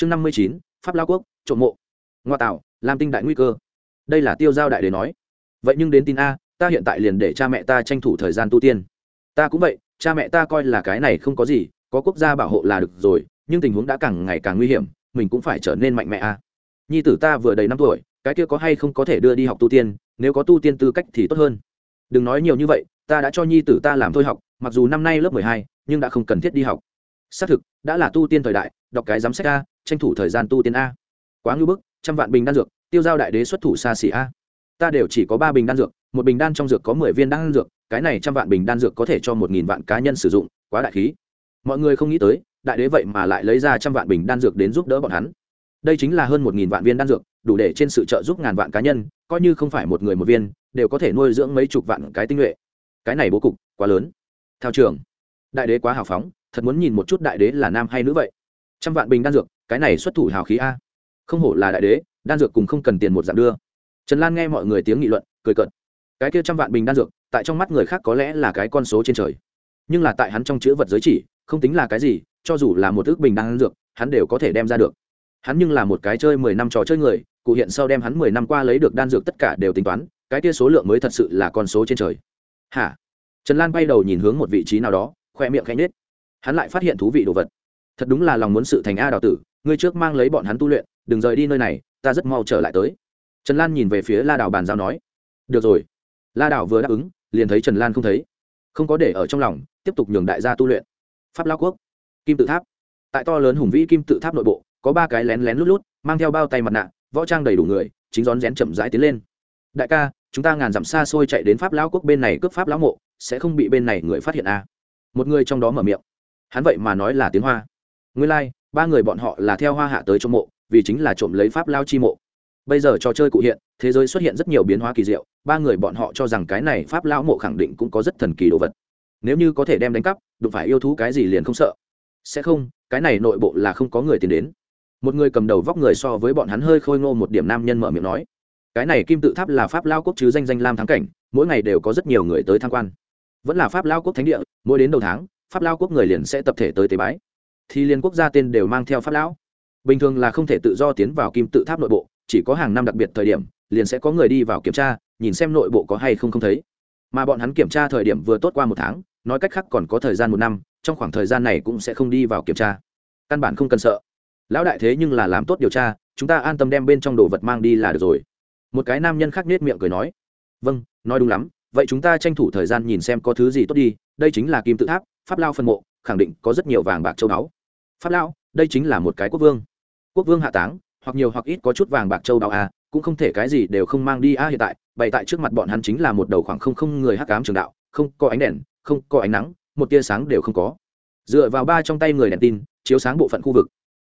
chương năm mươi chín, pháp lao quốc, trộm mộ. Ngoa tạo, làm tinh đại nguy cơ. Đây là tiêu giao đại đế nói. Vậy nhưng đến tin a, ta hiện tại liền để cha mẹ ta tranh thủ thời gian tu tiên. Ta cũng vậy, cha mẹ ta coi là cái này không có gì, có quốc gia bảo hộ là được rồi, nhưng tình huống đã càng ngày càng nguy hiểm, mình cũng phải trở nên mạnh mẽ a. Nhi tử ta vừa đầy năm tuổi, cái kia có hay không có thể đưa đi học tu tiên, nếu có tu tiên tư cách thì tốt hơn. Đừng nói nhiều như vậy, ta đã cho nhi tử ta làm thôi học, mặc dù năm nay lớp mười hai, nhưng đã không cần thiết đi học. Xác thực, đã là tu tiên thời đại, đọc cái giám sách a tranh thủ thời gian tu tiên a. Quá ngưỡng bức, trăm vạn bình đan dược, tiêu giao đại đế xuất thủ xa xỉ a. Ta đều chỉ có ba bình đan dược, một bình đan trong dược có mười viên đan dược, cái này trăm vạn bình đan dược có thể cho một nghìn vạn cá nhân sử dụng, quá đại khí. Mọi người không nghĩ tới, đại đế vậy mà lại lấy ra trăm vạn bình đan dược đến giúp đỡ bọn hắn. Đây chính là hơn một nghìn vạn viên đan dược, đủ để trên sự trợ giúp ngàn vạn cá nhân, coi như không phải một người một viên, đều có thể nuôi dưỡng mấy chục vạn cái tinh nhuệ. Cái này bố cục, quá lớn. Theo trường. Đại đế quá hào phóng, thật muốn nhìn một chút đại đế là nam hay nữ vậy. Trăm vạn bình đan dược cái này xuất thủ hào khí a. Không hổ là đại đế, đan dược cùng không cần tiền một dạng đưa. Trần lan nghe mọi người tiếng nghị luận, cười cợt. Cái kia trăm vạn bình đan dược, tại trong mắt người khác có lẽ là cái con số trên trời. Nhưng là tại hắn trong chữ vật giới chỉ, không tính là cái gì, cho dù là một ước bình đan dược, hắn đều có thể đem ra được. Hắn nhưng là một cái chơi mười năm trò chơi người, cụ hiện sau đem hắn mười năm qua lấy được đan dược tất cả đều tính toán, cái kia số lượng mới thật sự là con số trên trời. Hả? Trần lan bay đầu nhìn hướng một vị trí nào đó, khoe miệng khanh nết hắn lại phát hiện thú vị đồ vật. Thật đúng là lòng muốn sự thành a đào tử ngươi trước mang lấy bọn hắn tu luyện đừng rời đi nơi này ta rất mau trở lại tới. Trần lan nhìn về phía la Đảo bàn giao nói. Được rồi. La Đảo vừa đáp ứng liền thấy trần lan không thấy. Không có để ở trong lòng tiếp tục nhường đại gia tu luyện. Pháp lao quốc kim tự tháp. Tại to lớn hùng vĩ kim tự tháp nội bộ có ba cái lén lén lút lút mang theo bao tay mặt nạ võ trang đầy đủ người chính rón rén chậm rãi tiến lên. Đại ca chúng ta ngàn dặm xa xôi chạy đến pháp lão quốc bên này cướp pháp lão mộ sẽ không bị bên này người phát hiện à. một người trong đó mở miệng. Hắn vậy mà nói là tiếng hoa. Nguyên lai、like, ba người bọn họ là theo hoa hạ tới trong mộ, vì chính là trộm lấy pháp lao chi mộ. Bây giờ trò chơi cụ hiện, thế giới xuất hiện rất nhiều biến hóa kỳ diệu, ba người bọn họ cho rằng cái này pháp lao mộ khẳng định cũng có rất thần kỳ đồ vật. Nếu như có thể đem đánh cắp, đụng phải yêu thú cái gì liền không sợ. Sẽ không, cái này nội bộ là không có người tìm đến. Một người cầm đầu vóc người so với bọn hắn hơi khôi ngô một điểm nam nhân mở miệng nói, cái này kim tự tháp là pháp lao quốc chứ danh danh lam thắng cảnh, mỗi ngày đều có rất nhiều người tới tham quan. Vẫn là pháp lao quốc thánh địa, mỗi đến đầu tháng, pháp lao quốc người liền sẽ tập thể tới tế bái thì liên quốc gia tên đều mang theo pháp lão. Bình thường là không thể tự do tiến vào kim tự tháp nội bộ, chỉ có hàng năm đặc biệt thời điểm, liền sẽ có người đi vào kiểm tra, nhìn xem nội bộ có hay không không thấy. Mà bọn hắn kiểm tra thời điểm vừa tốt qua một tháng, nói cách khác còn có thời gian một năm, trong khoảng thời gian này cũng sẽ không đi vào kiểm tra. Căn bản không cần sợ. Lão đại thế nhưng là làm tốt điều tra, chúng ta an tâm đem bên trong đồ vật mang đi là được rồi. Một cái nam nhân khác nết miệng cười nói. Vâng nói đúng lắm, vậy chúng ta tranh thủ thời gian nhìn xem có thứ gì tốt đi, đây chính là kim tự tháp, pháp lao phân mộ, khẳng định có rất nhiều vàng bạc châu báu pháp lão, đây chính là một cái quốc vương. Quốc vương hạ táng hoặc nhiều hoặc ít có chút vàng bạc châu báu à cũng không thể cái gì đều không mang đi a hiện tại bày tại trước mặt bọn hắn chính là một đầu khoảng không không người hắc cám trường đạo không có ánh đèn không có ánh nắng một tia sáng đều không có. Dựa vào ba trong tay người đèn tin chiếu sáng bộ phận khu vực.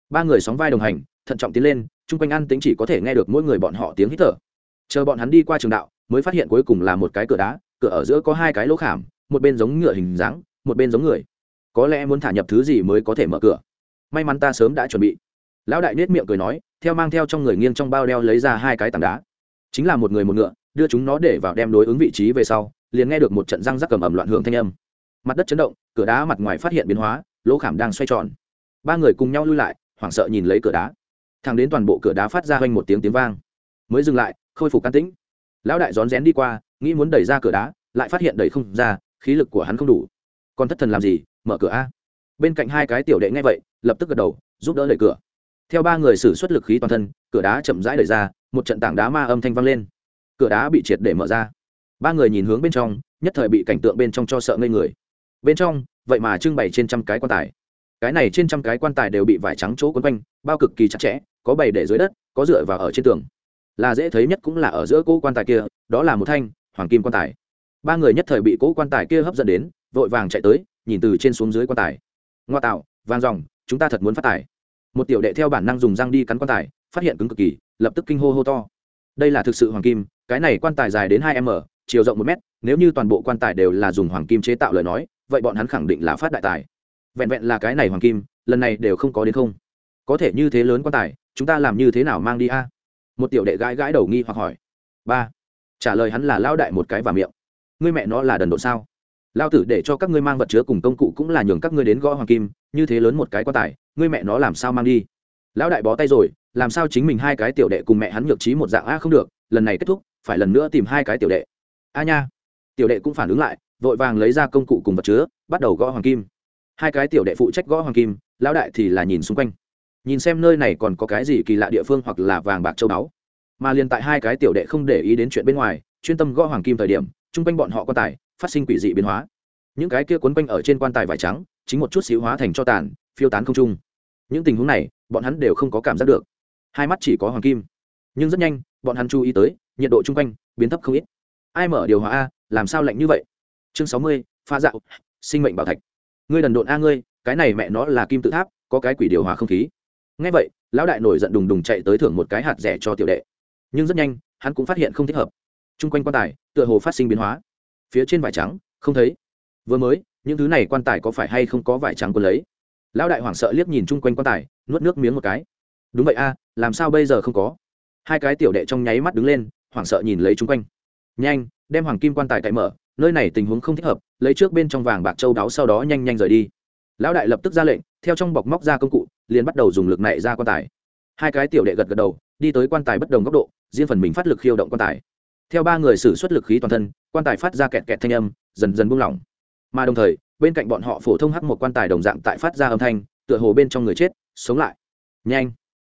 Ba người sóng vai đồng hành thận trọng tiến lên chung quanh ăn tính chỉ có thể nghe được mỗi người bọn họ tiếng hít thở. Chờ bọn hắn đi qua trường đạo mới phát hiện cuối cùng là một cái cửa đá cửa ở giữa có hai cái lỗ khảm một bên giống ngựa hình dáng một bên giống người. Có lẽ muốn thả nhập thứ gì mới có thể mở cửa may mắn ta sớm đã chuẩn bị. Lão đại nết miệng cười nói, theo mang theo trong người nghiêng trong bao đeo lấy ra hai cái tảng đá. Chính là một người một ngựa, đưa chúng nó để vào đem đối ứng vị trí về sau, liền nghe được một trận răng rắc cầm ẩm loạn hưởng thanh âm. Mặt đất chấn động, cửa đá mặt ngoài phát hiện biến hóa, lỗ khảm đang xoay tròn. Ba người cùng nhau lui lại, hoảng sợ nhìn lấy cửa đá. Thằng đến toàn bộ cửa đá phát ra hoanh một tiếng tiếng vang. Mới dừng lại, khôi phục can tĩnh. Lão đại rón rén đi qua, nghĩ muốn đẩy ra cửa đá, lại phát hiện đẩy không ra, khí lực của hắn không đủ. Còn thất thần làm gì, mở cửa a bên cạnh hai cái tiểu đệ ngay vậy, lập tức gật đầu, giúp đỡ đẩy cửa. Theo ba người xử suất lực khí toàn thân, cửa đá chậm rãi đẩy ra, một trận tảng đá ma âm thanh vang lên. Cửa đá bị triệt để mở ra. Ba người nhìn hướng bên trong, nhất thời bị cảnh tượng bên trong cho sợ ngây người. Bên trong, vậy mà trưng bày trên trăm cái quan tài. Cái này trên trăm cái quan tài đều bị vải trắng chỗ quấn quanh, bao cực kỳ chặt chẽ, có bày để dưới đất, có dựa vào ở trên tường. Là dễ thấy nhất cũng là ở giữa cỗ quan tài kia, đó là một thanh, hoàng kim quan tài. Ba người nhất thời bị cỗ quan tài kia hấp dẫn đến, vội vàng chạy tới, nhìn từ trên xuống dưới quan tài ngoa tạo vàng dòng, chúng ta thật muốn phát tài. Một tiểu đệ theo bản năng dùng răng đi cắn quan tài, phát hiện cứng cực kỳ, lập tức kinh hô hô to. Đây là thực sự hoàng kim, cái này quan tài dài đến hai m, chiều rộng một m nếu như toàn bộ quan tài đều là dùng hoàng kim chế tạo lời nói, vậy bọn hắn khẳng định là phát đại tài. Vẹn vẹn là cái này hoàng kim, lần này đều không có đến không. Có thể như thế lớn quan tài, chúng ta làm như thế nào mang đi a? Một tiểu đệ gãi gãi đầu nghi hoặc hỏi. Ba. Trả lời hắn là lao đại một cái và miệng. Ngươi mẹ nó là đần độ sao? Lao tử để cho các ngươi mang vật chứa cùng công cụ cũng là nhường các ngươi đến gõ hoàng kim, như thế lớn một cái quan tài, ngươi mẹ nó làm sao mang đi? Lão đại bó tay rồi, làm sao chính mình hai cái tiểu đệ cùng mẹ hắn nhược trí một dạng a, không được, lần này kết thúc, phải lần nữa tìm hai cái tiểu đệ. A nha. Tiểu đệ cũng phản ứng lại, vội vàng lấy ra công cụ cùng vật chứa, bắt đầu gõ hoàng kim. Hai cái tiểu đệ phụ trách gõ hoàng kim, lão đại thì là nhìn xung quanh. Nhìn xem nơi này còn có cái gì kỳ lạ địa phương hoặc là vàng bạc châu báu. Mà liền tại hai cái tiểu đệ không để ý đến chuyện bên ngoài, chuyên tâm gõ hoàng kim thời điểm, chung quanh bọn họ quan tài phát sinh quỷ dị biến hóa. Những cái kia quấn quanh ở trên quan tài vải trắng, chính một chút xíu hóa thành cho tàn, phiêu tán không trung. Những tình huống này, bọn hắn đều không có cảm giác được. Hai mắt chỉ có hoàng kim. Nhưng rất nhanh, bọn hắn chú ý tới, nhiệt độ chung quanh, biến thấp không ít. Ai mở điều hòa a, làm sao lạnh như vậy? Chương sáu mươi, pha dạo. Sinh mệnh bảo thạch. Ngươi đần độn a ngươi, cái này mẹ nó là kim tự tháp, có cái quỷ điều hòa không khí. Ngay vậy, lão đại nổi giận đùng đùng chạy tới thưởng một cái hạt rẻ cho tiểu đệ. Nhưng rất nhanh, hắn cũng phát hiện không thích hợp. Chung quanh quan tài, tựa hồ phát sinh biến hóa phía trên vải trắng, không thấy. Vừa mới, những thứ này quan tài có phải hay không có vải trắng quân lấy? Lão đại hoảng sợ liếc nhìn chung quanh quan tài, nuốt nước miếng một cái. Đúng vậy a, làm sao bây giờ không có? Hai cái tiểu đệ trong nháy mắt đứng lên, hoảng sợ nhìn lấy chung quanh. Nhanh, đem hoàng kim quan tài cậy mở, nơi này tình huống không thích hợp, lấy trước bên trong vàng bạc châu đáo sau đó nhanh nhanh rời đi. Lão đại lập tức ra lệnh, theo trong bọc móc ra công cụ, liền bắt đầu dùng lực này ra quan tài. Hai cái tiểu đệ gật gật đầu, đi tới quan tài bất đồng góc độ, riêng phần mình phát lực khiêu động quan tài. Theo ba người xử suất lực khí toàn thân quan tài phát ra kẹt kẹt thanh âm, dần dần buông lỏng. Mà đồng thời, bên cạnh bọn họ phổ thông hắc một quan tài đồng dạng tại phát ra âm thanh, tựa hồ bên trong người chết, sống lại. Nhanh!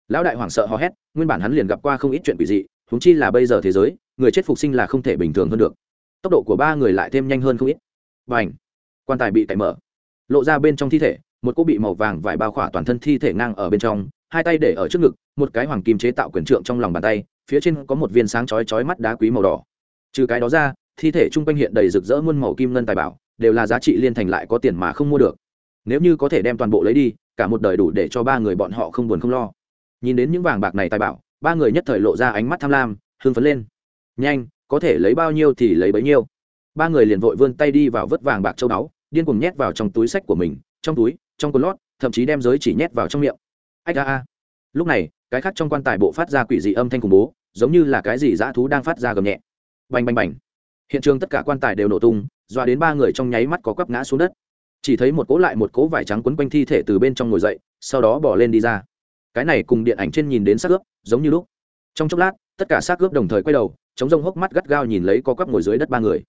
Lão đại hoảng sợ hò hét, nguyên bản hắn liền gặp qua không ít chuyện quỷ dị húng chi là bây giờ thế giới, người chết phục sinh là không thể bình thường hơn được. Tốc độ của ba người lại thêm nhanh hơn không ít. Và ảnh quan tài bị cậy mở. Lộ ra bên trong thi thể, một cô bị màu vàng vải bao khỏa toàn thân thi thể ngang ở bên trong, hai tay để ở trước ngực, một cái hoàng kim chế tạo quyền trượng trong lòng bàn tay, phía trên có một viên sáng chói chói mắt đá quý màu đỏ. Trừ cái đó ra thi thể chung quanh hiện đầy rực rỡ muôn màu kim ngân tài bảo, đều là giá trị liên thành lại có tiền mà không mua được. Nếu như có thể đem toàn bộ lấy đi, cả một đời đủ để cho ba người bọn họ không buồn không lo. Nhìn đến những vàng bạc này tài bảo, ba người nhất thời lộ ra ánh mắt tham lam, hưng phấn lên. Nhanh, có thể lấy bao nhiêu thì lấy bấy nhiêu. Ba người liền vội vươn tay đi vào vớt vàng bạc châu báu, điên cùng nhét vào trong túi sách của mình, trong túi, trong quần lót, thậm chí đem giới chỉ nhét vào trong miệng. Ách a a. Lúc này, cái khác trong quan tài bộ phát ra quỷ dị âm thanh khủng bố, giống như là cái gì dã thú đang phát ra gầm nhẹ. Bành bành bành hiện trường tất cả quan tài đều nổ tung dọa đến ba người trong nháy mắt có quắp ngã xuống đất. Chỉ thấy một cố lại một cố vải trắng quấn quanh thi thể từ bên trong ngồi dậy, sau đó bỏ lên đi ra. Cái này cùng điện ảnh trên nhìn đến xác ướp, giống như lúc. Trong chốc lát, tất cả xác ướp đồng thời quay đầu, chống rông hốc mắt gắt gao nhìn lấy có quắp ngồi dưới đất ba người.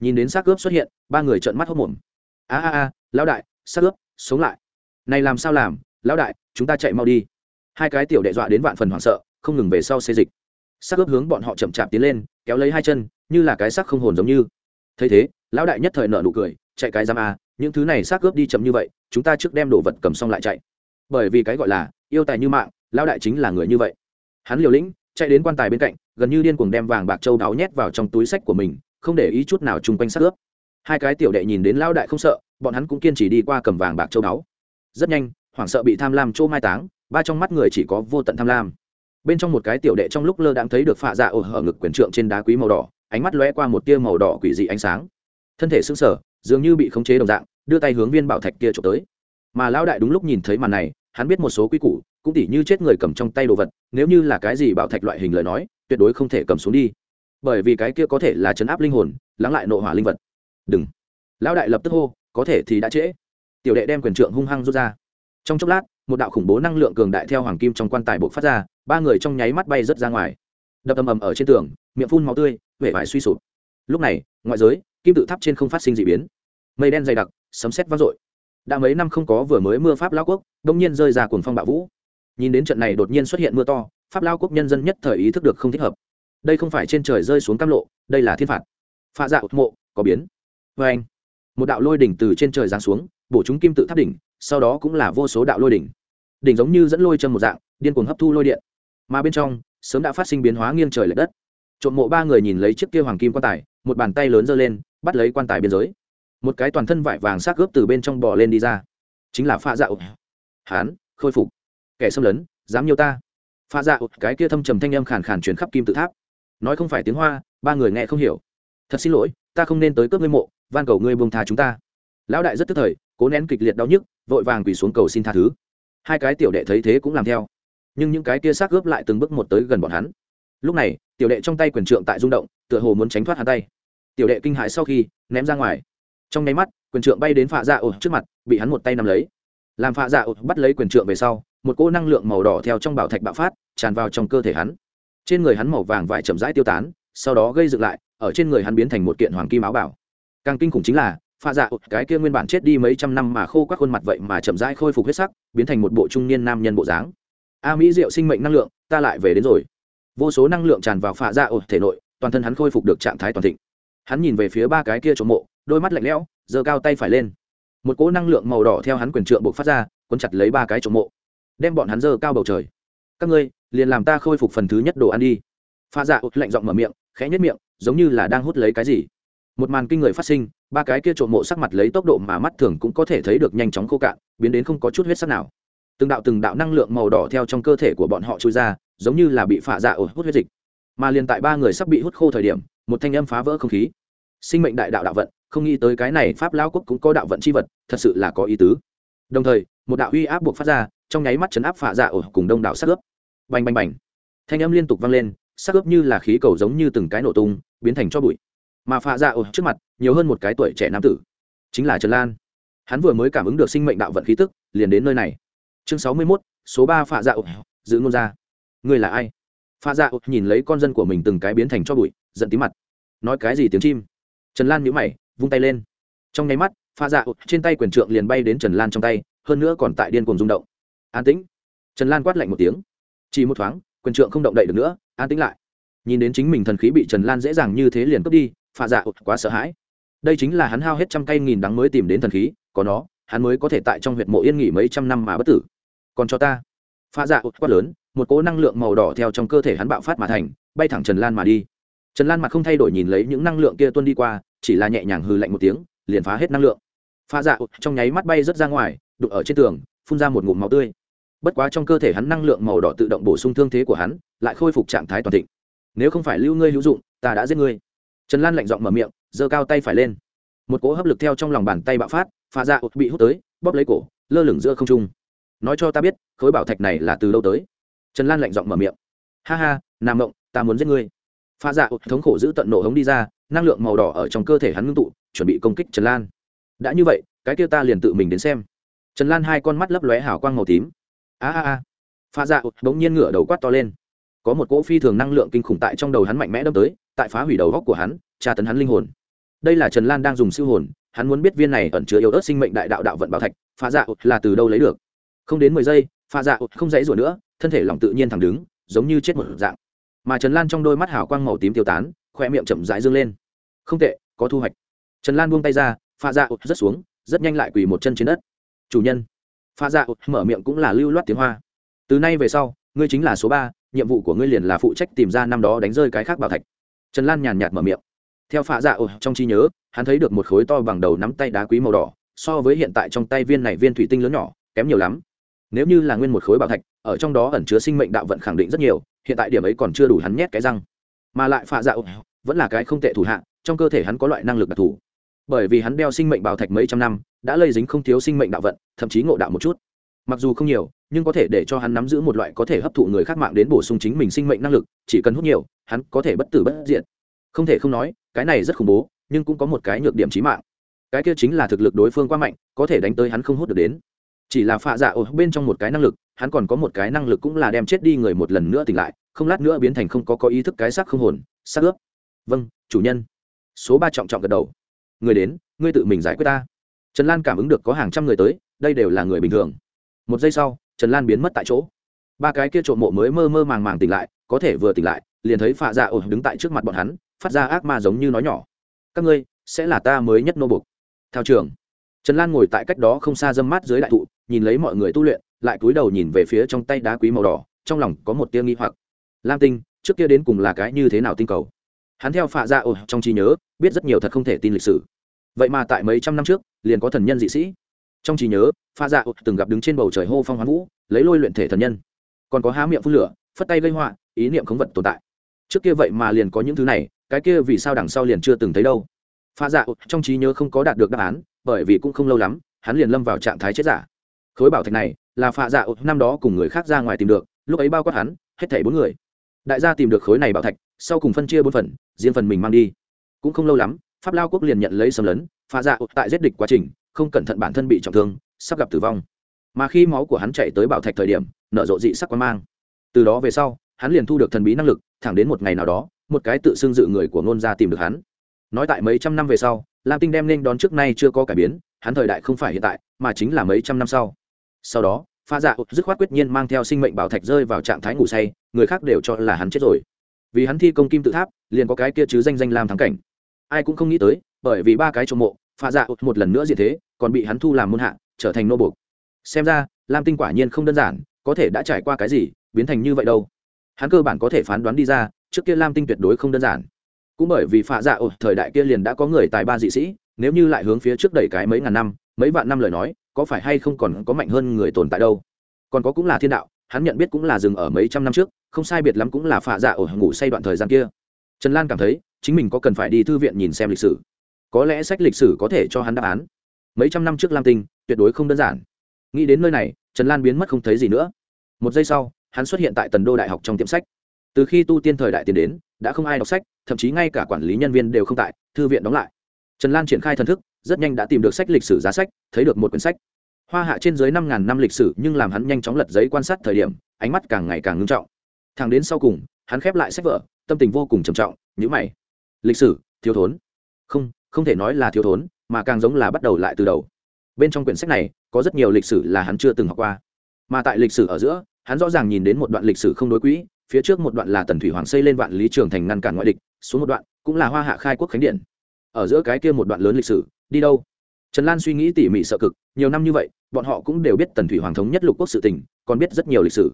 Nhìn đến xác ướp xuất hiện, ba người trợn mắt hốc mồm a a a, lão đại, xác ướp, sống lại. Này làm sao làm, lão đại, chúng ta chạy mau đi. Hai cái tiểu đệ dọa đến vạn phần hoảng sợ, không ngừng về sau xê dịch. Xác ướp hướng bọn họ chậm chạp tiến lên, kéo lấy hai chân như là cái xác không hồn giống như. Thấy thế, lão đại nhất thời nợ nụ cười, chạy cái giam a, những thứ này xác cướp đi chậm như vậy, chúng ta trước đem đồ vật cầm xong lại chạy. Bởi vì cái gọi là, yêu tài như mạng, lão đại chính là người như vậy. Hắn liều lĩnh, chạy đến quan tài bên cạnh, gần như điên cuồng đem vàng bạc châu đáo nhét vào trong túi sách của mình, không để ý chút nào chung quanh xác cướp. hai cái tiểu đệ nhìn đến lão đại không sợ, bọn hắn cũng kiên trì đi qua cầm vàng bạc châu báu rất nhanh, hoảng sợ bị tham lam chỗ mai táng, ba trong mắt người chỉ có vô tận tham lam. Bên trong một cái tiểu đệ trong lúc lơ đang thấy được phạ dạ ở hở ngực quyền trượng trên đá quý màu đỏ ánh mắt lóe qua một tia màu đỏ quỷ dị ánh sáng. Thân thể sững sờ, dường như bị khống chế đồng dạng, đưa tay hướng viên bảo thạch kia trộm tới. Mà lão đại đúng lúc nhìn thấy màn này, hắn biết một số quy củ, cũng tỉ như chết người cầm trong tay đồ vật, nếu như là cái gì bảo thạch loại hình lời nói, tuyệt đối không thể cầm xuống đi. Bởi vì cái kia có thể là chấn áp linh hồn, lắng lại nộ hỏa linh vật. Đừng. Lão đại lập tức hô, có thể thì đã trễ. Tiểu đệ đem quyền trượng hung hăng rút ra. Trong chốc lát, một đạo khủng bố năng lượng cường đại theo hoàng kim trong quan tài buộc phát ra, ba người trong nháy mắt bay rớt ra ngoài đập ầm ầm ở trên tường, miệng phun máu tươi, vẻ vải suy sụp. Lúc này, ngoại giới, kim tự tháp trên không phát sinh d ị biến. Mây đen dày đặc, sấm xét vang dội. Đã mấy năm không có vừa mới mưa pháp lao quốc, đông nhiên rơi ra cuồng phong bạo vũ. Nhìn đến trận này đột nhiên xuất hiện mưa to, pháp lao quốc nhân dân nhất thời ý thức được không thích hợp. Đây không phải trên trời rơi xuống cam lộ, đây là thiên phạt. Pha dạ ột mộ, có biến. Vê anh, một đạo lôi đỉnh từ trên trời giáng xuống, bổ chúng kim tự tháp đỉnh, sau đó cũng là vô số đạo lôi đỉnh. Đỉnh giống như dẫn lôi chân một dạng, điên cuồng hấp thu lôi điện. Mà bên trong sớm đã phát sinh biến hóa nghiêng trời l ệ đất. Trộm mộ ba người nhìn lấy chiếc kia hoàng kim quan tài, một bàn tay lớn giơ lên, bắt lấy quan tài biên giới. Một cái toàn thân vải vàng xác gớp từ bên trong bò lên đi ra. Chính là pha dạo hán khôi phục. Kẻ xâm lấn, dám nhiều ta. Pha dạo cái kia thâm trầm thanh âm khàn khàn chuyển khắp kim tự tháp. Nói không phải tiếng hoa, ba người nghe không hiểu. Thật xin lỗi, ta không nên tới cướp ngươi mộ, van cầu ngươi buông tha chúng ta. Lão đại rất tức thời, cố nén kịch liệt đau nhức, vội vàng quỳ xuống cầu xin tha thứ. Hai cái tiểu đệ thấy thế cũng làm theo nhưng những cái kia xác gớp lại từng bước một tới gần bọn hắn. Lúc này, tiểu đệ trong tay quyền trượng tại rung động, tựa hồ muốn tránh thoát hắn tay. Tiểu đệ kinh hãi sau khi, ném ra ngoài. Trong nháy mắt, quyền trượng bay đến phạ dạ ột trước mặt, bị hắn một tay nắm lấy. Làm phạ dạ ột bắt lấy quyền trượng về sau, một cỗ năng lượng màu đỏ theo trong bảo thạch bạo phát, tràn vào trong cơ thể hắn. Trên người hắn màu vàng vải chậm rãi tiêu tán, sau đó gây dựng lại, ở trên người hắn biến thành một kiện hoàng kim áo bảo. Càng kinh khủng chính là pha dạ cái kia nguyên bản chết đi mấy trăm năm mà khô các khuôn mặt vậy mà chậm rãi khôi phục huyết sắc, biến thành một bộ trung niên nam nhân bộ dáng a mỹ diệu sinh mệnh năng lượng, ta lại về đến rồi. Vô số năng lượng tràn vào pha dạ thể nội, toàn thân hắn khôi phục được trạng thái toàn thịnh. Hắn nhìn về phía ba cái kia chỗ mộ, đôi mắt lạnh lẽo, giơ cao tay phải lên. Một cỗ năng lượng màu đỏ theo hắn quyền trượng buộc phát ra, cuốn chặt lấy ba cái chỗ mộ, đem bọn hắn giơ cao bầu trời. Các ngươi, liền làm ta khôi phục phần thứ nhất đồ ăn đi. Pha dạ ụt lạnh giọng mở miệng, khẽ nhất miệng, giống như là đang hút lấy cái gì. Một màn kinh người phát sinh, ba cái kia trộm mộ sắc mặt lấy tốc độ mà mắt thường cũng có thể thấy được nhanh chóng khô cạn, biến đến không có chút huyết sắc nào từng đạo từng đạo năng lượng màu đỏ theo trong cơ thể của bọn họ trôi ra, giống như là bị phạ dạ ổ hút huyết dịch. Mà liền tại ba người sắp bị hút khô thời điểm, một thanh âm phá vỡ không khí. Sinh mệnh đại đạo đạo vận, không nghĩ tới cái này pháp lao quốc cũng có đạo vận c h i vật, thật sự là có ý tứ. Đồng thời, một đạo uy áp buộc phát ra, trong nháy mắt chấn áp phạ dạ ổ cùng đông đảo sắc ướp. Bành bành bành. Thanh âm liên tục vang lên, sắc ướp như là khí cầu giống như từng cái nổ tung, biến thành cho bụi. Mà phạ dạ ổ trước mặt, nhiều hơn một cái tuổi trẻ nam tử. Chính là trần lan. Hắn vừa mới cảm ứng được sinh mệnh đạo vận khí tức, liền đến nơi này chương sáu mươi mốt, số ba phạ dạ ổ giữ ngôn ra người là ai? Phạ dạ ổ nhìn lấy con dân của mình từng cái biến thành cho bụi, giận tí mặt. Nói cái gì tiếng chim? Trần lan nhíu mày, vung tay lên. Trong nháy mắt pha dạ trên tay quyền trượng liền bay đến trần lan trong tay, hơn nữa còn tại điên cuồng rung động. An tĩnh. Trần lan quát lạnh một tiếng. Chỉ một thoáng, quyền trượng không động đậy được nữa, an tĩnh lại. Nhìn đến chính mình thần khí bị trần lan dễ dàng như thế liền cướp đi pha dạ quá sợ hãi. Đây chính là hắn hao hết trăm cây nghìn đắng mới tìm đến thần khí, có nó hắn mới có thể tại trong huyệt mộ yên nghỉ mấy trăm năm mà bất tử. Còn cho ta. Pha dạ quát lớn, một cỗ năng lượng màu đỏ theo trong cơ thể hắn bạo phát mà thành, bay thẳng trần lan mà đi. Trần lan mặt không thay đổi nhìn lấy những năng lượng kia tuân đi qua, chỉ là nhẹ nhàng hư lạnh một tiếng, liền phá hết năng lượng. Pha dạ trong nháy mắt bay rớt ra ngoài, đụng ở trên tường, phun ra một ngụm máu tươi. Bất quá trong cơ thể hắn năng lượng màu đỏ tự động bổ sung thương thế của hắn, lại khôi phục trạng thái toàn thịnh. Nếu không phải lưu ngươi hữu dụng, ta đã giết ngươi. Trần lan lạnh giọng mở miệng, giơ cao tay phải lên. Một cỗ hấp lực theo trong lòng bàn tay bạo phát pha dạ bị hút tới, bóp lấy cổ, lơ lửng giữa không trung. Nói cho ta biết, khối bảo thạch này là từ đâu tới? Trần lan lạnh giọng mở miệng. Ha ha, nam mộng, ta muốn giết ngươi. Pha dạ thống khổ giữ tận nổ hống đi ra, năng lượng màu đỏ ở trong cơ thể hắn ngưng tụ, chuẩn bị công kích trần lan. Đã như vậy, cái kia ta liền tự mình đến xem. Trần lan hai con mắt lấp lóe hào quang màu tím. A a a. Pha dạ bỗng nhiên ngửa đầu quát to lên. Có một cỗ phi thường năng lượng kinh khủng tại trong đầu hắn mạnh mẽ đâm tới, tại phá hủy đầu góc của hắn, tra tấn hắn linh hồn. Đây là trần lan đang dùng siêu hồn hắn muốn biết viên này ẩn chứa yếu ớt sinh mệnh đại đạo đạo vận bảo thạch pha dạ là từ đâu lấy được? Không đến mười giây pha dạ không dãy rủa nữa, thân thể lòng tự nhiên thẳng đứng, giống như chết một dạng. Mà trần lan trong đôi mắt hào quang màu tím tiêu tán khoe miệng chậm rãi dương lên. Không tệ, có thu hoạch. Trần lan buông tay ra pha dạ ụt rất xuống, rất nhanh lại quỳ một chân trên đất. Chủ nhân. Pha dạ ụt mở miệng cũng là lưu loát tiếng hoa. Từ nay về sau, ngươi chính là số ba, nhiệm vụ của ngươi liền là phụ trách tìm ra năm đó đánh rơi cái khác bảo thạch. Trần lan nhàn nhạt mở miệng theo phạ dạ ụt trong trí nhớ, hắn thấy được một khối to bằng đầu nắm tay đá quý màu đỏ, so với hiện tại trong tay viên này viên thủy tinh lớn nhỏ, kém nhiều lắm. Nếu như là nguyên một khối bảo thạch, ở trong đó ẩn chứa sinh mệnh đạo vận khẳng định rất nhiều, hiện tại điểm ấy còn chưa đủ hắn nhét cái răng. Mà lại phạ dạ vẫn là cái không tệ thủ hạ, trong cơ thể hắn có loại năng lực đặc thù. Bởi vì hắn đeo sinh mệnh bảo thạch mấy trăm năm, đã lây dính không thiếu sinh mệnh đạo vận, thậm chí ngộ đạo một chút. Mặc dù không nhiều, nhưng có thể để cho hắn nắm giữ một loại có thể hấp thụ người khác mạng đến bổ sung chính mình sinh mệnh năng lực, chỉ cần hút nhiều, hắn có thể bất tử bất diện không thể không nói cái này rất khủng bố, nhưng cũng có một cái nhược điểm trí mạng. Cái kia chính là thực lực đối phương quá mạnh, có thể đánh tới hắn không hút được đến. Chỉ là phạ dạ ở bên trong một cái năng lực, hắn còn có một cái năng lực cũng là đem chết đi người một lần nữa tỉnh lại, không lát nữa biến thành không có có ý thức cái xác không hồn, xác ướp. Vâng chủ nhân. Số ba trọng trọng gật đầu. Người đến, ngươi tự mình giải quyết ta. Trần lan cảm ứng được có hàng trăm người tới, đây đều là người bình thường. Một giây sau, trần lan biến mất tại chỗ. Ba cái kia trộm mộ mới mơ mơ màng màng tỉnh lại, có thể vừa tỉnh lại, liền thấy phạ dạ ổ đứng tại trước mặt bọn hắn phát ra ác ma giống như nói nhỏ. Các ngươi, sẽ là ta mới nhất nô bục theo trường. Trần lan ngồi tại cách đó không xa dâm mát dưới đại thụ, nhìn lấy mọi người tu luyện, lại cúi đầu nhìn về phía trong tay đá quý màu đỏ, trong lòng có một tia nghi hoặc. Lam tinh, trước kia đến cùng là cái như thế nào tinh cầu? Hắn theo phạ ra ồ trong trí nhớ, biết rất nhiều thật không thể tin lịch sử. Vậy mà tại mấy trăm năm trước, liền có thần nhân dị sĩ. Trong trí nhớ pha dạ từng gặp đứng trên bầu trời hô phong hoán vũ, lấy lôi luyện thể thần nhân. Còn có há miệng phun lửa, phất tay gây họa, ý niệm khống vật tồn tại. Trước kia vậy mà liền có những thứ này cái kia vì sao đằng sau liền chưa từng thấy đâu. Pha dạ trong trí nhớ không có đạt được đáp án, bởi vì cũng không lâu lắm, hắn liền lâm vào trạng thái chết giả. Khối bảo thạch này là pha dạ năm đó cùng người khác ra ngoài tìm được, lúc ấy bao quát hắn, hết thảy bốn người. Đại gia tìm được khối này bảo thạch, sau cùng phân chia bốn phần, riêng phần mình mang đi. Cũng không lâu lắm, pháp lao quốc liền nhận lấy xâm lấn pha dạ tại giết địch quá trình, không cẩn thận bản thân bị trọng thương, sắp gặp tử vong. Mà khi máu của hắn chạy tới bảo thạch thời điểm, nở rộ dị sắc quan mang. Từ đó về sau, hắn liền thu được thần bí năng lực, thẳng đến một ngày nào đó một cái tự xưng dự người của ngôn gia tìm được hắn. Nói tại mấy trăm năm về sau, lam tinh đem nên đón trước nay chưa có cải biến, hắn thời đại không phải hiện tại, mà chính là mấy trăm năm sau. Sau đó, pha dạ dứt khoát quyết nhiên mang theo sinh mệnh bảo thạch rơi vào trạng thái ngủ say, người khác đều cho là hắn chết rồi. Vì hắn thi công kim tự tháp, liền có cái kia chứ danh danh làm thắng cảnh. Ai cũng không nghĩ tới, bởi vì ba cái trộm mộ, pha dạ một lần nữa diện thế, còn bị hắn thu làm môn hạ, trở thành nô buộc. Xem ra, lam tinh quả nhiên không đơn giản, có thể đã trải qua cái gì, biến thành như vậy đâu. Hắn cơ bản có thể phán đoán đi ra trước kia lam tinh tuyệt đối không đơn giản. Cũng bởi vì phạ dạ ột thời đại kia liền đã có người tài ba dị sĩ, nếu như lại hướng phía trước đẩy cái mấy ngàn năm, mấy vạn năm lời nói, có phải hay không còn có mạnh hơn người tồn tại đâu? Còn có cũng là thiên đạo, hắn nhận biết cũng là dừng ở mấy trăm năm trước, không sai biệt lắm cũng là phạ dạ ổ ngủ say đoạn thời gian kia. Trần lan cảm thấy, chính mình có cần phải đi thư viện nhìn xem lịch sử. Có lẽ sách lịch sử có thể cho hắn đáp án. Mấy trăm năm trước lam tinh, tuyệt đối không đơn giản. Nghĩ đến nơi này, trần lan biến mất không thấy gì nữa. Một giây sau, hắn xuất hiện tại tần đô đại học trong tiệm sách từ khi tu tiên thời đại tiến đến, đã không ai đọc sách, thậm chí ngay cả quản lý nhân viên đều không tại, thư viện đóng lại. Trần lan triển khai thần thức, rất nhanh đã tìm được sách lịch sử giá sách, thấy được một quyển sách. Hoa hạ trên dưới năm ngàn năm lịch sử nhưng làm hắn nhanh chóng lật giấy quan sát thời điểm, ánh mắt càng ngày càng ngưng trọng. Thằng đến sau cùng, hắn khép lại sách vở, tâm tình vô cùng trầm trọng nhữ mày. Lịch sử, thiếu thốn. Không không thể nói là thiếu thốn, mà càng giống là bắt đầu lại từ đầu. Bên trong quyển sách này, có rất nhiều lịch sử là hắn chưa từng học qua. Mà tại lịch sử ở giữa hắn rõ ràng nhìn đến một đoạn lịch sử không đối quỹ, phía trước một đoạn là tần thủy hoàng xây lên vạn lý trường thành ngăn cản ngoại địch, xuống một đoạn cũng là hoa hạ khai quốc khánh điện. Ở giữa cái kia một đoạn lớn lịch sử, đi đâu? Trần lan suy nghĩ tỉ mỉ sợ cực, nhiều năm như vậy, bọn họ cũng đều biết tần thủy hoàng thống nhất lục quốc sự tình, còn biết rất nhiều lịch sử.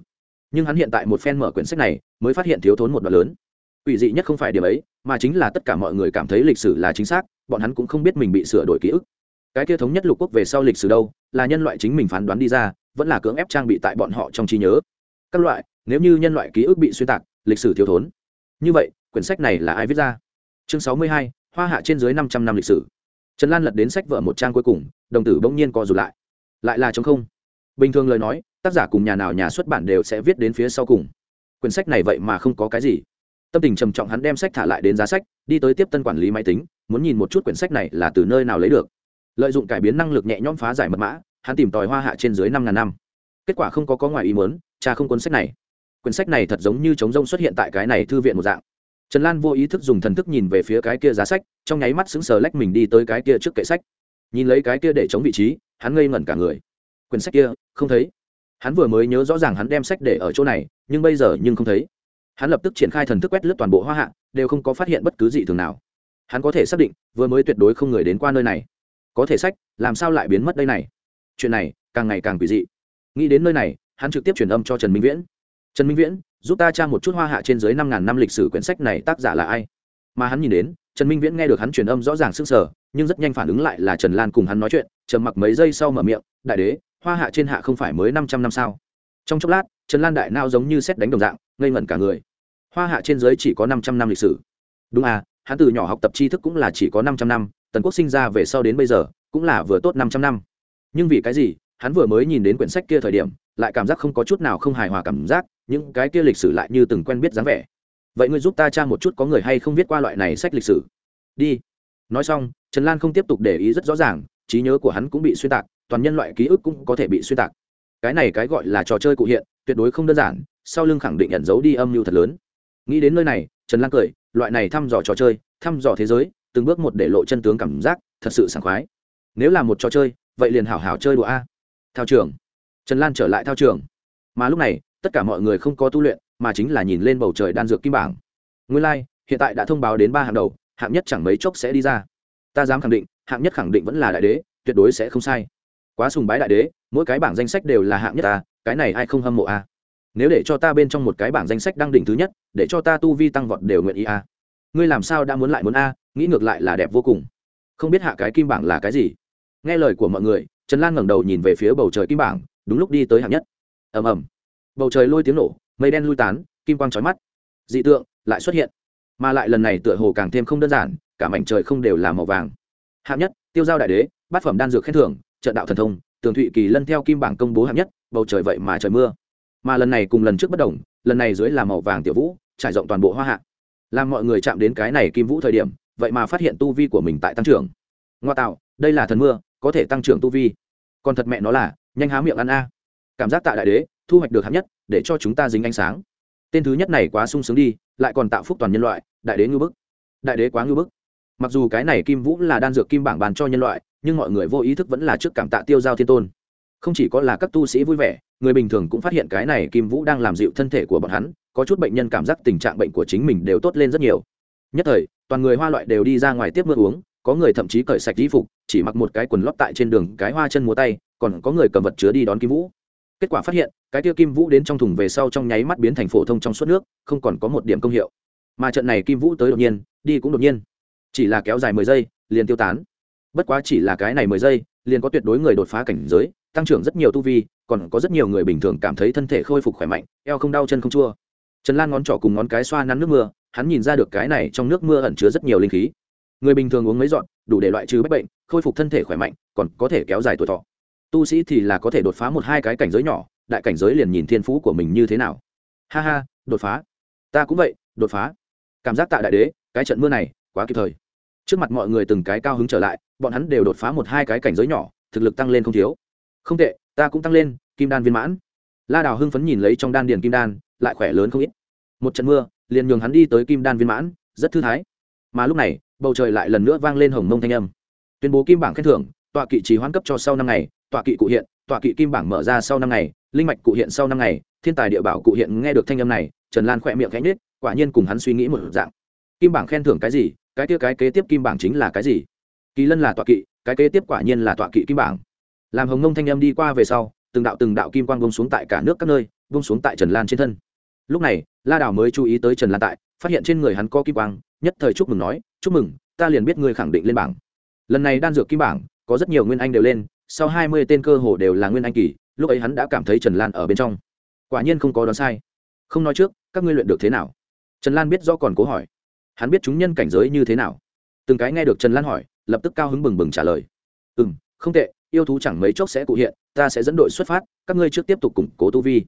Nhưng hắn hiện tại một phen mở quyển sách này, mới phát hiện thiếu thốn một đoạn lớn. Ủy dị nhất không phải điểm ấy, mà chính là tất cả mọi người cảm thấy lịch sử là chính xác, bọn hắn cũng không biết mình bị sửa đổi ký ức. Cái kia thống nhất lục quốc về sau lịch sử đâu, là nhân loại chính mình phán đoán đi ra vẫn là cưỡng ép trang bị tại bọn họ trong trí nhớ. Các loại, nếu như nhân loại ký ức bị xuyên tạc, lịch sử thiếu thốn. Như vậy, quyển sách này là ai viết ra? Chương sáu mươi hai, hoa hạ trên dưới năm trăm năm lịch sử. Trần lan lật đến sách vở một trang cuối cùng, đồng tử bỗng nhiên co rụt lại. Lại là chống không. Bình thường lời nói, tác giả cùng nhà nào nhà xuất bản đều sẽ viết đến phía sau cùng. Quyển sách này vậy mà không có cái gì. Tâm tình trầm trọng hắn đem sách thả lại đến giá sách, đi tới tiếp tân quản lý máy tính, muốn nhìn một chút quyển sách này là từ nơi nào lấy được. Lợi dụng cải biến năng lực nhẹ nhõm phá giải mật mã hắn tìm tòi hoa hạ trên dưới năm ngàn năm. Kết quả không có có ngoài ý muốn, cha không cuốn sách này. Quyển sách này thật giống như trống rông xuất hiện tại cái này thư viện một dạng. Trần lan vô ý thức dùng thần thức nhìn về phía cái kia giá sách, trong nháy mắt sững sờ lách mình đi tới cái kia trước kệ sách. Nhìn lấy cái kia để chống vị trí, hắn ngây ngẩn cả người. Quyển sách kia, không thấy. Hắn vừa mới nhớ rõ ràng hắn đem sách để ở chỗ này, nhưng bây giờ nhưng không thấy. Hắn lập tức triển khai thần thức quét lướt toàn bộ hoa hạ, đều không có phát hiện bất cứ gì thường nào. Hắn có thể xác định, vừa mới tuyệt đối không người đến qua nơi này. Có thể sách, làm sao lại biến mất đây này? Chuyện này càng ngày càng quỷ dị. Nghĩ đến nơi này, hắn trực tiếp truyền âm cho trần minh viễn. Trần minh viễn, giúp ta tra một chút hoa hạ trên dưới năm ngàn năm lịch sử quyển sách này tác giả là ai? Mà hắn nhìn đến, trần minh viễn nghe được hắn truyền âm rõ ràng s ư n g sở nhưng rất nhanh phản ứng lại là trần lan cùng hắn nói chuyện, trầm mặc mấy giây sau mở miệng, đại đế, hoa hạ trên hạ không phải mới năm trăm năm sao? Trong chốc lát, trần lan đại nao giống như xét đánh đồng dạng, ngây ngẩn cả người. Hoa hạ trên giới chỉ có năm trăm năm lịch sử. Đúng à hắn từ nhỏ học tập tri thức cũng là chỉ có năm trăm năm, tần quốc sinh ra về sau đến bây giờ cũng là vừa tốt năm trăm năm nhưng vì cái gì, hắn vừa mới nhìn đến quyển sách kia thời điểm, lại cảm giác không có chút nào không hài hòa cảm giác, những cái kia lịch sử lại như từng quen biết dáng vẻ. Vậy ngươi giúp ta tra một chút có người hay không viết qua loại này sách lịch sử? Đi. Nói xong, trần lan không tiếp tục để ý rất rõ ràng, trí nhớ của hắn cũng bị xuyên tạc, toàn nhân loại ký ức cũng có thể bị xuyên tạc. Cái này cái gọi là trò chơi cụ hiện, tuyệt đối không đơn giản, sau lưng khẳng định nhận dấu đi âm mưu thật lớn. Nghĩ đến nơi này, trần lan cười, loại này thăm dò trò chơi, thăm dò thế giới, từng bước một để lộ chân tướng cảm giác, thật sự sảng khoái. Nếu là một trò chơi vậy liền hảo hảo chơi đùa a. Thao trường. Trần lan trở lại thao trường. Mà lúc này tất cả mọi người không có tu luyện mà chính là nhìn lên bầu trời đan dược kim bảng. Nguyên lai、like, hiện tại đã thông báo đến ba hạng đầu hạng nhất chẳng mấy chốc sẽ đi ra. Ta dám khẳng định hạng nhất khẳng định vẫn là đại đế tuyệt đối sẽ không sai. Quá sùng bái đại đế mỗi cái bảng danh sách đều là hạng nhất ta cái này ai không hâm mộ a? Nếu để cho ta bên trong một cái bảng danh sách đăng đỉnh thứ nhất để cho ta tu vi tăng vọt đều nguyện ý a. Ngươi làm sao đã muốn lại muốn a nghĩ ngược lại là đẹp vô cùng. Không biết hạ cái kim bảng là cái gì nghe lời của mọi người, trần lan ngẩng đầu nhìn về phía bầu trời kim bảng, đúng lúc đi tới hạng nhất. Ầm ầm. Bầu trời lôi tiếng nổ, mây đen lui tán, kim quang trói mắt. Dị tượng lại xuất hiện. Mà lại lần này tựa hồ càng thêm không đơn giản, cả mảnh trời không đều là màu vàng. Hạng nhất, tiêu giao đại đế, bát phẩm đan dược khen thưởng, trận đạo thần thông, tường thụy kỳ lân theo kim bảng công bố hạng nhất, bầu trời vậy mà trời mưa. Mà lần này cùng lần trước bất đồng, lần này dưới là màu vàng tiểu vũ, trải rộng toàn bộ hoa hạ. Làm mọi người chạm đến cái này kim vũ thời điểm, vậy mà phát hiện tu vi của mình tại tăng trưởng. Ngoa tạo, đây là thần mưa có thể tăng trưởng tu vi. Còn thật mẹ nó là, nhanh há miệng ăn a. Cảm giác tạ đại đế, thu hoạch được hạng nhất, để cho chúng ta dính ánh sáng. Tên thứ nhất này quá sung sướng đi, lại còn tạo phúc toàn nhân loại, đại đế ngư bức. Đại đế quá ngư bức. Mặc dù cái này kim vũ là đan dược kim bảng bàn cho nhân loại, nhưng mọi người vô ý thức vẫn là trước cảm tạ tiêu giao thiên tôn. Không chỉ có là các tu sĩ vui vẻ, người bình thường cũng phát hiện cái này kim vũ đang làm dịu thân thể của bọn hắn, có chút bệnh nhân cảm giác tình trạng bệnh của chính mình đều tốt lên rất nhiều. Nhất thời, toàn người hoa loại đều đi ra ngoài tiếp mưa uống có người thậm chí cởi sạch y phục, chỉ mặc một cái quần lót tại trên đường, cái hoa chân múa tay, còn có người cầm vật chứa đi đón kim vũ. Kết quả phát hiện, cái tia kim vũ đến trong thùng về sau trong nháy mắt biến thành phổ thông trong suốt nước, không còn có một điểm công hiệu. Mà trận này kim vũ tới đột nhiên, đi cũng đột nhiên. Chỉ là kéo dài mười giây, liền tiêu tán. Bất quá chỉ là cái này mười giây, liền có tuyệt đối người đột phá cảnh giới, tăng trưởng rất nhiều tu vi, còn có rất nhiều người bình thường cảm thấy thân thể khôi phục khỏe mạnh, eo không đau, chân không chua. Trần lan ngón trỏ cùng ngón cái xoa nắn nước mưa, hắn nhìn ra được cái này trong nước mưa ẩn chứa rất nhiều linh khí người bình thường uống mấy dọn đủ để loại trừ bách bệnh, khôi phục thân thể khỏe mạnh, còn có thể kéo dài tuổi thọ. Tu sĩ thì là có thể đột phá một hai cái cảnh giới nhỏ, đại cảnh giới liền nhìn thiên phú của mình như thế nào. Ha ha, đột phá. Ta cũng vậy, đột phá. Cảm giác tạ đại đế, cái trận mưa này, quá kịp thời. Trước mặt mọi người từng cái cao hứng trở lại, bọn hắn đều đột phá một hai cái cảnh giới nhỏ, thực lực tăng lên không thiếu. Không tệ, ta cũng tăng lên, kim đan viên mãn. La đào hưng phấn nhìn lấy trong đan điền kim đan, lại khỏe lớn không ít. Một trận mưa, liền nhường hắn đi tới kim đan viên mãn, rất thư thái mà lúc này, bầu trời lại lần nữa vang lên hồng mông thanh âm. Tuyên bố kim bảng khen thưởng, tọa kỵ trì hoãn cấp cho sau năm ngày, tọa kỵ cụ hiện, tọa kỵ kim bảng mở ra sau năm ngày, linh mạch cụ hiện sau năm ngày, thiên tài địa bảo cụ hiện nghe được thanh âm này, trần lan khỏe miệng cánh nết quả nhiên cùng hắn suy nghĩ một dạng. Kim bảng khen thưởng cái gì? Cái kia cái kế tiếp kim bảng chính là cái gì? Kỳ lân là tọa kỵ, cái kế tiếp quả nhiên là tọa kỵ kim bảng. Làm hồng mông thanh âm đi qua về sau, từng đạo từng đạo kim quang bông xuống tại cả nước các nơi bông xuống tại trần lan trên thân. Lúc này, la đào mới chú ý tới trần lan tại, phát hiện trên người hắn có kim quang nhất thời chúc mừng nói, chúc mừng, ta liền biết ngươi khẳng định lên bảng. Lần này đan dược kim bảng, có rất nhiều nguyên anh đều lên, sau hai mươi tên cơ hồ đều là nguyên anh kỳ, lúc ấy hắn đã cảm thấy trần lan ở bên trong. Quả nhiên không có đoán sai. Không nói trước, các ngươi luyện được thế nào? Trần lan biết do còn cố hỏi. Hắn biết chúng nhân cảnh giới như thế nào? Từng cái nghe được trần lan hỏi, lập tức cao hứng bừng bừng trả lời. Ừ m không tệ, yêu thú chẳng mấy chốc sẽ cụ hiện, ta sẽ dẫn đội xuất phát, các ngươi trước tiếp tục củng cố tu vi.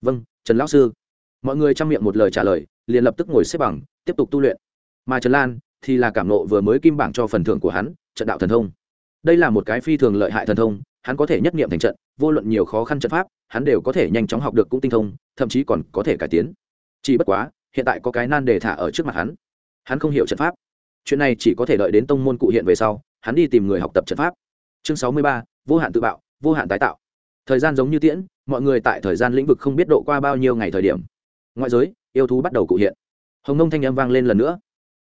Vâng trần lão sư. Mọi người chăm miệng một lời trả lời, liền lập tức ngồi xếp bằng, tiếp tục tu luyện mà trần lan thì là cảm nộ vừa mới kim bảng cho phần thưởng của hắn, trận đạo thần thông. Đây là một cái phi thường lợi hại thần thông, hắn có thể nhất nghiệm thành trận, vô luận nhiều khó khăn trận pháp, hắn đều có thể nhanh chóng học được cũng tinh thông, thậm chí còn có thể cải tiến. Chỉ bất quá, hiện tại có cái nan đề thả ở trước mặt hắn. Hắn không hiểu trận pháp. Chuyện này chỉ có thể đợi đến tông môn cụ hiện về sau, hắn đi tìm người học tập trận pháp. Chương sáu mươi ba, vô hạn tự bạo, vô hạn tái tạo. Thời gian giống như tiễn, mọi người tại thời gian lĩnh vực không biết độ qua bao nhiêu ngày thời điểm. Ngoại giới, yêu thú bắt đầu cụ hiện. Hồng nông thanh âm vang lên lần nữa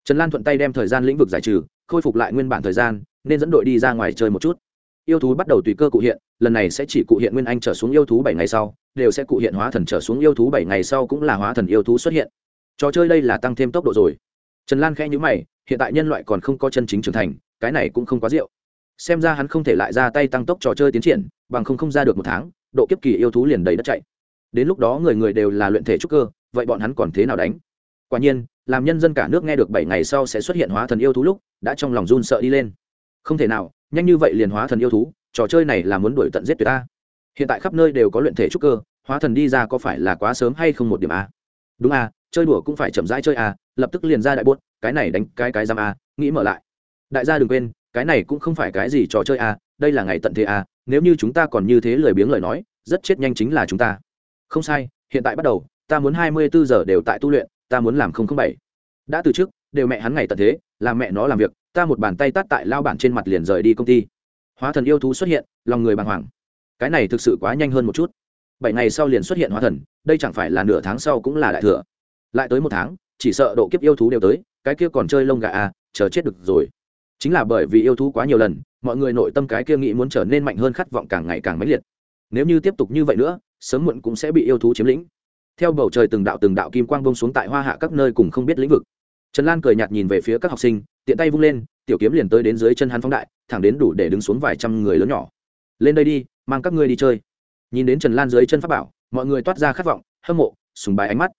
trần lan thuận tay đem thời gian lĩnh vực giải trừ, khôi phục lại nguyên bản thời gian, nên dẫn đội đi ra ngoài chơi một chút. Yêu thú bắt đầu tùy cơ cụ hiện, lần này sẽ chỉ cụ hiện nguyên anh trở xuống yêu thú bảy ngày sau, đều sẽ cụ hiện hóa thần trở xuống yêu thú bảy ngày sau cũng là hóa thần yêu thú xuất hiện. Trò chơi đây là tăng thêm tốc độ rồi. Trần lan khẽ nhữ mày, hiện tại nhân loại còn không có chân chính trưởng thành, cái này cũng không quá rượu xem ra hắn không thể lại ra tay tăng tốc trò chơi tiến triển, bằng không không ra được một tháng, độ kiếp kỳ yêu thú liền đầy đất chạy. Đến lúc đó người người đều là luyện thể trúc cơ, vậy bọn hắn còn thế nào đánh? Quả nhiên làm nhân dân cả nước nghe được bảy ngày sau sẽ xuất hiện hóa thần yêu thú lúc, đã trong lòng run sợ đi lên. Không thể nào, nhanh như vậy liền hóa thần yêu thú, trò chơi này là muốn đuổi tận giết tuyệt ta. Hiện tại khắp nơi đều có luyện thể trúc cơ, hóa thần đi ra có phải là quá sớm hay không một điểm a đúng a chơi đùa cũng phải chậm rãi chơi a lập tức liền ra đại bốt cái này đánh cái cái giam a nghĩ mở lại. Đại gia đừng quên, cái này cũng không phải cái gì trò chơi a đây là ngày tận thế a nếu như chúng ta còn như thế lười biếng lời nói, rất chết nhanh chính là chúng ta. Không sai, hiện tại bắt đầu, ta muốn hai mươi bốn giờ đều tại tu luyện ta muốn làm không không bảy. Đã từ trước, đều mẹ hắn ngày tận thế làm mẹ nó làm việc, ta một bàn tay tát tại lao bản trên mặt liền rời đi công ty. Hóa thần yêu thú xuất hiện, lòng người bàng hoàng. Cái này thực sự quá nhanh hơn một chút. Bảy ngày sau liền xuất hiện hóa thần, đây chẳng phải là nửa tháng sau cũng là đại thừa. Lại tới một tháng, chỉ sợ độ kiếp yêu thú đều tới, cái kia còn chơi lông gà à chờ chết được rồi. Chính là bởi vì yêu thú quá nhiều lần, mọi người nội tâm cái kia nghĩ muốn trở nên mạnh hơn khát vọng càng ngày càng mãnh liệt. Nếu như tiếp tục như vậy nữa, sớm muộn cũng sẽ bị yêu thú chiếm lĩnh theo bầu trời từng đạo từng đạo kim quang bông xuống tại hoa hạ các nơi cùng không biết lĩnh vực. Trần lan cười nhạt nhìn về phía các học sinh, tiện tay vung lên, tiểu kiếm liền tới đến dưới chân hắn phóng đại, thẳng đến đủ để đứng xuống vài trăm người lớn nhỏ. Lên đây đi, mang các ngươi đi chơi. Nhìn đến trần lan dưới chân pháp bảo, mọi người toát ra khát vọng, hâm mộ, sùng bài ánh mắt.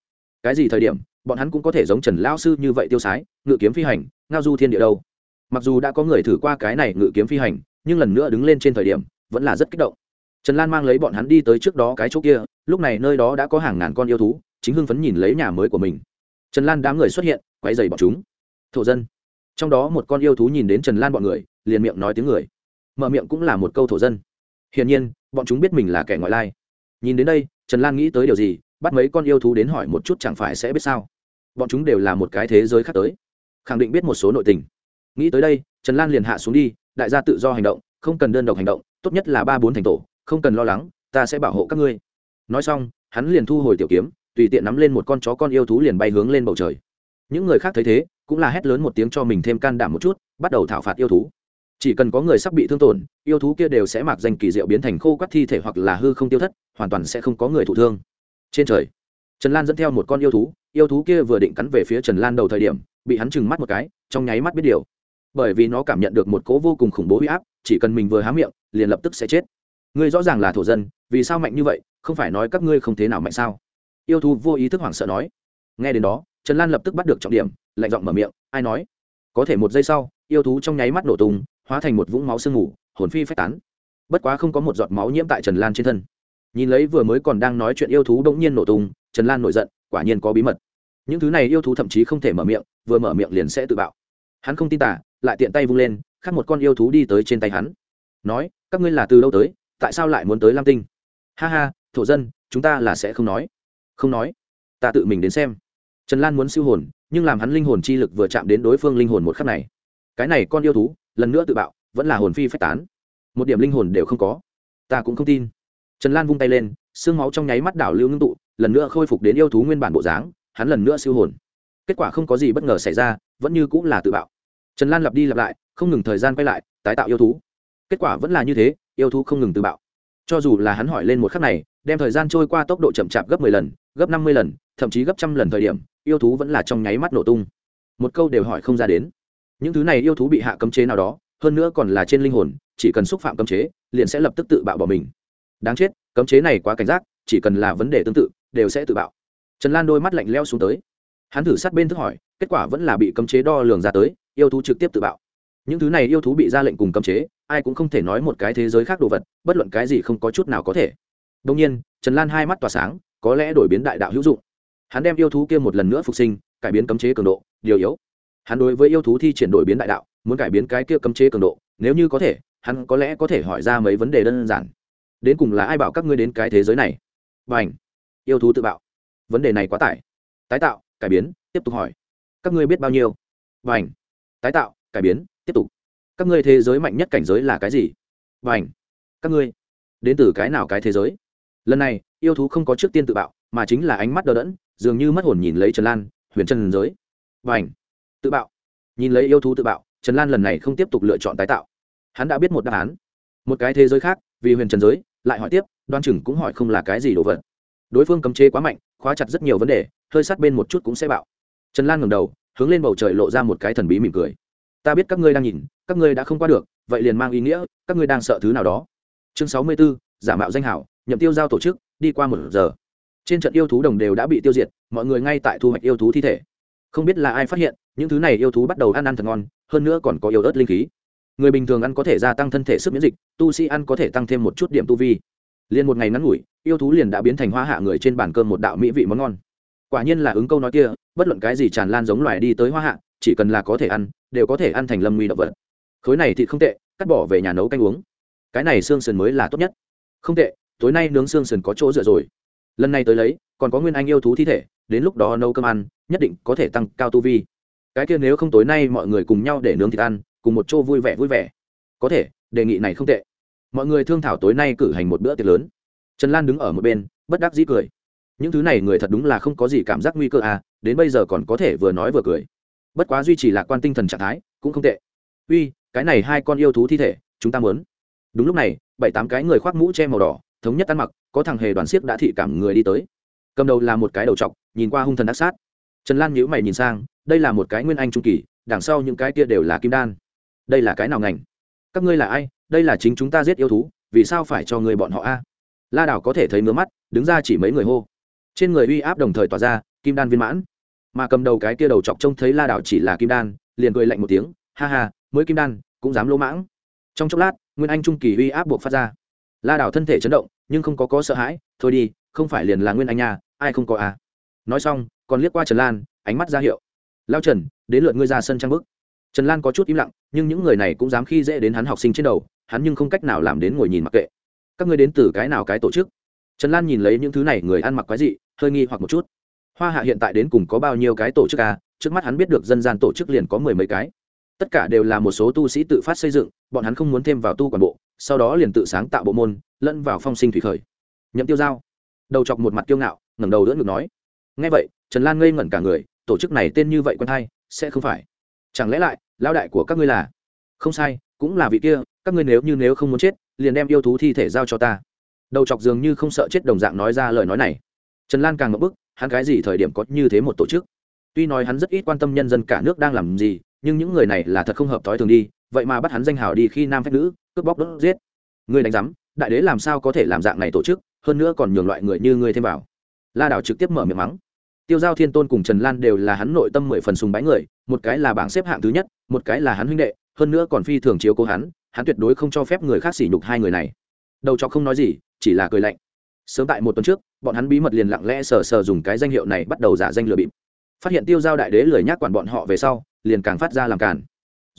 Cái gì thời điểm, bọn hắn cũng có thể giống trần lão sư như vậy tiêu sái, ngự kiếm phi hành, ngao du thiên địa đâu. Mặc dù đã có người thử qua cái này ngự kiếm phi hành, nhưng lần nữa đứng lên trên thời điểm, vẫn là rất kích động trần lan mang lấy bọn hắn đi tới trước đó cái chỗ kia, lúc này nơi đó đã có hàng ngàn con yêu thú, chính hưng phấn nhìn lấy nhà mới của mình. Trần lan đám người xuất hiện, quay dày bọn chúng. Thổ dân. Trong đó một con yêu thú nhìn đến trần lan bọn người, liền miệng nói tiếng người. Mở miệng cũng là một câu thổ dân. Hiển nhiên, bọn chúng biết mình là kẻ ngoại lai. Nhìn đến đây, trần lan nghĩ tới điều gì, bắt mấy con yêu thú đến hỏi một chút chẳng phải sẽ biết sao. Bọn chúng đều là một cái thế giới khác tới. Khẳng định biết một số nội tình. Nghĩ tới đây, trần lan liền hạ xuống đi, đại gia tự do hành động, không cần đơn độc hành động, tốt nhất là ba bốn thành tổ không cần lo lắng, ta sẽ bảo hộ các ngươi. Nói xong, hắn liền thu hồi tiểu kiếm, tùy tiện nắm lên một con chó con yêu thú liền bay hướng lên bầu trời. Những người khác thấy thế, cũng là hét lớn một tiếng cho mình thêm can đảm một chút, bắt đầu thảo phạt yêu thú. Chỉ cần có người sắp bị thương tổn, yêu thú kia đều sẽ mặc danh kỳ diệu biến thành khô quắt thi thể hoặc là hư không tiêu thất, hoàn toàn sẽ không có người thụ thương. Trên trời, trần lan dẫn theo một con yêu thú yêu thú kia vừa định cắn về phía trần lan đầu thời điểm, bị hắn trừng mắt một cái, trong nháy mắt biết điều. Bởi vì nó cảm nhận được một cỗ vô cùng khủng bố huy áp, chỉ cần mình vừa há miệng, liền lập tức sẽ chết ngươi rõ ràng là thổ dân, vì sao mạnh như vậy, không phải nói các ngươi không thế nào mạnh sao? Yêu thú vô ý thức hoảng sợ nói. Nghe đến đó, trần lan lập tức bắt được trọng điểm, lạnh giọng mở miệng, ai nói? Có thể một giây sau, yêu thú trong nháy mắt nổ tung, hóa thành một vũng máu sương mù, hồn phi phách tán. Bất quá không có một giọt máu nhiễm tại trần lan trên thân. Nhìn lấy vừa mới còn đang nói chuyện yêu thú bỗng nhiên nổ tung, trần lan nổi giận, quả nhiên có bí mật. Những thứ này yêu thú thậm chí không thể mở miệng, vừa mở miệng liền sẽ tự bạo. Hắn không tin tả lại tiện tay vung lên, khắc một con yêu thú đi tới trên tay hắn. Nói, các ngươi là từ đâu tới tại sao lại muốn tới lam tinh? Ha ha, thổ dân, chúng ta là sẽ không nói. Không nói. Ta tự mình đến xem. Trần lan muốn siêu hồn, nhưng làm hắn linh hồn chi lực vừa chạm đến đối phương linh hồn một khắc này. Cái này con yêu thú, lần nữa tự bạo, vẫn là hồn phi phách tán. Một điểm linh hồn đều không có. Ta cũng không tin. Trần lan vung tay lên xương máu trong nháy mắt đảo lưu ngưng tụ, lần nữa khôi phục đến yêu thú nguyên bản bộ dáng, hắn lần nữa siêu hồn. Kết quả không có gì bất ngờ xảy ra, vẫn như cũng là tự bạo. Trần lan lặp đi lặp lại, không ngừng thời gian quay lại, tái tạo yêu thú. Kết quả vẫn là như thế yêu thú không ngừng tự bạo. Cho dù là hắn hỏi lên một khắc này, đem thời gian trôi qua tốc độ chậm chạp gấp mười lần, gấp năm mươi lần, thậm chí gấp trăm lần thời điểm, yêu thú vẫn là trong nháy mắt nổ tung. Một câu đều hỏi không ra đến. Những thứ này yêu thú bị hạ cấm chế nào đó, hơn nữa còn là trên linh hồn, chỉ cần xúc phạm cấm chế, liền sẽ lập tức tự bạo bỏ mình. Đáng chết, cấm chế này quá cảnh giác, chỉ cần là vấn đề tương tự, đều sẽ tự bạo. Trần lan đôi mắt lạnh leo xuống tới. Hắn thử sát bên thức hỏi, kết quả vẫn là bị cấm chế đo lường ra tới, yêu thú trực tiếp tự bạo những thứ này yêu thú bị ra lệnh cùng cấm chế, ai cũng không thể nói một cái thế giới khác đồ vật, bất luận cái gì không có chút nào có thể. Đông nhiên, trần lan hai mắt tỏa sáng, có lẽ đổi biến đại đạo hữu dụng. Hắn đem yêu thú kia một lần nữa phục sinh, cải biến cấm chế cường độ, điều yếu. Hắn đối với yêu thú thi triển đổi biến đại đạo, muốn cải biến cái kia cấm chế cường độ, nếu như có thể, hắn có lẽ có thể hỏi ra mấy vấn đề đơn giản. Đến cùng là ai bảo các ngươi đến cái thế giới này? Và ảnh yêu thú tự bạo. Vấn đề này quá tải. Tái tạo, cải biến, tiếp tục hỏi. Các ngươi biết bao nhiêu? Và ảnh tái tạo, cải biến tiếp tục. Các ngươi thế giới mạnh nhất cảnh giới là cái gì? Và ảnh các ngươi, đến từ cái nào cái thế giới? Lần này, yêu thú không có trước tiên tự bạo, mà chính là ánh mắt đờ đẫn, dường như mất hồn nhìn lấy trần lan, huyền trần giới. Và ảnh tự bạo. Nhìn lấy yêu thú tự bạo, trần lan lần này không tiếp tục lựa chọn tái tạo. Hắn đã biết một đáp án. Một cái thế giới khác, vì huyền trần giới, lại hỏi tiếp, đoan chừng cũng hỏi không là cái gì đồ vật. Đối phương cấm chế quá mạnh, khóa chặt rất nhiều vấn đề, hơi sát bên một chút cũng sẽ bạo. Trần lan ngẩng đầu, hướng lên bầu trời lộ ra một cái thần bí mỉm cười ta biết các ngươi đang nhìn các ngươi đã không qua được vậy liền mang ý nghĩa các ngươi đang sợ thứ nào đó. Chương sáu mươi 64, giả mạo danh hảo nhậm tiêu giao tổ chức đi qua một giờ. Trên trận yêu thú đồng đều đã bị tiêu diệt mọi người ngay tại thu hoạch yêu thú thi thể. Không biết là ai phát hiện những thứ này yêu thú bắt đầu ăn ăn thật ngon hơn nữa còn có yêu ớt linh khí. Người bình thường ăn có thể gia tăng thân thể sức miễn dịch tu sĩ ăn có thể tăng thêm một chút điểm tu vi. Liền một ngày ngắn ngủi yêu thú liền đã biến thành hoa hạ người trên bàn cơm một đạo mỹ vị món ngon. Quả nhiên là ứng câu nói kia bất luận cái gì tràn lan giống loài đi tới hoa hạ chỉ cần là có thể ăn đều có thể ăn thành lâm nguy động vật. Khối này thì không tệ, cắt bỏ về nhà nấu canh uống. Cái này xương sườn mới là tốt nhất. Không tệ, tối nay nướng xương sườn có chỗ dựa rồi. Lần này tới lấy, còn có nguyên anh yêu thú thi thể, đến lúc đó nấu cơm ăn, nhất định có thể tăng cao tu vi. Cái kia nếu không tối nay mọi người cùng nhau để nướng thịt ăn, cùng một chỗ vui vẻ vui vẻ. Có thể, đề nghị này không tệ. Mọi người thương thảo tối nay cử hành một bữa tiệc lớn. Trần lan đứng ở một bên, bất đắc dĩ cười. Những thứ này người thật đúng là không có gì cảm giác nguy cơ à đến bây giờ còn có thể vừa nói vừa cười bất quá duy trì lạc quan tinh thần trạng thái, cũng không tệ. Uy, cái này hai con yêu thú thi thể, chúng ta muốn. Đúng lúc này, bảy tám cái người khoác mũ che màu đỏ, thống nhất ăn mặc, có thằng hề đoàn siếc đã thị cảm người đi tới. Cầm đầu là một cái đầu t nhìn qua hung thần ác sát. Trần lan nhữ mày nhìn sang, đây là một cái nguyên anh trung kỳ, đằng sau những cái kia đều là kim đan. Đây là cái nào ngành? Các ngươi là ai? Đây là chính chúng ta giết yêu thú, vì sao phải cho người bọn họ a? La đảo có thể thấy ngứa mắt, đứng ra chỉ mấy người hô. Trên người uy áp đồng thời tỏa ra, kim đan viên mãn mà cầm đầu cái kia đầu chọc trông thấy la đảo chỉ là kim đan liền cười lạnh một tiếng ha ha mới kim đan cũng dám lỗ mãng. Trong chốc lát nguyên anh trung kỳ uy áp buộc phát ra. La đảo thân thể chấn động nhưng không có có sợ hãi thôi đi không phải liền là nguyên anh nhà, ai không có à? Nói xong còn liếc qua trần lan ánh mắt ra hiệu lao trần đến lượt ngươi ra sân trang bức. Trần lan có chút im lặng nhưng những người này cũng dám khi dễ đến hắn học sinh trên đầu hắn nhưng không cách nào làm đến ngồi nhìn mặc kệ. Các ngươi đến từ cái nào cái tổ chức? Trần lan nhìn lấy những thứ này người ăn mặc quái dị hơi nghi hoặc một chút hoa hạ hiện tại đến cùng có bao nhiêu cái tổ chức à trước mắt hắn biết được dân gian tổ chức liền có mười mấy cái. Tất cả đều là một số tu sĩ tự phát xây dựng, bọn hắn không muốn thêm vào tu quản bộ, sau đó liền tự sáng tạo bộ môn, lẫn vào phong sinh thủy khởi. Nhậm tiêu giao. Đầu chọc một mặt kiêu ngạo, ngẩng đầu đỡ ngực nói ngay vậy, trần lan ngây ngẩn cả người, tổ chức này tên như vậy quen hay, sẽ không phải. Chẳng lẽ lại lao đại của các ngươi là? Không sai, cũng là vị kia, các ngươi nếu như nếu không muốn chết, liền đem yêu thú thi thể giao cho ta. Đầu chọc dường như không sợ chết đồng dạng nói ra lời nói này. Trần lan càng ngập bức hắn cái gì thời điểm có như thế một tổ chức? Tuy nói hắn rất ít quan tâm nhân dân cả nước đang làm gì, nhưng những người này là thật không hợp thói thường đi, vậy mà bắt hắn danh hào đi khi nam phép nữ, cướp bóc đốt giết. Người đánh giám, đại đế làm sao có thể làm dạng này tổ chức, hơn nữa còn nhường loại người như ngươi thêm vào. La đảo trực tiếp mở miệng mắng. Tiêu giao thiên tôn cùng trần lan đều là hắn nội tâm mười phần sùng bái người, một cái là bảng xếp hạng thứ nhất, một cái là hắn huynh đệ, hơn nữa còn phi thường chiếu cố hắn hắn tuyệt đối không cho phép người khác sỉ nhục hai người này. Đầu chọc không nói gì, chỉ là cười lạnh sớm tại một tuần trước, bọn hắn bí mật liền lặng lẽ sờ sờ dùng cái danh hiệu này bắt đầu giả danh lừa bịp. Phát hiện tiêu giao đại đế lười nhác quản bọn họ về sau, liền càng phát ra làm cản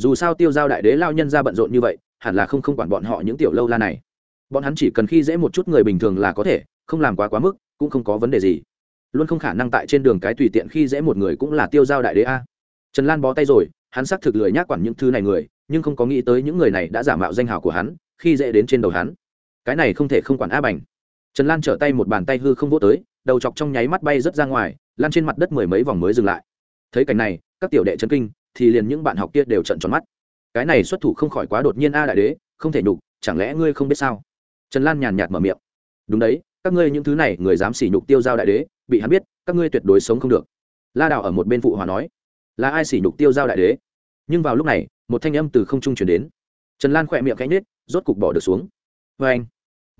dù sao tiêu giao đại đế lao nhân ra bận rộn như vậy, hẳn là không không quản bọn họ những tiểu lâu la này. Bọn hắn chỉ cần khi dễ một chút người bình thường là có thể, không làm quá quá mức, cũng không có vấn đề gì. Luôn không khả năng tại trên đường cái tùy tiện khi dễ một người cũng là tiêu giao đại đế a. Trần lan bó tay rồi, hắn xác thực lười nhác quản những thứ này người, nhưng không có nghĩ tới những người này đã giả mạo danh hào của hắn, khi dễ đến trên đầu hắn. Cái này không thể không quản a bành trần lan trở tay một bàn tay hư không vỗ tới, đầu chọc trong nháy mắt bay rớt ra ngoài lan trên mặt đất mười mấy vòng mới dừng lại. Thấy cảnh này, các tiểu đệ trấn kinh, thì liền những bạn học kia đều trận tròn mắt. Cái này xuất thủ không khỏi quá đột nhiên a đại đế, không thể nhục, chẳng lẽ ngươi không biết sao? Trần lan nhàn nhạt mở miệng. Đúng đấy, các ngươi những thứ này, người dám sỉ nhục tiêu giao đại đế, bị hắn biết, các ngươi tuyệt đối sống không được. La đào ở một bên phụ hòa nói. Là ai sỉ nhục tiêu giao đại đế? Nhưng vào lúc này, một thanh âm từ không trung chuyển đến. Trần lan khỏe miệng cánh nết rốt cục bỏ được xuống. Vê anh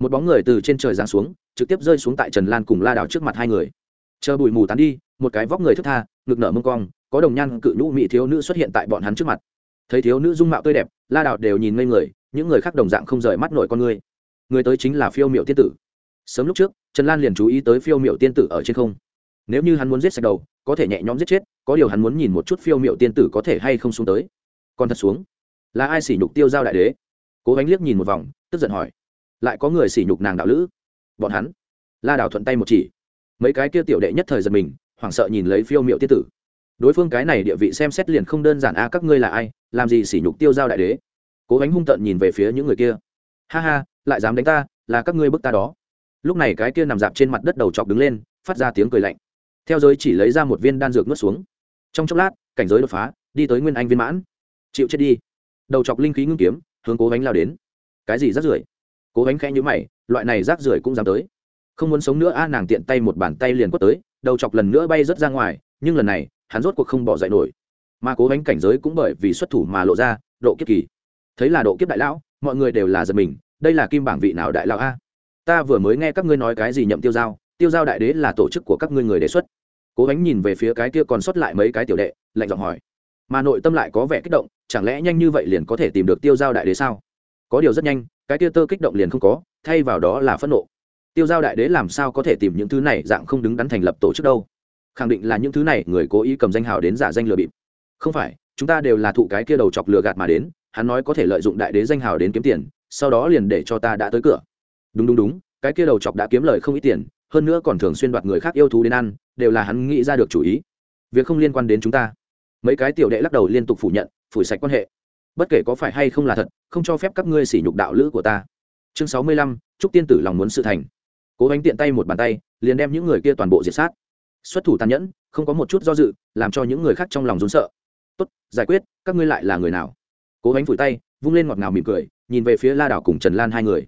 một bóng người từ trên trời giáng xuống, trực tiếp rơi xuống tại trần lan cùng la đào trước mặt hai người. Chờ bụi mù tán đi, một cái vóc người thức tha, ngực nở mông cong, có đồng nhan cự nhũ mỹ thiếu nữ xuất hiện tại bọn hắn trước mặt. Thấy thiếu nữ dung mạo tươi đẹp, la đào đều nhìn ngây người, những người khác đồng dạng không rời mắt nổi con người. Người tới chính là phiêu miệu tiên tử. Sớm lúc trước, trần lan liền chú ý tới phiêu miệu tiên tử ở trên không. Nếu như hắn muốn giết sạch đầu, có thể nhẹ nhõm giết chết, có điều hắn muốn nhìn một chút phiêu miệu tiên tử có thể hay không xuống tới. Còn thật xuống. Là ai sỉ nhục tiêu giao đại đế? Cố gánh liếc nhìn một vòng, tức giận hỏi lại có người sỉ nhục nàng đạo lữ. Bọn hắn, la đào thuận tay một chỉ. Mấy cái kia tiểu đệ nhất thời giật mình, hoảng sợ nhìn lấy phiêu miệu tiết tử. Đối phương cái này địa vị xem xét liền không đơn giản a, các ngươi là ai, làm gì sỉ nhục tiêu giao đại đế? Cố gắng hung tợn nhìn về phía những người kia. Ha ha, lại dám đánh ta, là các ngươi bức ta đó. Lúc này cái kia nằm dạp trên mặt đất đầu chọc đứng lên, phát ra tiếng cười lạnh. Theo giới chỉ lấy ra một viên đan dược nuốt xuống. Trong chốc lát, cảnh giới đột phá, đi tới nguyên anh viên mãn. Chịu chết đi. Đầu chọc linh khí ngưng kiếm, hướng cố gánh lao đến. Cái gì rắt rưởi? Cố gánh khẽ nhữ mày, loại này rác rưởi cũng dám tới. Không muốn sống nữa, a, nàng tiện tay một bàn tay liền quất tới, đầu chọc lần nữa bay rớt ra ngoài, nhưng lần này, hắn rốt cuộc không bỏ dậy nổi. Mà cố gánh cảnh giới cũng bởi vì xuất thủ mà lộ ra, độ kiếp kỳ. Thấy là độ kiếp đại lão, mọi người đều là giật mình, đây là kim bảng vị nào đại lão a? Ta vừa mới nghe các ngươi nói cái gì nhậm tiêu giao tiêu giao đại đế là tổ chức của các ngươi người đề xuất. Cố gánh nhìn về phía cái kia còn sót lại mấy cái tiểu đệ, lạnh giọng hỏi. Mà nội tâm lại có vẻ kích động, chẳng lẽ nhanh như vậy liền có thể tìm được tiêu giao đại đế sao? Có điều rất nhanh cái kia tơ kích động liền không có, thay vào đó là phẫn nộ. Tiêu giao đại đế làm sao có thể tìm những thứ này dạng không đứng đắn thành lập tổ chức đâu? Khẳng định là những thứ này người cố ý cầm danh hào đến giả danh lừa bịp. Không phải, chúng ta đều là thụ cái kia đầu chọc lừa gạt mà đến, hắn nói có thể lợi dụng đại đế danh hào đến kiếm tiền, sau đó liền để cho ta đã tới cửa. Đúng đúng đúng, cái kia đầu chọc đã kiếm lời không ít tiền, hơn nữa còn thường xuyên đoạt người khác yêu thú đến ăn, đều là hắn nghĩ ra được chủ ý. Việc không liên quan đến chúng ta. Mấy cái tiểu đệ lắc đầu liên tục phủ nhận, phủi sạch quan hệ bất kể có phải hay không là thật, không cho phép các ngươi sỉ nhục đạo lữ của ta. Chương sáu mươi lăm chúc tiên tử lòng muốn sự thành. Cố gánh tiện tay một bàn tay, liền đem những người kia toàn bộ diệt sát. Xuất thủ tàn nhẫn, không có một chút do dự, làm cho những người khác trong lòng rốn sợ. Tốt, giải quyết, các ngươi lại là người nào? Cố gánh phủi tay, vung lên ngọt ngào mỉm cười, nhìn về phía la đảo cùng trần lan hai người.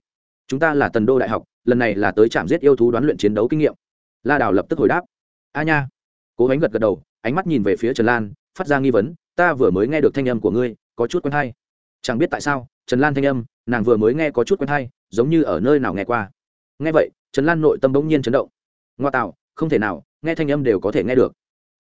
Chúng ta là tần đô đại học, lần này là tới trạm giết yêu thú đoán luyện chiến đấu kinh nghiệm. La đảo lập tức hồi đáp. A nha. Cố gánh gật gật đầu, ánh mắt nhìn về phía trần lan, phát ra nghi vấn, ta vừa mới nghe được thanh âm của ngươi có chút quen hay. Chẳng biết tại sao, trần lan thanh âm, nàng vừa mới nghe có chút quen hay, giống như ở nơi nào nghe qua. Nghe vậy, trần lan nội tâm bỗng nhiên chấn động. Ngoa tạo, không thể nào, nghe thanh âm đều có thể nghe được.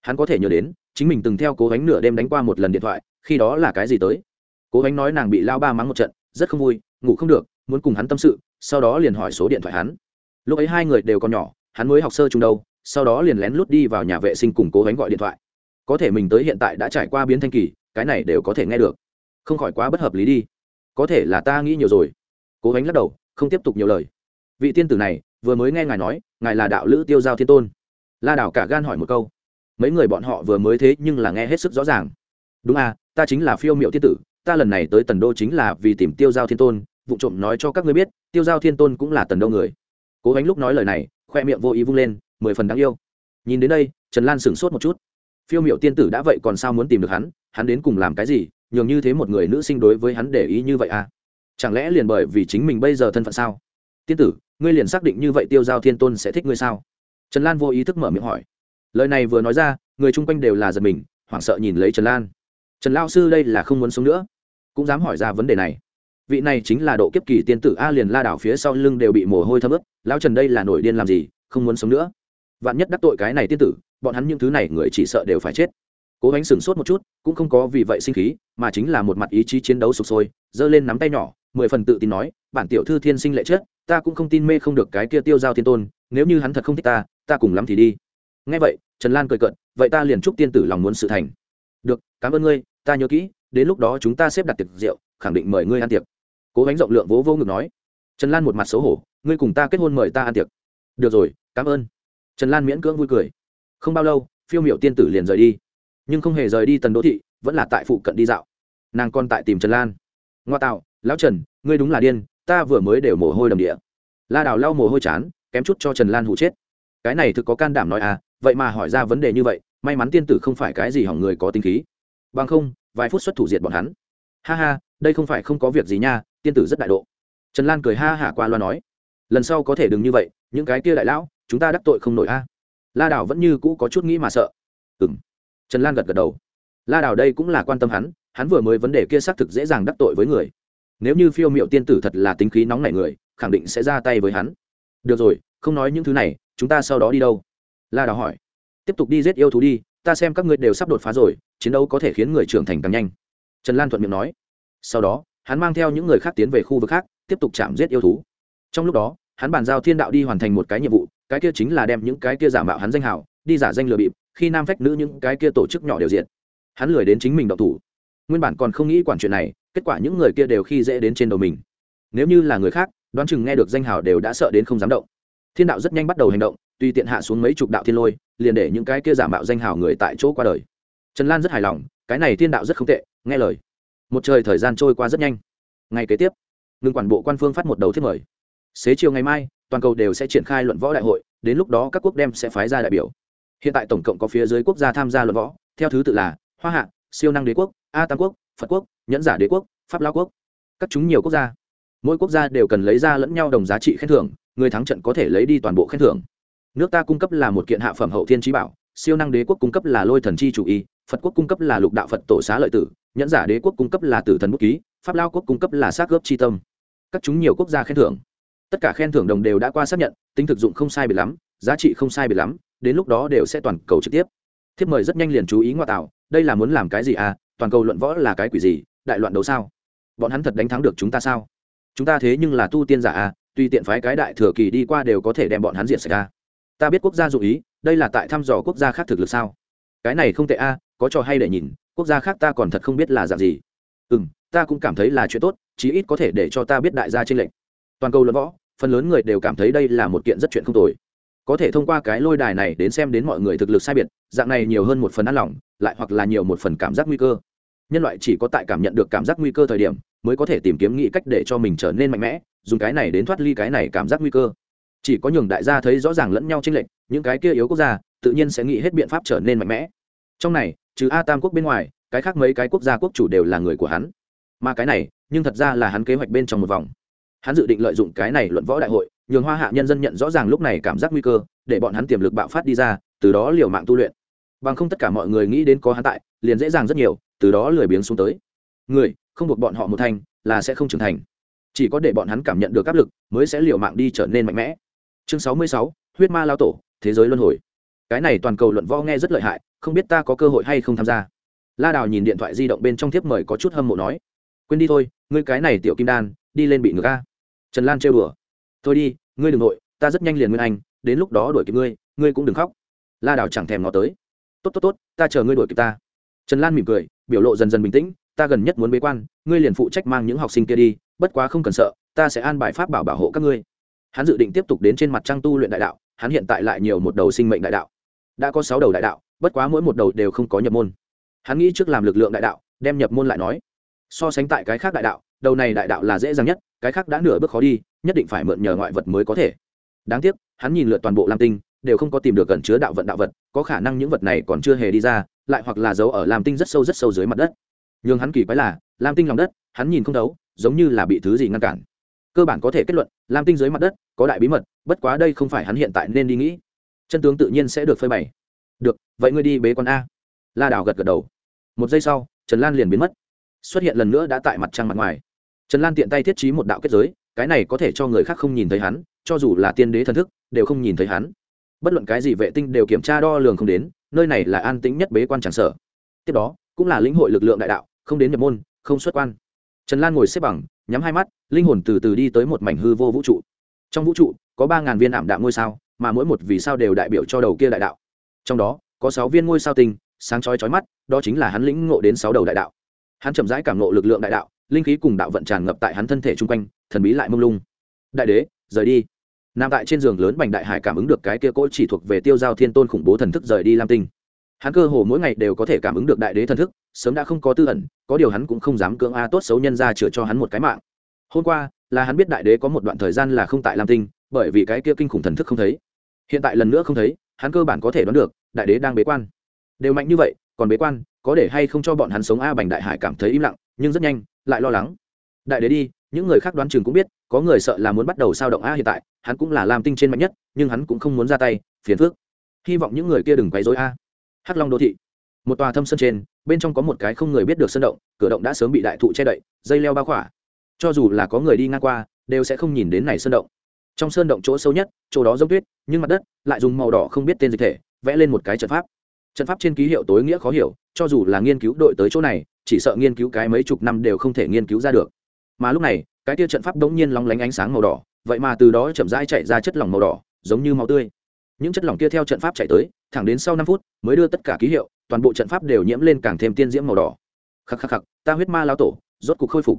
Hắn có thể nhớ đến, chính mình từng theo cố gánh nửa đêm đánh qua một lần điện thoại, khi đó là cái gì tới. Cố gánh nói nàng bị lao ba mắng một trận, rất không vui, ngủ không được, muốn cùng hắn tâm sự, sau đó liền hỏi số điện thoại hắn. Lúc ấy hai người đều còn nhỏ, hắn mới học sơ chung đâu, sau đó liền lén lút đi vào nhà vệ sinh cùng cố gánh gọi điện thoại. Có thể mình tới hiện tại đã trải qua biến thanh kỳ, cái này đều có thể nghe được không khỏi quá bất hợp lý đi. Có thể là ta nghĩ nhiều rồi. Cố gánh lắc đầu, không tiếp tục nhiều lời. Vị tiên tử này, vừa mới nghe ngài nói, ngài là đạo lữ tiêu giao thiên tôn. La đảo cả gan hỏi một câu. Mấy người bọn họ vừa mới thế nhưng là nghe hết sức rõ ràng. Đúng à ta chính là phiêu miệu tiên tử, ta lần này tới tần đô chính là vì tìm tiêu giao thiên tôn, vụ trộm nói cho các ngươi biết, tiêu giao thiên tôn cũng là tần đô người. Cố gánh lúc nói lời này, khoe miệng vô ý vung lên, mười phần đáng yêu. Nhìn đến đây, trần lan sửng sốt một chút. Phiêu miệu tiên tử đã vậy còn sao muốn tìm được hắn hắn đến cùng làm cái gì nhường như thế một người nữ sinh đối với hắn để ý như vậy à? Chẳng lẽ liền bởi vì chính mình bây giờ thân phận sao? Tiên tử, ngươi liền xác định như vậy tiêu giao thiên tôn sẽ thích ngươi sao? Trần lan vô ý thức mở miệng hỏi. Lời này vừa nói ra, người chung quanh đều là giật mình, hoảng sợ nhìn lấy trần lan. Trần lao sư đây là không muốn sống nữa, cũng dám hỏi ra vấn đề này. Vị này chính là độ kiếp kỳ tiên tử a liền la đảo phía sau lưng đều bị mồ hôi thấm ướt. Lao trần đây là nổi điên làm gì, không muốn sống nữa. Vạn nhất đắc tội cái này tiên tử, bọn hắn những thứ này người chỉ sợ đều phải chết cố gắng sửng sốt một chút, cũng không có vì vậy sinh khí, mà chính là một mặt ý chí chiến đấu sụp sôi, giơ lên nắm tay nhỏ, mười phần tự tin nói, bản tiểu thư thiên sinh lệ chết, ta cũng không tin mê không được cái kia tiêu giao thiên tôn, nếu như hắn thật không thích ta ta cùng lắm thì đi. Ngay vậy, trần lan cười cận vậy ta liền chúc tiên tử lòng muốn sự thành. Được, cảm ơn ngươi, ta nhớ kỹ, đến lúc đó chúng ta xếp đặt tiệc rượu, khẳng định mời ngươi ăn tiệc. Cố gắng rộng lượng vỗ vô ngực nói. Trần lan một mặt xấu hổ, ngươi cùng ta kết hôn mời ta ăn tiệc. Được rồi, cảm ơn. Trần lan miễn cưỡng vui cười. Không bao lâu, phiêu m i ệ u tiên tử liền rời đi nhưng không hề rời đi tần đô thị, vẫn là tại phụ cận đi dạo. Nàng còn tại tìm trần lan. Ngoa tạo, lão trần, ngươi đúng là điên, ta vừa mới đều mồ hôi đầm địa. La đào lau mồ hôi chán, kém chút cho trần lan hụ chết. Cái này thực có can đảm nói à vậy mà hỏi ra vấn đề như vậy, may mắn tiên tử không phải cái gì hỏng người có tính khí. Bằng không, vài phút xuất thủ diệt bọn hắn. Ha ha, đây không phải không có việc gì nha, tiên tử rất đại độ. Trần lan cười ha hả qua loa nói. Lần sau có thể đừng như vậy, những cái kia đại lão, chúng ta đắc tội không nổi a. La đảo vẫn như cũ có chút nghĩ mà sợ. Ừ m trần lan gật gật đầu. La Đào đây cũng là quan tâm hắn hắn vừa mới vấn đề kia xác thực dễ dàng đắc tội với người. Nếu như phiêu m i ệ u tiên tử thật là tính khí nóng nảy người, khẳng định sẽ ra tay với hắn. Được rồi, không nói những thứ này, chúng ta sau đó đi đâu? La Đào hỏi. Tiếp tục đi giết yêu thú đi, ta xem các ngươi đều sắp đột phá rồi, chiến đấu có thể khiến người trưởng thành càng nhanh. Trần lan thuận miệng nói. Sau đó, hắn mang theo những người khác tiến về khu vực khác, tiếp tục chạm giết yêu thú. Trong lúc đó, hắn bàn giao thiên đạo đi hoàn thành một cái nhiệm vụ, cái kia chính là đem những cái kia giả mạo hắn danh hào, đi giả danh lừa bịp khi nam phách nữ những cái kia tổ chức nhỏ đều diện hắn lười đến chính mình độc thủ. Nguyên bản còn không nghĩ quản chuyện này, kết quả những người kia đều khi dễ đến trên đầu mình. Nếu như là người khác, đoán chừng nghe được danh hào đều đã sợ đến không dám động. Thiên đạo rất nhanh bắt đầu hành động, tùy tiện hạ xuống mấy chục đạo thiên lôi, liền để những cái kia giả mạo danh hào người tại chỗ qua đời. Trần lan rất hài lòng, cái này thiên đạo rất không tệ, nghe lời. Một trời thời gian trôi qua rất nhanh. Ngày kế tiếp ngừng quản bộ quan phương phát một đầu thiết mời. Xế chiều ngày mai, toàn cầu đều sẽ triển khai luận võ đại hội, đến lúc đó các quốc đem sẽ phái ra đại biểu hiện tại tổng cộng có phía dưới quốc gia tham gia luận võ, theo thứ tự là hoa hạ, siêu năng đế quốc, a tam quốc, phật quốc, nhẫn giả đế quốc, pháp lao quốc. Các chúng nhiều quốc gia. Mỗi quốc gia đều cần lấy ra lẫn nhau đồng giá trị khen thưởng, người thắng trận có thể lấy đi toàn bộ khen thưởng. Nước ta cung cấp là một kiện hạ phẩm hậu thiên trí bảo, siêu năng đế quốc cung cấp là lôi thần chi chủ y, phật quốc cung cấp là lục đạo phật tổ xá lợi tử, nhẫn giả đế quốc cung cấp là tử thần bút ký, pháp lao quốc cung cấp là xác gớp tri tâm. Các chúng nhiều quốc gia khen thưởng. Tất cả khen thưởng đồng đều đã qua xác nhận, tính thực dụng không sai biệt lắm, giá trị không sai biệt lắm đến lúc đó đều sẽ toàn cầu trực tiếp. Thiếp mời rất nhanh liền chú ý ngoại tạo, đây là muốn làm cái gì à? Toàn cầu luận võ là cái quỷ gì? Đại loạn đấu sao? Bọn hắn thật đánh thắng được chúng ta sao? Chúng ta thế nhưng là tu tiên giả à? Tuy tiện phái cái đại thừa kỳ đi qua đều có thể đem bọn hắn diệt sạch ra ta biết quốc gia dụ ý, đây là tại thăm dò quốc gia khác thực lực sao? Cái này không tệ a có trò hay để nhìn, quốc gia khác ta còn thật không biết là dạng gì. Ừ m ta cũng cảm thấy là chuyện tốt, chí ít có thể để cho ta biết đại gia trên lệnh toàn cầu luận võ, phần lớn người đều cảm thấy đây là một kiện rất chuyện không tồi có thể thông qua cái lôi đài này đến xem đến mọi người thực lực sai biệt, dạng này nhiều hơn một phần ăn lòng, lại hoặc là nhiều một phần cảm giác nguy cơ. Nhân loại chỉ có tại cảm nhận được cảm giác nguy cơ thời điểm, mới có thể tìm kiếm nghĩ cách để cho mình trở nên mạnh mẽ, dùng cái này đến thoát ly cái này cảm giác nguy cơ. Chỉ có nhường đại gia thấy rõ ràng lẫn nhau tranh lệch, những cái kia yếu quốc gia, tự nhiên sẽ nghĩ hết biện pháp trở nên mạnh mẽ. Trong này, trừ a tam quốc bên ngoài, cái khác mấy cái quốc gia quốc chủ đều là người của hắn. Mà cái này, nhưng thật ra là hắn kế hoạch bên trong một vòng. Hắn dự định lợi dụng cái này luận võ đại hội nhường hoa hạ nhân dân nhận rõ ràng lúc này cảm giác nguy cơ, để bọn hắn tiềm lực bạo phát đi ra, từ đó liều mạng tu luyện. Bằng không tất cả mọi người nghĩ đến có hắn tại, liền dễ dàng rất nhiều, từ đó lười biếng xuống tới. Người, không buộc bọn họ một thành, là sẽ không trưởng thành. Chỉ có để bọn hắn cảm nhận được áp lực, mới sẽ liều mạng đi trở nên mạnh mẽ. Chương sáu mươi sáu, huyết ma lao tổ, thế giới luân hồi. Cái này toàn cầu luận võ nghe rất lợi hại, không biết ta có cơ hội hay không tham gia. La đào nhìn điện thoại di động bên trong thiếp mời có chút hâm mộ nói. Quên đi thôi, ngươi cái này tiểu kim đan, đi lên bị ngược ca trần lan trêu đùa thôi đi, ngươi đ ừ n g nội, ta rất nhanh liền nguyên anh, đến lúc đó đuổi kịp ngươi ngươi cũng đừng khóc. La đào chẳng thèm ngó tới. Tốt tốt tốt, ta chờ ngươi đuổi kịp ta. Trần lan mỉm cười, biểu lộ dần dần bình tĩnh, ta gần nhất muốn bế quan, ngươi liền phụ trách mang những học sinh kia đi, bất quá không cần sợ, ta sẽ an bài pháp bảo bảo hộ các ngươi. Hắn dự định tiếp tục đến trên mặt trăng tu luyện đại đạo, hắn hiện tại lại nhiều một đầu sinh mệnh đại đạo. Đã có sáu đầu đại đạo, bất quá mỗi một đầu đều không có nhập môn. Hắn nghĩ trước làm lực lượng đại đạo, đem nhập môn lại nói. So sánh tại cái khác đại đạo đầu này đại đạo là dễ dàng nhất, cái khác đã nửa bước khó đi, nhất định phải mượn nhờ ngoại vật mới có thể. Đáng tiếc, hắn nhìn lượt toàn bộ lam tinh, đều không có tìm được gần chứa đạo vận đạo vật, có khả năng những vật này còn chưa hề đi ra, lại hoặc là giấu ở lam tinh rất sâu rất sâu dưới mặt đất. Nhưng hắn kỳ quái là, lam tinh lòng đất, hắn nhìn không đấu giống như là bị thứ gì ngăn cản. Cơ bản có thể kết luận, lam tinh dưới mặt đất, có đại bí mật, bất quá đây không phải hắn hiện tại nên đi nghĩ. Chân tướng tự nhiên sẽ được phơi bày. Được, vậy ngươi đi bế con a. La đào gật gật đầu. Một giây sau, trần lan liền biến mất. Xuất hiện lần nữa đã tại mặt trăng mặt ngoài trần lan tiện tay thiết trí một đạo kết giới, cái này có thể cho người khác không nhìn thấy hắn, cho dù là tiên đế thần thức, đều không nhìn thấy hắn. Bất luận cái gì vệ tinh đều kiểm tra đo lường không đến, nơi này là an tĩnh nhất bế quan tràng sở. Tiếp đó, cũng là lĩnh hội lực lượng đại đạo, không đến nhập môn, không xuất quan. Trần lan ngồi xếp bằng, nhắm hai mắt, linh hồn từ từ đi tới một mảnh hư vô vũ trụ. Trong vũ trụ, có ba ngàn viên ảm đạm ngôi sao, mà mỗi một vì sao đều đại biểu cho đầu kia đại đạo. Trong đó, có sáu viên ngôi sao tinh, sáng chói chói mắt, đó chính là hắn lĩnh ngộ đến sáu đầu đại đạo. Hắn chậm rãi cảm ngộ lực lượng đại đạo linh khí cùng đạo vận tràn ngập tại hắn thân thể chung quanh, thần bí lại mông lung. Đại đế, rời đi. Nằm tại trên giường lớn bành đại hải cảm ứng được cái kia cỗ chỉ thuộc về tiêu giao thiên tôn khủng bố thần thức rời đi lam tinh. Hắn cơ hồ mỗi ngày đều có thể cảm ứng được đại đế thần thức, sớm đã không có tư ẩn, có điều hắn cũng không dám cưỡng a tốt xấu nhân ra chữa cho hắn một cái mạng. Hôm qua, là hắn biết đại đế có một đoạn thời gian là không tại lam tinh, bởi vì cái kia kinh khủng thần thức không thấy. Hiện tại lần nữa không thấy, hắn cơ bản có thể đoán được, đại đế đang bế quan. Đều mạnh như vậy, còn bế quan, có để hay không cho bọn hắn sống a? Bành đại hải cảm thấy im lặng nhưng rất nhanh, lại lo lắng. Đại đế đi, những người khác đoán chừng cũng biết, có người sợ là muốn bắt đầu sao động a hiện tại, hắn cũng là làm tinh trên mạnh nhất, nhưng hắn cũng không muốn ra tay, phiền phước hy vọng những người kia đừng quấy dối a. Hắc long đô thị. Một tòa thâm sân trên, bên trong có một cái không người biết được sân động, cửa động đã sớm bị đại thụ che đậy, dây leo bao khỏa. Cho dù là có người đi ngang qua, đều sẽ không nhìn đến này sơn động. Trong sơn động chỗ sâu nhất, chỗ đó giống tuyết, nhưng mặt đất lại dùng màu đỏ không biết tên dịch thể, vẽ lên một cái trận pháp. Trận pháp trên ký hiệu tối nghĩa khó hiểu, cho dù là nghiên cứu đội tới chỗ này chỉ sợ nghiên cứu cái mấy chục năm đều không thể nghiên cứu ra được. Mà lúc này, cái tia trận pháp đống nhiên lóng lánh ánh sáng màu đỏ, vậy mà từ đó chậm rãi chạy ra chất lỏng màu đỏ, giống như máu tươi. Những chất lỏng kia theo trận pháp chạy tới, thẳng đến sau năm phút, mới đưa tất cả ký hiệu, toàn bộ trận pháp đều nhiễm lên càng thêm tiên diễm màu đỏ. Khắc khắc khắc, ta huyết ma lao tổ, rốt cục khôi phục.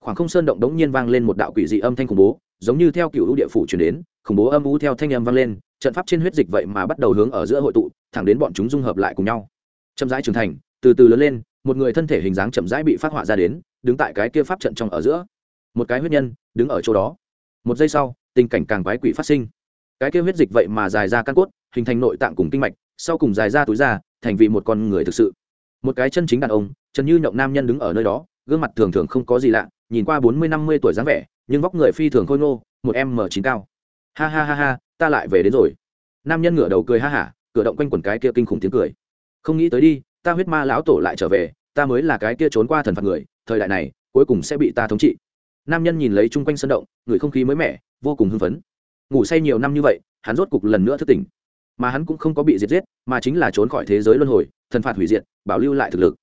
Khoảng không sơn động đống nhiên vang lên một đạo quỷ dị âm thanh khủng bố, giống như theo cựu địa phủ chuyển đến, khủng bố âm u theo thanh âm vang lên, trận pháp trên huyết dịch vậy mà bắt đầu hướng ở giữa hội tụ, thẳng đến bọn chúng dung hợp lại cùng nhau. Chậm rãi trưởng thành, từ từ lớn lên một người thân thể hình dáng chậm rãi bị phát họa ra đến, đứng tại cái kia pháp trận trong ở giữa. Một cái huyết nhân đứng ở chỗ đó. Một giây sau, tình cảnh càng quái quỷ phát sinh. Cái kia huyết dịch vậy mà dài ra căn cốt, hình thành nội tạng cùng kinh mạch, sau cùng dài ra túi ra, thành vì một con người thực sự. Một cái chân chính đàn ông, trần như nhộng nam nhân đứng ở nơi đó, gương mặt thường thường không có gì lạ, nhìn qua bốn mươi năm mươi tuổi dáng vẻ, nhưng vóc người phi thường khôi ngô, một m chín cao. Ha ha ha ha, ta lại về đến rồi. Nam nhân ngửa đầu cười ha hả cửa động quanh quần cái kia kinh khủng tiếng cười. Không nghĩ tới đi ta huyết ma lão tổ lại trở về, ta mới là cái kia trốn qua thần phạt người, thời đại này, cuối cùng sẽ bị ta thống trị. Nam nhân nhìn lấy chung quanh sân động, người không khí mới mẻ, vô cùng hưng phấn. Ngủ say nhiều năm như vậy, hắn rốt cục lần nữa thức tỉnh. Mà hắn cũng không có bị diệt giết, mà chính là trốn khỏi thế giới luân hồi, thần phạt hủy diệt, bảo lưu lại thực lực.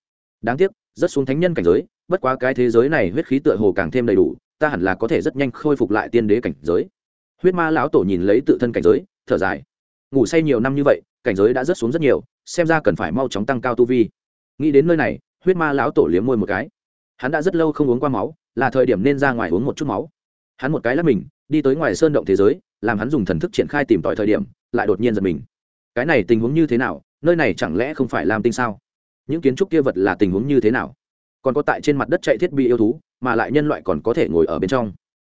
Đáng tiếc, rất xuống thánh nhân cảnh giới, bất quá cái thế giới này huyết khí tựa hồ càng thêm đầy đủ, ta hẳn là có thể rất nhanh khôi phục lại tiên đế cảnh giới. Huyết ma lão tổ nhìn lấy tự thân cảnh giới, thở dài. Ngủ say nhiều năm như vậy, cảnh giới đã rất xuống rất nhiều xem ra cần phải mau chóng tăng cao tu vi. Nghĩ đến nơi này, huyết ma lão tổ liếm môi một cái. Hắn đã rất lâu không uống qua máu, là thời điểm nên ra ngoài uống một chút máu. Hắn một cái lắp mình, đi tới ngoài sơn động thế giới, làm hắn dùng thần thức triển khai tìm tòi thời điểm, lại đột nhiên giật mình. Cái này tình huống như thế nào, nơi này chẳng lẽ không phải làm tinh sao? Những kiến trúc kia vật là tình huống như thế nào? Còn có tại trên mặt đất chạy thiết bị yêu thú, mà lại nhân loại còn có thể ngồi ở bên trong.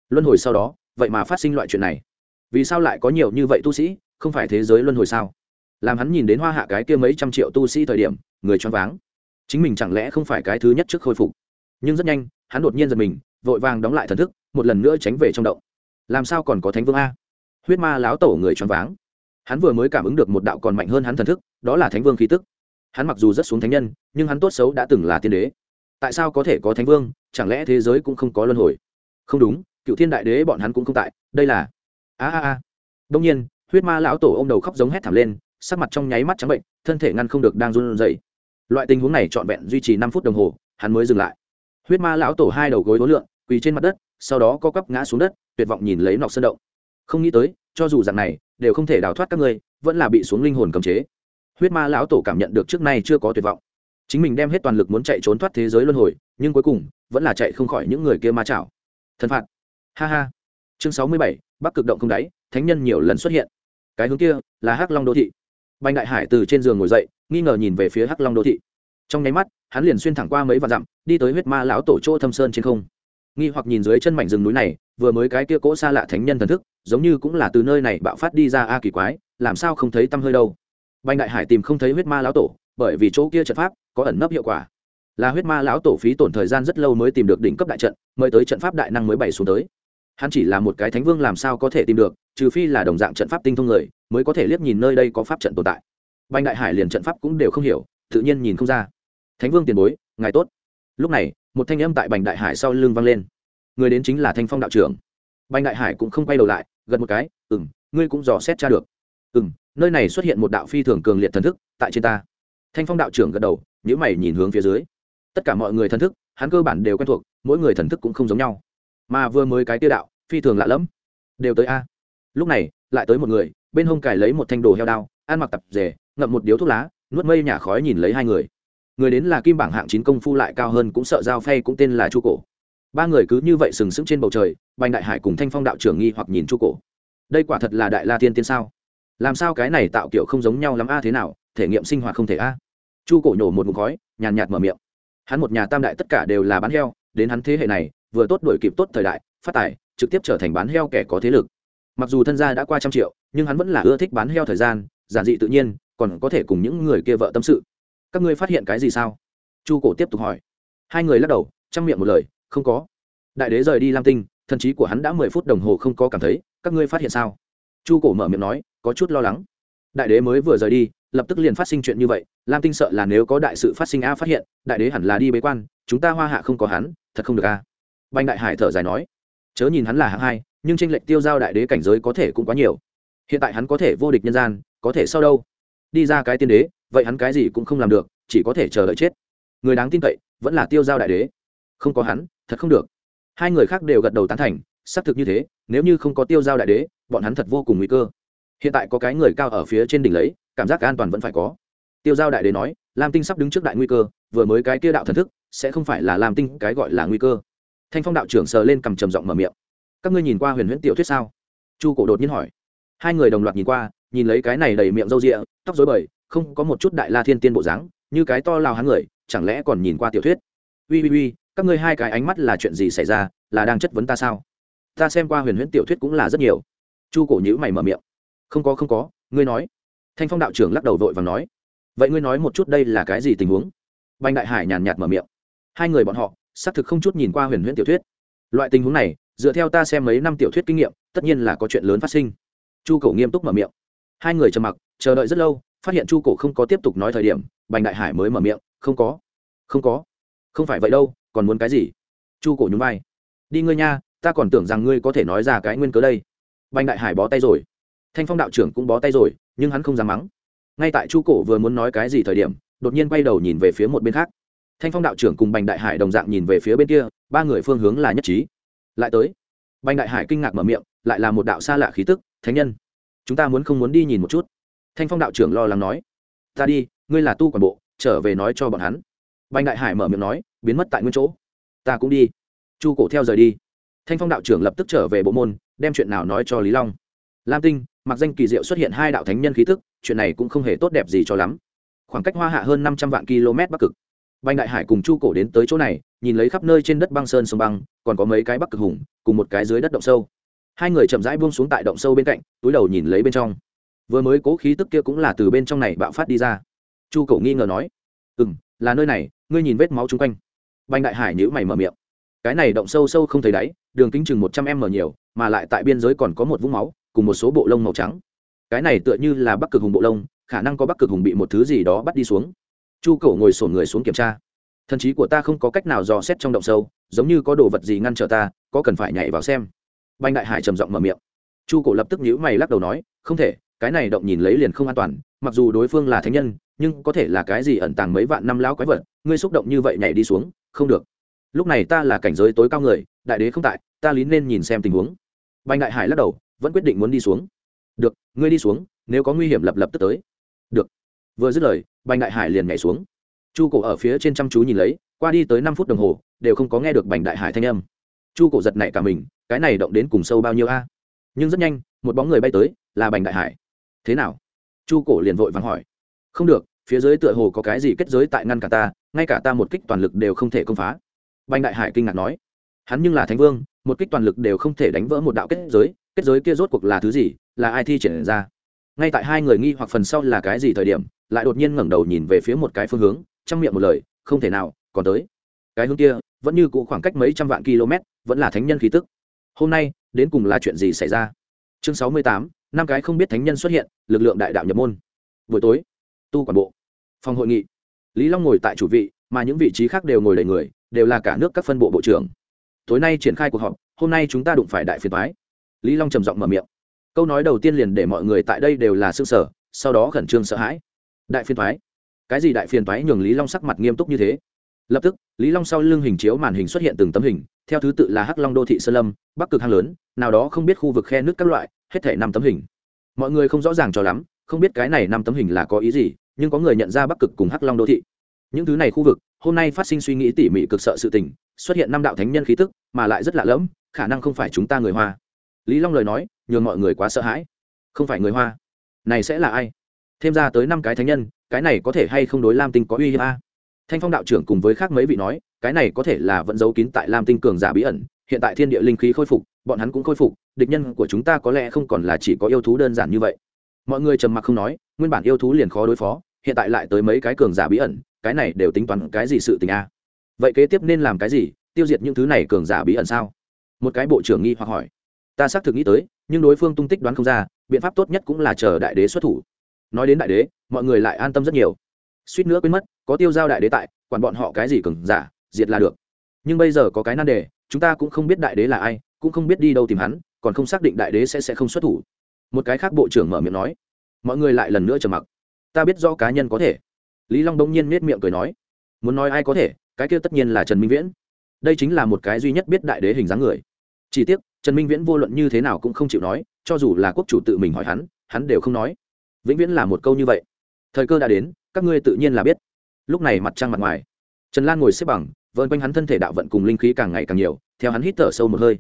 Luân hồi sau đó, vậy mà phát sinh loại chuyện này. Vì sao lại có nhiều như vậy tu sĩ, không phải thế giới luân hồi sao? Làm hắn nhìn đến hoa hạ cái kia mấy trăm triệu tu sĩ thời điểm, người choáng váng. Chính mình chẳng lẽ không phải cái thứ nhất trước khôi phục? Nhưng rất nhanh, hắn đột nhiên giật mình, vội vàng đóng lại thần thức, một lần nữa tránh về trong động. Làm sao còn có thánh vương a? Huyết ma láo tổ người choáng váng. Hắn vừa mới cảm ứng được một đạo còn mạnh hơn hắn thần thức, đó là thánh vương khí tức. Hắn mặc dù rất xuống thánh nhân, nhưng hắn tốt xấu đã từng là tiên đế. Tại sao có thể có thánh vương? Chẳng lẽ thế giới cũng không có luân hồi? Không đúng, cựu thiên đại đế bọn hắn cũng không tại, đây là a a a. Đông nhiên, huyết ma lão tổ ô m đầu khóc giống hét thảm lên sắc mặt trong nháy mắt trắng bệnh, thân thể ngăn không được đang run rẩy. Loại tình huống này trọn vẹn duy trì năm phút đồng hồ, hắn mới dừng lại. Huyết ma lão tổ hai đầu gối đối lượng quỳ trên mặt đất, sau đó co cắp ngã xuống đất, tuyệt vọng nhìn lấy nọc sơn động. Không nghĩ tới, cho dù dạng này, đều không thể đào thoát các ngươi, vẫn là bị xuống linh hồn cầm chế. Huyết ma lão tổ cảm nhận được trước nay chưa có tuyệt vọng. Chính mình đem hết toàn lực muốn chạy trốn thoát thế giới luân hồi, nhưng cuối cùng, vẫn là chạy không khỏi những người kia ma chảo. Thần phạt. Ha ha. Chương sáu mươi bảy, bắc cực động không đáy, thánh nhân nhiều lần xuất hiện. Cái hướng kia là hắc long đô thị bành đại hải từ trên giường ngồi dậy, nghi ngờ nhìn về phía hắc long đô thị. Trong nháy mắt, hắn liền xuyên thẳng qua mấy vạn dặm, đi tới huyết ma lão tổ chỗ thâm sơn trên không. Nghi hoặc nhìn dưới chân mảnh rừng núi này, vừa mới cái kia cỗ xa lạ thánh nhân thần thức, giống như cũng là từ nơi này bạo phát đi ra a kỳ quái, làm sao không thấy tăm hơi đâu. Bành đại hải tìm không thấy huyết ma lão tổ, bởi vì chỗ kia trận pháp có ẩn nấp hiệu quả. Là huyết ma lão tổ phí tổn thời gian rất lâu mới tìm được đỉnh cấp đại trận mời tới trận pháp đại năng mới bày xuống tới. Hắn chỉ là một cái thánh vương làm sao có thể tìm được, trừ phi là đồng dạng trận pháp tinh thông người mới có thể liếc nhìn nơi đây có pháp trận tồn tại. Bành đại hải liền trận pháp cũng đều không hiểu, tự nhiên nhìn không ra. Thánh vương tiền bối, ngài tốt. Lúc này, một thanh âm tại bành đại hải sau lưng vang lên. Người đến chính là thanh phong đạo trưởng. Bành đại hải cũng không quay đầu lại, gật một cái ừ m ngươi cũng dò xét ra được. Ừ m nơi này xuất hiện một đạo phi thường cường liệt thần thức, tại trên ta. Thanh phong đạo trưởng gật đầu nhữ mày nhìn hướng phía dưới. Tất cả mọi người thần thức, hắn cơ bản đều quen thuộc, mỗi người thần thức cũng không giống nhau. Mà vừa mới cái tiêu đạo, phi thường lạ lẫm. Đều tới a. Lúc này, lại tới một người bên hông cài lấy một thanh đồ heo đao, ăn mặc tập rể, ngậm một điếu thuốc lá, nuốt mây nhả khói nhìn lấy hai người. Người đến là kim bảng hạng chín công phu lại cao hơn cũng sợ dao phay cũng tên là chu cổ. Ba người cứ như vậy sừng sững trên bầu trời, bành đại hải cùng thanh phong đạo trưởng nghi hoặc nhìn chu cổ. Đây quả thật là đại la tiên tiên sao? Làm sao cái này tạo kiểu không giống nhau lắm a, thế nào? Thể nghiệm sinh hoạt không thể a. Chu cổ nhổ một mục khói, nhàn nhạt mở miệng. Hắn một nhà tam đại tất cả đều là bán heo, đến hắn thế hệ này, vừa tốt đổi kịp tốt thời đại, phát tài, trực tiếp trở thành bán heo kẻ có thế lực. Mặc dù thân gia đã qua trăm triệu nhưng hắn vẫn là ưa thích bán heo thời gian, giản dị tự nhiên, còn có thể cùng những người kia vợ tâm sự. Các ngươi phát hiện cái gì sao? Chu cổ tiếp tục hỏi. Hai người lắc đầu, chăm miệng một lời, không có. Đại đế rời đi lam tinh, thần trí của hắn đã mười phút đồng hồ không có cảm thấy, các ngươi phát hiện sao? Chu cổ mở miệng nói, có chút lo lắng. Đại đế mới vừa rời đi, lập tức liền phát sinh chuyện như vậy, lam tinh sợ là nếu có đại sự phát sinh a phát hiện, đại đế hẳn là đi bế quan, chúng ta hoa hạ không có hắn, thật không được a. Banh đại hải thở dài nói, chớ nhìn hắn là hạng hai, nhưng tranh lệch tiêu giao đại đế cảnh giới có thể cũng quá nhiều hiện tại hắn có thể vô địch nhân gian, có thể sau đâu? Đi ra cái tiên đế, vậy hắn cái gì cũng không làm được, chỉ có thể chờ đợi chết. Người đáng tin cậy, vẫn là tiêu giao đại đế. Không có hắn, thật không được. Hai người khác đều gật đầu tán thành, xác thực như thế, nếu như không có tiêu giao đại đế, bọn hắn thật vô cùng nguy cơ. Hiện tại có cái người cao ở phía trên đỉnh lấy, cảm giác an toàn vẫn phải có. Tiêu giao đại đế nói, lam tinh sắp đứng trước đại nguy cơ, vừa mới cái kia đạo thần thức, sẽ không phải là lam tinh cái gọi là nguy cơ. Thanh phong đạo trưởng sờ lên cầm trầm giọng mở miệng. Các ngươi nhìn qua huyền huyễn tiểu thuyết sao? Chu cổ đột nhiên hỏi hai người đồng loạt nhìn qua, nhìn lấy cái này đầy miệng râu rịa, tóc dối bời, không có một chút đại la thiên tiên bộ dáng, như cái to lao hắn người, chẳng lẽ còn nhìn qua tiểu thuyết? Ui ui ui, các ngươi hai cái ánh mắt là chuyện gì xảy ra, là đang chất vấn ta sao? Ta xem qua huyền huyễn tiểu thuyết cũng là rất nhiều. Chu cổ nhữ mày mở miệng. Không có không có, ngươi nói. Thanh phong đạo trưởng lắc đầu vội và nói. Vậy ngươi nói một chút đây là cái gì tình huống? Banh đại hải nhàn nhạt mở miệng. Hai người bọn họ, xác thực không chút nhìn qua huyền huyễn tiểu thuyết. Loại tình huống này, dựa theo ta xem mấy năm tiểu thuyết kinh nghiệm, tất nhiên là có chuyện lớn phát sinh chu cổ nghiêm túc mở miệng. Hai người trầm mặc, chờ đợi rất lâu, phát hiện chu cổ không có tiếp tục nói thời điểm, bành đại hải mới mở miệng, không có không có. Không phải vậy đâu, còn muốn cái gì? Chu cổ nhún vai. Đi ngươi nha, ta còn tưởng rằng ngươi có thể nói ra cái nguyên cớ đây. Bành đại hải bó tay rồi. Thanh phong đạo trưởng cũng bó tay rồi, nhưng hắn không dám mắng. Ngay tại chu cổ vừa muốn nói cái gì thời điểm, đột nhiên quay đầu nhìn về phía một bên khác. Thanh phong đạo trưởng cùng bành đại hải đồng dạng nhìn về phía bên kia, ba người phương hướng là nhất trí. Lại tới bành đại hải kinh ngạc mở miệng, lại là một đạo xa lạ khí tức, thánh nhân, chúng ta muốn không muốn đi nhìn một chút? Thanh phong đạo trưởng lo lắng nói, ta đi, ngươi là tu quản bộ, trở về nói cho bọn hắn. Bành đại hải mở miệng nói, biến mất tại nguyên chỗ. Ta cũng đi. Chu cổ theo rời đi. Thanh phong đạo trưởng lập tức trở về bộ môn, đem chuyện nào nói cho lý long. Lam tinh, mặc danh kỳ diệu xuất hiện hai đạo thánh nhân khí tức, chuyện này cũng không hề tốt đẹp gì cho lắm. Khoảng cách hoa hạ hơn năm trăm vạn km bắc cực. Bành đại hải cùng chu cổ đến tới chỗ này nhìn lấy khắp nơi trên đất băng sơn sông băng, còn có mấy cái bắc cực hùng, cùng một cái dưới đất động sâu. Hai người chậm rãi buông xuống tại động sâu bên cạnh, túi đầu nhìn lấy bên trong. Vừa mới cố khí tức kia cũng là từ bên trong này bạo phát đi ra. Chu cầu nghi ngờ nói ừ m là nơi này, ngươi nhìn vết máu chung quanh. Bành đại hải nhữ mày mở miệng, cái này động sâu sâu không thấy đáy, đường kính chừng một trăm em mở nhiều, mà lại tại biên giới còn có một vũng máu, cùng một số bộ lông màu trắng. Cái này tựa như là bắc cực hùng bộ lông, khả năng có bắc cực hùng bị một thứ gì đó bắt đi xuống. Chu cầu ngồi sổn người xuống kiểm tra thần trí của ta không có cách nào dò xét trong động sâu, giống như có đồ vật gì ngăn trở ta, có cần phải nhảy vào xem. Banh đại hải trầm giọng mở miệng. Chu cổ lập tức nhíu mày lắc đầu nói, không thể, cái này động nhìn lấy liền không an toàn, mặc dù đối phương là thánh nhân, nhưng có thể là cái gì ẩn tàng mấy vạn năm lão quái vật, ngươi xúc động như vậy nhảy đi xuống, không được. Lúc này ta là cảnh giới tối cao người, đại đế không tại, ta lín nên nhìn xem tình huống. Banh đại hải lắc đầu, vẫn quyết định muốn đi xuống. Được, ngươi đi xuống, nếu có nguy hiểm lập lập tức tới. Được. Vừa dứt lời, bành đại hải liền nhảy xuống chu cổ ở phía trên chăm chú nhìn lấy, qua đi tới năm phút đồng hồ, đều không có nghe được bành đại hải thanh âm. Chu cổ giật nảy cả mình, cái này động đến cùng sâu bao nhiêu a? Nhưng rất nhanh, một bóng người bay tới, là bành đại hải. Thế nào? Chu cổ liền vội vàng hỏi. Không được, phía dưới tựa hồ có cái gì kết giới tại ngăn cả ta, ngay cả ta một kích toàn lực đều không thể công phá. Bành đại hải kinh ngạc nói. Hắn nhưng là thánh vương, một kích toàn lực đều không thể đánh vỡ một đạo kết giới kết giới kia rốt cuộc là thứ gì, là ai thi triển ra? Ngay tại hai người nghi hoặc phần sau là cái gì thời điểm, lại đột nhiên ngẩng đầu nhìn về phía một cái phương hướng trong miệng một lời, không thể nào, còn tới. Cái hướng kia, vẫn như cũ khoảng cách mấy trăm vạn km, vẫn là thánh nhân khí tức. Hôm nay, đến cùng là chuyện gì xảy ra? Chương sáu mươi tám, năm cái không biết thánh nhân xuất hiện, lực lượng đại đạo nhập môn. Buổi tối, tu quản bộ, phòng hội nghị. Lý long ngồi tại chủ vị, mà những vị trí khác đều ngồi đầy người, đều là cả nước các phân bộ bộ trưởng. Tối nay triển khai cuộc họp, hôm nay chúng ta đụng phải đại phiền thoái lý long trầm giọng mở miệng. Câu nói đầu tiên liền để mọi người tại đây đều là s ư ơ n g sở sau đó khẩn trương sợ hãi. Đại phiền thoái cái gì đại phiền toái nhường lý long sắc mặt nghiêm túc như thế? Lập tức, lý long sau lưng hình chiếu màn hình xuất hiện từng tấm hình, theo thứ tự là hắc long đô thị sơn lâm, bắc cực hang lớn, nào đó không biết khu vực khe nước các loại, hết thể năm tấm hình. Mọi người không rõ ràng cho lắm, không biết cái này năm tấm hình là có ý gì, nhưng có người nhận ra bắc cực cùng hắc long đô thị. Những thứ này khu vực, hôm nay phát sinh suy nghĩ tỉ mỉ cực sợ sự tình, xuất hiện năm đạo thánh nhân khí tức, mà lại rất lạ lẫm, khả năng không phải chúng ta người hoa. Lý long lời nói, nhường mọi người quá sợ hãi. Không phải người hoa. Này sẽ là ai? Thêm ra tới năm cái thánh nhân cái này có thể hay không đối lam tinh có uy hiếp a? Thanh phong đạo trưởng cùng với khác mấy vị nói, cái này có thể là vẫn giấu kín tại lam tinh cường giả bí ẩn, hiện tại thiên địa linh khí khôi phục, bọn hắn cũng khôi phục, địch nhân của chúng ta có lẽ không còn là chỉ có yêu thú đơn giản như vậy. Mọi người trầm mặc không nói, nguyên bản yêu thú liền khó đối phó, hiện tại lại tới mấy cái cường giả bí ẩn, cái này đều tính toán cái gì sự tình a? Vậy kế tiếp nên làm cái gì, tiêu diệt những thứ này cường giả bí ẩn sao? Một cái bộ trưởng nghi hoặc hỏi. Ta xác thực nghĩ tới, nhưng đối phương tung tích đoán không ra, biện pháp tốt nhất cũng là chờ đại đế xuất thủ nói đến đại đế, mọi người lại an tâm rất nhiều. Suýt nữa quên mất, có tiêu giao đại đế tại, quản bọn họ cái gì cường giả, diệt là được. Nhưng bây giờ có cái nan đề, chúng ta cũng không biết đại đế là ai, cũng không biết đi đâu tìm hắn, còn không xác định đại đế sẽ sẽ không xuất thủ. Một cái khác bộ trưởng mở miệng nói. Mọi người lại lần nữa trầm mặc. Ta biết do cá nhân có thể. Lý long đông nhiên nết miệng cười nói. Muốn nói ai có thể, cái kia tất nhiên là trần minh viễn. Đây chính là một cái duy nhất biết đại đế hình dáng người. Chỉ tiếc, trần minh viễn vô luận như thế nào cũng không chịu nói, cho dù là quốc chủ tự mình hỏi hắn hắn đều không nói vĩnh viễn là một câu như vậy. Thời cơ đã đến, các ngươi tự nhiên là biết. Lúc này mặt trăng mặt ngoài, trần lan ngồi xếp bằng vơn quanh hắn thân thể đạo vận cùng linh khí càng ngày càng nhiều, theo hắn hít thở sâu một hơi.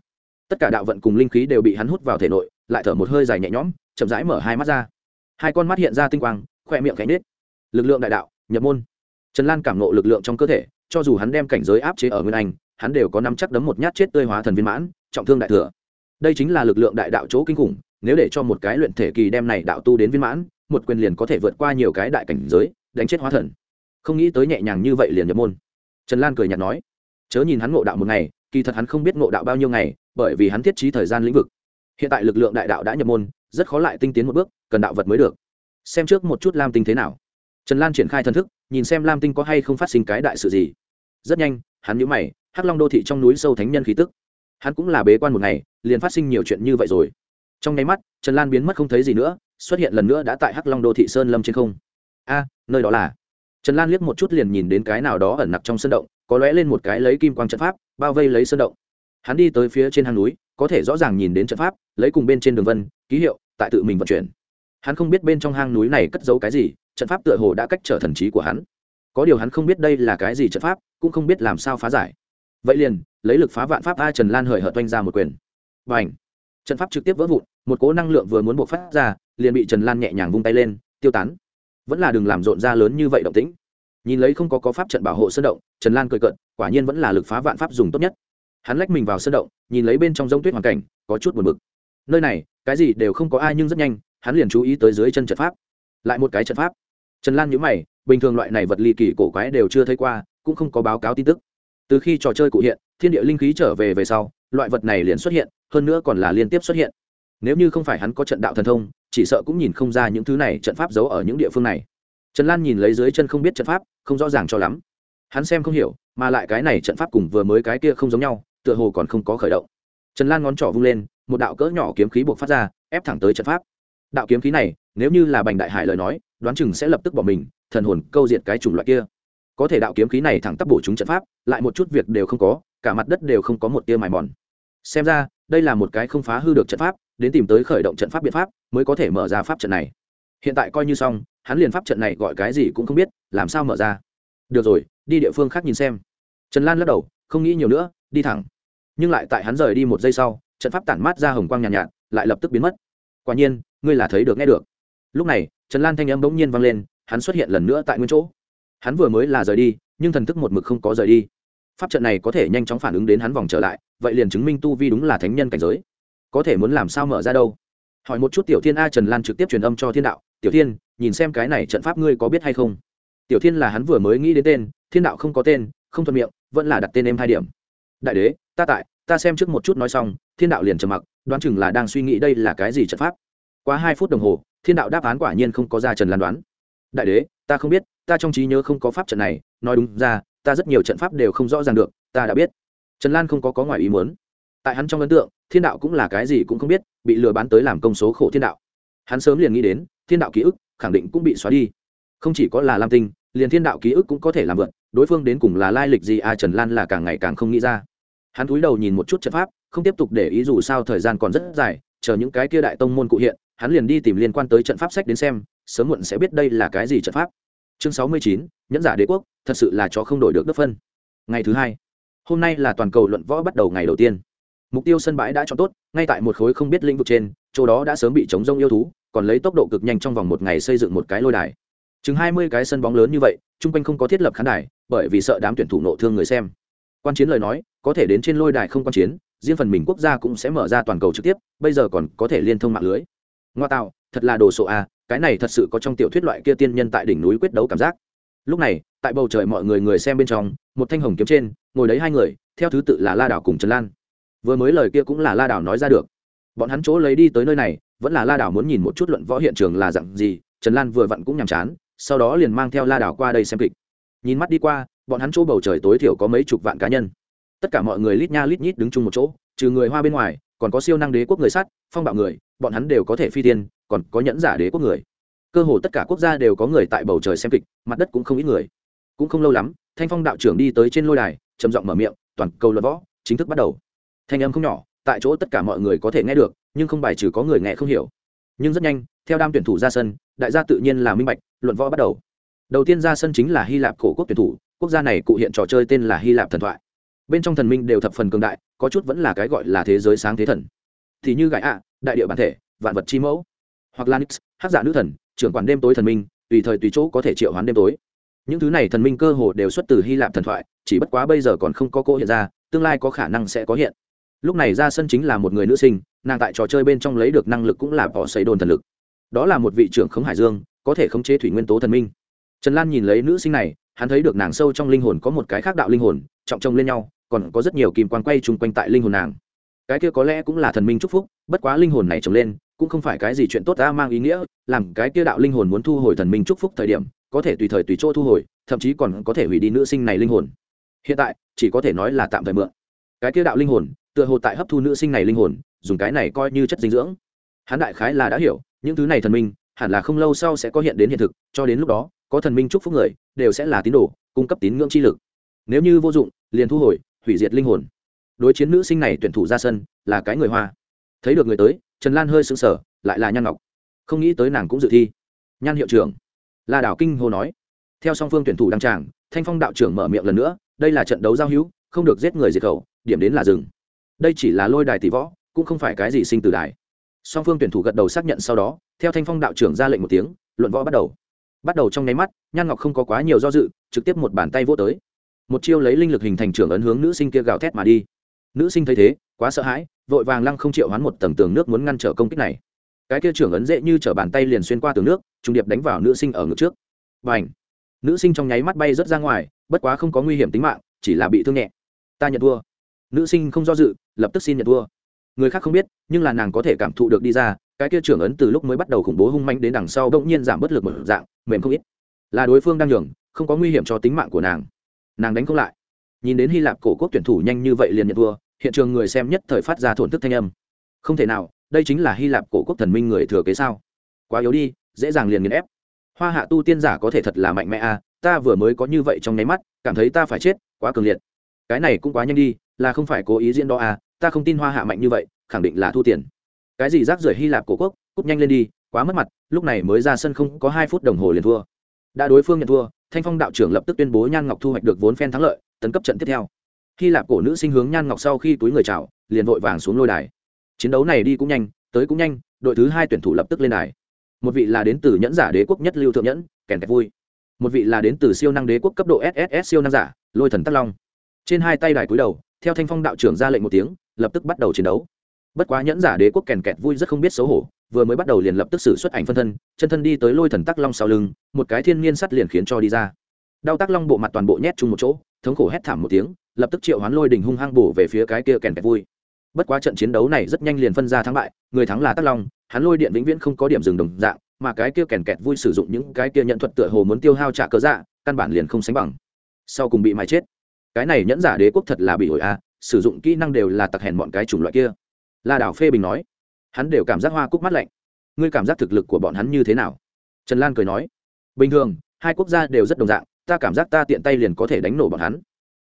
Tất cả đạo vận cùng linh khí đều bị hắn hút vào thể nội, lại thở một hơi dài nhẹ nhõm, chậm rãi mở hai mắt ra. Hai con mắt hiện ra tinh quang, khoe miệng cánh nết lực lượng đại đạo, nhập môn. Trần lan cảm nộ lực lượng trong cơ thể, cho dù hắn đem cảnh giới áp chế ở nguyên anh, hắn đều có năm chắc đấm một nhát chết tươi hóa thần viên mãn, trọng thương đại thừa. Đây chính là lực lượng đại đạo chỗ kinh khủng, nếu để cho một cái luyện thể kỳ đem này đạo tu đến viên mãn một quyền liền có thể vượt qua nhiều cái đại cảnh giới, đánh chết hóa thần. Không nghĩ tới nhẹ nhàng như vậy liền nhập môn. Trần lan cười nhạt nói, chớ nhìn hắn ngộ đạo một ngày, kỳ thật hắn không biết ngộ đạo bao nhiêu ngày, bởi vì hắn thiết trí thời gian lĩnh vực. Hiện tại lực lượng đại đạo đã nhập môn, rất khó lại tinh tiến một bước, cần đạo vật mới được. Xem trước một chút lam tinh thế nào. Trần lan triển khai thân thức, nhìn xem lam tinh có hay không phát sinh cái đại sự gì. Rất nhanh, hắn nhũ mày, hắc long đô thị trong núi sâu thánh nhân khí tức. Hắn cũng là bế quan một ngày, liền phát sinh nhiều chuyện như vậy rồi. Trong nháy mắt, trần lan biến mất không thấy gì nữa xuất hiện lần nữa đã tại hắc long đô thị sơn lâm trên không. A, nơi đó là? Trần lan liếc một chút liền nhìn đến cái nào đó ẩn nặc trong sân động, có lóe lên một cái lấy kim quang trận pháp, bao vây lấy sân động. Hắn đi tới phía trên hang núi, có thể rõ ràng nhìn đến trận pháp, lấy cùng bên trên đường vân, ký hiệu, tại tự mình vận chuyển. Hắn không biết bên trong hang núi này cất giấu cái gì, trận pháp tựa hồ đã cách trở thần trí của hắn. Có điều hắn không biết đây là cái gì trận pháp, cũng không biết làm sao phá giải. Vậy liền, lấy lực phá vạn pháp a trần lan hời hợt oanh ra một quyền. Và ảnh trận pháp trực tiếp vỡ vụn, một cố năng lượng vừa muốn buộc phát ra liền bị trần lan nhẹ nhàng vung tay lên, tiêu tán. Vẫn là đừng làm rộn ra lớn như vậy động tĩnh. Nhìn lấy không có có pháp trận bảo hộ sơn động, trần lan cười cận quả nhiên vẫn là lực phá vạn pháp dùng tốt nhất. Hắn lách mình vào sơn động, nhìn lấy bên trong giống tuyết hoàn cảnh, có chút buồn bực. Nơi này, cái gì đều không có ai nhưng rất nhanh, hắn liền chú ý tới dưới chân trận pháp. Lại một cái trận pháp. Trần lan nhữ mày, bình thường loại này vật ly kỳ cổ quái đều chưa thấy qua, cũng không có báo cáo tin tức. Từ khi trò chơi cụ hiện, thiên địa linh khí trở về về sau, loại vật này liền xuất hiện, hơn nữa còn là liên tiếp xuất hiện nếu như không phải hắn có trận đạo thần thông, chỉ sợ cũng nhìn không ra những thứ này trận pháp giấu ở những địa phương này. Trần lan nhìn lấy dưới chân không biết trận pháp, không rõ ràng cho lắm. Hắn xem không hiểu, mà lại cái này trận pháp cùng vừa mới cái kia không giống nhau, tựa hồ còn không có khởi động. Trần lan ngón trỏ vung lên, một đạo cỡ nhỏ kiếm khí buộc phát ra, ép thẳng tới trận pháp. Đạo kiếm khí này, nếu như là bành đại hải lời nói, đoán chừng sẽ lập tức bỏ mình, thần hồn câu diệt cái chủng loại kia. Có thể đạo kiếm khí này thẳng tắp bổ chúng trận pháp, lại một chút việc đều không có, cả mặt đất đều không có một tia mài mòn. Xem ra, đây là một cái không phá hư được trận pháp đến tìm tới khởi động trận pháp biện pháp mới có thể mở ra pháp trận này. Hiện tại coi như xong hắn liền pháp trận này gọi cái gì cũng không biết làm sao mở ra? Được rồi đi địa phương khác nhìn xem. Trần lan lắc đầu không nghĩ nhiều nữa đi thẳng. Nhưng lại tại hắn rời đi một giây sau trận pháp tản mát ra hồng quang nhàn nhạt, nhạt lại lập tức biến mất. Quả nhiên ngươi là thấy được nghe được. Lúc này trần lan thanh âm bỗng nhiên vang lên hắn xuất hiện lần nữa tại nguyên chỗ. Hắn vừa mới là rời đi nhưng thần thức một mực không có rời đi. Pháp trận này có thể nhanh chóng phản ứng đến hắn vòng trở lại vậy liền chứng minh tu vi đúng là thánh nhân cảnh giới có thể muốn làm sao mở ra đâu? Hỏi một chút tiểu thiên a trần lan trực tiếp truyền âm cho thiên đạo. Tiểu thiên, nhìn xem cái này trận pháp ngươi có biết hay không? Tiểu thiên là hắn vừa mới nghĩ đến tên, thiên đạo không có tên, không thuận miệng, vẫn là đặt tên em hai điểm. Đại đế, ta tại, ta xem trước một chút nói xong, thiên đạo liền trầm mặc, đoán chừng là đang suy nghĩ đây là cái gì trận pháp. Qua hai phút đồng hồ, thiên đạo đáp án quả nhiên không có ra trần lan đoán. Đại đế, ta không biết, ta trong trí nhớ không có pháp trận này, nói đúng ra, ta rất nhiều trận pháp đều không rõ ràng được, ta đã biết. Trần lan không có có ngoài ý muốn tại hắn trong ấn tượng, thiên đạo cũng là cái gì cũng không biết, bị lừa bán tới làm công số khổ thiên đạo. Hắn sớm liền nghĩ đến, thiên đạo ký ức, khẳng định cũng bị xóa đi. Không chỉ có là lam tinh, liền thiên đạo ký ức cũng có thể làm vượt, đối phương đến cùng là lai lịch gì a trần lan là càng ngày càng không nghĩ ra. Hắn cúi đầu nhìn một chút trận pháp, không tiếp tục để ý dù sao thời gian còn rất dài, chờ những cái kia đại tông môn cụ hiện, hắn liền đi tìm liên quan tới trận pháp sách đến xem, sớm muộn sẽ biết đây là cái gì trận pháp. Chương sáu mươi chín, nhẫn giả đế quốc, thật sự là cho không đổi được đất phân. Ngày thứ hai, hôm nay là toàn cầu luận võ bắt đầu ngày đầu tiên mục tiêu sân bãi đã chọn tốt, ngay tại một khối không biết lĩnh vực trên, chỗ đó đã sớm bị chống rông yêu thú, còn lấy tốc độ cực nhanh trong vòng một ngày xây dựng một cái lôi đài. Chừng hai mươi cái sân bóng lớn như vậy, chung quanh không có thiết lập khán đài, bởi vì sợ đám tuyển thủ nộ thương người xem. Quan chiến lời nói, có thể đến trên lôi đài không quan chiến, riêng phần mình quốc gia cũng sẽ mở ra toàn cầu trực tiếp, bây giờ còn có thể liên thông mạng lưới. Ngoa tạo, thật là đồ sộ a cái này thật sự có trong tiểu thuyết loại kia tiên nhân tại đỉnh núi quyết đấu cảm giác. Lúc này, tại bầu trời mọi người người xem bên trong, một thanh hồng kiếm trên, ngồi đấy hai người, theo thứ tự là la đảo cùng trần lan vừa mới lời kia cũng là la đảo nói ra được. Bọn hắn chỗ lấy đi tới nơi này, vẫn là la đảo muốn nhìn một chút luận võ hiện trường là dặn gì, trần lan vừa vặn cũng nhàm chán, sau đó liền mang theo la đảo qua đây xem kịch. Nhìn mắt đi qua, bọn hắn chỗ bầu trời tối thiểu có mấy chục vạn cá nhân. Tất cả mọi người lít nha lít nhít đứng chung một chỗ, trừ người hoa bên ngoài, còn có siêu năng đế quốc người sắt, phong bạo người, bọn hắn đều có thể phi tiên, còn có nhẫn giả đế quốc người. Cơ hồ tất cả quốc gia đều có người tại bầu trời xem kịch, mặt đất cũng không ít người. Cũng không lâu lắm, thanh phong đạo trưởng đi tới trên lôi đài, trầm giọng mở miệng, toàn cầu luận võ chính thức bắt đầu thanh âm không nhỏ, tại chỗ tất cả mọi người có thể nghe được, nhưng không bài trừ có người nghe không hiểu. Nhưng rất nhanh, theo đam tuyển thủ ra sân, đại gia tự nhiên là minh bạch, luận võ bắt đầu. Đầu tiên ra sân chính là hy lạp cổ quốc tuyển thủ, quốc gia này cụ hiện trò chơi tên là hy lạp thần thoại. Bên trong thần minh đều thập phần cường đại, có chút vẫn là cái gọi là thế giới sáng thế thần. Thì như gãi ạ, đại địa bản thể, vạn vật chi mẫu. Hoặc là nix, hát giả nữ thần, trưởng quản đêm tối thần minh, tùy thời tùy chỗ có thể triệu hoán đêm tối. Những thứ này thần minh cơ hồ đều xuất từ hy lạp thần thoại, chỉ bất quá bây giờ còn không có cỗ hiện ra, tương lai có khả năng sẽ có hiện lúc này ra sân chính là một người nữ sinh, nàng tại trò chơi bên trong lấy được năng lực cũng là bỏ xây đồn thần lực. Đó là một vị trưởng khống hải dương, có thể khống chế thủy nguyên tố thần minh. Trần lan nhìn lấy nữ sinh này, hắn thấy được nàng sâu trong linh hồn có một cái khác đạo linh hồn, trọng trông lên nhau, còn có rất nhiều kìm quan quay chung quanh tại linh hồn nàng. Cái kia có lẽ cũng là thần minh chúc phúc, bất quá linh hồn này trồng lên, cũng không phải cái gì chuyện tốt ta mang ý nghĩa, làm cái kia đạo linh hồn muốn thu hồi thần minh chúc phúc thời điểm, có thể tùy thời tùy chỗ thu hồi, thậm chí còn có thể hủy đi nữ sinh này linh hồn. Hiện tại, chỉ có thể nói là tạm thời mượn. Cái kia đạo linh hồn tựa hồ tại hấp thu nữ sinh này linh hồn, dùng cái này coi như chất dinh dưỡng. Hắn đại khái là đã hiểu, những thứ này thần minh, hẳn là không lâu sau sẽ có hiện đến hiện thực, cho đến lúc đó, có thần minh chúc phúc người, đều sẽ là tín đồ, cung cấp tín ngưỡng chi lực. Nếu như vô dụng, liền thu hồi, hủy diệt linh hồn. Đối chiến nữ sinh này tuyển thủ ra sân, là cái người hoa. Thấy được người tới, trần lan hơi sững sờ, lại là nhan ngọc. Không nghĩ tới nàng cũng dự thi. Nhan hiệu trưởng. Là đảo kinh hồ nói. Theo song phương tuyển thủ đăng tràng, thanh phong đạo trưởng mở miệng lần nữa, đây là trận đấu giao hữu, không được giết người diệt khẩu, điểm đến là rừng đây chỉ là lôi đài tỷ võ, cũng không phải cái gì sinh từ đài. Song phương tuyển thủ gật đầu xác nhận sau đó, theo thanh phong đạo trưởng ra lệnh một tiếng, luận võ bắt đầu. Bắt đầu trong nháy mắt, nhan ngọc không có quá nhiều do dự, trực tiếp một bàn tay vô tới. Một chiêu lấy linh lực hình thành trưởng ấn hướng nữ sinh kia gào thét mà đi. Nữ sinh thấy thế, quá sợ hãi, vội vàng lăng không triệu hoán một tầng tường nước muốn ngăn trở công kích này. Cái kia trưởng ấn dễ như t bàn tay liền xuyên qua tường nước trung điệp đánh vào nữ sinh ở ngực trước. Và ảnh nữ sinh trong nháy mắt bay rớt ra ngoài, bất quá không có nguy hiểm tính mạng, chỉ là bị thương nhẹ. Ta nhận thua nữ sinh không do dự, lập tức xin nhận thua. Người khác không biết, nhưng là nàng có thể cảm thụ được đi ra, cái kia trưởng ấn từ lúc mới bắt đầu khủng bố hung manh đến đằng sau bỗng nhiên giảm bất lực một dạng, mềm không ít. Là đối phương đang nhường, không có nguy hiểm cho tính mạng của nàng. Nàng đánh không lại. Nhìn đến hy lạp cổ quốc tuyển thủ nhanh như vậy liền nhận thua, hiện trường người xem nhất thời phát ra thổn thức thanh âm. Không thể nào, đây chính là hy lạp cổ quốc thần minh người thừa kế sao? Quá yếu đi, dễ dàng liền nghiền ép. Hoa hạ tu tiên giả có thể thật là mạnh mẽ à ta vừa mới có như vậy trong nháy mắt, cảm thấy ta phải chết, quá cường liệt cái này cũng quá nhanh đi, là không phải cố ý diễn đó à ta không tin hoa hạ mạnh như vậy, khẳng định là thu tiền. Cái gì rác rưởi hy lạp cổ quốc cúp nhanh lên đi, quá mất mặt, lúc này mới ra sân không có hai phút đồng hồ liền thua. Đã đối phương nhận thua, thanh phong đạo trưởng lập tức tuyên bố nhan ngọc thu hoạch được vốn phen thắng lợi, tấn cấp trận tiếp theo. Hy lạp cổ nữ sinh hướng nhan ngọc sau khi túi người chào, liền vội vàng xuống lôi đài. Chiến đấu này đi cũng nhanh, tới cũng nhanh, đội thứ hai tuyển thủ lập tức lên đài. Một vị là đến từ nhẫn giả đế quốc nhất lưu thượng nhẫn, kèn kẹt vui. Một vị là đến từ siêu năng đế quốc cấp độ sss siêu năng giả, lôi thần tắc long trên hai tay đài cúi đầu, theo thanh phong đạo trưởng ra lệnh một tiếng, lập tức bắt đầu chiến đấu. Bất quá nhẫn giả đế quốc kèn kẹt vui rất không biết xấu hổ, vừa mới bắt đầu liền lập tức xử xuất ảnh phân thân, chân thân đi tới lôi thần tắc long sau lưng, một cái thiên nhiên sắt liền khiến cho đi ra. Đau tắc long bộ mặt toàn bộ nhét chung một chỗ, thống khổ hét thảm một tiếng, lập tức triệu hoán lôi đình hung hăng bổ về phía cái kia kèn kẹt vui. Bất quá trận chiến đấu này rất nhanh liền phân ra thắng bại, người thắng là tắc long, hắn lôi điện vĩnh viễn không có điểm dừng đồng dạng, mà cái kia kèn kẹt vui sử dụng những cái kia nhận thuật tựa hồ muốn tiêu hao trả cớ dạ căn bản liền không sánh bằng. Sau cùng bị mài chết cái này nhẫn giả đế quốc thật là bị ổi a sử dụng kỹ năng đều là tặc hèn bọn cái chủng loại kia. La đảo phê bình nói. Hắn đều cảm giác hoa cúc mắt lạnh. Ngươi cảm giác thực lực của bọn hắn như thế nào? Trần lan cười nói. Bình thường, hai quốc gia đều rất đồng dạng, ta cảm giác ta tiện tay liền có thể đánh nổ bọn hắn.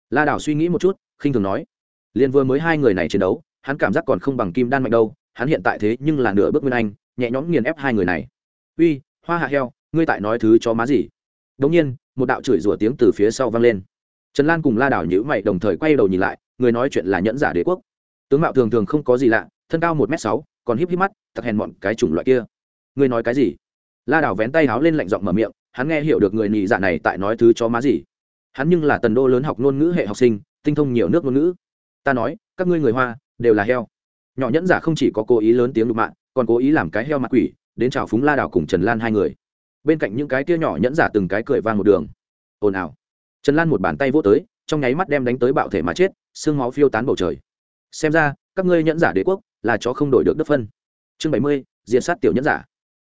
La đảo suy nghĩ một chút, khinh thường nói. Liền vừa mới hai người này chiến đấu, hắn cảm giác còn không bằng kim đan mạnh đâu, hắn hiện tại thế nhưng là nửa bước nguyên anh, nhẹ nhõm nghiền ép hai người này. Uy, hoa hạ heo, ngươi tại nói thứ cho má gì? Đống nhiên, một đạo chửi rủa tiếng từ phía sau vang lên trần lan cùng la đảo nhữ mày đồng thời quay đầu nhìn lại, người nói chuyện là nhẫn giả đế quốc. Tướng mạo thường thường không có gì lạ, thân cao một m sáu, còn híp híp mắt, thật hèn mọn cái chủng loại kia. Người nói cái gì? La đảo vén tay háo lên lạnh giọng mở miệng, hắn nghe hiểu được người nhị dạ này tại nói thứ cho má gì. Hắn nhưng là tần đô lớn học ngôn ngữ hệ học sinh, tinh thông nhiều nước ngôn ngữ. Ta nói, các ngươi người hoa, đều là heo. Nhỏ nhẫn giả không chỉ có cố ý lớn tiếng đụng mạng còn cố ý làm cái heo mặt quỷ, đến chào phúng la đảo cùng trần lan hai người. Bên cạnh những cái kia nhỏ nhẫn giả từng cái cười vang một đường. Ồn ào trần lan một bàn tay vỗ tới, trong nháy mắt đem đánh tới bạo thể mà chết, xương máu phiêu tán bầu trời. Xem ra, các ngươi nhẫn giả đế quốc là chó không đổi được đất phân. Chương bảy mươi diện sát tiểu nhẫn giả.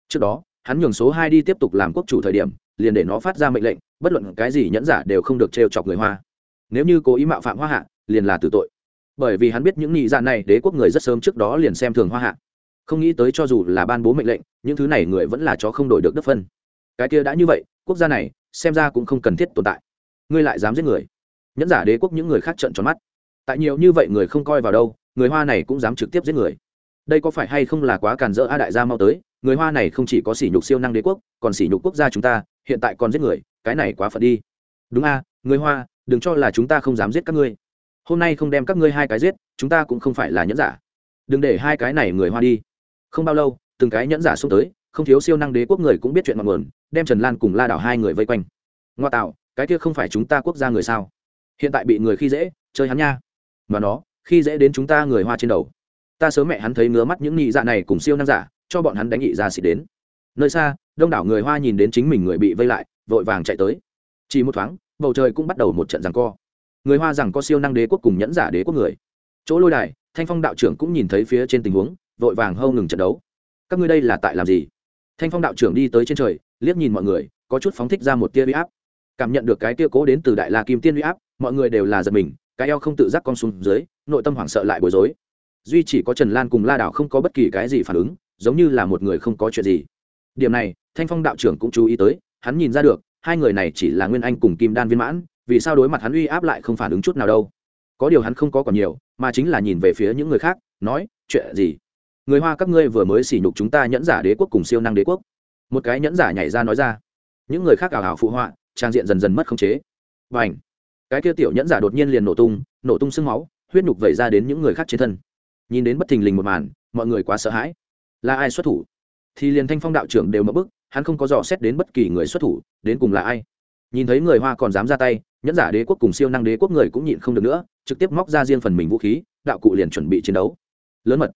Trước đó, hắn nhường số hai đi tiếp tục làm quốc chủ thời điểm, liền để nó phát ra mệnh lệnh, bất luận cái gì nhẫn giả đều không được trêu chọc người hoa. Nếu như cố ý mạo phạm hoa hạ, liền là tử tội. Bởi vì hắn biết những nghị dạ này đế quốc người rất sớm trước đó liền xem thường hoa hạ. Không nghĩ tới cho dù là ban bố mệnh lệnh, những thứ này người vẫn là chó không đổi được đất phân. Cái kia đã như vậy, quốc gia này, xem ra cũng không cần thiết tồn tại ngươi lại dám giết người. Nhẫn giả đế quốc những người khác trợn tròn mắt. Tại nhiều như vậy người không coi vào đâu, người hoa này cũng dám trực tiếp giết người. Đây có phải hay không là quá càn rỡ a đại gia mau tới, người hoa này không chỉ có sỉ nhục siêu năng đế quốc, còn sỉ nhục quốc gia chúng ta, hiện tại còn giết người, cái này quá phận đi. Đúng a, người hoa, đừng cho là chúng ta không dám giết các ngươi. Hôm nay không đem các ngươi hai cái giết, chúng ta cũng không phải là nhẫn giả. Đừng để hai cái này người hoa đi. Không bao lâu, từng cái nhẫn giả xuống tới, không thiếu siêu năng đế quốc người cũng biết chuyện mặn nguồn, đem trần lan cùng la đảo hai người vây quanh. Ngoa tạo cái kia không phải chúng ta quốc gia người sao? Hiện tại bị người khi dễ, chơi hắn nha. Mà nó, khi dễ đến chúng ta người hoa trên đầu. Ta sớm mẹ hắn thấy ngứa mắt những nhị dạ này cùng siêu năng giả, cho bọn hắn đánh nhị ra xịt đến. Nơi xa, đông đảo người hoa nhìn đến chính mình người bị vây lại, vội vàng chạy tới. Chỉ một thoáng, bầu trời cũng bắt đầu một trận rằng co. Người hoa rằng có siêu năng đế quốc cùng nhẫn giả đế quốc người. Chỗ lôi đài, thanh phong đạo trưởng cũng nhìn thấy phía trên tình huống, vội vàng hâu ngừng trận đấu. Các ngươi đây là tại làm gì? Thanh phong đạo trưởng đi tới trên trời, liếc nhìn mọi người, có chút phóng thích ra một tia huy áp cảm nhận được cái tia cố đến từ đại la kim tiên huy áp, mọi người đều là giật mình, cái eo không tự giác con xuống dưới, nội tâm hoảng sợ lại bối rối. Duy chỉ có trần lan cùng la đảo không có bất kỳ cái gì phản ứng, giống như là một người không có chuyện gì. Điểm này, thanh phong đạo trưởng cũng chú ý tới, hắn nhìn ra được, hai người này chỉ là nguyên anh cùng kim đan viên mãn, vì sao đối mặt hắn uy áp lại không phản ứng chút nào đâu. Có điều hắn không có còn nhiều, mà chính là nhìn về phía những người khác, nói, chuyện gì? Người hoa các ngươi vừa mới sỉ nhục chúng ta nhẫn giả đế quốc cùng siêu năng đế quốc. Một cái nhẫn giả nhảy ra nói ra. Những người khác ảo ảo phụ họa trang diện dần dần mất khống chế. Và ảnh cái kia tiểu nhẫn giả đột nhiên liền nổ tung nổ tung sương máu, huyết nhục vẩy ra đến những người khác trên thân. Nhìn đến bất thình lình một màn, mọi người quá sợ hãi. Là ai xuất thủ? Thì liền thanh phong đạo trưởng đều mất bức, hắn không có dò xét đến bất kỳ người xuất thủ, đến cùng là ai. Nhìn thấy người hoa còn dám ra tay, nhẫn giả đế quốc cùng siêu năng đế quốc người cũng nhịn không được nữa, trực tiếp móc ra riêng phần mình vũ khí, đạo cụ liền chuẩn bị chiến đấu. Lớn mật!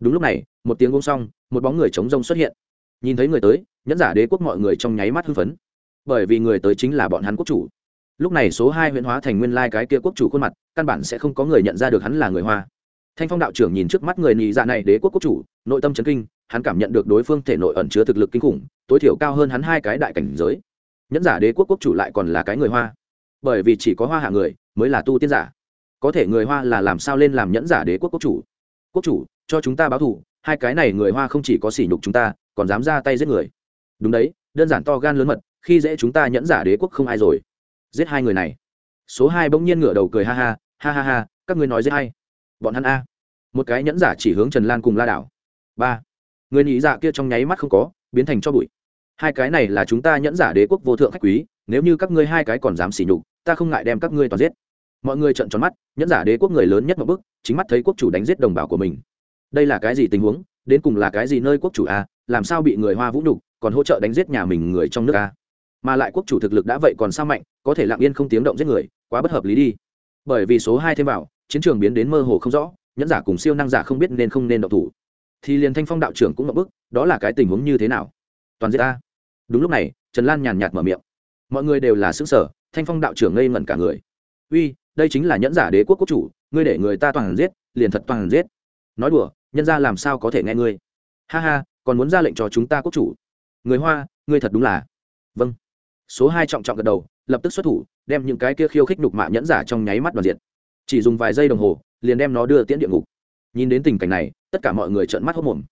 Đúng lúc này, một tiếng gông xong, một bóng người chống rông xuất hiện. Nhìn thấy người tới, nhẫn giả đế quốc mọi người trong nháy mắt hưng phấn bởi vì người tới chính là bọn hắn quốc chủ. Lúc này số hai huyện hóa thành nguyên lai cái kia quốc chủ khuôn mặt, căn bản sẽ không có người nhận ra được hắn là người hoa. Thanh phong đạo trưởng nhìn trước mắt người nhị dạ này đế quốc quốc chủ, nội tâm chấn kinh, hắn cảm nhận được đối phương thể nội ẩn chứa thực lực kinh khủng, tối thiểu cao hơn hắn hai cái đại cảnh giới. Nhẫn giả đế quốc quốc chủ lại còn là cái người hoa. Bởi vì chỉ có hoa hạ người, mới là tu tiên giả. Có thể người hoa là làm sao lên làm nhẫn giả đế quốc quốc chủ? Quốc chủ, cho chúng ta báo thù, hai cái này người hoa không chỉ có sỉ nhục chúng ta, còn dám ra tay giết người. Đúng đấy, đơn giản to gan lớn mật khi dễ chúng ta nhẫn giả đế quốc không ai rồi. Giết hai người này. Số hai bỗng nhiên ngửa đầu cười ha ha ha ha ha, các ngươi nói giết hay bọn hắn a. Một cái nhẫn giả chỉ hướng trần lan cùng la đảo. Ba. Người nhị dạ kia trong nháy mắt không có, biến thành cho bụi. Hai cái này là chúng ta nhẫn giả đế quốc vô thượng khách quý, nếu như các ngươi hai cái còn dám xỉ nhục, ta không ngại đem các ngươi toàn giết. Mọi người trợn tròn mắt, nhẫn giả đế quốc người lớn nhất một bức chính mắt thấy quốc chủ đánh giết đồng bào của mình. Đây là cái gì tình huống? Đến cùng là cái gì nơi quốc chủ a? Làm sao bị người hoa vũ nhục, còn hỗ trợ đánh giết nhà mình người trong nước a? Mà lại quốc chủ thực lực đã vậy còn sao mạnh, có thể lặng yên không tiếng động giết người, quá bất hợp lý đi. Bởi vì số hai thêm vào, chiến trường biến đến mơ hồ không rõ, nhẫn giả cùng siêu năng giả không biết nên không nên động thủ. Thì liền thanh phong đạo trưởng cũng ngập bức, đó là cái tình huống như thế nào? Toàn giết ta. Đúng lúc này, trần lan nhàn nhạt mở miệng. Mọi người đều là xứ sở thanh phong đạo trưởng ngây ngẩn cả người. Uy, đây chính là nhẫn giả đế quốc quốc chủ, ngươi để người ta toàn giết, liền thật toàn giết. Nói đùa, nhân ra làm sao có thể nghe ngươi? Ha ha, còn muốn ra lệnh cho chúng ta quốc chủ? Người hoa, ngươi thật đúng là. Vâng số hai trọng trọng gật đầu, lập tức xuất thủ, đem những cái kia khiêu khích đục mạ nhẫn giả trong nháy mắt đoàn diện chỉ dùng vài giây đồng hồ, liền đem nó đưa tiễn địa ngục. Nhìn đến tình cảnh này, tất cả mọi người trợn mắt hốc mồm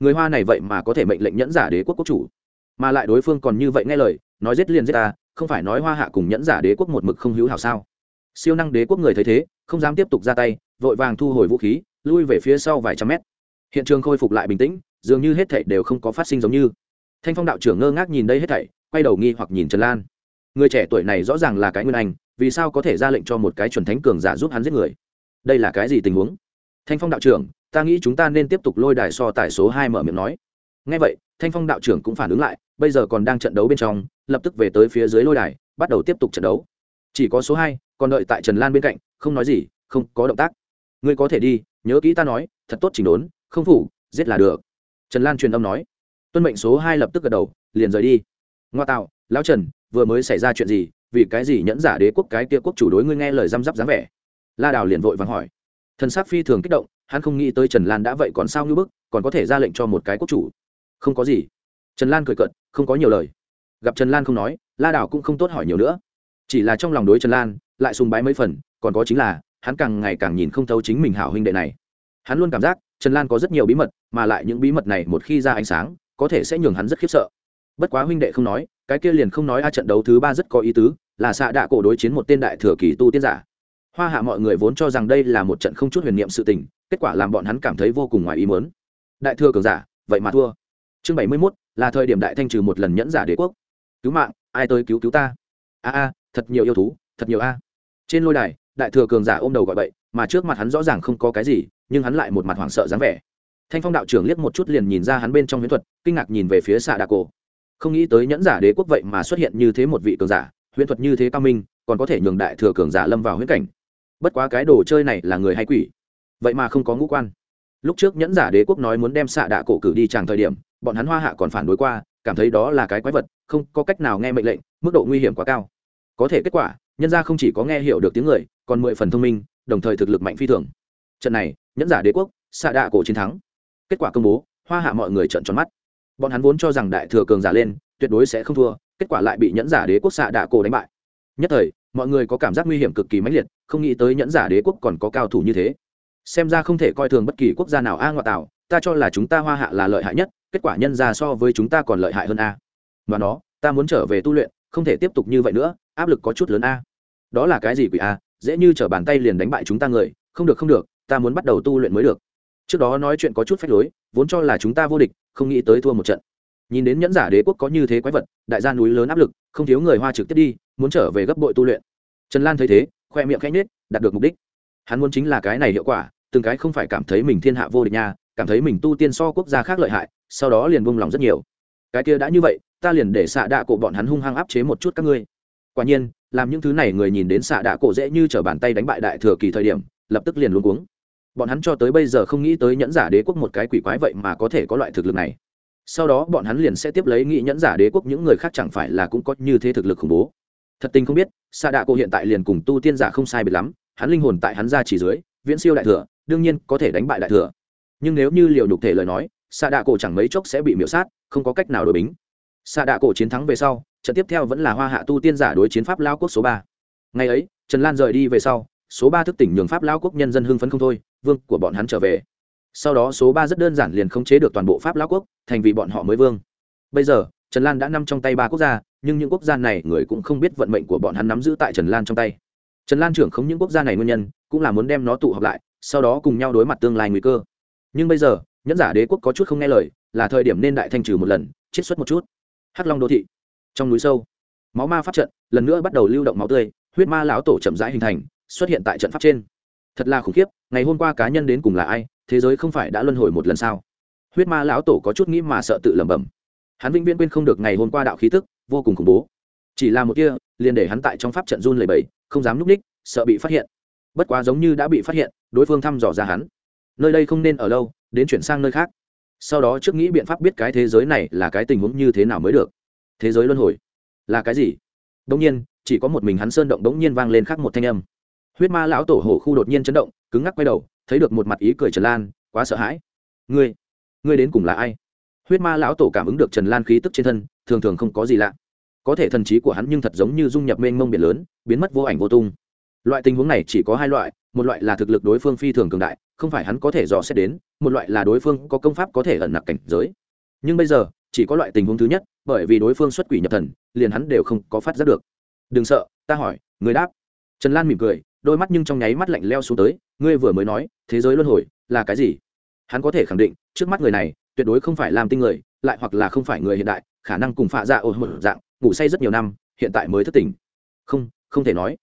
người hoa này vậy mà có thể mệnh lệnh nhẫn giả đế quốc quốc chủ. Mà lại đối phương còn như vậy nghe lời, nói giết liền giết ta, không phải nói hoa hạ cùng nhẫn giả đế quốc một mực không hữu hảo sao? Siêu năng đế quốc người thấy thế, không dám tiếp tục ra tay, vội vàng thu hồi vũ khí, lui về phía sau vài trăm mét. Hiện trường khôi phục lại bình tĩnh, dường như hết thảy đều không có phát sinh giống như. Thanh phong đạo trưởng ngơ ngác nhìn đây hết thảy quay đầu nghi hoặc nhìn trần lan. Người trẻ tuổi này rõ ràng là cái nguyên anh, vì sao có thể ra lệnh cho một cái chuẩn thánh cường giả giúp hắn giết người? Đây là cái gì tình huống? Thanh phong đạo trưởng, ta nghĩ chúng ta nên tiếp tục lôi đài so tài số hai mở miệng nói. Ngay vậy, thanh phong đạo trưởng cũng phản ứng lại, bây giờ còn đang trận đấu bên trong, lập tức về tới phía dưới lôi đài, bắt đầu tiếp tục trận đấu. Chỉ có số hai, còn đợi tại trần lan bên cạnh, không nói gì, không có động tác. Ngươi có thể đi, nhớ kỹ ta nói, thật tốt chỉnh đốn, không phủ, giết là được. Trần lan truyền âm nói. Tuân mệnh số hai lập tức gật đầu, liền rời đi ngoa tạo, lão trần, vừa mới xảy ra chuyện gì? Vì cái gì nhẫn giả đế quốc cái kia quốc chủ đối ngươi nghe lời răm rắp dáng vẻ? La đào liền vội vàng hỏi. Thần s phi thường kích động, hắn không nghĩ tới trần lan đã vậy còn sao như bức, còn có thể ra lệnh cho một cái quốc chủ. Không có gì. Trần lan cười cận không có nhiều lời. Gặp trần lan không nói, la đào cũng không tốt hỏi nhiều nữa. Chỉ là trong lòng đối trần lan, lại sùng bái mấy phần, còn có chính là, hắn càng ngày càng nhìn không thấu chính mình hảo huynh đệ này. Hắn luôn cảm giác, trần lan có rất nhiều bí mật, mà lại những bí mật này một khi ra ánh sáng, có thể sẽ nhường hắn rất khiếp sợ bất quá huynh đệ không nói, cái kia liền không nói a trận đấu thứ ba rất có ý tứ, là xạ đạ cổ đối chiến một tên đại thừa kỳ tu tiên giả. Hoa hạ mọi người vốn cho rằng đây là một trận không chút huyền niệm sự tình, kết quả làm bọn hắn cảm thấy vô cùng ngoài ý muốn. Đại thừa cường giả, vậy mà thua. Chương bảy mươi mốt, là thời điểm đại thanh trừ một lần nhẫn giả đế quốc. Cứu mạng, ai tới cứu cứu ta? A a, thật nhiều yêu thú, thật nhiều a. Trên lôi đài, đại thừa cường giả ôm đầu gọi bậy, mà trước mặt hắn rõ ràng không có cái gì, nhưng hắn lại một mặt hoảng sợ dáng vẻ. Thanh phong đạo trưởng liếc một chút liền nhìn ra hắn bên trong huyễn thuật, kinh ngạc nhìn về phía xạ đạ cổ không nghĩ tới nhẫn giả đế quốc vậy mà xuất hiện như thế một vị cường giả, huyễn thuật như thế cao minh, còn có thể nhường đại thừa cường giả lâm vào huyễn cảnh. Bất quá cái đồ chơi này là người hay quỷ? Vậy mà không có ngũ quan. Lúc trước nhẫn giả đế quốc nói muốn đem xạ đạ cổ cử đi tràng thời điểm, bọn hắn hoa hạ còn phản đối qua, cảm thấy đó là cái quái vật, không có cách nào nghe mệnh lệnh, mức độ nguy hiểm quá cao. Có thể kết quả, nhân ra không chỉ có nghe hiểu được tiếng người, còn mười phần thông minh, đồng thời thực lực mạnh phi thường. Trận này, nhẫn giả đế quốc, xạ đạ cổ chiến thắng. Kết quả công bố, hoa hạ mọi người trận tròn mắt bọn hắn vốn cho rằng đại thừa cường giả lên, tuyệt đối sẽ không thua, kết quả lại bị nhẫn giả đế quốc xạ đạ cổ đánh bại. Nhất thời, mọi người có cảm giác nguy hiểm cực kỳ mãnh liệt, không nghĩ tới nhẫn giả đế quốc còn có cao thủ như thế. Xem ra không thể coi thường bất kỳ quốc gia nào a ngoại tạo ta cho là chúng ta hoa hạ là lợi hại nhất, kết quả nhân ra so với chúng ta còn lợi hại hơn a. Và nó, ta muốn trở về tu luyện, không thể tiếp tục như vậy nữa, áp lực có chút lớn a. Đó là cái gì quỷ a, dễ như t r ở bàn tay liền đánh bại chúng ta người, không được không được, ta muốn bắt đầu tu luyện mới được. Trước đó nói chuyện có chút phách lối, vốn cho là chúng ta vô địch không nghĩ tới thua một trận. Nhìn đến nhẫn giả đế quốc có như thế quái vật, đại gia núi lớn áp lực, không thiếu người hoa trực tiếp đi, muốn trở về gấp bội tu luyện. Trần lan thấy thế, khoe miệng khẽ nết đạt được mục đích. Hắn muốn chính là cái này hiệu quả, từng cái không phải cảm thấy mình thiên hạ vô địch nha, cảm thấy mình tu tiên so quốc gia khác lợi hại, sau đó liền buông lòng rất nhiều. Cái kia đã như vậy, ta liền để xạ đạ cổ bọn hắn hung hăng áp chế một chút các ngươi. Quả nhiên, làm những thứ này người nhìn đến xạ đạ cổ dễ như t bàn tay đánh bại đại thừa kỳ thời điểm, lập tức liền luôn cuống bọn hắn cho tới bây giờ không nghĩ tới nhẫn giả đế quốc một cái quỷ quái vậy mà có thể có loại thực lực này. Sau đó bọn hắn liền sẽ tiếp lấy nghĩ nhẫn giả đế quốc những người khác chẳng phải là cũng có như thế thực lực khủng bố. Thật tình không biết xa đạ cổ hiện tại liền cùng tu tiên giả không sai biệt lắm, hắn linh hồn tại hắn ra chỉ dưới, viễn siêu đại thừa, đương nhiên có thể đánh bại đại thừa. Nhưng nếu như liều nhục thể lời nói xa đạ cổ chẳng mấy chốc sẽ bị miễu sát, không có cách nào đổi bính. Xa đạ cổ chiến thắng về sau, trận tiếp theo vẫn là hoa hạ tu tiên giả đối chiến pháp lao quốc số ba. Ngày ấy, trần lan rời đi về sau, số ba thức tỉnh nhường pháp lao quốc nhân dân hưng phấn không thôi vương của bọn hắn trở về. Sau đó số ba rất đơn giản liền khống chế được toàn bộ pháp lao quốc, thành vì bọn họ mới vương. Bây giờ, trần lan đã nằm trong tay ba quốc gia, nhưng những quốc gia này người cũng không biết vận mệnh của bọn hắn nắm giữ tại trần lan trong tay. Trần lan trưởng không những quốc gia này nguyên nhân, cũng là muốn đem nó tụ họp lại, sau đó cùng nhau đối mặt tương lai nguy cơ. Nhưng bây giờ, nhẫn giả đế quốc có chút không nghe lời, là thời điểm nên đại thanh trừ một lần, chiết xuất một chút. Hắc long đô thị, trong núi sâu, máu ma phát trận, lần nữa bắt đầu lưu động máu tươi, huyết ma lão tổ chậm rãi hình thành, xuất hiện tại trận pháp trên thật là khủng khiếp, ngày hôm qua cá nhân đến cùng là ai, thế giới không phải đã luân hồi một lần sao? Huyết ma lão tổ có chút nghĩ mà sợ tự lẩm bẩm. Hắn vĩnh viễn quên không được ngày hôm qua đạo khí tức, vô cùng khủng bố. Chỉ là một kia liền để hắn tại trong pháp trận run lầy bầy không dám núp ních, sợ bị phát hiện. Bất quá giống như đã bị phát hiện, đối phương thăm dò ra hắn. Nơi đây không nên ở lâu, đến chuyển sang nơi khác. Sau đó trước nghĩ biện pháp biết cái thế giới này là cái tình huống như thế nào mới được. Thế giới luân hồi, là cái gì? Đông nhiên, chỉ có một mình hắn sơn động đống nhiên vang lên khắc một thanh âm huyết ma lão tổ hổ khu đột nhiên chấn động, cứng ngắc quay đầu, thấy được một mặt ý cười trần lan, quá sợ hãi. Ngươi ngươi đến cùng là ai? Huyết ma lão tổ cảm ứng được trần lan khí tức trên thân, thường thường không có gì lạ. Có thể thần trí của hắn nhưng thật giống như dung nhập mênh mông biển lớn, biến mất vô ảnh vô tung. Loại tình huống này chỉ có hai loại, một loại là thực lực đối phương phi thường cường đại, không phải hắn có thể dò xét đến, một loại là đối phương có công pháp có thể ẩn nặc cảnh giới. Nhưng bây giờ, chỉ có loại tình huống thứ nhất, bởi vì đối phương xuất quỷ nhập thần, liền hắn đều không có phát giác được. Đừng sợ, ta hỏi người đáp. Trần lan mỉm cười đôi mắt nhưng trong nháy mắt lạnh leo xuống tới, ngươi vừa mới nói, thế giới luân hồi là cái gì? Hắn có thể khẳng định, trước mắt người này, tuyệt đối không phải làm tinh người, lại hoặc là không phải người hiện đại, khả năng cùng phạ dạ ồn một dạng, ngủ say rất nhiều năm, hiện tại mới thức tỉnh. Không không thể nói.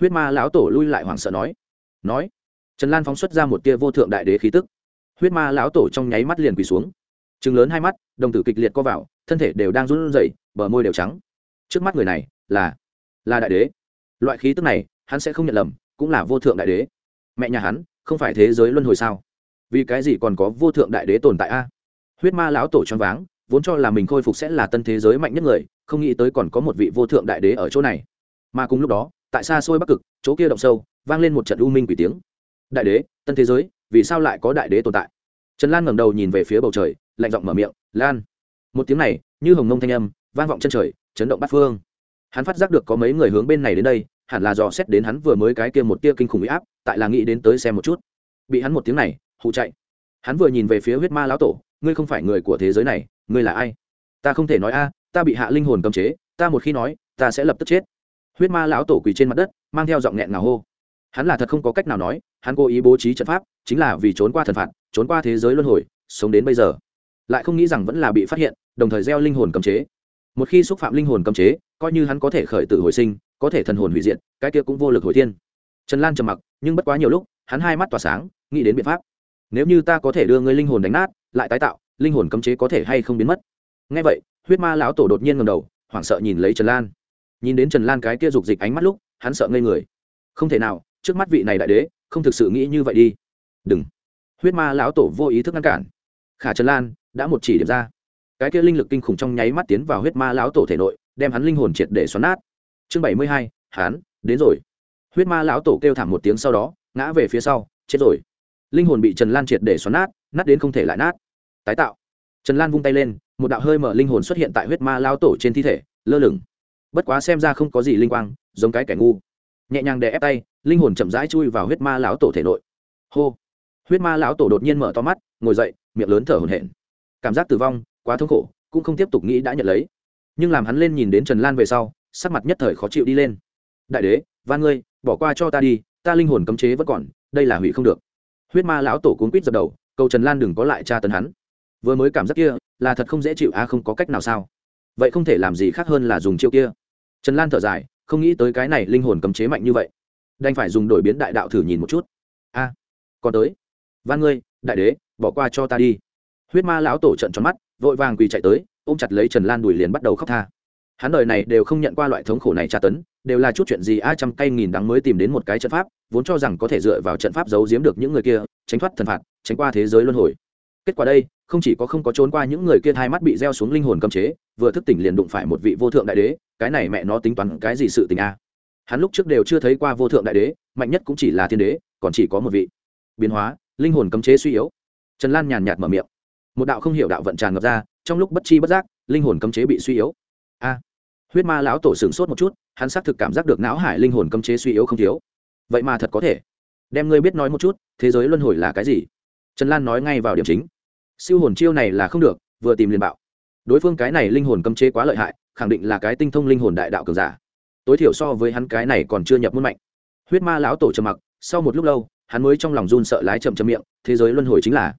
Huyết ma lão tổ lui lại hoảng sợ nói. Nói. Trần lan phóng xuất ra một tia vô thượng đại đế khí tức. Huyết ma lão tổ trong nháy mắt liền quỳ xuống. Chừng lớn hai mắt, đồng tử kịch liệt co vào, thân thể đều đang run rẩy, bờ môi đều trắng. Trước mắt người này là là đại đế. Loại khí tức này, hắn sẽ không nhận lầm cũng là vô thượng đại đế. Mẹ nhà hắn, không phải thế giới luân hồi sao? Vì cái gì còn có vô thượng đại đế tồn tại a? Huyết ma lão tổ choáng váng, vốn cho là mình khôi phục sẽ là tân thế giới mạnh nhất người, không nghĩ tới còn có một vị vô thượng đại đế ở chỗ này. Mà cùng lúc đó, tại xa xôi bắc cực, chỗ kia động sâu, vang lên một trận u minh quỷ tiếng. Đại đế, tân thế giới, vì sao lại có đại đế tồn tại? Trần lan ngẩng đầu nhìn về phía bầu trời, lạnh giọng mở miệng, lan. Một tiếng này, như hồng nông thanh âm, vang vọng chân trời, chấn động bát phương. Hắn phát giác được có mấy người hướng bên này đến đây hẳn là dò xét đến hắn vừa mới cái kia một tia kinh khủng bị áp, tại là nghĩ đến tới xem một chút. Bị hắn một tiếng này, hụ chạy. Hắn vừa nhìn về phía huyết ma lão tổ, ngươi không phải người của thế giới này, ngươi là ai? Ta không thể nói a, ta bị hạ linh hồn cấm chế, ta một khi nói, ta sẽ lập tức chết. Huyết ma lão tổ quỳ trên mặt đất, mang theo giọng nghẹn ngào hô. Hắn là thật không có cách nào nói, hắn cố ý bố trí trận pháp, chính là vì trốn qua thần phạt, trốn qua thế giới luân hồi, sống đến bây giờ. Lại không nghĩ rằng vẫn là bị phát hiện, đồng thời gieo linh hồn cấm chế. Một khi xúc phạm linh hồn cấm chế, coi như hắn có thể khởi tử hồi sinh có thể thần hồn hủy diệt, cái kia cũng vô lực hồi thiên. Trần lan trầm mặc, nhưng bất quá nhiều lúc, hắn hai mắt tỏa sáng, nghĩ đến biện pháp. Nếu như ta có thể đưa ngươi linh hồn đánh nát, lại tái tạo, linh hồn cấm chế có thể hay không biến mất? Ngay vậy, huyết ma lão tổ đột nhiên ngầm đầu, hoảng sợ nhìn lấy trần lan. Nhìn đến trần lan cái kia dục dịch ánh mắt lúc, hắn sợ ngây người. Không thể nào, trước mắt vị này đại đế, không thực sự nghĩ như vậy đi. Đừng. Huyết ma lão tổ vô ý thức ngăn cản. Khả trần lan đã một chỉ điểm ra. Cái kia linh lực kinh khủng trong nháy mắt tiến vào huyết ma lão tổ thể nội, đem hắn linh hồn triệt để xoắn nát chương bảy mươi hai, hắn, đến rồi. Huyết ma lão tổ kêu thảm một tiếng sau đó, ngã về phía sau, chết rồi. Linh hồn bị trần lan triệt để xoắn nát nát đến không thể lại nát. Tái tạo. Trần lan vung tay lên, một đạo hơi mở linh hồn xuất hiện tại huyết ma lão tổ trên thi thể, lơ lửng. Bất quá xem ra không có gì linh quang, giống cái kẻ ngu. Nhẹ nhàng đè ép tay, linh hồn chậm rãi chui vào huyết ma lão tổ thể nội. Hô. Huyết ma lão tổ đột nhiên mở to mắt, ngồi dậy, miệng lớn thở hổn hển. Cảm giác tử vong, quá thống khổ, cũng không tiếp tục nghĩ đã nhận lấy. Nhưng làm hắn lên nhìn đến trần lan về sau sắc mặt nhất thời khó chịu đi lên. Đại đế, van ngươi, bỏ qua cho ta đi, ta linh hồn cấm chế vẫn còn, đây là hủy không được. Huyết ma lão tổ cuốn quýt dập đầu, cầu trần lan đừng có lại tra tấn hắn. Vừa mới cảm giác kia, là thật không dễ chịu, a, không có cách nào sao? Vậy không thể làm gì khác hơn là dùng chiêu kia. Trần lan thở dài, không nghĩ tới cái này linh hồn cấm chế mạnh như vậy. Đành phải dùng đổi biến đại đạo thử nhìn một chút. A, còn tới. Van ngươi, đại đế, bỏ qua cho ta đi. Huyết ma lão tổ trận tròn mắt, vội vàng quỳ chạy tới, ôm chặt lấy trần lan đùi liền bắt đầu khóc tha hắn đời này đều không nhận qua loại thống khổ này tra tấn, đều là chút chuyện gì a trăm cây nghìn đắng mới tìm đến một cái trận pháp, vốn cho rằng có thể dựa vào trận pháp giấu giếm được những người kia, tránh thoát thần phạt, tránh qua thế giới luân hồi. Kết quả đây, không chỉ có không có trốn qua những người kia hai mắt bị gieo xuống linh hồn cấm chế, vừa thức tỉnh liền đụng phải một vị vô thượng đại đế, cái này mẹ nó tính toán cái gì sự tình a? Hắn lúc trước đều chưa thấy qua vô thượng đại đế, mạnh nhất cũng chỉ là thiên đế, còn chỉ có một vị. Biến hóa, linh hồn cấm chế suy yếu. Trần lan nhàn nhạt mở miệng. Một đạo không hiểu đạo vận tràn ngập ra, trong lúc bất chi bất giác, linh hồn cấm chế bị suy yếu a. Huyết ma lão tổ sửng sốt một chút, hắn xác thực cảm giác được não hải linh hồn cấm chế suy yếu không thiếu. Vậy mà thật có thể. Đem ngươi biết nói một chút, thế giới luân hồi là cái gì? Trần lan nói ngay vào điểm chính. Siêu hồn chiêu này là không được, vừa tìm liền bạo. Đối phương cái này linh hồn cấm chế quá lợi hại, khẳng định là cái tinh thông linh hồn đại đạo cường giả. Tối thiểu so với hắn cái này còn chưa nhập môn mạnh. Huyết ma lão tổ trầm mặc, sau một lúc lâu, hắn mới trong lòng run sợ lái chậm chậm miệng, thế giới luân hồi chính là.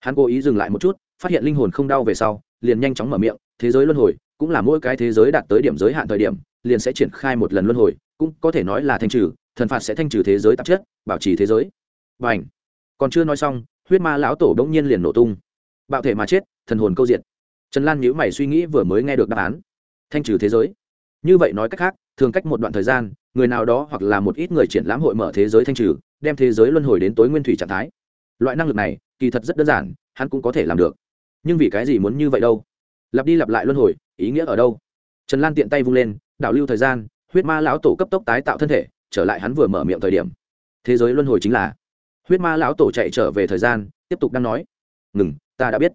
Hắn cố ý dừng lại một chút, phát hiện linh hồn không đau về sau, liền nhanh chóng mở miệng, thế giới luân hồi cũng là mỗi cái thế giới đạt tới điểm giới hạn thời điểm, liền sẽ triển khai một lần luân hồi, cũng có thể nói là thanh trừ, thần phạt sẽ thanh trừ thế giới tạp chất, bảo trì thế giới. Và ảnh còn chưa nói xong, huyết ma lão tổ đống nhiên liền nổ tung. Bạo thể mà chết, thần hồn câu diện trần lan nhữ mày suy nghĩ vừa mới nghe được đáp án. Thanh trừ thế giới. Như vậy nói cách khác, thường cách một đoạn thời gian, người nào đó hoặc là một ít người triển lãm hội mở thế giới thanh trừ, đem thế giới luân hồi đến tối nguyên thủy trạng thái. Loại năng lực này, kỳ thật rất đơn giản, hắn cũng có thể làm được. Nhưng vì cái gì muốn như vậy đâu? Lặp đi lặp lại luân hồi, ý nghĩa ở đâu? Trần lan tiện tay vung lên, đảo lưu thời gian, huyết ma lão tổ cấp tốc tái tạo thân thể, trở lại hắn vừa mở miệng thời điểm. Thế giới luân hồi chính là, huyết ma lão tổ chạy trở về thời gian, tiếp tục đang nói, ngừng, ta đã biết.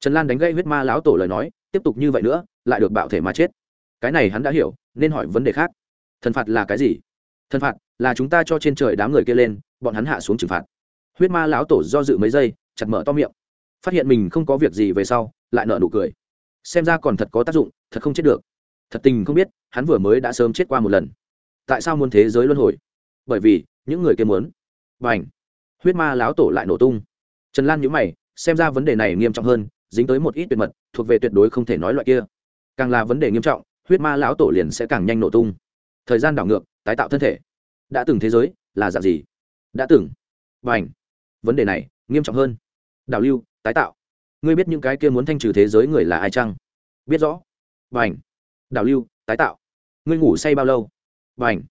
Trần lan đánh gây huyết ma lão tổ lời nói, tiếp tục như vậy nữa, lại được bạo thể mà chết. Cái này hắn đã hiểu, nên hỏi vấn đề khác. Thần phạt là cái gì? Thần phạt là chúng ta cho trên trời đám người kia lên, bọn hắn hạ xuống trừng phạt. Huyết ma lão tổ do dự mấy giây, chặt mở to miệng. Phát hiện mình không có việc gì về sau, lại nợ nụ cười xem ra còn thật có tác dụng, thật không chết được. Thật tình không biết, hắn vừa mới đã sớm chết qua một lần. Tại sao muốn thế giới luân hồi? Bởi vì, những người kia muốn. B à n h huyết ma láo tổ lại nổ tung. Trần lan nhữ mày, xem ra vấn đề này nghiêm trọng hơn, dính tới một ít tuyệt mật, thuộc về tuyệt đối không thể nói loại kia. Càng là vấn đề nghiêm trọng, huyết ma lão tổ liền sẽ càng nhanh nổ tung. Thời gian đảo ngược, tái tạo thân thể. Đã từng thế giới, là dạng gì? Đã từng. Và h vấn đề này, nghiêm trọng hơn. Đảo lưu, tái tạo ngươi biết những cái kia muốn thanh trừ thế giới người là ai chăng? Biết rõ. Và ảnh đảo lưu, tái tạo. Ngươi ngủ say bao lâu? Và ảnh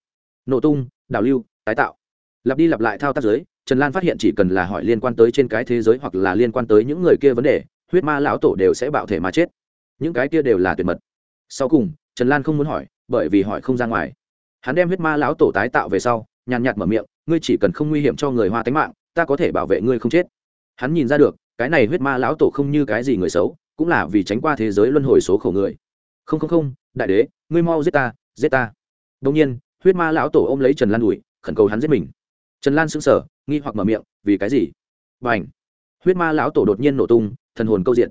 nổ tung, đảo lưu, tái tạo. Lặp đi lặp lại thao tác giới, trần lan phát hiện chỉ cần là hỏi liên quan tới trên cái thế giới hoặc là liên quan tới những người kia vấn đề, huyết ma lão tổ đều sẽ bạo thể mà chết. Những cái kia đều là tuyệt mật. Sau cùng, trần lan không muốn hỏi, bởi vì hỏi không ra ngoài. Hắn đem huyết ma lão tổ tái tạo về sau, nhàn nhạt mở miệng, ngươi chỉ cần không nguy hiểm cho người hoa tánh mạng, ta có thể bảo vệ ngươi không chết. Hắn nhìn ra được cái này huyết ma lão tổ không như cái gì người xấu, cũng là vì tránh qua thế giới luân hồi số khổ người. Không không không, đại đế, ngươi mau giết ta giết ta. Đông nhiên, huyết ma lão tổ ôm lấy trần lan đùi khẩn cầu hắn giết mình. Trần lan sững sờ, nghi hoặc mở miệng, vì cái gì? B à ảnh huyết ma lão tổ đột nhiên nổ tung, thần hồn câu diện.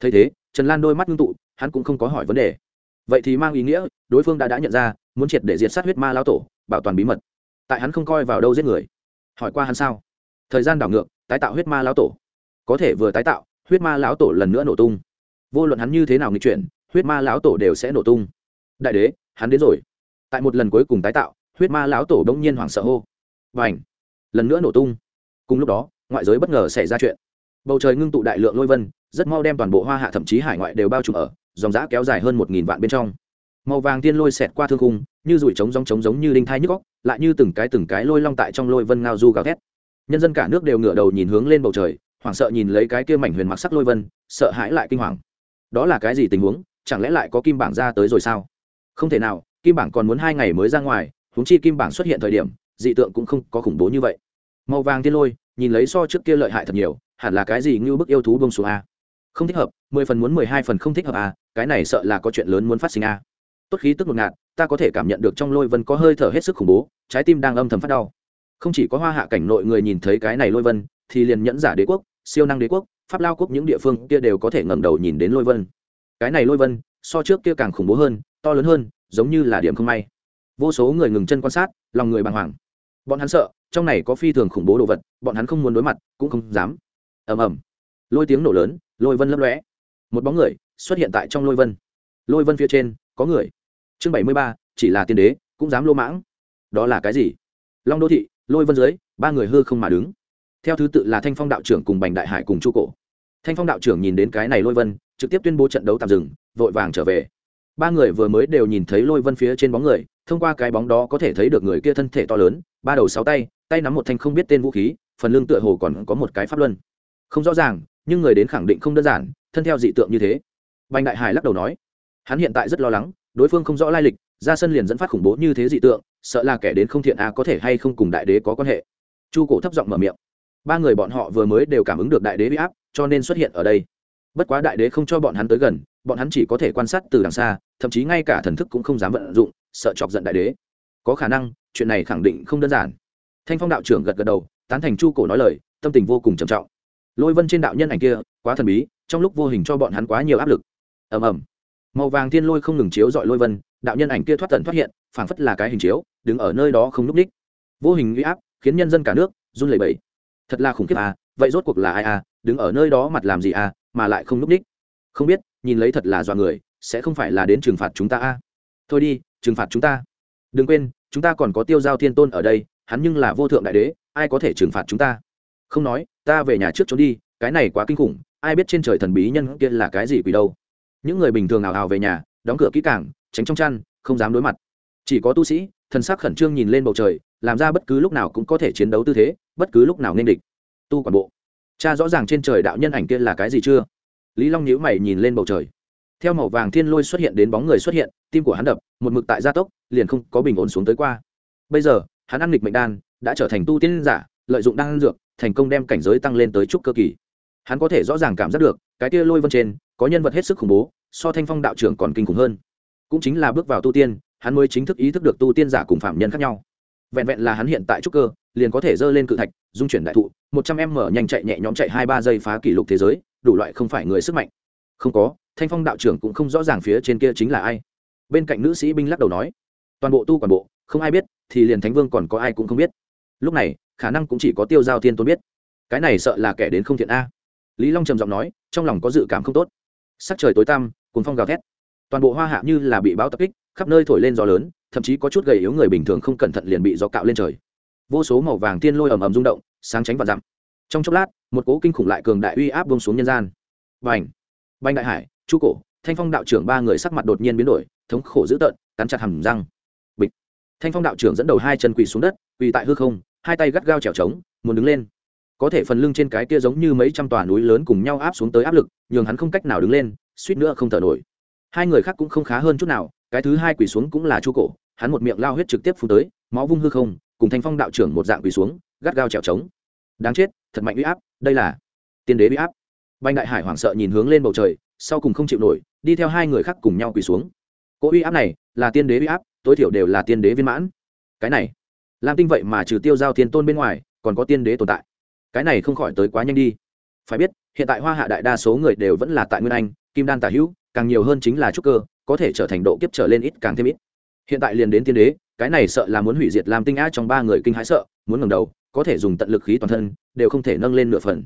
Thấy thế, trần lan đôi mắt ngưng tụ, hắn cũng không có hỏi vấn đề. Vậy thì mang ý nghĩa, đối phương đã đã nhận ra, muốn triệt để diệt sát huyết ma lão tổ, bảo toàn bí mật. Tại hắn không coi vào đâu giết người. Hỏi qua hắn sao? Thời gian đảo ngược, tái tạo huyết ma lão tổ có thể vừa tái tạo, huyết ma lão tổ lần nữa nổ tung. Vô luận hắn như thế nào nghịch chuyển, huyết ma lão tổ đều sẽ nổ tung. Đại đế, hắn đến rồi. Tại một lần cuối cùng tái tạo, huyết ma lão tổ đông nhiên hoảng sợ hô. Và ảnh lần nữa nổ tung. Cùng lúc đó, ngoại giới bất ngờ xảy ra chuyện. Bầu trời ngưng tụ đại lượng lôi vân, rất mau đem toàn bộ hoa hạ thậm chí hải ngoại đều bao trùm ở, dòng giã kéo dài hơn một nghìn vạn bên trong. Màu vàng tiên lôi xẹt qua thương khung, như rủi trống giống trống giống như linh thai nhức góc lại như từng cái từng cái lôi long tại trong lôi vân ngao du gào thét. Nhân dân cả nước đều ngửa đầu nhìn hướng lên bầu trời hoảng sợ nhìn lấy cái kia mảnh huyền mặc sắc lôi vân, sợ hãi lại kinh hoàng. Đó là cái gì tình huống? Chẳng lẽ lại có kim bảng ra tới rồi sao? Không thể nào, kim bảng còn muốn hai ngày mới ra ngoài húng chi kim bảng xuất hiện thời điểm, dị tượng cũng không có khủng bố như vậy. Màu vàng thiên lôi, nhìn lấy so trước kia lợi hại thật nhiều, hẳn là cái gì như bức yêu thú bông xuống a? Không thích hợp, mười phần muốn mười hai phần không thích hợp a, cái này sợ là có chuyện lớn muốn phát sinh a. Tốt khí tức ngột ngạt, ta có thể cảm nhận được trong lôi vân có hơi thở hết sức khủng bố, trái tim đang âm thầm phát đau. Không chỉ có hoa hạ cảnh nội người nhìn thấy cái này lôi vân, thì liền nhẫn giả đế quốc siêu năng đế quốc, pháp lao quốc những địa phương kia đều có thể ngẩng đầu nhìn đến lôi vân. Cái này lôi vân, so trước kia càng khủng bố hơn, to lớn hơn, giống như là điểm không may. Vô số người ngừng chân quan sát, lòng người bàng hoàng. Bọn hắn sợ, trong này có phi thường khủng bố đồ vật, bọn hắn không muốn đối mặt, cũng không dám. Ầm ầm. Lôi tiếng nổ lớn, lôi vân lấp lóe. Một bóng người xuất hiện tại trong lôi vân. Lôi vân phía trên, có người. Chương bảy mươi ba, chỉ là tiên đế, cũng dám lô mãng. Đó là cái gì? Long đô thị, lôi vân dưới, ba người hư không mà đứng theo thứ tự là thanh phong đạo trưởng cùng bành đại hải cùng chu cổ. Thanh phong đạo trưởng nhìn đến cái này lôi vân, trực tiếp tuyên bố trận đấu tạm dừng, vội vàng trở về. Ba người vừa mới đều nhìn thấy lôi vân phía trên bóng người, thông qua cái bóng đó có thể thấy được người kia thân thể to lớn, ba đầu sáu tay tay nắm một thanh không biết tên vũ khí, phần lưng tựa hồ còn có một cái pháp luân. Không rõ ràng, nhưng người đến khẳng định không đơn giản, thân theo dị tượng như thế. Bành đại hải lắc đầu nói, hắn hiện tại rất lo lắng, đối phương không rõ lai lịch, ra sân liền dẫn phát khủng bố như thế dị tượng, sợ là kẻ đến không thiện a có thể hay không cùng đại đế có quan hệ. Chu cổ thấp giọng mở miệng ba người bọn họ vừa mới đều cảm ứng được đại đế bị áp, cho nên xuất hiện ở đây. Bất quá đại đế không cho bọn hắn tới gần, bọn hắn chỉ có thể quan sát từ đằng xa, thậm chí ngay cả thần thức cũng không dám vận dụng, sợ chọc giận đại đế. Có khả năng, chuyện này khẳng định không đơn giản. Thanh phong đạo trưởng gật gật đầu, tán thành chu cổ nói lời, tâm tình vô cùng trầm trọng. Lôi vân trên đạo nhân ảnh kia, quá thần bí, trong lúc vô hình cho bọn hắn quá nhiều áp lực. Ầm ầm. Màu vàng thiên lôi không ngừng chiếu dọi lôi vân, đạo nhân ảnh kia thoát tận thoát hiện, phảng phất là cái hình chiếu, đứng ở nơi đó không núp ních. Vô hình uy áp, khiến nhân dân cả nước run lẩy bẩy thật là khủng khiếp à vậy rốt cuộc là ai à đứng ở nơi đó mặt làm gì à mà lại không núp ních? Không biết, nhìn lấy thật là dọa người, sẽ không phải là đến trừng phạt chúng ta à? Thôi đi, trừng phạt chúng ta. Đừng quên, chúng ta còn có tiêu giao thiên tôn ở đây, hắn nhưng là vô thượng đại đế, ai có thể trừng phạt chúng ta? Không nói, ta về nhà trước trốn đi, cái này quá kinh khủng, ai biết trên trời thần bí nhân kia là cái gì quỷ đâu. Những người bình thường ảo ảo về nhà, đóng cửa kỹ càng, tránh trong chăn, không dám đối mặt. Chỉ có tu sĩ thần sắc khẩn trương nhìn lên bầu trời, làm ra bất cứ lúc nào cũng có thể chiến đấu tư thế, bất cứ lúc nào nên địch. Tu quản bộ. Cha rõ ràng trên trời đạo nhân ảnh kia là cái gì chưa? Lý long nhíu mày nhìn lên bầu trời. Theo màu vàng thiên lôi xuất hiện đến bóng người xuất hiện, tim của hắn đập, một mực tại gia tốc, liền không có bình ổn xuống tới qua. Bây giờ, hắn ăn nghịch mệnh đan, đã trở thành tu tiên giả, lợi dụng đan dược, thành công đem cảnh giới tăng lên tới trúc cơ kỳ. Hắn có thể rõ ràng cảm giác được, cái kia lôi vân trên, có nhân vật hết sức khủng bố, so thanh phong đạo trưởng còn kinh khủng hơn. Cũng chính là bước vào tu tiên hắn mới chính thức ý thức được tu tiên giả cùng phạm nhân khác nhau. Vẹn vẹn là hắn hiện tại trúc cơ, liền có thể dơ lên cự thạch, dung chuyển đại thụ, một trăm em mở nhanh chạy nhẹ nhõm chạy hai ba giây phá kỷ lục thế giới, đủ loại không phải người sức mạnh. Không có, thanh phong đạo trưởng cũng không rõ ràng phía trên kia chính là ai. Bên cạnh nữ sĩ binh lắc đầu nói, toàn bộ tu toàn bộ, không ai biết, thì liền thánh vương còn có ai cũng không biết. Lúc này, khả năng cũng chỉ có tiêu giao thiên tôn biết. Cái này sợ là kẻ đến không thiện a. Lý long trầm giọng nói, trong lòng có dự cảm không tốt. Sắc trời tối tăm cuốn phong gào thét. Toàn bộ hoa hạ như là bị báo tập kích khắp nơi thổi lên gió lớn, thậm chí có chút gầy yếu người bình thường không cẩn thận liền bị gió cạo lên trời. Vô số màu vàng tiên lôi ầm ầm rung động, sáng tránh và dặm. Trong chốc lát, một cố kinh khủng lại cường đại uy áp bông xuống nhân gian. Bành! Bành đại hải, chu cổ, thanh phong đạo trưởng ba người sắc mặt đột nhiên biến đổi, thống khổ dữ tợn, cắn chặt hầm răng. Bịch! Thanh phong đạo trưởng dẫn đầu hai chân quỳ xuống đất, quỳ tại hư không, hai tay gắt gao trèo trống, muốn đứng lên. Có thể phần lưng trên cái kia giống như mấy trăm tòa núi lớn cùng nhau áp xuống tới áp lực, nhường hắn không cách nào đứng lên, suýt nữa không thở nổi. Hai người khác cũng không khá hơn chút nào cái thứ hai quỳ xuống cũng là chu cổ, hắn một miệng lao huyết trực tiếp phun tới, máu vung hư không, cùng thanh phong đạo trưởng một dạng quỳ xuống, gắt gao trèo trống. Đáng chết, thật mạnh uy áp, đây là tiên đế uy áp. Banh đại hải hoảng sợ nhìn hướng lên bầu trời, sau cùng không chịu nổi, đi theo hai người khác cùng nhau quỳ xuống. Cỗ uy áp này là tiên đế uy áp, tối thiểu đều là tiên đế viên mãn. Cái này, lam tinh vậy mà trừ tiêu giao thiên tôn bên ngoài, còn có tiên đế tồn tại. Cái này không khỏi tới quá nhanh đi. Phải biết, hiện tại hoa hạ đại đa số người đều vẫn là tại nguyên anh, kim đan tả hữu, càng nhiều hơn chính là trúc cơ có thể trở thành độ kiếp trở lên ít càng thêm ít. Hiện tại liền đến tiên đế, cái này sợ là muốn hủy diệt lam tinh á trong ba người kinh hãi sợ, muốn ngẩng đầu, có thể dùng tận lực khí toàn thân, đều không thể nâng lên nửa phần.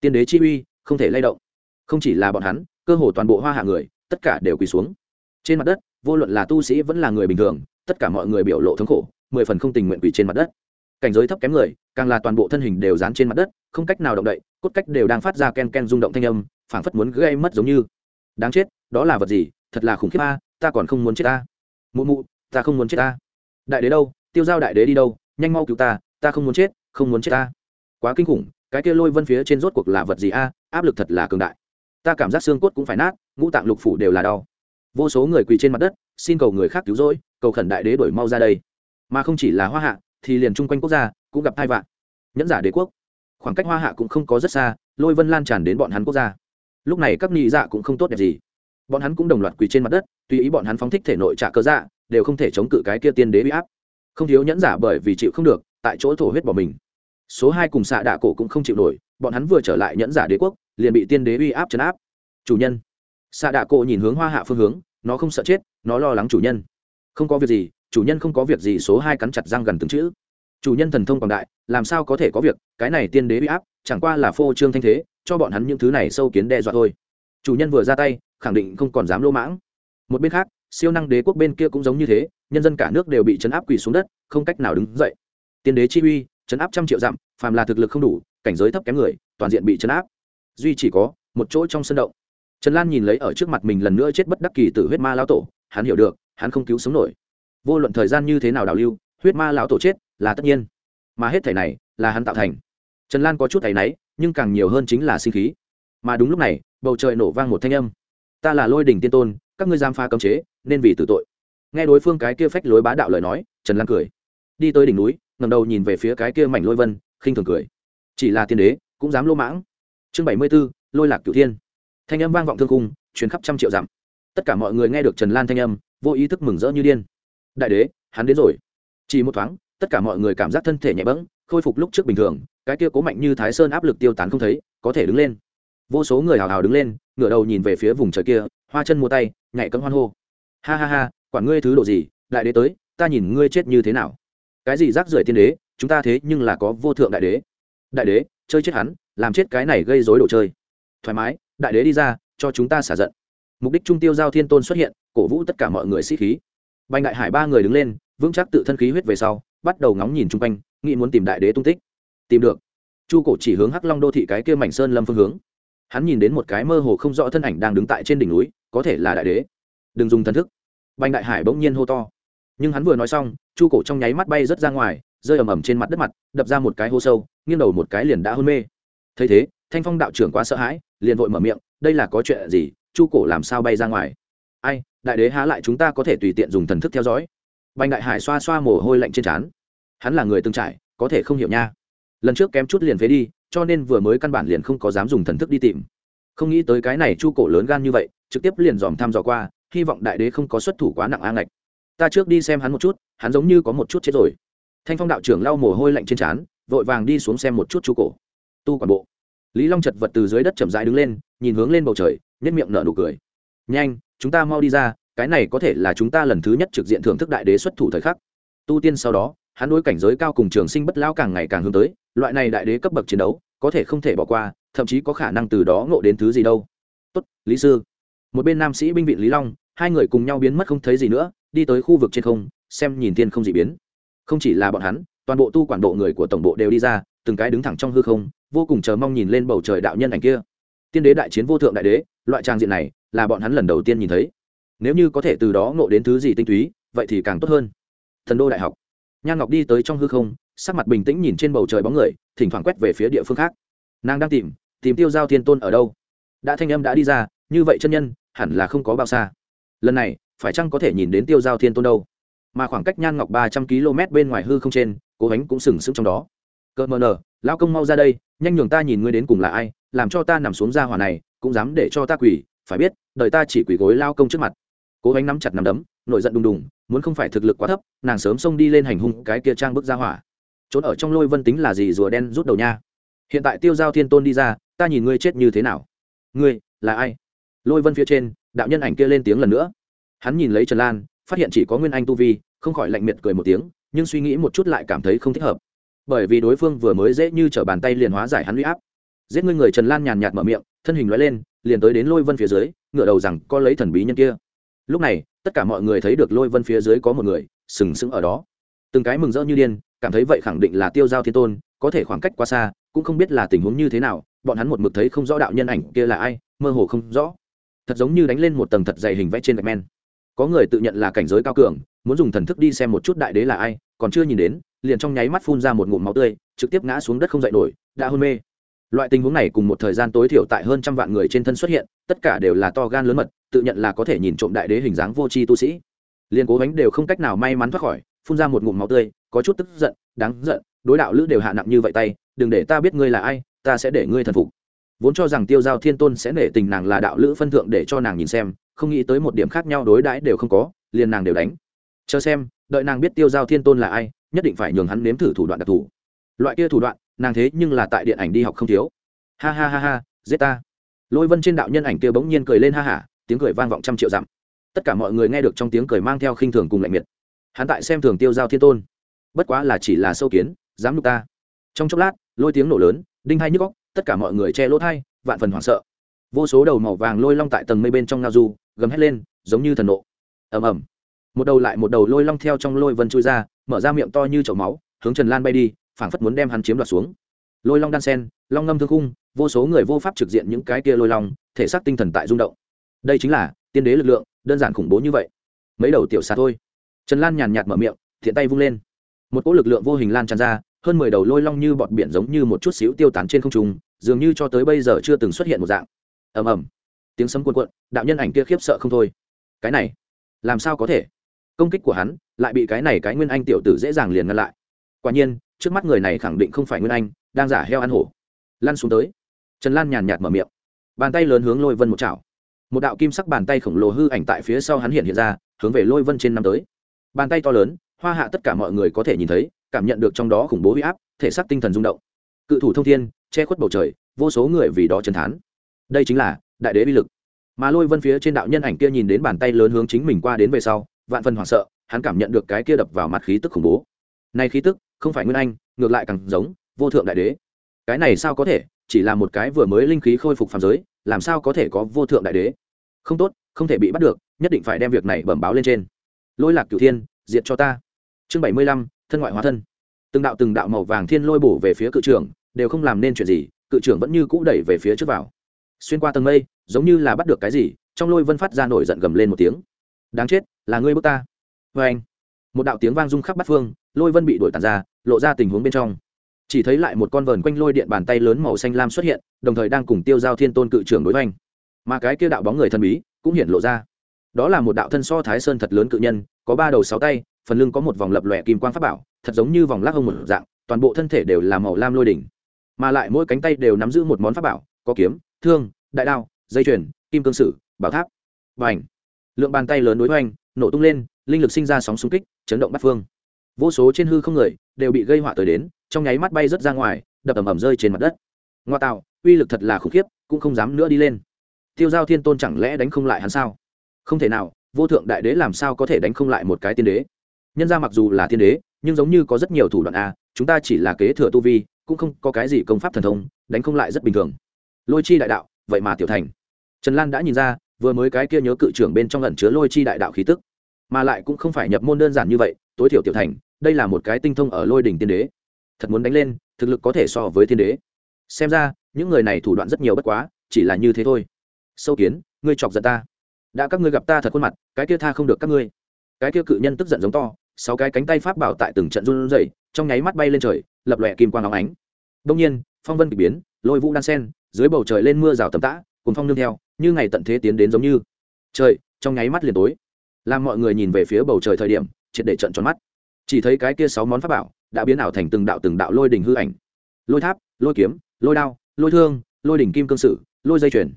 Tiên đế chi uy, không thể lay động. Không chỉ là bọn hắn, cơ hồ toàn bộ hoa hạ người, tất cả đều quỳ xuống. Trên mặt đất, vô luận là tu sĩ vẫn là người bình thường, tất cả mọi người biểu lộ thống khổ, mười phần không tình nguyện quỳ trên mặt đất. Cảnh giới thấp kém người, càng là toàn bộ thân hình đều dán trên mặt đất, không cách nào động đậy, cốt cách đều đang phát ra ken ken rung động thanh âm, phảng phất muốn gây mất giống như. Đáng chết, đó là vật gì? Thật là khủng khiếp a, ta còn không muốn chết ta. Mụ mụ, ta không muốn chết ta. Đại đế đâu, tiêu giao đại đế đi đâu, nhanh mau cứu ta ta không muốn chết, không muốn chết ta. Quá kinh khủng, cái kia lôi vân phía trên rốt cuộc là vật gì a, áp lực thật là cường đại. Ta cảm giác xương cốt cũng phải nát, ngũ tạng lục phủ đều là đau. Vô số người quỳ trên mặt đất, xin cầu người khác cứu rỗi, cầu khẩn đại đế đổi mau ra đây. Mà không chỉ là hoa hạ, thì liền chung quanh quốc gia cũng gặp hai vạn nhẫn giả đế quốc, khoảng cách hoa hạ cũng không có rất xa, lôi vân lan tràn đến bọn hắn quốc gia. Lúc này các nghị dạ cũng không tốt đẹp gì bọn hắn cũng đồng loạt quỳ trên mặt đất, tùy ý bọn hắn phóng thích thể nội trả cơ dạ đều không thể chống cự cái kia tiên đế bị áp. Không thiếu nhẫn giả bởi vì chịu không được, tại chỗ thổ huyết bỏ mình. Số hai cùng xạ đạ cổ cũng không chịu nổi, bọn hắn vừa trở lại nhẫn giả đế quốc, liền bị tiên đế uy áp chấn áp. Chủ nhân. Xạ đạ cổ nhìn hướng hoa hạ phương hướng, nó không sợ chết, nó lo lắng chủ nhân. Không có việc gì, chủ nhân không có việc gì, số hai cắn chặt răng gần từng chữ. Chủ nhân thần thông quảng đại, làm sao có thể có việc, cái này tiên đế uy áp, chẳng qua là phô trương thanh thế, cho bọn hắn những thứ này sâu kiến đe dọa thôi chủ nhân vừa ra tay, khẳng định không còn dám lô mãng. Một bên khác, siêu năng đế quốc bên kia cũng giống như thế, nhân dân cả nước đều bị chấn áp quỳ xuống đất, không cách nào đứng dậy. Tiên đế chi uy chấn áp trăm triệu dặm, phàm là thực lực không đủ, cảnh giới thấp kém người, toàn diện bị chấn áp. Duy chỉ có một chỗ trong sân động. Trần lan nhìn lấy ở trước mặt mình lần nữa chết bất đắc kỳ từ huyết ma lão tổ, hắn hiểu được, hắn không cứu sống nổi. Vô luận thời gian như thế nào đào lưu, huyết ma lão tổ chết là tất nhiên. Mà hết thể này là hắn tạo thành. Trần lan có chút thấy náy, nhưng càng nhiều hơn chính là sinh khí mà đúng lúc này, bầu trời nổ vang một thanh âm. Ta là lôi đình tiên tôn, các ngươi giam pha cấm chế, nên vì tử tội. Nghe đối phương cái kia phách lối bá đạo lời nói, trần lan cười. Đi tới đỉnh núi ngầm đầu nhìn về phía cái kia mảnh lôi vân, khinh thường cười. Chỉ là tiên đế, cũng dám lô mãng. Chương bảy mươi b ố lôi lạc cửu thiên. Thanh âm vang vọng thương cung chuyến khắp trăm triệu dặm. Tất cả mọi người nghe được trần lan thanh âm, vô ý thức mừng rỡ như điên. Đại đế, hắn đến rồi. Chỉ một thoáng, tất cả mọi người cảm giác thân thể nhẹ bẫng, khôi phục lúc trước bình thường, cái kia cố mạnh như thái sơn áp lực tiêu tán không thấy, có thể đứng lên vô số người hào hào đứng lên, ngửa đầu nhìn về phía vùng trời kia, hoa chân mua tay, nhảy cấm hoan hô. Ha ha ha, quản ngươi thứ độ gì, đại đế tới, ta nhìn ngươi chết như thế nào. Cái gì rác rưởi tiên đế, chúng ta thế nhưng là có vô thượng đại đế. Đại đế, chơi chết hắn, làm chết cái này gây dối đồ chơi. Thoải mái, đại đế đi ra, cho chúng ta xả giận. Mục đích trung tiêu giao thiên tôn xuất hiện, cổ vũ tất cả mọi người sĩ khí. Bành đại hải ba người đứng lên, vững chắc tự thân khí huyết về sau, bắt đầu ngóng nhìn chung quanh, nghĩ muốn tìm đại đế tung tích. Tìm được. Chu cổ chỉ hướng hắc long đô thị cái kia mảnh sơn lâm phương hướng hắn nhìn đến một cái mơ hồ không rõ thân ảnh đang đứng tại trên đỉnh núi, có thể là đại đế. Đừng dùng thần thức. Banh đại hải bỗng nhiên hô to. Nhưng hắn vừa nói xong, chu cổ trong nháy mắt bay rớt ra ngoài, rơi ầm ầm trên mặt đất mặt, đập ra một cái hô sâu, nghiêng đầu một cái liền đã hôn mê. Thấy thế, thanh phong đạo trưởng quá sợ hãi, liền vội mở miệng, đây là có chuyện gì, chu cổ làm sao bay ra ngoài? Ai, đại đế há lại chúng ta có thể tùy tiện dùng thần thức theo dõi? Banh đại hải xoa xoa mồ hôi lạnh trên trán. Hắn là người từng trải, có thể không hiểu nha. Lần trước kém chút liền phế đi cho nên vừa mới căn bản liền không có dám dùng thần thức đi tìm. Không nghĩ tới cái này chu cổ lớn gan như vậy, trực tiếp liền dòm thăm dò qua, hy vọng đại đế không có xuất thủ quá nặng a ngạch. Ta trước đi xem hắn một chút, hắn giống như có một chút chết rồi. Thanh phong đạo trưởng lau mồ hôi lạnh trên trán, vội vàng đi xuống xem một chút chu cổ. Tu quản bộ. Lý long chật vật từ dưới đất chậm rãi đứng lên, nhìn hướng lên bầu trời nhất miệng nở nụ cười. Nhanh, chúng ta mau đi ra, cái này có thể là chúng ta lần thứ nhất trực diện thưởng thức đại đế xuất thủ thời khắc. Tu tiên sau đó hắn đối cảnh giới cao cùng trường sinh bất lão càng ngày càng hướng tới, loại này đại đế cấp bậc chiến đấu, có thể không thể bỏ qua, thậm chí có khả năng từ đó ngộ đến thứ gì đâu. Tốt, lý sư. Một bên nam sĩ binh vị lý long, hai người cùng nhau biến mất không thấy gì nữa, đi tới khu vực trên không, xem nhìn thiên không dị biến. Không chỉ là bọn hắn, toàn bộ tu quản bộ người của tổng bộ đều đi ra, từng cái đứng thẳng trong hư không, vô cùng chờ mong nhìn lên bầu trời đạo nhân ảnh kia. Tiên đế đại chiến vô thượng đại đế, loại trang diện này là bọn hắn lần đầu tiên nhìn thấy. Nếu như có thể từ đó ngộ đến thứ gì tinh túy, vậy thì càng tốt hơn. Thần đô đại học nhan ngọc đi tới trong hư không, sắc mặt bình tĩnh nhìn trên bầu trời bóng người, thỉnh thoảng quét về phía địa phương khác. Nàng đang tìm tìm tiêu giao thiên tôn ở đâu? Đã thanh âm đã đi ra, như vậy chân nhân, hẳn là không có bao xa. Lần này, phải chăng có thể nhìn đến tiêu giao thiên tôn đâu? Mà khoảng cách nhan ngọc ba trăm km bên ngoài hư không trên, cố gánh cũng sừng sững trong đó. Cợt mờ nở lao công mau ra đây, nhanh nhường ta nhìn ngươi đến cùng là ai, làm cho ta nằm xuống ra hỏa này, cũng dám để cho ta quỳ, phải biết đời ta chỉ quỳ gối lao công trước mặt. Cố gánh nắm chặt nắm đấm, nổi giận đùng đùng muốn không phải thực lực quá thấp, nàng sớm xông đi lên hành hung cái kia trang bức ra hỏa. Trốn ở trong lôi vân tính là gì rùa đen rút đầu nha. Hiện tại tiêu giao thiên tôn đi ra, ta nhìn ngươi chết như thế nào. Ngươi, là ai? Lôi vân phía trên, đạo nhân ảnh kia lên tiếng lần nữa. Hắn nhìn lấy trần lan, phát hiện chỉ có nguyên anh tu vi, không khỏi lạnh miệt cười một tiếng, nhưng suy nghĩ một chút lại cảm thấy không thích hợp. Bởi vì đối phương vừa mới dễ như t r ở bàn tay liền hóa giải hắn huy áp. Giết ngươi người trần lan nhàn nhạt mở miệng, thân hình loại lên, liền tới đến lôi vân phía dưới ngựa đầu rằng có lấy thần bí nhân kia lúc này, tất cả mọi người thấy được lôi vân phía dưới có một người, sừng sững ở đó. Từng cái mừng rỡ như điên, cảm thấy vậy khẳng định là tiêu giao thiên tôn, có thể khoảng cách quá xa, cũng không biết là tình huống như thế nào, bọn hắn một mực thấy không rõ đạo nhân ảnh kia là ai, mơ hồ không rõ. Thật giống như đánh lên một tầng thật dày hình vẽ trên gạch men. Có người tự nhận là cảnh giới cao cường, muốn dùng thần thức đi xem một chút đại đế là ai, còn chưa nhìn đến, liền trong nháy mắt phun ra một ngụm máu tươi, trực tiếp ngã xuống đất không dậy nổi, đã hôn mê. Loại tình huống này cùng một thời gian tối thiểu tại hơn trăm vạn người trên thân xuất hiện, tất cả đều là to gan lớn mật tự nhận là có thể nhìn trộm đại đế hình dáng vô tri tu sĩ. Liền cố gắng đều không cách nào may mắn thoát khỏi, phun ra một ngụm máu tươi, có chút tức giận, đáng giận, đối đạo lữ đều hạ nặng như vậy tay, đừng để ta biết ngươi là ai, ta sẽ để ngươi thần phục. Vốn cho rằng tiêu giao thiên tôn sẽ nể tình nàng là đạo lữ phân thượng để cho nàng nhìn xem, không nghĩ tới một điểm khác nhau đối đãi đều không có, liền nàng đều đánh. Chờ xem, đợi nàng biết tiêu giao thiên tôn là ai, nhất định phải nhường hắn nếm thử thủ đoạn đặc thù. Loại kia thủ đoạn, nàng thế nhưng là tại điện ảnh đi học không thiếu. Ha ha ha ha, giết ta. Lôi vân trên đạo nhân ảnh kia bỗng nhiên cười lên ha hả tiếng cười vang vọng trăm triệu dặm. Tất cả mọi người nghe được trong tiếng cười mang theo khinh thường cùng lạnh miệt. Hắn tại xem thường tiêu giao thiên tôn. Bất quá là chỉ là sâu kiến, dám nhục ta. Trong chốc lát, lôi tiếng nổ lớn, đinh hai nhức góc tất cả mọi người che lỗ thai, vạn phần hoảng sợ. Vô số đầu màu vàng lôi long tại tầng mây bên trong ngao du, gầm hét lên, giống như thần nộ. Ầm ầm. Một đầu lại một đầu lôi long theo trong lôi vân chui ra, mở ra miệng to như chậu máu, hướng trần lan bay đi, phảng phất muốn đem hắn chiếm đoạt xuống. Lôi long đan sen, long ngâm thương khung, vô số người vô pháp trực diện những cái kia lôi long, thể xác tinh thần tại rung động đây chính là tiên đế lực lượng, đơn giản khủng bố như vậy. Mấy đầu tiểu xa thôi. Trần lan nhàn nhạt mở miệng, thiện tay vung lên. Một cỗ lực lượng vô hình lan tràn ra, hơn mười đầu lôi long như bọt biển giống như một chút xíu tiêu tán trên không trung, dường như cho tới bây giờ chưa từng xuất hiện một dạng. Ầm ầm. Tiếng sấm cuồn cuộn, đạo nhân ảnh kia khiếp sợ không thôi. Cái này, làm sao có thể? Công kích của hắn lại bị cái này cái nguyên anh tiểu tử dễ dàng liền ngăn lại. Quả nhiên, trước mắt người này khẳng định không phải nguyên anh, đang giả heo ăn hổ. Lăn xuống tới. Trần lan nhàn nhạt mở miệng. Bàn tay lớn hướng lôi vân một chảo một đạo kim sắc bàn tay khổng lồ hư ảnh tại phía sau hắn hiện hiện ra, hướng về lôi vân trên năm tới. Bàn tay to lớn, hoa hạ tất cả mọi người có thể nhìn thấy, cảm nhận được trong đó khủng bố huy áp, thể xác tinh thần rung động. Cự thủ thông thiên, che khuất bầu trời, vô số người vì đó chấn thán. Đây chính là đại đế bi lực. Mà lôi vân phía trên đạo nhân ảnh kia nhìn đến bàn tay lớn hướng chính mình qua đến về sau, vạn phần hoảng sợ, hắn cảm nhận được cái kia đập vào mặt khí tức khủng bố. Này khí tức, không phải nguyên anh, ngược lại càng giống, vô thượng đại đế. Cái này sao có thể, chỉ là một cái vừa mới linh khí khôi phục phàm giới làm sao có thể có vô thượng đại đế? Không tốt, không thể bị bắt được, nhất định phải đem việc này bẩm báo lên trên. Lôi lạc cửu thiên, diệt cho ta. Chương bảy mươi lăm, thân ngoại hóa thân. Từng đạo từng đạo màu vàng thiên lôi bổ về phía cự trưởng, đều không làm nên chuyện gì, cự trưởng vẫn như cũ đẩy về phía trước vào. Xuyên qua tầng mây, giống như là bắt được cái gì, trong lôi vân phát ra nổi giận gầm lên một tiếng. Đáng chết, là ngươi bước ta. Vê anh một đạo tiếng vang rung khắp bát phương, lôi vân bị đuổi tàn ra, lộ ra tình huống bên trong chỉ thấy lại một con vờn quanh lôi điện bàn tay lớn màu xanh lam xuất hiện, đồng thời đang cùng tiêu giao thiên tôn cự trưởng đối hoành. Mà cái kia đạo bóng người thần bí cũng hiện lộ ra. Đó là một đạo thân so thái sơn thật lớn cự nhân, có ba đầu sáu tay, phần lưng có một vòng lập lòe kim quang pháp bảo, thật giống như vòng lắc hông một dạng, toàn bộ thân thể đều là màu lam lôi đỉnh. Mà lại mỗi cánh tay đều nắm giữ một món pháp bảo, có kiếm, thương, đại đao, dây chuyền, kim cương sử, bảo tháp. Và ảnh lượng bàn tay lớn đối hoành, nổ tung lên, linh lực sinh ra sóng xung kích, chấn động bắt phương. Vô số trên hư không người đều bị gây họa tới đến trong nháy mắt bay rớt ra ngoài, đập ầm ầm rơi trên mặt đất. Ngoa tạo, uy lực thật là khủng khiếp, cũng không dám nữa đi lên. Tiêu giao thiên tôn chẳng lẽ đánh không lại hắn sao? Không thể nào, vô thượng đại đế làm sao có thể đánh không lại một cái tiên đế? Nhân ra mặc dù là tiên đế, nhưng giống như có rất nhiều thủ đoạn a chúng ta chỉ là kế thừa tu vi, cũng không có cái gì công pháp thần thông, đánh không lại rất bình thường. Lôi chi đại đạo, vậy mà tiểu thành. Trần lan đã nhìn ra, vừa mới cái kia nhớ cự trưởng bên trong ẩn chứa lôi chi đại đạo khí tức. Mà lại cũng không phải nhập môn đơn giản như vậy, tối thiểu tiểu thành, đây là một cái tinh thông ở lôi đỉnh tiên đế thật muốn đánh lên, thực lực có thể so với thiên đế. Xem ra, những người này thủ đoạn rất nhiều bất quá, chỉ là như thế thôi. Sâu kiến, ngươi chọc giận ta. Đã các ngươi gặp ta thật khuôn mặt, cái kia tha không được các ngươi. Cái kia cự nhân tức giận giống to, sáu cái cánh tay pháp bảo tại từng trận run rẩy, trong nháy mắt bay lên trời, lập lòe kim quang óng ánh. Đông nhiên, phong vân kịch biến, lôi vũ đan sen, dưới bầu trời lên mưa rào tầm tã cùng phong nương theo, như ngày tận thế tiến đến giống như. Trời, trong nháy mắt liền tối. Làm mọi người nhìn về phía bầu trời thời điểm, triệt để trận tròn mắt. Chỉ thấy cái kia sáu món pháp bảo đã biến ảo thành từng đạo từng đạo lôi đỉnh hư ảnh. Lôi tháp, lôi kiếm, lôi đao, lôi thương, lôi đỉnh kim cương sử, lôi dây chuyền.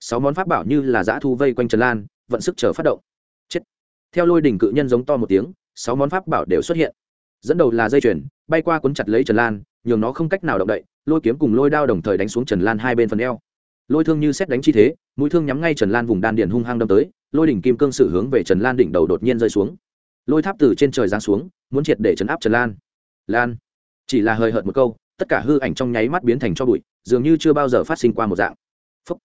Sáu món pháp bảo như là giã thu vây quanh trần lan, vận sức chờ phát động. Chết. Theo lôi đỉnh cự nhân giống to một tiếng, sáu món pháp bảo đều xuất hiện. Dẫn đầu là dây chuyền, bay qua cuốn chặt lấy trần lan, nhường nó không cách nào động đậy, lôi kiếm cùng lôi đao đồng thời đánh xuống trần lan hai bên phần eo. Lôi thương như xét đánh chi thế, mũi thương nhắm ngay trần lan vùng đan điền hung hăng đâm tới, lôi đỉnh kim cương sử hướng về trần lan đỉnh đầu đột nhiên rơi xuống. Lôi tháp từ trên trời giáng xuống, muốn triệt để chấn áp trần lan lan. Chỉ là hơi hợt một câu, tất cả hư ảnh trong nháy mắt biến thành cho bụi, dường như chưa bao giờ phát sinh qua một dạng. Phúc.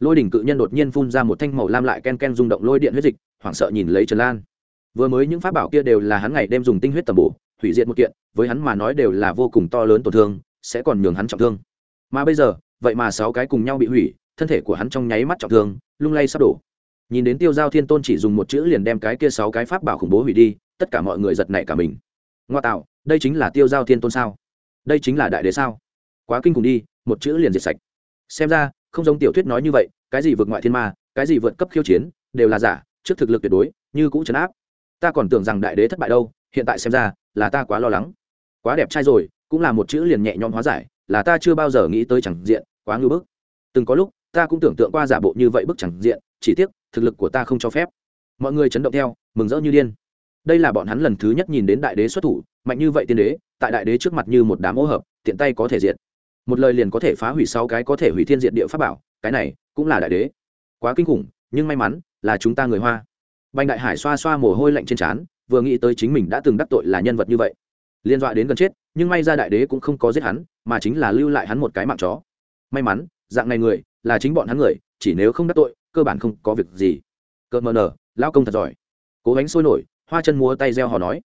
lôi đỉnh cự nhân đột nhiên phun ra một thanh màu lam lại ken ken rung động lôi điện huyết dịch, hoảng sợ nhìn lấy trần lan. Vừa mới những pháp bảo kia đều là hắn ngày đêm dùng tinh huyết tầm bổ, hủy diệt một kiện, với hắn mà nói đều là vô cùng to lớn tổn thương, sẽ còn nhường hắn trọng thương. Mà bây giờ, vậy mà sáu cái cùng nhau bị hủy, thân thể của hắn trong nháy mắt trọng thương, lung lay sắp đổ. Nhìn đến tiêu giao thiên tôn chỉ dùng một chữ liền đem cái kia sáu cái pháp bảo khủng bố hủy đi, tất cả mọi người giật nảy cả mình. Ngoa tạo đây chính là tiêu giao thiên tôn sao? Đây chính là đại đế sao? Quá kinh khủng đi, một chữ liền diệt sạch. Xem ra, không giống tiểu thuyết nói như vậy, cái gì vượt ngoại thiên ma, cái gì vượt cấp khiêu chiến, đều là giả, trước thực lực tuyệt đối, như cũ trấn áp. Ta còn tưởng rằng đại đế thất bại đâu, hiện tại xem ra, là ta quá lo lắng. Quá đẹp trai rồi, cũng là một chữ liền nhẹ nhõm hóa giải, là ta chưa bao giờ nghĩ tới chẳng diện, quá ngưỡng bức. Từng có lúc, ta cũng tưởng tượng qua giả bộ như vậy bức chẳng diện, chỉ tiếc, thực lực của ta không cho phép. Mọi người chấn động theo, mừng rỡ như điên đây là bọn hắn lần thứ nhất nhìn đến đại đế xuất thủ, mạnh như vậy tiên đế, tại đại đế trước mặt như một đám ô hợp, tiện tay có thể diệt. Một lời liền có thể phá hủy sáu cái có thể hủy thiên diệt địa pháp bảo, cái này cũng là đại đế. Quá kinh khủng, nhưng may mắn là chúng ta người hoa. Bành đại hải xoa xoa mồ hôi lạnh trên trán, vừa nghĩ tới chính mình đã từng đắc tội là nhân vật như vậy. Liên dọa đến gần chết, nhưng may ra đại đế cũng không có giết hắn, mà chính là lưu lại hắn một cái mạng chó. May mắn, dạng này người, là chính bọn hắn người, chỉ nếu không đắc tội, cơ bản không có việc gì. Cơ mờ nở lao công thật giỏi. Cố gắng sôi nổi hoa chân múa tay reo hò nói.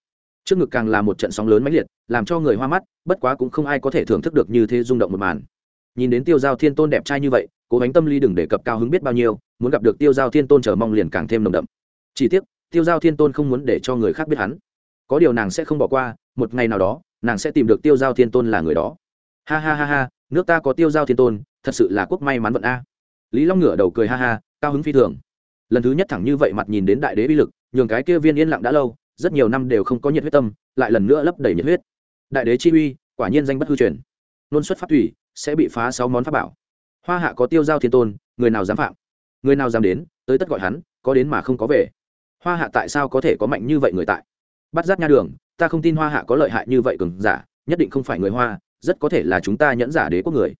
Trước ngực càng là một trận sóng lớn mãnh liệt, làm cho người hoa mắt, bất quá cũng không ai có thể thưởng thức được như thế rung động một màn. Nhìn đến tiêu giao thiên tôn đẹp trai như vậy, cố gắng tâm lý đừng đề cập cao hứng biết bao nhiêu, muốn gặp được tiêu giao thiên tôn chờ mong liền càng thêm nồng đậm. Chỉ tiếc, tiêu giao thiên tôn không muốn để cho người khác biết hắn. Có điều nàng sẽ không bỏ qua, một ngày nào đó, nàng sẽ tìm được tiêu giao thiên tôn là người đó. Ha ha ha ha, nước ta có tiêu giao thiên tôn, thật sự là quốc may mắn vận a. Lý long ngửa đầu cười ha ha, cao hứng phi thường. Lần thứ nhất thẳng như vậy mặt nhìn đến đại đế bi lực nhường cái kia viên yên lặng đã lâu, rất nhiều năm đều không có nhiệt huyết tâm, lại lần nữa lấp đầy nhiệt huyết. Đại đế chi uy, quả nhiên danh bất hư truyền. Luân xuất pháp thủy, sẽ bị phá sáu món pháp bảo. Hoa hạ có tiêu giao thiên tôn, người nào dám phạm? Người nào dám đến, tới tất gọi hắn, có đến mà không có về. Hoa hạ tại sao có thể có mạnh như vậy người tại? Bắt giác nha đường, ta không tin hoa hạ có lợi hại như vậy cường giả, nhất định không phải người hoa, rất có thể là chúng ta nhẫn giả đế quốc người.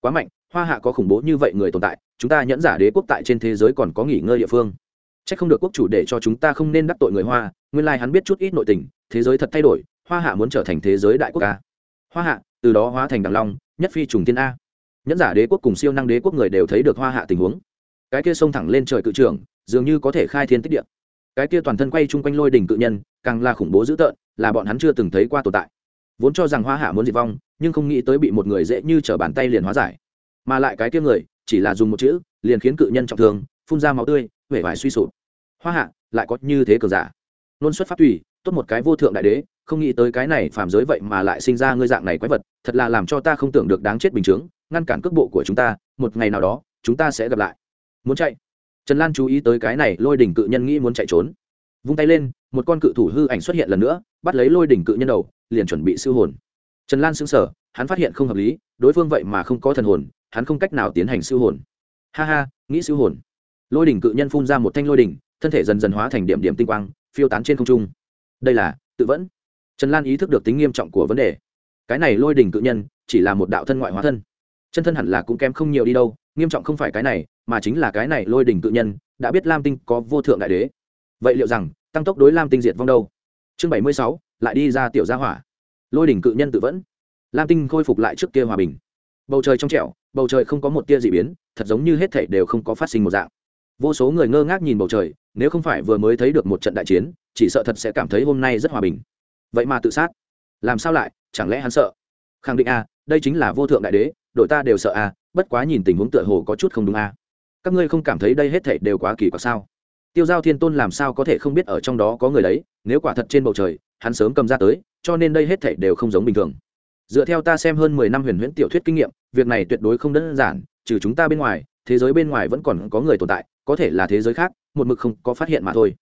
Quá mạnh, hoa hạ có khủng bố như vậy người tồn tại, chúng ta nhẫn giả đế quốc tại trên thế giới còn có nghỉ ngơi địa phương c h ắ c không được quốc chủ để cho chúng ta không nên đắc tội người hoa, nguyên lai、like、hắn biết chút ít nội tình, thế giới thật thay đổi, hoa hạ muốn trở thành thế giới đại quốc ca hoa hạ, từ đó hóa thành đằng long, nhất phi trùng tiên a. Nhẫn giả đế quốc cùng siêu năng đế quốc người đều thấy được hoa hạ tình huống. Cái kia xông thẳng lên trời cự trưởng, dường như có thể khai thiên tích địa. Cái kia toàn thân quay chung quanh lôi đỉnh cự nhân, càng là khủng bố dữ tợn, là bọn hắn chưa từng thấy qua tồn tại. Vốn cho rằng hoa hạ muốn diệt vong, nhưng không nghĩ tới bị một người dễ như t r ở bàn tay liền hóa giải. Mà lại cái kia người, chỉ là dùng một chữ, liền khiến cự nhân trọng thương, phun ra máu tươi vẻ vải suy sụp. Hoa hạ, lại có như thế cường giả. Luôn xuất phát tùy, tốt một cái vô thượng đại đế, không nghĩ tới cái này phàm giới vậy mà lại sinh ra ngươi dạng này quái vật, thật là làm cho ta không tưởng được đáng chết bình chướng, ngăn cản cước bộ của chúng ta, một ngày nào đó, chúng ta sẽ gặp lại. Muốn chạy? Trần lan chú ý tới cái này, lôi đỉnh cự nhân nghĩ muốn chạy trốn. Vung tay lên, một con cự thủ hư ảnh xuất hiện lần nữa, bắt lấy lôi đỉnh cự nhân đầu, liền chuẩn bị siêu hồn. Trần lan xứng sở hắn phát hiện không hợp lý, đối phương vậy mà không có thần hồn, hắn không cách nào tiến hành siêu hồn. Ha ha, nghĩ siêu hồn lôi đỉnh cự nhân phun ra một thanh lôi đỉnh, thân thể dần dần hóa thành điểm điểm tinh quang, phiêu tán trên không trung. Đây là tự vẫn. Trần lan ý thức được tính nghiêm trọng của vấn đề. Cái này lôi đỉnh cự nhân chỉ là một đạo thân ngoại hóa thân. Chân thân hẳn là cũng kém không nhiều đi đâu, nghiêm trọng không phải cái này, mà chính là cái này lôi đỉnh cự nhân đã biết lam tinh có vô thượng đại đế. Vậy liệu rằng, tăng tốc đối lam tinh diệt vong đâu? Chương bảy mươi sáu, lại đi ra tiểu gia hỏa. Lôi đỉnh cự nhân tự vẫn. Lam tinh khôi phục lại trước kia hòa bình. Bầu trời trong trẻo, bầu trời không có một tia d ị biến, thật giống như hết thảy đều không có phát sinh một dạng vô số người ngơ ngác nhìn bầu trời nếu không phải vừa mới thấy được một trận đại chiến chỉ sợ thật sẽ cảm thấy hôm nay rất hòa bình. Vậy mà tự sát. Làm sao lại? Chẳng lẽ hắn sợ? Khẳng định a à, đây chính là vô thượng đại đế đội ta đều sợ a à, bất quá nhìn tình huống tựa hồ có chút không đúng a à. các ngươi không cảm thấy đây hết thảy đều quá kỳ quặc sao? Tiêu giao thiên tôn làm sao có thể không biết ở trong đó có người đấy nếu quả thật trên bầu trời hắn sớm cầm ra tới cho nên đây hết thảy đều không giống bình thường. Dựa theo ta xem hơn mười năm huyền huyễn tiểu thuyết kinh nghiệm việc này tuyệt đối không đơn giản trừ chúng ta bên ngoài thế giới bên ngoài vẫn còn có người tồn tại có thể là thế giới khác, một mực không có phát hiện mà thôi.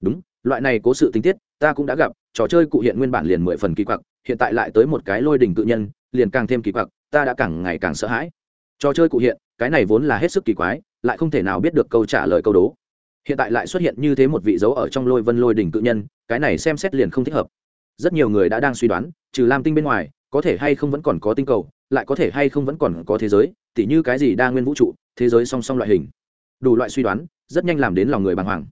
Đúng, loại này cố sự tình tiết, ta cũng đã gặp, trò chơi cụ hiện nguyên bản liền mười phần kỳ quặc, hiện tại lại tới một cái lôi đỉnh cự nhân, liền càng thêm kỳ quặc, ta đã càng ngày càng sợ hãi. Trò chơi cụ hiện, cái này vốn là hết sức kỳ quái, lại không thể nào biết được câu trả lời câu đố. Hiện tại lại xuất hiện như thế một vị dấu ở trong lôi vân lôi đỉnh cự nhân, cái này xem xét liền không thích hợp. Rất nhiều người đã đang suy đoán, trừ lam tinh bên ngoài, có thể hay không vẫn còn có tinh cầu, lại có thể hay không vẫn còn có thế giới, tỉ như cái gì đa nguyên vũ trụ, thế giới song song loại hình đủ loại suy đoán, rất nhanh làm đến lòng người bàng hoàng.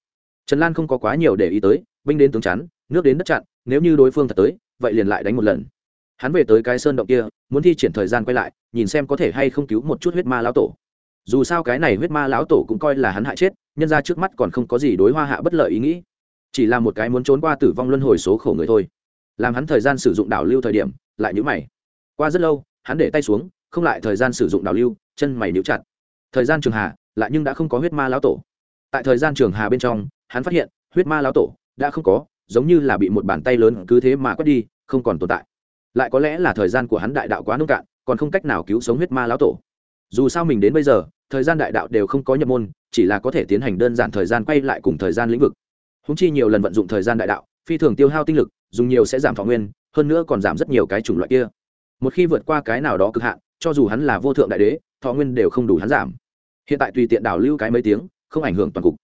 Trần lan không có quá nhiều để ý tới, binh đến tướng chắn, nước đến đất chặn, nếu như đối phương thật tới, vậy liền lại đánh một lần. Hắn về tới cái sơn động kia, muốn thi triển thời gian quay lại, nhìn xem có thể hay không cứu một chút huyết ma lão tổ. Dù sao cái này huyết ma lão tổ cũng coi là hắn hại chết, nhân ra trước mắt còn không có gì đối hoa hạ bất lợi ý nghĩ. Chỉ là một cái muốn trốn qua tử vong luân hồi số khổ người thôi. Làm hắn thời gian sử dụng đảo lưu thời điểm, lại nhữ mày. Qua rất lâu, hắn để tay xuống, không lại thời gian sử dụng đảo lưu, chân mày níu chặt. Thời gian trường hạ lại nhưng đã không có huyết ma lão tổ. Tại thời gian trường hà bên trong, hắn phát hiện, huyết ma lão tổ đã không có, giống như là bị một bàn tay lớn cứ thế mà quét đi, không còn tồn tại. Lại có lẽ là thời gian của hắn đại đạo quá nông cạn, còn không cách nào cứu sống huyết ma lão tổ. Dù sao mình đến bây giờ, thời gian đại đạo đều không có nhập môn, chỉ là có thể tiến hành đơn giản thời gian quay lại cùng thời gian lĩnh vực. Húng chi nhiều lần vận dụng thời gian đại đạo, phi thường tiêu hao tinh lực, dùng nhiều sẽ giảm thọ nguyên, hơn nữa còn giảm rất nhiều cái chủng loại kia. Một khi vượt qua cái nào đó cực hạn, cho dù hắn là vô thượng đại đế, thọ nguyên đều không đủ hắn giảm hiện tại tùy tiện đảo lưu cái mấy tiếng, không ảnh hưởng toàn cục.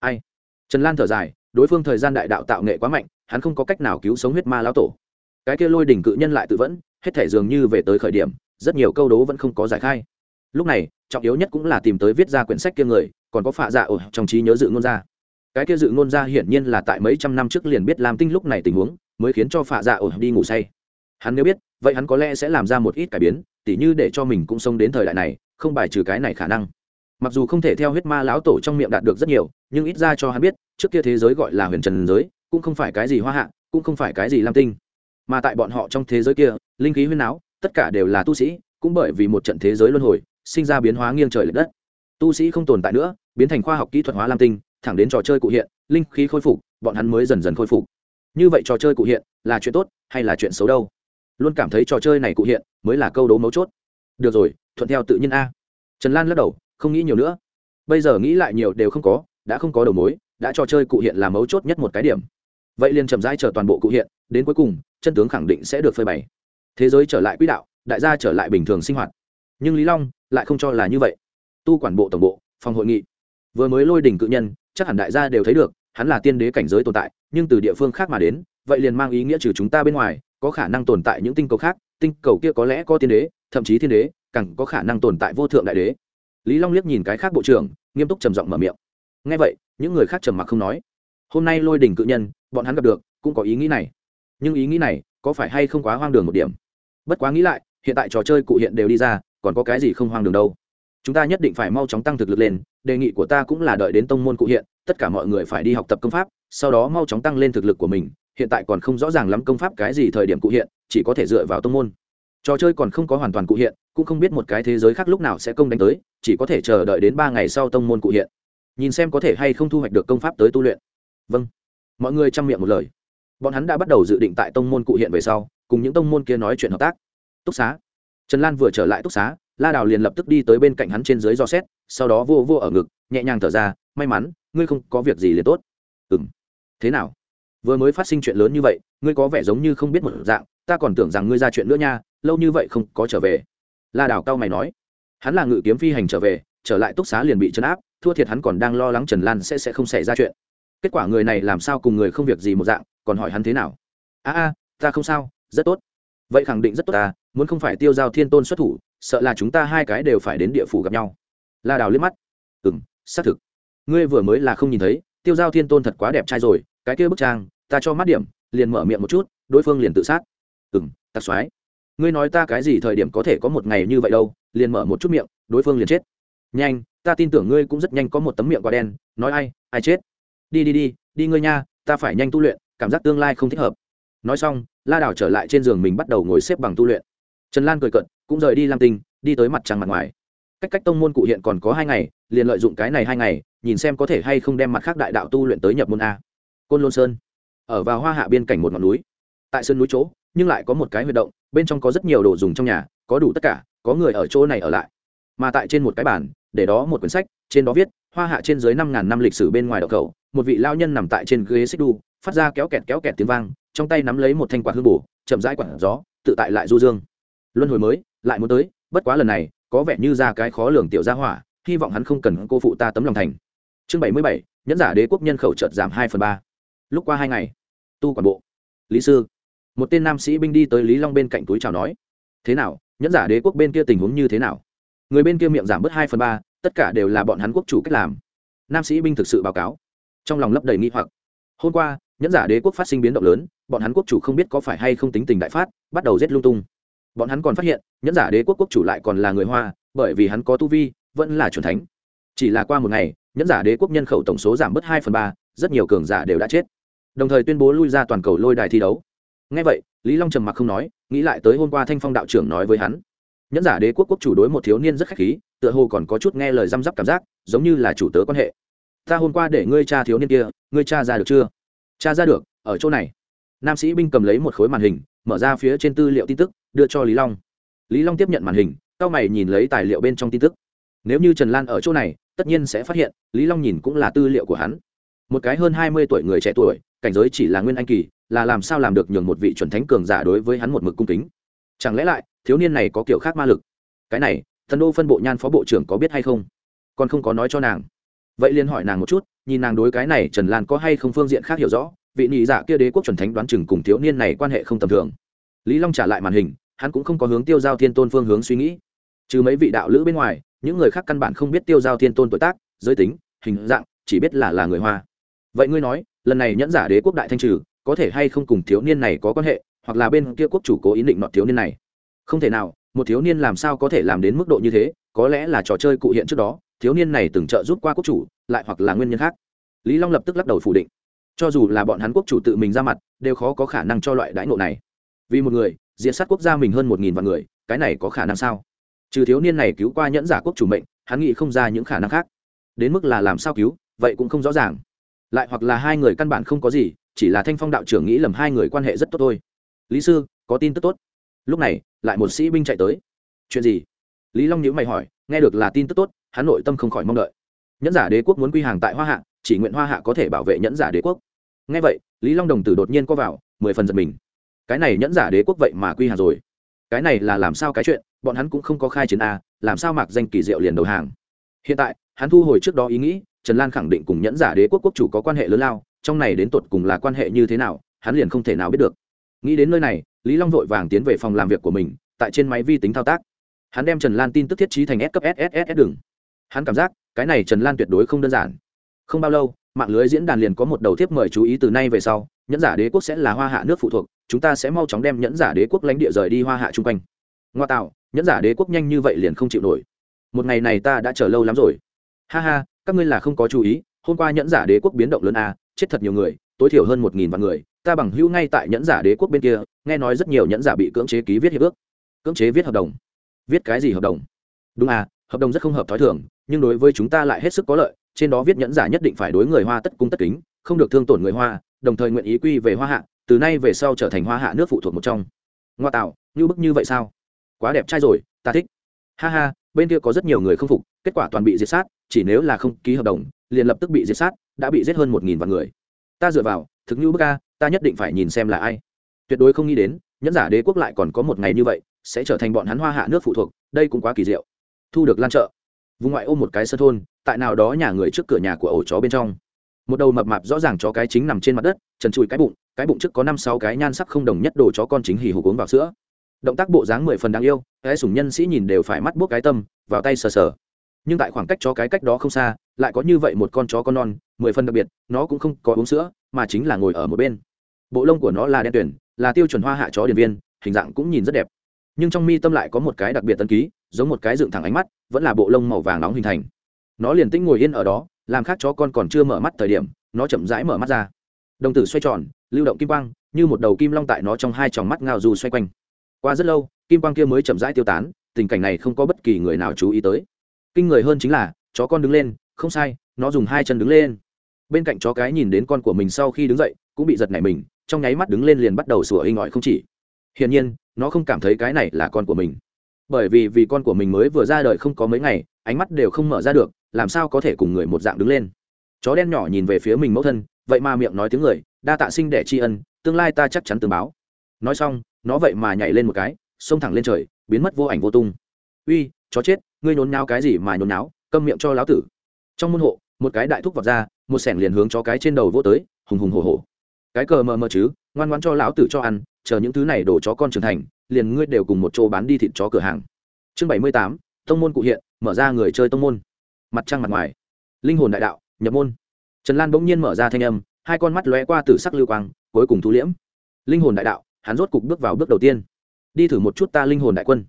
Ai? Trần lan thở dài, đối phương thời gian đại đạo tạo nghệ quá mạnh, hắn không có cách nào cứu sống huyết ma lão tổ. Cái kia lôi đỉnh cự nhân lại tự vẫn, hết thể dường như về tới khởi điểm, rất nhiều câu đố vẫn không có giải khai. Lúc này, trọng yếu nhất cũng là tìm tới viết ra quyển sách kia người, còn có phạ dạ ổ trong trí nhớ dự ngôn ra cái kia dự ngôn ra hiển nhiên là tại mấy trăm năm trước liền biết làm tinh lúc này tình huống, mới khiến cho phạ dạ ổ đi ngủ say. Hắn nếu biết, vậy hắn có lẽ sẽ làm ra một ít cải biến, tỉ như để cho mình cũng sống đến thời đại này, không bài trừ cái này khả năng mặc dù không thể theo huyết ma lão tổ trong miệng đạt được rất nhiều, nhưng ít ra cho hắn biết, trước kia thế giới gọi là huyền trần giới, cũng không phải cái gì hoa hạ, cũng không phải cái gì lam tinh. Mà tại bọn họ trong thế giới kia, linh khí huyên áo tất cả đều là tu sĩ, cũng bởi vì một trận thế giới luân hồi, sinh ra biến hóa nghiêng trời l ệ đất. Tu sĩ không tồn tại nữa, biến thành khoa học kỹ thuật hóa lam tinh, thẳng đến trò chơi cụ hiện, linh khí khôi phục, bọn hắn mới dần dần khôi phục. Như vậy trò chơi cụ hiện là chuyện tốt hay là chuyện xấu đâu? Luôn cảm thấy trò chơi này cụ hiện mới là câu đố mấu chốt. Được rồi, thuận theo tự nhiên a. Trần lan lắc đầu không nghĩ nhiều nữa. Bây giờ nghĩ lại nhiều đều không có, đã không có đầu mối, đã trò chơi cụ hiện là mấu chốt nhất một cái điểm. Vậy liền chậm rãi chờ toàn bộ cụ hiện, đến cuối cùng, chân tướng khẳng định sẽ được phơi bày. Thế giới trở lại quỹ đạo, đại gia trở lại bình thường sinh hoạt. Nhưng lý long lại không cho là như vậy. Tu quản bộ tổng bộ, phòng hội nghị. Vừa mới lôi đỉnh cự nhân, chắc hẳn đại gia đều thấy được, hắn là tiên đế cảnh giới tồn tại, nhưng từ địa phương khác mà đến, vậy liền mang ý nghĩa trừ chúng ta bên ngoài, có khả năng tồn tại những tinh cầu khác, tinh cầu kia có lẽ có tiên đế, thậm chí thiên đế, càng có khả năng tồn tại vô thượng đại đế lý long liếc nhìn cái khác bộ trưởng, nghiêm túc trầm giọng mở miệng. Ngay vậy, những người khác trầm mặc không nói. Hôm nay lôi đình cự nhân, bọn hắn gặp được, cũng có ý nghĩ này. Nhưng ý nghĩ này, có phải hay không quá hoang đường một điểm? Bất quá nghĩ lại, hiện tại trò chơi cụ hiện đều đi ra, còn có cái gì không hoang đường đâu? Chúng ta nhất định phải mau chóng tăng thực lực lên, đề nghị của ta cũng là đợi đến tông môn cụ hiện, tất cả mọi người phải đi học tập công pháp, sau đó mau chóng tăng lên thực lực của mình, hiện tại còn không rõ ràng lắm công pháp cái gì thời điểm cụ hiện, chỉ có thể dựa vào tông môn. Trò chơi còn không có hoàn toàn cụ hiện cũng không biết một cái thế giới khác lúc nào sẽ công đánh tới, chỉ có thể chờ đợi đến ba ngày sau tông môn cụ hiện. Nhìn xem có thể hay không thu hoạch được công pháp tới tu luyện. Vâng. Mọi người chăm miệng một lời. Bọn hắn đã bắt đầu dự định tại tông môn cụ hiện về sau, cùng những tông môn kia nói chuyện hợp tác. Túc xá. Trần lan vừa trở lại túc xá, la đào liền lập tức đi tới bên cạnh hắn trên dưới do xét, sau đó vô vô ở ngực, nhẹ nhàng thở ra, may mắn, ngươi không có việc gì liền tốt. Ừ m thế nào? Vừa mới phát sinh chuyện lớn như vậy, ngươi có vẻ giống như không biết một dạng, ta còn tưởng rằng ngươi ra chuyện nữa nha, lâu như vậy không có trở về la đào cao mày nói, hắn là ngự kiếm phi hành trở về, trở lại túc xá liền bị chấn áp, thua thiệt hắn còn đang lo lắng trần lan sẽ sẽ không xảy ra chuyện. Kết quả người này làm sao cùng người không việc gì một dạng, còn hỏi hắn thế nào? A a, ta không sao, rất tốt. Vậy khẳng định rất tốt ta, muốn không phải tiêu giao thiên tôn xuất thủ, sợ là chúng ta hai cái đều phải đến địa phủ gặp nhau. La đào liếc mắt. Ừ m xác thực. Ngươi vừa mới là không nhìn thấy, tiêu giao thiên tôn thật quá đẹp trai rồi, cái kia bức trang, ta cho mắt điểm, liền mở miệng một chút, đối phương liền tự sát. Ừ m tặc soái ngươi nói ta cái gì thời điểm có thể có một ngày như vậy đâu, liền mở một chút miệng, đối phương liền chết. Nhanh, ta tin tưởng ngươi cũng rất nhanh có một tấm miệng quả đen, nói ai ai chết? Đi đi đi đi ngươi nha, ta phải nhanh tu luyện, cảm giác tương lai không thích hợp. Nói xong, la đảo trở lại trên giường mình bắt đầu ngồi xếp bằng tu luyện. Trần lan cười cận cũng rời đi lam tinh, đi tới mặt trăng mặt ngoài. Cách cách tông môn cụ hiện còn có hai ngày, liền lợi dụng cái này hai ngày, nhìn xem có thể hay không đem mặt khác đại đạo tu luyện tới nhập môn a. Côn lôn sơn, ở vào hoa hạ biên cảnh một ngọn núi. Tại sơn núi chỗ nhưng lại có một cái huy động, bên trong có rất nhiều đồ dùng trong nhà, có đủ tất cả, có người ở chỗ này ở lại. Mà tại trên một cái bàn, để đó một quyển sách, trên đó viết, hoa hạ trên dưới năm ngàn năm lịch sử bên ngoài đậu cầu một vị lao nhân nằm tại trên ghế xích đu, phát ra kéo kẹt kéo kẹt tiếng vang, trong tay nắm lấy một thanh quạt hương bổ, chậm rãi quạt gió, tự tại lại du dương. Luân hồi mới, lại muốn tới, bất quá lần này, có vẻ như ra cái khó lường tiểu gia hỏa, hy vọng hắn không cần cô phụ ta tấm lòng thành. Chương bảy mươi bảy, nhẫn giả đế quốc nhân khẩu chợt giảm hai phần ba. Lúc qua hai ngày, tu quản bộ. Lý sư một tên nam sĩ binh đi tới lý long bên cạnh túi chào nói, thế nào, nhẫn giả đế quốc bên kia tình huống như thế nào? Người bên kia miệng giảm bớt hai phần ba, tất cả đều là bọn hắn quốc chủ cách làm. Nam sĩ binh thực sự báo cáo, trong lòng lấp đầy nghi hoặc. Hôm qua, nhẫn giả đế quốc phát sinh biến động lớn, bọn hắn quốc chủ không biết có phải hay không tính tình đại phát, bắt đầu giết lung tung. Bọn hắn còn phát hiện, nhẫn giả đế quốc quốc chủ lại còn là người hoa, bởi vì hắn có tu vi, vẫn là truyền thánh. Chỉ là qua một ngày, nhẫn giả đế quốc nhân khẩu tổng số giảm bớt hai phần ba, rất nhiều cường giả đều đã chết. Đồng thời tuyên bố lui ra toàn cầu lôi đài thi đấu ngay vậy, lý long trầm mặc không nói, nghĩ lại tới hôm qua thanh phong đạo trưởng nói với hắn. Nhẫn giả đế quốc quốc chủ đối một thiếu niên rất khách khí, tựa hồ còn có chút nghe lời răm rắp cảm giác, giống như là chủ tớ quan hệ. Ta hôm qua để ngươi cha thiếu niên kia, ngươi cha ra được chưa? Cha ra được, ở chỗ này. Nam sĩ binh cầm lấy một khối màn hình, mở ra phía trên tư liệu tin tức, đưa cho lý long. Lý long tiếp nhận màn hình, cao mày nhìn lấy tài liệu bên trong tin tức. Nếu như trần lan ở chỗ này, tất nhiên sẽ phát hiện, lý long nhìn cũng là tư liệu của hắn một cái hơn hai mươi tuổi người trẻ tuổi, cảnh giới chỉ là nguyên anh kỳ, là làm sao làm được nhường một vị chuẩn thánh cường giả đối với hắn một mực cung kính? Chẳng lẽ lại, thiếu niên này có kiểu khác ma lực? Cái này, thần đô phân bộ nhan phó bộ trưởng có biết hay không? Còn không có nói cho nàng. Vậy liền hỏi nàng một chút, nhìn nàng đối cái này trần lan có hay không phương diện khác hiểu rõ, vị nhị giả kia đế quốc chuẩn thánh đoán chừng cùng thiếu niên này quan hệ không tầm thường. Lý long trả lại màn hình, hắn cũng không có hướng tiêu giao thiên tôn phương hướng suy nghĩ. Trừ mấy vị đạo lữ bên ngoài, những người khác căn bản không biết tiêu giao thiên tôn tuổi tác, giới tính, hình dạng, chỉ biết là là người hoa vậy ngươi nói, lần này nhẫn giả đế quốc đại thanh trừ, có thể hay không cùng thiếu niên này có quan hệ, hoặc là bên kia quốc chủ cố ý định nọ thiếu niên này? Không thể nào, một thiếu niên làm sao có thể làm đến mức độ như thế, có lẽ là trò chơi cụ hiện trước đó, thiếu niên này từng trợ giúp qua quốc chủ, lại hoặc là nguyên nhân khác. Lý long lập tức lắc đầu phủ định. Cho dù là bọn hắn quốc chủ tự mình ra mặt, đều khó có khả năng cho loại đãi ngộ này. Vì một người diện sát quốc gia mình hơn một nghìn vạn người, cái này có khả năng sao? Trừ thiếu niên này cứu qua nhẫn giả quốc chủ mệnh, hắn nghĩ không ra những khả năng khác. Đến mức là làm sao cứu, vậy cũng không rõ ràng lại hoặc là hai người căn bản không có gì, chỉ là thanh phong đạo trưởng nghĩ lầm hai người quan hệ rất tốt thôi. Lý sư, có tin tức tốt. Lúc này, lại một sĩ binh chạy tới. Chuyện gì? Lý long nhữ mày hỏi, nghe được là tin tức tốt, hắn nội tâm không khỏi mong đợi. Nhẫn giả đế quốc muốn quy hàng tại hoa hạ, chỉ nguyện hoa hạ có thể bảo vệ nhẫn giả đế quốc. Nghe vậy, lý long đồng tử đột nhiên có vào, mười phần giật mình. Cái này nhẫn giả đế quốc vậy mà quy hàng rồi. Cái này là làm sao cái chuyện, bọn hắn cũng không có khai chiến a, làm sao mạc danh kỳ diệu liền đầu hàng. Hiện tại, hắn thu hồi trước đó ý nghĩ trần lan khẳng định cùng nhẫn giả đế quốc quốc chủ có quan hệ lớn lao, trong này đến tột cùng là quan hệ như thế nào, hắn liền không thể nào biết được. Nghĩ đến nơi này, lý long vội vàng tiến về phòng làm việc của mình, tại trên máy vi tính thao tác. Hắn đem trần lan tin tức thiết trí thành s cấp sss đừng. Hắn cảm giác, cái này trần lan tuyệt đối không đơn giản. Không bao lâu, mạng lưới diễn đàn liền có một đầu tiếp mời chú ý từ nay về sau, nhẫn giả đế quốc sẽ là hoa hạ nước phụ thuộc, chúng ta sẽ mau chóng đem nhẫn giả đế quốc lãnh địa rời đi hoa hạ chung quanh. Ngoa tạo, nhẫn giả đế quốc nhanh như vậy liền không chịu nổi. Một ngày này ta đã chờ lâu lắm rồi. Ha ha các ngươi là không có chú ý, hôm qua nhẫn giả đế quốc biến động lớn a chết thật nhiều người, tối thiểu hơn một nghìn vạn người, ta bằng hữu ngay tại nhẫn giả đế quốc bên kia, nghe nói rất nhiều nhẫn giả bị cưỡng chế ký viết hiệp ước, cưỡng chế viết hợp đồng. Viết cái gì hợp đồng? Đúng à hợp đồng rất không hợp t h ó i thường, nhưng đối với chúng ta lại hết sức có lợi, trên đó viết nhẫn giả nhất định phải đối người hoa tất cung tất kính, không được thương tổn người hoa, đồng thời nguyện ý quy về hoa hạ, từ nay về sau trở thành hoa hạ nước phụ thuộc một trong. Ngoa tạo, như bức như vậy sao? Quá đẹp trai rồi, ta thích. Ha ha, bên kia có rất nhiều người không phục kết quả toàn bị diệt sát, chỉ nếu là không ký hợp đồng, liền lập tức bị diệt sát, đã bị giết hơn một nghìn vạn người. Ta dựa vào, thực như bức ca ta nhất định phải nhìn xem là ai. Tuyệt đối không nghĩ đến, nhẫn giả đế quốc lại còn có một ngày như vậy, sẽ trở thành bọn hắn hoa hạ nước phụ thuộc, đây cũng quá kỳ diệu. Thu được lan trợ. Vùng ngoại ô một cái sơ thôn, tại nào đó nhà người trước cửa nhà của ổ chó bên trong. Một đầu mập mạp rõ ràng chó cái chính nằm trên mặt đất, trần trụi cái bụng cái bụng trước có năm sáu cái nhan sắc không đồng nhất đồ chó con chính hì hục uống vào sữa. Động tác bộ dáng mười phần đáng yêu, cái sủng nhân sĩ nhìn đều phải mắt buốc cái tâm, vào tay sờ sờ nhưng tại khoảng cách chó cái cách đó không xa, lại có như vậy một con chó con non, mười phần đặc biệt, nó cũng không có uống sữa, mà chính là ngồi ở một bên. Bộ lông của nó là đen tuyển là tiêu chuẩn hoa hạ chó điện viên, hình dạng cũng nhìn rất đẹp. Nhưng trong mi tâm lại có một cái đặc biệt tân ký, giống một cái dựng thẳng ánh mắt, vẫn là bộ lông màu vàng nóng hình thành. Nó liền tĩnh ngồi yên ở đó, làm khác chó con còn chưa mở mắt thời điểm, nó chậm rãi mở mắt ra. Đồng tử xoay tròn, lưu động kim quang, như một đầu kim long tại nó trong hai tròng mắt ngao dù xoay quanh. Qua rất lâu, kim quang kia mới chậm rãi tiêu tán, tình cảnh này không có bất kỳ người nào chú ý tới kinh người hơn chính là, chó con đứng lên, không sai, nó dùng hai chân đứng lên. Bên cạnh chó cái nhìn đến con của mình sau khi đứng dậy, cũng bị giật nảy mình, trong nháy mắt đứng lên liền bắt đầu sủa hình ỏi không chỉ. Hiển nhiên, nó không cảm thấy cái này là con của mình. Bởi vì vì con của mình mới vừa ra đời không có mấy ngày, ánh mắt đều không mở ra được, làm sao có thể cùng người một dạng đứng lên. Chó đen nhỏ nhìn về phía mình mẫu thân, vậy mà miệng nói tiếng người, đa tạ sinh để tri ân, tương lai ta chắc chắn tường báo. Nói xong, nó vậy mà nhảy lên một cái, xông thẳng lên trời, biến mất vô ảnh vô tung. Uy chó chết, ngươi nhốn náo cái gì mà nhốn náo câm miệng cho lão tử. Trong môn hộ, một cái đại thúc vọt ra, một sẻng liền hướng chó cái trên đầu vô tới, hùng hùng hổ hổ. Cái cờ mờ mờ chứ, ngoan ngoan cho lão tử cho ăn, chờ những thứ này đổ chó con trưởng thành, liền ngươi đều cùng một chỗ bán đi thịt chó cửa hàng. Chương bảy mươi tám, tông môn cụ hiện, mở ra người chơi tông môn. Mặt trăng mặt ngoài. Linh hồn đại đạo, nhập môn. Trần lan bỗng nhiên mở ra thanh âm, hai con mắt lóe qua từ sắc lưu quang, cuối cùng thu liễm. Linh hồn đại đạo, hắn rốt cục bước vào bước đầu tiên. Đi thử một chút ta linh hồn đại quân.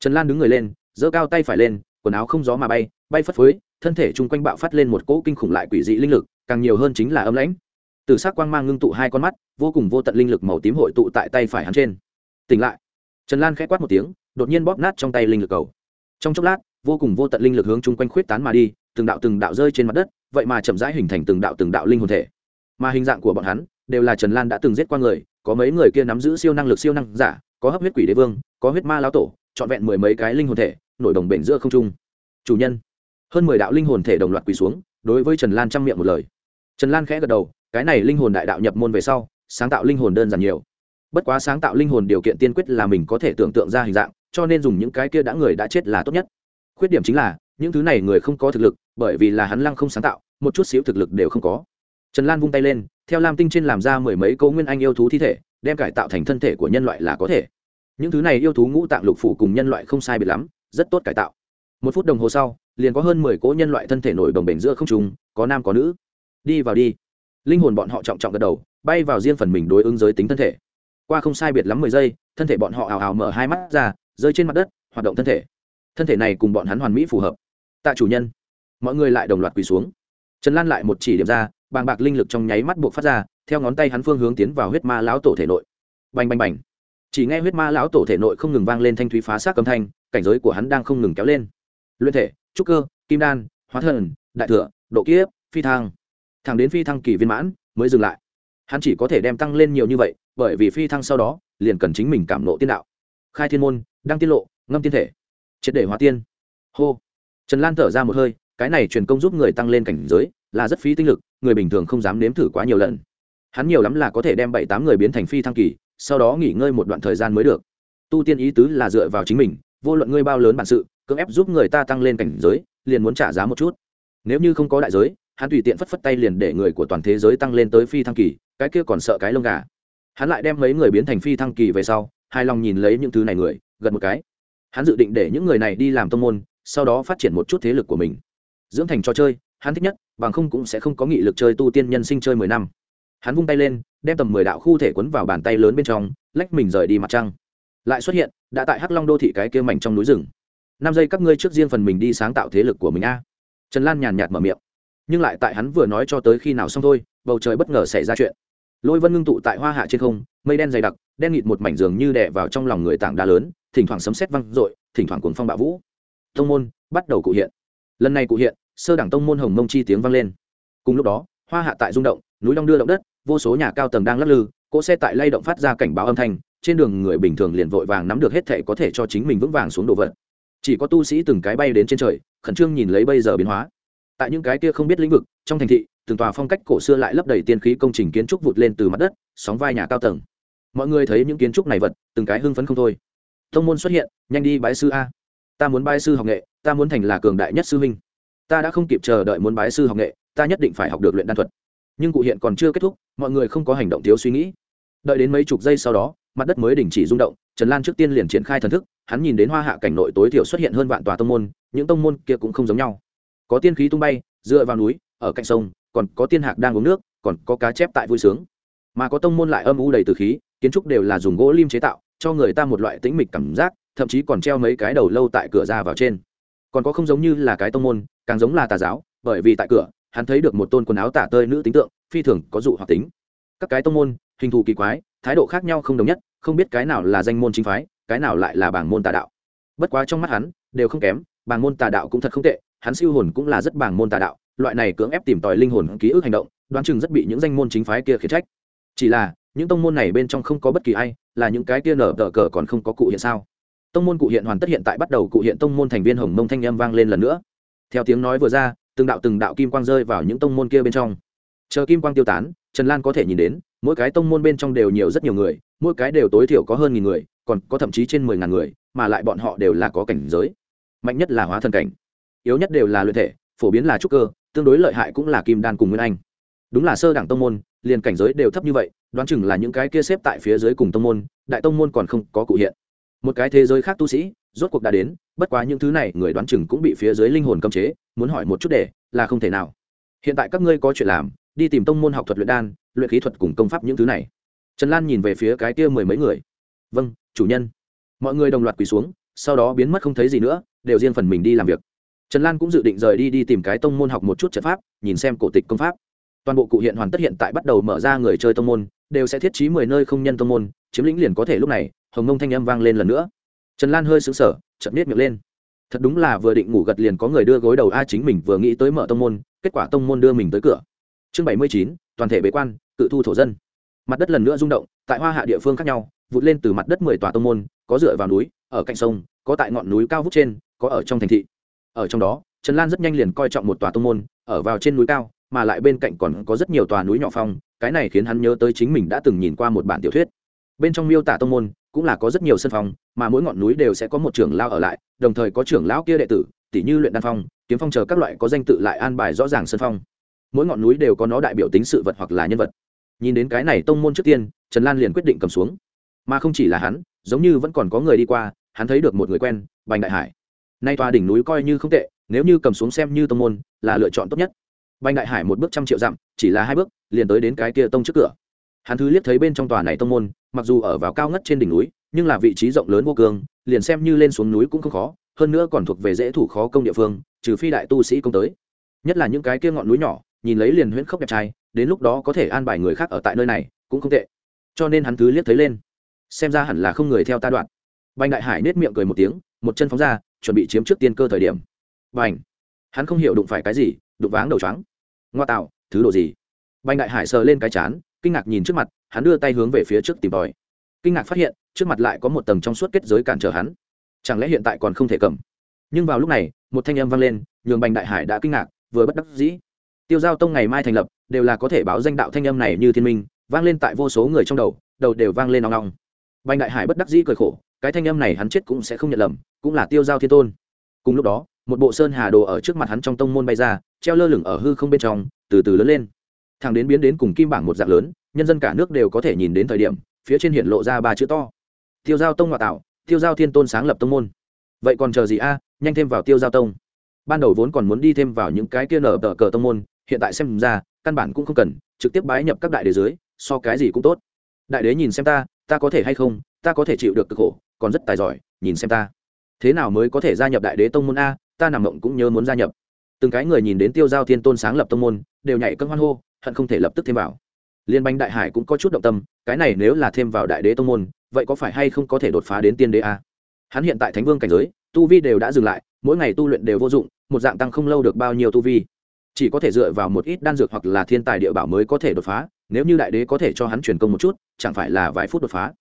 Trần lan đứng người lên giơ cao tay phải lên, quần áo không gió mà bay bay phất phới, thân thể chung quanh bạo phát lên một cỗ kinh khủng lại quỷ dị linh lực, càng nhiều hơn chính là âm lãnh. Từ s ắ c quang mang ngưng tụ hai con mắt, vô cùng vô tận linh lực màu tím hội tụ tại tay phải hắn trên. Tỉnh lại. Trần lan k h ẽ quát một tiếng, đột nhiên bóp nát trong tay linh lực cầu. Trong chốc lát, vô cùng vô tận linh lực hướng chung quanh khuyết tán mà đi, từng đạo từng đạo rơi trên mặt đất, vậy mà chậm rãi hình thành từng đạo từng đạo linh hồn thể. Mà hình dạng của bọn hắn, đều là trần lan đã từng giết qua người, có mấy người kia nắm giữ siêu năng lực siêu năng giả, có hấp huyết quỷ đế vương, có huyết ma lao tổ, trọn vẹn mười mấy cái linh hồn thể nổi đồng bệnh giữa không trung. Chủ nhân, hơn mười đạo linh hồn thể đồng loạt quỳ xuống, đối với trần lan chăm miệng một lời. Trần lan khẽ gật đầu, cái này linh hồn đại đạo nhập môn về sau, sáng tạo linh hồn đơn giản nhiều. Bất quá sáng tạo linh hồn điều kiện tiên quyết là mình có thể tưởng tượng ra hình dạng, cho nên dùng những cái kia đã người đã chết là tốt nhất. Khuyết điểm chính là, những thứ này người không có thực lực, bởi vì là hắn lăng không sáng tạo, một chút xíu thực lực đều không có. Trần lan vung tay lên, theo lam tinh trên làm ra mười mấy câu nguyên anh yêu thú thi thể, đem cải tạo thành thân thể của nhân loại là có thể. Những thứ này yêu thú ngũ tạng lục phủ cùng nhân loại không sai biệt lắm rất tốt cải tạo. Một phút đồng hồ sau, liền có hơn mười cỗ nhân loại thân thể nổi đồng bể giữa không trùng có nam có nữ. Đi vào đi. Linh hồn bọn họ trọng trọng gật đầu, bay vào riêng phần mình đối ứng giới tính thân thể. Qua không sai biệt lắm mười giây, thân thể bọn họ ào ào mở hai mắt ra, rơi trên mặt đất, hoạt động thân thể. Thân thể này cùng bọn hắn hoàn mỹ phù hợp. Tạ chủ nhân. Mọi người lại đồng loạt quỳ xuống. Trần lan lại một chỉ điểm ra, bàng bạc linh lực trong nháy mắt buộc phát ra, theo ngón tay hắn phương hướng tiến vào huyết ma lão tổ thể nội. Bành bành bành. Chỉ nghe huyết ma lão tổ thể nội không ngừng vang lên thanh thúy phá xác âm thanh cảnh giới của hắn đang không ngừng kéo lên. Luyện thể, trúc cơ, kim đan, hóa thần, đại thừa, độ kiếp, phi thăng. Thẳng đến phi thăng kỳ viên mãn mới dừng lại. Hắn chỉ có thể đem tăng lên nhiều như vậy, bởi vì phi thăng sau đó, liền cần chính mình cảm nộ tiên đạo. Khai thiên môn, đăng tiên lộ, ngâm tiên thể. Triệt để hóa tiên. Hô. Trần lan thở ra một hơi, cái này truyền công giúp người tăng lên cảnh giới là rất phí tinh lực, người bình thường không dám nếm thử quá nhiều lần. Hắn nhiều lắm là có thể đem bảy tám người biến thành phi thăng kỳ, sau đó nghỉ ngơi một đoạn thời gian mới được. Tu tiên ý tứ là dựa vào chính mình vô luận ngươi bao lớn bản sự, cưỡng ép giúp người ta tăng lên cảnh giới, liền muốn trả giá một chút. Nếu như không có đại giới, hắn tùy tiện phất phất tay liền để người của toàn thế giới tăng lên tới phi thăng kỳ, cái kia còn sợ cái lông gà. Hắn lại đem mấy người biến thành phi thăng kỳ về sau, hài lòng nhìn lấy những thứ này người gần một cái. Hắn dự định để những người này đi làm tông môn, sau đó phát triển một chút thế lực của mình. Dưỡng thành trò chơi, hắn thích nhất, bằng không cũng sẽ không có nghị lực chơi tu tiên nhân sinh chơi mười năm. Hắn vung tay lên, đem tầm mười đạo khu thể quấn vào bàn tay lớn bên trong, lách mình rời đi mặt trăng. Lại xuất hiện đã tại hắc long đô thị cái kia mảnh trong núi rừng. Năm giây các ngươi trước riêng phần mình đi sáng tạo thế lực của mình a. Trần lan nhàn nhạt mở miệng. Nhưng lại tại hắn vừa nói cho tới khi nào xong thôi, bầu trời bất ngờ xảy ra chuyện. Lôi vân ngưng tụ tại hoa hạ trên không, mây đen dày đặc, đen nghịt một mảnh giường như đè vào trong lòng người tảng đá lớn, thỉnh thoảng sấm sét văng r thỉnh thoảng cuồng phong bạo vũ. Tông môn, bắt đầu cụ hiện. Lần này cụ hiện, sơ đẳng tông môn hồng mông chi tiếng vang lên. Cùng lúc đó, hoa hạ tại rung động, núi long đưa động đất, vô số nhà cao tầng đang lắc lư, cỗ xe tại lay động phát ra cảnh báo âm thanh trên đường người bình thường liền vội vàng nắm được hết thể có thể cho chính mình vững vàng xuống đồ vật. Chỉ có tu sĩ từng cái bay đến trên trời, khẩn trương nhìn lấy bây giờ biến hóa. Tại những cái kia không biết lĩnh vực, trong thành thị, từng tòa phong cách cổ xưa lại lấp đầy tiên khí công trình kiến trúc vụt lên từ mặt đất, sóng vai nhà cao tầng. Mọi người thấy những kiến trúc này vật, từng cái hưng phấn không thôi. Thông môn xuất hiện, nhanh đi bái sư a. Ta muốn bái sư học nghệ, ta muốn thành là cường đại nhất sư huynh. Ta đã không kịp chờ đợi muốn bái sư học nghệ, ta nhất định phải học được luyện đan thuật. Nhưng cụ hiện còn chưa kết thúc, mọi người không có hành động thiếu suy nghĩ. Đợi đến mấy chục giây sau đó mặt đất mới đình chỉ rung động, trần lan trước tiên liền triển khai thần thức, hắn nhìn đến hoa hạ cảnh nội tối thiểu xuất hiện hơn vạn tòa tông môn, những tông môn kia cũng không giống nhau. Có tiên khí tung bay, dựa vào núi, ở cạnh sông, còn có tiên hạc đang uống nước, còn có cá chép tại vui sướng. Mà có tông môn lại âm u đầy từ khí, kiến trúc đều là dùng gỗ lim chế tạo, cho người ta một loại tĩnh mịch cảm giác, thậm chí còn treo mấy cái đầu lâu tại cửa ra vào trên. Còn có không giống như là cái tông môn, càng giống là tà giáo, bởi vì tại cửa, hắn thấy được một tôn quần áo tả tơi nữ tính tượng, phi thường có dụ hoặc tính. Các cái tông môn, hình thù kỳ quái thái độ khác nhau không đồng nhất, không biết cái nào là danh môn chính phái, cái nào lại là bảng môn tà đạo. Bất quá trong mắt hắn, đều không kém, bảng môn tà đạo cũng thật không tệ, hắn siêu hồn cũng là rất bảng môn tà đạo, loại này cưỡng ép tìm tòi linh hồn ký ức hành động, đoán chừng rất bị những danh môn chính phái kia khiển trách. Chỉ là, những tông môn này bên trong không có bất kỳ ai, là những cái kia nở tờ cờ còn không có cụ hiện sao? Tông môn cụ hiện hoàn tất hiện tại bắt đầu cụ hiện tông môn thành viên hồng mông thanh em vang lên lần nữa. Theo tiếng nói vừa ra, từng đạo từng đạo kim quang rơi vào những tông môn kia bên trong. Chờ kim quang tiêu tán, trần lan có thể nhìn đến mỗi cái tông môn bên trong đều nhiều rất nhiều người, mỗi cái đều tối thiểu có hơn nghìn người, còn có thậm chí trên mười ngàn người, mà lại bọn họ đều là có cảnh giới. Mạnh nhất là hóa thần cảnh, yếu nhất đều là luyện thể, phổ biến là trúc cơ, tương đối lợi hại cũng là kim đan cùng nguyên anh. Đúng là sơ đẳng tông môn, liền cảnh giới đều thấp như vậy, đoán chừng là những cái kia xếp tại phía dưới cùng tông môn, đại tông môn còn không có cụ hiện. Một cái thế giới khác tu sĩ, rốt cuộc đã đến, bất quá những thứ này người đoán chừng cũng bị phía dưới linh hồn cấm chế, muốn hỏi một chút để, là không thể nào. Hiện tại các ngươi có chuyện làm đi tìm tông môn học thuật luyện đan, luyện khí thuật cùng công pháp những thứ này. Trần lan nhìn về phía cái kia mười mấy người. Vâng chủ nhân. Mọi người đồng loạt quỳ xuống, sau đó biến mất không thấy gì nữa, đều riêng phần mình đi làm việc. Trần lan cũng dự định rời đi đi tìm cái tông môn học một chút trận pháp, nhìn xem cổ tịch công pháp. Toàn bộ cụ hiện hoàn tất hiện tại bắt đầu mở ra người chơi tông môn, đều sẽ thiết trí mười nơi không nhân tông môn, chiếm lĩnh liền có thể lúc này, hồng mông thanh âm vang lên lần nữa. Trần lan hơi xứng sở chậm biết miệng lên. Thật đúng là vừa định ngủ gật liền có người đưa gối đầu a chính mình vừa nghĩ tới mở tông môn, kết quả tông môn đưa mình tới cửa chương bảy mươi chín, toàn thể bế quan, cự thu thổ dân. Mặt đất lần nữa rung động, tại hoa hạ địa phương khác nhau, vụt lên từ mặt đất mười tòa tông môn, có dựa vào núi, ở cạnh sông, có tại ngọn núi cao vút trên, có ở trong thành thị. Ở trong đó, trần lan rất nhanh liền coi trọng một tòa tông môn, ở vào trên núi cao, mà lại bên cạnh còn có rất nhiều tòa núi nhỏ phong, cái này khiến hắn nhớ tới chính mình đã từng nhìn qua một bản tiểu thuyết. Bên trong miêu tả tông môn, cũng là có rất nhiều sân phong, mà mỗi ngọn núi đều sẽ có một trưởng lao ở lại, đồng thời có trưởng lão kia đệ tử tỷ như luyện đan phong, kiếm phong chờ các loại có danh tự lại an bài rõ ràng sân phong mỗi ngọn núi đều có nó đại biểu tính sự vật hoặc là nhân vật. Nhìn đến cái này tông môn trước tiên, trần lan liền quyết định cầm xuống. Mà không chỉ là hắn, giống như vẫn còn có người đi qua, hắn thấy được một người quen, bành đại hải. Nay tòa đỉnh núi coi như không tệ, nếu như cầm xuống xem như tông môn, là lựa chọn tốt nhất. Bành đại hải một bước trăm triệu dặm, chỉ là hai bước, liền tới đến cái kia tông trước cửa. Hắn thứ liếc thấy bên trong tòa này tông môn, mặc dù ở vào cao ngất trên đỉnh núi, nhưng là vị trí rộng lớn vô cương, liền xem như lên xuống núi cũng không khó, hơn nữa còn thuộc về dễ thủ khó công địa phương, trừ phi đại tu sĩ công tới. Nhất là những cái kia ngọn núi nhỏ nhìn lấy liền huyễn khốc đẹp trai, đến lúc đó có thể an bài người khác ở tại nơi này, cũng không tệ. Cho nên hắn thứ liếc thấy lên. Xem ra hẳn là không người theo ta đoạn. Bành đại hải nết miệng cười một tiếng, một chân phóng ra, chuẩn bị chiếm trước tiên cơ thời điểm. Bành! Hắn không hiểu đụng phải cái gì, đụng váng đầu trắng ngoa tạo, thứ đồ gì? Bành đại hải sờ lên cái chán, kinh ngạc nhìn trước mặt, hắn đưa tay hướng về phía trước tìm tòi. Kinh ngạc phát hiện, trước mặt lại có một tầng trong suốt kết giới cản trở hắn. Chẳng lẽ hiện tại còn không thể cầm? Nhưng vào lúc này, một thanh âm vang lên, nhường bành đại hải đã kinh ngạc, vừa bất đắc dĩ tiêu giao tông ngày mai thành lập, đều là có thể báo danh đạo thanh âm này như thiên minh, vang lên tại vô số người trong đầu đầu đều vang lên nong nong bành đại hải bất đắc dĩ cười khổ, cái thanh âm này hắn chết cũng sẽ không nhận lầm, cũng là tiêu giao thiên tôn. Cùng lúc đó, một bộ sơn hà đồ ở trước mặt hắn trong tông môn bay ra, treo lơ lửng ở hư không bên trong, từ từ lớn lên. Thằng đến biến đến cùng kim bảng một dạng lớn, nhân dân cả nước đều có thể nhìn đến thời điểm, phía trên hiện lộ ra ba chữ to. Tiêu giao tông ngoại tạo, tiêu giao thiên tôn sáng lập tông môn. Vậy còn chờ gì a? Nhanh thêm vào tiêu giao tông. Ban đầu vốn còn muốn đi thêm vào những cái kia nở tờ cờ tông môn hiện tại xem ra, căn bản cũng không cần, trực tiếp bái nhập các đại đế dưới, so cái gì cũng tốt. Đại đế nhìn xem ta ta có thể hay không, ta có thể chịu được cực khổ, còn rất tài giỏi, nhìn xem ta. Thế nào mới có thể gia nhập đại đế tông môn a, ta nằm mộng cũng nhớ muốn gia nhập. Từng cái người nhìn đến tiêu giao thiên tôn sáng lập tông môn, đều nhảy cân hoan hô, hận không thể lập tức thêm vào. Liên bang đại hải cũng có chút động tâm, cái này nếu là thêm vào đại đế tông môn, vậy có phải hay không có thể đột phá đến tiên đế a? Hắn hiện tại thánh vương cảnh giới, tu vi đều đã dừng lại, mỗi ngày tu luyện đều vô dụng, một dạng tăng không lâu được bao nhiêu tu vi chỉ có thể dựa vào một ít đan dược hoặc là thiên tài địa bảo mới có thể đột phá, nếu như đại đế có thể cho hắn truyền công một chút, chẳng phải là vài phút đột phá.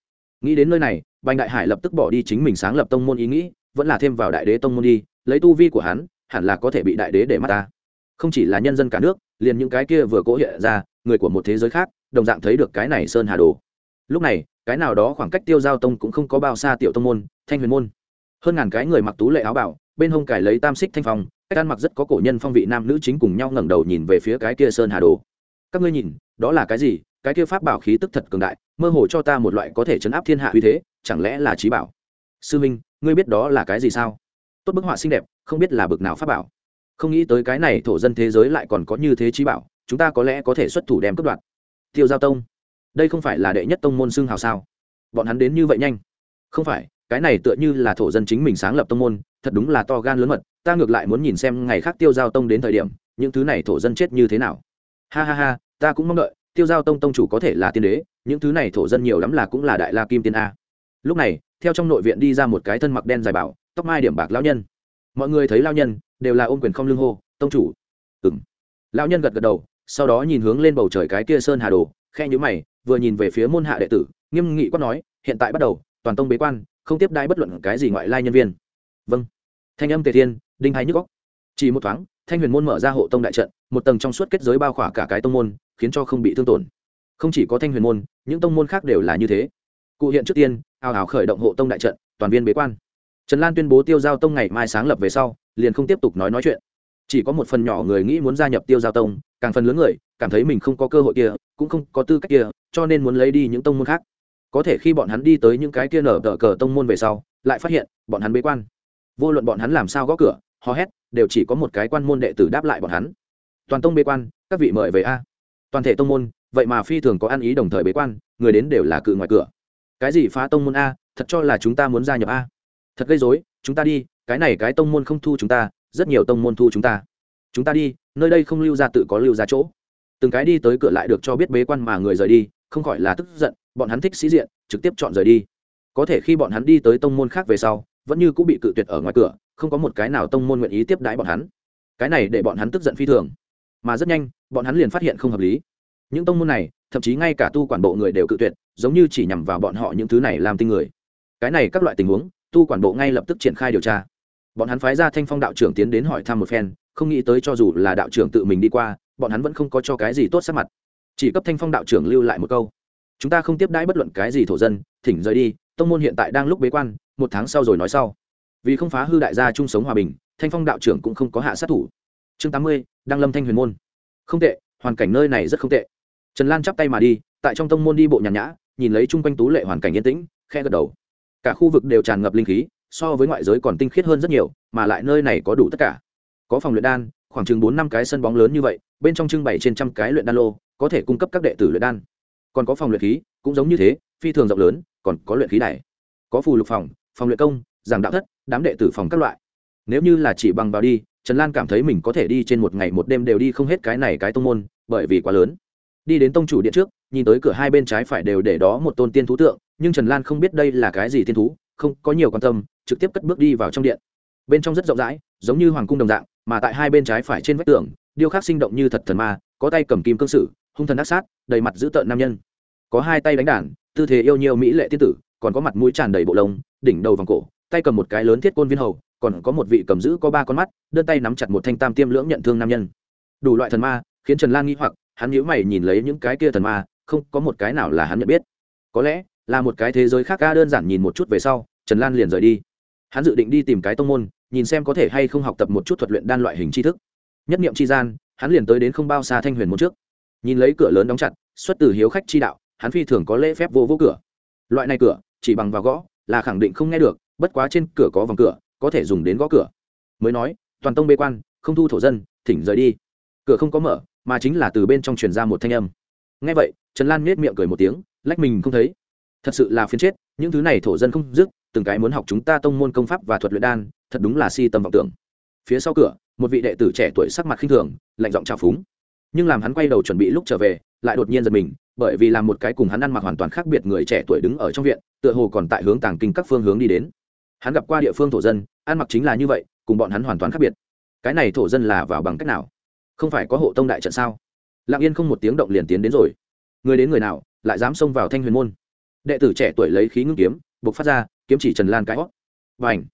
Nghĩ đến nơi này, bành đại hải lập tức bỏ đi chính mình sáng lập tông môn ý nghĩ, vẫn là thêm vào đại đế tông môn đi, lấy tu vi của hắn, hẳn là có thể bị đại đế để mắt ta. Không chỉ là nhân dân cả nước, liền những cái kia vừa cố hiện ra, người của một thế giới khác, đồng dạng thấy được cái này sơn hà đồ. Lúc này, cái nào đó khoảng cách tiêu giao tông cũng không có bao xa tiểu tông môn, thanh huyền môn. Hơn ngàn cái người mặc tú lệ áo bảo bên hông cải lấy tam xích thanh phong cách ăn mặc rất có cổ nhân phong vị nam nữ chính cùng nhau ngẩng đầu nhìn về phía cái kia sơn hà đồ. Các ngươi nhìn, đó là cái gì? Cái kia pháp bảo khí tức thật cường đại, mơ hồ cho ta một loại có thể chấn áp thiên hạ uy thế, chẳng lẽ là trí bảo? Sư minh, ngươi biết đó là cái gì sao? Tốt bức họa xinh đẹp, không biết là bực nào pháp bảo. Không nghĩ tới cái này thổ dân thế giới lại còn có như thế trí bảo, chúng ta có lẽ có thể xuất thủ đem cướp đoạt. Tiêu giao tông, đây không phải là đệ nhất tông môn xương hào sao? Bọn hắn đến như vậy nhanh. Không phải cái này tựa như là thổ dân chính mình sáng lập tông môn, thật đúng là to gan lớn mật, ta ngược lại muốn nhìn xem ngày khác tiêu giao tông đến thời điểm, những thứ này thổ dân chết như thế nào. Ha ha ha, ta cũng mong đợi, tiêu giao tông tông chủ có thể là tiên đế, những thứ này thổ dân nhiều lắm là cũng là đại la kim tiên a. Lúc này, theo trong nội viện đi ra một cái thân mặc đen dài bảo, tóc mai điểm bạc lão nhân. Mọi người thấy lao nhân, đều là ôm quyền không lưng hô, tông chủ. Ừng lão nhân gật gật đầu, sau đó nhìn hướng lên bầu trời cái kia sơn hà đồ khe nhữ mày, vừa nhìn về phía môn hạ đệ tử, nghiêm nghị quát nói, hiện tại bắt đầu, toàn tông bế quan không tiếp đai bất luận cái gì ngoại lai nhân viên. Vâng. Thanh âm tề thiên, đinh hai nhức góc chỉ một thoáng, thanh huyền môn mở ra hộ tông đại trận, một tầng trong suốt kết giới bao khỏa cả cái tông môn, khiến cho không bị thương tổn. Không chỉ có thanh huyền môn, những tông môn khác đều là như thế. Cụ hiện trước tiên, ào ào khởi động hộ tông đại trận, toàn viên bế quan. Trần lan tuyên bố tiêu giao tông ngày mai sáng lập về sau, liền không tiếp tục nói nói chuyện. Chỉ có một phần nhỏ người nghĩ muốn gia nhập tiêu giao tông, càng phần lớn người cảm thấy mình không có cơ hội kia, cũng không có tư cách kia, cho nên muốn lấy đi những tông môn khác có thể khi bọn hắn đi tới những cái kia nở tờ cờ tông môn về sau, lại phát hiện, bọn hắn bế quan. Vô luận bọn hắn làm sao gõ cửa, hò hét, đều chỉ có một cái quan môn đệ tử đáp lại bọn hắn. Toàn tông bế quan, các vị mời về a. Toàn thể tông môn, vậy mà phi thường có ăn ý đồng thời bế quan, người đến đều là cự ngoài cửa. Cái gì phá tông môn a, thật cho là chúng ta muốn gia nhập a. Thật gây dối chúng ta đi, cái này cái tông môn không thu chúng ta, rất nhiều tông môn thu chúng ta. Chúng ta đi, nơi đây không lưu ra tự có lưu ra chỗ. Từng cái đi tới cửa lại được cho biết bế quan mà người rời đi, không khỏi là tức giận bọn hắn thích sĩ diện, trực tiếp chọn rời đi. Có thể khi bọn hắn đi tới tông môn khác về sau, vẫn như cũng bị cự tuyệt ở ngoài cửa, không có một cái nào tông môn nguyện ý tiếp đãi bọn hắn. Cái này để bọn hắn tức giận phi thường. Mà rất nhanh, bọn hắn liền phát hiện không hợp lý. Những tông môn này, thậm chí ngay cả tu quản bộ người đều cự tuyệt, giống như chỉ nhằm vào bọn họ những thứ này làm tinh người. Cái này các loại tình huống, tu quản bộ ngay lập tức triển khai điều tra. Bọn hắn phái ra thanh phong đạo trưởng tiến đến hỏi thăm một phen, không nghĩ tới cho dù là đạo trưởng tự mình đi qua, bọn hắn vẫn không có cho cái gì tốt sắc mặt. Chỉ cấp thanh phong đạo trưởng lưu lại một câu chúng ta không tiếp đãi bất luận cái gì thổ dân, thỉnh rời đi, tông môn hiện tại đang lúc bế quan, một tháng sau rồi nói sau. Vì không phá hư đại gia chung sống hòa bình, thanh phong đạo trưởng cũng không có hạ sát thủ. Chương tám mươi, đăng lâm thanh huyền môn. Không tệ, hoàn cảnh nơi này rất không tệ. Trần lan chắp tay mà đi, tại trong tông môn đi bộ nhàn nhã, nhìn lấy chung quanh tú lệ hoàn cảnh yên tĩnh khe gật đầu. Cả khu vực đều tràn ngập linh khí, so với ngoại giới còn tinh khiết hơn rất nhiều, mà lại nơi này có đủ tất cả. Có phòng luyện đan, khoảng chừng bốn năm cái sân bóng lớn như vậy, bên trong trưng bày trên trăm cái luyện đan lô, có thể cung cấp các đệ tử luyện đan còn có phòng luyện khí, cũng giống như thế, phi thường rộng lớn, còn có luyện khí này có phù lục phòng phòng luyện công, giảng đạo thất, đám đệ tử phòng các loại. Nếu như là chỉ bằng vào đi, trần lan cảm thấy mình có thể đi trên một ngày một đêm đều đi không hết cái này cái tông môn, bởi vì quá lớn. Đi đến tông chủ điện trước, nhìn tới cửa hai bên trái phải đều để đó một tôn tiên thú tượng, nhưng trần lan không biết đây là cái gì tiên thú, không có nhiều quan tâm, trực tiếp cất bước đi vào trong điện. Bên trong rất rộng rãi, giống như hoàng cung đồng dạng mà tại hai bên trái phải trên vách tường, điêu khắc sinh động như thật thần ma, có tay cầm kim cương sử, hung thần ác sát, đầy mặt dữ tợn nam nhân. Có hai tay đánh đàn, tư thế yêu nhiều mỹ lệ tiên tử, còn có mặt mũi tràn đầy bộ lông, đỉnh đầu vòng cổ, tay cầm một cái lớn thiết côn viên hầu, còn có một vị cầm giữ có ba con mắt, đơn tay nắm chặt một thanh tam tiêm lưỡng nhận thương nam nhân. Đủ loại thần ma, khiến trần lan nghĩ hoặc, hắn nhíu mày nhìn lấy những cái kia thần ma, không có một cái nào là hắn nhận biết. Có lẽ, là một cái thế giới khác ca đơn giản nhìn một chút về sau, trần lan liền rời đi. Hắn dự định đi tìm cái tông môn nhìn xem có thể hay không học tập một chút thuật luyện đan loại hình tri thức. Nhất niệm tri gian, hắn liền tới đến không bao xa thanh huyền một trước. Nhìn lấy cửa lớn đóng chặt, xuất từ hiếu khách chi đạo, hắn phi thường có lễ phép vô vô cửa. Loại này cửa, chỉ bằng vào gõ, là khẳng định không nghe được, bất quá trên cửa có vòng cửa, có thể dùng đến gõ cửa. Mới nói, toàn tông bê quan, không thu thổ dân, thỉnh rời đi. Cửa không có mở, mà chính là từ bên trong truyền ra một thanh âm. Ngay vậy, trần lan nết miệng cười một tiếng, lách mình không thấy. Thật sự là phiền chết, những thứ này thổ dân không dứt, từng cái muốn học chúng ta tông môn công pháp và thuật luyện đan thật đúng là si tâm vọng tưởng. Phía sau cửa, một vị đệ tử trẻ tuổi sắc mặt khinh thường, lạnh giọng trào phúng. Nhưng làm hắn quay đầu chuẩn bị lúc trở về, lại đột nhiên giật mình, bởi vì làm một cái cùng hắn ăn mặc hoàn toàn khác biệt người trẻ tuổi đứng ở trong viện, tựa hồ còn tại hướng tàng kinh các phương hướng đi đến. Hắn gặp qua địa phương thổ dân, ăn mặc chính là như vậy, cùng bọn hắn hoàn toàn khác biệt. Cái này thổ dân là vào bằng cách nào? Không phải có hộ tông đại trận sao? Lặng yên không một tiếng động liền tiến đến rồi. Người đến người nào, lại dám xông vào thanh huyền môn? Đệ tử trẻ tuổi lấy khí ngưng kiếm, buộc phát ra, kiếm chỉ trần lan cái hót. Và ảnh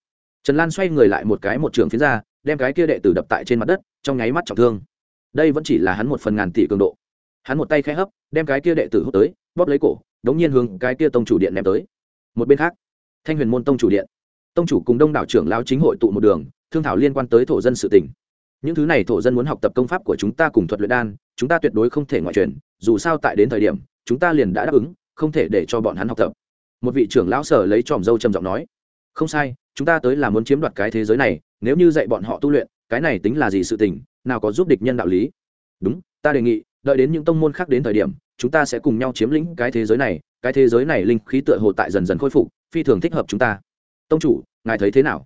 trần lan xoay người lại một cái một trường phiến ra, đem cái kia đệ tử đập tại trên mặt đất, trong nháy mắt trọng thương. Đây vẫn chỉ là hắn một phần ngàn tỷ cường độ. Hắn một tay khẽ hấp, đem cái kia đệ tử hút tới, bóp lấy cổ, đống nhiên hướng cái kia tông chủ điện ném tới. Một bên khác, thanh huyền môn tông chủ điện. Tông chủ cùng đông đảo trưởng lao chính hội tụ một đường, thương thảo liên quan tới thổ dân sự tỉnh những thứ này thổ dân muốn học tập công pháp của chúng ta cùng thuật luyện đan, chúng ta tuyệt đối không thể ngoại truyền, dù sao tại đến thời điểm, chúng ta liền đã đáp ứng, không thể để cho bọn hắn học tập. Một vị trưởng lão sở lấy tròm dâu trầm giọng nói. Không sai chúng ta tới là muốn chiếm đoạt cái thế giới này, nếu như dạy bọn họ tu luyện, cái này tính là gì sự tình, nào có giúp địch nhân đạo lý. Đúng, ta đề nghị, đợi đến những tông môn khác đến thời điểm, chúng ta sẽ cùng nhau chiếm lĩnh cái thế giới này, cái thế giới này linh khí tựa hồ tại dần dần khôi phục, phi thường thích hợp chúng ta. Tông chủ, ngài thấy thế nào?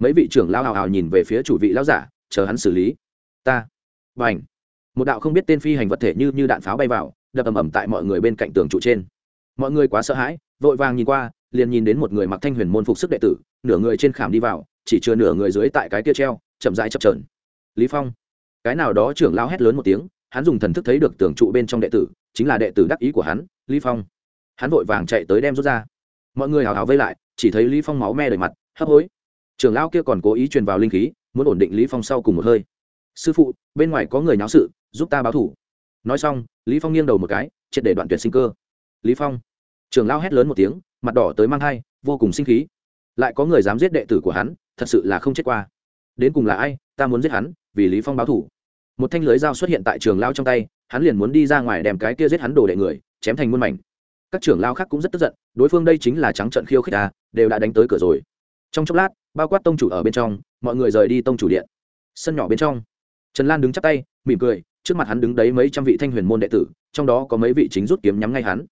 Mấy vị trưởng lao hào hào nhìn về phía chủ vị lao giả, chờ hắn xử lý. Ta. B à n h một đạo không biết tên phi hành vật thể như như đạn pháo bay vào, đập ầm ầm tại mọi người bên cạnh tường trụ trên. Mọi người quá sợ hãi, vội vàng nhìn qua liền nhìn đến một người mặc thanh huyền môn phục sức đệ tử, nửa người trên khảm đi vào, chỉ chưa nửa người dưới tại cái tia treo, chậm rãi chập trờn lý phong. Cái nào đó trưởng lao hét lớn một tiếng, hắn dùng thần thức thấy được tường trụ bên trong đệ tử, chính là đệ tử đắc ý của hắn, lý phong. Hắn vội vàng chạy tới đem rút ra. Mọi người hào hào vây lại, chỉ thấy lý phong máu me đầy mặt, hấp hối. Trưởng lão kia còn cố ý truyền vào linh khí, muốn ổn định lý phong sau cùng một hơi. Sư phụ, bên ngoài có người nháo sự, giúp ta báo thủ. Nói xong, lý phong nghiêng đầu một cái, triệt để đoạn tuyệt sinh cơ. Lý phong. Trưởng lão hét lớn một tiếng mặt đỏ tới mang hai vô cùng sinh khí. Lại có người dám giết đệ tử của hắn, thật sự là không chết qua. Đến cùng là ai, ta muốn giết hắn, vì lý phong báo thủ. Một thanh lưới dao xuất hiện tại trường lao trong tay, hắn liền muốn đi ra ngoài đem cái kia giết hắn đồ đệ người, chém thành muôn mảnh. Các trưởng lao khác cũng rất tức giận, đối phương đây chính là trắng trận khiêu khích à đều đã đánh tới cửa rồi. Trong chốc lát, bao quát tông chủ ở bên trong, mọi người rời đi tông chủ điện. Sân nhỏ bên trong, trần lan đứng chắp tay, mỉm cười, trước mặt hắn đứng đấy mấy trăm vị thanh huyền môn đệ tử, trong đó có mấy vị chính rút kiếm nhắm ngay hắn.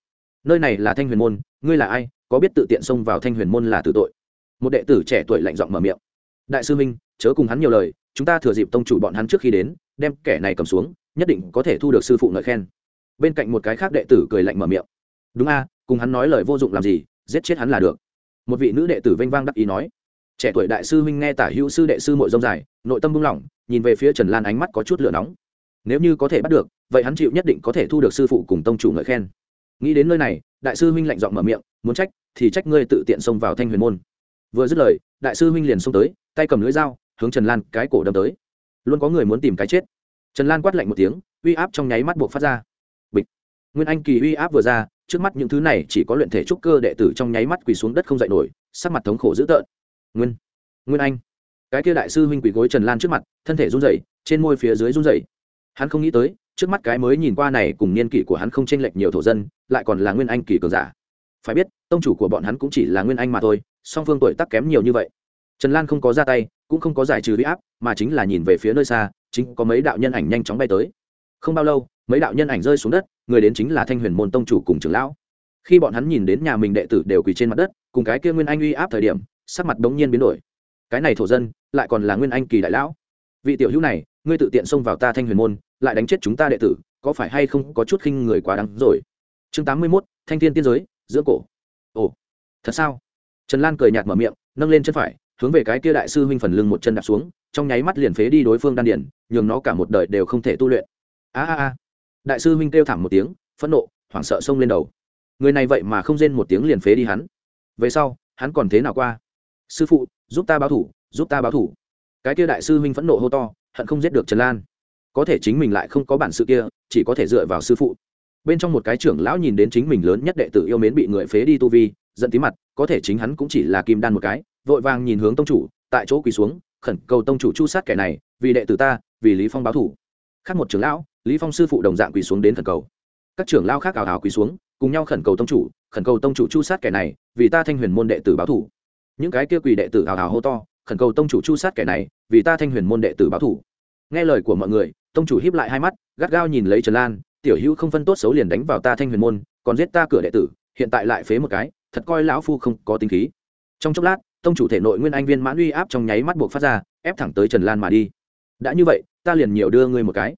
Nơi này là thanh huyền môn, ngươi là ai có biết tự tiện xông vào thanh huyền môn là tử tội. Một đệ tử trẻ tuổi lạnh giọng mở miệng. Đại sư minh, chớ cùng hắn nhiều lời, chúng ta thừa dịp tông chủ bọn hắn trước khi đến, đem kẻ này cầm xuống, nhất định có thể thu được sư phụ ngợi khen. Bên cạnh một cái khác đệ tử cười lạnh mở miệng. Đúng a, cùng hắn nói lời vô dụng làm gì, giết chết hắn là được. Một vị nữ đệ tử vênh vang đắc ý nói. Trẻ tuổi đại sư huynh nghe tả hữu sư đệ sư mội rông dài, nội tâm buông lỏng, nhìn về phía trần lan ánh mắt có chút lửa nóng. Nếu như có thể bắt được, vậy hắn chịu nhất định có thể thu được sư phụ cùng tông chủ ngợi khen. Nghĩ đến nơi này, đại sư huynh lạnh giọng mở miệng, muốn trách thì trách ngươi tự tiện xông vào thanh huyền môn. Vừa dứt lời, đại sư huynh liền xông tới, tay cầm lưỡi dao, hướng trần lan cái cổ đâm tới. Luôn có người muốn tìm cái chết. Trần lan quát lạnh một tiếng, uy áp trong nháy mắt buộc phát ra. Bịch. Nguyên anh kỳ uy áp vừa ra, trước mắt những thứ này chỉ có luyện thể trúc cơ đệ tử trong nháy mắt quỳ xuống đất không dậy nổi, sắc mặt thống khổ dữ tợn. Nguyên. Nguyên anh. Cái kia đại sư huynh quỳ gối trần lan trước mặt, thân thể run rẩy, trên môi phía dưới run rẩy. Hắn không nghĩ tới, trước mắt cái mới nhìn qua này cùng niên kỷ của hắn không chênh lệch nhiều thổ dân, lại còn là nguyên anh kỳ cường giả phải biết, tông chủ của bọn hắn cũng chỉ là nguyên anh mà thôi, song phương tuổi tác kém nhiều như vậy. Trần lan không có ra tay, cũng không có giải trừ huy áp, mà chính là nhìn về phía nơi xa, chính có mấy đạo nhân ảnh nhanh chóng bay tới. Không bao lâu, mấy đạo nhân ảnh rơi xuống đất, người đến chính là thanh huyền môn tông chủ cùng trưởng lão. Khi bọn hắn nhìn đến nhà mình đệ tử đều quỳ trên mặt đất, cùng cái kia nguyên anh uy áp thời điểm, sắc mặt đống nhiên biến đổi. Cái này thổ dân, lại còn là nguyên anh kỳ đại lão. Vị tiểu hữu này, ngươi tự tiện xông vào ta thanh huyền môn, lại đánh chết chúng ta đệ tử, có phải hay không có chút khinh người quá đáng rồi? Chương tám mươi mốt, thanh thiên tiên giới giữa cổ. Ồ, thật sao? Trần lan cười nhạt mở miệng, nâng lên chân phải, hướng về cái kia đại sư huynh phần lưng một chân đạp xuống, trong nháy mắt liền phế đi đối phương đan điển nhường nó cả một đời đều không thể tu luyện. A a a. Đại sư huynh kêu thảm một tiếng, phẫn nộ, hoảng sợ xông lên đầu. Người này vậy mà không rên một tiếng liền phế đi hắn. Về sau, hắn còn thế nào qua? Sư phụ, giúp ta báo thủ, giúp ta báo thủ. Cái kia đại sư huynh phẫn nộ hô to, hận không giết được trần lan. Có thể chính mình lại không có bản sự kia, chỉ có thể dựa vào sư phụ bên trong một cái trưởng lão nhìn đến chính mình lớn nhất đệ tử yêu mến bị người phế đi tu vi, giận tí mặt, có thể chính hắn cũng chỉ là kim đan một cái, vội vàng nhìn hướng tông chủ, tại chỗ quỳ xuống, khẩn cầu tông chủ chu sát kẻ này, vì đệ tử ta, vì lý phong báo thủ. Khác một trưởng lão, lý phong sư phụ đồng dạng quỳ xuống đến khẩn cầu. Các trưởng lão khác ảo ảo quỳ xuống, cùng nhau khẩn cầu tông chủ, khẩn cầu tông chủ chu sát kẻ này, vì ta thanh huyền môn đệ tử báo thủ. Những cái kia quỳ đệ tử ảo ảo hô to, khẩn cầu tông chủ chu sát kẻ này, vì ta thanh huyền môn đệ tử báo thủ. Nghe lời của mọi người, tông chủ híp lại hai mắt, gắt gao nhìn lấy trần lan tiểu hữu không phân tốt xấu liền đánh vào ta thanh huyền môn, còn giết ta cửa đệ tử, hiện tại lại phế một cái, thật coi lão phu không có tính khí. Trong chốc lát, tông chủ thể nội nguyên anh viên mãn uy áp trong nháy mắt buộc phát ra, ép thẳng tới trần lan mà đi. Đã như vậy, ta liền nhiều đưa ngươi một cái.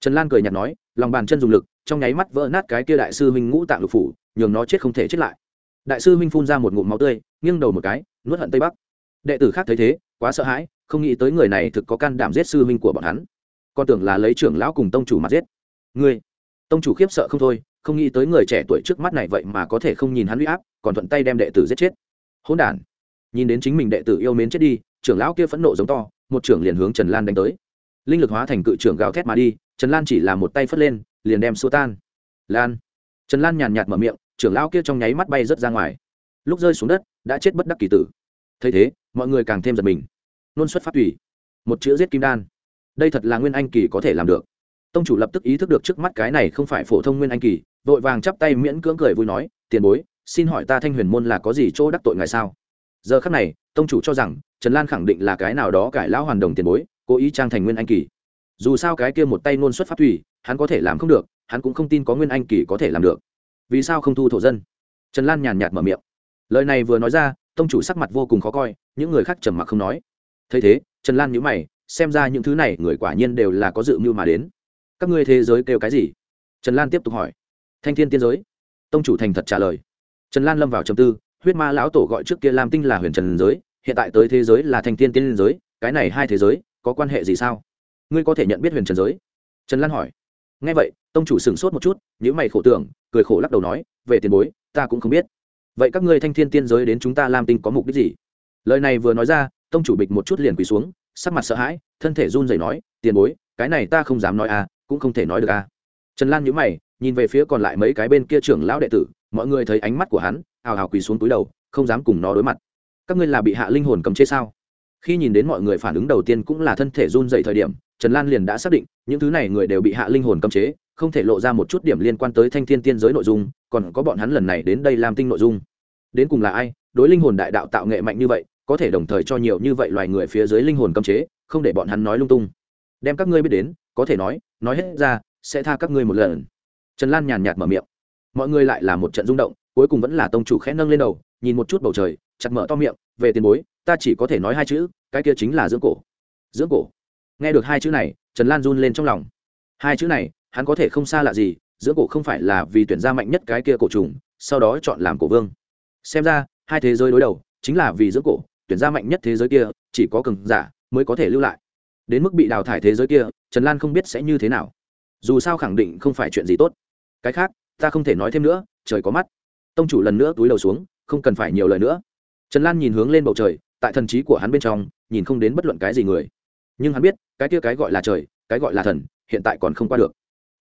Trần lan cười nhạt nói, lòng bàn chân dùng lực, trong nháy mắt vỡ nát cái kia đại sư huynh ngũ tạng lục phủ, nhường nó chết không thể chết lại. Đại sư huynh phun ra một ngụm máu tươi, nghiêng đầu một cái, nuốt hận tây bắc. Đệ tử khác thấy thế, quá sợ hãi, không nghĩ tới người này thực có can đảm giết sư huynh của bọn hắn. Con tưởng là lấy trưởng lão cùng tông chủ mà giết. Ngươi tông chủ khiếp sợ không thôi, không nghĩ tới người trẻ tuổi trước mắt này vậy mà có thể không nhìn hắn huy áp, còn thuận tay đem đệ tử giết chết. Hỗn đản. Nhìn đến chính mình đệ tử yêu mến chết đi, trưởng lão kia phẫn nộ giống to, một trưởng liền hướng trần lan đánh tới. Linh lực hóa thành cự trưởng gào thét mà đi, trần lan chỉ là một tay phất lên, liền đem xua tan. Lan. Trần lan nhàn nhạt mở miệng, trưởng lão kia trong nháy mắt bay rớt ra ngoài. Lúc rơi xuống đất, đã chết bất đắc kỳ tử. Thấy thế, mọi người càng thêm giật mình. Nôn xuất phát tùy. Một chữ giết kim đan. Đây thật là nguyên anh kỳ có thể làm được tông chủ lập tức ý thức được trước mắt cái này không phải phổ thông nguyên anh kỳ, vội vàng chắp tay miễn cưỡng cười vui nói, tiền bối, xin hỏi ta thanh huyền môn là có gì chỗ đắc tội ngài sao? Giờ khắc này, tông chủ cho rằng, trần lan khẳng định là cái nào đó cải lão hoàn đồng tiền bối, cố ý trang thành nguyên anh kỳ. Dù sao cái kia một tay nôn xuất phát thủy, hắn có thể làm không được, hắn cũng không tin có nguyên anh kỳ có thể làm được. Vì sao không thu thổ dân? Trần lan nhàn nhạt mở miệng. Lời này vừa nói ra, tông chủ sắc mặt vô cùng khó coi, những người khác trầm mặc không nói. Thấy thế, trần lan nhữ mày, xem ra những thứ này người quả nhiên đều là có dự mưu mà đến các ngươi thế giới kêu cái gì? Trần lan tiếp tục hỏi. Thanh thiên tiên giới. Tông chủ thành thật trả lời. Trần lan lâm vào trầm tư, huyết ma lão tổ gọi trước kia lam tinh là huyền trần giới, hiện tại tới thế giới là thanh thiên tiên giới, cái này hai thế giới, có quan hệ gì sao? Ngươi có thể nhận biết huyền trần giới? Trần lan hỏi. Ngay vậy, tông chủ sửng sốt một chút những mày khổ tưởng, cười khổ lắc đầu nói, về tiền bối, ta cũng không biết. Vậy các ngươi thanh thiên tiên giới đến chúng ta lam tinh có mục đích gì? Lời này vừa nói ra, tông chủ bịch một chút liền quỳ xuống, sắc mặt sợ hãi, thân thể run rẩy nói, tiền bối, cái này ta không dám nói à cũng không thể nói được à. Trần lan nhíu mày, nhìn về phía còn lại mấy cái bên kia trưởng lão đệ tử, mọi người thấy ánh mắt của hắn, hào hào quỳ xuống túi đầu, không dám cùng nó đối mặt. Các ngươi là bị hạ linh hồn cầm chế sao? Khi nhìn đến mọi người phản ứng đầu tiên cũng là thân thể run dậy thời điểm, trần lan liền đã xác định, những thứ này người đều bị hạ linh hồn cấm chế, không thể lộ ra một chút điểm liên quan tới thanh thiên tiên giới nội dung, còn có bọn hắn lần này đến đây làm tinh nội dung. Đến cùng là ai? Đối linh hồn đại đạo tạo nghệ mạnh như vậy, có thể đồng thời cho nhiều như vậy loài người phía dưới linh hồn cấm chế, không để bọn hắn nói lung tung. Đem các ngươi biết đến, có thể nói nói hết ra, sẽ tha các ngươi một lần. Trần lan nhàn nhạt mở miệng. Mọi người lại là một trận rung động, cuối cùng vẫn là tông chủ khẽ nâng lên đầu, nhìn một chút bầu trời, chặt mở to miệng, về tiền bối, ta chỉ có thể nói hai chữ, cái kia chính là dưỡng cổ. Dưỡng cổ? Nghe được hai chữ này, trần lan run lên trong lòng. Hai chữ này, hắn có thể không xa lạ gì, dưỡng cổ không phải là vì tuyển ra mạnh nhất cái kia cổ trùng, sau đó chọn làm cổ vương. Xem ra, hai thế giới đối đầu, chính là vì dưỡng cổ, tuyển ra mạnh nhất thế giới kia, chỉ có cường giả mới có thể lưu lại đến mức bị đào thải thế giới kia, trần lan không biết sẽ như thế nào. Dù sao khẳng định không phải chuyện gì tốt. Cái khác, ta không thể nói thêm nữa, trời có mắt. Tông chủ lần nữa túi đầu xuống, không cần phải nhiều lời nữa. Trần lan nhìn hướng lên bầu trời, tại thần trí của hắn bên trong, nhìn không đến bất luận cái gì người. Nhưng hắn biết, cái kia cái gọi là trời, cái gọi là thần, hiện tại còn không qua được.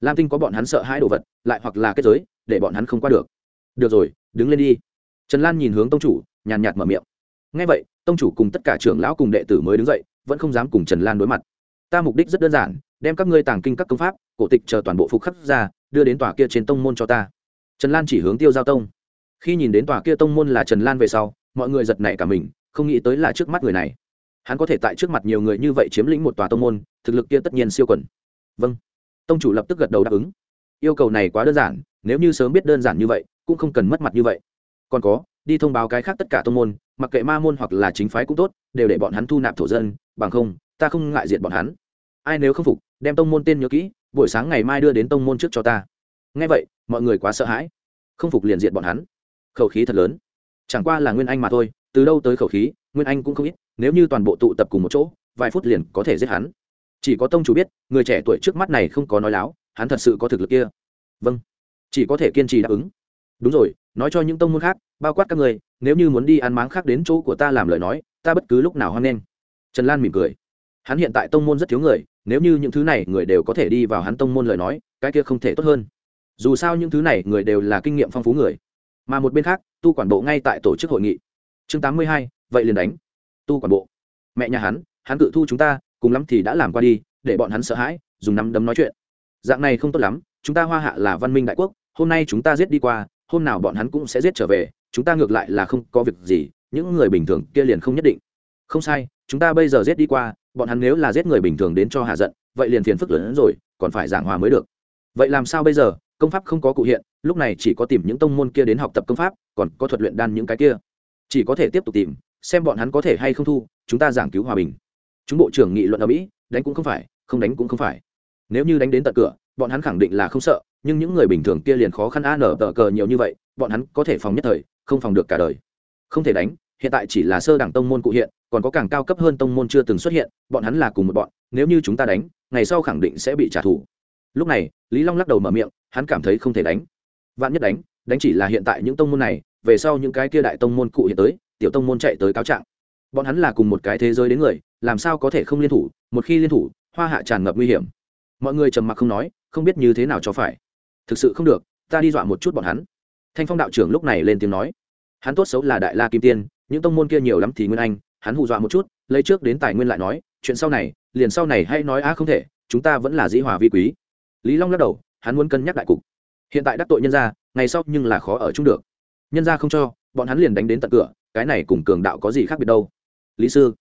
Lam tinh có bọn hắn sợ hai đồ vật, lại hoặc là kết giới, để bọn hắn không qua được. Được rồi, đứng lên đi. Trần lan nhìn hướng tông chủ, nhàn nhạt mở miệng. Ngay vậy, tông chủ cùng tất cả trưởng lão cùng đệ tử mới đứng dậy vẫn không dám cùng trần lan đối mặt. Ta mục đích rất đơn giản, đem các ngươi tàng kinh các công pháp, cổ tịch chờ toàn bộ phục khắc ra, đưa đến tòa kia trên tông môn cho ta. Trần lan chỉ hướng tiêu giao tông. Khi nhìn đến tòa kia tông môn là trần lan về sau, mọi người giật nảy cả mình, không nghĩ tới là trước mắt người này. Hắn có thể tại trước mặt nhiều người như vậy chiếm lĩnh một tòa tông môn, thực lực kia tất nhiên siêu quần. Vâng. Tông chủ lập tức gật đầu đáp ứng. Yêu cầu này quá đơn giản, nếu như sớm biết đơn giản như vậy, cũng không cần mất mặt như vậy. Còn có, đi thông báo cái khác tất cả tông môn, mặc kệ ma môn hoặc là chính phái cũng tốt, đều để bọn hắn thu nạp thổ dân bằng không, ta không ngại diện bọn hắn. Ai nếu không phục, đem tông môn tên nhớ kỹ, buổi sáng ngày mai đưa đến tông môn trước cho ta. Ngay vậy, mọi người quá sợ hãi. Không phục liền diện bọn hắn. Khẩu khí thật lớn. Chẳng qua là nguyên anh mà thôi, từ đâu tới khẩu khí, nguyên anh cũng không ít, nếu như toàn bộ tụ tập cùng một chỗ, vài phút liền có thể giết hắn. Chỉ có tông chủ biết, người trẻ tuổi trước mắt này không có nói láo, hắn thật sự có thực lực kia. Vâng. Chỉ có thể kiên trì đáp ứng. Đúng rồi, nói cho những tông môn khác, bao quát các người, nếu như muốn đi ăn máng khác đến chỗ của ta làm lời nói, ta bất cứ lúc nào hoan nghênh trần lan mỉm cười. Hắn hiện tại tông môn rất thiếu người, nếu như những thứ này người đều có thể đi vào hắn tông môn lời nói, cái kia không thể tốt hơn. Dù sao những thứ này người đều là kinh nghiệm phong phú người. Mà một bên khác, tu quản bộ ngay tại tổ chức hội nghị. Chương tám mươi hai, vậy liền đánh. Tu quản bộ. Mẹ nhà hắn hắn tự thu chúng ta, cùng lắm thì đã làm qua đi, để bọn hắn sợ hãi, dùng nắm đấm nói chuyện. Dạng này không tốt lắm, chúng ta hoa hạ là văn minh đại quốc, hôm nay chúng ta giết đi qua, hôm nào bọn hắn cũng sẽ giết trở về, chúng ta ngược lại là không có việc gì, những người bình thường kia liền không nhất định. Không sai chúng ta bây giờ giết đi qua, bọn hắn nếu là giết người bình thường đến cho hạ giận, vậy liền phiền phức lớn hơn rồi, còn phải giảng hòa mới được. Vậy làm sao bây giờ? Công pháp không có cụ hiện, lúc này chỉ có tìm những tông môn kia đến học tập công pháp, còn có thuật luyện đan những cái kia. Chỉ có thể tiếp tục tìm, xem bọn hắn có thể hay không thu, chúng ta giảng cứu hòa bình. Chúng bộ trưởng nghị luận ở mỹ, đánh cũng không phải, không đánh cũng không phải. Nếu như đánh đến tận cửa, bọn hắn khẳng định là không sợ, nhưng những người bình thường kia liền khó khăn a nở tờ cờ nhiều như vậy, bọn hắn có thể phòng nhất thời, không phòng được cả đời. Không thể đánh hiện tại chỉ là sơ đẳng tông môn cụ hiện, còn có càng cao cấp hơn tông môn chưa từng xuất hiện, bọn hắn là cùng một bọn, nếu như chúng ta đánh, ngày sau khẳng định sẽ bị trả thù. Lúc này, lý long lắc đầu mở miệng, hắn cảm thấy không thể đánh. Vạn nhất đánh đánh chỉ là hiện tại những tông môn này, về sau những cái kia đại tông môn cụ hiện tới, tiểu tông môn chạy tới cáo trạng. Bọn hắn là cùng một cái thế giới đến người, làm sao có thể không liên thủ, một khi liên thủ, hoa hạ tràn ngập nguy hiểm. Mọi người trầm mặc không nói, không biết như thế nào cho phải. Thực sự không được, ta đi dọa một chút bọn hắn. Thanh phong đạo trưởng lúc này lên tiếng nói. Hắn tốt xấu là đại la kim tiên những tông môn kia nhiều lắm thì nguyên anh, hắn hù dọa một chút, lấy trước đến tài nguyên lại nói, chuyện sau này, liền sau này hay nói a không thể, chúng ta vẫn là dĩ hòa vi quý. Lý long lắc đầu, hắn muốn cân nhắc đại cục. Hiện tại đắc tội nhân gia, ngày sau nhưng là khó ở chung được. Nhân gia không cho, bọn hắn liền đánh đến tận cửa, cái này cùng cường đạo có gì khác biệt đâu? Lý sư.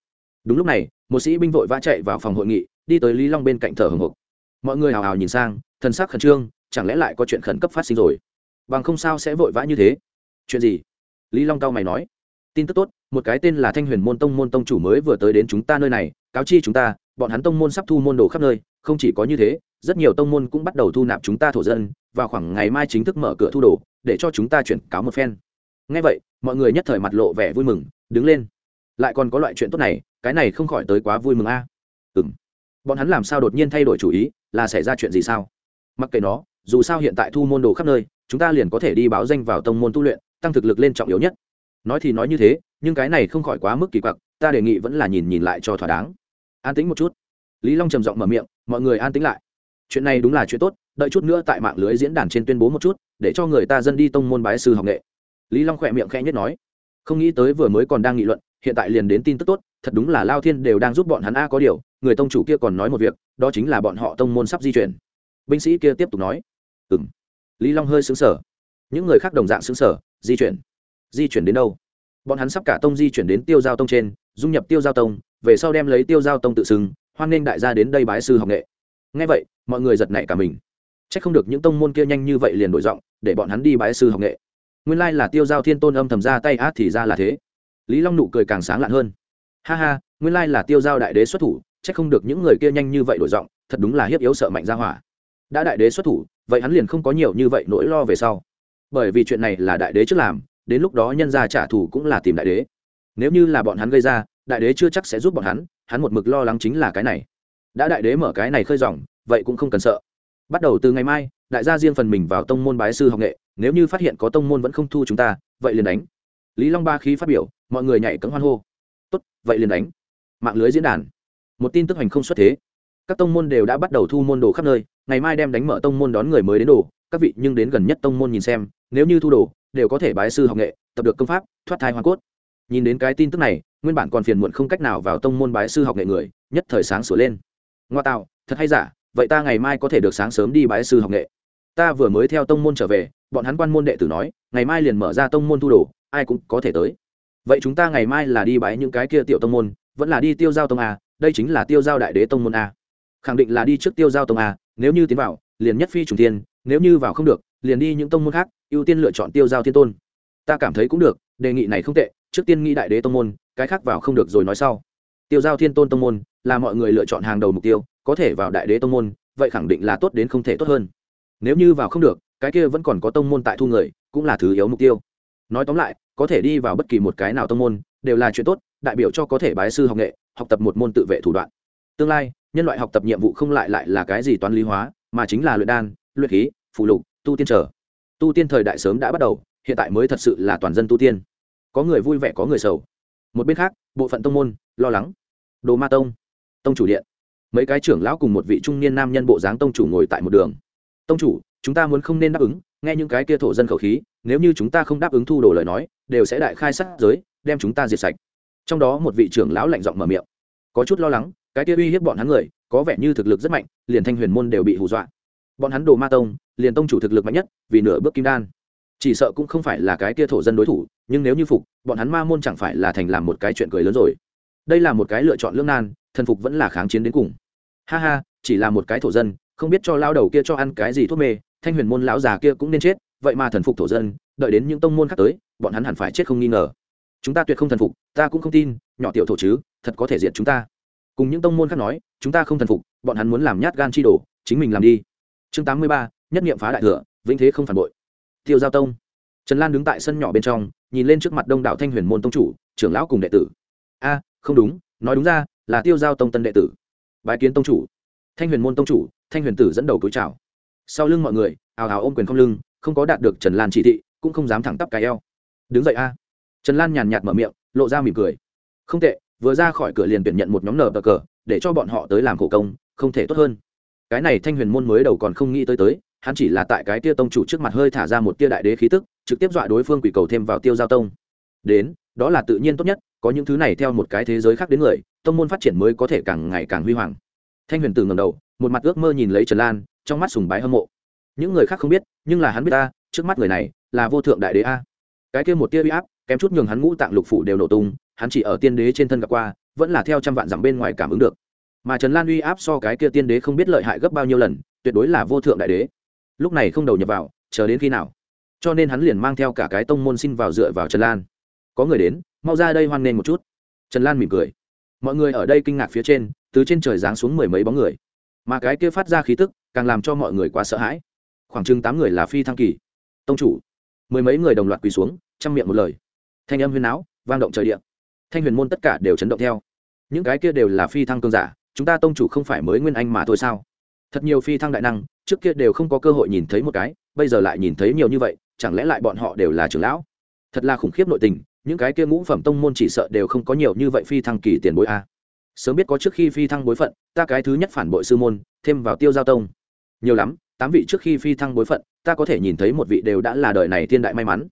Đúng lúc này, một sĩ binh vội vã chạy vào phòng hội nghị, đi tới lý long bên cạnh thở hồng hộc. Mọi người hào hào nhìn sang, thần sắc khẩn trương, chẳng lẽ lại có chuyện khẩn cấp phát sinh rồi? Bằng không sao sẽ vội vã như thế. Chuyện gì? Lý long cao mày nói tin tức tốt, một cái tên là thanh huyền môn tông môn tông chủ mới vừa tới đến chúng ta nơi này, cáo chi chúng ta, bọn hắn tông môn sắp thu môn đồ khắp nơi, không chỉ có như thế, rất nhiều tông môn cũng bắt đầu thu nạp chúng ta thổ dân, và khoảng ngày mai chính thức mở cửa thu đồ, để cho chúng ta chuyển cáo một phen. Ngay vậy, mọi người nhất thời mặt lộ vẻ vui mừng, đứng lên. Lại còn có loại chuyện tốt này, cái này không khỏi tới quá vui mừng a. À. ừ m bọn hắn làm sao đột nhiên thay đổi chủ ý, là xảy ra chuyện gì sao? Mặc kệ nó, dù sao hiện tại thu môn đồ khắp nơi, chúng ta liền có thể đi báo danh vào tông môn tu luyện, tăng thực lực lên trọng yếu nhất nói thì nói như thế, nhưng cái này không khỏi quá mức kỳ quặc, ta đề nghị vẫn là nhìn nhìn lại cho thỏa đáng. An tĩnh một chút. Lý long trầm giọng mở miệng, mọi người an tĩnh lại. Chuyện này đúng là chuyện tốt, đợi chút nữa tại mạng lưới diễn đàn trên tuyên bố một chút, để cho người ta dân đi tông môn bái sư học nghệ. Lý long khỏe miệng khẽ nhất nói. Không nghĩ tới vừa mới còn đang nghị luận, hiện tại liền đến tin tức tốt, thật đúng là lao thiên đều đang giúp bọn hắn a có điều, người tông chủ kia còn nói một việc, đó chính là bọn họ tông môn sắp di chuyển. Binh sĩ kia tiếp tục nói. Ừ m lý long hơi xứng sở những người khác đồng dạng xứng sở di chuyển di chuyển đến đâu? Bọn hắn sắp cả tông di chuyển đến tiêu giao tông trên, dung nhập tiêu giao tông, về sau đem lấy tiêu giao tông tự xưng, hoan nghênh đại gia đến đây bái sư học nghệ. Ngay vậy, mọi người giật nảy cả mình. C h ắ c không được những tông môn kia nhanh như vậy liền đổi giọng, để bọn hắn đi bái sư học nghệ. Nguyên lai là tiêu giao thiên tôn âm thầm ra tay át thì ra là thế. Lý long nụ cười càng sáng lạn hơn. Ha ha, nguyên lai là tiêu giao đại đế xuất thủ c h ắ c không được những người kia nhanh như vậy đổi giọng, thật đúng là hiếp yếu sợ mạnh ra hỏa. Đã đại đế xuất thủ, vậy hắn liền không có nhiều như vậy nỗi lo về sau. Bởi vì chuyện này là đại đế trước làm đến lúc đó nhân ra trả thù cũng là tìm đại đế. Nếu như là bọn hắn gây ra, đại đế chưa chắc sẽ giúp bọn hắn hắn một mực lo lắng chính là cái này. Đã đại đế mở cái này khơi dòng, vậy cũng không cần sợ. Bắt đầu từ ngày mai, đại gia riêng phần mình vào tông môn bái sư học nghệ, nếu như phát hiện có tông môn vẫn không thu chúng ta, vậy liền đánh. Lý long ba khí phát biểu, mọi người nhảy cấm hoan hô. Tốt, vậy liền đánh. Mạng lưới diễn đàn. Một tin tức hành không xuất thế. Các tông môn đều đã bắt đầu thu môn đồ khắp nơi, ngày mai đem đánh mở tông môn đón người mới đến đồ, các vị nhưng đến gần nhất tông môn nhìn xem, nếu như thu đồ đều có thể bái sư học nghệ, tập được công pháp, thoát thai hoa cốt. Nhìn đến cái tin tức này, nguyên bản còn phiền muộn không cách nào vào tông môn bái sư học nghệ người, nhất thời sáng sửa lên. Ngoa tạo, thật hay giả, vậy ta ngày mai có thể được sáng sớm đi bái sư học nghệ. Ta vừa mới theo tông môn trở về, bọn hắn quan môn đệ tử nói, ngày mai liền mở ra tông môn thu đồ, ai cũng có thể tới. Vậy chúng ta ngày mai là đi bái những cái kia tiểu tông môn, vẫn là đi tiêu giao tông a, đây chính là tiêu giao đại đế tông môn a. Khẳng định là đi trước tiêu giao tông a, nếu như tiến vào, liền nhất phi trùng tiên nếu như vào không được, liền đi những tông môn khác ưu tiên lựa chọn tiêu giao thiên tôn. Ta cảm thấy cũng được, đề nghị này không tệ, trước tiên nghĩ đại đế tông môn, cái khác vào không được rồi nói sau. Tiêu giao thiên tôn tông môn, là mọi người lựa chọn hàng đầu mục tiêu, có thể vào đại đế tông môn, vậy khẳng định là tốt đến không thể tốt hơn. Nếu như vào không được, cái kia vẫn còn có tông môn tại thu người, cũng là thứ yếu mục tiêu. Nói tóm lại, có thể đi vào bất kỳ một cái nào tông môn, đều là chuyện tốt, đại biểu cho có thể bái sư học nghệ, học tập một môn tự vệ thủ đoạn. Tương lai, nhân loại học tập nhiệm vụ không lại lại là cái gì toán lý hóa, mà chính là luyện đan, luyện khí phụ lục, tu tiên trở tu tiên thời đại sớm đã bắt đầu, hiện tại mới thật sự là toàn dân tu tiên. Có người vui vẻ, có người sầu. Một bên khác, bộ phận tông môn, lo lắng. Đồ ma tông tông chủ điện. Mấy cái trưởng lão cùng một vị trung niên nam nhân bộ dáng tông chủ ngồi tại một đường. Tông chủ, chúng ta muốn không nên đáp ứng, nghe những cái kia thổ dân khẩu khí, nếu như chúng ta không đáp ứng thu đồ lời nói, đều sẽ đại khai sát giới, đem chúng ta diệt sạch. Trong đó một vị trưởng lão lạnh giọng mở miệng. Có chút lo lắng, cái kia uy hiếp bọn hắn người, có vẻ như thực lực rất mạnh, liền thanh huyền môn đều bị hù dọa. Bọn hắn đồ ma tông liền tông chủ thực lực mạnh nhất, vì nửa bước kim đan. Chỉ sợ cũng không phải là cái kia thổ dân đối thủ, nhưng nếu như phục, bọn hắn ma môn chẳng phải là thành làm một cái chuyện cười lớn rồi. Đây là một cái lựa chọn lương nan, thần phục vẫn là kháng chiến đến cùng. Ha ha, chỉ là một cái thổ dân, không biết cho lao đầu kia cho ăn cái gì thuốc mê, thanh huyền môn lão già kia cũng nên chết, vậy mà thần phục thổ dân, đợi đến những tông môn khác tới, bọn hắn hẳn phải chết không nghi ngờ. Chúng ta tuyệt không thần phục, ta cũng không tin, nhỏ tiểu thổ chứ, thật có thể diệt chúng ta. Cùng những tông môn khác nói, chúng ta không thần phục, bọn hắn muốn làm nhát gan chi đồ, chính mình làm đi. Chương tám mươi ba nhất nghiệm phá đại thừa, vĩnh thế không phản bội. Tiêu giao tông. Trần lan đứng tại sân nhỏ bên trong, nhìn lên trước mặt đông đảo thanh huyền môn tông chủ, trưởng lão cùng đệ tử. A, không đúng, nói đúng ra, là tiêu giao tông tân đệ tử. Bái kiến tông chủ. Thanh huyền môn tông chủ, thanh huyền tử dẫn đầu cúi chào. Sau lưng mọi người, ào ào ôm quyền không lưng, không có đạt được trần lan chỉ thị, cũng không dám thẳng tắp cái eo. Đứng dậy a. Trần lan nhàn nhạt mở miệng, lộ ra mỉm cười. Không tệ, vừa ra khỏi cửa liền tuyển nhận một nhóm nở bờ cờ, để cho bọn họ tới làm khổ công, không thể tốt hơn. Cái này thanh huyền môn mới đầu còn không nghĩ tới tới hắn chỉ là tại cái tia tông chủ trước mặt hơi thả ra một tia đại đế khí tức, trực tiếp dọa đối phương quỷ cầu thêm vào tiêu giao tông. Đến, đó là tự nhiên tốt nhất, có những thứ này theo một cái thế giới khác đến người, tông môn phát triển mới có thể càng ngày càng huy hoàng. Thanh huyền tử ngầm đầu, một mặt ước mơ nhìn lấy trần lan, trong mắt sùng bái hâm mộ. Những người khác không biết, nhưng là hắn biết ta, trước mắt người này là vô thượng đại đế a. Cái kia một tia uy áp, kém chút nhường hắn ngũ tạng lục phủ đều nổ tung, hắn chỉ ở tiên đế trên thân gặp qua, vẫn là theo trăm vạn dặm bên ngoài cảm ứng được. Mà trần lan uy áp so cái kia tiên đế không biết lợi hại gấp bao nhiêu lần, tuyệt đối là vô thượng đại đế lúc này không đầu nhập vào, chờ đến khi nào? Cho nên hắn liền mang theo cả cái tông môn xin vào dựa vào trần lan. Có người đến, mau ra đây hoan nghênh một chút. Trần lan mỉm cười. Mọi người ở đây kinh ngạc phía trên, từ trên trời giáng xuống mười mấy bóng người. Mà cái kia phát ra khí tức, càng làm cho mọi người quá sợ hãi. Khoảng chừng tám người là phi thăng kỳ. Tông chủ. Mười mấy người đồng loạt quỳ xuống, chăm miệng một lời. Thanh âm huyền áo, vang động trời điện thanh huyền môn tất cả đều chấn động theo. Những cái kia đều là phi thăng cương giả, chúng ta tông chủ không phải mới nguyên anh mà thôi sao? Thật nhiều phi thăng đại năng trước kia đều không có cơ hội nhìn thấy một cái, bây giờ lại nhìn thấy nhiều như vậy, chẳng lẽ lại bọn họ đều là trưởng lão? Thật là khủng khiếp nội tình, những cái kia ngũ phẩm tông môn chỉ sợ đều không có nhiều như vậy phi thăng kỳ tiền bối a. Sớm biết có trước khi phi thăng bối phận, ta cái thứ nhất phản bội sư môn, thêm vào tiêu giao tông. Nhiều lắm, tám vị trước khi phi thăng bối phận, ta có thể nhìn thấy một vị đều đã là đời này thiên đại may mắn.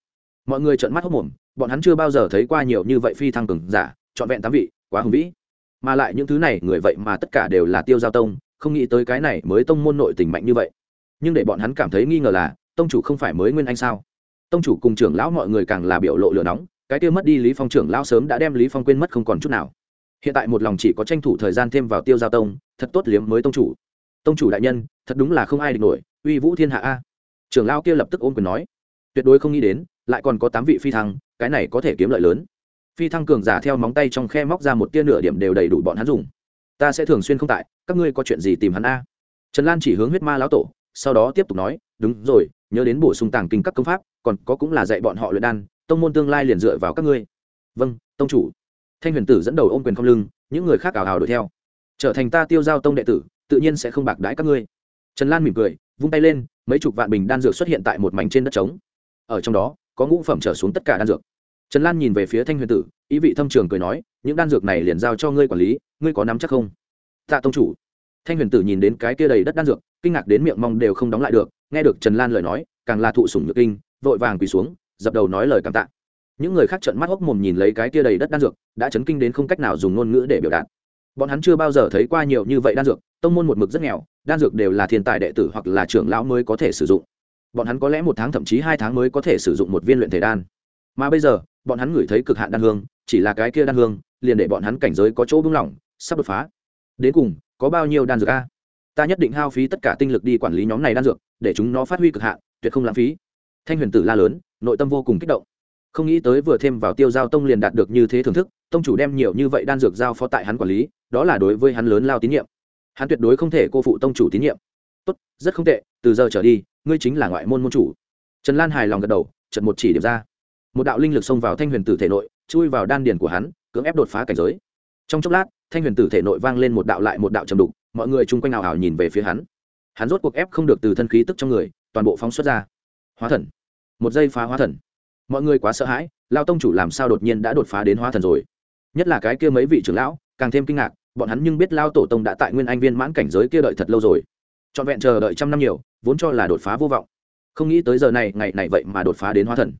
Mọi người trợn mắt hốc mồm, bọn hắn chưa bao giờ thấy qua nhiều như vậy phi thăng cường giả, trọn vẹn tám vị, quá hùng vĩ. Mà lại những thứ này, người vậy mà tất cả đều là tiêu giao tông không nghĩ tới cái này mới tông môn nội tình mạnh như vậy. Nhưng để bọn hắn cảm thấy nghi ngờ là, tông chủ không phải mới nguyên anh sao? Tông chủ cùng trưởng lão mọi người càng là biểu lộ lửa nóng, cái kia mất đi lý phong trưởng lão sớm đã đem lý phong quên mất không còn chút nào. Hiện tại một lòng chỉ có tranh thủ thời gian thêm vào tiêu giao tông, thật tốt liếm mới tông chủ. Tông chủ đại nhân, thật đúng là không ai địch nổi, uy vũ thiên hạ a. Trưởng lão kia lập tức ôm quyền nói. Tuyệt đối không nghĩ đến, lại còn có tám vị phi thăng, cái này có thể kiếm lợi lớn. Phi thăng cường giả theo móng tay trong khe móc ra một tia nửa điểm đều đầy đủ bọn hắn dùng ta sẽ thường xuyên không tại, các ngươi có chuyện gì tìm hắn a? Trần lan chỉ hướng huyết ma lão tổ, sau đó tiếp tục nói, đúng rồi, nhớ đến bổ sung tàng kinh các công pháp, còn có cũng là dạy bọn họ luyện đan, tông môn tương lai liền dựa vào các ngươi. Vâng tông chủ. Thanh huyền tử dẫn đầu ôm quyền không lưng, những người khác ảo ảo đuổi theo. Trở thành ta tiêu giao tông đệ tử, tự nhiên sẽ không bạc đãi các ngươi. Trần lan mỉm cười, vung tay lên, mấy chục vạn bình đan dược xuất hiện tại một mảnh trên đất trống. Ở trong đó, có ngũ phẩm trở xuống tất cả đan dược. Trần lan nhìn về phía thanh huyền tử, ý vị thâm trường cười nói những đan dược này liền giao cho ngươi quản lý, ngươi có nắm chắc không? Tạ tông chủ. Thanh huyền tử nhìn đến cái kia đầy đất đan dược, kinh ngạc đến miệng mong đều không đóng lại được, nghe được trần lan lời nói, càng là thụ sủng nhược kinh, vội vàng quỳ xuống, dập đầu nói lời cảm tạ. Những người khác trợn mắt hốc mồm nhìn lấy cái kia đầy đất đan dược, đã chấn kinh đến không cách nào dùng ngôn ngữ để biểu đạt. Bọn hắn chưa bao giờ thấy qua nhiều như vậy đan dược, tông môn một mực rất nghèo, đan dược đều là thiên tài đệ tử hoặc là trưởng lão mới có thể sử dụng. Bọn hắn có lẽ một tháng thậm chí hai tháng mới có thể sử dụng một viên luyện thể đan. Mà bây giờ, bọn hắn ngửi thấy cực hạn đan hương, chỉ là cái kia đan hương liền để bọn hắn cảnh giới có chỗ bưng lỏng, sắp đột phá. Đến cùng, có bao nhiêu đan dược a? Ta nhất định hao phí tất cả tinh lực đi quản lý nhóm này đan dược, để chúng nó phát huy cực hạn, tuyệt không lãng phí. Thanh huyền tử la lớn, nội tâm vô cùng kích động. Không nghĩ tới vừa thêm vào tiêu giao tông liền đạt được như thế thưởng thức, tông chủ đem nhiều như vậy đan dược giao phó tại hắn quản lý, đó là đối với hắn lớn lao tín nhiệm. Hắn tuyệt đối không thể cô phụ tông chủ tín nhiệm. Tốt, rất không tệ, từ giờ trở đi, ngươi chính là ngoại môn môn chủ. Trần lan hài lòng gật đầu trận một chỉ điểm ra. Một đạo linh lực xông vào thanh huyền tử thể nội, chui vào đan điền của hắn cưỡng ép đột phá cảnh giới. Trong chốc lát, thanh huyền tử thể nội vang lên một đạo lại một đạo trầm đục, mọi người chung quanh nào hào nhìn về phía hắn. Hắn rốt cuộc ép không được từ thân khí tức trong người, toàn bộ phóng xuất ra. Hóa thần. Một giây phá hóa thần. Mọi người quá sợ hãi, lao tông chủ làm sao đột nhiên đã đột phá đến hóa thần rồi? Nhất là cái kia mấy vị trưởng lão, càng thêm kinh ngạc, bọn hắn nhưng biết lao tổ tông đã tại nguyên anh viên mãn cảnh giới kia đợi thật lâu rồi. Trọn vẹn chờ đợi trăm năm nhiều, vốn cho là đột phá vô vọng. Không nghĩ tới giờ này, ngày này vậy mà đột phá đến hóa thần.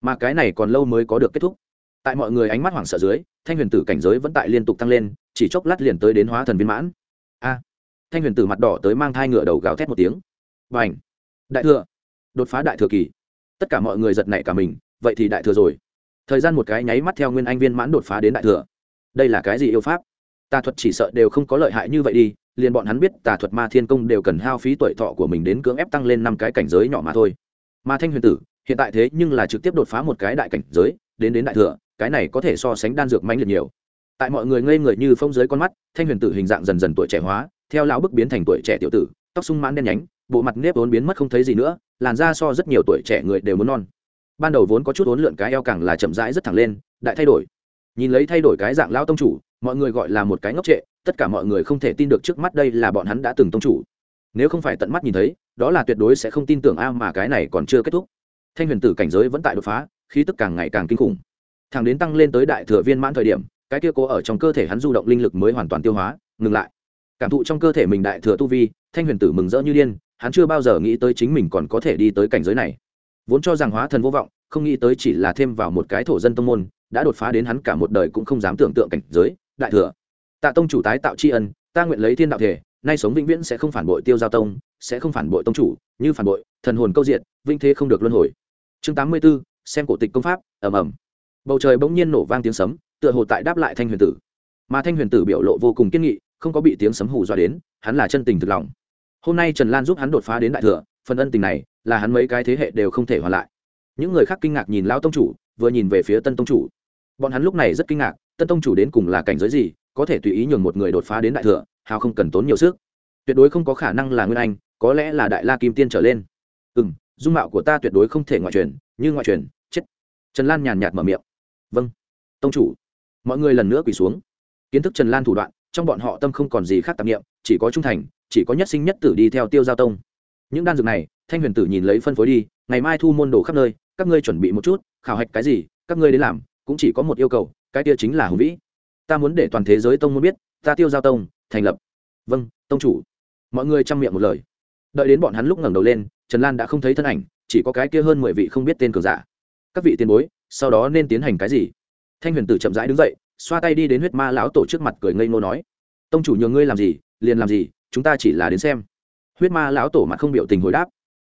Mà cái này còn lâu mới có được kết thúc tại mọi người ánh mắt hoảng sợ dưới, thanh huyền tử cảnh giới vẫn tại liên tục tăng lên, chỉ chốc lát liền tới đến hóa thần viên mãn. A! Thanh huyền tử mặt đỏ tới mang thai ngựa đầu gào thét một tiếng. B à n h đại thừa! Đột phá đại thừa kỳ. Tất cả mọi người giật nảy cả mình, vậy thì đại thừa rồi. Thời gian một cái nháy mắt theo nguyên anh viên mãn đột phá đến đại thừa. Đây là cái gì yêu pháp? Tà thuật chỉ sợ đều không có lợi hại như vậy đi, liền bọn hắn biết tà thuật ma thiên công đều cần hao phí tuổi thọ của mình đến cưỡng ép tăng lên năm cái cảnh giới nhỏ mà thôi. Mà thanh huyền tử, hiện tại thế nhưng là trực tiếp đột phá một cái đại cảnh giới, đến đến đại thừa cái này có thể so sánh đan dược mãnh liệt nhiều. Tại mọi người ngây người như phong dưới con mắt, thanh huyền tử hình dạng dần dần tuổi trẻ hóa, theo lão bức biến thành tuổi trẻ tiểu tử, tóc sung mãn đen nhánh, bộ mặt nếp vốn biến mất không thấy gì nữa, làn da so rất nhiều tuổi trẻ người đều muốn non. Ban đầu vốn có chút uốn lượn cái eo càng là chậm rãi rất thẳng lên, đại thay đổi. Nhìn lấy thay đổi cái dạng lao tông chủ, mọi người gọi là một cái ngốc trệ, tất cả mọi người không thể tin được trước mắt đây là bọn hắn đã từng tông chủ. Nếu không phải tận mắt nhìn thấy, đó là tuyệt đối sẽ không tin tưởng a mà cái này còn chưa kết thúc. Thanh huyền tử cảnh giới vẫn tại đột phá, khí tức càng ngày càng kinh khủng thằng đến tăng lên tới đại thừa viên mãn thời điểm, cái kia cố ở trong cơ thể hắn du động linh lực mới hoàn toàn tiêu hóa, ngừng lại. Cảm thụ trong cơ thể mình đại thừa tu vi, thanh huyền tử mừng rỡ như điên, hắn chưa bao giờ nghĩ tới chính mình còn có thể đi tới cảnh giới này. Vốn cho rằng hóa thần vô vọng, không nghĩ tới chỉ là thêm vào một cái thổ dân tông môn, đã đột phá đến hắn cả một đời cũng không dám tưởng tượng cảnh giới, đại thừa. Tạ tông chủ tái tạo tri ân, ta nguyện lấy thiên đạo thể, nay sống vĩnh viễn sẽ không phản bội tiêu giao tông, sẽ không phản bội tông chủ, như phản bội, thần hồn câu diện vinh thế không được luân hồi. Chương tám mươi b ố xem cổ tịch công pháp ẩm ẩm bầu trời bỗng nhiên nổ vang tiếng sấm, tựa hồ tại đáp lại thanh huyền tử. Mà thanh huyền tử biểu lộ vô cùng kiên nghị, không có bị tiếng sấm hù dọa đến, hắn là chân tình thực lòng. Hôm nay trần lan giúp hắn đột phá đến đại thừa, phần ân tình này là hắn mấy cái thế hệ đều không thể hoàn lại. Những người khác kinh ngạc nhìn lão tông chủ, vừa nhìn về phía tân tông chủ. Bọn hắn lúc này rất kinh ngạc, tân tông chủ đến cùng là cảnh giới gì, có thể tùy ý nhường một người đột phá đến đại thừa, hào không cần tốn nhiều sức. Tuyệt đối không có khả năng là nguyên anh, có lẽ là đại la kim tiên trở lên. Ừ m dung mạo của ta tuyệt đối không thể ngoại truyền như ngoại truyền, chết. Trần lan nhàn nhạt mở miệng vâng. Tông chủ. Mọi người lần nữa quỳ xuống. Kiến thức trần lan thủ đoạn, trong bọn họ tâm không còn gì khác tạp nghiệm chỉ có trung thành, chỉ có nhất sinh nhất tử đi theo tiêu giao tông. Những đan dược này, thanh huyền tử nhìn lấy phân phối đi, ngày mai thu môn đồ khắp nơi, các ngươi chuẩn bị một chút, khảo hạch cái gì, các ngươi đến làm, cũng chỉ có một yêu cầu, cái kia chính là hùng vĩ. Ta muốn để toàn thế giới tông muốn biết, ta tiêu giao tông, thành lập. Vâng tông chủ. Mọi người chăm miệng một lời. Đợi đến bọn hắn lúc ngẩng đầu lên, trần lan đã không thấy thân ảnh, chỉ có cái kia hơn mười vị không biết tên cường giả. Các vị tiền bối sau đó nên tiến hành cái gì? Thanh huyền tử chậm rãi đứng dậy, xoa tay đi đến huyết ma lão tổ trước mặt cười ngây ngô nói, tông chủ nhường ngươi làm gì, liền làm gì, chúng ta chỉ là đến xem. Huyết ma lão tổ mặt không biểu tình hồi đáp.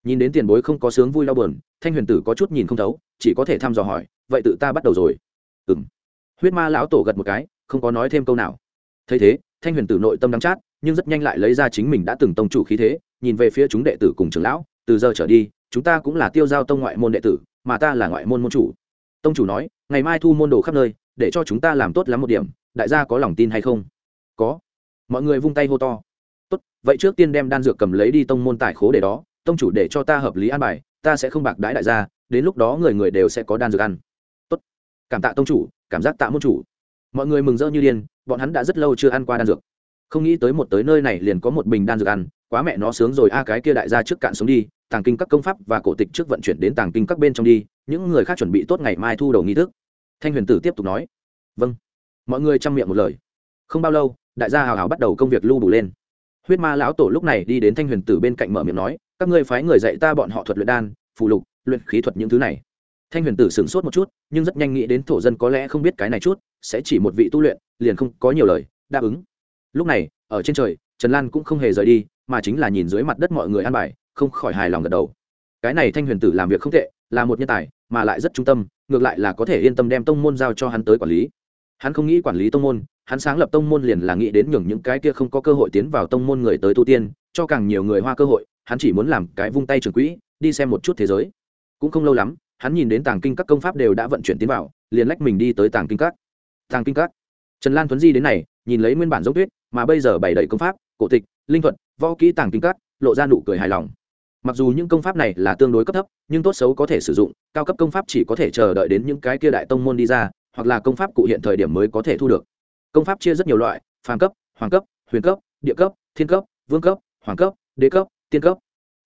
Nhìn đến tiền bối không có sướng vui đau buồn, thanh huyền tử có chút nhìn không thấu, chỉ có thể thăm dò hỏi, vậy tự ta bắt đầu rồi. Ừ m huyết ma lão tổ gật một cái, không có nói thêm câu nào. Thấy thế, thanh huyền tử nội tâm đắng chát, nhưng rất nhanh lại lấy ra chính mình đã từng tông chủ khí thế, nhìn về phía chúng đệ tử cùng trưởng lão, từ giờ trở đi, chúng ta cũng là tiêu giao tông ngoại môn đệ tử, mà ta là ngoại môn môn chủ tông chủ nói, ngày mai thu môn đồ khắp nơi, để cho chúng ta làm tốt lắm một điểm, đại gia có lòng tin hay không? Có. Mọi người vung tay hô to. Tốt, vậy trước tiên đem đan dược cầm lấy đi tông môn tài khố để đó, tông chủ để cho ta hợp lý an bài, ta sẽ không bạc đãi đại gia, đến lúc đó người người đều sẽ có đan dược ăn. Tốt. Cảm tạ tông chủ, cảm giác tạ môn chủ. Mọi người mừng rỡ như điên, bọn hắn đã rất lâu chưa ăn qua đan dược. Không nghĩ tới một tới nơi này liền có một bình đan dược ăn, quá mẹ nó sướng rồi, a, cái kia đại gia trước cạn xuống đi tàng kinh các công pháp và cổ tịch trước vận chuyển đến tàng kinh các bên trong đi, những người khác chuẩn bị tốt ngày mai thu đầu nghi thức. Thanh huyền tử tiếp tục nói. Vâng. Mọi người chăm miệng một lời. Không bao lâu, đại gia hào hào bắt đầu công việc lưu đủ lên. Huyết ma lão tổ lúc này đi đến thanh huyền tử bên cạnh mở miệng nói, các ngươi phái người dạy ta bọn họ thuật luyện đan, phù lục, luyện khí thuật những thứ này. Thanh huyền tử sửng sốt một chút, nhưng rất nhanh nghĩ đến thổ dân có lẽ không biết cái này chút, sẽ chỉ một vị tu luyện, liền không có nhiều lời, đáp ứng. Lúc này, ở trên trời, trần lan cũng không hề rời đi, mà chính là nhìn dưới mặt đất mọi người ăn bài không khỏi hài lòng gật đầu. Cái này thanh huyền tử làm việc không tệ, là một nhân tài, mà lại rất trung tâm, ngược lại là có thể yên tâm đem tông môn giao cho hắn tới quản lý. Hắn không nghĩ quản lý tông môn, hắn sáng lập tông môn liền là nghĩ đến nhường những cái kia không có cơ hội tiến vào tông môn người tới tu tiên, cho càng nhiều người hoa cơ hội, hắn chỉ muốn làm cái vung tay trường quỹ, đi xem một chút thế giới. Cũng không lâu lắm, hắn nhìn đến tàng kinh các công pháp đều đã vận chuyển tiến vào, liền lách mình đi tới tàng kinh các. Tàng kinh các. Trần lan tuấn di đến này, nhìn lấy nguyên bản giống tuyết, mà bây giờ bày đầy công pháp, cổ tịch, linh thuật, võ kỹ tàng kinh các, lộ ra nụ cười hài lòng mặc dù những công pháp này là tương đối cấp thấp, nhưng tốt xấu có thể sử dụng, cao cấp công pháp chỉ có thể chờ đợi đến những cái kia đại tông môn đi ra, hoặc là công pháp cụ hiện thời điểm mới có thể thu được. Công pháp chia rất nhiều loại, phàm cấp, hoàng cấp, huyền cấp, địa cấp, thiên cấp, vương cấp, hoàng cấp, đế cấp, tiên cấp.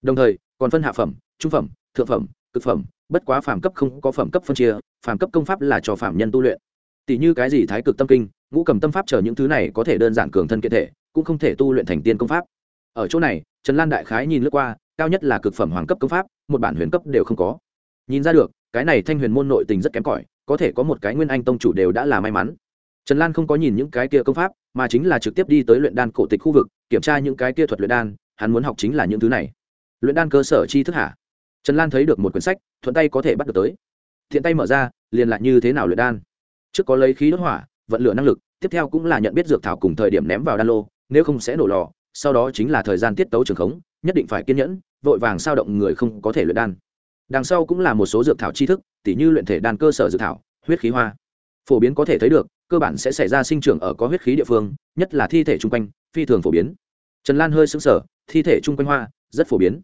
Đồng thời, còn phân hạ phẩm, trung phẩm, thượng phẩm, cực phẩm, bất quá phàm cấp không có phẩm cấp phân chia, phàm cấp công pháp là cho phạm nhân tu luyện. Tỷ như cái gì thái cực tâm kinh, ngũ cầm tâm pháp chờ những thứ này có thể đơn giản cường thân kiện thể, cũng không thể tu luyện thành tiên công pháp. Ở chỗ này, trần lan đại khái nhìn lướt qua cao nhất là cực phẩm hoàng cấp công pháp, một bản huyền cấp đều không có. Nhìn ra được, cái này thanh huyền môn nội tình rất kém cỏi, có thể có một cái nguyên anh tông chủ đều đã là may mắn. Trần lan không có nhìn những cái kia công pháp, mà chính là trực tiếp đi tới luyện đan cổ tịch khu vực, kiểm tra những cái kia thuật luyện đan, hắn muốn học chính là những thứ này. Luyện đan cơ sở chi thức hả? Trần lan thấy được một quyển sách, thuận tay có thể bắt được tới. Thiện tay mở ra, liền lại như thế nào luyện đan? Trước có lấy khí đốt hỏa, vận lửa năng lực, tiếp theo cũng là nhận biết dược thảo cùng thời điểm ném vào đan lô, nếu không sẽ nổ lò, sau đó chính là thời gian tiết tấu trường khống, nhất định phải kiên nhẫn vội vàng sao động người không có thể luyện đan. Đằng sau cũng là một số dược thảo tri thức, tỉ như luyện thể đan cơ sở dược thảo, huyết khí hoa. Phổ biến có thể thấy được, cơ bản sẽ xảy ra sinh trưởng ở có huyết khí địa phương, nhất là thi thể chung quanh, phi thường phổ biến. Trần lan hơi sững sờ, thi thể chung quanh hoa, rất phổ biến.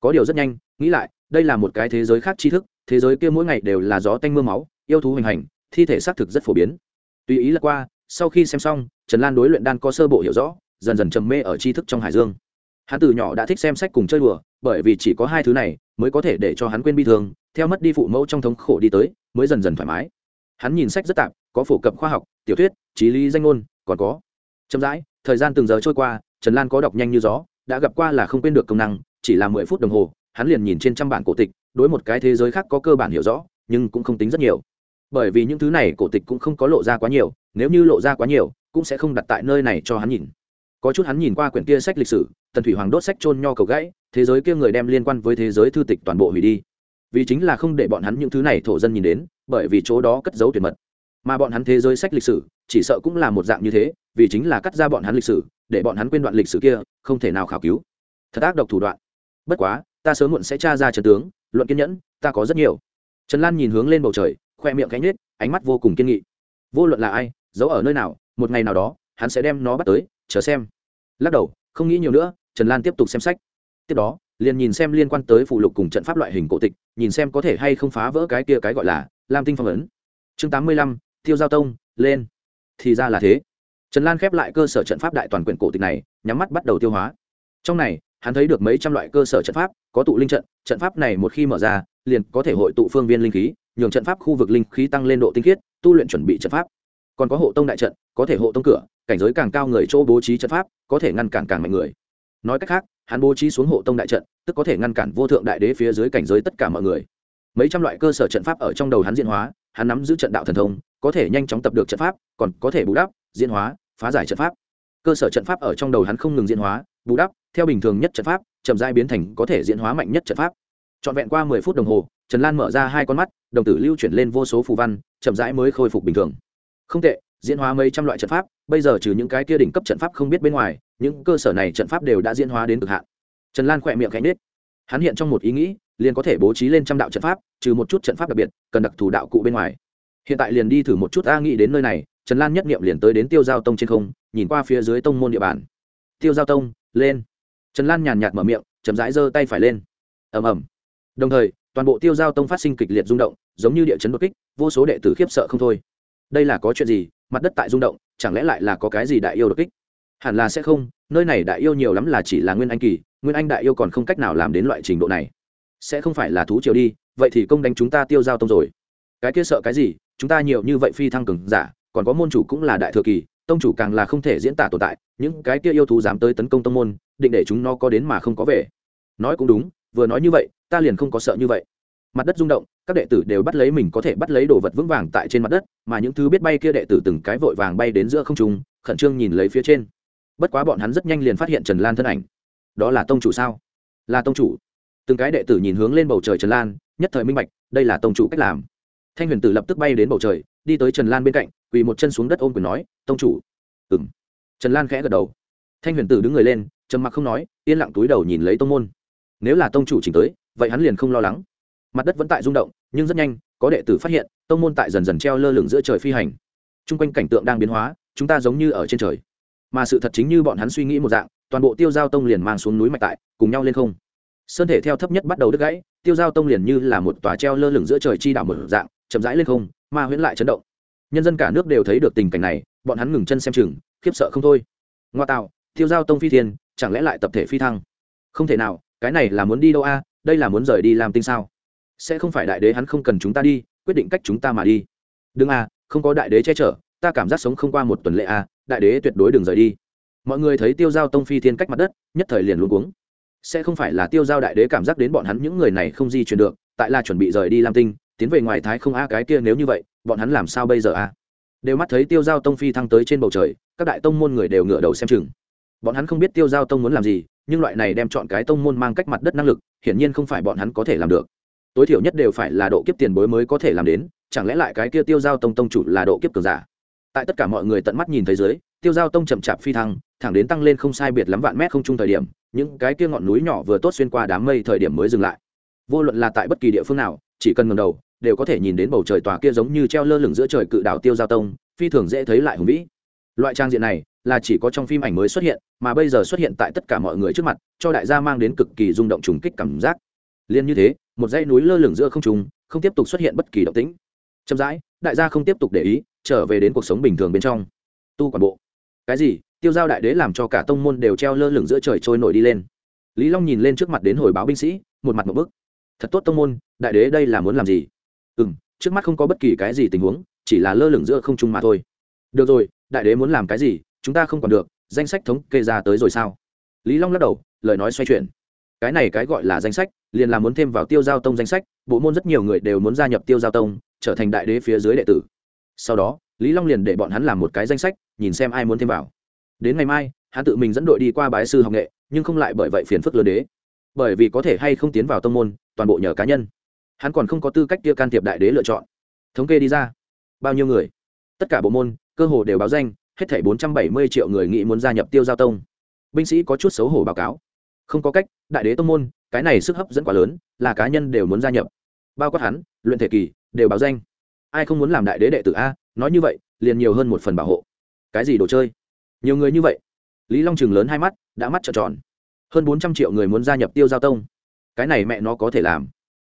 Có điều rất nhanh, nghĩ lại, đây là một cái thế giới khác tri thức, thế giới kia mỗi ngày đều là gió tanh m ư a máu, yêu thú hình hành, thi thể xác thực rất phổ biến. Tùy ý là qua, sau khi xem xong, trần lan đối luyện đan có sơ bộ hiểu rõ, dần dần trầm mê ở tri thức trong hải dương hắn từ nhỏ đã thích xem sách cùng chơi đùa, bởi vì chỉ có hai thứ này mới có thể để cho hắn quên bi thương, theo mất đi phụ mẫu trong thống khổ đi tới, mới dần dần thoải mái. Hắn nhìn sách rất tạp, có phổ cập khoa học, tiểu thuyết trí lý danh ngôn, còn có chậm rãi, thời gian từng giờ trôi qua, trần lan có đọc nhanh như gió, đã gặp qua là không quên được công năng, chỉ là mười phút đồng hồ, hắn liền nhìn trên trăm bản cổ tịch, đối một cái thế giới khác có cơ bản hiểu rõ, nhưng cũng không tính rất nhiều. Bởi vì những thứ này cổ tịch cũng không có lộ ra quá nhiều, nếu như lộ ra quá nhiều, cũng sẽ không đặt tại nơi này cho hắn nhìn. Có chút hắn nhìn qua quyển kia sách lịch sử tần thủy hoàng đốt sách trôn nho cầu gãy, thế giới kia người đem liên quan với thế giới thư tịch toàn bộ hủy đi. Vì chính là không để bọn hắn những thứ này thổ dân nhìn đến, bởi vì chỗ đó cất giấu tuyệt mật. Mà bọn hắn thế giới sách lịch sử, chỉ sợ cũng là một dạng như thế, vì chính là cắt ra bọn hắn lịch sử, để bọn hắn quên đoạn lịch sử kia, không thể nào khảo cứu. Thật ác độc thủ đoạn. Bất quá, ta sớm muộn sẽ tra ra trần tướng, luận kiên nhẫn, ta có rất nhiều. Trần lan nhìn hướng lên bầu trời, khoe miệng cánh nết, ánh mắt vô cùng kiên nghị. Vô luận là ai, giấu ở nơi nào, một ngày nào đó, hắn sẽ đem nó bắt tới, chờ xem. Lắc đầu, không nghĩ nhiều nữa trần lan tiếp tục xem sách. Tiếp đó, liền nhìn xem liên quan tới phụ lục cùng trận pháp loại hình cổ tịch, nhìn xem có thể hay không phá vỡ cái kia cái gọi là lam tinh phong ấn. Chương tám mươi lăm thiêu giao tông, lên. Thì ra là thế. Trần lan khép lại cơ sở trận pháp đại toàn quyển cổ tịch này, nhắm mắt bắt đầu tiêu hóa. Trong này, hắn thấy được mấy trăm loại cơ sở trận pháp, có tụ linh trận trận pháp này một khi mở ra, liền có thể hội tụ phương viên linh khí, nhường trận pháp khu vực linh khí tăng lên độ tinh khiết, tu luyện chuẩn bị trận pháp. Còn có hộ tông đại trận, có thể hộ tông cửa, cảnh giới càng cao người chỗ bố trí trận pháp, có thể ngăn cản càng mạnh người nói cách khác, hắn bố trí xuống hộ tông đại trận, tức có thể ngăn cản vô thượng đại đế phía dưới cảnh giới tất cả mọi người. Mấy trăm loại cơ sở trận pháp ở trong đầu hắn diễn hóa, hắn nắm giữ trận đạo thần thông, có thể nhanh chóng tập được trận pháp, còn có thể bù đắp, diễn hóa, phá giải trận pháp. Cơ sở trận pháp ở trong đầu hắn không ngừng diễn hóa, bù đắp, theo bình thường nhất trận pháp, chậm dai biến thành có thể diễn hóa mạnh nhất trận pháp. Trọn vẹn qua mười phút đồng hồ, trần lan mở ra hai con mắt, đồng tử lưu chuyển lên vô số phù văn, chậm rãi mới khôi phục bình thường. Không tệ, diễn hóa mấy trăm loại trận pháp, bây giờ trừ những cái kia đỉnh cấp trận pháp không biết bên ngoài những cơ sở này trận pháp đều đã diễn hóa đến cực hạn. Trần lan khỏe miệng cánh nết hắn hiện trong một ý nghĩ, liền có thể bố trí lên trăm đạo trận pháp, trừ một chút trận pháp đặc biệt, cần đặc thù đạo cụ bên ngoài. Hiện tại liền đi thử một chút a nghĩ đến nơi này, trần lan nhất nghiệm liền tới đến tiêu giao tông trên không, nhìn qua phía dưới tông môn địa bàn. Tiêu giao tông, lên. Trần lan nhàn nhạt mở miệng, chậm rãi giơ tay phải lên. Ầm ầm. Đồng thời, toàn bộ tiêu giao tông phát sinh kịch liệt rung động, giống như địa chấn đột kích, vô số đệ tử khiếp sợ không thôi. Đây là có chuyện gì? Mặt đất tại rung động, chẳng lẽ lại là có cái gì đại yêu đột kích? Hẳn là sẽ không, nơi này đại yêu nhiều lắm là chỉ là nguyên anh kỳ, nguyên anh đại yêu còn không cách nào làm đến loại trình độ này. Sẽ không phải là thú triều đi, vậy thì công đánh chúng ta tiêu giao tông rồi. Cái kia sợ cái gì, chúng ta nhiều như vậy phi thăng cường giả, còn có môn chủ cũng là đại thừa kỳ, tông chủ càng là không thể diễn tả tồn tại, những cái kia yêu thú dám tới tấn công tông môn, định để chúng nó có đến mà không có về. Nói cũng đúng, vừa nói như vậy, ta liền không có sợ như vậy. Mặt đất rung động, các đệ tử đều bắt lấy mình có thể bắt lấy đồ vật vững vàng tại trên mặt đất, mà những thứ biết bay kia đệ tử từng cái vội vàng bay đến giữa không trung, khẩn trương nhìn lấy phía trên bất quá bọn hắn rất nhanh liền phát hiện trần lan thân ảnh. Đó là tông chủ sao? Là tông chủ. Từng cái đệ tử nhìn hướng lên bầu trời trần lan, nhất thời minh bạch, đây là tông chủ cách làm. Thanh huyền tử lập tức bay đến bầu trời, đi tới trần lan bên cạnh, quỳ một chân xuống đất ôm quyền nói, tông chủ. Ừ m trần lan khẽ gật đầu. Thanh huyền tử đứng người lên, trầm mặc không nói, yên lặng túi đầu nhìn lấy tông môn. Nếu là tông chủ chỉnh tới, vậy hắn liền không lo lắng. Mặt đất vẫn tại rung động, nhưng rất nhanh, có đệ tử phát hiện, tông môn tại dần dần treo lơ lửng giữa trời phi hành. T r u n g quanh cảnh tượng đang biến hóa, chúng ta giống như ở trên trời mà sự thật chính như bọn hắn suy nghĩ một dạng, toàn bộ tiêu giao tông liền mang xuống núi mạch tại, cùng nhau lên không. Sơn thể theo thấp nhất bắt đầu đứt gãy, tiêu giao tông liền như là một tòa treo lơ lửng giữa trời chi đảo một dạng, chậm rãi lên không, ma huyễn lại chấn động. Nhân dân cả nước đều thấy được tình cảnh này, bọn hắn ngừng chân xem chừng, khiếp sợ không thôi. Ngoa tạo, tiêu giao tông phi thiên, chẳng lẽ lại tập thể phi thăng? Không thể nào, cái này là muốn đi đâu a, đây là muốn rời đi làm tinh sao? Sẽ không phải đại đế hắn không cần chúng ta đi, quyết định cách chúng ta mà đi. Đừng a, không có đại đế che chở ta cảm giác sống không qua một tuần lễ a đại đế tuyệt đối đừng rời đi. Mọi người thấy tiêu giao tông phi thiên cách mặt đất, nhất thời liền luôn cuống. sẽ không phải là tiêu giao đại đế cảm giác đến bọn hắn những người này không di chuyển được, tại là chuẩn bị rời đi lam tinh, tiến về ngoài thái không a cái kia nếu như vậy, bọn hắn làm sao bây giờ a đều mắt thấy tiêu giao tông phi thăng tới trên bầu trời, các đại tông môn người đều ngửa đầu xem chừng. Bọn hắn không biết tiêu giao tông muốn làm gì, nhưng loại này đem chọn cái tông môn mang cách mặt đất năng lực, hiển nhiên không phải bọn hắn có thể làm được. Tối thiểu nhất đều phải là độ kiếp tiền bối mới có thể làm đến, chẳng lẽ lại cái kia tiêu giao tông tông chủ là độ kiếp cường giả? Tại tất cả mọi người tận mắt nhìn thấy dưới, tiêu giao tông chậm chạp phi thăng, thẳng đến tăng lên không sai biệt lắm vạn mét không chung thời điểm, những cái kia ngọn núi nhỏ vừa tốt xuyên qua đám mây thời điểm mới dừng lại. Vô luận là tại bất kỳ địa phương nào, chỉ cần ngầm đầu, đều có thể nhìn đến bầu trời tòa kia giống như treo lơ lửng giữa trời cự đảo tiêu giao tông, phi thường dễ thấy lại hùng vĩ. Loại trang diện này, là chỉ có trong phim ảnh mới xuất hiện, mà bây giờ xuất hiện tại tất cả mọi người trước mặt, cho đại gia mang đến cực kỳ rung động trùng kích cảm giác. Liên như thế, một dãy núi lơ lửng giữa không trung, không tiếp tục xuất hiện bất kỳ động tĩnh. Chậm rãi, đại gia không tiếp tục để ý trở về đến cuộc sống bình thường bên trong. Tu quản bộ. Cái gì? Tiêu giao đại đế làm cho cả tông môn đều treo lơ lửng giữa trời trôi nổi đi lên. Lý long nhìn lên trước mặt đến hồi báo binh sĩ, một mặt một bức. Thật tốt tông môn, đại đế đây là muốn làm gì? Ừ m trước mắt không có bất kỳ cái gì tình huống, chỉ là lơ lửng giữa không trung mà thôi. Được rồi, đại đế muốn làm cái gì? Chúng ta không còn được, danh sách thống kê ra tới rồi sao? Lý long lắc đầu, lời nói xoay chuyển. Cái này cái gọi là danh sách, liền là muốn thêm vào tiêu giao tông danh sách, bộ môn rất nhiều người đều muốn gia nhập tiêu giao tông, trở thành đại đế phía dưới đệ tử sau đó, lý long liền để bọn hắn làm một cái danh sách, nhìn xem ai muốn thêm vào. Đến ngày mai, hắn tự mình dẫn đội đi qua bái sư học nghệ, nhưng không lại bởi vậy phiền phức lớn đế. Bởi vì có thể hay không tiến vào tông môn, toàn bộ nhờ cá nhân. Hắn còn không có tư cách kia can thiệp đại đế lựa chọn. Thống kê đi ra. Bao nhiêu người? Tất cả bộ môn, cơ hồ đều báo danh, hết thảy bốn trăm bảy mươi triệu người nghĩ muốn gia nhập tiêu giao tông. Binh sĩ có chút xấu hổ báo cáo. Không có cách, đại đế tông môn, cái này sức hấp dẫn quá lớn, là cá nhân đều muốn gia nhập. Bao quát hắn, luyện thể kỳ, đều báo danh ai không muốn làm đại đế đệ tử a? Nói như vậy, liền nhiều hơn một phần bảo hộ. Cái gì đồ chơi? Nhiều người như vậy. Lý long chừng lớn hai mắt, đã mắt trợn tròn. Hơn bốn trăm triệu người muốn gia nhập tiêu giao tông. Cái này mẹ nó có thể làm.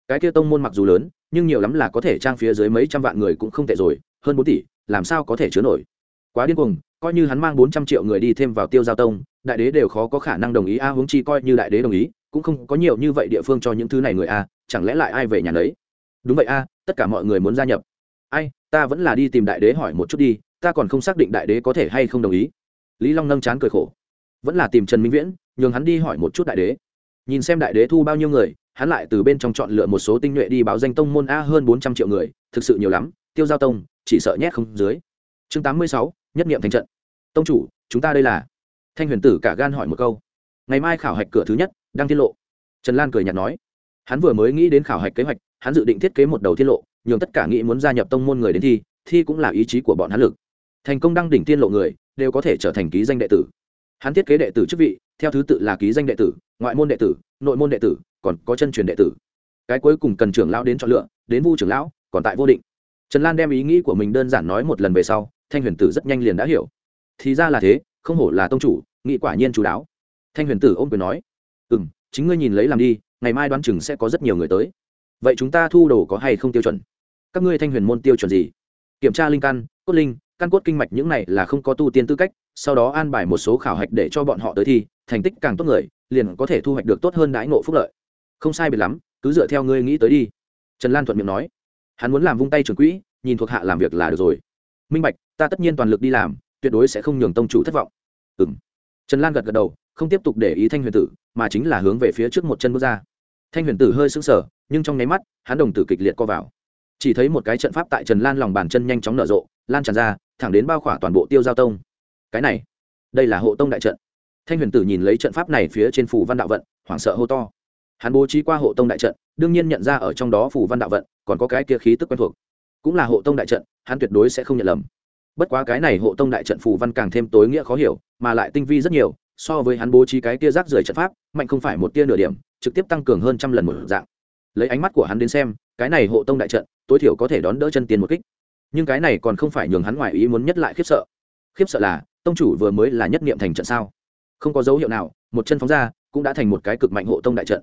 Cái kia tông môn mặc dù lớn, nhưng nhiều lắm là có thể trang phía dưới mấy trăm vạn người cũng không tệ rồi, hơn bốn tỷ, làm sao có thể chứa nổi? Quá điên cuồng, coi như hắn mang bốn trăm triệu người đi thêm vào tiêu giao tông, đại đế đều khó có khả năng đồng ý a, huống chi coi như đại đế đồng ý, cũng không có nhiều như vậy địa phương cho những thứ này người a, chẳng lẽ lại ai về nhà đấy đúng vậy a, tất cả mọi người muốn gia nhập ai, ta vẫn là đi tìm đại đế hỏi một chút đi, ta còn không xác định đại đế có thể hay không đồng ý. Lý long nâng chán cười khổ. Vẫn là tìm trần minh viễn, nhường hắn đi hỏi một chút đại đế. Nhìn xem đại đế thu bao nhiêu người, hắn lại từ bên trong chọn lựa một số tinh nhuệ đi báo danh tông môn a hơn bốn trăm triệu người, thực sự nhiều lắm, tiêu giao tông, chỉ sợ nhét không dưới. Chương tám mươi sáu, nhất nghiệm thành trận. Tông chủ, chúng ta đây là. Thanh huyền tử cả gan hỏi một câu. Ngày mai khảo hạch cửa thứ nhất, đang tiết lộ. Trần lan cười nhạt nói. Hắn vừa mới nghĩ đến khảo hạch kế hoạch, hắn dự định thiết kế một đầu tiết lộ nhường tất cả nghĩ muốn gia nhập tông môn người đến thi thi cũng là ý chí của bọn hắn lực. Thành công đăng đỉnh tiên lộ người, đều có thể trở thành ký danh đệ tử. Hắn thiết kế đệ tử chức vị, theo thứ tự là ký danh đệ tử, ngoại môn đệ tử, nội môn đệ tử, còn có chân truyền đệ tử. Cái cuối cùng cần trưởng lão đến chọn lựa, đến vu trưởng lão, còn tại vô định. Trần lan đem ý nghĩ của mình đơn giản nói một lần về sau, thanh huyền tử rất nhanh liền đã hiểu. Thì ra là thế, không hổ là tông chủ, nghị quả nhiên chú đáo. Thanh huyền tử ôm quyền nói ừ m chính ngươi nhìn lấy làm đi, ngày mai đoán chừng sẽ có rất nhiều người tới. Vậy chúng ta thu đồ có hay không tiêu chuẩn? Các ngươi thanh huyền môn tiêu chuẩn gì? Kiểm tra linh căn, cốt linh, căn cốt kinh mạch những này là không có tu tiên tư cách, sau đó an bài một số khảo hạch để cho bọn họ tới thi, thành tích càng tốt người, liền có thể thu hoạch được tốt hơn đãi ngộ phúc lợi. Không sai biệt lắm, cứ dựa theo ngươi nghĩ tới đi. Trần lan thuận miệng nói. Hắn muốn làm vung tay trường quỹ, nhìn thuộc hạ làm việc là được rồi. Minh bạch, ta tất nhiên toàn lực đi làm, tuyệt đối sẽ không nhường tông chủ thất vọng. Ừ m trần lan gật gật đầu, không tiếp tục để ý thanh huyền tử, mà chính là hướng về phía trước một chân bước ra. Thanh huyền tử hơi sững sờ, nhưng trong nháy mắt, hắn đồng tử kịch liệt co vào chỉ thấy một cái trận pháp tại trần lan lòng bàn chân nhanh chóng nở rộ, lan tràn ra, thẳng đến bao khỏa toàn bộ tiêu giao tông. Cái này, đây là hộ tông đại trận. Thanh huyền tử nhìn lấy trận pháp này phía trên phủ văn đạo vận, hoảng sợ hô to. Hắn bố trí qua hộ tông đại trận, đương nhiên nhận ra ở trong đó phủ văn đạo vận, còn có cái kia khí tức quen thuộc. Cũng là hộ tông đại trận, hắn tuyệt đối sẽ không nhận lầm. Bất quá cái này hộ tông đại trận phủ văn càng thêm tối nghĩa khó hiểu, mà lại tinh vi rất nhiều, so với hắn bố trí cái kia rác rưởi trận pháp, mạnh không phải một tia nửa điểm, trực tiếp tăng cường hơn trăm lần một dạng. Lấy ánh mắt của hắn đến xem cái này hộ tông đại trận, tối thiểu có thể đón đỡ chân tiền một kích. Nhưng cái này còn không phải nhường hắn ngoài ý muốn nhất lại khiếp sợ. Khiếp sợ là, tông chủ vừa mới là nhất niệm thành trận sao? Không có dấu hiệu nào, một chân phóng ra, cũng đã thành một cái cực mạnh hộ tông đại trận.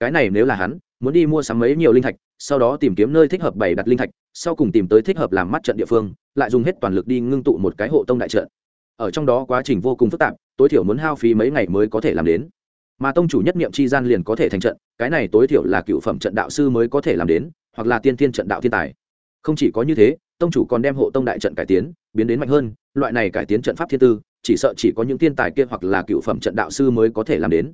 Cái này nếu là hắn, muốn đi mua sắm mấy nhiều linh thạch, sau đó tìm kiếm nơi thích hợp bày đặt linh thạch, sau cùng tìm tới thích hợp làm mắt trận địa phương, lại dùng hết toàn lực đi ngưng tụ một cái hộ tông đại trận. Ở trong đó quá trình vô cùng phức tạp, tối thiểu muốn hao phí mấy ngày mới có thể làm đến mà tông chủ nhất niệm chi gian liền có thể thành trận, cái này tối thiểu là cựu phẩm trận đạo sư mới có thể làm đến, hoặc là tiên thiên trận đạo thiên tài. Không chỉ có như thế, tông chủ còn đem hộ tông đại trận cải tiến, biến đến mạnh hơn, loại này cải tiến trận pháp thiên tư, chỉ sợ chỉ có những thiên tài kia hoặc là cựu phẩm trận đạo sư mới có thể làm đến.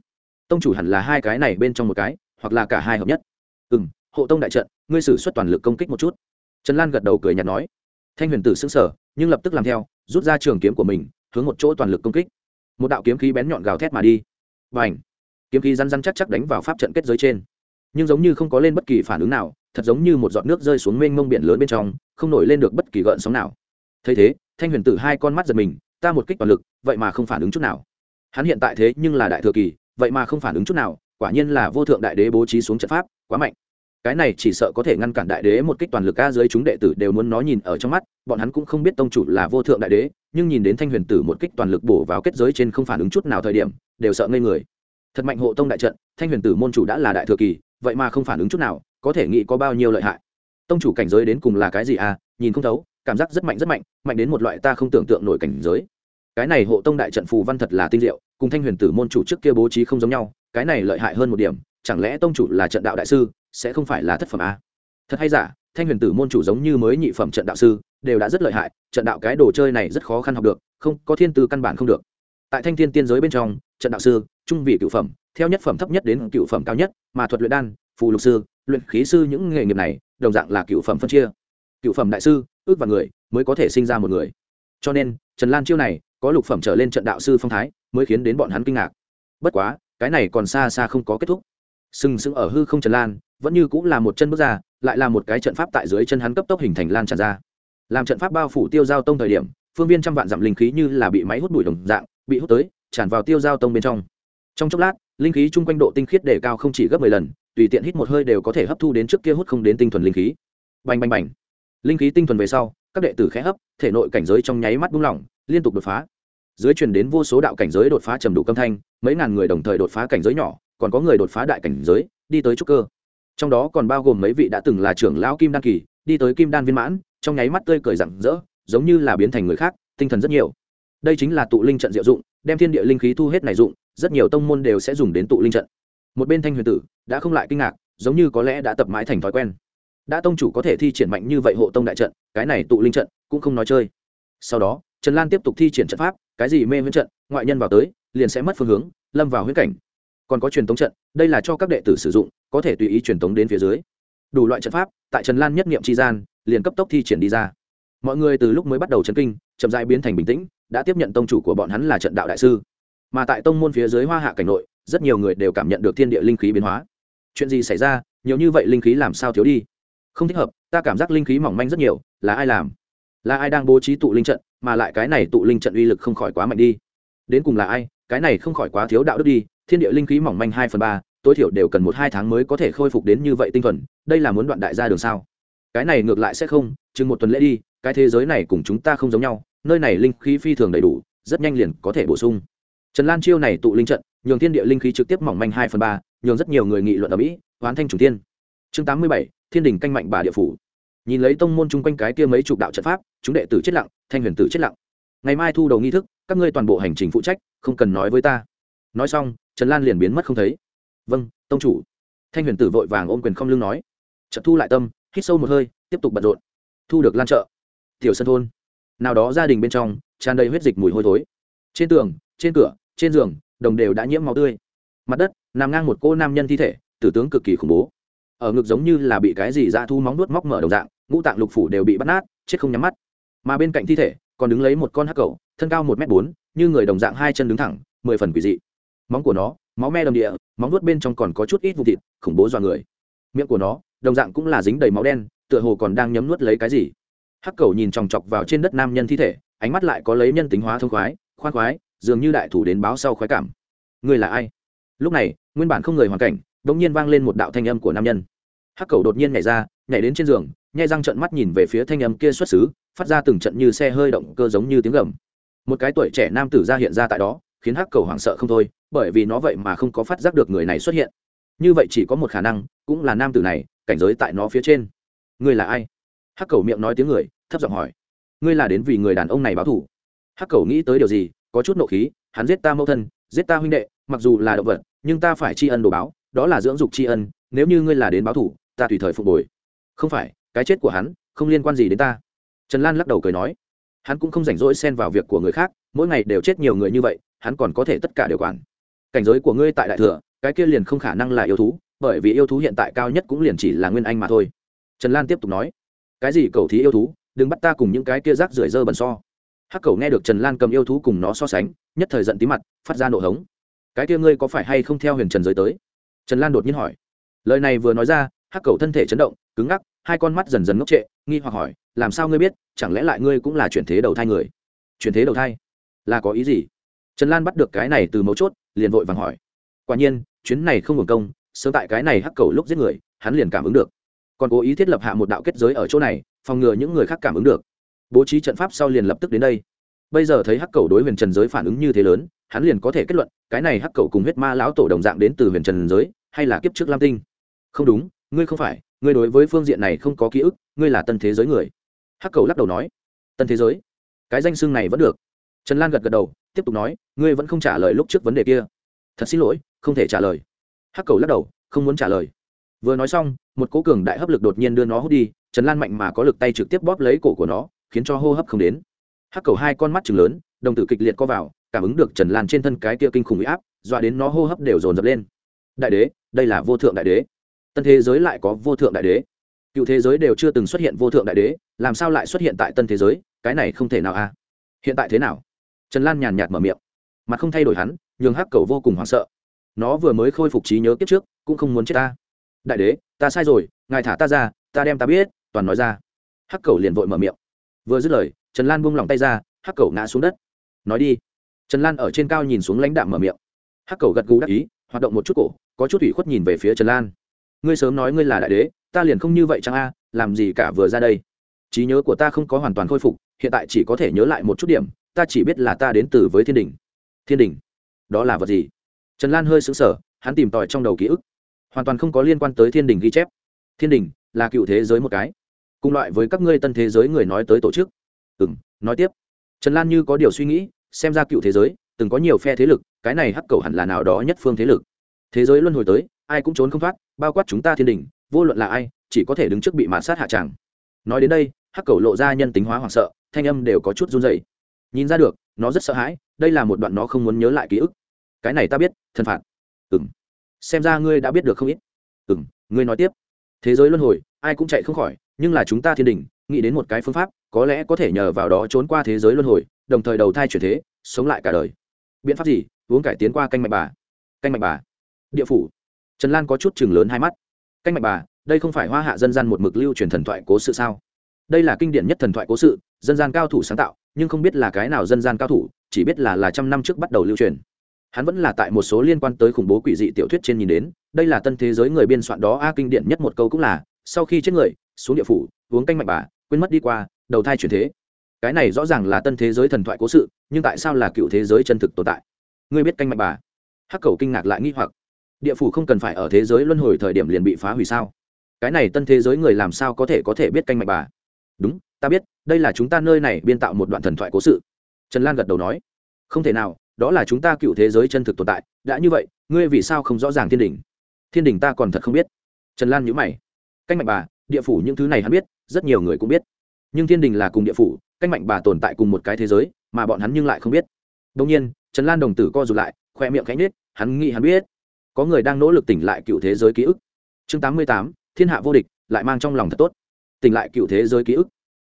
Tông chủ hẳn là hai cái này bên trong một cái, hoặc là cả hai hợp nhất. Ừ m hộ tông đại trận, ngươi xử suất toàn lực công kích một chút. Trần lan gật đầu cười nhạt nói. Thanh huyền tử xứng sở nhưng lập tức làm theo, rút ra trường kiếm của mình, hướng một chỗ toàn lực công kích. Một đạo kiếm khí bén nhọn gào thét mà đi. Và ảnh kiếm khí răn răn chắc chắc đánh vào pháp trận kết giới trên. Nhưng giống như không có lên bất kỳ phản ứng nào, thật giống như một giọt nước rơi xuống mênh mông biển lớn bên trong, không nổi lên được bất kỳ gợn sóng nào. Thấy thế, thanh huyền tử hai con mắt giật mình, ta một kích toàn lực, vậy mà không phản ứng chút nào. Hắn hiện tại thế nhưng là đại thừa kỳ, vậy mà không phản ứng chút nào, quả nhiên là vô thượng đại đế bố trí xuống trận pháp, quá mạnh. Cái này chỉ sợ có thể ngăn cản đại đế một kích toàn lực ca dưới chúng đệ tử đều muốn nó nhìn ở trong mắt, bọn hắn cũng không biết tông chủ là vô thượng đại đế, nhưng nhìn đến thanh huyền tử một kích toàn lực bổ vào kết giới trên không phản ứng chút nào thời điểm, đều sợ ngây người thật mạnh hộ tông đại trận, thanh huyền tử môn chủ đã là đại thừa kỳ, vậy mà không phản ứng chút nào, có thể nghĩ có bao nhiêu lợi hại. Tông chủ cảnh giới đến cùng là cái gì à? Nhìn không thấu, cảm giác rất mạnh rất mạnh mạnh đến một loại ta không tưởng tượng nổi cảnh giới. Cái này hộ tông đại trận phù văn thật là tinh diệu, cùng thanh huyền tử môn chủ trước kia bố trí không giống nhau, cái này lợi hại hơn một điểm, chẳng lẽ tông chủ là trận đạo đại sư, sẽ không phải là thất phẩm a thật hay giả, thanh huyền tử môn chủ giống như mới nhị phẩm trận đạo sư, đều đã rất lợi hại, trận đạo cái đồ chơi này rất khó khăn học được, không, có thiên tư căn bản không được tại thanh thiên tiên giới bên trong, trận đạo sư, trung vị cựu phẩm, theo nhất phẩm thấp nhất đến cựu phẩm cao nhất, mà thuật luyện đan, phù lục sư, luyện khí sư những nghề nghiệp này, đồng dạng là cựu phẩm phân chia. Cựu phẩm đại sư, ước và người mới có thể sinh ra một người. Cho nên, trần lan chiêu này, có lục phẩm trở lên trận đạo sư phong thái, mới khiến đến bọn hắn kinh ngạc. Bất quá, cái này còn xa xa không có kết thúc. Sừng sững ở hư không trần lan, vẫn như cũng là một chân bước ra, lại là một cái trận pháp tại dưới chân hắn cấp tốc hình thành lan tràn ra. Làm trận pháp bao phủ tiêu giao tông thời điểm, phương viên trăm vạn dặm linh khí như là bị máy hút bụi đồng dạng bị hút tới, tràn vào tiêu giao tông bên trong. Trong chốc lát, linh khí chung quanh độ tinh khiết đề cao không chỉ gấp mười lần, tùy tiện hít một hơi đều có thể hấp thu đến trước kia hút không đến tinh thuần linh khí. Bành bành bành. Linh khí tinh thuần về sau, các đệ tử khẽ hấp, thể nội cảnh giới trong nháy mắt buông lỏng, liên tục đột phá. Dưới truyền đến vô số đạo cảnh giới đột phá trầm đủ câm thanh, mấy ngàn người đồng thời đột phá cảnh giới nhỏ, còn có người đột phá đại cảnh giới, đi tới trúc cơ. Trong đó còn bao gồm mấy vị đã từng là trưởng lão kim đan kỳ, đi tới kim đan viên mãn, trong nháy mắt tươi cười rặng rỡ, giống như là biến thành người khác, tinh thần rất nhiều đây chính là tụ linh trận diệu dụng, đem thiên địa linh khí thu hết này dụng, rất nhiều tông môn đều sẽ dùng đến tụ linh trận. Một bên thanh huyền tử đã không lại kinh ngạc, giống như có lẽ đã tập mãi thành thói quen. Đã tông chủ có thể thi triển mạnh như vậy hộ tông đại trận, cái này tụ linh trận cũng không nói chơi. Sau đó, trần lan tiếp tục thi triển trận pháp, cái gì mê huyễn trận, ngoại nhân vào tới, liền sẽ mất phương hướng, lâm vào huyễn cảnh. Còn có truyền tống trận, đây là cho các đệ tử sử dụng, có thể tùy ý truyền tống đến phía dưới. Đủ loại trận pháp, tại trần lan nhất nghiệm tri gian, liền cấp tốc thi triển đi ra. Mọi người từ lúc mới bắt đầu chấn kinh, chậm dãi biến thành bình tĩnh đã tiếp nhận tông chủ của bọn hắn là trận đạo đại sư. Mà tại tông môn phía dưới hoa hạ cảnh nội, rất nhiều người đều cảm nhận được thiên địa linh khí biến hóa. Chuyện gì xảy ra? Nhiều như vậy linh khí làm sao thiếu đi? Không thích hợp, ta cảm giác linh khí mỏng manh rất nhiều, là ai làm? Là ai đang bố trí tụ linh trận, mà lại cái này tụ linh trận uy lực không khỏi quá mạnh đi? Đến cùng là ai? Cái này không khỏi quá thiếu đạo đức đi. Thiên địa linh khí mỏng manh hai phần ba, tối thiểu đều cần một hai tháng mới có thể khôi phục đến như vậy tinh thuần. Đây là muốn đoạn đại gia đường sao? Cái này ngược lại sẽ không, chừng một tuần lễ đi, cái thế giới này cùng chúng ta không giống nhau nơi này linh khí phi thường đầy đủ, rất nhanh liền có thể bổ sung. Trần lan chiêu này tụ linh trận, nhường thiên địa linh khí trực tiếp mỏng manh hai phần ba, nhường rất nhiều người nghị luận ở mỹ, hoán thanh chủ tiên chương tám mươi bảy, thiên đình canh mạnh bà địa phủ. Nhìn lấy tông môn chung quanh cái kia mấy chục đạo trận pháp, chúng đệ tử chết lặng, thanh huyền tử chết lặng. Ngày mai thu đầu nghi thức, các ngươi toàn bộ hành trình phụ trách, không cần nói với ta. Nói xong, trần lan liền biến mất không thấy. Vâng tông chủ. Thanh huyền tử vội vàng ôm quyền không lưng nói. Trận thu lại tâm, hít sâu một hơi, tiếp tục bận rộn. Thu được lan trợ. Tiểu sân thôn nào đó gia đình bên trong, tràn đầy huyết dịch mùi hôi thối. Trên tường, trên cửa, trên giường, đồng đều đã nhiễm máu tươi. Mặt đất, nằm ngang một cô nam nhân thi thể, tử tướng cực kỳ khủng bố. Ở ngực giống như là bị cái gì ra thu móng nuốt móc mở đầu dạng, ngũ tạng lục phủ đều bị bắt nát, chết không nhắm mắt. Mà bên cạnh thi thể, còn đứng lấy một con hắc cầu, thân cao một m bốn, như người đồng dạng hai chân đứng thẳng, mười phần quỷ dị. Móng của nó, máu me đầm địa, móng nuốt bên trong còn có chút ít vụ thịt, khủng bố dọa người. Miệng của nó, đồng dạng cũng là dính đầy máu đen, tựa hồ còn đang nhấm nuốt lấy cái gì hắc cầu nhìn chòng chọc vào trên đất nam nhân thi thể, ánh mắt lại có lấy nhân tính hóa thông khoái, khoan khoái, dường như đại thủ đến báo sau khoái cảm. Người là ai? Lúc này, nguyên bản không người hoàn cảnh đ ỗ n g nhiên vang lên một đạo thanh âm của nam nhân. Hắc cầu đột nhiên nhảy ra, nhảy đến trên giường, nhai răng trận mắt nhìn về phía thanh âm kia xuất xứ, phát ra từng trận như xe hơi động cơ giống như tiếng gầm. Một cái tuổi trẻ nam tử ra hiện ra tại đó, khiến hắc cầu hoảng sợ không thôi, bởi vì nó vậy mà không có phát giác được người này xuất hiện. Như vậy chỉ có một khả năng, cũng là nam tử này, cảnh giới tại nó phía trên. Người là ai? Hắc cầu miệng nói tiếng người, thấp giọng hỏi, ngươi là đến vì người đàn ông này báo thủ hắc cầu nghĩ tới điều gì, có chút nộ khí, hắn giết ta mẫu thân, giết ta huynh đệ, mặc dù là động vật, nhưng ta phải tri ân đồ báo, đó là dưỡng dục tri ân, nếu như ngươi là đến báo thủ ta tùy thời phục hồi. Không phải, cái chết của hắn không liên quan gì đến ta. Trần lan lắc đầu cười nói, hắn cũng không rảnh rỗi xen vào việc của người khác, mỗi ngày đều chết nhiều người như vậy, hắn còn có thể tất cả đều quản. Cảnh giới của ngươi tại đại thừa, cái kia liền không khả năng là yêu thú, bởi vì yêu thú hiện tại cao nhất cũng liền chỉ là nguyên anh mà thôi. Trần lan tiếp tục nói cái gì cầu thí yêu thú, đừng bắt ta cùng những cái kia rác rưởi dơ bẩn so. Hắc cầu nghe được trần lan cầm yêu thú cùng nó so sánh, nhất thời giận tí mặt, phát ra nổ hống. Cái kia ngươi có phải hay không theo huyền trần giới tới? Trần lan đột nhiên hỏi. Lời này vừa nói ra, hắc cầu thân thể chấn động, cứng ngắc, hai con mắt dần dần ngốc trệ, nghi hoặc hỏi, làm sao ngươi biết, chẳng lẽ lại ngươi cũng là chuyển thế đầu thai người? Chuyển thế đầu thai? Là có ý gì? Trần lan bắt được cái này từ mấu chốt, liền vội vàng hỏi. Quả nhiên, chuyến này không hưởng công, sớm tại cái này hắc cầu lúc giết người, hắn liền cảm ứng được còn cố ý thiết lập hạ một đạo kết giới ở chỗ này, phòng ngừa những người khác cảm ứng được. Bố trí trận pháp sau liền lập tức đến đây. Bây giờ thấy hắc cầu đối huyền trần giới phản ứng như thế lớn, hắn liền có thể kết luận, cái này hắc cầu cùng huyết ma lão tổ đồng dạng đến từ huyền trần giới, hay là kiếp trước lam tinh? Không đúng, ngươi không phải, ngươi đối với phương diện này không có ký ức, ngươi là tân thế giới người. Hắc cầu lắc đầu nói. Tân thế giới? Cái danh xưng này vẫn được. Trần lan gật gật đầu, tiếp tục nói, ngươi vẫn không trả lời lúc trước vấn đề kia. Thật xin lỗi, không thể trả lời. Hắc cầu lắc đầu, không muốn trả lời vừa nói xong, một cố cường đại hấp lực đột nhiên đưa nó hút đi, trần lan mạnh mà có lực tay trực tiếp bóp lấy cổ của nó, khiến cho hô hấp không đến. Hắc cầu hai con mắt chừng lớn, đồng tử kịch liệt co vào, cảm ứng được trần lan trên thân cái kia kinh khủng huy áp, dọa đến nó hô hấp đều dồn dập lên. Đại đế, đây là vô thượng đại đế. Tân thế giới lại có vô thượng đại đế. Cựu thế giới đều chưa từng xuất hiện vô thượng đại đế, làm sao lại xuất hiện tại tân thế giới? Cái này không thể nào a. À? hiện tại thế nào? Trần lan nhàn nhạt mở miệng. Mặt không thay đổi hắn, nhường hắc cầu vô cùng hoảng sợ. Nó vừa mới khôi phục trí nhớ kiếp trước, cũng không muốn chết ta đại đế, ta sai rồi, ngài thả ta ra, ta đem ta biết, toàn nói ra. Hắc cầu liền vội mở miệng. Vừa dứt lời, trần lan buông lỏng tay ra, hắc cầu ngã xuống đất. Nói đi. Trần lan ở trên cao nhìn xuống lãnh đạm mở miệng. Hắc cầu gật gù đắc ý, hoạt động một chút cổ, có chút ủy khuất nhìn về phía trần lan. Ngươi sớm nói ngươi là đại đế, ta liền không như vậy chăng a, làm gì cả vừa ra đây. Trí nhớ của ta không có hoàn toàn khôi phục, hiện tại chỉ có thể nhớ lại một chút điểm, ta chỉ biết là ta đến từ với thiên đình. Thiên đình? Đó là vật gì? Trần lan hơi xứng sở hắn tìm tòi trong đầu ký ức hoàn toàn không có liên quan tới thiên đình ghi chép. Thiên đình là cựu thế giới một cái. Cùng loại với các ngươi tân thế giới người nói tới tổ chức. Ừ m nói tiếp. Trần lan như có điều suy nghĩ, xem ra cựu thế giới, từng có nhiều phe thế lực, cái này hắc cầu hẳn là nào đó nhất phương thế lực. Thế giới luân hồi tới, ai cũng trốn không thoát, bao quát chúng ta thiên đình, vô luận là ai, chỉ có thể đứng trước bị mạt sát hạ tràng. Nói đến đây, hắc cầu lộ ra nhân tính hóa hoảng sợ, thanh âm đều có chút run dày nhìn ra được, nó rất sợ hãi, đây là một đoạn nó không muốn nhớ lại ký ức. Cái này ta biết thân phạt. Ừ m xem ra ngươi đã biết được không ít. Ừ m ngươi nói tiếp. Thế giới luân hồi, ai cũng chạy không khỏi, nhưng là chúng ta thiên đình, nghĩ đến một cái phương pháp, có lẽ có thể nhờ vào đó trốn qua thế giới luân hồi, đồng thời đầu thai chuyển thế, sống lại cả đời. Biện pháp gì? Uống cải tiến qua canh mạch bà. Canh mạch bà. Địa phủ. Trần lan có chút chừng lớn hai mắt. Canh mạch bà, đây không phải hoa hạ dân gian một mực lưu truyền thần thoại cố sự sao? Đây là kinh điển nhất thần thoại cố sự, dân gian cao thủ sáng tạo, nhưng không biết là cái nào dân gian cao thủ, chỉ biết là là trăm năm trước bắt đầu lưu truyền hắn vẫn là tại một số liên quan tới khủng bố quỷ dị tiểu thuyết trên nhìn đến, đây là tân thế giới người biên soạn đó a kinh điển nhất một câu cũng là, sau khi chết người, xuống địa phủ, uống canh mạnh bà, quên mất đi qua, đầu thai chuyển thế. Cái này rõ ràng là tân thế giới thần thoại cố sự, nhưng tại sao là cựu thế giới chân thực tồn tại? Ngươi biết canh mạnh bà? Hắc cầu kinh ngạc lại nghi hoặc. Địa phủ không cần phải ở thế giới luân hồi thời điểm liền bị phá hủy sao? Cái này tân thế giới người làm sao có thể có thể biết canh mạnh bà? Đúng, ta biết, đây là chúng ta nơi này biên tạo một đoạn thần thoại cố sự. Trần lan gật đầu nói. Không thể nào đó là chúng ta cựu thế giới chân thực tồn tại, đã như vậy, ngươi vì sao không rõ ràng thiên đình? Thiên đình ta còn thật không biết. Trần lan nhữ mày. Canh mạnh bà, địa phủ những thứ này hắn biết, rất nhiều người cũng biết. Nhưng thiên đình là cùng địa phủ canh mạnh bà tồn tại cùng một cái thế giới, mà bọn hắn nhưng lại không biết. Đông nhiên, trần lan đồng tử co rụt lại, khoe miệng cánh nết hắn nghĩ hắn biết. Có người đang nỗ lực tỉnh lại cựu thế giới ký ức. Chương tám mươi tám, thiên hạ vô địch, lại mang trong lòng thật tốt. Tỉnh lại cựu thế giới ký ức.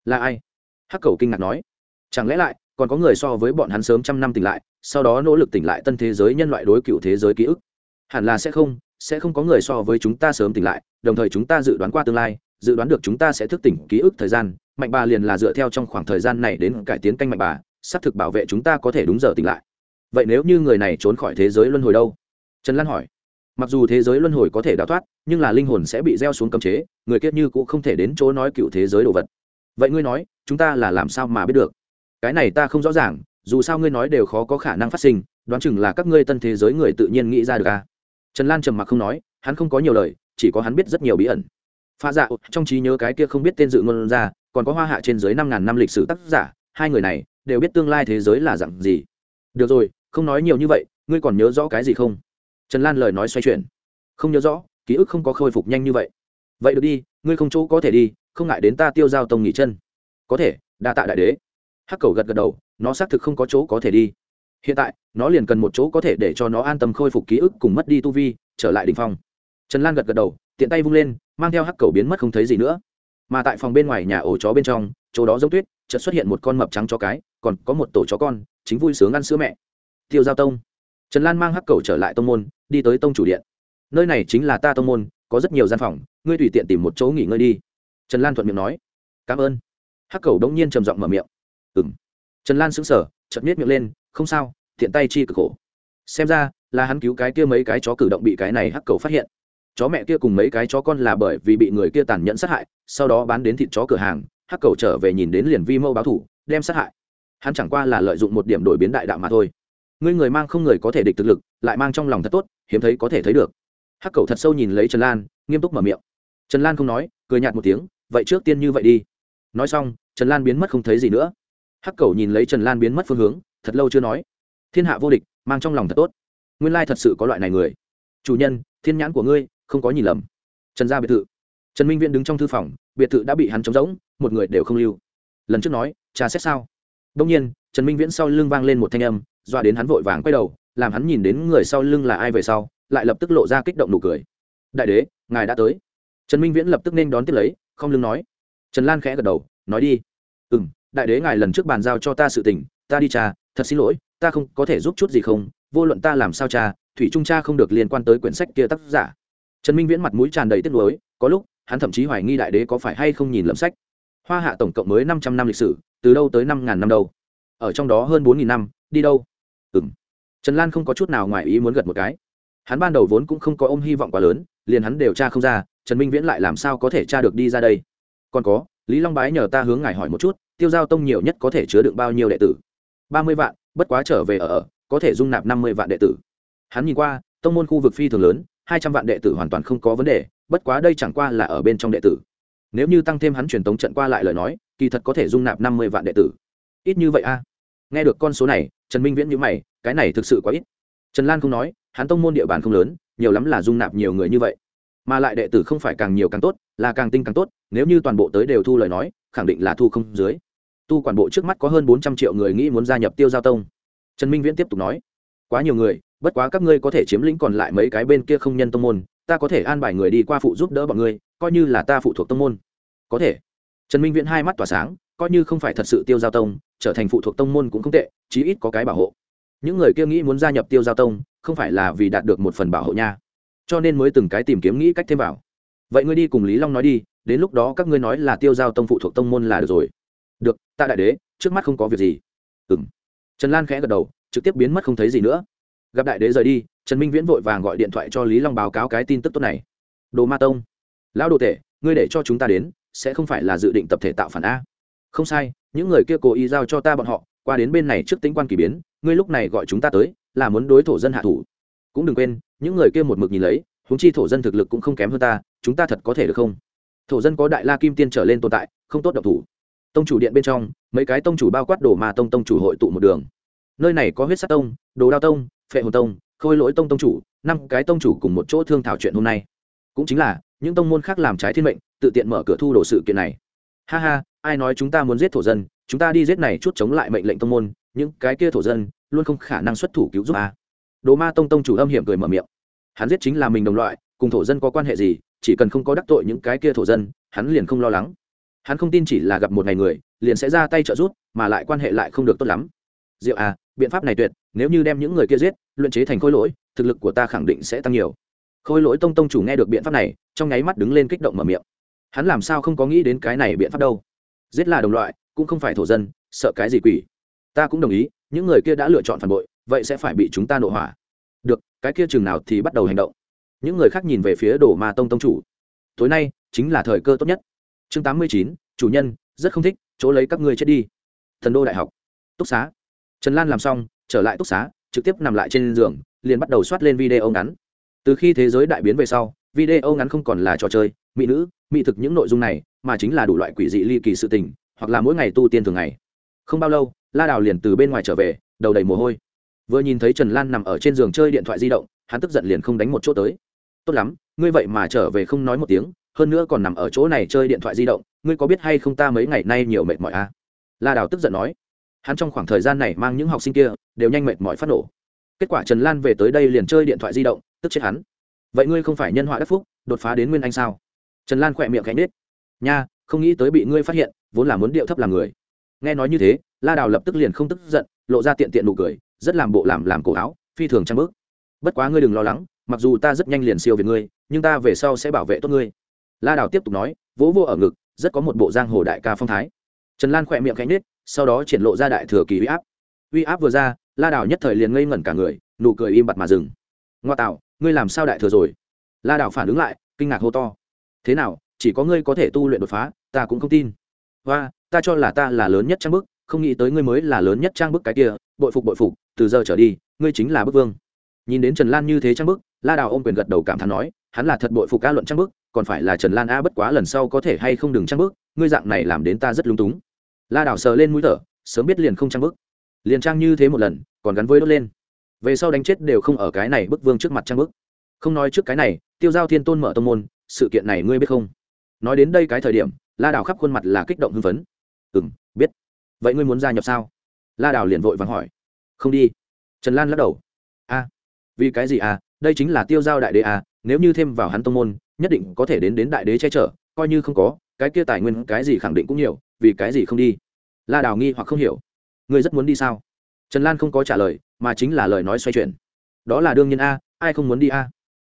Là ai? Hắc cầu kinh ngạc nói. Chẳng lẽ lại còn có người so với bọn hắn sớm trăm năm tỉnh lại, sau đó nỗ lực tỉnh lại tân thế giới nhân loại đối cựu thế giới ký ức. Hẳn là sẽ không sẽ không có người so với chúng ta sớm tỉnh lại, đồng thời chúng ta dự đoán qua tương lai, dự đoán được chúng ta sẽ thức tỉnh ký ức thời gian, mạnh bà liền là dựa theo trong khoảng thời gian này đến cải tiến canh mạnh bà, xác thực bảo vệ chúng ta có thể đúng giờ tỉnh lại. Vậy nếu như người này trốn khỏi thế giới luân hồi đâu? Trần lan hỏi. Mặc dù thế giới luân hồi có thể đào thoát, nhưng là linh hồn sẽ bị gieo xuống cấm chế, người kiết như cũng không thể đến chỗ nói cựu thế giới đồ vật. Vậy ngươi nói, chúng ta là làm sao mà biết được? Cái này ta không rõ ràng, dù sao ngươi nói đều khó có khả năng phát sinh, đoán chừng là các ngươi tân thế giới người tự nhiên nghĩ ra được à? Trần lan trầm mặc không nói, hắn không có nhiều lời, chỉ có hắn biết rất nhiều bí ẩn. Pha dạ trong trí nhớ cái kia không biết tên dự ngôn ra, còn có hoa hạ trên dưới năm ngàn năm lịch sử tác giả, hai người này đều biết tương lai thế giới là dặn gì. Được rồi, không nói nhiều như vậy, ngươi còn nhớ rõ cái gì không? Trần lan lời nói xoay chuyển. Không nhớ rõ, ký ức không có khôi phục nhanh như vậy. Vậy được đi, ngươi không chỗ có thể đi, không ngại đến ta tiêu giao tông nghỉ chân. Có thể, đa tạ đại đế hắc cầu gật gật đầu, nó xác thực không có chỗ có thể đi. Hiện tại, nó liền cần một chỗ có thể để cho nó an tâm khôi phục ký ức cùng mất đi tu vi, trở lại đ ỉ n h phong. Trần lan gật gật đầu, tiện tay vung lên, mang theo hắc cầu biến mất không thấy gì nữa. Mà tại phòng bên ngoài nhà ổ chó bên trong, chỗ đó giống tuyết, chợt xuất hiện một con mập trắng chó cái, còn có một tổ chó con, chính vui sướng ăn sữa mẹ. Tiêu giao tông. Trần lan mang hắc cầu trở lại tông môn, đi tới tông chủ điện. Nơi này chính là ta tông môn, có rất nhiều gian phòng, ngươi tùy tiện tìm một chỗ nghỉ ngơi đi. Trần lan thuận miệng nói. Cảm ơn. Hắc cầu đống nhiên trầm giọng mở miệng ừ m trần lan sững sờ, chợt miết miệng lên, không sao, thiện tay chi cực khổ. Xem ra, là hắn cứu cái kia mấy cái chó cử động bị cái này hắc cầu phát hiện. Chó mẹ kia cùng mấy cái chó con là bởi vì bị người kia tàn nhẫn sát hại, sau đó bán đến thịt chó cửa hàng, hắc cầu trở về nhìn đến liền vi mâu báo thủ, đem sát hại. Hắn chẳng qua là lợi dụng một điểm đổi biến đại đạo mà thôi. Ngươi người mang không người có thể địch thực lực, lại mang trong lòng thật tốt, hiếm thấy có thể thấy được. Hắc cầu thật sâu nhìn lấy trần lan, nghiêm túc mở miệng. Trần lan không nói, cười nhạt một tiếng, vậy trước tiên như vậy đi. Nói xong, trần lan biến mất không thấy gì nữa hắc cầu nhìn lấy trần lan biến mất phương hướng, thật lâu chưa nói. Thiên hạ vô địch, mang trong lòng thật tốt. Nguyên lai thật sự có loại này người. Chủ nhân, thiên nhãn của ngươi, không có nhìn lầm. Trần gia biệt thự. Trần minh viễn đứng trong thư phòng, biệt thự đã bị hắn trống rỗng, một người đều không lưu. Lần trước nói, cha xét sao? Đông nhiên, trần minh viễn sau lưng vang lên một thanh âm doa đến hắn vội vàng quay đầu, làm hắn nhìn đến người sau lưng là ai về sau, lại lập tức lộ ra kích động nụ cười. Đại đế, ngài đã tới. Trần minh viễn lập tức nên đón tiếp lấy, không lưng nói. Trần lan khẽ gật đầu, nói đi. Ừ m đại đế ngài lần trước bàn giao cho ta sự tình, ta đi cha thật xin lỗi, ta không có thể giúp chút gì không, vô luận ta làm sao cha thủy trung cha không được liên quan tới quyển sách kia tác giả. Trần minh viễn mặt mũi tràn đầy tiếc nuối, có lúc, hắn thậm chí hoài nghi đại đế có phải hay không nhìn lầm sách. Hoa hạ tổng cộng mới năm trăm năm lịch sử, từ đâu tới năm ngàn năm đâu? Ở trong đó hơn bốn nghìn năm, đi đâu? Ừ m trần lan không có chút nào ngoài ý muốn gật một cái. Hắn ban đầu vốn cũng không có ôm hy vọng quá lớn, liền hắn đều tra không ra, trần minh viễn lại làm sao có thể tra được đi ra đây? Còn có lý long bái nhờ ta hướng ngài hỏi một chút, tiêu giao tông nhiều nhất có thể chứa được bao nhiêu đệ tử? Ba mươi vạn, bất quá trở về ở ở, có thể dung nạp năm mươi vạn đệ tử. Hắn nhìn qua, tông môn khu vực phi thường lớn, hai trăm vạn đệ tử hoàn toàn không có vấn đề, bất quá đây chẳng qua là ở bên trong đệ tử. Nếu như tăng thêm hắn truyền tống trận qua lại lời nói, kỳ thật có thể dung nạp năm mươi vạn đệ tử. Ít như vậy a. Nghe được con số này, trần minh viễn nhữ mày, cái này thực sự quá ít. Trần lan không nói, hắn tông môn địa bàn không lớn, nhiều lắm là dung nạp nhiều người như vậy. Mà lại đệ tử không phải càng nhiều càng tốt là càng tinh càng tốt, nếu như toàn bộ tới đều thu lời nói, khẳng định là thu không dưới. Tu quản bộ trước mắt có hơn bốn trăm triệu người nghĩ muốn gia nhập tiêu giao tông. Trần minh viễn tiếp tục nói, quá nhiều người, bất quá các ngươi có thể chiếm lĩnh còn lại mấy cái bên kia không nhân tông môn, ta có thể an bài người đi qua phụ giúp đỡ bọn ngươi, coi như là ta phụ thuộc tông môn. Có thể. Trần minh viễn hai mắt tỏa sáng, coi như không phải thật sự tiêu giao tông, trở thành phụ thuộc tông môn cũng không tệ, chí ít có cái bảo hộ. Những người kia nghĩ muốn gia nhập tiêu giao tông, không phải là vì đạt được một phần bảo hộ nha. Cho nên mới từng cái tìm kiếm nghĩ cách thêm vào vậy ngươi đi cùng lý long nói đi, đến lúc đó các ngươi nói là tiêu giao tông phụ thuộc tông môn là được rồi. Được ta đại đế, trước mắt không có việc gì. Ừ m trần lan khẽ gật đầu, trực tiếp biến mất không thấy gì nữa. Gặp đại đế rời đi, trần minh viễn vội vàng gọi điện thoại cho lý long báo cáo cái tin tức tốt này. Đồ ma tông. Lão đồ tể, ngươi để cho chúng ta đến, sẽ không phải là dự định tập thể tạo phản a. Không sai, những người kia cố ý giao cho ta bọn họ, qua đến bên này trước tính quan k ỳ biến, ngươi lúc này gọi chúng ta tới, là muốn đối thổ dân hạ thủ. Cũng đừng quên, những người kia một mực nhìn lấy húng chi thổ dân thực lực cũng không kém hơn ta chúng ta thật có thể được không? Thổ dân có đại la kim tiên trở lên tồn tại, không tốt độc thủ. Tông chủ điện bên trong, mấy cái tông chủ bao quát đồ mà tông tông chủ hội tụ một đường. Nơi này có huyết sát tông, đồ đao tông, phệ hồn tông, khôi lỗi tông tông chủ, năm cái tông chủ cùng một chỗ thương thảo chuyện hôm nay. Cũng chính là, những tông môn khác làm trái thiên mệnh, tự tiện mở cửa thu đồ sự kiện này. Ha ha, ai nói chúng ta muốn giết thổ dân, chúng ta đi giết này chút chống lại mệnh lệnh tông môn, những cái kia thổ dân, luôn không khả năng xuất thủ cứu giúp a đồ ma tông tông chủ âm hiểm cười mở miệng. Hắn giết chính là mình đồng loại, cùng thổ dân có quan hệ gì chỉ cần không có đắc tội những cái kia thổ dân, hắn liền không lo lắng. Hắn không tin chỉ là gặp một ngày người, liền sẽ ra tay trợ giúp, mà lại quan hệ lại không được tốt lắm. Diệu à biện pháp này tuyệt, nếu như đem những người kia giết, luyện chế thành khôi lỗi, thực lực của ta khẳng định sẽ tăng nhiều. Khôi lỗi tông tông chủ nghe được biện pháp này, trong nháy mắt đứng lên kích động mở miệng. Hắn làm sao không có nghĩ đến cái này biện pháp đâu? Giết là đồng loại, cũng không phải thổ dân, sợ cái gì quỷ? Ta cũng đồng ý, những người kia đã lựa chọn phản bội, vậy sẽ phải bị chúng ta nộ hỏa. Được, cái kia chừng nào thì bắt đầu hành động những người khác nhìn về phía đồ ma tông tông chủ. Tối nay chính là thời cơ tốt nhất. Chương tám mươi chín, chủ nhân, rất không thích, chỗ lấy các ngươi chết đi. Thần đô đại học. Túc xá. Trần lan làm xong, trở lại túc xá, trực tiếp nằm lại trên giường, liền bắt đầu soát lên video ngắn. Từ khi thế giới đại biến về sau, video ngắn không còn là trò chơi, mỹ nữ, mỹ thực những nội dung này, mà chính là đủ loại quỷ dị ly kỳ sự tình, hoặc là mỗi ngày tu tiên thường ngày. Không bao lâu, la đào liền từ bên ngoài trở về, đầu đầy mồ hôi. Vừa nhìn thấy trần lan nằm ở trên giường chơi điện thoại di động, hắn tức giận liền không đánh một chỗ tới tốt lắm, ngươi vậy mà trở về không nói một tiếng, hơn nữa còn nằm ở chỗ này chơi điện thoại di động, ngươi có biết hay không ta mấy ngày nay nhiều mệt mỏi à? la đào tức giận nói. Hắn trong khoảng thời gian này mang những học sinh kia, đều nhanh mệt mỏi phát nổ. Kết quả trần lan về tới đây liền chơi điện thoại di động, tức chết hắn. Vậy ngươi không phải nhân họa đắc phúc, đột phá đến nguyên anh sao? Trần lan khỏe miệng cánh nết nha, không nghĩ tới bị ngươi phát hiện, vốn là muốn điệu thấp làm người. Nghe nói như thế, la đào lập tức liền không tức giận, lộ ra tiện tiện nụ cười, rất làm bộ làm làm cổ áo, phi thường trang bức bất quá ngươi đừng lo lắng, mặc dù ta rất nhanh liền siêu về ngươi, nhưng ta về sau sẽ bảo vệ tốt ngươi. La đào tiếp tục nói, vỗ vô ở ngực, rất có một bộ giang hồ đại ca phong thái. Trần lan khỏe miệng cánh nết sau đó triển lộ ra đại thừa kỳ uy áp. Uy áp vừa ra, la đào nhất thời liền ngây ngẩn cả người, nụ cười im bặt mà dừng. Ngoa tạo, ngươi làm sao đại thừa rồi? La đào phản ứng lại, kinh ngạc hô to. Thế nào, chỉ có ngươi có thể tu luyện đột phá, ta cũng không tin. Và ta cho là ta là lớn nhất trang bức, không nghĩ tới ngươi mới là lớn nhất trang bức cái kia, bội phục bội phục, từ giờ trở đi, ngươi chính là bức vương nhìn đến trần lan như thế trang bức, la đào ôm quyền gật đầu cảm thán nói, hắn là thật bội phục ca luận trang bức, còn phải là trần lan a bất quá lần sau có thể hay không đừng trang bức, ngươi dạng này làm đến ta rất lung túng. La đào sờ lên mũi thở, sớm biết liền không trang bức. Liền trang như thế một lần, còn gắn với đốt lên. Về sau đánh chết đều không ở cái này bức vương trước mặt trang bức. Không nói trước cái này, tiêu giao thiên tôn mở tông môn, sự kiện này ngươi biết không? Nói đến đây cái thời điểm, la đào khắp khuôn mặt là kích động hưng phấn. Ừ m biết. Vậy ngươi muốn gia nhập sao? La đào liền vội vàng hỏi. Không đi. Trần lan lắc đầu vì cái gì à đây chính là tiêu giao đại đế à nếu như thêm vào hắn tông môn, nhất định có thể đến đến đại đế che chở, coi như không có, cái kia tài nguyên cái gì khẳng định cũng nhiều, vì cái gì không đi? La đào nghi hoặc không hiểu. Ngươi rất muốn đi sao? Trần lan không có trả lời, mà chính là lời nói xoay chuyển. Đó là đương nhiên a, ai không muốn đi a?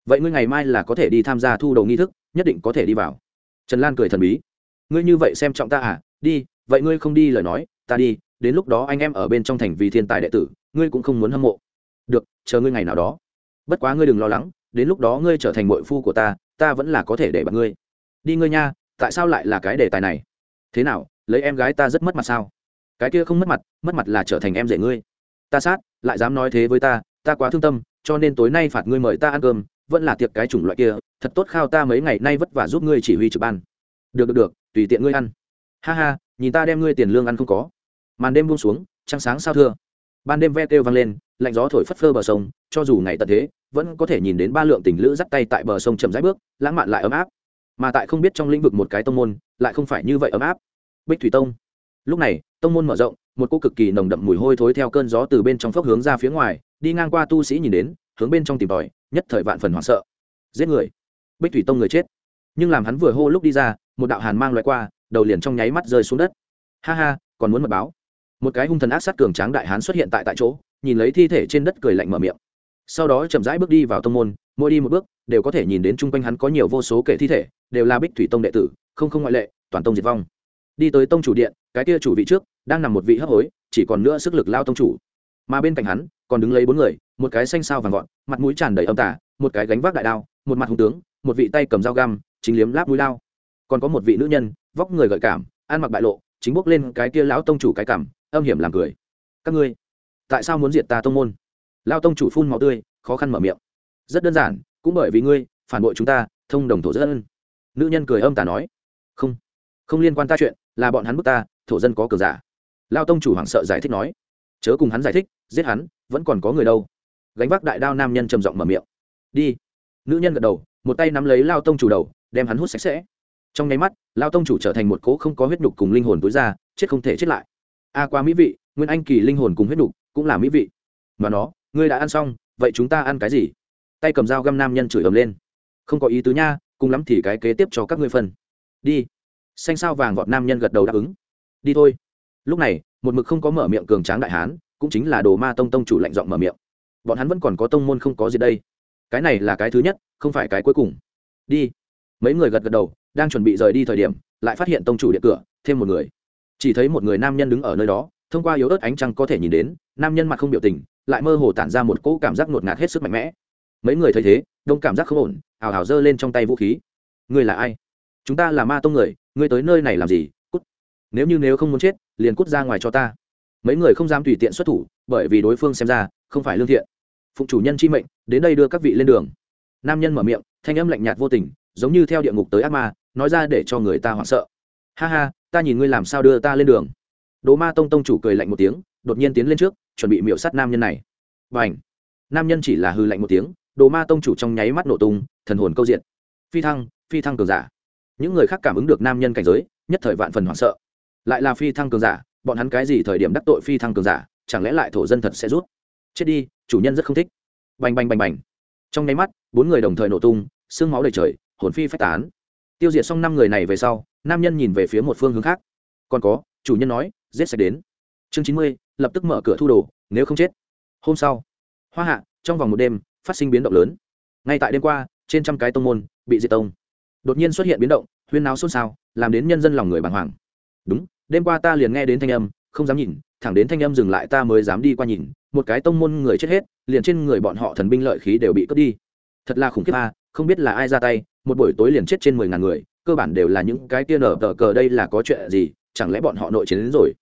Vậy ngươi ngày mai là có thể đi tham gia thu đầu nghi thức, nhất định có thể đi vào. Trần lan cười thần bí. Ngươi như vậy xem trọng ta à? Đi, vậy ngươi không đi lời nói, ta đi, đến lúc đó anh em ở bên trong thành vì thiên tài đệ tử, ngươi cũng không muốn hâm mộ được, chờ ngươi ngày nào đó. Bất quá ngươi đừng lo lắng, đến lúc đó ngươi trở thành mội phu của ta ta vẫn là có thể để bạn ngươi. Đi ngươi nha, tại sao lại là cái đề tài này? Thế nào, lấy em gái ta rất mất mặt sao? Cái kia không mất mặt mất mặt là trở thành em rể ngươi. Ta sát, lại dám nói thế với ta ta quá thương tâm, cho nên tối nay phạt ngươi mời ta ăn cơm, vẫn là tiệc cái chủng loại kia, thật tốt khao ta mấy ngày nay vất vả giúp ngươi chỉ huy trực ban. Được được được, tùy tiện ngươi ăn. Ha ha, nhìn ta đem ngươi tiền lương ăn không có. Màn đêm buông xuống, trăng sáng sao thưa. Ban đêm ve kêu vang lên lạnh gió thổi phất phơ bờ sông, cho dù ngày tận thế, vẫn có thể nhìn đến ba lượng tình lữ dắt tay tại bờ sông chậm rãi bước, lãng mạn lại ấm áp. Mà tại không biết trong lĩnh vực một cái tông môn, lại không phải như vậy ấm áp. Bích thủy tông. Lúc này, tông môn mở rộng, một cô cực kỳ nồng đậm mùi hôi thối theo cơn gió từ bên trong phốc hướng ra phía ngoài, đi ngang qua tu sĩ nhìn đến, hướng bên trong tìm tòi, nhất thời vạn phần hoảng sợ. Giết người. Bích thủy tông người chết. Nhưng làm hắn vừa hô lúc đi ra, một đạo hàn mang loại qua, đầu liền trong nháy mắt rơi xuống đất. Ha ha, còn muốn mật báo. Một cái hung thần ác sát cường tráng đại hán xuất hiện tại tại chỗ nhìn lấy thi thể trên đất cười lạnh mở miệng. Sau đó chậm rãi bước đi vào tông môn, mỗi đi một bước, đều có thể nhìn đến chung quanh hắn có nhiều vô số kể thi thể, đều là bích thủy tông đệ tử, không không ngoại lệ, toàn tông diệt vong. Đi tới tông chủ điện, cái kia chủ vị trước, đang nằm một vị hấp hối, chỉ còn nữa sức lực lao tông chủ. Mà bên cạnh hắn, còn đứng lấy bốn người, một cái xanh sao vàng gọn, mặt mũi tràn đầy âm tả một cái gánh vác đại đao, một mặt hùng tướng, một vị tay cầm dao găm, chính liếm láp mũi lao. Còn có một vị nữ nhân, vóc người gợi cảm, ăn mặc bại lộ, chính bốc lên cái kia lão tông chủ cái cảm âm hiểm làm cười. Các ngươi tại sao muốn diệt ta tông môn? Lao tông chủ phun màu tươi khó khăn mở miệng. Rất đơn giản cũng bởi vì ngươi phản bội chúng ta thông đồng thổ dân. Nữ nhân cười âm tà nói. Không không liên quan ta chuyện là bọn hắn bức ta thổ dân có cờ giả. Lao tông chủ hoảng sợ giải thích nói. Chớ cùng hắn giải thích giết hắn vẫn còn có người đâu. Gánh vác đại đao nam nhân trầm giọng mở miệng. Đi. Nữ nhân gật đầu một tay nắm lấy lao tông chủ đầu đem hắn hút sạch sẽ. Trong nháy mắt lao tông chủ trở thành một cỗ không có huyết nhục cùng linh hồn tối ra chết không thể chết lại. A à, qua mỹ vị nguyên anh kỳ linh hồn cùng huyết nhục cũng là mỹ vị. Mà nó, ngươi đã ăn xong, vậy chúng ta ăn cái gì? Tay cầm dao găm nam nhân chửi ầm lên. Không có ý tứ nha, cùng lắm thì cái kế tiếp cho các ngươi phân. Đi. Xanh sao vàng vọt nam nhân gật đầu đáp ứng. Đi thôi. Lúc này, một mực không có mở miệng cường tráng đại hán, cũng chính là đồ ma tông tông chủ lạnh giọng mở miệng. Bọn hắn vẫn còn có tông môn không có gì đây. Cái này là cái thứ nhất, không phải cái cuối cùng. Đi. Mấy người gật gật đầu, đang chuẩn bị rời đi thời điểm, lại phát hiện tông chủ điện cửa, thêm một người. Chỉ thấy một người nam nhân đứng ở nơi đó, thông qua yếu ớt ánh trăng có thể nhìn đến nam nhân mặt không biểu tình, lại mơ hồ tản ra một cỗ cảm giác ngột ngạt hết sức mạnh mẽ. Mấy người thấy thế, đông cảm giác không ổn, hào hào giơ lên trong tay vũ khí. Ngươi là ai? Chúng ta là ma tông người, ngươi tới nơi này làm gì? Cút. Nếu như nếu không muốn chết, liền cút ra ngoài cho ta. Mấy người không dám tùy tiện xuất thủ, bởi vì đối phương xem ra, không phải lương thiện. Phụng chủ nhân chi mệnh, đến đây đưa các vị lên đường. Nam nhân mở miệng, thanh âm lạnh nhạt vô tình, giống như theo địa ngục tới ác ma, nói ra để cho người ta hoảng sợ. Ha ha, ta nhìn ngươi làm sao đưa ta lên đường. Đồ ma tông tông chủ cười lạnh một tiếng đột nhiên tiến lên trước, chuẩn bị miệu sát nam nhân này. Và ảnh nam nhân chỉ là hư lạnh một tiếng, đồ ma tông chủ trong nháy mắt nổ tung, thần hồn câu diện phi thăng phi thăng cường giả. Những người khác cảm ứng được nam nhân cảnh giới, nhất thời vạn phần hoảng sợ. Lại là phi thăng cường giả, bọn hắn cái gì thời điểm đắc tội phi thăng cường giả, chẳng lẽ lại thổ dân thật sẽ rút? Chết đi, chủ nhân rất không thích. Bành bành bành bành. Trong nháy mắt, bốn người đồng thời nổ tung xương máu đầy trời, hồn phi phách tán. Tiêu diệt xong năm người này về sau, nam nhân nhìn về phía một phương hướng khác. Còn có, chủ nhân nói, giết sạch đến chương chín mươi, lập tức mở cửa thu đồ, nếu không chết. Hôm sau, hoa hạ, trong vòng một đêm, phát sinh biến động lớn. Ngay tại đêm qua, trên trăm cái tông môn bị diệt tông. Đột nhiên xuất hiện biến động, huyên náo xôn xao, làm đến nhân dân lòng người bàng hoàng. Đúng, đêm qua ta liền nghe đến thanh âm, không dám nhìn, thẳng đến thanh âm dừng lại ta mới dám đi qua nhìn, một cái tông môn người chết hết, liền trên người bọn họ thần binh lợi khí đều bị cướp đi. Thật là khủng khiếp a, không biết là ai ra tay, một buổi tối liền chết trên mười ngàn người, cơ bản đều là những cái kia nở tờ cờ đây là có chuyện gì, chẳng lẽ bọn họ nội chiến đến rồi?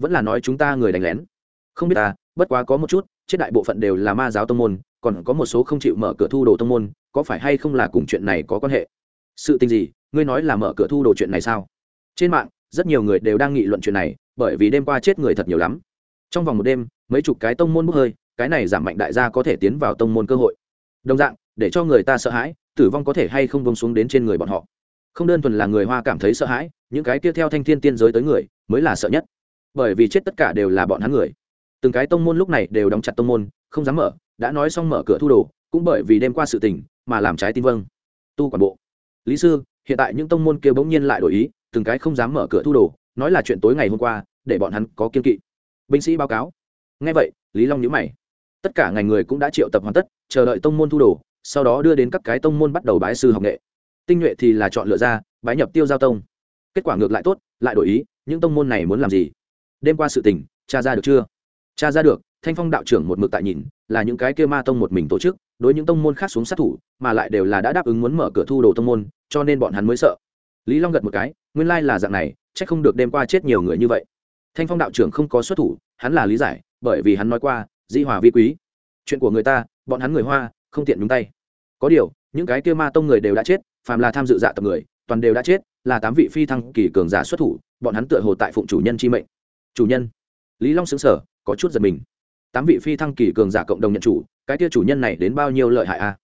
Vẫn là nói chúng ta người đánh lén. Không biết ta, bất quá có một chút, chết đại bộ phận đều là ma giáo tông môn, còn có một số không chịu mở cửa thu đồ tông môn, có phải hay không là cùng chuyện này có quan hệ? Sự tình gì? Ngươi nói là mở cửa thu đồ chuyện này sao? Trên mạng, rất nhiều người đều đang nghị luận chuyện này, bởi vì đêm qua chết người thật nhiều lắm. Trong vòng một đêm, mấy chục cái tông môn bốc hơi, cái này giảm mạnh đại gia có thể tiến vào tông môn cơ hội. Đồng dạng, để cho người ta sợ hãi, tử vong có thể hay không bông xuống đến trên người bọn họ. Không đơn thuần là người hoa cảm thấy sợ hãi, những cái tiếp theo thanh thiên tiên giới tới người, mới là sợ nhất bởi vì chết tất cả đều là bọn hắn người. Từng cái tông môn lúc này đều đóng chặt tông môn, không dám mở, đã nói xong mở cửa thu đồ, cũng bởi vì đêm qua sự tình mà làm trái tin vâng. Tu quản bộ. Lý sư, hiện tại những tông môn kia bỗng nhiên lại đổi ý, từng cái không dám mở cửa thu đồ, nói là chuyện tối ngày hôm qua, để bọn hắn có kiên kỵ. Binh sĩ báo cáo. Ngay vậy, lý long nhữ mày. Tất cả ngành người cũng đã triệu tập hoàn tất, chờ đợi tông môn thu đồ, sau đó đưa đến các cái tông môn bắt đầu bái sư học nghệ. Tinh nhuệ thì là chọn lựa ra, bái nhập tiêu giao tông. Kết quả ngược lại tốt, lại đổi ý, những tông môn này muốn làm gì? Đêm qua sự tình cha ra được chưa? Cha ra được, thanh phong đạo trưởng một mực tại nhìn, là những cái kia ma tông một mình tổ chức, đối những tông môn khác xuống sát thủ, mà lại đều là đã đáp ứng muốn mở cửa thu đồ tông môn, cho nên bọn hắn mới sợ. Lý long gật một cái, nguyên lai là dạng này c h ắ c không được đêm qua chết nhiều người như vậy. Thanh phong đạo trưởng không có xuất thủ, hắn là lý giải, bởi vì hắn nói qua, di hòa vi quý. Chuyện của người ta, bọn hắn người hoa, không tiện nhúng tay. Có điều, những cái kia ma tông người đều đã chết, phàm là tham dự dạ tập người, toàn đều đã chết, là tám vị phi thăng kỳ cường giả xuất thủ, bọn hắn tựa hồ tại phụng chủ nhân chi mệnh chủ nhân. Lý long xứng sở có chút giật mình. Tám vị phi thăng kỳ cường giả cộng đồng nhận chủ, cái kia chủ nhân này đến bao nhiêu lợi hại a?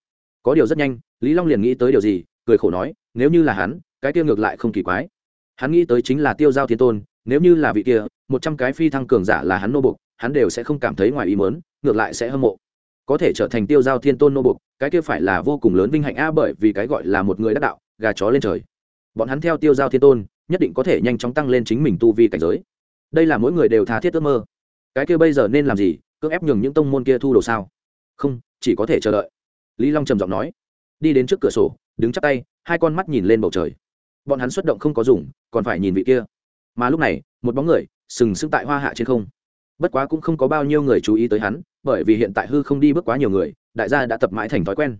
Có điều rất nhanh, lý long liền nghĩ tới điều gì, cười khổ nói, nếu như là hắn, cái kia ngược lại không kỳ quái. Hắn nghĩ tới chính là tiêu giao thiên tôn, nếu như là vị kia, một trăm cái phi thăng cường giả là hắn nô bục hắn đều sẽ không cảm thấy ngoài ý mớn ngược lại sẽ hâm mộ. Có thể trở thành tiêu giao thiên tôn nô bục cái kia phải là vô cùng lớn vinh hạnh a bởi vì cái gọi là một người đắc đạo, gà chó lên trời. Bọn hắn theo tiêu giao thiên tôn, nhất định có thể nhanh chóng tăng lên chính mình tu vi cảnh giới đây là mỗi người đều tha thiết ước mơ. Cái kia bây giờ nên làm gì? Cưỡng ép nhường những tông môn kia thu đồ sao? Không, chỉ có thể chờ đợi. Lý long trầm giọng nói. Đi đến trước cửa sổ, đứng chắp tay, hai con mắt nhìn lên bầu trời. Bọn hắn xuất động không có dùng, còn phải nhìn vị kia. Mà lúc này, một bóng người, sừng sững tại hoa hạ trên không. Bất quá cũng không có bao nhiêu người chú ý tới hắn, bởi vì hiện tại hư không đi bước quá nhiều người, đại gia đã tập mãi thành thói quen.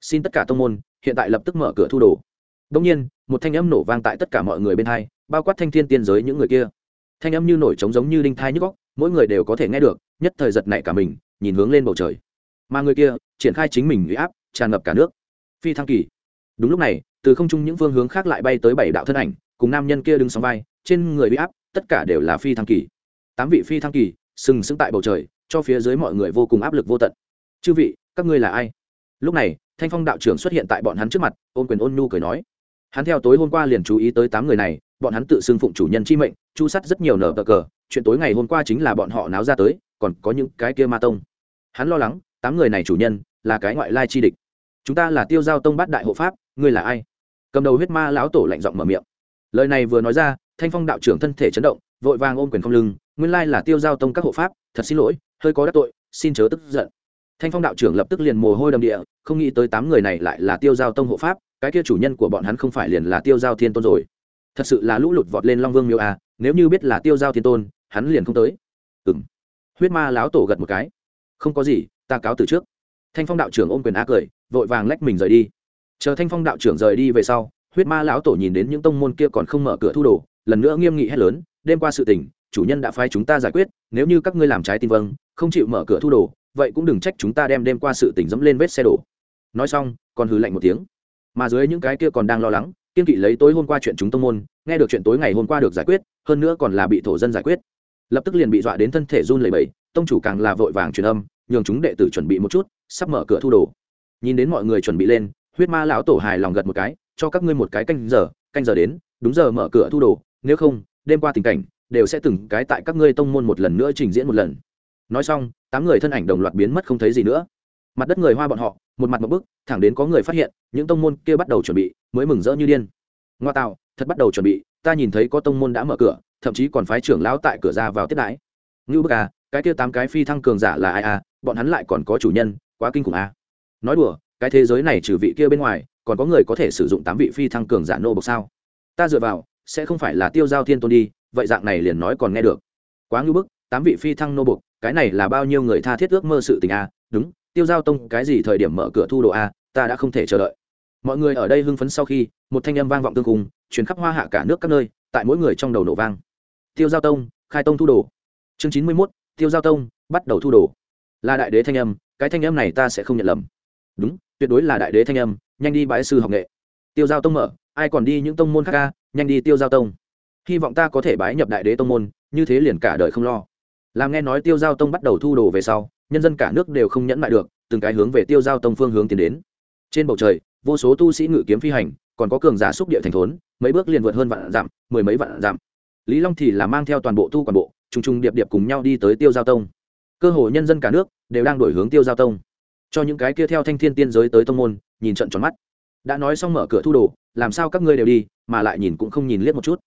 Xin tất cả tông môn, hiện tại lập tức mở cửa thu đồ. Đông nhiên, một thanh âm nổ vang tại tất cả mọi người bên hai, bao quát thanh thiên tiên giới những người kia thanh âm như nổi trống giống như đinh thai nhức góc mỗi người đều có thể nghe được, nhất thời giật nảy cả mình, nhìn hướng lên bầu trời. Mà người kia, triển khai chính mình uy áp, tràn ngập cả nước. Phi thăng kỳ. Đúng lúc này, từ không trung những phương hướng khác lại bay tới bảy đạo thân ảnh, cùng nam nhân kia đứng sóng vai, trên người uy áp, tất cả đều là phi thăng kỳ. Tám vị phi thăng kỳ, sừng sững tại bầu trời, cho phía dưới mọi người vô cùng áp lực vô tận. Chư vị, các ngươi là ai? Lúc này, thanh phong đạo trưởng xuất hiện tại bọn hắn trước mặt, ôn quyền ôn nhu cười nói hắn theo tối hôm qua liền chú ý tới tám người này, bọn hắn tự xưng phụng chủ nhân chi mệnh, chu sắt rất nhiều nở cờ cờ, chuyện tối ngày hôm qua chính là bọn họ náo ra tới, còn có những cái kia ma tông. Hắn lo lắng, tám người này chủ nhân là cái ngoại lai chi địch. Chúng ta là tiêu giao tông bát đại hộ pháp, ngươi là ai? Cầm đầu huyết ma lão tổ lạnh giọng mở miệng. Lời này vừa nói ra, thanh phong đạo trưởng thân thể chấn động, vội vàng ôm quyền không lưng, nguyên lai là tiêu giao tông các hộ pháp, thật xin lỗi, hơi có đắc tội, xin chớ tức giận. Thanh phong đạo trưởng lập tức liền mồ hôi đầm địa, không nghĩ tới tám người này lại là tiêu giao tông hộ pháp cái kia chủ nhân của bọn hắn không phải liền là tiêu giao thiên tôn rồi. Thật sự là lũ lụt vọt lên long vương miêu à nếu như biết là tiêu giao thiên tôn, hắn liền không tới. Ừ m huyết ma láo tổ gật một cái. Không có gì, ta cáo từ trước. Thanh phong đạo trưởng ôm quyền á cười, vội vàng lách mình rời đi. Chờ thanh phong đạo trưởng rời đi về sau, huyết ma lão tổ nhìn đến những tông môn kia còn không mở cửa thu đồ, lần nữa nghiêm nghị hét lớn, đêm qua sự tình, chủ nhân đã phái chúng ta giải quyết, nếu như các ngươi làm trái tin vâng không chịu mở cửa thu đồ, vậy cũng đừng trách chúng ta đem đêm qua sự tình dẫm lên vết xe đổ. Nói xong, còn hư lạnh một tiếng mà dưới những cái kia còn đang lo lắng, kiên kỵ lấy tối hôm qua chuyện chúng tông môn, nghe được chuyện tối ngày hôm qua được giải quyết, hơn nữa còn là bị thổ dân giải quyết. Lập tức liền bị dọa đến thân thể run lẩy bẩy, tông chủ càng là vội vàng truyền âm, nhường chúng đệ tử chuẩn bị một chút, sắp mở cửa thu đồ. Nhìn đến mọi người chuẩn bị lên, huyết ma lão tổ hài lòng gật một cái, cho các ngươi một cái canh giờ canh giờ đến, đúng giờ mở cửa thu đồ, nếu không, đêm qua tình cảnh đều sẽ từng cái tại các ngươi tông môn một lần nữa trình diễn một lần. Nói xong, tám người thân ảnh đồng loạt biến mất không thấy gì nữa mặt đất người hoa bọn họ, một mặt một bức, thẳng đến có người phát hiện, những tông môn kia bắt đầu chuẩn bị, mới mừng rỡ như điên. Ngoa tạo, thật bắt đầu chuẩn bị, ta nhìn thấy có tông môn đã mở cửa, thậm chí còn phái trưởng lão tại cửa ra vào tiếp đãi. Ngưu bức à cái kia tám cái phi thăng cường giả là ai à bọn hắn lại còn có chủ nhân, quá kinh khủng à. Nói đùa, cái thế giới này trừ vị kia bên ngoài, còn có người có thể sử dụng tám vị phi thăng cường giả nô bộc sao? Ta dựa vào, sẽ không phải là tiêu giao thiên tôn đi, vậy dạng này liền nói còn nghe được. Quá ngưu bức, tám vị phi thăng nô bộc, cái này là bao nhiêu người tha thiết ước mơ sự tình à đúng tiêu giao tông, cái gì thời điểm mở cửa thu đồ à ta đã không thể chờ đợi. Mọi người ở đây hưng phấn sau khi, một thanh âm vang vọng tương cùng chuyến khắp hoa hạ cả nước các nơi, tại mỗi người trong đầu nổ vang. Tiêu giao tông, khai tông thu đồ. Chương chín mươi mốt, tiêu giao tông, bắt đầu thu đồ. Là đại đế thanh âm, cái thanh âm này ta sẽ không nhận lầm. Đúng, tuyệt đối là đại đế thanh âm, nhanh đi bãi sư học nghệ. Tiêu giao tông mở, ai còn đi những tông môn khác ca nhanh đi tiêu giao tông. Hy vọng ta có thể bái nhập đại đế tông môn, như thế liền cả đời không lo. Làm nghe nói tiêu giao tông bắt đầu thu đồ về sau nhân dân cả nước đều không nhẫn mại được, từng cái hướng về tiêu giao tông phương hướng tiến đến. Trên bầu trời, vô số tu sĩ ngự kiếm phi hành, còn có cường giả xúc địa thành thốn, mấy bước liền vượt hơn vạn dặm, mười mấy vạn dặm. Lý long thì là mang theo toàn bộ tu toàn bộ t r ù n g t r ù n g điệp điệp cùng nhau đi tới tiêu giao tông. Cơ hồ nhân dân cả nước đều đang đổi hướng tiêu giao tông. Cho những cái kia theo thanh thiên tiên giới tới tông môn, nhìn trận tròn mắt. Đã nói xong mở cửa thu đồ, làm sao các ngươi đều đi, mà lại nhìn cũng không nhìn liếc một chút.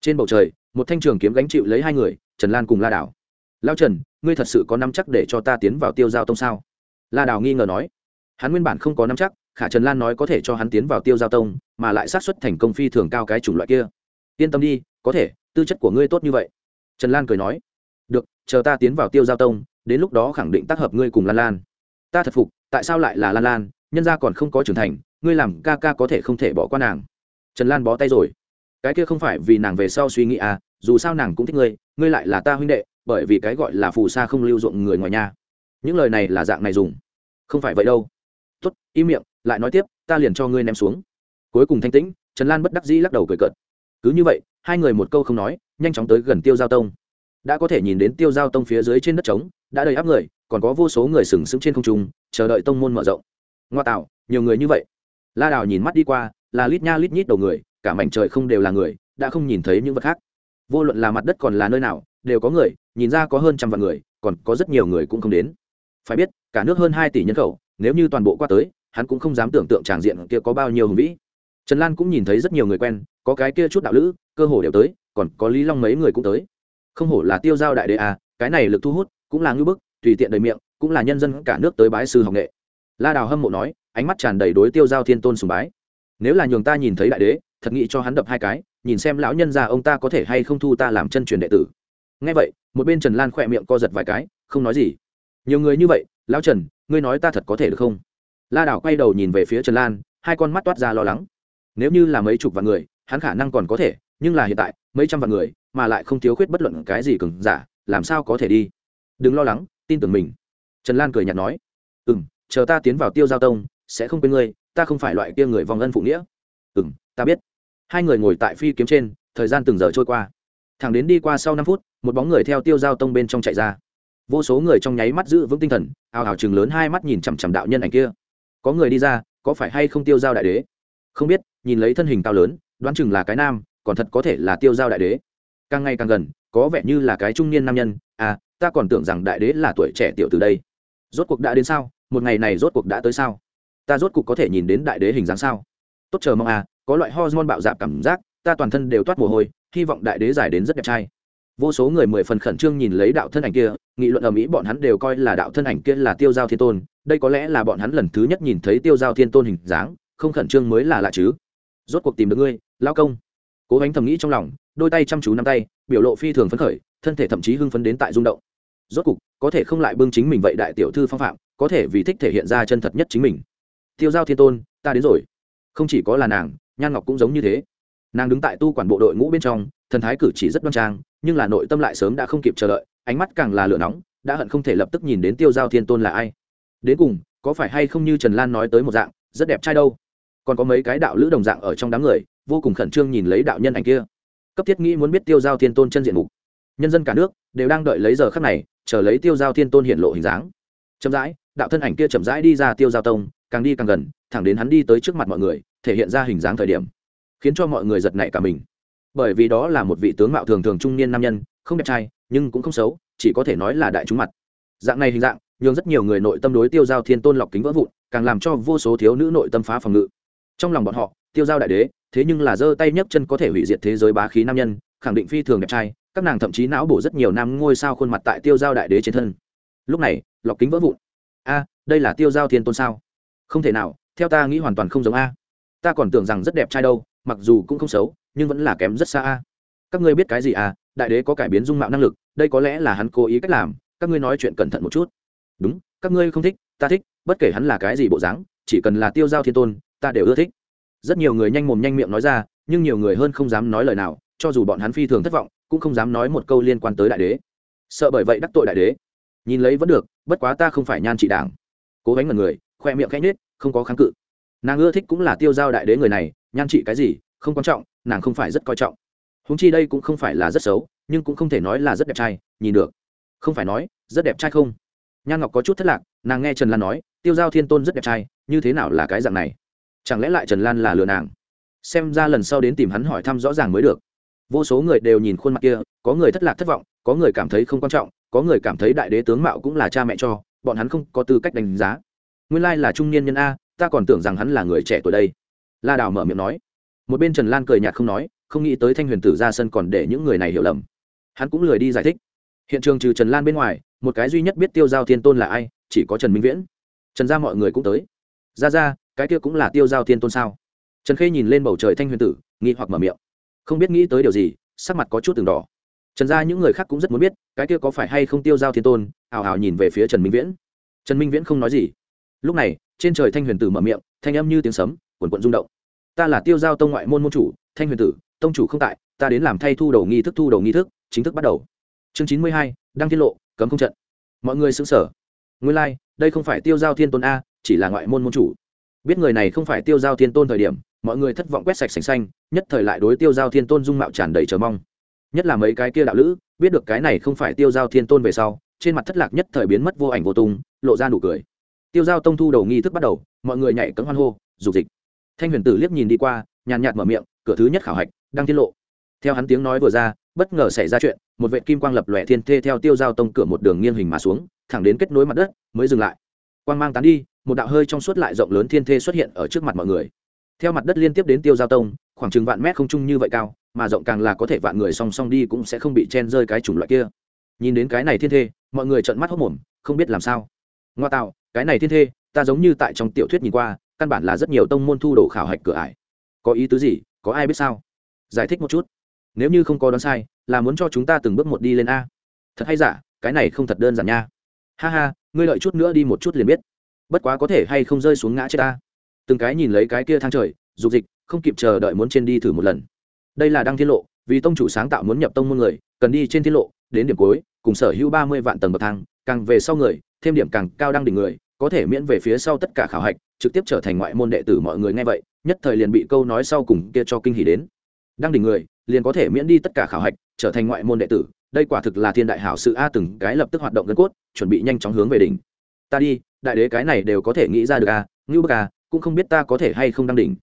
Trên bầu trời, một thanh trường kiếm gánh chịu lấy hai người, trần lan cùng la đảo lao trần, ngươi thật sự có nắm chắc để cho ta tiến vào tiêu giao tông sao? La Đào nghi ngờ nói. Hắn nguyên bản không có nắm chắc, khả trần lan nói có thể cho hắn tiến vào tiêu giao tông, mà lại sát xuất thành công phi thường cao cái chủng loại kia. Yên tâm đi, có thể, tư chất của ngươi tốt như vậy. Trần lan cười nói. Được, chờ ta tiến vào tiêu giao tông, đến lúc đó khẳng định tác hợp ngươi cùng lan lan. Ta thật phục, tại sao lại là lan lan? Nhân gia còn không có trưởng thành, ngươi làm ca ca có thể không thể bỏ qua nàng. Trần lan bó tay rồi. Cái kia không phải vì nàng về sau suy nghĩ à dù sao nàng cũng thích ngươi ngươi lại là ta huynh đệ bởi vì cái gọi là phù sa không lưu dụng người ngoài nhà. Những lời này là dạng này dùng. Không phải vậy đâu. Tốt, im miệng, lại nói tiếp, ta liền cho ngươi ném xuống. Cuối cùng thanh tĩnh, trần lan bất đắc dĩ lắc đầu cười cợt. Cứ như vậy, hai người một câu không nói, nhanh chóng tới gần tiêu giao tông. Đã có thể nhìn đến tiêu giao tông phía dưới trên đất trống, đã đầy áp người, còn có vô số người sừng sững trên không trung, chờ đợi tông môn mở rộng. Ngoa tạo, nhiều người như vậy. La đào nhìn mắt đi qua, là lít nha lít nhít đầu người, cả mảnh trời không đều là người, đã không nhìn thấy những vật khác. Vô luận là mặt đất còn là nơi nào, đều có người nhìn ra có hơn trăm vạn người, còn có rất nhiều người cũng không đến. Phải biết, cả nước hơn hai tỷ nhân khẩu, nếu như toàn bộ qua tới, hắn cũng không dám tưởng tượng tràng diện kia có bao nhiêu hùng vĩ. Trần lan cũng nhìn thấy rất nhiều người quen, có cái kia chút đạo lữ, cơ hồ đều tới, còn có lý long mấy người cũng tới. Không hổ là tiêu giao đại đế à cái này lực thu hút, cũng là ngưỡng bức, tùy tiện đầy miệng, cũng là nhân dân cả nước tới bái sư học nghệ. La đào hâm mộ nói, ánh mắt tràn đầy đối tiêu giao thiên tôn sùng bái. Nếu là nhường ta nhìn thấy đại đế, thật nghĩ cho hắn đập hai cái, nhìn xem lão nhân già ông ta có thể hay không thu ta làm chân truyền đệ tử. Ngay vậy một bên trần lan khỏe miệng co giật vài cái, không nói gì. Nhiều người như vậy, lão trần, ngươi nói ta thật có thể được không? La đảo quay đầu nhìn về phía trần lan, hai con mắt toát ra lo lắng. Nếu như là mấy chục vạn người, hắn khả năng còn có thể, nhưng là hiện tại, mấy trăm vạn người, mà lại không thiếu khuyết bất luận cái gì cứng giả, làm sao có thể đi? Đừng lo lắng, tin tưởng mình. Trần lan cười nhạt nói. Ừ m chờ ta tiến vào tiêu giao tông, sẽ không quên ngươi, ta không phải loại kia người vòng ân phụ nghĩa. Ừ m ta biết. Hai người ngồi tại phi kiếm trên, thời gian từng giờ trôi qua. Thằng đến đi qua sau năm phút một bóng người theo tiêu giao tông bên trong chạy ra. Vô số người trong nháy mắt giữ vững tinh thần, ào ào chừng lớn hai mắt nhìn chằm chằm đạo nhân ảnh kia. Có người đi ra, có phải hay không tiêu giao đại đế? Không biết, nhìn lấy thân hình cao lớn, đoán chừng là cái nam, còn thật có thể là tiêu giao đại đế. Càng ngày càng gần, có vẻ như là cái trung niên nam nhân à ta còn tưởng rằng đại đế là tuổi trẻ tiểu từ đây. Rốt cuộc đã đến sao? Một ngày này rốt cuộc đã tới sao? Ta rốt cuộc có thể nhìn đến đại đế hình dáng sao? Tốt chờ mong à có loại hormone bạo dạp cảm giác, ta toàn thân đều toát mồ hôi, hy vọng đại đế giải đến rất đẹp trai vô số người mười phần khẩn trương nhìn lấy đạo thân ảnh kia, nghị luận ở mỹ bọn hắn đều coi là đạo thân ảnh kia là tiêu giao thiên tôn, đây có lẽ là bọn hắn lần thứ nhất nhìn thấy tiêu giao thiên tôn hình dáng, không khẩn trương mới là lạ chứ. Rốt cuộc tìm được ngươi lao công. Cố gánh thầm nghĩ trong lòng, đôi tay chăm chú nắm tay, biểu lộ phi thường phấn khởi, thân thể thậm chí hưng phấn đến tại rung động. Rốt cuộc, có thể không lại bưng chính mình vậy đại tiểu thư phong phạm, có thể vì thích thể hiện ra chân thật nhất chính mình. Tiêu giao thiên tôn, ta đến rồi. Không chỉ có là nàng, nhan ngọc cũng giống như thế. Nàng đứng tại tu quản bộ đội ngũ bên trong, thần thái cử chỉ rất đoan trang nhưng là nội tâm lại sớm đã không kịp chờ đợi, ánh mắt càng là lửa nóng, đã hận không thể lập tức nhìn đến tiêu giao thiên tôn là ai. Đến cùng, có phải hay không như trần lan nói tới một dạng, rất đẹp trai đâu. Còn có mấy cái đạo lữ đồng dạng ở trong đám người, vô cùng khẩn trương nhìn lấy đạo nhân ảnh kia. Cấp thiết nghĩ muốn biết tiêu giao thiên tôn chân diện mục. Nhân dân cả nước đều đang đợi lấy giờ khắc này, chờ lấy tiêu giao thiên tôn hiện lộ hình dáng. Chậm rãi, đạo thân ảnh kia chậm rãi đi ra tiêu giao tông, càng đi càng gần, thẳng đến hắn đi tới trước mặt mọi người, thể hiện ra hình dáng thời điểm, khiến cho mọi người giật nảy cả mình bởi vì đó là một vị tướng mạo thường thường trung niên nam nhân, không đẹp trai, nhưng cũng không xấu, chỉ có thể nói là đại chúng mặt. Dạng này hình dạng, nhường rất nhiều người nội tâm đối tiêu giao thiên tôn lọc kính vỡ vụn, càng làm cho vô số thiếu nữ nội tâm phá phòng ngự. Trong lòng bọn họ, tiêu giao đại đế, thế nhưng là giơ tay nhấc chân có thể hủy diệt thế giới bá khí nam nhân, khẳng định phi thường đẹp trai, các nàng thậm chí não bổ rất nhiều nam ngôi sao khuôn mặt tại tiêu giao đại đế trên thân. Lúc này, lọc kính vỡ vụn. A, đây là tiêu giao thiên tôn sao? Không thể nào, theo ta nghĩ hoàn toàn không giống a. Ta còn tưởng rằng rất đẹp trai đâu, mặc dù cũng không xấu nhưng vẫn là kém rất xa a. Các ngươi biết cái gì à? Đại đế có cải biến dung mạo năng lực, đây có lẽ là hắn cố ý cách làm, các ngươi nói chuyện cẩn thận một chút. Đúng, các ngươi không thích, ta thích, bất kể hắn là cái gì bộ dáng, chỉ cần là tiêu giao thiên tôn, ta đều ưa thích. Rất nhiều người nhanh mồm nhanh miệng nói ra, nhưng nhiều người hơn không dám nói lời nào, cho dù bọn hắn phi thường thất vọng, cũng không dám nói một câu liên quan tới đại đế. Sợ bởi vậy đắc tội đại đế. Nhìn lấy vẫn được, bất quá ta không phải nhan trị đảng. Cố gắng ngần người, khoe miệng khẽ nết không có kháng cự. Nàng ưa thích cũng là tiêu giao đại đế người này, nhan trị cái gì, không quan trọng nàng không phải rất coi trọng. Húng chi đây cũng không phải là rất xấu, nhưng cũng không thể nói là rất đẹp trai, nhìn được. Không phải nói, rất đẹp trai không? Nhan ngọc có chút thất lạc, nàng nghe trần lan nói, tiêu giao thiên tôn rất đẹp trai, như thế nào là cái dạng này? Chẳng lẽ lại trần lan là lừa nàng? Xem ra lần sau đến tìm hắn hỏi thăm rõ ràng mới được. Vô số người đều nhìn khuôn mặt kia, có người thất lạc thất vọng, có người cảm thấy không quan trọng, có người cảm thấy đại đế tướng mạo cũng là cha mẹ cho, bọn hắn không có tư cách đánh giá. Nguyên lai là trung niên nhân a, ta còn tưởng rằng hắn là người trẻ tuổi đây. La đào mở miệng nói một bên trần lan cười nhạt không nói, không nghĩ tới thanh huyền tử ra sân còn để những người này hiểu lầm. Hắn cũng lười đi giải thích. Hiện trường trừ trần lan bên ngoài, một cái duy nhất biết tiêu giao thiên tôn là ai, chỉ có trần minh viễn. Trần gia mọi người cũng tới. Ra ra, cái kia cũng là tiêu giao thiên tôn sao? Trần khê nhìn lên bầu trời thanh huyền tử, nghi hoặc mở miệng. Không biết nghĩ tới điều gì, sắc mặt có chút từng đỏ. Trần gia những người khác cũng rất muốn biết, cái kia có phải hay không tiêu giao thiên tôn ảo ảo nhìn về phía trần minh viễn. Trần minh viễn không nói gì. Lúc này, trên trời thanh huyền tử mở miệng, thanh âm như tiếng sấm, quần quận rung động ta là tiêu giao tông ngoại môn môn chủ thanh huyền tử tông chủ không tại ta đến làm thay thu đầu nghi thức thu đầu nghi thức chính thức bắt đầu. Chương chín mươi hai đăng tiết lộ cấm không trận. Mọi người xứng sở nguyên lai、like, đây không phải tiêu giao thiên tôn a chỉ là ngoại môn môn chủ. Biết người này không phải tiêu giao thiên tôn thời điểm mọi người thất vọng quét sạch sành xanh nhất thời lại đối tiêu giao thiên tôn dung mạo tràn đầy chờ mong. Nhất là mấy cái kia đạo lữ biết được cái này không phải tiêu giao thiên tôn về sau trên mặt thất lạc nhất thời biến mất vô ảnh vô tung lộ ra nụ cười. Tiêu giao tông thu đầu nghi thức bắt đầu mọi người nhảy cấm hoan hô dục dịch thanh huyền tử liếc nhìn đi qua, nhàn nhạt mở miệng, cửa thứ nhất khảo hạch đang tiết lộ. Theo hắn tiếng nói vừa ra, bất ngờ xảy ra chuyện, một vệ kim quang lập lòe thiên thê theo tiêu giao tông cửa một đường nghiêng hình mà xuống, thẳng đến kết nối mặt đất, mới dừng lại. Quang mang tán đi, một đạo hơi trong suốt lại rộng lớn thiên thê xuất hiện ở trước mặt mọi người. Theo mặt đất liên tiếp đến tiêu giao tông, khoảng chừng vạn mét không chung như vậy cao, mà rộng càng là có thể vạn người song song đi cũng sẽ không bị chen rơi cái chủng loại kia. Nhìn đến cái này thiên thê, mọi người trợn mắt hốc mồm, không biết làm sao. Ngoa tạo, cái này thiên thê, ta giống như tại trong tiểu thuyết nhìn qua căn bản là rất nhiều tông môn thu đồ khảo hạch cửa ải. Có ý tứ gì? Có ai biết sao? Giải thích một chút. Nếu như không có đoán sai, là muốn cho chúng ta từng bước một đi lên a. Thật hay giả? Cái này không thật đơn giản nha. Ha ha, ngươi lợi chút nữa đi một chút liền biết. Bất quá có thể hay không rơi xuống ngã chết ta. Từng cái nhìn lấy cái kia thang trời, dục dịch, không kịp chờ đợi muốn trên đi thử một lần. Đây là đăng thiên lộ, vì tông chủ sáng tạo muốn nhập tông môn người, cần đi trên thiên lộ, đến điểm cuối, cùng sở hữu ba mươi vạn tầng bậc thang, càng về sau người, thêm điểm càng cao đăng đỉnh người có thể miễn về phía sau tất cả khảo hạch, trực tiếp trở thành ngoại môn đệ tử mọi người nghe vậy, nhất thời liền bị câu nói sau cùng kia cho kinh hỉ đến. Đăng đỉnh người, liền có thể miễn đi tất cả khảo hạch, trở thành ngoại môn đệ tử, đây quả thực là thiên đại hảo sự a, từng cái lập tức hoạt động gân cốt, chuẩn bị nhanh chóng hướng về đỉnh. Ta đi, đại đế cái này đều có thể nghĩ ra được a, ngưu bức a, cũng không biết ta có thể hay không đăng đỉnh.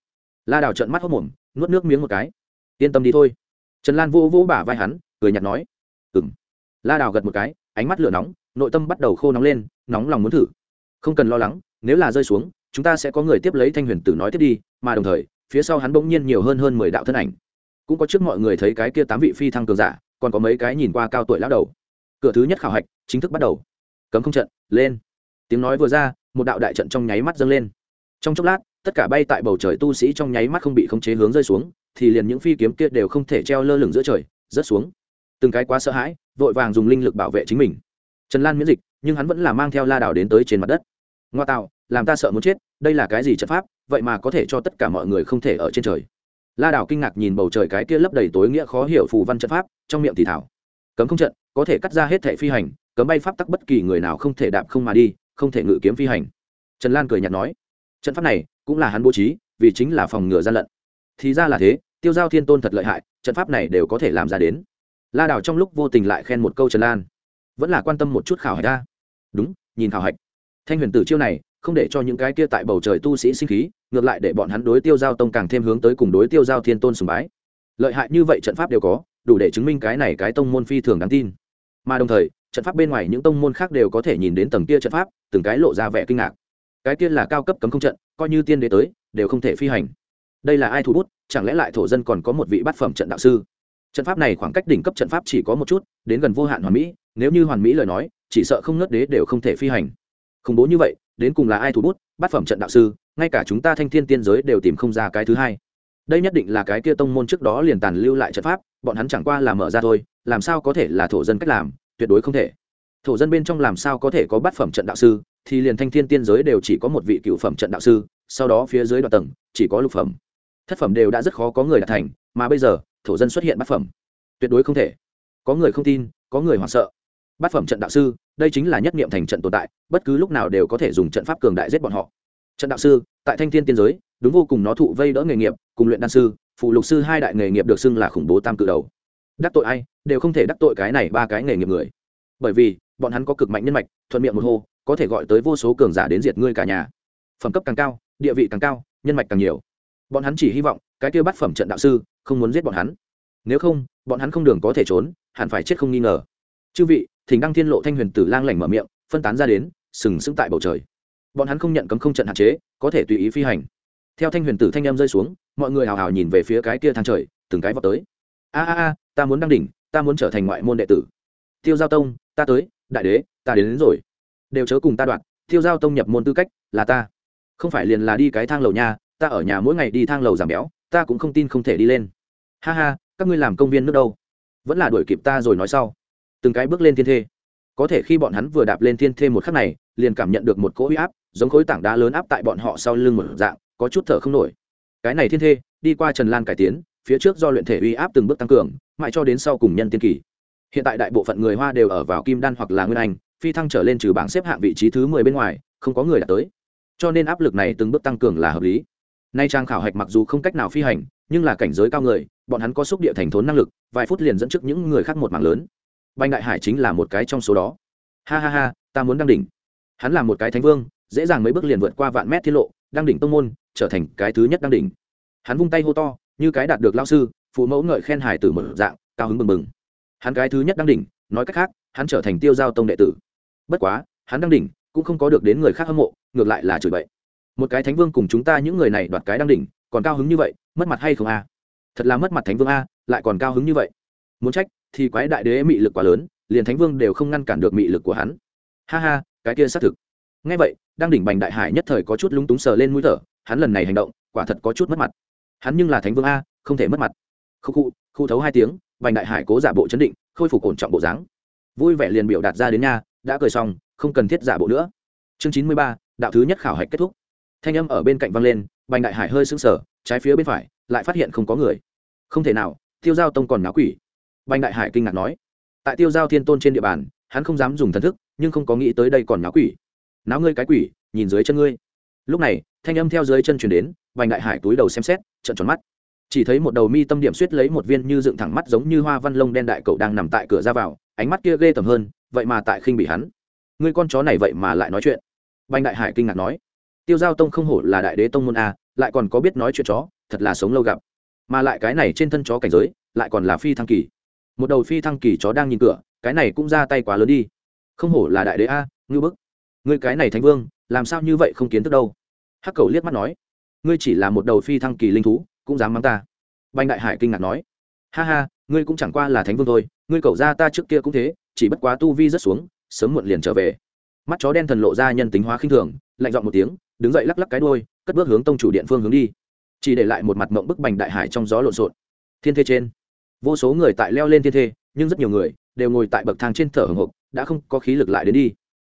La đào trận mắt hốc mồm, nuốt nước miếng một cái. Yên tâm đi thôi. Trần lan vô vô bả vai hắn, cười nhạt nói. Ừ la đào gật một cái, ánh mắt lửa nóng, nội tâm bắt đầu khô nóng lên, nóng lòng muốn thử không cần lo lắng, nếu là rơi xuống, chúng ta sẽ có người tiếp lấy thanh huyền tử nói tiếp đi, mà đồng thời, phía sau hắn bỗng nhiên nhiều hơn hơn mười đạo thân ảnh. Cũng có trước mọi người thấy cái kia tám vị phi thăng cường giả, còn có mấy cái nhìn qua cao tuổi lão đầu. Cửa thứ nhất khảo hạch chính thức bắt đầu. Cấm không trận, lên. Tiếng nói vừa ra, một đạo đại trận trong nháy mắt dâng lên. Trong chốc lát, tất cả bay tại bầu trời tu sĩ trong nháy mắt không bị khống chế hướng rơi xuống, thì liền những phi kiếm kia đều không thể treo lơ lửng giữa trời, rớt xuống. Từng cái quá sợ hãi, vội vàng dùng linh lực bảo vệ chính mình. Trần lan miễn dịch nhưng hắn vẫn là mang theo la đảo đến tới trên mặt đất. Ngoa tạo, làm ta sợ muốn chết, đây là cái gì trận pháp, vậy mà có thể cho tất cả mọi người không thể ở trên trời. La đảo kinh ngạc nhìn bầu trời cái kia lấp đầy tối nghĩa khó hiểu phù văn trận pháp, trong miệng thì thảo. Cấm không trận, có thể cắt ra hết thẻ phi hành, cấm bay pháp tắc bất kỳ người nào không thể đạp không mà đi, không thể ngự kiếm phi hành. Trần lan cười nhạt nói, trận pháp này cũng là hắn bố trí, vì chính là phòng ngừa gian lận. Thì ra là thế, tiêu giao thiên tôn thật lợi hại, trận pháp này đều có thể làm ra đến. La đảo trong lúc vô tình lại khen một câu trần lan vẫn là quan tâm một chút khảo hạch ta. Đúng, nhìn khảo hạch. Thanh huyền tử chiêu này, không để cho những cái kia tại bầu trời tu sĩ sinh khí, ngược lại để bọn hắn đối tiêu giao tông càng thêm hướng tới cùng đối tiêu giao thiên tôn sùng bái. Lợi hại như vậy trận pháp đều có, đủ để chứng minh cái này cái tông môn phi thường đáng tin. Mà đồng thời, trận pháp bên ngoài những tông môn khác đều có thể nhìn đến tầng kia trận pháp, từng cái lộ ra vẻ kinh ngạc. Cái kia là cao cấp cấm không trận, coi như tiên đế tới, đều không thể phi hành. Đây là ai thu bút, chẳng lẽ lại thổ dân còn có một vị bát phẩm trận đạo sư? Trận pháp này khoảng cách đỉnh cấp trận pháp chỉ có một chút, đến gần vô hạn hoàn mỹ, nếu như hoàn mỹ lời nói, chỉ sợ không nớt đế đều không thể phi hành. Khủng bố như vậy, đến cùng là ai thủ bút, bát phẩm trận đạo sư, ngay cả chúng ta thanh thiên tiên giới đều tìm không ra cái thứ hai. Đây nhất định là cái kia tông môn trước đó liền tàn lưu lại trận pháp, bọn hắn chẳng qua là mở ra thôi, làm sao có thể là thổ dân cách làm, tuyệt đối không thể. Thổ dân bên trong làm sao có thể có bát phẩm trận đạo sư, thì liền thanh thiên tiên giới đều chỉ có một vị cựu phẩm trận đạo sư, sau đó phía dưới đoạn tầng, chỉ có lục phẩm. Thất phẩm đều đã rất khó có người đạt thành, mà bây giờ thổ dân xuất hiện bát phẩm. Tuyệt đối không thể. Có người không tin, có người hoảng sợ. Bát phẩm trận đạo sư, đây chính là nhất niệm thành trận tồn tại, bất cứ lúc nào đều có thể dùng trận pháp cường đại giết bọn họ. Trận đạo sư, tại thanh thiên tiên giới, đúng vô cùng nó thụ vây đỡ nghề nghiệp, cùng luyện đan sư, phụ lục sư hai đại nghề nghiệp được xưng là khủng bố tam cự đầu. Đắc tội ai, đều không thể đắc tội cái này ba cái nghề nghiệp người. Bởi vì, bọn hắn có cực mạnh nhân mạch, thuận miệng một hô, có thể gọi tới vô số cường giả đến diệt ngươi cả nhà. Phẩm cấp càng cao, địa vị càng cao, nhân mạch càng nhiều bọn hắn chỉ hy vọng cái kia bắt phẩm trận đạo sư không muốn giết bọn hắn. Nếu không bọn hắn không đường có thể trốn hẳn phải chết không nghi ngờ. Chư vị thỉnh đăng thiên lộ thanh huyền tử lang lảnh mở miệng phân tán ra đến sừng sững tại bầu trời. Bọn hắn không nhận cấm không trận hạn chế có thể tùy ý phi hành. Theo thanh huyền tử thanh em rơi xuống mọi người hào hào nhìn về phía cái kia thang trời từng cái vào tới. A a a ta muốn đăng đỉnh ta muốn trở thành ngoại môn đệ tử. Tiêu giao tông ta tới đại đế ta đến, đến rồi. Đều chớ cùng ta đoạn tiêu giao tông nhập môn tư cách là ta. Không phải liền là đi cái thang lầu nha ta ở nhà mỗi ngày đi thang lầu giảm béo, ta cũng không tin không thể đi lên. Ha ha, các ngươi làm công viên nước đâu? Vẫn là đuổi kịp ta rồi nói sau. Từng cái bước lên thiên thê. Có thể khi bọn hắn vừa đạp lên thiên thê một khắc này, liền cảm nhận được một cỗ huy áp, giống khối tảng đá lớn áp tại bọn họ sau lưng một dạng, có chút thở không nổi. Cái này thiên thê, đi qua trần lan cải tiến, phía trước do luyện thể uy áp từng bước tăng cường, mãi cho đến sau cùng nhân tiên kỳ. Hiện tại đại bộ phận người hoa đều ở vào kim đan hoặc là nguyên anh, phi thăng trở lên trừ bảng xếp hạng vị trí thứ mười bên ngoài, không có người đạt tới. Cho nên áp lực này từng bước tăng cường là hợp lý nay trang khảo hạch mặc dù không cách nào phi hành, nhưng là cảnh giới cao người, bọn hắn có xúc địa thành thốn năng lực, vài phút liền dẫn trước những người khác một mảng lớn. Banh đại hải chính là một cái trong số đó. Ha ha ha, ta muốn đăng đỉnh. Hắn là một cái thánh vương, dễ dàng mấy bước liền vượt qua vạn mét tiết lộ, đăng đỉnh tông môn, trở thành cái thứ nhất đăng đỉnh. Hắn vung tay hô to, như cái đạt được lao sư, phụ mẫu ngợi khen hải từ mở dạng, cao hứng bừng bừng. Hắn cái thứ nhất đăng đỉnh, nói cách khác, hắn trở thành tiêu giao tông đệ tử. Bất quá, hắn đăng đỉnh cũng không có được đến người khác hâm mộ, ngược lại là chửi bậy một cái thánh vương cùng chúng ta những người này đoạt cái đăng đỉnh, còn cao hứng như vậy, mất mặt hay không a? Thật là mất mặt thánh vương a, lại còn cao hứng như vậy. Muốn trách, thì quái đại đế mị lực quá lớn, liền thánh vương đều không ngăn cản được mị lực của hắn. Ha ha, cái kia xác thực. Ngay vậy đang đỉnh bành đại hải nhất thời có chút lúng túng sờ lên mũi thở, hắn lần này hành động, quả thật có chút mất mặt. Hắn nhưng là thánh vương a, không thể mất mặt. Khu khu khu thấu hai tiếng, bành đại hải cố giả bộ chấn định, khôi phục ổn trọng bộ dáng. Vui vẻ liền biểu đạt ra đến nha, đã cười xong, không cần thiết giả bộ nữa. Chương chín mươi ba, đạo thứ nhất khảo hạch kết thúc thanh âm ở bên cạnh vang lên, bành đại hải hơi sững sờ, trái phía bên phải, lại phát hiện không có người. Không thể nào, tiêu giao tông còn náo quỷ. Bành đại hải kinh ngạc nói. Tại tiêu giao thiên tôn trên địa bàn, hắn không dám dùng thần thức, nhưng không có nghĩ tới đây còn náo quỷ. Náo ngươi cái quỷ, nhìn dưới chân ngươi. Lúc này, thanh âm theo dưới chân chuyển đến, bành đại hải túi đầu xem xét trận tròn mắt. Chỉ thấy một đầu mi tâm điểm suýt lấy một viên như dựng thẳng mắt giống như hoa văn lông đen đại cậu đang nằm tại cửa ra vào, ánh mắt kia ghê tầm hơn, vậy mà tại khinh bị hắn. Ngươi con chó này vậy mà lại nói chuyện. Bành đại hải kinh ngạc nói tiêu giao tông không hổ là đại đế tông môn a, lại còn có biết nói chuyện chó, thật là sống lâu gặp. Mà lại cái này trên thân chó cảnh giới, lại còn là phi thăng kỳ. Một đầu phi thăng kỳ chó đang nhìn cửa, cái này cũng ra tay quá lớn đi. Không hổ là đại đế a, ngưu bức. Ngươi cái này thánh vương, làm sao như vậy không kiến thức đâu? Hắc cầu liếc mắt nói. Ngươi chỉ là một đầu phi thăng kỳ linh thú, cũng dám mắng ta. Banh đại hải kinh ngạc nói. Ha ha, ngươi cũng chẳng qua là thánh vương thôi, ngươi cầu ra ta trước kia cũng thế, chỉ bất quá tu vi rất xuống, sớm muộn liền trở về. Mắt chó đen thần lộ ra nhân tính hóa khinh thường, lạnh giọng một tiếng đứng dậy lắc lắc cái đôi cất bước hướng tông chủ điện phương hướng đi. Chỉ để lại một mặt mộng bức bành đại hải trong gió lộn xộn. Thiên thê trên, vô số người tại leo lên thiên thê, nhưng rất nhiều người đều ngồi tại bậc thang trên thở hồng hộc, đã không có khí lực lại đến đi.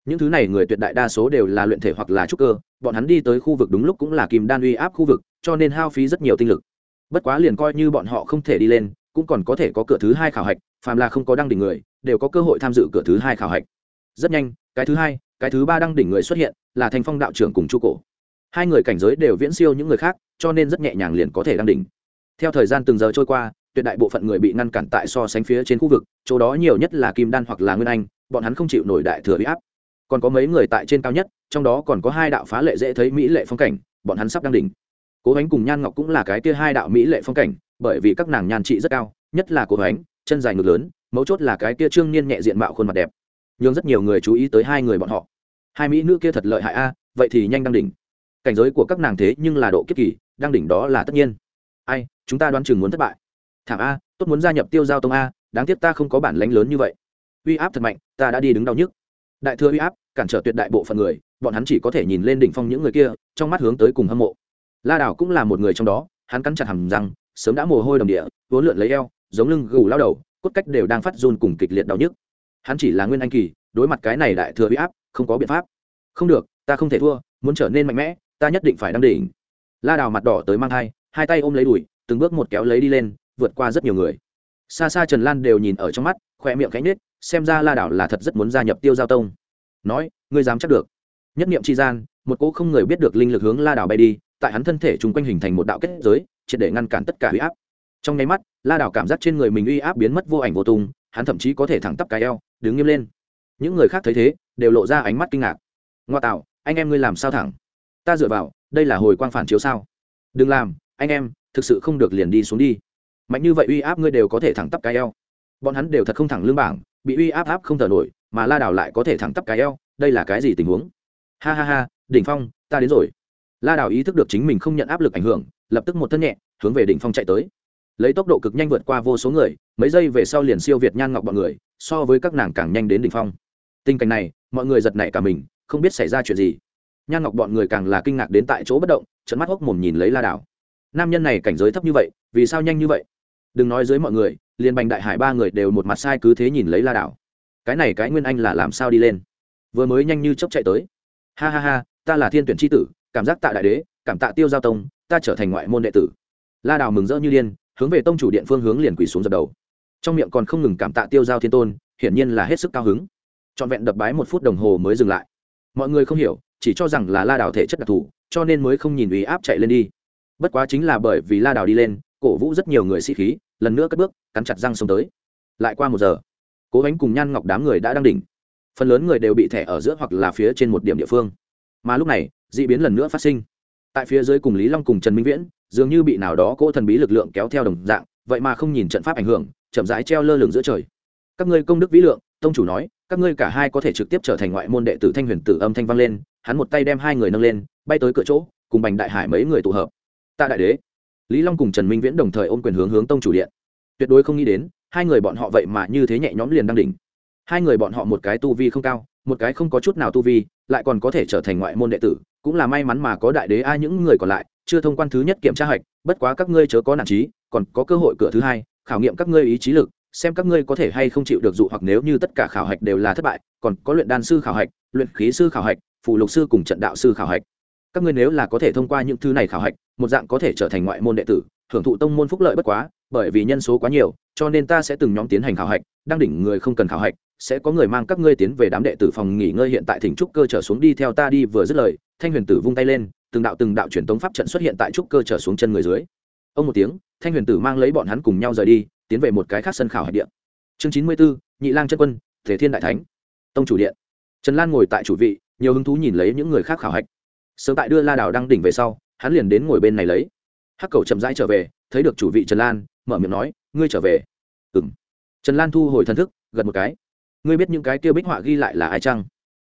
Những thứ này người tuyệt đại đa số đều là luyện thể hoặc là trúc cơ, bọn hắn đi tới khu vực đúng lúc cũng là kim đan uy áp khu vực, cho nên hao phí rất nhiều tinh lực. Bất quá liền coi như bọn họ không thể đi lên, cũng còn có thể có cửa thứ hai khảo hạch, phàm là không có đăng đỉnh người, đều có cơ hội tham dự cửa thứ hai khảo hạch. Rất nhanh, cái thứ hai cái thứ ba đăng đỉnh người xuất hiện là thành phong đạo trưởng cùng chu cổ. Hai người cảnh giới đều viễn siêu những người khác, cho nên rất nhẹ nhàng liền có thể đăng đỉnh. Theo thời gian từng giờ trôi qua, tuyệt đại bộ phận người bị ngăn cản tại so sánh phía trên khu vực, chỗ đó nhiều nhất là kim đan hoặc là nguyên anh, bọn hắn không chịu nổi đại thừa huy áp. Còn có mấy người tại trên cao nhất, trong đó còn có hai đạo phá lệ dễ thấy mỹ lệ phong cảnh, bọn hắn sắp đăng đỉnh. Cố gánh cùng nhan ngọc cũng là cái kia hai đạo mỹ lệ phong cảnh, bởi vì các nàng nhan trị rất cao, nhất là cố gánh chân dài ngực lớn, mấu chốt là cái kia trương niên nhẹ diện mạo khuôn mặt đẹp nhưng rất nhiều người chú ý tới hai người bọn họ. Hai mỹ nữ kia thật lợi hại a, vậy thì nhanh đăng đỉnh. Cảnh giới của các nàng thế nhưng là độ kiếp kỳ, đăng đỉnh đó là tất nhiên. Ai, chúng ta đoán chừng muốn thất bại. Thảm a, tốt muốn gia nhập tiêu giao tông a, đáng tiếc ta không có bản lánh lớn như vậy. Uy áp thật mạnh, ta đã đi đứng đau nhức. Đại thừa uy áp, cản trở tuyệt đại bộ phận người, bọn hắn chỉ có thể nhìn lên đỉnh phong những người kia, trong mắt hướng tới cùng hâm mộ. La đảo cũng là một người trong đó, hắn cắn chặt hầm răng, sớm đã mồ hôi đầm địa vốn lượn lấy eo, giống lưng gù lao đầu, cốt cách đều đang phát run cùng kịch liệt đau nhức hắn chỉ là nguyên anh kỳ, đối mặt cái này đại thừa uy áp, không có biện pháp. Không được, ta không thể thua, muốn trở nên mạnh mẽ, ta nhất định phải đăng đỉnh. La đào mặt đỏ tới mang hai hai tay ôm lấy đùi, từng bước một kéo lấy đi lên, vượt qua rất nhiều người. Xa xa trần lan đều nhìn ở trong mắt, khoe miệng cánh nết xem ra la đảo là thật rất muốn gia nhập tiêu giao tông. Nói, ngươi dám chắc được. Nhất niệm tri gian, một cỗ không người biết được linh lực hướng la đảo bay đi, tại hắn thân thể chung quanh hình thành một đạo kết giới, triệt để ngăn cản tất cả uy áp. Trong nháy mắt, la đảo cảm giác trên người mình uy áp biến mất vô ảnh vô tung hắn thậm chí có thể thẳng tắp cái eo, đứng nghiêm lên. Những người khác thấy thế, đều lộ ra ánh mắt kinh ngạc. Ngoa tạo, anh em ngươi làm sao thẳng? Ta dựa vào, đây là hồi quang phản chiếu sao? Đừng làm, anh em, thực sự không được liền đi xuống đi. Mạnh như vậy uy áp ngươi đều có thể thẳng tắp cái eo. Bọn hắn đều thật không thẳng lưng bảng, bị uy áp áp không thở nổi, mà la đảo lại có thể thẳng tắp cái eo, đây là cái gì tình huống? Ha ha ha, đỉnh phong, ta đến rồi. La đảo ý thức được chính mình không nhận áp lực ảnh hưởng, lập tức một thân nhẹ, hướng về đỉnh phong chạy tới. Lấy tốc độ cực nhanh vượt qua vô số người mấy giây về sau liền siêu việt nhan ngọc bọn người, so với các nàng càng nhanh đến đỉnh phong. Tình cảnh này, mọi người giật nảy cả mình, không biết xảy ra chuyện gì. Nhan ngọc bọn người càng là kinh ngạc đến tại chỗ bất động trận mắt hốc mồm nhìn lấy la đảo. Nam nhân này cảnh giới thấp như vậy, vì sao nhanh như vậy? Đừng nói dưới mọi người, liền bành đại hải ba người đều một mặt sai cứ thế nhìn lấy la đảo. Cái này cái nguyên anh là làm sao đi lên? Vừa mới nhanh như chốc chạy tới. Ha ha ha, ta là thiên tuyển tri tử, cảm giác tạ đại đế, cảm tạ tiêu giao tông, ta trở thành ngoại môn đệ tử. La đảo mừng rỡ như điên, hướng về tông chủ điện phương hướng liền quỳ xuống dập đầu trong miệng còn không ngừng cảm tạ tiêu giao thiên tôn, hiển nhiên là hết sức cao hứng. Trọn vẹn đập bái một phút đồng hồ mới dừng lại. Mọi người không hiểu, chỉ cho rằng là la đảo thể chất đặc thù, cho nên mới không nhìn ý áp chạy lên đi. Bất quá chính là bởi vì la đảo đi lên, cổ vũ rất nhiều người sĩ khí, lần nữa cất bước, cắn chặt răng xông tới. Lại qua một giờ, cố gánh cùng nhan ngọc đám người đã đang đỉnh. Phần lớn người đều bị thẻ ở giữa hoặc là phía trên một điểm địa phương. Mà lúc này d ị biến lần nữa phát sinh. Tại phía dưới cùng lý long cùng trần minh viễn, dường như bị nào đó cỗ thần bí lực lượng kéo theo đồng dạng vậy mà không nhìn trận pháp ảnh hưởng, chậm rãi treo lơ lửng giữa trời. Các ngươi công đức vĩ lượng, tông chủ nói, các ngươi cả hai có thể trực tiếp trở thành ngoại môn đệ tử thanh huyền tử âm thanh vang lên, hắn một tay đem hai người nâng lên, bay tới cửa chỗ, cùng bành đại hải mấy người tụ hợp. Tạ đại đế, lý long cùng trần minh viễn đồng thời ôm quyền hướng hướng tông chủ điện. Tuyệt đối không nghĩ đến, hai người bọn họ vậy mà như thế nhẹ nhõm liền đang đỉnh. Hai người bọn họ một cái tu vi không cao, một cái không có chút nào tu vi, lại còn có thể trở thành ngoại môn đệ tử, cũng là may mắn mà có đại đế, ai, những người còn lại, chưa thông quan thứ nhất kiểm tra hạch, bất quá các ngươi chớ có nản trí còn có cơ hội cửa thứ hai, khảo nghiệm các ngươi ý chí lực, xem các ngươi có thể hay không chịu được dụ hoặc nếu như tất cả khảo hạch đều là thất bại, còn có luyện đan sư khảo hạch, luyện khí sư khảo hạch, phụ lục sư cùng trận đạo sư khảo hạch. Các ngươi nếu là có thể thông qua những thứ này khảo hạch, một dạng có thể trở thành ngoại môn đệ tử hưởng thụ tông môn phúc lợi bất quá, bởi vì nhân số quá nhiều, cho nên ta sẽ từng nhóm tiến hành khảo hạch, đang đỉnh người không cần khảo hạch, sẽ có người mang các ngươi tiến về đám đệ tử phòng nghỉ ngơi hiện tại thỉnh trúc cơ trở xuống đi theo ta đi vừa dứt lời, thanh huyền tử vung tay lên, từng đạo từng đạo truyền tống pháp trận xuất hiện tại trúc cơ trở xuống chân người dưới ông một tiếng, thanh huyền tử mang lấy bọn hắn cùng nhau rời đi, tiến về một cái khác sân khảo hạch điện chương chín mươi bốn nhị lang chân quân, thể thiên đại thánh. Tông chủ điện. Trần lan ngồi tại chủ vị, nhiều hứng thú nhìn lấy những người khác khảo hạch. Sớm tại đưa la đào đăng đỉnh về sau, hắn liền đến ngồi bên này lấy. Hắc cầu chậm rãi trở về, thấy được chủ vị trần lan, mở miệng nói, ngươi trở về. Ừ m trần lan thu hồi thần thức, gật một cái. Ngươi biết những cái kia bích họa ghi lại là ai chăng?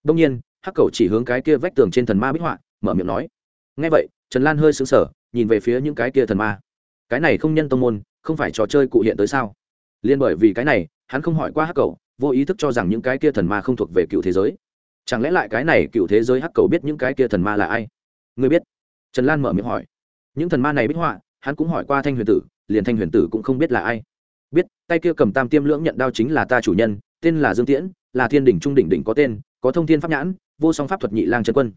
Đông nhiên, hắc cầu chỉ hướng cái kia vách tường trên thần ma bích họa, mở miệng nói. Ngay vậy, trần lan hơi xứng sở nhìn về phía những cái kia thần ma cái này không nhân tông môn, không phải trò chơi cụ hiện tới sao? Liên bởi vì cái này, hắn không hỏi qua hắc cầu, vô ý thức cho rằng những cái kia thần ma không thuộc về cựu thế giới. Chẳng lẽ lại cái này cựu thế giới hắc cầu biết những cái kia thần ma là ai? Người biết? Trần lan mở miệng hỏi. Những thần ma này bích họa, hắn cũng hỏi qua thanh huyền tử, liền thanh huyền tử cũng không biết là ai. Biết, tay kia cầm tam tiêm lưỡng nhận đao chính là ta chủ nhân, tên là dương tiễn, là thiên đỉnh trung đỉnh đỉnh có tên, có thông thiên pháp nhãn, vô song pháp thuật nhị lang trần quân.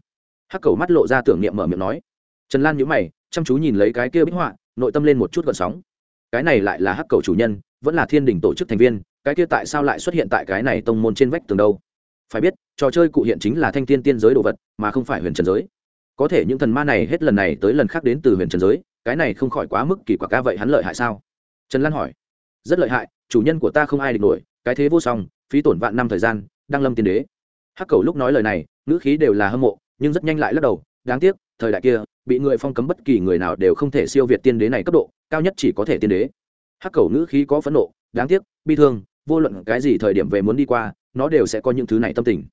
Hắc cầu mắt lộ ra tưởng niệm mở miệng nói. Trần lan nhíu mày, chăm chú nhìn lấy cái kia bích họa nội tâm lên một chút gợn sóng. Cái này lại là hắc cầu chủ nhân, vẫn là thiên đỉnh tổ chức thành viên, cái kia tại sao lại xuất hiện tại cái này tông môn trên vách tường đâu? Phải biết, trò chơi cụ hiện chính là thanh thiên tiên giới đồ vật, mà không phải huyền trần giới. Có thể những thần ma này hết lần này tới lần khác đến từ huyền trần giới, cái này không khỏi quá mức kỳ quặc ca vậy hắn lợi hại sao? Trần lan hỏi. Rất lợi hại, chủ nhân của ta không ai địch nổi, cái thế vô song, phí tổn vạn năm thời gian, đang lâm tiên đế. Hắc cầu lúc nói lời này, ngữ khí đều là hâm mộ, nhưng rất nhanh lại lắc đầu, đáng tiếc, thời đại kia bị người phong cấm bất kỳ người nào đều không thể siêu việt tiên đế này cấp độ, cao nhất chỉ có thể tiên đế. Hắc cầu ngữ khí có phẫn nộ, đáng tiếc, bi thương, vô luận cái gì thời điểm về muốn đi qua, nó đều sẽ có những thứ này tâm tình.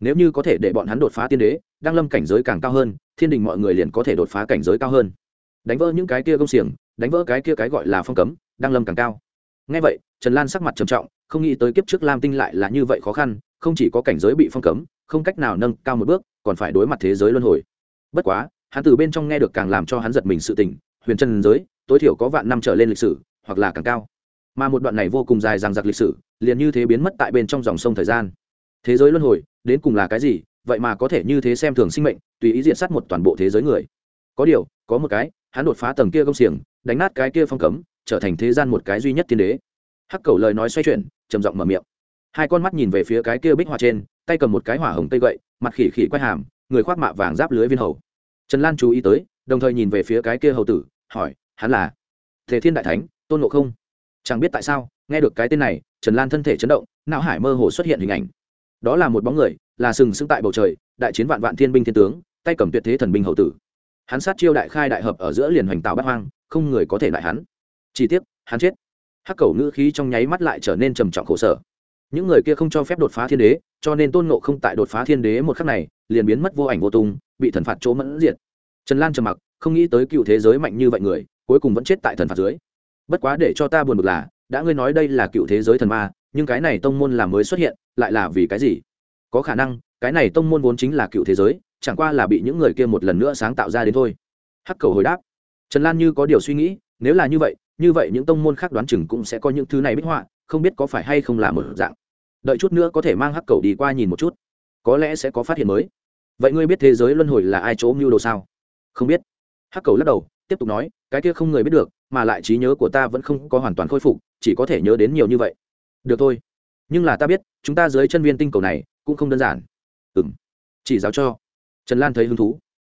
Nếu như có thể để bọn hắn đột phá tiên đế đang lâm cảnh giới càng cao hơn, thiên đình mọi người liền có thể đột phá cảnh giới cao hơn. Đánh vỡ những cái kia công xiềng, đánh vỡ cái kia cái gọi là phong cấm đang lâm càng cao. Ngay vậy, trần lan sắc mặt trầm trọng, không nghĩ tới kiếp trước lam tinh lại là như vậy khó khăn, không chỉ có cảnh giới bị phong cấm, không cách nào nâng cao một bước, còn phải đối mặt thế giới luân hồi. Bất quá hắn từ bên trong nghe được càng làm cho hắn giật mình sự tình, huyền trần giới, tối thiểu có vạn năm trở lên lịch sử, hoặc là càng cao. Mà một đoạn này vô cùng dài rằng giặc lịch sử, liền như thế biến mất tại bên trong dòng sông thời gian. Thế giới luân hồi, đến cùng là cái gì, vậy mà có thể như thế xem thường sinh mệnh, tùy ý diện sát một toàn bộ thế giới người. Có điều, có một cái, hắn đột phá tầng kia công xiềng, đánh nát cái kia phong cấm, trở thành thế gian một cái duy nhất thiên đế. Hắc cầu lời nói xoay chuyển, trầm giọng mở miệng. Hai con mắt nhìn về phía cái kia bích họa trên, tay cầm một cái hỏa hồng tây gậy, mặt khỉ khỉ quay hàm, người khoác mạ vàng giáp lưới viên hầu trần lan chú ý tới, đồng thời nhìn về phía cái kia hầu tử, hỏi, hắn là thể thiên đại thánh, tôn ngộ không? Chẳng biết tại sao, nghe được cái tên này, trần lan thân thể chấn động, não hải mơ hồ xuất hiện hình ảnh. Đó là một bóng người, là sừng sững tại bầu trời, đại chiến vạn vạn thiên binh thiên tướng, tay cầm tuyệt thế thần binh hậu tử. Hắn sát chiêu đại khai đại hợp ở giữa liền hoành tạo bát hoang, không người có thể lại hắn. Chỉ tiếc, hắn chết. Hắc cầu ngữ khí trong nháy mắt lại trở nên trầm trọng khổ sở. Những người kia không cho phép đột phá thiên đế, cho nên tôn nộ không tại đột phá thiên đế một khắc này, liền biến mất vô ảnh vô tung bị thần phạt chỗ mẫn diệt. Trần lan trầm mặc, không nghĩ tới cựu thế giới mạnh như vậy người, cuối cùng vẫn chết tại thần phạt dưới. Bất quá để cho ta buồn bực là, đã ngươi nói đây là cựu thế giới thần ma, nhưng cái này tông môn là mới xuất hiện, lại là vì cái gì? Có khả năng, cái này tông môn vốn chính là cựu thế giới, chẳng qua là bị những người kia một lần nữa sáng tạo ra đến thôi. Hắc cầu hồi đáp. Trần lan như có điều suy nghĩ, nếu là như vậy như vậy những tông môn khác đoán chừng cũng sẽ có những thứ này bích họa, không biết có phải hay không là một dạng. Đợi chút nữa có thể mang hắc cầu đi qua nhìn một chút. Có lẽ sẽ có phát hiện mới vậy ngươi biết thế giới luân hồi là ai chỗ mưu đồ sao? Không biết. Hắc cầu lắc đầu, tiếp tục nói, cái kia không người biết được, mà lại trí nhớ của ta vẫn không có hoàn toàn khôi phục, chỉ có thể nhớ đến nhiều như vậy. Được thôi. Nhưng là ta biết, chúng ta dưới chân viên tinh cầu này cũng không đơn giản. Ừ m chỉ giáo cho. Trần lan thấy hứng thú.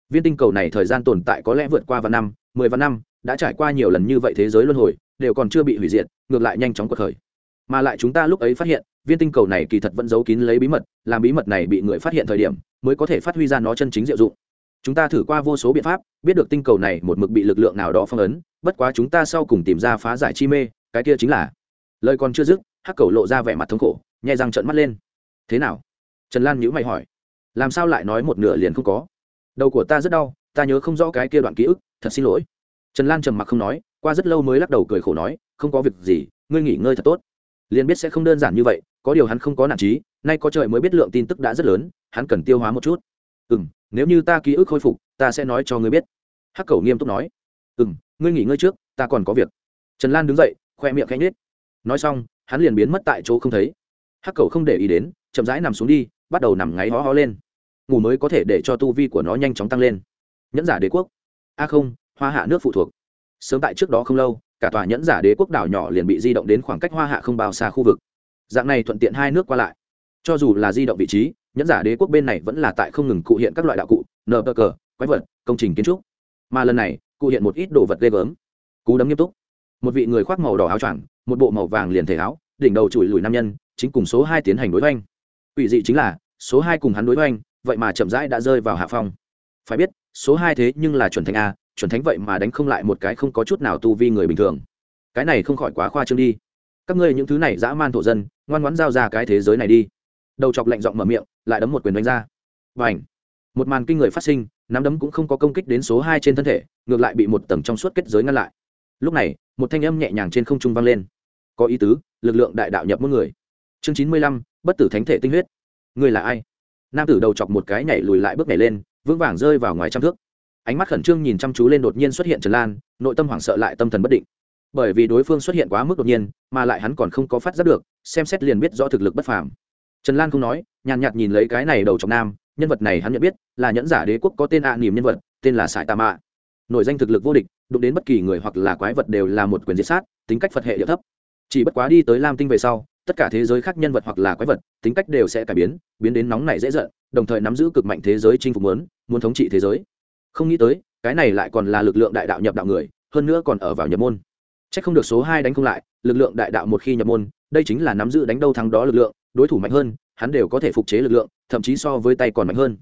Viên tinh cầu này thời gian tồn tại có lẽ vượt qua vài năm, mười vạn năm, đã trải qua nhiều lần như vậy thế giới luân hồi, đều còn chưa bị hủy diệt, ngược lại nhanh chóng cuộc khởi mà lại chúng ta lúc ấy phát hiện, viên tinh cầu này kỳ thật vẫn giấu kín lấy bí mật, làm bí mật này bị người phát hiện thời điểm, mới có thể phát huy ra nó chân chính diệu dụng. Chúng ta thử qua vô số biện pháp, biết được tinh cầu này một mực bị lực lượng nào đó phong ấn, bất quá chúng ta sau cùng tìm ra phá giải chi mê, cái kia chính là. Lời còn chưa dứt, hắc cầu lộ ra vẻ mặt thống khổ, nhai răng trợn mắt lên. Thế nào? Trần lan nhữ mày hỏi. Làm sao lại nói một nửa liền không có? Đầu của ta rất đau, ta nhớ không rõ cái kia đoạn ký ức, thật xin lỗi. Trần lan trầm mặc không nói, qua rất lâu mới lắc đầu cười khổ nói, không có việc gì, ngươi nghỉ ngơi thật tốt liền biết sẽ không đơn giản như vậy, có điều hắn không có nản trí, nay có trời mới biết lượng tin tức đã rất lớn, hắn cần tiêu hóa một chút. Ừ m nếu như ta ký ức khôi phục, ta sẽ nói cho ngươi biết. Hắc cầu nghiêm túc nói. Ừ m ngươi nghỉ ngơi trước, ta còn có việc. Trần lan đứng dậy, khoe miệng khanh nết nói xong, hắn liền biến mất tại chỗ không thấy. Hắc cầu không để ý đến, chậm rãi nằm xuống đi, bắt đầu nằm ngáy hó hó lên. Ngủ mới có thể để cho tu vi của nó nhanh chóng tăng lên. Nhẫn giả đế quốc. A không, hoa hạ nước phụ thuộc. Sớm tại trước đó không lâu cả tòa nhẫn giả đế quốc đảo nhỏ liền bị di động đến khoảng cách hoa hạ không bao xa khu vực. Dạng này thuận tiện hai nước qua lại. Cho dù là di động vị trí, nhẫn giả đế quốc bên này vẫn là tại không ngừng cụ hiện các loại đạo cụ, nờ bờ cờ, quái vật, công trình kiến trúc. Mà lần này, cụ hiện một ít đồ vật ghê gớm. Cú đấm nghiêm túc. Một vị người khoác màu đỏ áo choàng, một bộ màu vàng liền thể áo, đỉnh đầu chùi lùi nam nhân, chính cùng số hai tiến hành đối oanh ủy dị chính là, số hai cùng hắn đối oanh vậy mà chậm rãi đã rơi vào hạ phong. Phải biết, số hai thế nhưng là chuẩn thành a chuẩn thánh vậy mà đánh không lại một cái không có chút nào tu vi người bình thường. Cái này không khỏi quá khoa trương đi. Các ngươi những thứ này dã man thổ dân, ngoan ngoãn giao ra cái thế giới này đi. Đầu chọc lạnh giọng mở miệng, lại đấm một quyền đánh ra. Và ảnh một màn kinh người phát sinh, nắm đấm cũng không có công kích đến số hai trên thân thể, ngược lại bị một tầng trong suốt kết giới ngăn lại. Lúc này, một thanh âm nhẹ nhàng trên không trung vang lên. Có ý tứ, lực lượng đại đạo nhập mỗi người. Chương chín mươi lăm, bất tử thánh thể tinh huyết. Người là ai? Nam tử đầu chọc một cái nhảy lùi lại bước nhảy lên, vững vàng rơi vào ngoài trăm thước ánh mắt khẩn trương nhìn chăm chú lên đột nhiên xuất hiện trần lan, nội tâm hoảng sợ lại tâm thần bất định. Bởi vì đối phương xuất hiện quá mức đột nhiên, mà lại hắn còn không có phát giác được, xem xét liền biết rõ thực lực bất phàm. Trần lan không nói, nhàn nhạt nhìn lấy cái này đầu trọc nam, nhân vật này hắn nhận biết, là nhẫn giả đế quốc có tên ạ à niềm nhân vật, tên là sải tà mạ. Nổi danh thực lực vô địch, đụng đến bất kỳ người hoặc là quái vật đều là một quyền diệt sát, tính cách phật hệ địa thấp. Chỉ bất quá đi tới lam tinh về sau, tất cả thế giới khác nhân vật hoặc là quái vật, tính cách đều sẽ cải biến biến đến nóng này dễ dợn đồng thời nắm giữ cực mạnh thế giới chinh phục muốn muốn thống trị thế giới không nghĩ tới, cái này lại còn là lực lượng đại đạo nhập đạo người, hơn nữa còn ở vào nhập môn. C h ắ c không được số hai đánh không lại, lực lượng đại đạo một khi nhập môn, đây chính là nắm giữ đánh đâu thắng đó lực lượng, đối thủ mạnh hơn, hắn đều có thể phục chế lực lượng, thậm chí so với tay còn mạnh hơn.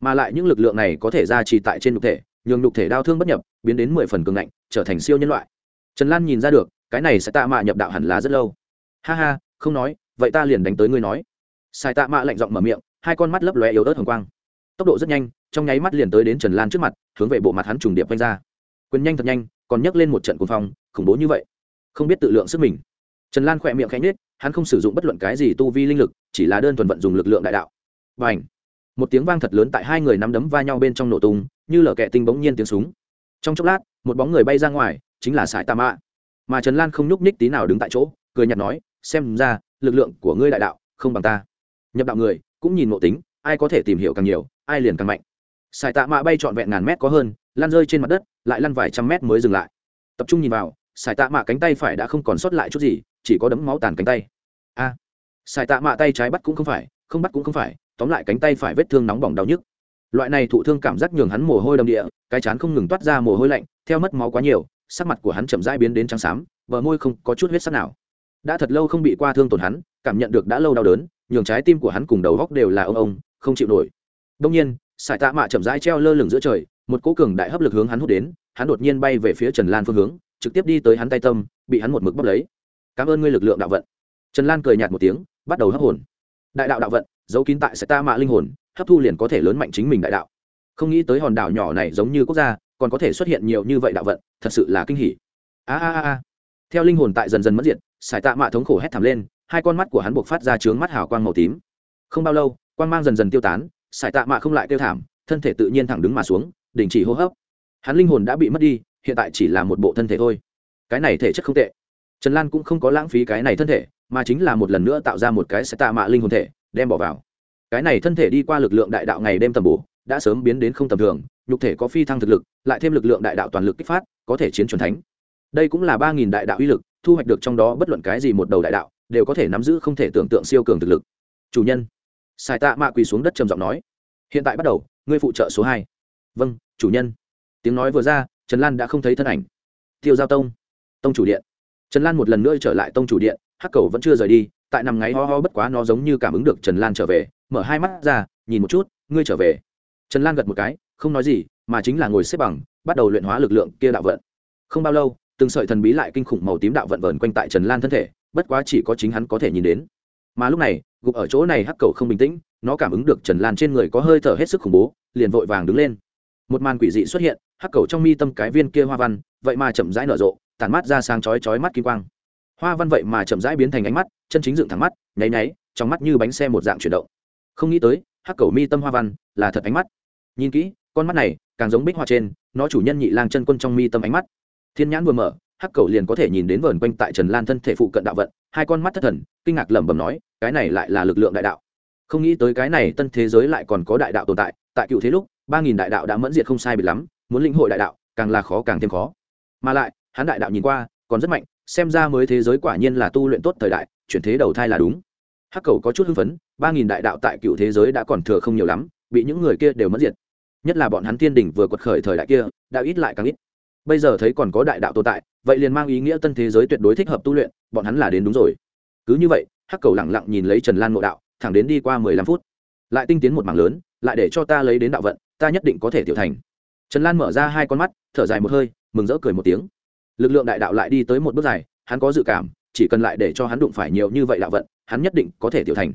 Mà lại những lực lượng này có thể ra trì tại trên nhục thể, nhường nhục thể đau thương bất nhập, biến đến mười phần cường ngạnh, trở thành siêu nhân loại. Trần lan nhìn ra được, cái này sẽ tạ mạ nhập đạo hẳn là rất lâu. Ha ha, không nói, vậy ta liền đánh tới ngươi nói. Sai tạ mạ lạnh giọng mở miệng, hai con mắt lấp lóe yếu ớt hồng quang tốc độ rất nhanh, trong nháy mắt liền tới đến trần lan trước mặt, hướng về bộ mặt hắn trùng điệp quanh ra. Quyền nhanh thật nhanh, còn nhấc lên một trận cuồng phong, khủng bố như vậy. Không biết tự lượng sức mình. Trần lan khỏe miệng khẽ nhết hắn không sử dụng bất luận cái gì tu vi linh lực, chỉ là đơn thuần vận dùng lực lượng đại đạo. Và ảnh một tiếng vang thật lớn tại hai người nắm đấm va nhau bên trong nổ tung, như lở kẹ tinh bỗng nhiên tiếng súng. Trong chốc lát, một bóng người bay ra ngoài, chính là sải tà mạ mà trần lan không nhúc nhích tí nào đứng tại chỗ, cười nhạt nói, xem ra, lực lượng của ngươi đại đạo không bằng ta. Nhập đạo người cũng nhìn ngộ tính ai có thể tìm hiểu càng nhiều ai liền càng mạnh. Sải tạ mạ bay trọn vẹn ngàn mét có hơn lan rơi trên mặt đất lại lăn vài trăm mét mới dừng lại. Tập trung nhìn vào sải tạ mạ cánh tay phải đã không còn sót lại chút gì chỉ có đấm máu tàn cánh tay. A! À, tạ mạ tay trái bắt cũng không phải không bắt cũng không phải tóm lại cánh tay phải vết thương nóng bỏng đau nhức. Loại này thụ thương cảm giác nhường hắn mồ hôi đầm địa cái chán không ngừng toát ra mồ hôi lạnh theo mất máu quá nhiều sắc mặt của hắn chậm rãi biến đến trắng xám bờ môi không có chút huyết sắc nào. Đã thật lâu không bị qua thương tổn hắn cảm nhận được đã lâu đau đớn nhường trái tim của hắn cùng đầu góc đều là ông ông không chịu nổi. Đông nhiên, sải tạ mạ chậm rãi treo lơ lửng giữa trời, một cỗ cường đại hấp lực hướng hắn hút đến, hắn đột nhiên bay về phía trần lan phương hướng, trực tiếp đi tới hắn tay tâm, bị hắn một mực bốc lấy. Cảm ơn ngươi lực lượng đạo vận. Trần lan cười nhạt một tiếng, bắt đầu hấp hồn. Đại đạo đạo vận, giấu kín tại sải tạ mạ linh hồn, hấp thu liền có thể lớn mạnh chính mình đại đạo. Không nghĩ tới hòn đảo nhỏ này giống như quốc gia, còn có thể xuất hiện nhiều như vậy đạo vận, thật sự là kinh hỉ. A a a. Theo linh hồn tại dần dần mất diệt, sải tạ mạ thống khổ hét thảm lên, hai con mắt của hắn buộc phát ra trướng mắt hào quang màu tím. Không bao lâu quang mang dần dần tiêu tán, sải tạ mạ không lại tiêu thảm, thân thể tự nhiên thẳng đứng mà xuống, đình chỉ hô hấp. Hắn linh hồn đã bị mất đi, hiện tại chỉ là một bộ thân thể thôi. Cái này thể chất không tệ. Trần lan cũng không có lãng phí cái này thân thể, mà chính là một lần nữa tạo ra một cái sải tạ mạ linh hồn thể, đem bỏ vào. Cái này thân thể đi qua lực lượng đại đạo ngày đêm tầm bổ, đã sớm biến đến không tầm thường, nhục thể có phi thăng thực lực, lại thêm lực lượng đại đạo toàn lực kích phát, có thể chiến c thánh. Đây cũng là ba nghìn đại đạo uy lực, thu hoạch được trong đó bất luận cái gì một đầu đại đạo, đều có thể nắm giữ không thể tưởng tượng siêu cường thực lực. Chủ nhân sài tạ mạ quỳ xuống đất trầm giọng nói, hiện tại bắt đầu, ngươi phụ trợ số hai. Vâng chủ nhân. Tiếng nói vừa ra, trần lan đã không thấy thân ảnh. Tiêu giao tông tông chủ điện. Trần lan một lần nữa trở lại tông chủ điện, hắc cầu vẫn chưa rời đi, tại nằm ngáy ho ho bất quá nó giống như cảm ứng được trần lan trở về, mở hai mắt ra, nhìn một chút, ngươi trở về. Trần lan gật một cái, không nói gì, mà chính là ngồi xếp bằng, bắt đầu luyện hóa lực lượng kia đạo vận. Không bao lâu, từng sợi thần bí lại kinh khủng màu tím đạo vận vờn quanh tại trần lan thân thể, bất quá chỉ có chính hắn có thể nhìn đến mà lúc này, gục ở chỗ này hắc cầu không bình tĩnh, nó cảm ứng được trần lan trên người có hơi thở hết sức khủng bố, liền vội vàng đứng lên. Một màn quỷ dị xuất hiện, hắc cầu trong mi tâm cái viên kia hoa văn, vậy mà chậm rãi nở rộ tàn mắt ra sang chói chói mắt kim quang. Hoa văn vậy mà chậm rãi biến thành ánh mắt, chân chính dựng thẳng mắt, nháy nháy, trong mắt như bánh xe một dạng chuyển động. Không nghĩ tới, hắc cầu mi tâm hoa văn là thật ánh mắt. Nhìn kỹ, con mắt này, càng giống bích hoa trên, nó chủ nhân nhị lang chân quân trong mi tâm ánh mắt. Thiên nhãn vừa mở hắc cầu liền có thể nhìn đến vờn quanh tại trần lan thân thể phụ cận đạo vận, hai con mắt thất thần, kinh ngạc lẩm bẩm nói, cái này lại là lực lượng đại đạo. Không nghĩ tới cái này tân thế giới lại còn có đại đạo tồn tại tại cựu thế lúc, ba nghìn đại đạo đã mẫn diệt không sai bị lắm, muốn lĩnh hội đại đạo, càng là khó càng thêm khó. Mà lại, hắn đại đạo nhìn qua, còn rất mạnh, xem ra mới thế giới quả nhiên là tu luyện tốt thời đại, chuyển thế đầu thai là đúng. Hắc cầu có chút hưng phấn, ba nghìn đại đạo tại cựu thế giới đã còn thừa không nhiều lắm, bị những người kia đều mất diệt. Nhất là bọn hắn tiên đỉnh vừa quật khởi thời đại kia, đã ít lại càng ít bây giờ thấy còn có đại đạo tồn tại, vậy liền mang ý nghĩa tân thế giới tuyệt đối thích hợp tu luyện, bọn hắn là đến đúng rồi. Cứ như vậy, hắc cầu lẳng lặng nhìn lấy trần lan ngộ đạo, thẳng đến đi qua mười lăm phút. Lại tinh tiến một mảng lớn, lại để cho ta lấy đến đạo vận, ta nhất định có thể tiểu thành. Trần lan mở ra hai con mắt, thở dài một hơi, mừng rỡ cười một tiếng. Lực lượng đại đạo lại đi tới một bước dài, hắn có dự cảm, chỉ cần lại để cho hắn đụng phải nhiều như vậy đạo vận, hắn nhất định có thể tiểu thành.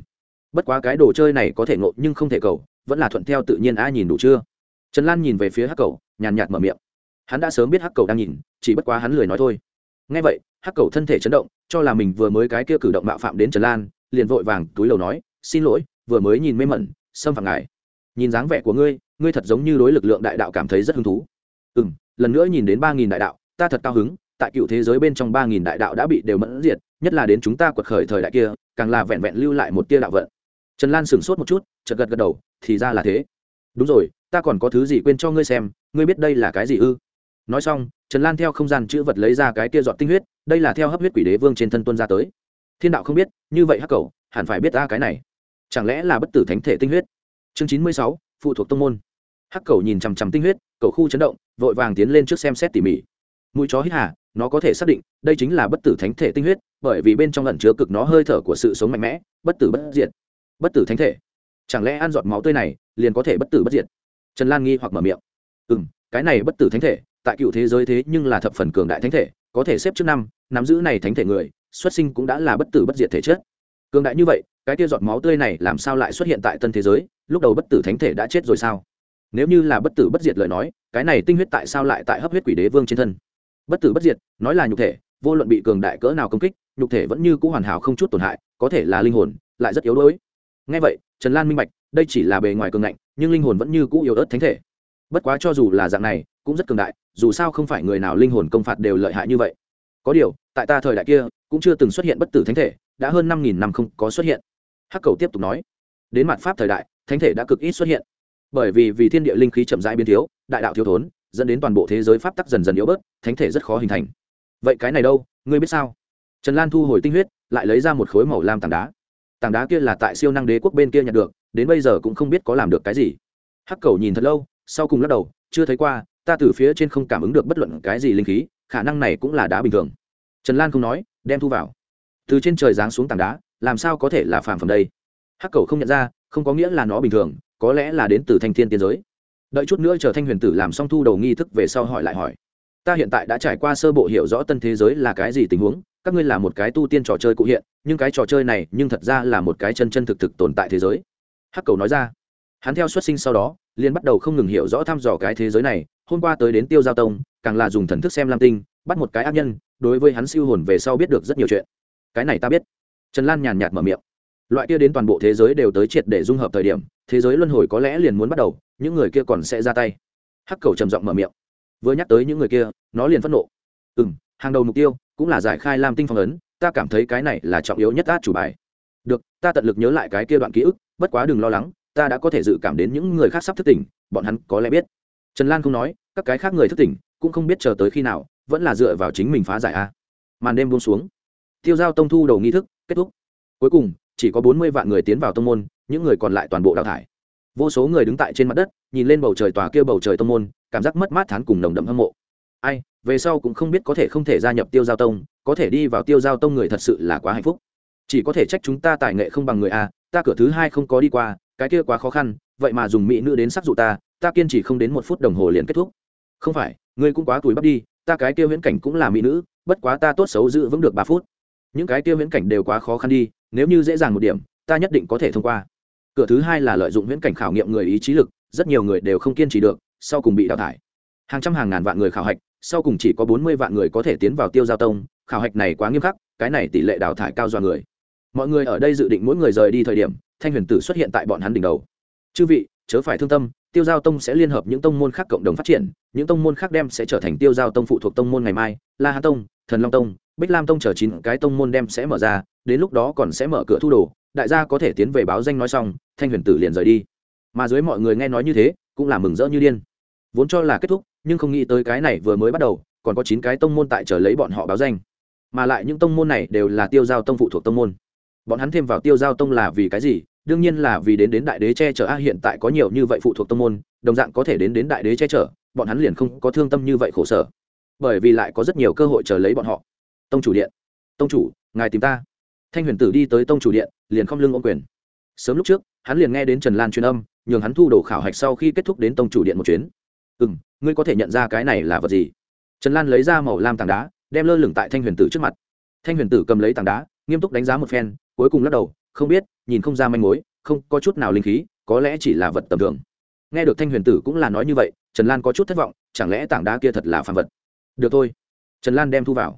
Bất quá cái đồ chơi này có thể ngộ nhưng không thể cầu, vẫn là thuận theo tự nhiên ai nhìn đủ chưa? Trần lan nhìn về phía hắc cầu, nhàn nhạt mở miệng hắn đã sớm biết hắc cầu đang nhìn, chỉ bất quá hắn lười nói thôi. Ngay vậy, hắc cầu thân thể chấn động, cho là mình vừa mới cái kia cử động mạo phạm đến trần lan, liền vội vàng túi lầu nói, xin lỗi, vừa mới nhìn mê mẩn, xâm phạm ngài. Nhìn dáng vẻ của ngươi ngươi thật giống như đối lực lượng đại đạo cảm thấy rất hứng thú. Ừ m lần nữa nhìn đến ba nghìn đại đạo, ta thật cao hứng, tại cựu thế giới bên trong ba nghìn đại đạo đã bị đều mẫn diệt, nhất là đến chúng ta quật khởi thời đại kia, càng là vẹn vẹn lưu lại một tia đạo vận. Trần lan sửng sốt một chút, chợt gật gật đầu, thì ra là thế. Đúng rồi, ta còn có thứ gì quên cho ngươi xem, ngươi biết đây là cái gì ư? Nói xong, trần lan theo không gian chữ vật lấy ra cái kia dọn tinh huyết, đây là theo hấp huyết quỷ đế vương trên thân tuân ra tới. Thiên đạo không biết, như vậy hắc cầu, hẳn phải biết ra cái này. Chẳng lẽ là bất tử thánh thể tinh huyết? Chương chín mươi sáu, phụ thuộc tông môn. Hắc cầu nhìn chằm chằm tinh huyết, cầu khu chấn động, vội vàng tiến lên trước xem xét tỉ mỉ. Mũi chó hít hà, nó có thể xác định, đây chính là bất tử thánh thể tinh huyết, bởi vì bên trong lẩn chứa cực nó hơi thở của sự sống mạnh mẽ, bất tử bất diệt. Bất tử thánh thể? Chẳng lẽ ăn giọt máu tươi này, liền có thể bất tử bất diệt? Trần lan nghi hoặc mở miệng. Ừ m cái này bất tử thánh thể tại cựu thế giới thế nhưng là thập phần cường đại thánh thể, có thể xếp trước năm, nắm giữ này thánh thể người, xuất sinh cũng đã là bất tử bất diệt thể chất. Cường đại như vậy, cái tia giọt máu tươi này làm sao lại xuất hiện tại tân thế giới, lúc đầu bất tử thánh thể đã chết rồi sao? Nếu như là bất tử bất diệt lời nói, cái này tinh huyết tại sao lại tại hấp huyết quỷ đế vương trên thân? Bất tử bất diệt, nói là nhục thể, vô luận bị cường đại cỡ nào công kích, nhục thể vẫn như c ũ hoàn hảo không chút tổn hại, có thể là linh hồn, lại rất yếu đuối. Ngay vậy, trần lan minh bạch, đây chỉ là bề ngoài cường ngạnh, nhưng linh hồn vẫn như cũ yếu ớt thánh thể. Bất quá cho dù là dạng này, cũng rất cường đại dù sao không phải người nào linh hồn công phạt đều lợi hại như vậy. Có điều, tại ta thời đại kia, cũng chưa từng xuất hiện bất tử thánh thể, đã hơn năm nghìn năm không có xuất hiện. Hắc cầu tiếp tục nói, đến mặt pháp thời đại, thánh thể đã cực ít xuất hiện. Bởi vì vì thiên địa linh khí chậm rãi biến thiếu, đại đạo thiếu thốn, dẫn đến toàn bộ thế giới pháp tắc dần dần yếu bớt, thánh thể rất khó hình thành. Vậy cái này đâu, ngươi biết sao? Trần lan thu hồi tinh huyết, lại lấy ra một khối màu lam tảng đá. Tảng đá kia là tại siêu năng đế quốc bên kia nhặt được, đến bây giờ cũng không biết có làm được cái gì. Hắc cầu nhìn thật lâu, sau cùng lắc đầu, chưa thấy qua ta từ phía trên không cảm ứng được bất luận cái gì linh khí, khả năng này cũng là đá bình thường. Trần lan không nói, đem thu vào. Từ trên trời giáng xuống tảng đá, làm sao có thể là phàm phẩm đây? Hắc cầu không nhận ra, không có nghĩa là nó bình thường, có lẽ là đến từ thanh thiên tiên giới. Đợi chút nữa chờ thanh huyền tử làm xong thu đầu nghi thức về sau hỏi lại hỏi. Ta hiện tại đã trải qua sơ bộ hiểu rõ tân thế giới là cái gì tình huống, các ngươi là một cái tu tiên trò chơi cụ hiện, nhưng cái trò chơi này nhưng thật ra là một cái chân chân thực thực tồn tại thế giới. Hắc cầu nói ra. Hắn theo xuất sinh sau đó liền bắt đầu không ngừng hiểu rõ thăm dò cái thế giới này, hôm qua tới đến tiêu giao tông, càng là dùng thần thức xem lam tinh, bắt một cái ác nhân, đối với hắn siêu hồn về sau biết được rất nhiều chuyện. Cái này ta biết. Trần lan nhàn nhạt mở miệng. Loại kia đến toàn bộ thế giới đều tới triệt để dung hợp thời điểm, thế giới luân hồi có lẽ liền muốn bắt đầu, những người kia còn sẽ ra tay. Hắc cầu trầm giọng mở miệng. Vừa nhắc tới những người kia, nó liền phẫn nộ. Ừ m hàng đầu mục tiêu cũng là giải khai lam tinh phong ấn, ta cảm thấy cái này là trọng yếu nhất át chủ bài. Được, ta tận lực nhớ lại cái kia đoạn ký ức, bất quá đừng lo lắng ta đã có thể dự cảm đến những người khác sắp thức tỉnh, bọn hắn có lẽ biết. Trần lan không nói, các cái khác người thức tỉnh, cũng không biết chờ tới khi nào, vẫn là dựa vào chính mình phá giải a. Màn đêm buông xuống. Tiêu giao tông thu đầu nghi thức, kết thúc. Cuối cùng, chỉ có bốn mươi vạn người tiến vào tông môn, những người còn lại toàn bộ đào thải. Vô số người đứng tại trên mặt đất, nhìn lên bầu trời tòa kia bầu trời tông môn, cảm giác mất mát thán cùng nồng đậm hâm mộ. Ai, về sau cũng không biết có thể không thể gia nhập tiêu giao tông, có thể đi vào tiêu giao tông người thật sự là quá hạnh phúc. Chỉ có thể trách chúng ta tài nghệ không bằng người a, ta cửa thứ hai không có đi qua cái kia quá khó khăn, vậy mà dùng mỹ nữ đến sắc dụ ta ta kiên trì không đến một phút đồng hồ liền kết thúc. Không phải, ngươi cũng quá tuổi bắp đi, ta cái kia viễn cảnh cũng là mỹ nữ, bất quá ta tốt xấu giữ vững được ba phút. Những cái kia viễn cảnh đều quá khó khăn đi, nếu như dễ dàng một điểm, ta nhất định có thể thông qua. Cửa thứ hai là lợi dụng viễn cảnh khảo nghiệm người ý chí lực, rất nhiều người đều không kiên trì được, sau cùng bị đào thải. Hàng trăm hàng ngàn vạn người khảo hạch, sau cùng chỉ có bốn mươi vạn người có thể tiến vào tiêu giao tông, khảo hạch này quá nghiêm khắc, cái này tỷ lệ đào thải cao do người mọi người ở đây dự định mỗi người rời đi thời điểm, thanh huyền tử xuất hiện tại bọn hắn đỉnh đầu. Chư vị, chớ phải thương tâm, tiêu giao tông sẽ liên hợp những tông môn khác cộng đồng phát triển, những tông môn khác đem sẽ trở thành tiêu giao tông phụ thuộc tông môn ngày mai, la hà tông, thần long tông, bích lam tông chờ chín cái tông môn đem sẽ mở ra, đến lúc đó còn sẽ mở cửa thu đồ, đại gia có thể tiến về báo danh nói xong, thanh huyền tử liền rời đi. Mà dưới mọi người nghe nói như thế, cũng là mừng rỡ như điên. Vốn cho là kết thúc, nhưng không nghĩ tới cái này vừa mới bắt đầu, còn có chín cái tông môn tại chờ lấy bọn họ báo danh. Mà lại những tông môn này đều là tiêu giao tông phụ thuộc tông môn bọn hắn thêm vào tiêu giao tông là vì cái gì? Đương nhiên là vì đến đến đại đế che chở a, hiện tại có nhiều như vậy phụ thuộc tông môn, đồng dạng có thể đến đến đại đế che chở, bọn hắn liền không có thương tâm như vậy khổ sở. Bởi vì lại có rất nhiều cơ hội chờ lấy bọn họ. Tông chủ điện. Tông chủ, ngài tìm ta. Thanh huyền tử đi tới tông chủ điện, liền không lưng ô quyền. Sớm lúc trước, hắn liền nghe đến trần lan truyền âm, nhường hắn thu đồ khảo hạch sau khi kết thúc đến tông chủ điện một chuyến. Ừ m ngươi có thể nhận ra cái này là vật gì? Trần lan lấy ra màu lam tảng đá, đem lơ lửng tại thanh huyền tử trước mặt. Thanh huyền tử cầm lấy tảng đá, nghiêm túc đánh giá một phen cuối cùng lắc đầu, không biết, nhìn không ra manh mối, không có chút nào linh khí, có lẽ chỉ là vật tầm thường. Nghe được thanh huyền tử cũng là nói như vậy, trần lan có chút thất vọng, chẳng lẽ tảng đá kia thật là phàm vật? Được thôi. Trần lan đem thu vào.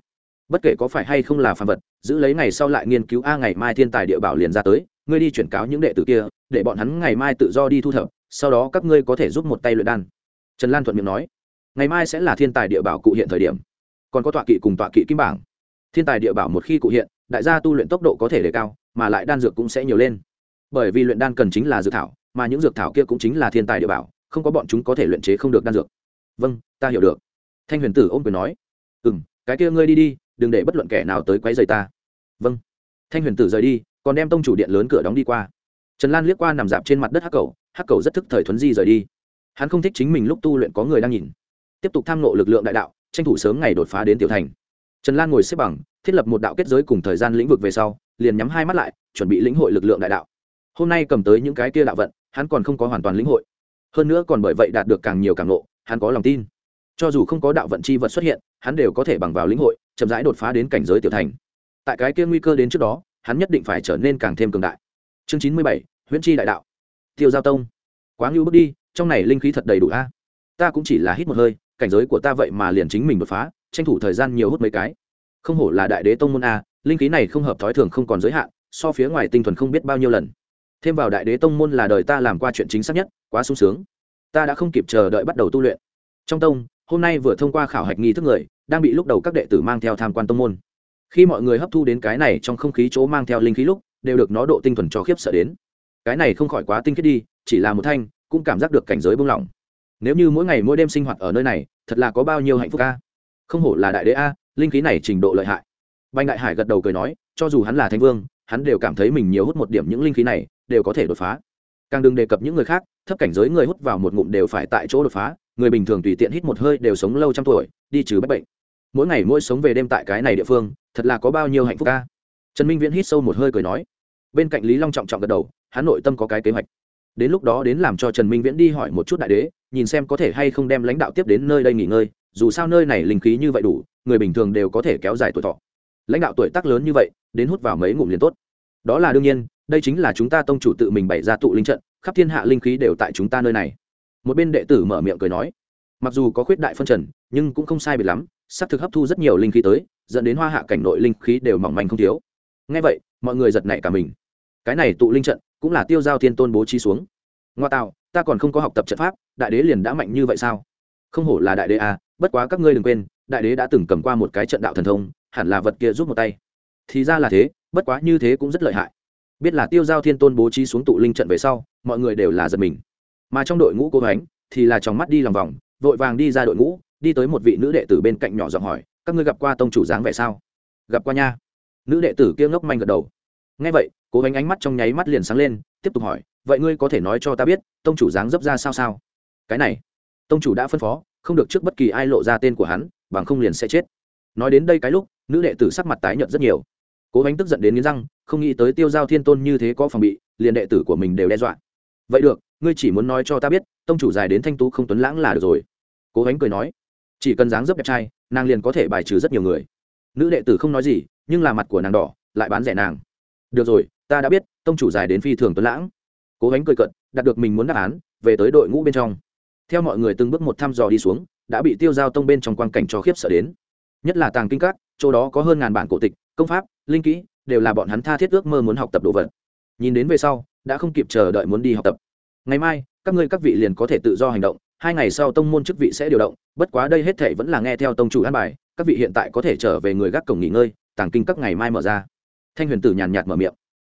Bất kể có phải hay không là phàm vật, giữ lấy ngày sau lại nghiên cứu, a, ngày mai thiên tài địa bảo liền ra tới, ngươi đi chuyển cáo những đệ tử kia, để bọn hắn ngày mai tự do đi thu thập, sau đó các ngươi có thể giúp một tay luyện đan. Trần lan thuận miệng nói. Ngày mai sẽ là thiên tài địa bảo cụ hiện thời điểm. Còn có tọa kỵ cùng tọa kỵ kim bảng. Thiên tài địa bảo một khi cụ hiện đại gia tu luyện tốc độ có thể đề cao, mà lại đan dược cũng sẽ nhiều lên. Bởi vì luyện đan cần chính là dược thảo, mà những dược thảo kia cũng chính là thiên tài địa bảo, không có bọn chúng có thể luyện chế không được đan dược. Vâng ta hiểu được. Thanh huyền tử ôm quyền nói. Ừ m cái kia ngươi đi đi, đừng để bất luận kẻ nào tới quấy rầy ta. Vâng. Thanh huyền tử rời đi, còn đem tông chủ điện lớn cửa đóng đi qua. Trần lan liếc qua nằm dạp trên mặt đất hắc cầu hắc cầu rất thức thời thuấn di rời đi. Hắn không thích chính mình lúc tu luyện có người đang nhìn. Tiếp tục tham nộ lực lượng đại đạo, tranh thủ sớm ngày đột phá đến tiểu thành trần lan ngồi xếp bằng, thiết lập một đạo kết giới cùng thời gian lĩnh vực về sau, liền nhắm hai mắt lại, chuẩn bị lĩnh hội lực lượng đại đạo. Hôm nay cầm tới những cái kia đạo vận, hắn còn không có hoàn toàn lĩnh hội. Hơn nữa còn bởi vậy đạt được càng nhiều càng nộ hắn có lòng tin. Cho dù không có đạo vận chi vật xuất hiện, hắn đều có thể bằng vào lĩnh hội, chậm rãi đột phá đến cảnh giới tiểu thành. Tại cái kia nguy cơ đến trước đó, hắn nhất định phải trở nên càng thêm cường đại. Chương chín mươi bảy, huyễn chi đại đạo. Tiêu giao tông. Quá ngưu bước đi, trong này linh khí thật đầy đủ a. Ta cũng chỉ là hít một hơi, cảnh giới của ta vậy mà liền chính mình đột phá tranh thủ thời gian nhiều hút mấy cái. Không hổ là đại đế tông môn a, linh khí này không hợp thói thường không còn giới hạn, so phía ngoài tinh thuần không biết bao nhiêu lần. Thêm vào đại đế tông môn là đời ta làm qua chuyện chính xác nhất, quá sung sướng. Ta đã không kịp chờ đợi bắt đầu tu luyện. Trong tông, hôm nay vừa thông qua khảo hạch nghi thức người, đang bị lúc đầu các đệ tử mang theo tham quan tông môn. Khi mọi người hấp thu đến cái này trong không khí chỗ mang theo linh khí lúc, đều được nó độ tinh thuần cho khiếp sợ đến. Cái này không khỏi quá tinh khiết đi, chỉ là một thanh, cũng cảm giác được cảnh giới buông lỏng. Nếu như mỗi ngày mỗi đêm sinh hoạt ở nơi này, thật là có bao nhiêu hạnh phúc a không hổ là đại đế a, linh khí này trình độ lợi hại. Banh đại hải gật đầu cười nói, cho dù hắn là thánh vương, hắn đều cảm thấy mình nhiều hút một điểm những linh khí này, đều có thể đột phá. Càng đừng đề cập những người khác, thấp cảnh giới người hút vào một ngụm đều phải tại chỗ đột phá, người bình thường tùy tiện hít một hơi đều sống lâu trăm tuổi, đi trừ bách bệnh. Mỗi ngày mỗi sống về đêm tại cái này địa phương, thật là có bao nhiêu hạnh phúc ca trần minh viễn hít sâu một hơi cười nói. Bên cạnh lý long trọng trọng gật đầu, hắn nội tâm có cái kế hoạch. Đến lúc đó đến làm cho trần minh viễn đi hỏi một chút đại đế, nhìn xem có thể hay không đem lãnh đạo tiếp đến nơi đây nghỉ ngơi dù sao nơi này linh khí như vậy đủ, người bình thường đều có thể kéo dài tuổi thọ. Lãnh đạo tuổi tác lớn như vậy, đến hút vào mấy ngụm liền tốt. Đó là đương nhiên, đây chính là chúng ta tông chủ tự mình bày ra tụ linh trận, khắp thiên hạ linh khí đều tại chúng ta nơi này. Một bên đệ tử mở miệng cười nói, mặc dù có khuyết đại phân trần, nhưng cũng không sai biệt lắm s ắ c thực hấp thu rất nhiều linh khí tới, dẫn đến hoa hạ cảnh nội linh khí đều mỏng manh không thiếu. Ngay vậy, mọi người giật nảy cả mình. Cái này tụ linh trận cũng là tiêu giao thiên tôn bố trí xuống. Ngoa tạo, ta còn không có học tập trận pháp, đại đế liền đã mạnh như vậy sao? Không hổ là đại đế à bất quá các ngươi đừng quên, đại đế đã từng cầm qua một cái trận đạo thần thông, hẳn là vật kia giúp một tay. Thì ra là thế, bất quá như thế cũng rất lợi hại. Biết là tiêu giao thiên tôn bố trí xuống tụ linh trận về sau, mọi người đều là giật mình. Mà trong đội ngũ cô ánh thì là trong mắt đi lòng vòng, vội vàng đi ra đội ngũ, đi tới một vị nữ đệ tử bên cạnh nhỏ giọng hỏi, các ngươi gặp qua tông chủ dáng vẻ sao? Gặp qua nha. Nữ đệ tử kia ngốc manh gật đầu. Ngay vậy, cố ánh ánh mắt trong nháy mắt liền sáng lên, tiếp tục hỏi, vậy ngươi có thể nói cho ta biết, tông chủ dáng dấp ra sao sao? Cái này, tông chủ đã phân phó không được trước bất kỳ ai lộ ra tên của hắn, bằng không liền sẽ chết. Nói đến đây cái lúc, nữ đệ tử sắc mặt tái nhợt rất nhiều. Cố ánh tức giận đến nghiến răng, không nghĩ tới tiêu giao thiên tôn như thế có phòng bị, liền đệ tử của mình đều đe dọa. Vậy được, ngươi chỉ muốn nói cho ta biết, tông chủ dài đến thanh tú không tuấn lãng là được rồi. Cố ánh cười nói. Chỉ cần dáng dấp đẹp trai, nàng liền có thể bài trừ rất nhiều người. Nữ đệ tử không nói gì, nhưng là mặt của nàng đỏ, lại bán rẻ nàng. Được rồi, ta đã biết, tông chủ dài đến phi thường tuấn lãng. Cố ánh cười cận đạt được mình muốn đáp án, về tới đội ngũ bên trong theo mọi người từng bước một thăm dò đi xuống, đã bị tiêu giao tông bên trong quan cảnh cho khiếp sợ đến. Nhất là tàng kinh các, chỗ đó có hơn ngàn bản cổ tịch, công pháp, linh kỹ, đều là bọn hắn tha thiết ước mơ muốn học tập đồ vật. Nhìn đến về sau, đã không kịp chờ đợi muốn đi học tập. Ngày mai, các ngươi các vị liền có thể tự do hành động, hai ngày sau tông môn chức vị sẽ điều động, bất quá đây hết thể vẫn là nghe theo tông chủ an bài, các vị hiện tại có thể trở về người gác cổng nghỉ ngơi, tàng kinh các ngày mai mở ra. Thanh huyền tử nhàn nhạt mở miệng.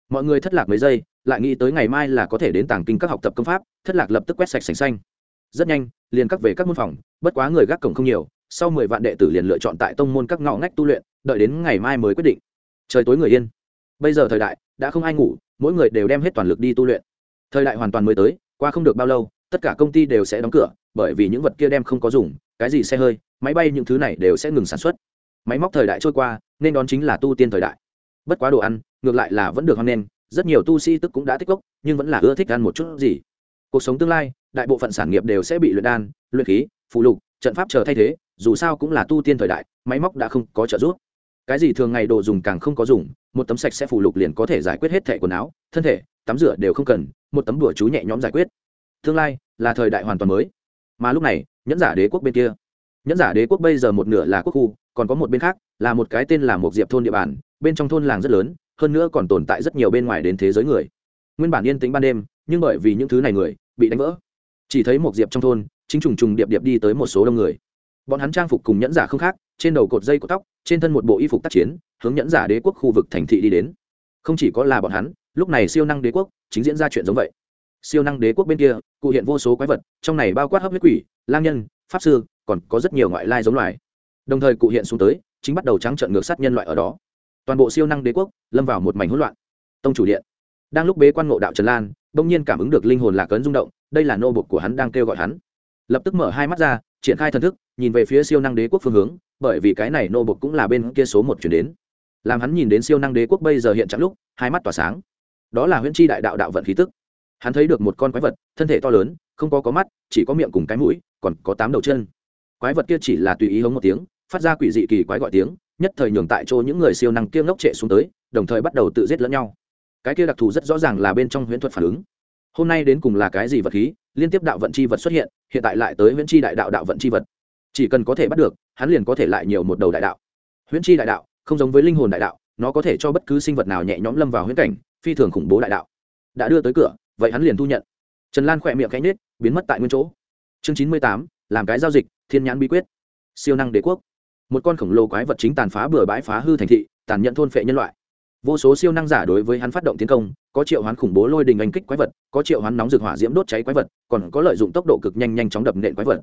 Mọi người thất lạc mấy giây, lại nghĩ tới ngày mai là có thể đến tàng kinh các học tập công pháp, thất lạc lập tức quét sạch sành xanh rất nhanh, liền các về các môn phòng, bất quá người gác cổng không nhiều, sau mười vạn đệ tử liền lựa chọn tại tông môn các ngõ ngách tu luyện, đợi đến ngày mai mới quyết định. Trời tối người yên. Bây giờ thời đại, đã không ai ngủ, mỗi người đều đem hết toàn lực đi tu luyện. Thời đại hoàn toàn mới tới, qua không được bao lâu, tất cả công ty đều sẽ đóng cửa, bởi vì những vật kia đem không có dùng, cái gì xe hơi, máy bay những thứ này đều sẽ ngừng sản xuất. Máy móc thời đại trôi qua, nên đón chính là tu tiên thời đại. Bất quá đồ ăn, ngược lại là vẫn được hoan nghênh, rất nhiều tu sĩ tức cũng đã tích gốc nhưng vẫn là ưa thích ăn một chút gì cuộc sống tương lai, đại bộ phận sản nghiệp đều sẽ bị luyện đan, luyện khí phụ lục, trận pháp chờ thay thế, dù sao cũng là tu tiên thời đại, máy móc đã không có trợ giúp. Cái gì thường ngày đồ dùng càng không có dùng, một tấm sạch sẽ phụ lục liền có thể giải quyết hết thẻ quần áo, thân thể, tắm rửa đều không cần, một tấm đùa chú nhẹ nhõm giải quyết. Tương lai là thời đại hoàn toàn mới. Mà lúc này, nhẫn giả đế quốc bên kia. Nhẫn giả đế quốc bây giờ một nửa là quốc khu, còn có một bên khác là một cái tên là một diệp thôn địa bàn, bên trong thôn làng rất lớn, hơn nữa còn tồn tại rất nhiều bên ngoài đến thế giới người. Nguyên bản yên tĩnh ban đêm nhưng bởi vì những thứ này người bị đánh vỡ. Chỉ thấy một diệp trong thôn, chính trùng trùng điệp điệp đi tới một số đông người. Bọn hắn trang phục cùng nhẫn giả không khác, trên đầu cột dây cột tóc, trên thân một bộ y phục tác chiến, hướng nhẫn giả đế quốc khu vực thành thị đi đến. Không chỉ có là bọn hắn, lúc này siêu năng đế quốc chính diễn ra chuyện giống vậy. Siêu năng đế quốc bên kia, cụ hiện vô số quái vật, trong này bao quát hấp huyết quỷ, lang nhân, pháp sư, còn có rất nhiều ngoại lai giống loài. Đồng thời cụ hiện xuống tới, chính bắt đầu trắng trợn ngược sát nhân loại ở đó. Toàn bộ siêu năng đế quốc lâm vào một mảnh hỗn loạn. Tông chủ điện. Đang lúc bế quan ngộ đạo trần lan bỗng nhiên cảm ứng được linh hồn lạc ấn rung động, đây là nô bục của hắn đang kêu gọi hắn. Lập tức mở hai mắt ra, triển khai thần thức, nhìn về phía siêu năng đế quốc phương hướng, bởi vì cái này nô bục cũng là bên kia số một chuyển đến. Làm hắn nhìn đến siêu năng đế quốc bây giờ hiện trạng lúc, hai mắt tỏa sáng. Đó là huyễn tri đại đạo đạo vận khí tức. Hắn thấy được một con quái vật, thân thể to lớn, không có có mắt, chỉ có miệng cùng cái mũi, còn có tám đầu chân. Quái vật kia chỉ là tùy ý hống một tiếng, phát ra quỷ dị kỳ quái gọi tiếng, nhất thời nhường tại chỗ những người siêu năng kia ngốc trệ xuống tới, đồng thời bắt đầu tự giết lẫn nhau cái kia đặc thù rất rõ ràng là bên trong huyễn thuật phản ứng. Hôm nay đến cùng là cái gì vật khí, liên tiếp đạo vận chi vật xuất hiện hiện tại lại tới huyễn chi đại đạo đạo vận chi vật. Chỉ cần có thể bắt được, hắn liền có thể lại nhiều một đầu đại đạo. Huyễn chi đại đạo, không giống với linh hồn đại đạo, nó có thể cho bất cứ sinh vật nào nhẹ nhõm lâm vào huyễn cảnh, phi thường khủng bố đại đạo. Đã đưa tới cửa, vậy hắn liền thu nhận. Trần lan khỏe miệng cánh nết biến mất tại nguyên chỗ. Chương chín mươi tám, làm cái giao dịch, thiên nhãn bí quyết. Siêu năng đế quốc. Một con khổng lồ quái vật chính tàn phá bừa bãi phá hư thành thị, tàn nhẫn thôn phệ nhân loại vô số siêu năng giả đối với hắn phát động tiến công, có triệu hoán khủng bố lôi đình anh kích quái vật, có triệu hoán nóng rực hỏa diễm đốt cháy quái vật, còn có lợi dụng tốc độ cực nhanh nhanh chóng đập nện quái vật.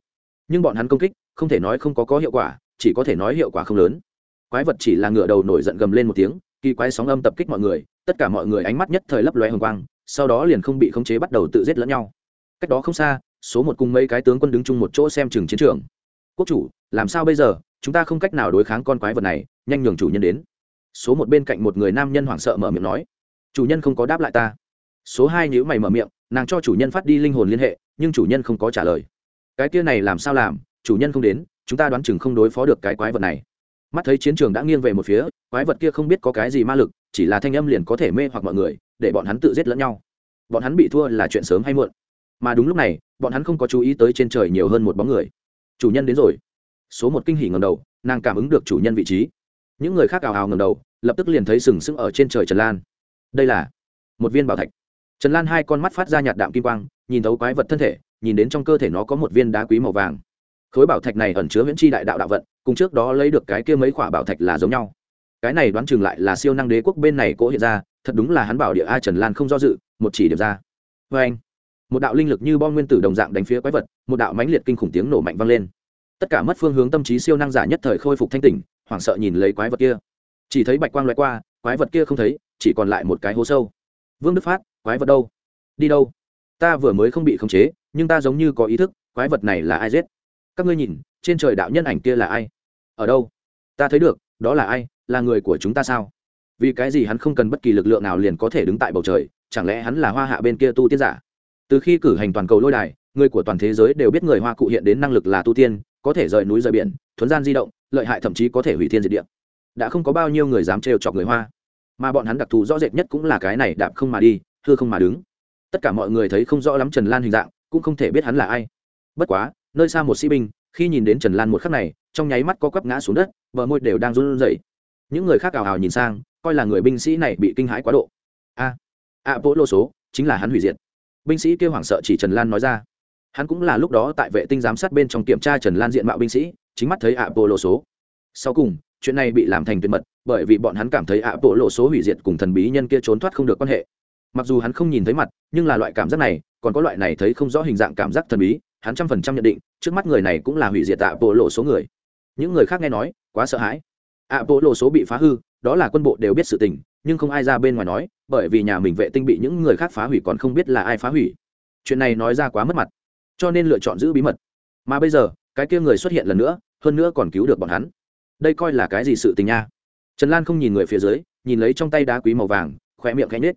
Nhưng bọn hắn công kích, không thể nói không có có hiệu quả, chỉ có thể nói hiệu quả không lớn. Quái vật chỉ là ngựa đầu nổi giận gầm lên một tiếng, kỳ quái sóng âm tập kích mọi người, tất cả mọi người ánh mắt nhất thời lấp loe hồng quang, sau đó liền không bị khống chế bắt đầu tự giết lẫn nhau. Cách đó không xa, số một cùng mấy cái tướng quân đứng chung một chỗ xem chừng chiến trường. Quốc chủ, làm sao bây giờ? Chúng ta không cách nào đối kháng con quái vật này, nhanh nhường chủ nhân đến số một bên cạnh một người nam nhân hoảng sợ mở miệng nói, chủ nhân không có đáp lại ta. Số hai nhữ mày mở miệng, nàng cho chủ nhân phát đi linh hồn liên hệ, nhưng chủ nhân không có trả lời. Cái kia này làm sao làm? Chủ nhân không đến, chúng ta đoán chừng không đối phó được cái quái vật này. Mắt thấy chiến trường đã nghiêng về một phía, quái vật kia không biết có cái gì ma lực, chỉ là thanh âm liền có thể mê hoặc mọi người, để bọn hắn tự giết lẫn nhau. Bọn hắn bị thua là chuyện sớm hay muộn. Mà đúng lúc này, bọn hắn không có chú ý tới trên trời nhiều hơn một bóng người. Chủ nhân đến rồi. Số một kinh hỉ ngầm đầu, nàng cảm ứng được chủ nhân vị trí những người khác ào ào ngầm đầu, lập tức liền thấy sừng sững ở trên trời trần lan. Đây là một viên bảo thạch. Trần lan hai con mắt phát ra nhạt đạm kim quang, nhìn thấu quái vật thân thể, nhìn đến trong cơ thể nó có một viên đá quý màu vàng. Khối bảo thạch này ẩn chứa viễn tri đại đạo đạo vận, cùng trước đó lấy được cái kia mấy khoả bảo thạch là giống nhau. Cái này đoán chừng lại là siêu năng đế quốc bên này cố hiện ra, thật đúng là hắn bảo địa a trần lan không do dự, một chỉ điểm ra. Vê anh, một đạo linh lực như bom nguyên tử đồng dạng đánh phía quái vật, một đạo mãnh liệt kinh khủng tiếng nổ mạnh vang lên. Tất cả mất phương hướng tâm trí siêu năng giả nhất thời khôi phục thanh tỉnh hoảng sợ nhìn lấy quái vật kia. Chỉ thấy bạch quang loại qua, quái vật kia không thấy, chỉ còn lại một cái hố sâu. Vương đức phát, quái vật đâu? Đi đâu? Ta vừa mới không bị khống chế, nhưng ta giống như có ý thức, quái vật này là ai giết? Các ngươi nhìn, trên trời đạo nhân ảnh kia là ai? Ở đâu? Ta thấy được, đó là ai? Là người của chúng ta sao? Vì cái gì hắn không cần bất kỳ lực lượng nào liền có thể đứng tại bầu trời, chẳng lẽ hắn là hoa hạ bên kia tu tiên giả? Từ khi cử hành toàn cầu lôi đài, người của toàn thế giới đều biết người hoa cụ hiện đến năng lực là tu tiên, có thể rời núi rời biển, thuấn gian di động lợi hại thậm chí có thể hủy thiên diệt địa. Đã không có bao nhiêu người dám trêu chọc người hoa. Mà bọn hắn đặc thù rõ rệt nhất cũng là cái này đạp không mà đi thưa không mà đứng. Tất cả mọi người thấy không rõ lắm trần lan hình dạng, cũng không thể biết hắn là ai. Bất quá, nơi xa một sĩ binh, khi nhìn đến trần lan một khắc này, trong nháy mắt có quắp ngã xuống đất, bờ môi đều đang run rẩy. Những người khác ào ào nhìn sang, coi là người binh sĩ này bị kinh hãi quá độ. A a bố lô số, chính là hắn hủy diệt. Binh sĩ kêu hoảng sợ chỉ trần lan nói ra. Hắn cũng là lúc đó tại vệ tinh giám sát bên trong kiểm tra trần lan diện mạo binh sĩ chính mắt thấy ạ bộ lộ số. Sau cùng, chuyện này bị làm thành tuyệt mật, bởi vì bọn hắn cảm thấy ạ bộ lộ số hủy diệt cùng thần bí nhân kia trốn thoát không được quan hệ. Mặc dù hắn không nhìn thấy mặt, nhưng là loại cảm giác này, còn có loại này thấy không rõ hình dạng cảm giác thần bí, hắn trăm phần trăm nhận định, trước mắt người này cũng là hủy diệt ạ bộ lộ số người. Những người khác nghe nói, quá sợ hãi. Ạ bộ lộ số bị phá hư, đó là quân bộ đều biết sự tình, nhưng không ai ra bên ngoài nói, bởi vì nhà mình vệ tinh bị những người khác phá hủy còn không biết là ai phá hủy. Chuyện này nói ra quá mất mặt, cho nên lựa chọn giữ bí mật. Mà bây giờ, cái kia người xuất hiện lần nữa hơn nữa còn cứu được bọn hắn. Đây coi là cái gì sự tình nha? Trần lan không nhìn người phía dưới, nhìn lấy trong tay đá quý màu vàng khoe miệng khẽ nết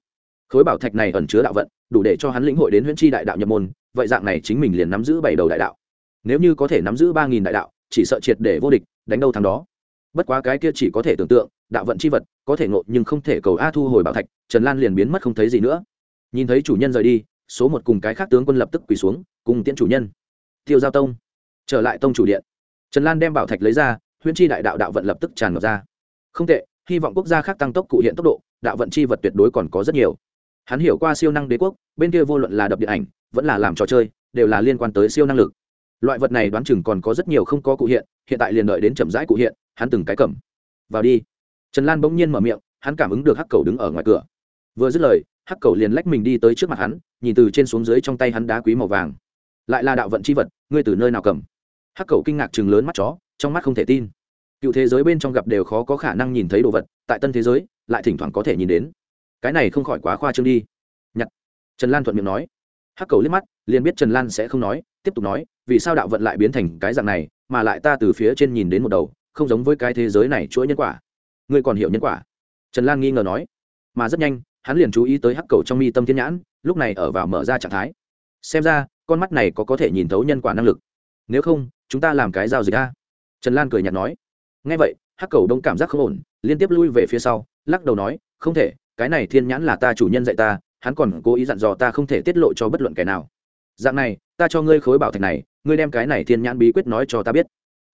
khối bảo thạch này ẩn chứa đạo vận, đủ để cho hắn lĩnh hội đến huyễn tri đại đạo nhập môn, vậy dạng này chính mình liền nắm giữ bảy đầu đại đạo. Nếu như có thể nắm giữ ba nghìn đại đạo, chỉ sợ triệt để vô địch, đánh đâu thằng đó. Bất quá cái kia chỉ có thể tưởng tượng, đạo vận c h i vật, có thể ngộ nhưng không thể cầu a thu hồi bảo thạch, trần lan liền biến mất không thấy gì nữa. Nhìn thấy chủ nhân rời đi, số một cùng cái khác tướng quân lập tức quỳ xuống, cùng tiễn chủ nhân. Tiêu giao tông, trở lại tông chủ điện trần lan đem bảo thạch lấy ra, huyễn chi đại đạo đạo vận lập tức tràn ngập ra. Không tệ, hy vọng quốc gia khác tăng tốc cụ hiện tốc độ, đạo vận chi vật tuyệt đối còn có rất nhiều. Hắn hiểu qua siêu năng đế quốc, bên kia vô luận là đập điện ảnh, vẫn là làm trò chơi, đều là liên quan tới siêu năng lực. Loại vật này đoán chừng còn có rất nhiều không có cụ hiện hiện tại liền đợi đến chậm rãi cụ hiện, hắn từng cái cầm. Vào đi. Trần lan bỗng nhiên mở miệng, hắn cảm ứng được hắc cầu đứng ở ngoài cửa. Vừa dứt lời, hắc cầu liền lách mình đi tới trước mặt hắn, nhìn từ trên xuống dưới trong tay hắn đá quý màu vàng. Lại là đạo vận c h i vật, ngươi từ nơi nào cầm? Hắc cầu kinh ngạc chừng lớn mắt chó, trong mắt không thể tin. Cựu thế giới bên trong gặp đều khó có khả năng nhìn thấy đồ vật, tại tân thế giới, lại thỉnh thoảng có thể nhìn đến. Cái này không khỏi quá khoa trương đi. Nhặt trần lan thuận miệng nói. Hắc cầu liếc mắt, liền biết trần lan sẽ không nói, tiếp tục nói, vì sao đạo vận lại biến thành cái dạng này, mà lại ta từ phía trên nhìn đến một đầu, không giống với cái thế giới này chuỗi nhân quả. Ngươi còn hiểu nhân quả? Trần lan nghi ngờ nói. Mà rất nhanh, hắn liền chú ý tới hắc cầu trong mi tâm thiên nhãn, lúc này ở vào mở ra trạng thái. Xem ra, con mắt này có có thể nhìn thấu nhân quả năng lực. Nếu không chúng ta làm cái giao dịch a. Trần lan cười nhạt nói. Ngay vậy, hắc cầu đông cảm giác không ổn, liên tiếp lui về phía sau, lắc đầu nói, không thể, cái này thiên nhãn là ta chủ nhân dạy ta, hắn còn cố ý dặn dò ta không thể tiết lộ cho bất luận kẻ nào. Dạng này, ta cho ngươi khối bảo thạch này, ngươi đem cái này thiên nhãn bí quyết nói cho ta biết.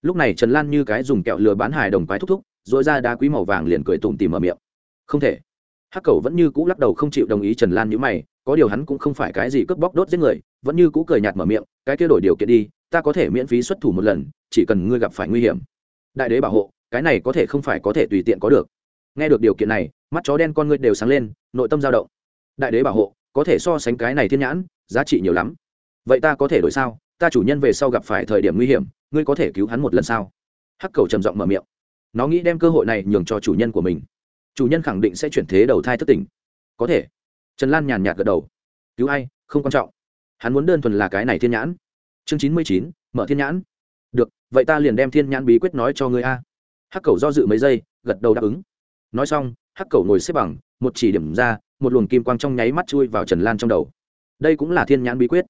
Lúc này trần lan như cái dùng kẹo lừa bán hài đồng quái thúc thúc dội ra đá quý màu vàng liền cười tủm tìm ở miệng. Không thể. Hắc cầu vẫn như cũ lắc đầu không chịu đồng ý trần lan nhữ mày, có điều hắn cũng không phải cái gì cướp bóc đốt giết người, vẫn như cũ cười nhạt mở miệng, cái kia đổi điều kiện đi ta có thể miễn phí xuất thủ một lần, chỉ cần ngươi gặp phải nguy hiểm. Đại đế bảo hộ, cái này có thể không phải có thể tùy tiện có được. Nghe được điều kiện này, mắt chó đen con ngươi đều sáng lên, nội tâm dao động. Đại đế bảo hộ, có thể so sánh cái này thiên nhãn, giá trị nhiều lắm. Vậy ta có thể đổi sao? Ta chủ nhân về sau gặp phải thời điểm nguy hiểm, ngươi có thể cứu hắn một lần sao? Hắc cầu trầm giọng mở miệng. Nó nghĩ đem cơ hội này nhường cho chủ nhân của mình. Chủ nhân khẳng định sẽ chuyển thế đầu thai thất tỉnh có thể. Trần lan nhàn nhạt gật đầu. Cứu ai? Không quan trọng. Hắn muốn đơn thuần là cái này thiên nhãn chương chín mươi chín, mở thiên nhãn. Được, vậy ta liền đem thiên nhãn bí quyết nói cho ngươi a. Hắc cầu do dự mấy giây, gật đầu đáp ứng. Nói xong, hắc cầu ngồi xếp bằng, một chỉ điểm ra, một luồng kim quang trong nháy mắt chui vào trần lan trong đầu. Đây cũng là thiên nhãn bí quyết.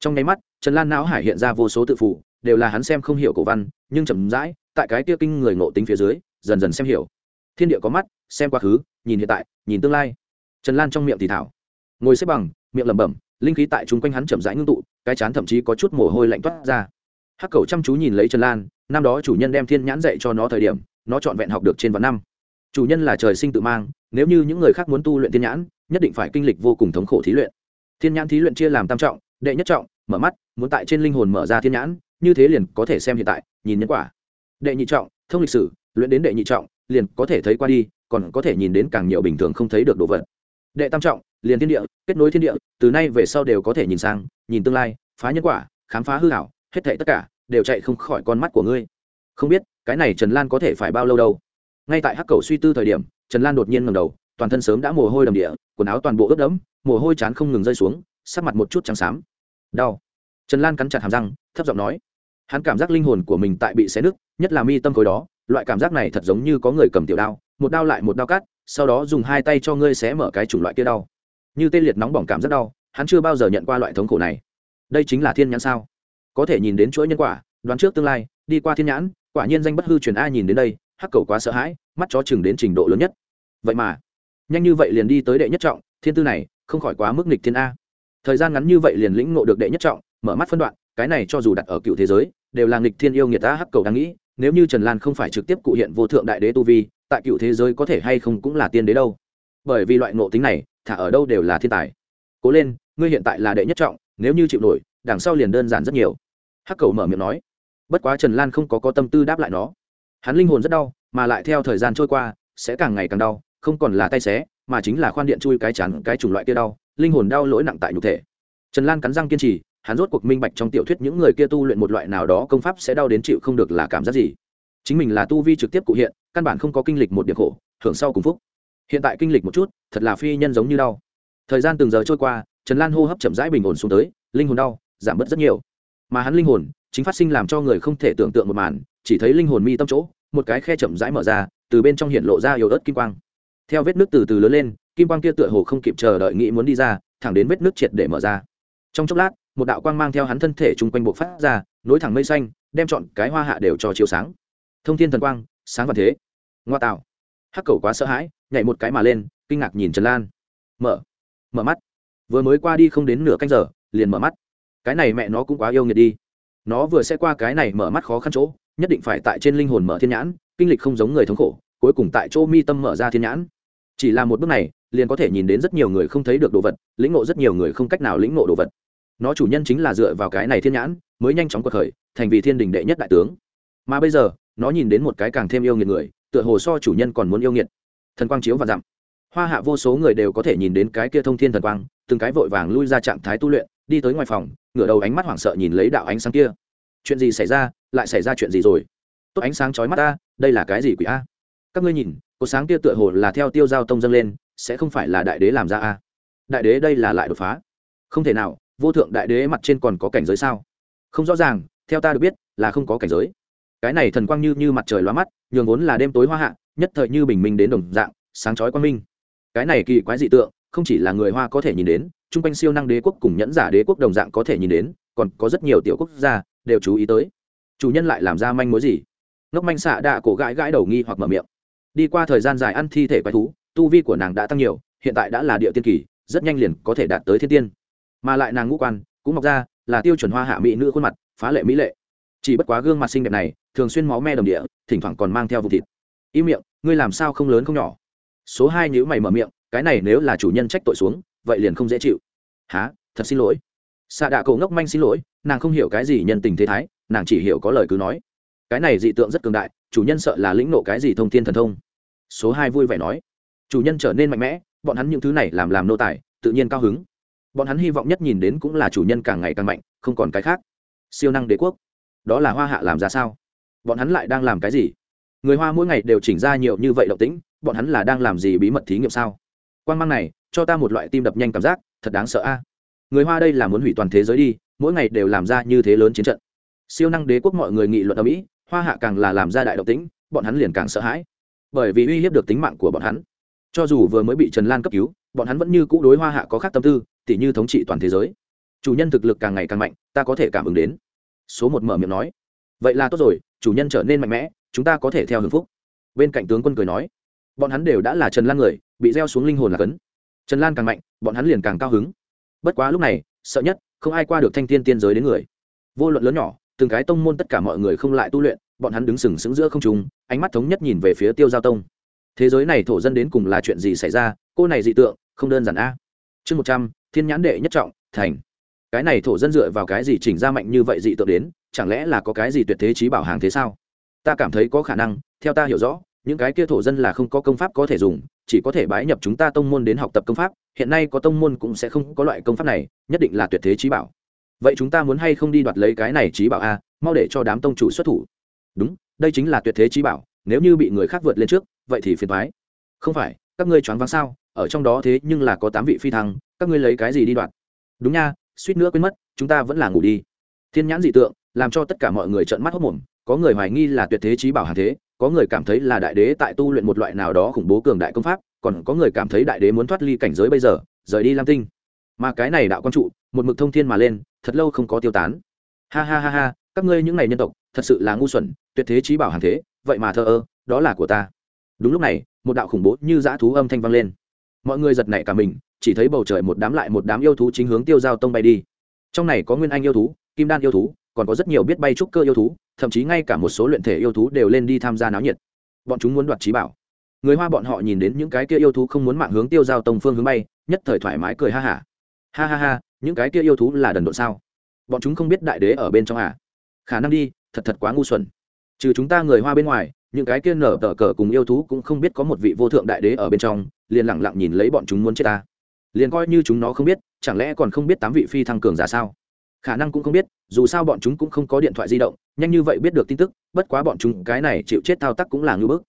Trong nháy mắt, trần lan não hải hiện ra vô số tự phụ, đều là hắn xem không hiểu cổ văn, nhưng chậm rãi, tại cái kia kinh người ngộ tính phía dưới, dần dần xem hiểu. Thiên địa có mắt, xem quá khứ, nhìn hiện tại, nhìn tương lai. Trần lan trong miệng thì thảo. Ngồi xếp bằng, miệng lẩm bẩm linh khí tại chúng quanh hắn chậm rãi ngưng tụ, cái chán thậm chí có chút mồ hôi lạnh toát ra. Hắc cầu chăm chú nhìn lấy trần lan, năm đó chủ nhân đem thiên nhãn dạy cho nó thời điểm, nó trọn vẹn học được trên vạn năm. Chủ nhân là trời sinh tự mang, nếu như những người khác muốn tu luyện thiên nhãn, nhất định phải kinh lịch vô cùng thống khổ thí luyện. Thiên nhãn thí luyện chia làm tam trọng, đệ nhất trọng, mở mắt, muốn tại trên linh hồn mở ra thiên nhãn, như thế liền có thể xem hiện tại, nhìn nhân quả. Đệ nhị trọng, thông lịch sử, luyện đến đệ nhị trọng, liền có thể thấy qua đi, còn có thể nhìn đến càng nhiều bình thường không thấy được đồ vật. Đệ tam trọng liền thiên địa, kết nối thiên địa, từ nay về sau đều có thể nhìn sang, nhìn tương lai, phá nhân quả, khám phá hư hảo hết thảy tất cả đều chạy không khỏi con mắt của ngươi. Không biết, cái này trần lan có thể phải bao lâu đâu. Ngay tại hắc cầu suy tư thời điểm, trần lan đột nhiên ngầm đầu, toàn thân sớm đã mồ hôi đầm địa, quần áo toàn bộ ướt đẫm, mồ hôi chán không ngừng rơi xuống, sắc mặt một chút trắng xám. Đau. Trần lan cắn chặt hàm răng, thấp giọng nói. Hắn cảm giác linh hồn của mình tại bị xé nứt, nhất là mi tâm khối đó, loại cảm giác này thật giống như có người cầm tiểu đao, một đao lại một đao cắt, sau đó dùng hai tay cho ngươi xé mở cái chủng loại kia đau như tê liệt nóng bỏng cảm rất đau, hắn chưa bao giờ nhận qua loại thống khổ này. Đây chính là thiên nhãn sao? Có thể nhìn đến chuỗi nhân quả, đoán trước tương lai, đi qua thiên nhãn, quả nhiên danh bất hư truyền ai nhìn đến đây, hắc cầu quá sợ hãi, mắt chó chừng đến trình độ lớn nhất. Vậy mà, nhanh như vậy liền đi tới đệ nhất trọng, thiên tư này, không khỏi quá mức nghịch thiên a. Thời gian ngắn như vậy liền lĩnh ngộ được đệ nhất trọng, mở mắt phân đoạn, cái này cho dù đặt ở cựu thế giới, đều là nghịch thiên yêu nghiệt ta hắc cầu đang nghĩ, nếu như trần lan không phải trực tiếp cụ hiện vô thượng đại đế tu vi, tại cựu thế giới có thể hay không cũng là tiên đế đâu. Bởi vì loại ngộ tính này thả ở đâu đều là thiên tài. Cố lên, ngươi hiện tại là đệ nhất trọng, nếu như chịu nổi, đằng sau liền đơn giản rất nhiều. Hắc cầu mở miệng nói. Bất quá trần lan không có có tâm tư đáp lại nó. Hắn linh hồn rất đau, mà lại theo thời gian trôi qua, sẽ càng ngày càng đau, không còn là tay xé, mà chính là khoan điện chui cái chắn cái chủng loại kia đau, linh hồn đau lỗi nặng tại nhục thể. Trần lan cắn răng kiên trì, hắn rốt cuộc minh bạch trong tiểu thuyết những người kia tu luyện một loại nào đó công pháp sẽ đau đến chịu không được là cảm giác gì. Chính mình là tu vi trực tiếp cụ hiện, căn bản không có kinh lịch một điểm khổ, hưởng sau cùng phúc. Hiện tại kinh lịch một chút thật là phi nhân giống như đau. Thời gian từng giờ trôi qua, trần lan hô hấp chậm rãi bình ổn xuống tới, linh hồn đau, giảm bớt rất nhiều. Mà hắn linh hồn, chính phát sinh làm cho người không thể tưởng tượng một màn, chỉ thấy linh hồn mi tâm chỗ, một cái khe chậm rãi mở ra, từ bên trong hiện lộ ra yếu ớt kim quang. Theo vết nước từ từ lớn lên, kim quang kia tựa hồ không kịp chờ đợi nghĩ muốn đi ra, thẳng đến vết nước triệt để mở ra. Trong chốc lát, một đạo quang mang theo hắn thân thể chung quanh bộ phát ra, nối thẳng mây xanh, đem chọn cái hoa hạ đều cho chiếu sáng. Thông thiên thần quang, sáng và thế. Ngoa tạo. Hắc cầu quá sợ hãi, nhảy một cái mà lên kinh ngạc nhìn trần lan. Mở mở mắt. Vừa mới qua đi không đến nửa canh giờ, liền mở mắt. Cái này mẹ nó cũng quá yêu nghiệt đi. Nó vừa sẽ qua cái này mở mắt khó khăn chỗ, nhất định phải tại trên linh hồn mở thiên nhãn, kinh lịch không giống người thống khổ, cuối cùng tại chỗ mi tâm mở ra thiên nhãn. Chỉ là một bước này, liền có thể nhìn đến rất nhiều người không thấy được đồ vật, lĩnh ngộ rất nhiều người không cách nào lĩnh ngộ đồ vật. Nó chủ nhân chính là dựa vào cái này thiên nhãn, mới nhanh chóng cuộc khởi, thành vì thiên đình đệ nhất đại tướng. Mà bây giờ, nó nhìn đến một cái càng thêm yêu nghiệt người, tựa hồ so chủ nhân còn muốn yêu nghiệt. Thần quang chiếu và dặm hoa hạ vô số người đều có thể nhìn đến cái kia thông thiên thần quang, từng cái vội vàng lui ra trạng thái tu luyện, đi tới ngoài phòng, ngửa đầu ánh mắt hoảng sợ nhìn lấy đạo ánh sáng kia. Chuyện gì xảy ra? Lại xảy ra chuyện gì rồi? Tốt ánh sáng chói mắt ta, đây là cái gì quỷ a? Các ngươi nhìn, có sáng kia tựa hồ là theo tiêu giao tông dâng lên, sẽ không phải là đại đế làm ra a? Đại đế đây là lại đột phá. Không thể nào, vô thượng đại đế mặt trên còn có cảnh giới sao? Không rõ ràng, theo ta được biết, là không có cảnh giới. Cái này thần quang như như mặt trời loa mắt, nhường vốn là đêm tối hoa hạ, nhất thời như bình minh đến đồng dạng, sáng chói quang minh cái này kỳ quái dị tượng, không chỉ là người hoa có thể nhìn đến, chung quanh siêu năng đế quốc cùng nhẫn giả đế quốc đồng dạng có thể nhìn đến, còn có rất nhiều tiểu quốc gia đều chú ý tới. Chủ nhân lại làm ra manh mối gì? Ngốc manh xạ đạ cổ gãi gãi đầu nghi hoặc mở miệng. Đi qua thời gian dài ăn thi thể quái thú, tu vi của nàng đã tăng nhiều, hiện tại đã là địa tiên kỳ, rất nhanh liền có thể đạt tới thiên tiên. Mà lại nàng ngũ quan, cũng mọc ra, là tiêu chuẩn hoa hạ mỹ nữ khuôn mặt, phá lệ mỹ lệ. Chỉ bất quá gương mặt xinh đẹp này, thường xuyên máu me đồng địa, thỉnh thoảng còn mang theo vụ thịt. Im miệng, ngươi làm sao không lớn không nhỏ? Số hai nhữ mày mở miệng, cái này nếu là chủ nhân trách tội xuống, vậy liền không dễ chịu. Há thật xin lỗi. Xạ đạ cổ ngốc manh xin lỗi, nàng không hiểu cái gì nhân tình thế thái, nàng chỉ hiểu có lời cứ nói. Cái này dị tượng rất cường đại, chủ nhân sợ là lĩnh nộ cái gì thông thiên thần thông. Số hai vui vẻ nói. Chủ nhân trở nên mạnh mẽ, bọn hắn những thứ này làm làm nô tài, tự nhiên cao hứng. Bọn hắn hy vọng nhất nhìn đến cũng là chủ nhân càng ngày càng mạnh, không còn cái khác. Siêu năng đế quốc. Đó là hoa hạ làm ra sao? Bọn hắn lại đang làm cái gì? Người hoa mỗi ngày đều chỉnh ra nhiều như vậy động tĩnh bọn hắn là đang làm gì bí mật thí nghiệm sao? Quan mang này, cho ta một loại tim đập nhanh cảm giác, thật đáng sợ a. Người hoa đây là muốn hủy toàn thế giới đi, mỗi ngày đều làm ra như thế lớn chiến trận. Siêu năng đế quốc mọi người nghị luận ở mỹ, hoa hạ càng là làm ra đại động tĩnh, bọn hắn liền càng sợ hãi. Bởi vì uy hiếp được tính mạng của bọn hắn. Cho dù vừa mới bị trần lan cấp cứu, bọn hắn vẫn như cũ đối hoa hạ có khác tâm tư, tỉ như thống trị toàn thế giới. Chủ nhân thực lực càng ngày càng mạnh, ta có thể cảm ứng đến. Số một mở miệng nói. Vậy là tốt rồi, chủ nhân trở nên mạnh mẽ, chúng ta có thể theo hưng phúc. Bên cạnh tướng quân cười nói bọn hắn đều đã là trần lan người, bị gieo xuống linh hồn là cấn. Trần lan càng mạnh, bọn hắn liền càng cao hứng. Bất quá lúc này, sợ nhất, không ai qua được thanh thiên tiên giới đến người. Vô luận lớn nhỏ, từng cái tông môn tất cả mọi người không lại tu luyện, bọn hắn đứng sừng sững giữa không trung, ánh mắt thống nhất nhìn về phía tiêu giao tông. Thế giới này thổ dân đến cùng là chuyện gì xảy ra, cô này dị tượng, không đơn giản a. Chương một trăm, thiên nhãn đệ nhất trọng, thành. Cái này thổ dân dựa vào cái gì chỉnh ra mạnh như vậy dị tượng đến, chẳng lẽ là có cái gì tuyệt thế trí bảo hàng thế sao? Ta cảm thấy có khả năng, theo ta hiểu rõ những cái kia thổ dân là không có công pháp có thể dùng, chỉ có thể bái nhập chúng ta tông môn đến học tập công pháp. Hiện nay có tông môn cũng sẽ không có loại công pháp này, nhất định là tuyệt thế trí bảo. Vậy chúng ta muốn hay không đi đoạt lấy cái này trí bảo a? Mau để cho đám tông chủ xuất thủ. Đúng, đây chính là tuyệt thế trí bảo, nếu như bị người khác vượt lên trước, vậy thì phiền thoái không phải, các ngươi choáng váng sao? Ở trong đó thế nhưng là có tám vị phi thăng, các ngươi lấy cái gì đi đoạt? Đúng nha, suýt nữa quên mất, chúng ta vẫn là ngủ đi. Thiên nhãn dị tượng, làm cho tất cả mọi người trợn mắt hốc mồm, có người hoài nghi là tuyệt thế trí bảo hàng thế có người cảm thấy là đại đế tại tu luyện một loại nào đó khủng bố cường đại công pháp, còn có người cảm thấy đại đế muốn thoát ly cảnh giới bây giờ, rời đi lam tinh. Mà cái này đạo quan trụ, một mực thông thiên mà lên, thật lâu không có tiêu tán. Ha ha ha ha, các ngươi những này nhân tộc, thật sự là ngu xuẩn, tuyệt thế trí bảo hàng thế, vậy mà thờ ơ, đó là của ta. Đúng lúc này, một đạo khủng bố như dã thú âm thanh vang lên. Mọi người giật nảy cả mình, chỉ thấy bầu trời một đám lại một đám yêu thú chính hướng tiêu giao tông bay đi. Trong này có nguyên anh yêu thú, kim đan yêu thú, còn có rất nhiều biết bay trúc cơ yêu thú thậm chí ngay cả một số luyện thể yêu thú đều lên đi tham gia náo nhiệt. Bọn chúng muốn đoạt trí bảo. Người hoa bọn họ nhìn đến những cái kia yêu thú không muốn mạng hướng tiêu giao tông phương hướng bay, nhất thời thoải mái cười ha hả. Ha. ha ha ha những cái kia yêu thú là đần độn sao? Bọn chúng không biết đại đế ở bên trong à? Khả năng đi, thật thật quá ngu xuẩn. Trừ chúng ta người hoa bên ngoài, những cái kia nở tờ cờ cùng yêu thú cũng không biết có một vị vô thượng đại đế ở bên trong, liền lẳng lặng nhìn lấy bọn chúng muốn chết ta. Liền coi như chúng nó không biết, chẳng lẽ còn không biết tám vị phi thăng cường giả sao? Khả năng cũng không biết, dù sao bọn chúng cũng không có điện thoại di động, nhanh như vậy biết được tin tức, bất quá bọn chúng cái này chịu chết thao tác cũng là ngưỡng bức.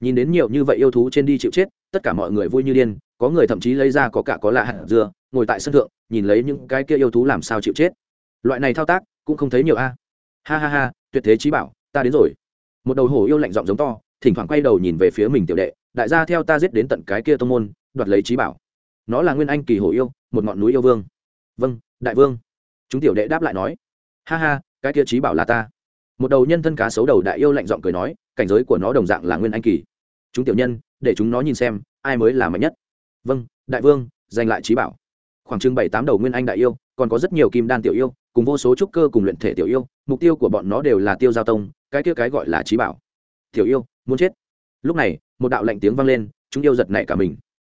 Nhìn đến nhiều như vậy yêu thú trên đi chịu chết, tất cả mọi người vui như điên, có người thậm chí lấy ra có cả có lạ hạt dưa, ngồi tại sân thượng, nhìn lấy những cái kia yêu thú làm sao chịu chết. Loại này thao tác, cũng không thấy nhiều a. Ha ha ha, tuyệt thế trí bảo, ta đến rồi. Một đầu hổ yêu lạnh giọng giống to, thỉnh thoảng quay đầu nhìn về phía mình tiểu đệ, đại gia theo ta giết đến tận cái kia tông môn, đoạt lấy trí bảo. Nó là nguyên anh kỳ hổ yêu, một ngọn núi yêu vương. Vâng đại vương chúng tiểu đệ đáp lại nói, ha ha, cái kia trí bảo là ta. Một đầu nhân thân cá xấu đầu đại yêu lạnh giọng cười nói, cảnh giới của nó đồng dạng là nguyên anh kỳ. Chúng tiểu nhân, để chúng nó nhìn xem, ai mới là mạnh nhất. Vâng đại vương, giành lại trí bảo. Khoảng chừng bảy tám đầu nguyên anh đại yêu, còn có rất nhiều kim đan tiểu yêu, cùng vô số trúc cơ cùng luyện thể tiểu yêu, mục tiêu của bọn nó đều là tiêu giao tông, cái kia cái gọi là trí bảo. Tiểu yêu, muốn chết. Lúc này, một đạo lạnh tiếng vang lên, chúng yêu giật nảy cả mình.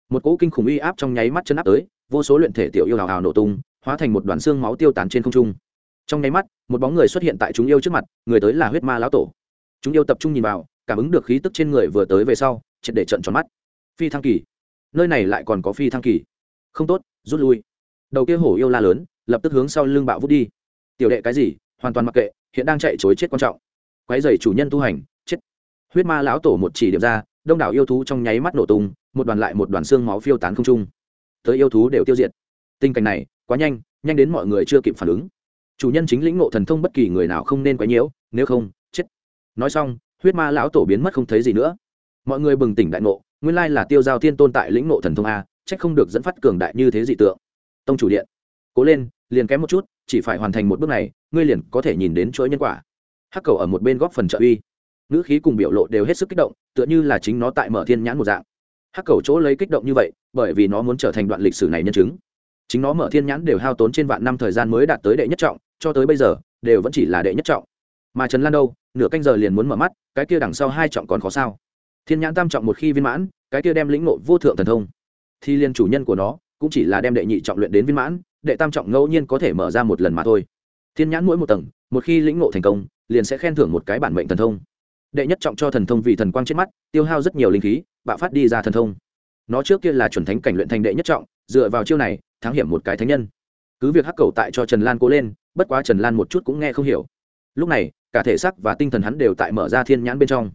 Một cỗ kinh khủng uy áp trong nháy mắt chân áp tới, vô số luyện thể tiểu yêu hào hào nổ tung hóa thành một đoàn xương máu tiêu tán trên không trung. Trong nháy mắt, một bóng người xuất hiện tại chúng yêu trước mặt, người tới là huyết ma lão tổ. Chúng yêu tập trung nhìn vào, cảm ứng được khí tức trên người vừa tới về sau, triệt để trận tròn mắt. Phi thăng kỳ. Nơi này lại còn có phi thăng kỳ. Không tốt, rút lui. Đầu kia hổ yêu la lớn, lập tức hướng sau lưng bạo vút đi. Tiểu đệ cái gì, hoàn toàn mặc kệ, hiện đang chạy chối chết quan trọng. Quái dày chủ nhân tu hành, chết. Huyết ma lão tổ một chỉ điểm ra, đông đảo yêu thú trong nháy mắt nổ tung, một đoàn lại một đoàn xương máu phiêu tán không trung. Tới yêu thú đều tiêu diệt. Tình cảnh này quá nhanh nhanh đến mọi người chưa kịp phản ứng. Chủ nhân chính lĩnh ngộ thần thông bất kỳ người nào không nên quấy nhiễu, nếu không, chết. Nói xong, huyết ma lão tổ biến mất không thấy gì nữa. Mọi người bừng tỉnh đại ngộ, nguyên lai là tiêu giao thiên tôn tại lĩnh ngộ thần thông a trách không được dẫn phát cường đại như thế dị tượng. Tông chủ điện, cố lên, liền kém một chút, chỉ phải hoàn thành một bước này, ngươi liền có thể nhìn đến chuỗi nhân quả. Hắc cầu ở một bên góp phần trợ uy. Ngữ khí cùng biểu lộ đều hết sức kích động, tựa như là chính nó tại mở thiên nhãn một dạng. Hắc cầu chỗ lấy kích động như vậy, bởi vì nó muốn trở thành đoạn lịch sử này nhân chứng chính nó mở thiên nhãn đều hao tốn trên vạn năm thời gian mới đạt tới đệ nhất trọng, cho tới bây giờ, đều vẫn chỉ là đệ nhất trọng. Mà trần lan đâu, nửa canh giờ liền muốn mở mắt, cái kia đằng sau hai trọng còn khó sao? Thiên nhãn tam trọng một khi viên mãn, cái kia đem lĩnh nộ vô thượng thần thông. Thì liên chủ nhân của nó, cũng chỉ là đem đệ nhị trọng luyện đến viên mãn, đệ tam trọng ngẫu nhiên có thể mở ra một lần mà thôi. Thiên nhãn mỗi một tầng, một khi lĩnh nộ thành công, liền sẽ khen thưởng một cái bản mệnh thần thông. Đệ nhất trọng cho thần thông vì thần quang trên mắt, tiêu hao rất nhiều linh khí, bạo phát đi ra thần thông. Nó trước kia là chuẩn thánh cảnh luyện thành đệ nhất trọng, dựa vào chiêu này thắng hiểm một cái thánh nhân. Cứ việc hắc cầu tại cho trần lan cố lên, bất quá trần lan một chút cũng nghe không hiểu. Lúc này, cả thể xác và tinh thần hắn đều tại mở ra thiên nhãn bên trong.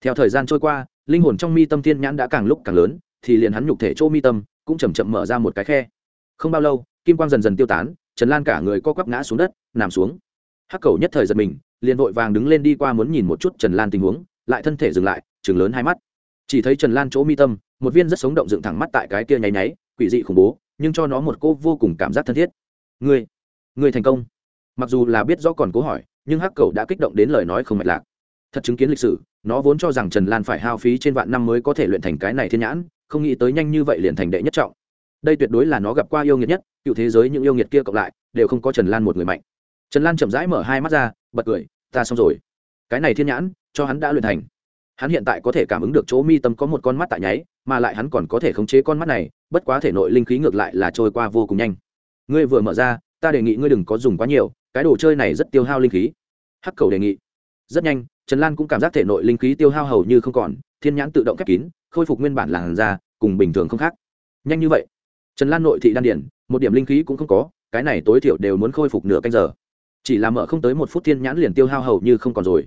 Theo thời gian trôi qua, linh hồn trong mi tâm thiên nhãn đã càng lúc càng lớn, thì liền hắn nhục thể chỗ mi tâm cũng chầm chậm mở ra một cái khe. Không bao lâu, kim quang dần dần tiêu tán, trần lan cả người co quắp ngã xuống đất, nằm xuống. Hắc cầu nhất thời giật mình, liền vội vàng đứng lên đi qua muốn nhìn một chút trần lan tình huống, lại thân thể dừng lại chừng lớn hai mắt. Chỉ thấy trần lan chỗ mi tâm, một viên rất sống động dựng thẳng mắt tại cái kia nháy nháy, quỷ dị khủng bố nhưng cho nó một cô vô cùng cảm giác thân thiết. Ngươi ngươi thành công. Mặc dù là biết rõ còn cố hỏi, nhưng hắc cầu đã kích động đến lời nói không mạch lạc. Thật chứng kiến lịch sử, nó vốn cho rằng trần lan phải hao phí trên vạn năm mới có thể luyện thành cái này thiên nhãn, không nghĩ tới nhanh như vậy liền thành đệ nhất trọng. Đây tuyệt đối là nó gặp qua yêu nghiệt nhất, cựu thế giới những yêu nghiệt kia cộng lại, đều không có trần lan một người mạnh. Trần lan chậm rãi mở hai mắt ra, bật cười, ta xong rồi. Cái này thiên nhãn, cho hắn đã luyện thành. Hắn hiện tại có thể cảm ứng được chỗ mi tâm có một con mắt tại nháy, mà lại hắn còn có thể khống chế con mắt này bất quá thể nội linh khí ngược lại là trôi qua vô cùng nhanh. Ngươi vừa mở ra, ta đề nghị ngươi đừng có dùng quá nhiều, cái đồ chơi này rất tiêu hao linh khí. Hắc cầu đề nghị. Rất nhanh, trần lan cũng cảm giác thể nội linh khí tiêu hao hầu như không còn, thiên nhãn tự động khép kín, khôi phục nguyên bản làn da, cùng bình thường không khác. Nhanh như vậy. Trần lan nội thị đan điển, một điểm linh khí cũng không có, cái này tối thiểu đều muốn khôi phục nửa canh giờ. Chỉ là mở không tới một phút thiên nhãn liền tiêu hao hầu như không còn rồi.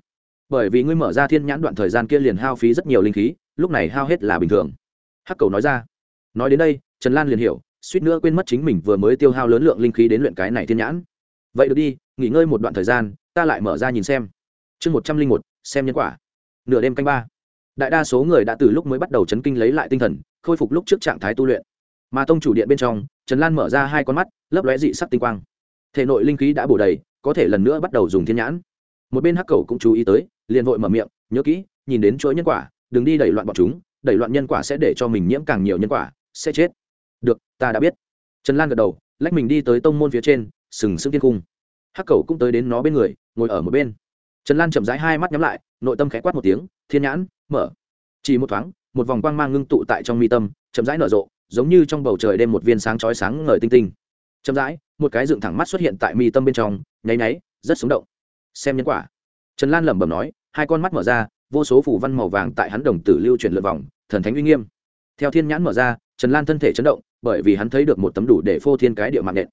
Bởi vì ngươi mở ra thiên nhãn đoạn thời gian kia liền hao phí rất nhiều linh khí, lúc này hao hết là bình thường. Hắc cầu nói ra nói đến đây, trần lan liền hiểu, suýt nữa quên mất chính mình vừa mới tiêu hao lớn lượng linh khí đến luyện cái này thiên nhãn. Vậy được đi, nghỉ ngơi một đoạn thời gian, ta lại mở ra nhìn xem. Chương một trăm linh một, xem nhân quả. Nửa đêm canh ba. Đại đa số người đã từ lúc mới bắt đầu chấn kinh lấy lại tinh thần, khôi phục lúc trước trạng thái tu luyện. Mà tông chủ điện bên trong, trần lan mở ra hai con mắt, lấp lóe dị sắc tinh quang. Thể nội linh khí đã bổ đầy, có thể lần nữa bắt đầu dùng thiên nhãn. Một bên hắc cầu cũng chú ý tới, liền vội mở miệng, nhớ kỹ, nhìn đến chuỗi nhân quả, đừng đi đẩy loạn bọn chúng, đẩy loạn nhân quả sẽ để cho mình nhiễm càng nhiều nhân quả sẽ chết. Được ta đã biết. Trần lan gật đầu lách mình đi tới tông môn phía trên sừng sững tiên cung. Hắc cầu cũng tới đến nó bên người ngồi ở một bên. Trần lan chậm rãi hai mắt nhắm lại nội tâm khẽ quát một tiếng thiên nhãn mở. Chỉ một thoáng một vòng quang mang ngưng tụ tại trong mi tâm chậm rãi nở rộ giống như trong bầu trời đêm một viên sáng chói sáng ngời tinh tinh. Chậm rãi một cái dựng thẳng mắt xuất hiện tại mi tâm bên trong nháy nháy, rất sống động. Xem nhân quả. Trần lan lẩm bẩm nói hai con mắt mở ra vô số phủ văn màu vàng tại hắn đồng tử lưu chuyển lượt vòng thần thánh uy nghiêm. Theo thiên nhãn mở ra trần lan thân thể chấn động, bởi vì hắn thấy được một tấm đủ để phô thiên cái địa mạng nện.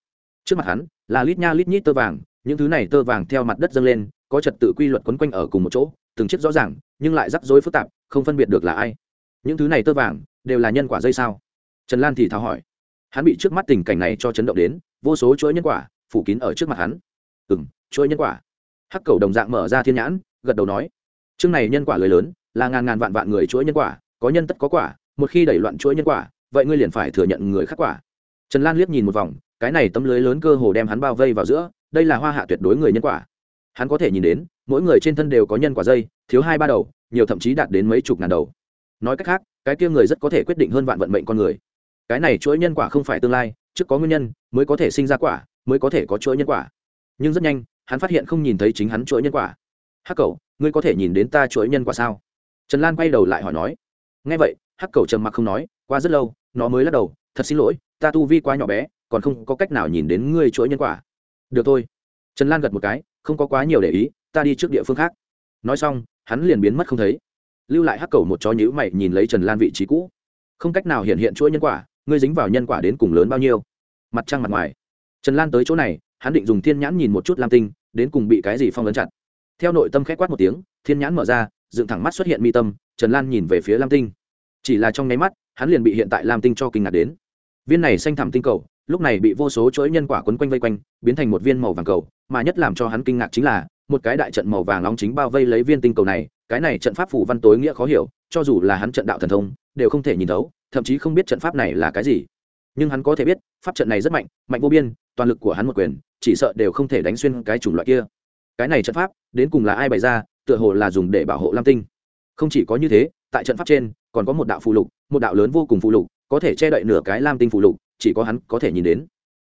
Trước mặt hắn, là lít nha lít nhít tơ vàng, những thứ này tơ vàng theo mặt đất dâng lên, có trật tự quy luật quấn quanh ở cùng một chỗ, từng chiếc rõ ràng, nhưng lại rắc rối phức tạp, không phân biệt được là ai. Những thứ này tơ vàng, đều là nhân quả dây sao? Trần lan thì thào hỏi. Hắn bị trước mắt tình cảnh này cho chấn động đến, vô số chuỗi nhân quả, phủ kín ở trước mặt hắn. Ừ m chuỗi nhân quả. Hắc cầu đồng dạng mở ra thiên nhãn, gật đầu nói. Chương này nhân quả lời lớn, là ngàn ngàn vạn vạn người chuỗi nhân quả, có nhân tất có quả, một khi đẩy loạn chuỗi nhân quả vậy ngươi liền phải thừa nhận người khắc quả. Trần lan liếc nhìn một vòng, cái này tấm lưới lớn cơ hồ đem hắn bao vây vào giữa, đây là hoa hạ tuyệt đối người nhân quả. Hắn có thể nhìn đến, mỗi người trên thân đều có nhân quả dây, thiếu hai ba đầu, nhiều thậm chí đạt đến mấy chục ngàn đầu. Nói cách khác, cái kia người rất có thể quyết định hơn vạn vận mệnh con người. Cái này chuỗi nhân quả không phải tương lai, trước có nguyên nhân, mới có thể sinh ra quả, mới có thể có chuỗi nhân quả. Nhưng rất nhanh, hắn phát hiện không nhìn thấy chính hắn chuỗi nhân quả. Hắc cầu ngươi có thể nhìn đến ta chuỗi nhân quả sao? Trần lan quay đầu lại hỏi nói. Ngay vậy, hắc cầu trầm mặc không nói, qua rất lâu nó mới lắc đầu, thật xin lỗi, ta tu vi quá nhỏ bé, còn không có cách nào nhìn đến ngươi chuỗi nhân quả. Được thôi. Trần lan gật một cái, không có quá nhiều để ý, ta đi trước địa phương khác. Nói xong, hắn liền biến mất không thấy. Lưu lại hắc cầu một chó nhữ mày nhìn lấy trần lan vị trí cũ. Không cách nào hiện hiện chuỗi nhân quả, ngươi dính vào nhân quả đến cùng lớn bao nhiêu? Mặt trăng mặt ngoài. Trần lan tới chỗ này, hắn định dùng thiên nhãn nhìn một chút lam tinh, đến cùng bị cái gì phong ấn chặt. Theo nội tâm k h á c quát một tiếng, thiên nhãn mở ra, dựng thẳng mắt xuất hiện mi tâm, trần lan nhìn về phía lam tinh. Chỉ là trong nháy mắt hắn liền bị hiện tại lam tinh cho kinh ngạc đến. Viên này xanh thẳm tinh cầu, lúc này bị vô số chuỗi nhân quả quấn quanh vây quanh, biến thành một viên màu vàng cầu, mà nhất làm cho hắn kinh ngạc chính là, một cái đại trận màu vàng nóng chính bao vây lấy viên tinh cầu này, cái này trận pháp phủ văn tối nghĩa khó hiểu, cho dù là hắn trận đạo thần thông, đều không thể nhìn thấu, thậm chí không biết trận pháp này là cái gì. Nhưng hắn có thể biết, pháp trận này rất mạnh mạnh vô biên, toàn lực của hắn một quyền, chỉ sợ đều không thể đánh xuyên cái chủng loại kia. Cái này trận pháp, đến cùng là ai bày ra, tựa hồ là dùng để bảo hộ lam tinh. Không chỉ có như thế tại trận pháp trên, còn có một đạo phù lục, một đạo lớn vô cùng phù lục, có thể che đậy nửa cái lam tinh phù lục, chỉ có hắn có thể nhìn đến.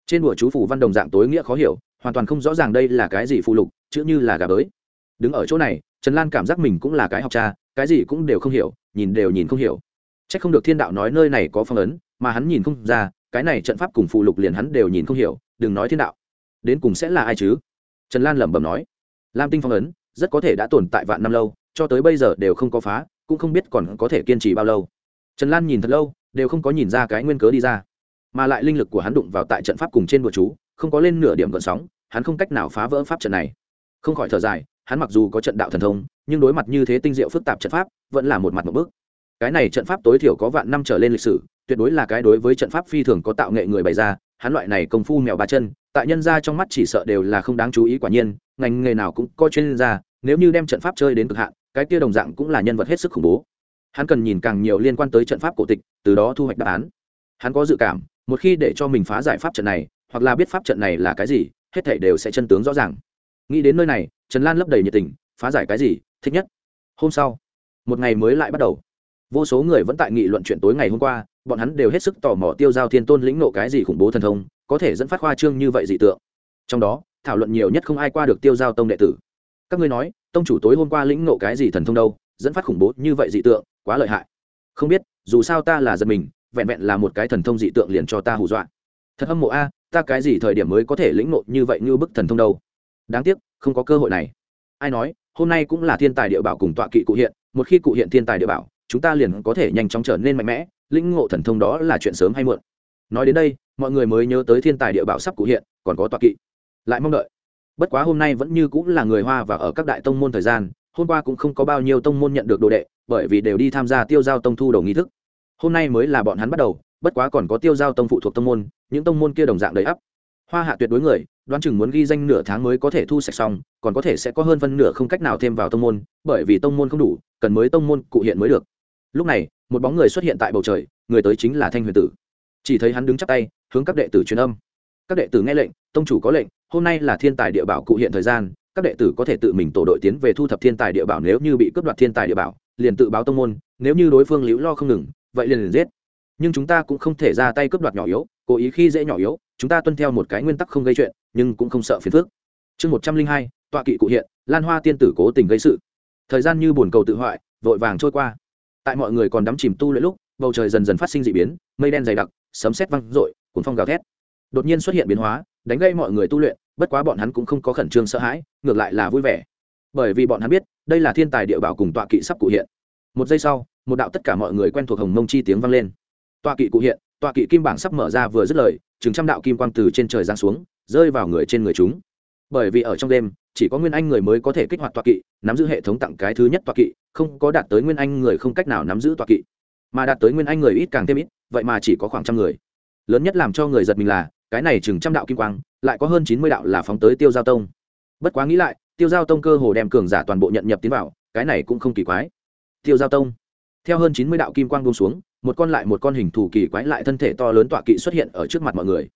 Trên đùa chú phù văn đồng dạng tối nghĩa khó hiểu, hoàn toàn không rõ ràng đây là cái gì phù lục, chữ như là gà bới. Đứng ở chỗ này, trần lan cảm giác mình cũng là cái học cha, cái gì cũng đều không hiểu, nhìn đều nhìn không hiểu. C h ắ c không được thiên đạo nói nơi này có phong ấn, mà hắn nhìn không ra, cái này trận pháp cùng phù lục liền hắn đều nhìn không hiểu, đừng nói thiên đạo. Đến cùng sẽ là ai chứ? Trần lan lẩm bẩm nói. Lam tinh phong ấn, rất có thể đã tồn tại vạn năm lâu, cho tới bây giờ đều không có phá cũng không biết còn có thể kiên trì bao lâu. Trần lan nhìn thật lâu, đều không có nhìn ra cái nguyên cớ đi ra, mà lại linh lực của hắn đụng vào tại trận pháp cùng trên bùa chú, không có lên nửa điểm gợn sóng, hắn không cách nào phá vỡ pháp trận này. Không khỏi thở dài, hắn mặc dù có trận đạo thần thông, nhưng đối mặt như thế tinh diệu phức tạp trận pháp, vẫn là một mặt một bước. Cái này trận pháp tối thiểu có vạn năm trở lên lịch sử, tuyệt đối là cái đối với trận pháp phi thường có tạo nghệ người bày ra, hắn loại này công phu mèo ba chân, tại nhân ra trong mắt chỉ sợ đều là không đáng chú ý, quả nhiên, ngành nghề nào cũng có chuyên gia, nếu như đem trận pháp chơi đến cực hạn cái kia đồng dạng cũng là nhân vật hết sức khủng bố. Hắn cần nhìn càng nhiều liên quan tới trận pháp cổ tịch, từ đó thu hoạch đáp án. Hắn có dự cảm, một khi để cho mình phá giải pháp trận này, hoặc là biết pháp trận này là cái gì, hết thảy đều sẽ chân tướng rõ ràng. Nghĩ đến nơi này, trần lan lấp đầy nhiệt tình, phá giải cái gì, thích nhất. Hôm sau, một ngày mới lại bắt đầu. Vô số người vẫn tại nghị luận chuyện tối ngày hôm qua, bọn hắn đều hết sức tò mò tiêu giao thiên tôn lĩnh nộ cái gì khủng bố thần thông, có thể dẫn phát khoa trương như vậy dị tượng. Trong đó, thảo luận nhiều nhất không ai qua được tiêu giao tông đệ tử các ngươi nói, tông chủ tối hôm qua lĩnh nộ cái gì thần thông đâu, dẫn phát khủng bố như vậy dị tượng, quá lợi hại. Không biết, dù sao ta là giật mình, vẹn vẹn là một cái thần thông dị tượng liền cho ta hù dọa. Thật hâm mộ a, ta cái gì thời điểm mới có thể lĩnh nộ như vậy như bức thần thông đâu? Đáng tiếc, không có cơ hội này. Ai nói, hôm nay cũng là thiên tài địa bảo cùng tọa kỵ cụ hiện, một khi cụ hiện thiên tài địa bảo, chúng ta liền có thể nhanh chóng trở nên mạnh mẽ, lĩnh ngộ thần thông đó là chuyện sớm hay muộn. Nói đến đây, mọi người mới nhớ tới thiên tài địa bảo sắp cụ hiện, còn có tọa kỵ. Lại mong đợi bất quá hôm nay vẫn như cũng là người hoa và ở các đại tông môn thời gian, hôm qua cũng không có bao nhiêu tông môn nhận được đồ đệ, bởi vì đều đi tham gia tiêu giao tông thu đầu nghi thức. Hôm nay mới là bọn hắn bắt đầu, bất quá còn có tiêu giao tông phụ thuộc tông môn, những tông môn kia đồng dạng đầy ắp. Hoa hạ tuyệt đối người, đoán chừng muốn ghi danh nửa tháng mới có thể thu sạch xong, còn có thể sẽ có hơn phân nửa không cách nào thêm vào tông môn, bởi vì tông môn không đủ, cần mới tông môn cụ hiện mới được. Lúc này, một bóng người xuất hiện tại bầu trời, người tới chính là thanh huyền tử. Chỉ thấy hắn đứng chắp tay, hướng các đệ tử truyền âm. Các đệ tử nghe lệnh, tông chủ có lệnh hôm nay là thiên tài địa bảo cụ hiện thời gian, các đệ tử có thể tự mình tổ đội tiến về thu thập thiên tài địa bảo nếu như bị cướp đoạt thiên tài địa bảo, liền tự báo tông môn, nếu như đối phương liễu lo không ngừng, vậy liền liền giết. Nhưng chúng ta cũng không thể ra tay cướp đoạt nhỏ yếu, cố ý khi dễ nhỏ yếu, chúng ta tuân theo một cái nguyên tắc không gây chuyện, nhưng cũng không sợ phiền phức. Chương một trăm linh hai, tọa kỵ cụ hiện, lan hoa tiên tử cố tình gây sự. Thời gian như bồn cầu tự hoại, vội vàng trôi qua. Tại mọi người còn đắm chìm tu lẫn lúc, bầu trời dần dần phát sinh d ị biến, mây đen dày đặc, sấm xét văng r ộ i cuốn phong gào thét đột nhiên xuất hiện biến hóa, đánh gây mọi người tu luyện, bất quá bọn hắn cũng không có khẩn trương sợ hãi, ngược lại là vui vẻ. Bởi vì bọn hắn biết, đây là thiên tài địa bảo cùng tọa kỵ sắp cụ hiện. Một giây sau, một đạo tất cả mọi người quen thuộc hồng mông chi tiếng vang lên. Tọa kỵ cụ hiện, tọa kỵ kim bảng sắp mở ra vừa dứt lời, chừng trăm đạo kim quang từ trên trời giáng xuống, rơi vào người trên người chúng. Bởi vì ở trong đêm, chỉ có nguyên anh người mới có thể kích hoạt tọa kỵ, nắm giữ hệ thống tặng cái thứ nhất tọa kỵ, không có đạt tới nguyên anh người không cách nào nắm giữ tọa kỵ. Mà đạt tới nguyên anh người ít càng thêm ít, vậy mà chỉ có khoảng trăm người. Lớn nhất làm cho người giật mình là cái này chừng trăm đạo kim quang, lại có hơn chín mươi đạo là phóng tới tiêu giao tông. Bất quá nghĩ lại, tiêu giao tông cơ hồ đem cường giả toàn bộ nhận nhập tiến vào, cái này cũng không kỳ quái. Tiêu giao tông, theo hơn chín mươi đạo kim quang buông xuống, một con lại một con hình thù kỳ quái lại thân thể to lớn tọa kỵ xuất hiện ở trước mặt mọi người.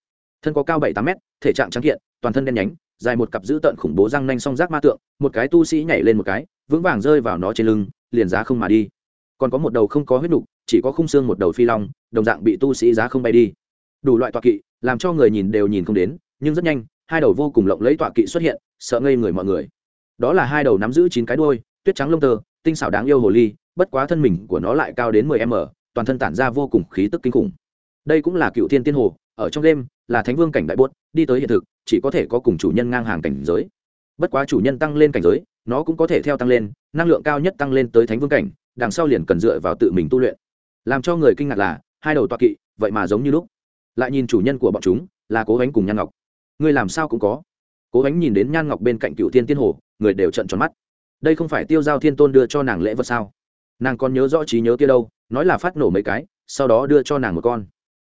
Thân có cao bảy tám mét, thể trạng trắng kiện, toàn thân đen nhánh, dài một cặp dữ tợn khủng bố răng nanh song rác ma tượng, một cái tu sĩ nhảy lên một cái, vững vàng rơi vào nó trên lưng, liền giá không mà đi. Còn có một đầu không có huyết nục, chỉ có khung xương một đầu phi long, đồng dạng bị tu sĩ giá không bay đi đủ loại tọa kỵ, làm cho người nhìn đều nhìn không đến, nhưng rất nhanh, hai đầu vô cùng lộng lấy tọa kỵ xuất hiện, sợ ngây người mọi người. Đó là hai đầu nắm giữ chín cái đuôi, tuyết trắng lông tơ, tinh xảo đáng yêu hồ ly, bất quá thân mình của nó lại cao đến mười m, toàn thân tản ra vô cùng khí tức kinh khủng. Đây cũng là cựu thiên tiên hồ, ở trong đêm, là thánh vương cảnh đại bốt, đi tới hiện thực, chỉ có thể có cùng chủ nhân ngang hàng cảnh giới. Bất quá chủ nhân tăng lên cảnh giới, nó cũng có thể theo tăng lên, năng lượng cao nhất tăng lên tới thánh vương cảnh, đằng sau liền cần dựa vào tự mình tu luyện. Làm cho người kinh ngạc là, hai đầu toa kỵ, vậy mà giống như lúc lại nhìn chủ nhân của bọn chúng, là cố gắng cùng nhan ngọc. Người làm sao cũng có. Cố gắng nhìn đến nhan ngọc bên cạnh cựu thiên tiên hồ, người đều trận tròn mắt. Đây không phải tiêu giao thiên tôn đưa cho nàng lễ vật sao? Nàng còn nhớ rõ trí nhớ kia đâu, nói là phát nổ mấy cái, sau đó đưa cho nàng một con.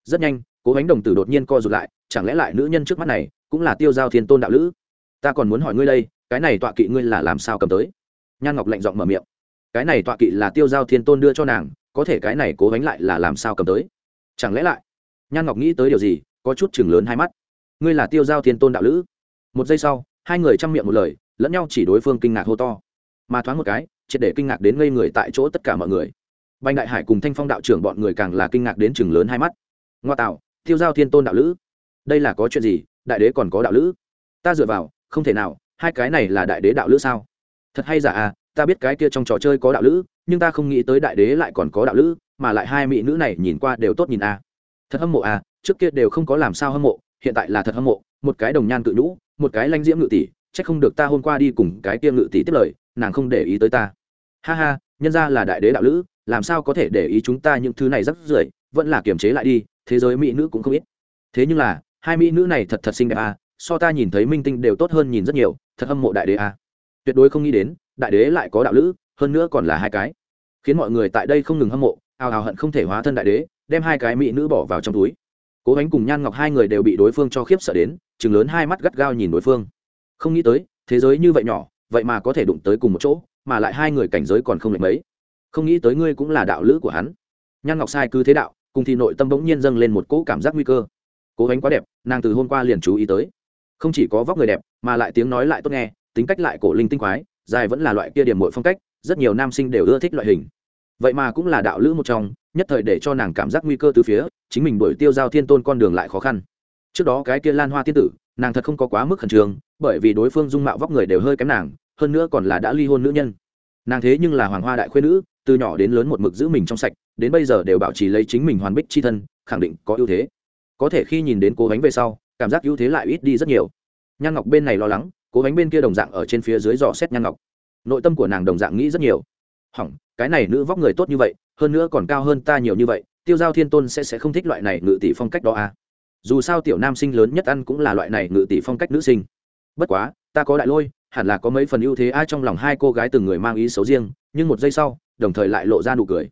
Rất nhanh, cố gắng đồng tử đột nhiên co rụt lại, chẳng lẽ lại nữ nhân trước mắt này cũng là tiêu giao thiên tôn đạo lữ? Ta còn muốn hỏi ngươi đây, cái này tọa kỵ ngươi là làm sao cầm tới? Nhan ngọc lạnh giọng mở miệng. Cái này tọa kỵ là tiêu giao thiên tôn đưa cho nàng, có thể cái này cố gắng lại là làm sao cầm tới? Chẳng lẽ lại nhan ngọc nghĩ tới điều gì, có chút chừng lớn hai mắt. Ngươi là tiêu giao thiên tôn đạo lữ. Một giây sau, hai người chăm miệng một lời, lẫn nhau chỉ đối phương kinh ngạc hô to. Mà thoáng một cái, triệt để kinh ngạc đến ngây người tại chỗ tất cả mọi người. Bành đại hải cùng thanh phong đạo trưởng bọn người càng là kinh ngạc đến chừng lớn hai mắt. Ngoa tạo, tiêu giao thiên tôn đạo lữ. Đây là có chuyện gì, đại đế còn có đạo lữ? Ta dựa vào, không thể nào, hai cái này là đại đế đạo lữ sao? Thật hay giả à ta biết cái kia trong trò chơi có đạo lữ, nhưng ta không nghĩ tới đại đế lại còn có đạo lữ, mà lại hai mỹ nữ này nhìn qua đều tốt nhìn à thật hâm mộ à trước kia đều không có làm sao hâm mộ, hiện tại là thật hâm mộ, một cái đồng nhan cự nhũ, một cái lanh diễm ngự tỷ c h ắ c không được ta hôm qua đi cùng cái kia ngự tỷ tiếp lời, nàng không để ý tới ta. Ha ha, nhân ra là đại đế đạo lữ, làm sao có thể để ý chúng ta những thứ này rắc rưởi, vẫn là kiềm chế lại đi, thế giới mỹ nữ cũng không ít. Thế nhưng là, hai mỹ nữ này thật thật xinh đẹp à so ta nhìn thấy minh tinh đều tốt hơn nhìn rất nhiều, thật hâm mộ đại đế à. Tuyệt đối không nghĩ đến, đại đế lại có đạo lữ, hơn nữa còn là hai cái. Khiến mọi người tại đây không ngừng hâm mộ, ào ào hận không thể hóa thân đại đế đem hai cái mỹ nữ bỏ vào trong túi. Cố gánh cùng nhan ngọc hai người đều bị đối phương cho khiếp sợ đến chừng lớn hai mắt gắt gao nhìn đối phương. Không nghĩ tới, thế giới như vậy nhỏ, vậy mà có thể đụng tới cùng một chỗ, mà lại hai người cảnh giới còn không lệch mấy. Không nghĩ tới ngươi cũng là đạo lữ của hắn. Nhan ngọc sai cứ thế đạo, cùng thì nội tâm bỗng nhiên dâng lên một cỗ cảm giác nguy cơ. Cố gánh quá đẹp, nàng từ hôm qua liền chú ý tới. Không chỉ có vóc người đẹp, mà lại tiếng nói lại tốt nghe, tính cách lại cổ linh tinh quái, dài vẫn là loại kia điểm mội phong cách, rất nhiều nam sinh đều ưa thích loại hình vậy mà cũng là đạo lữ một trong, nhất thời để cho nàng cảm giác nguy cơ từ phía, chính mình đổi tiêu giao thiên tôn con đường lại khó khăn. Trước đó cái kia lan hoa tiên tử, nàng thật không có quá mức khẩn trương, bởi vì đối phương dung mạo vóc người đều hơi kém nàng, hơn nữa còn là đã ly hôn nữ nhân. Nàng thế nhưng là hoàng hoa đại khuyên nữ, từ nhỏ đến lớn một mực giữ mình trong sạch, đến bây giờ đều bảo trì lấy chính mình hoàn bích c h i thân, khẳng định có ưu thế. Có thể khi nhìn đến cố gánh về sau, cảm giác ưu thế lại ít đi rất nhiều. Nhan ngọc bên này lo lắng, cố gánh bên kia đồng dạng ở trên phía dưới dò xét nhan ngọc. Nội tâm của nàng đồng dạng nghĩ rất nhiều hỏng, cái này nữ vóc người tốt như vậy, hơn nữa còn cao hơn ta nhiều như vậy, tiêu giao thiên tôn sẽ sẽ không thích loại này ngự tỷ phong cách đó à. Dù sao tiểu nam sinh lớn nhất ăn cũng là loại này ngự tỷ phong cách nữ sinh. Bất quá, ta có đại lôi, hẳn là có mấy phần ưu thế ai trong lòng hai cô gái từng người mang ý xấu riêng, nhưng một giây sau, đồng thời lại lộ ra nụ cười.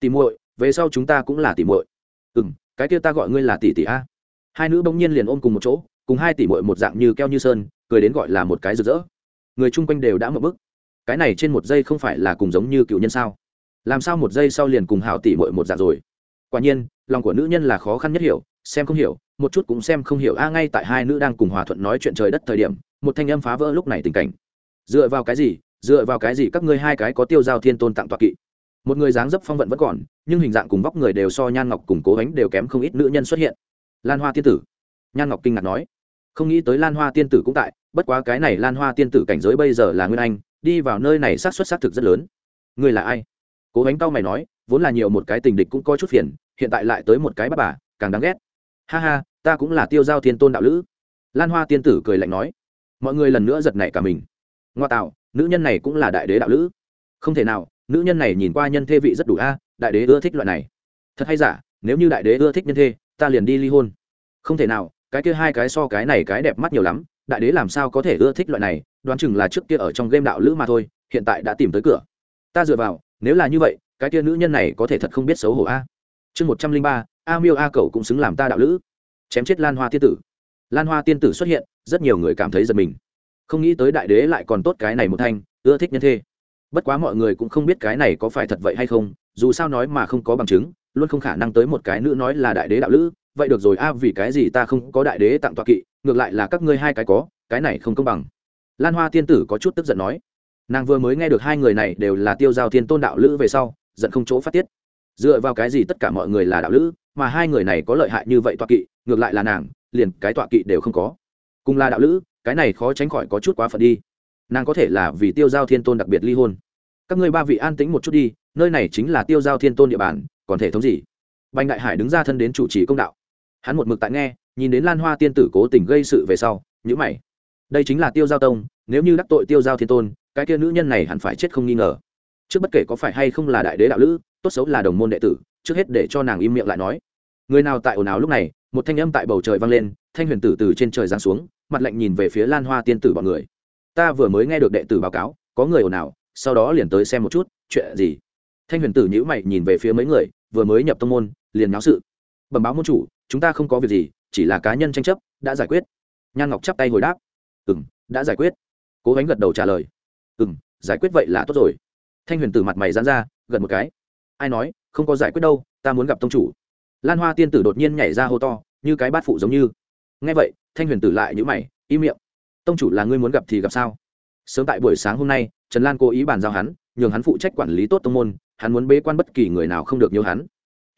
Tỉ muội, về sau chúng ta cũng là tỉ muội. Ừ m cái kia ta gọi ngươi là tỷ tỷ a. Hai nữ bỗng nhiên liền ôm cùng một chỗ, cùng hai tỷ muội một dạng như keo như sơn, cười đến gọi là một cái rực rỡ. Người chung quanh đều đã mở bức cái này trên một giây không phải là cùng giống như cựu nhân sao? Làm sao một giây sau liền cùng hảo tỷ muội một dạng rồi? Quả nhiên, lòng của nữ nhân là khó khăn nhất hiểu, xem không hiểu, một chút cũng xem không hiểu. A, ngay tại hai nữ đang cùng hòa thuận nói chuyện trời đất thời điểm, một thanh âm phá vỡ lúc này tình cảnh. Dựa vào cái gì? Dựa vào cái gì các ngươi hai cái có tiêu giao thiên tôn tặng toạc kỵ? Một người dáng dấp phong vận vẫn còn, nhưng hình dạng cùng vóc người đều so nhan ngọc cùng cố gánh đều kém không ít nữ nhân xuất hiện. Lan hoa tiên tử. Nhan ngọc kinh ngạc nói. Không nghĩ tới lan hoa tiên tử cũng tại, bất quá cái này lan hoa tiên tử cảnh giới bây giờ là nguyên anh đi vào nơi này xác suất xác thực rất lớn. Ngươi là ai? Cố gánh tao mày nói, vốn là nhiều một cái tình địch cũng có chút phiền, hiện tại lại tới một cái bắt bà, càng đáng ghét. Ha ha, ta cũng là tiêu giao thiên tôn đạo lữ. Lan hoa tiên tử cười lạnh nói, mọi người lần nữa giật nảy cả mình. Ngoa tạo, nữ nhân này cũng là đại đế đạo lữ. Không thể nào, nữ nhân này nhìn qua nhân thê vị rất đủ a, đại đế ưa thích loại này. Thật hay giả, nếu như đại đế ưa thích nhân thê, ta liền đi ly hôn. Không thể nào, cái kia hai cái so cái này cái đẹp mắt nhiều lắm đại đế làm sao có thể ưa thích loại này, đoán chừng là trước kia ở trong game đạo lữ mà thôi, hiện tại đã tìm tới cửa. Ta dựa vào, nếu là như vậy, cái kia nữ nhân này có thể thật không biết xấu hổ a. Chương một trăm linh ba, a miêu a cầu cũng xứng làm ta đạo lữ. Chém chết lan hoa tiên tử. Lan hoa tiên tử xuất hiện, rất nhiều người cảm thấy giật mình. Không nghĩ tới đại đế lại còn tốt cái này một thanh, ưa thích nhân thê. Bất quá mọi người cũng không biết cái này có phải thật vậy hay không, dù sao nói mà không có bằng chứng, luôn không khả năng tới một cái nữ nói là đại đế đạo lữ vậy được rồi, a, vì cái gì ta không có đại đế tặng tọa kỵ, ngược lại là các ngươi hai cái có, cái này không công bằng. Lan hoa tiên tử có chút tức giận nói. Nàng vừa mới nghe được hai người này đều là tiêu giao thiên tôn đạo lữ về sau, giận không chỗ phát tiết. Dựa vào cái gì tất cả mọi người là đạo lữ, mà hai người này có lợi hại như vậy tọa kỵ, ngược lại là nàng, liền cái tọa kỵ đều không có. Cùng là đạo lữ, cái này khó tránh khỏi có chút quá phận đi. Nàng có thể là vì tiêu giao thiên tôn đặc biệt ly hôn. Các ngươi ba vị an tĩnh một chút đi, nơi này chính là tiêu giao thiên tôn địa bàn, còn thể thống gì? Bành đại hải đứng ra thân đến chủ trì công đạo hắn một mực tại nghe, nhìn đến lan hoa tiên tử cố tình gây sự về sau nhữ mày. Đây chính là tiêu giao tông, nếu như đắc tội tiêu giao thiên tôn, cái kia nữ nhân này hẳn phải chết không nghi ngờ. Trước bất kể có phải hay không là đại đế đạo lữ, tốt xấu là đồng môn đệ tử, trước hết để cho nàng im miệng lại nói. Người nào tại ồn ào lúc này, một thanh âm tại bầu trời vang lên, thanh huyền tử từ trên trời giáng xuống, mặt lạnh nhìn về phía lan hoa tiên tử bọn người. Ta vừa mới nghe được đệ tử báo cáo, có người ồn ào, sau đó liền tới xem một chút, chuyện gì? Thanh huyền tử nhữ mày nhìn về phía mấy người, vừa mới nhập tông môn, liền náo sự. Bẩm báo môn chủ chúng ta không có việc gì, chỉ là cá nhân tranh chấp, đã giải quyết. Nhan ngọc chắp tay hồi đáp. Ừ m đã giải quyết. Cố gánh gật đầu trả lời. Ừ m giải quyết vậy là tốt rồi. Thanh huyền tử mặt mày dán ra gần một cái. Ai nói, không có giải quyết đâu, ta muốn gặp tông chủ. Lan hoa tiên tử đột nhiên nhảy ra hô to, như cái bát phụ giống như. Nghe vậy, thanh huyền tử lại nhữ mày, im miệng. Tông chủ là ngươi muốn gặp thì gặp sao? Sớm tại buổi sáng hôm nay, trần lan cố ý bàn giao hắn, nhường hắn phụ trách quản lý tốt tông môn, hắn muốn bế quan bất kỳ người nào không được nhớ hắn.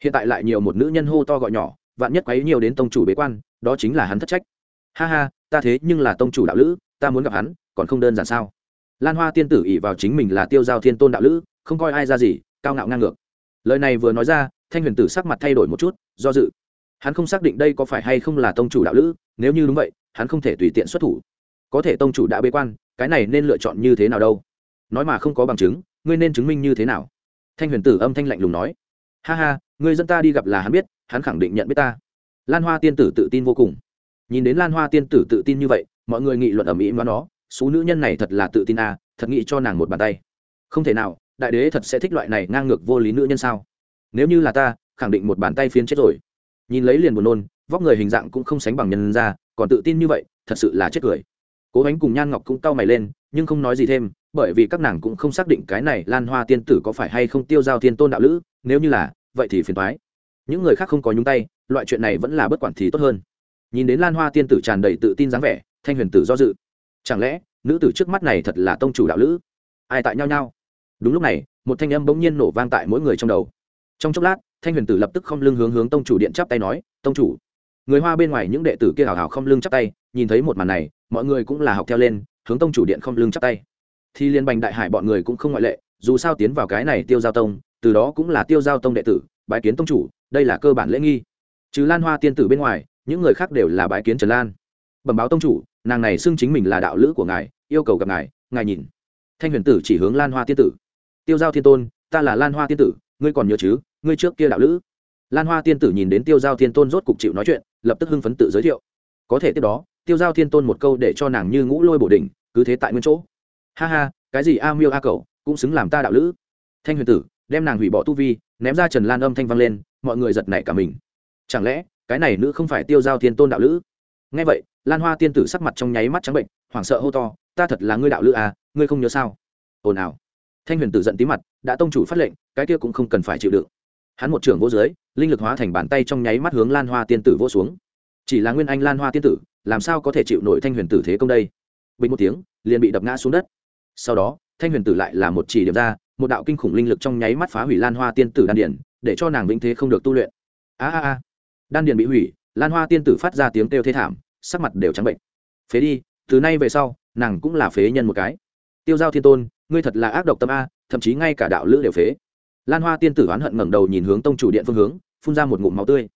Hiện tại lại nhiều một nữ nhân hô to gọi nhỏ vạn nhất quấy nhiều đến tông chủ bế quan, đó chính là hắn thất trách. Ha ha, ta thế nhưng là tông chủ đạo lữ, ta muốn gặp hắn, còn không đơn giản sao? Lan hoa tiên tử ỉ vào chính mình là tiêu giao thiên tôn đạo lữ, không coi ai ra gì, cao ngạo ngang ngược. Lời này vừa nói ra, thanh huyền tử sắc mặt thay đổi một chút, do dự. Hắn không xác định đây có phải hay không là tông chủ đạo lữ, nếu như đúng vậy, hắn không thể tùy tiện xuất thủ. Có thể tông chủ đã bế quan, cái này nên lựa chọn như thế nào đâu? Nói mà không có bằng chứng, ngươi nên chứng minh như thế nào? Thanh huyền tử âm thanh lạnh lùng nói. Ha ha người dân ta đi gặp là hắn biết hắn khẳng định nhận biết ta. Lan hoa tiên tử tự tin vô cùng. Nhìn đến lan hoa tiên tử tự tin như vậy, mọi người nghị luận ở mỹ mà nó số nữ nhân này thật là tự tin à thật nghĩ cho nàng một bàn tay. Không thể nào, đại đế thật sẽ thích loại này ngang ngược vô lý nữ nhân sao? Nếu như là ta, khẳng định một bàn tay phiến chết rồi. Nhìn lấy liền buồn nôn, vóc người hình dạng cũng không sánh bằng nhân ra, còn tự tin như vậy, thật sự là chết cười. Cố gánh cùng nhan ngọc cũng cau mày lên, nhưng không nói gì thêm, bởi vì các nàng cũng không xác định cái này lan hoa tiên tử có phải hay không tiêu giao thiên tôn đạo lữ, nếu như là, vậy thì phiền thoái những người khác không có nhúng tay, loại chuyện này vẫn là bất quản thì tốt hơn. Nhìn đến lan hoa tiên tử tràn đầy tự tin dáng vẻ, thanh huyền tử do dự. Chẳng lẽ, nữ tử trước mắt này thật là tông chủ đạo lữ? Ai tại nhau nhau đúng lúc này, một thanh âm bỗng nhiên nổ vang tại mỗi người trong đầu. Trong chốc lát, thanh huyền tử lập tức không lưng hướng hướng tông chủ điện chắp tay nói, tông chủ. Người hoa bên ngoài những đệ tử kia hào hào không lưng chắp tay, nhìn thấy một màn này, mọi người cũng là học theo lên, hướng tông chủ điện không lưng chắp tay. Thì liên bành đại hải bọn người cũng không ngoại lệ, dù sao tiến vào cái này tiêu giao tông, từ đó cũng là tiêu giao tông đệ tử bái kiến tông chủ, đây là cơ bản lễ nghi. Trừ lan hoa tiên tử bên ngoài, những người khác đều là bái kiến trần lan. Bẩm báo tông chủ, nàng này xưng chính mình là đạo lữ của ngài, yêu cầu gặp ngài ngài nhìn. Thanh huyền tử chỉ hướng lan hoa tiên tử. Tiêu giao thiên tôn, ta là lan hoa tiên tử, ngươi còn nhớ chứ, ngươi trước kia đạo lữ. Lan hoa tiên tử nhìn đến tiêu giao thiên tôn rốt cục chịu nói chuyện, lập tức hưng phấn tự giới thiệu. Có thể tiếp đó, tiêu giao thiên tôn một câu để cho nàng như ngũ lôi bổ đỉnh, cứ thế tại nguyên chỗ. Ha ha, cái gì a miêu a cậu cũng xứng làm ta đạo lữ. Thanh huyền tử đem nàng hủy bỏ tu vi, ném ra trần lan âm thanh vang lên, mọi người giật nảy cả mình. Chẳng lẽ, cái này nữ không phải tiêu giao thiên tôn đạo lữ? Nghe vậy, lan hoa tiên tử sắc mặt trong nháy mắt trắng bệnh, hoảng sợ hô to, ta thật là ngươi đạo lữ à ngươi không nhớ sao? Ồn ào. Thanh huyền tử giận tí mặt, đã tông chủ phát lệnh, cái kia cũng không cần phải chịu đựng. Hắn một trưởng vô dưới, linh lực hóa thành bàn tay trong nháy mắt hướng lan hoa tiên tử vô xuống. Chỉ là nguyên anh lan hoa tiên tử, làm sao có thể chịu nổi thanh huyền tử thế công đây? Bình một tiếng, liền bị đập ngã xuống đất. Sau đó, thanh huyền tử lại là một chỉ điểm ra một đạo kinh khủng linh lực trong nháy mắt phá hủy lan hoa tiên tử đan điển để cho nàng vĩnh thế không được tu luyện. A a a. Đan điển bị hủy, lan hoa tiên tử phát ra tiếng kêu thế thảm, sắc mặt đều trắng bệnh. Phế đi, từ nay về sau, nàng cũng là phế nhân một cái. Tiêu giao thiên tôn, ngươi thật là ác độc tâm a, thậm chí ngay cả đạo lữ đều phế. Lan hoa tiên tử oán hận ngẩng đầu nhìn hướng tông chủ điện phương hướng, phun ra một ngụm máu tươi.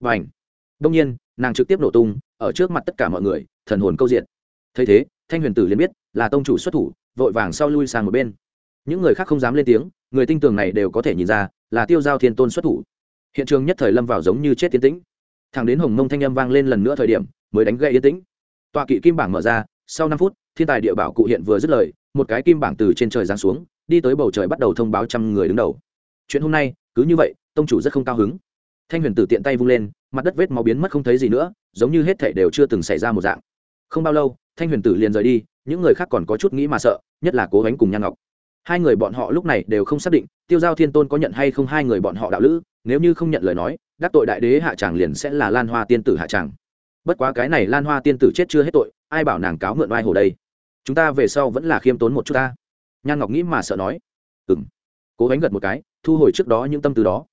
Và ảnh đông nhiên, nàng trực tiếp nổ tung, ở trước mặt tất cả mọi người, thần hồn câu diện. Thấy thế, thanh huyền tử liền biết là tông chủ xuất thủ, vội vàng sau lui sang một bên những người khác không dám lên tiếng, người tinh tường này đều có thể nhìn ra là tiêu giao thiên tôn xuất thủ. Hiện trường nhất thời lâm vào giống như chết tiến tĩnh. Thằng đến hồng mông thanh âm vang lên lần nữa thời điểm, mới đánh gây yên tĩnh. Tọa kỵ kim bảng mở ra, sau năm phút, thiên tài địa bảo cụ hiện vừa dứt lời, một cái kim bảng từ trên trời giáng xuống, đi tới bầu trời bắt đầu thông báo trăm người đứng đầu. Chuyện hôm nay, cứ như vậy, tông chủ rất không cao hứng. Thanh huyền tử tiện tay vung lên, mặt đất vết máu biến mất không thấy gì nữa, giống như hết thể đều chưa từng xảy ra một dạng. Không bao lâu, thanh huyền tử liền rời đi, những người khác còn có chút nghĩ mà sợ, nhất là cố gắng cùng nhan ngọc hai người bọn họ lúc này đều không xác định tiêu giao thiên tôn có nhận hay không hai người bọn họ đạo lữ, nếu như không nhận lời nói, đắc tội đại đế hạ tràng liền sẽ là lan hoa tiên tử hạ tràng. Bất quá cái này lan hoa tiên tử chết chưa hết tội, ai bảo nàng cáo mượn oai hồ đây? Chúng ta về sau vẫn là khiêm tốn một chút ta. Nhan ngọc nghĩ mà sợ nói. Ừ m cố gánh gật một cái, thu hồi trước đó những tâm từ đó.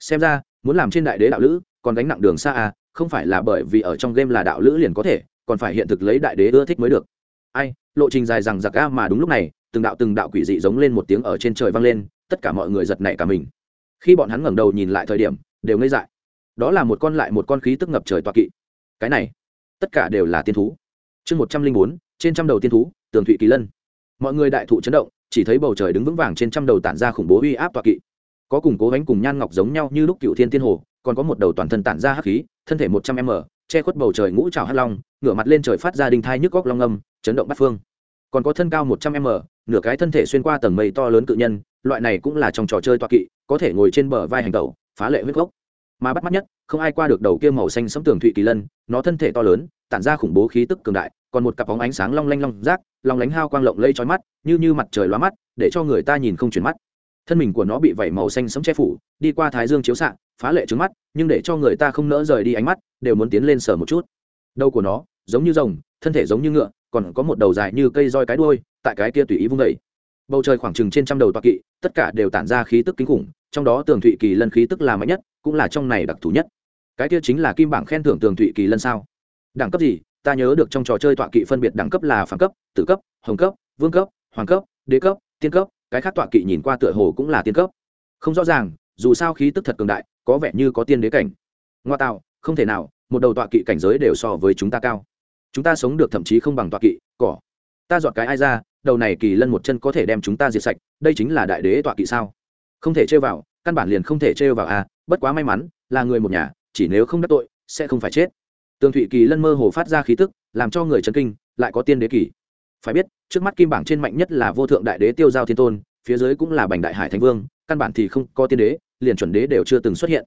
Xem ra, muốn làm trên đại đế đạo lữ, còn gánh nặng đường xa à không phải là bởi vì ở trong game là đạo lữ liền có thể, còn phải hiện thực lấy đại đế ưa thích mới được. Ai lộ trình dài rằng giặc a mà đúng lúc này, từng đạo từng đạo quỷ dị giống lên một tiếng ở trên trời vang lên, tất cả mọi người giật nảy cả mình. Khi bọn hắn ngẩng đầu nhìn lại thời điểm, đều ngây dại. Đó là một con lại một con khí tức ngập trời toa kỵ. Cái này, tất cả đều là tiên thú. Chương một trăm linh bốn, trên trăm đầu tiên thú, tường thụy kỳ lân. Mọi người đại thụ chấn động, chỉ thấy bầu trời đứng vững vàng trên trăm đầu tản ra khủng bố uy áp toa kỵ. Có cùng cố gánh cùng nhan ngọc giống nhau như lúc cựu thiên tiên hồ, còn có một đầu toàn thân tản ra hắc khí, thân thể một trăm m, che khuất bầu trời ngũ trào hắc long, ngửa mặt lên trời phát ra đinh thai nhức góc long âm chấn động bắt phương. Còn có thân cao một trăm m, nửa cái thân thể xuyên qua tầng mây to lớn cự nhân, loại này cũng là trong trò chơi toa kỵ, có thể ngồi trên bờ vai hành tẩu, phá lệ huyết gốc. Mà bắt mắt nhất, không ai qua được đầu kia màu xanh sẫm tường thụy kỳ lân, nó thân thể to lớn, tản ra khủng bố khí tức cường đại, còn một cặp bóng ánh sáng long lanh long rác, long lánh hao quang lộng lây trói mắt, như như mặt trời lóa mắt, để cho người ta nhìn không chuyển mắt. Thân mình của nó bị vẩy màu xanh sẫm che phủ, đi qua thái dương chiếu xạ, phá lệ trứng mắt, nhưng để cho người ta không nỡ rời đi ánh mắt, đều muốn tiến lên sờ một chút. Đầu của nó, giống như rồng, thân thể giống như ngựa còn có một đầu dài như cây roi cái đuôi, tại cái kia tùy ý vung vẩy bầu trời khoảng chừng trên trăm đầu toa kỵ, tất cả đều tản ra khí tức kinh khủng, trong đó tường thụy kỳ lân khí tức là mạnh nhất, cũng là trong này đặc thù nhất. Cái kia chính là kim bảng khen thưởng tường thụy kỳ lân sao? Đẳng cấp gì? Ta nhớ được trong trò chơi tọa kỵ phân biệt đẳng cấp là phản cấp, tử cấp, hồng cấp, vương cấp, hoàng cấp, đế cấp, tiên cấp, cái khác tọa kỵ nhìn qua tựa hồ cũng là tiên cấp. Không rõ ràng, dù sao khí tức thật cường đại, có vẻ như có tiên đế cảnh. Ngoa tạo, không thể nào, một đầu tọa kỵ cảnh giới đều so với chúng ta cao chúng ta sống được thậm chí không bằng tọa kỵ, cỏ. Ta dọn cái ai ra, đầu này kỳ lân một chân có thể đem chúng ta diệt sạch, đây chính là đại đế tọa kỵ sao? Không thể chơi vào, căn bản liền không thể trêu vào à bất quá may mắn, là người một nhà, chỉ nếu không đắc tội, sẽ không phải chết. Tường thụy kỳ lân mơ hồ phát ra khí tức, làm cho người chấn kinh, lại có tiên đế kỳ. Phải biết, trước mắt kim bảng trên mạnh nhất là vô thượng đại đế tiêu giao thiên tôn, phía dưới cũng là bành đại hải thánh vương, căn bản thì không có tiên đế, liền chuẩn đế đều chưa từng xuất hiện.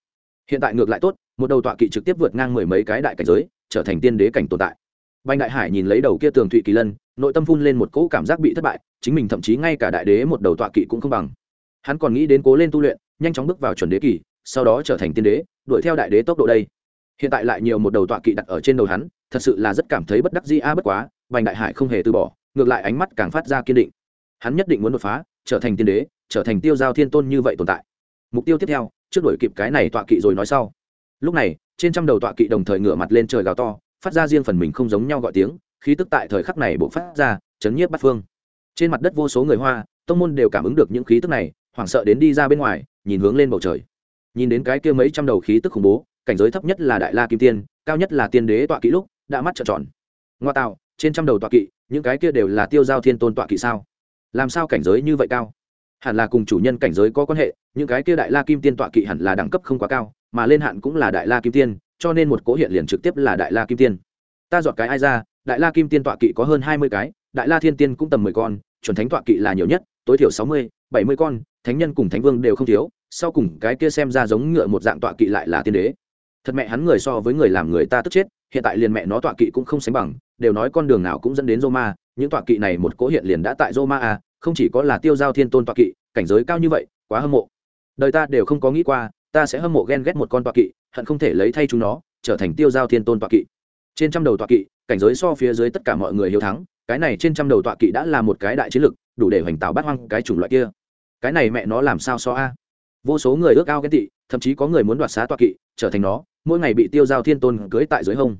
Hiện tại ngược lại tốt, một đầu tọa kỵ trực tiếp vượt ngang mười mấy cái đại cảnh giới, trở thành tiên đế cảnh tồn tại bành đại hải nhìn lấy đầu kia tường thụy kỳ lân, nội tâm phun lên một cỗ cảm giác bị thất bại, chính mình thậm chí ngay cả đại đế một đầu tọa kỵ cũng không bằng. Hắn còn nghĩ đến cố lên tu luyện, nhanh chóng bước vào chuẩn đế kỳ, sau đó trở thành tiên đế, đuổi theo đại đế tốc độ đây. Hiện tại lại nhiều một đầu tọa kỵ đặt ở trên đầu hắn, thật sự là rất cảm thấy bất đắc dĩ a, bất quá bành đại hải không hề từ bỏ, ngược lại ánh mắt càng phát ra kiên định. Hắn nhất định muốn đột phá, trở thành tiên đế, trở thành tiêu giao thiên tôn như vậy tồn tại. Mục tiêu tiếp theo, trước đuổi kịp cái này tọa kỵ rồi nói sau. Lúc này, trên trăm đầu tọa kỵ đồng thời ngửa mặt lên trời gào to phát ra riêng phần mình không giống nhau gọi tiếng, khí tức tại thời khắc này bộ phát ra, chấn nhiếp bắt phương. Trên mặt đất vô số người hoa, tông môn đều cảm ứng được những khí tức này, hoảng sợ đến đi ra bên ngoài, nhìn hướng lên bầu trời. Nhìn đến cái kia mấy trăm đầu khí tức khủng bố, cảnh giới thấp nhất là đại la kim tiên, cao nhất là tiên đế tọa kỵ lúc, đã mắt trợn tròn. Ngoa tạo, trên trăm đầu tọa kỵ, những cái kia đều là tiêu giao thiên tôn tọa kỵ sao? Làm sao cảnh giới như vậy cao? Hẳn là cùng chủ nhân cảnh giới có quan hệ, những cái kia đại la kim tiên tọa kỵ hẳn là đẳng cấp không quá cao, mà lên hạn cũng là đại la kim tiên cho nên một cố hiện liền trực tiếp là đại la kim tiên ta dọn cái ai ra đại la kim tiên tọa kỵ có hơn hai mươi cái đại la thiên tiên cũng tầm mười con chuẩn thánh tọa kỵ là nhiều nhất tối thiểu sáu mươi bảy mươi con thánh nhân cùng thánh vương đều không thiếu sau cùng cái kia xem ra giống ngựa một dạng tọa kỵ lại là tiên đế thật mẹ hắn người so với người làm người ta tức chết hiện tại liền mẹ nó tọa kỵ cũng không sánh bằng đều nói con đường nào cũng dẫn đến Roma, những tọa kỵ này một cố hiện liền đã tại Roma à, không chỉ có là tiêu giao thiên tôn tọa kỵ, cảnh giới cao như vậy, quá hâm mộ. Đời ta đều không có nghĩ qua, ta sẽ hâm mộ ghen ghét một con tọa kỵ, hận không thể lấy thay chúng nó, trở thành tiêu giao thiên tôn tọa kỵ. Trên trăm đầu tọa kỵ, cảnh giới so phía dưới tất cả mọi người hiếu thắng, cái này trên trăm đầu tọa kỵ đã là một cái đại chiến lực, đủ để hoành tạo bát hoang cái chủng loại kia. Cái này mẹ nó làm sao so a? Vô số người ước ao ghen tị, thậm chí có người muốn đoạt xá tọa kỵ, trở thành nó, mỗi ngày bị tiêu giao thiên tôn cưới tại dưới hông.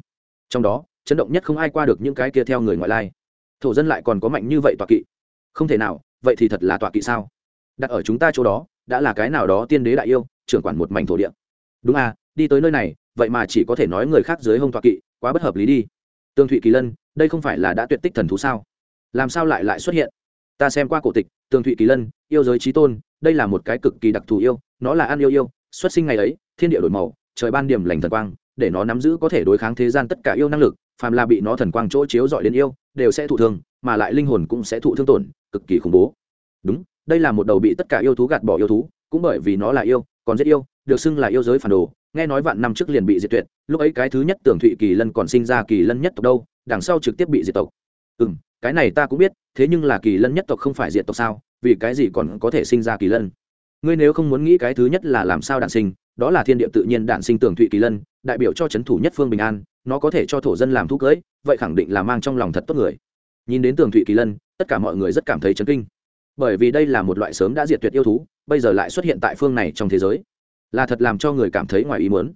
Trong đó, chấn động nhất không ai qua được những cái kia theo người ngoại lai thổ dân lại còn có mạnh như vậy tọa kỵ không thể nào vậy thì thật là tọa kỵ sao đặt ở chúng ta chỗ đó đã là cái nào đó tiên đế đại yêu trưởng quản một mảnh thổ địa. Đúng à đi tới nơi này, vậy mà chỉ có thể nói người khác dưới hông tọa kỵ, quá bất hợp lý đi. Tương thụy kỳ lân, đây không phải là đã tuyệt tích thần thú sao? Làm sao lại lại xuất hiện? Ta xem qua cổ tịch Tương thụy kỳ lân, yêu giới trí tôn, đây là một cái cực kỳ đặc thù yêu, nó là ăn yêu yêu, xuất sinh ngày ấy, thiên địa đổi màu, trời ban điểm lành thần quang, để nó nắm giữ có thể đối kháng thế gian tất cả yêu năng lực, phàm là bị nó thần quang chỗ chiếu dọi đến yêu, đều sẽ thụ thương, mà lại linh hồn cũng sẽ thụ thương tổn, cực kỳ khủng bố. Đúng, đây là một đầu bị tất cả yêu thú gạt bỏ yêu thú, cũng bởi vì nó là yêu còn rất yêu, được xưng là yêu giới phản đồ, nghe nói vạn năm trước liền bị diệt tuyệt, lúc ấy cái thứ nhất tưởng thụy kỳ lân còn sinh ra kỳ lân nhất tộc đâu, đằng sau trực tiếp bị diệt tộc. Ừ m cái này ta cũng biết, thế nhưng là kỳ lân nhất tộc không phải diệt tộc sao, vì cái gì còn có thể sinh ra kỳ lân? Ngươi nếu không muốn nghĩ cái thứ nhất là làm sao đản sinh, đó là thiên địa tự nhiên đản sinh tưởng thụy kỳ lân, đại biểu cho c h ấ n thủ nhất phương bình an, nó có thể cho thổ dân làm thú cưỡi vậy khẳng định là mang trong lòng thật tốt người. Nhìn đến tường thụy kỳ lân, tất cả mọi người rất cảm thấy chấn kinh. Bởi vì đây là một loại sớm đã diệt tuyệt yêu thú bây giờ lại xuất hiện tại phương này trong thế giới, là thật làm cho người cảm thấy ngoài ý muốn.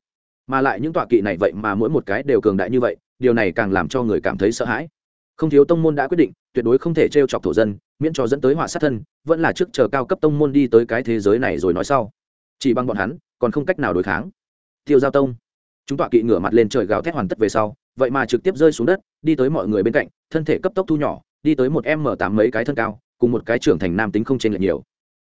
Mà lại những tọa kỵ này vậy mà mỗi một cái đều cường đại như vậy, điều này càng làm cho người cảm thấy sợ hãi. Không thiếu tông môn đã quyết định, tuyệt đối không thể t r e o chọc thổ dân, miễn cho dẫn tới họa sát thân, vẫn là trước chờ cao cấp tông môn đi tới cái thế giới này rồi nói sau. Chỉ bằng bọn hắn, còn không cách nào đối kháng. Tiêu giao tông. Chúng tọa kỵ ngửa mặt lên trời gào thét hoàn tất về sau, vậy mà trực tiếp rơi xuống đất, đi tới mọi người bên cạnh, thân thể cấp tốc thu nhỏ, đi tới một m tám mấy cái thân cao, cùng một cái trưởng thành nam tính không chênh lệch nhiều.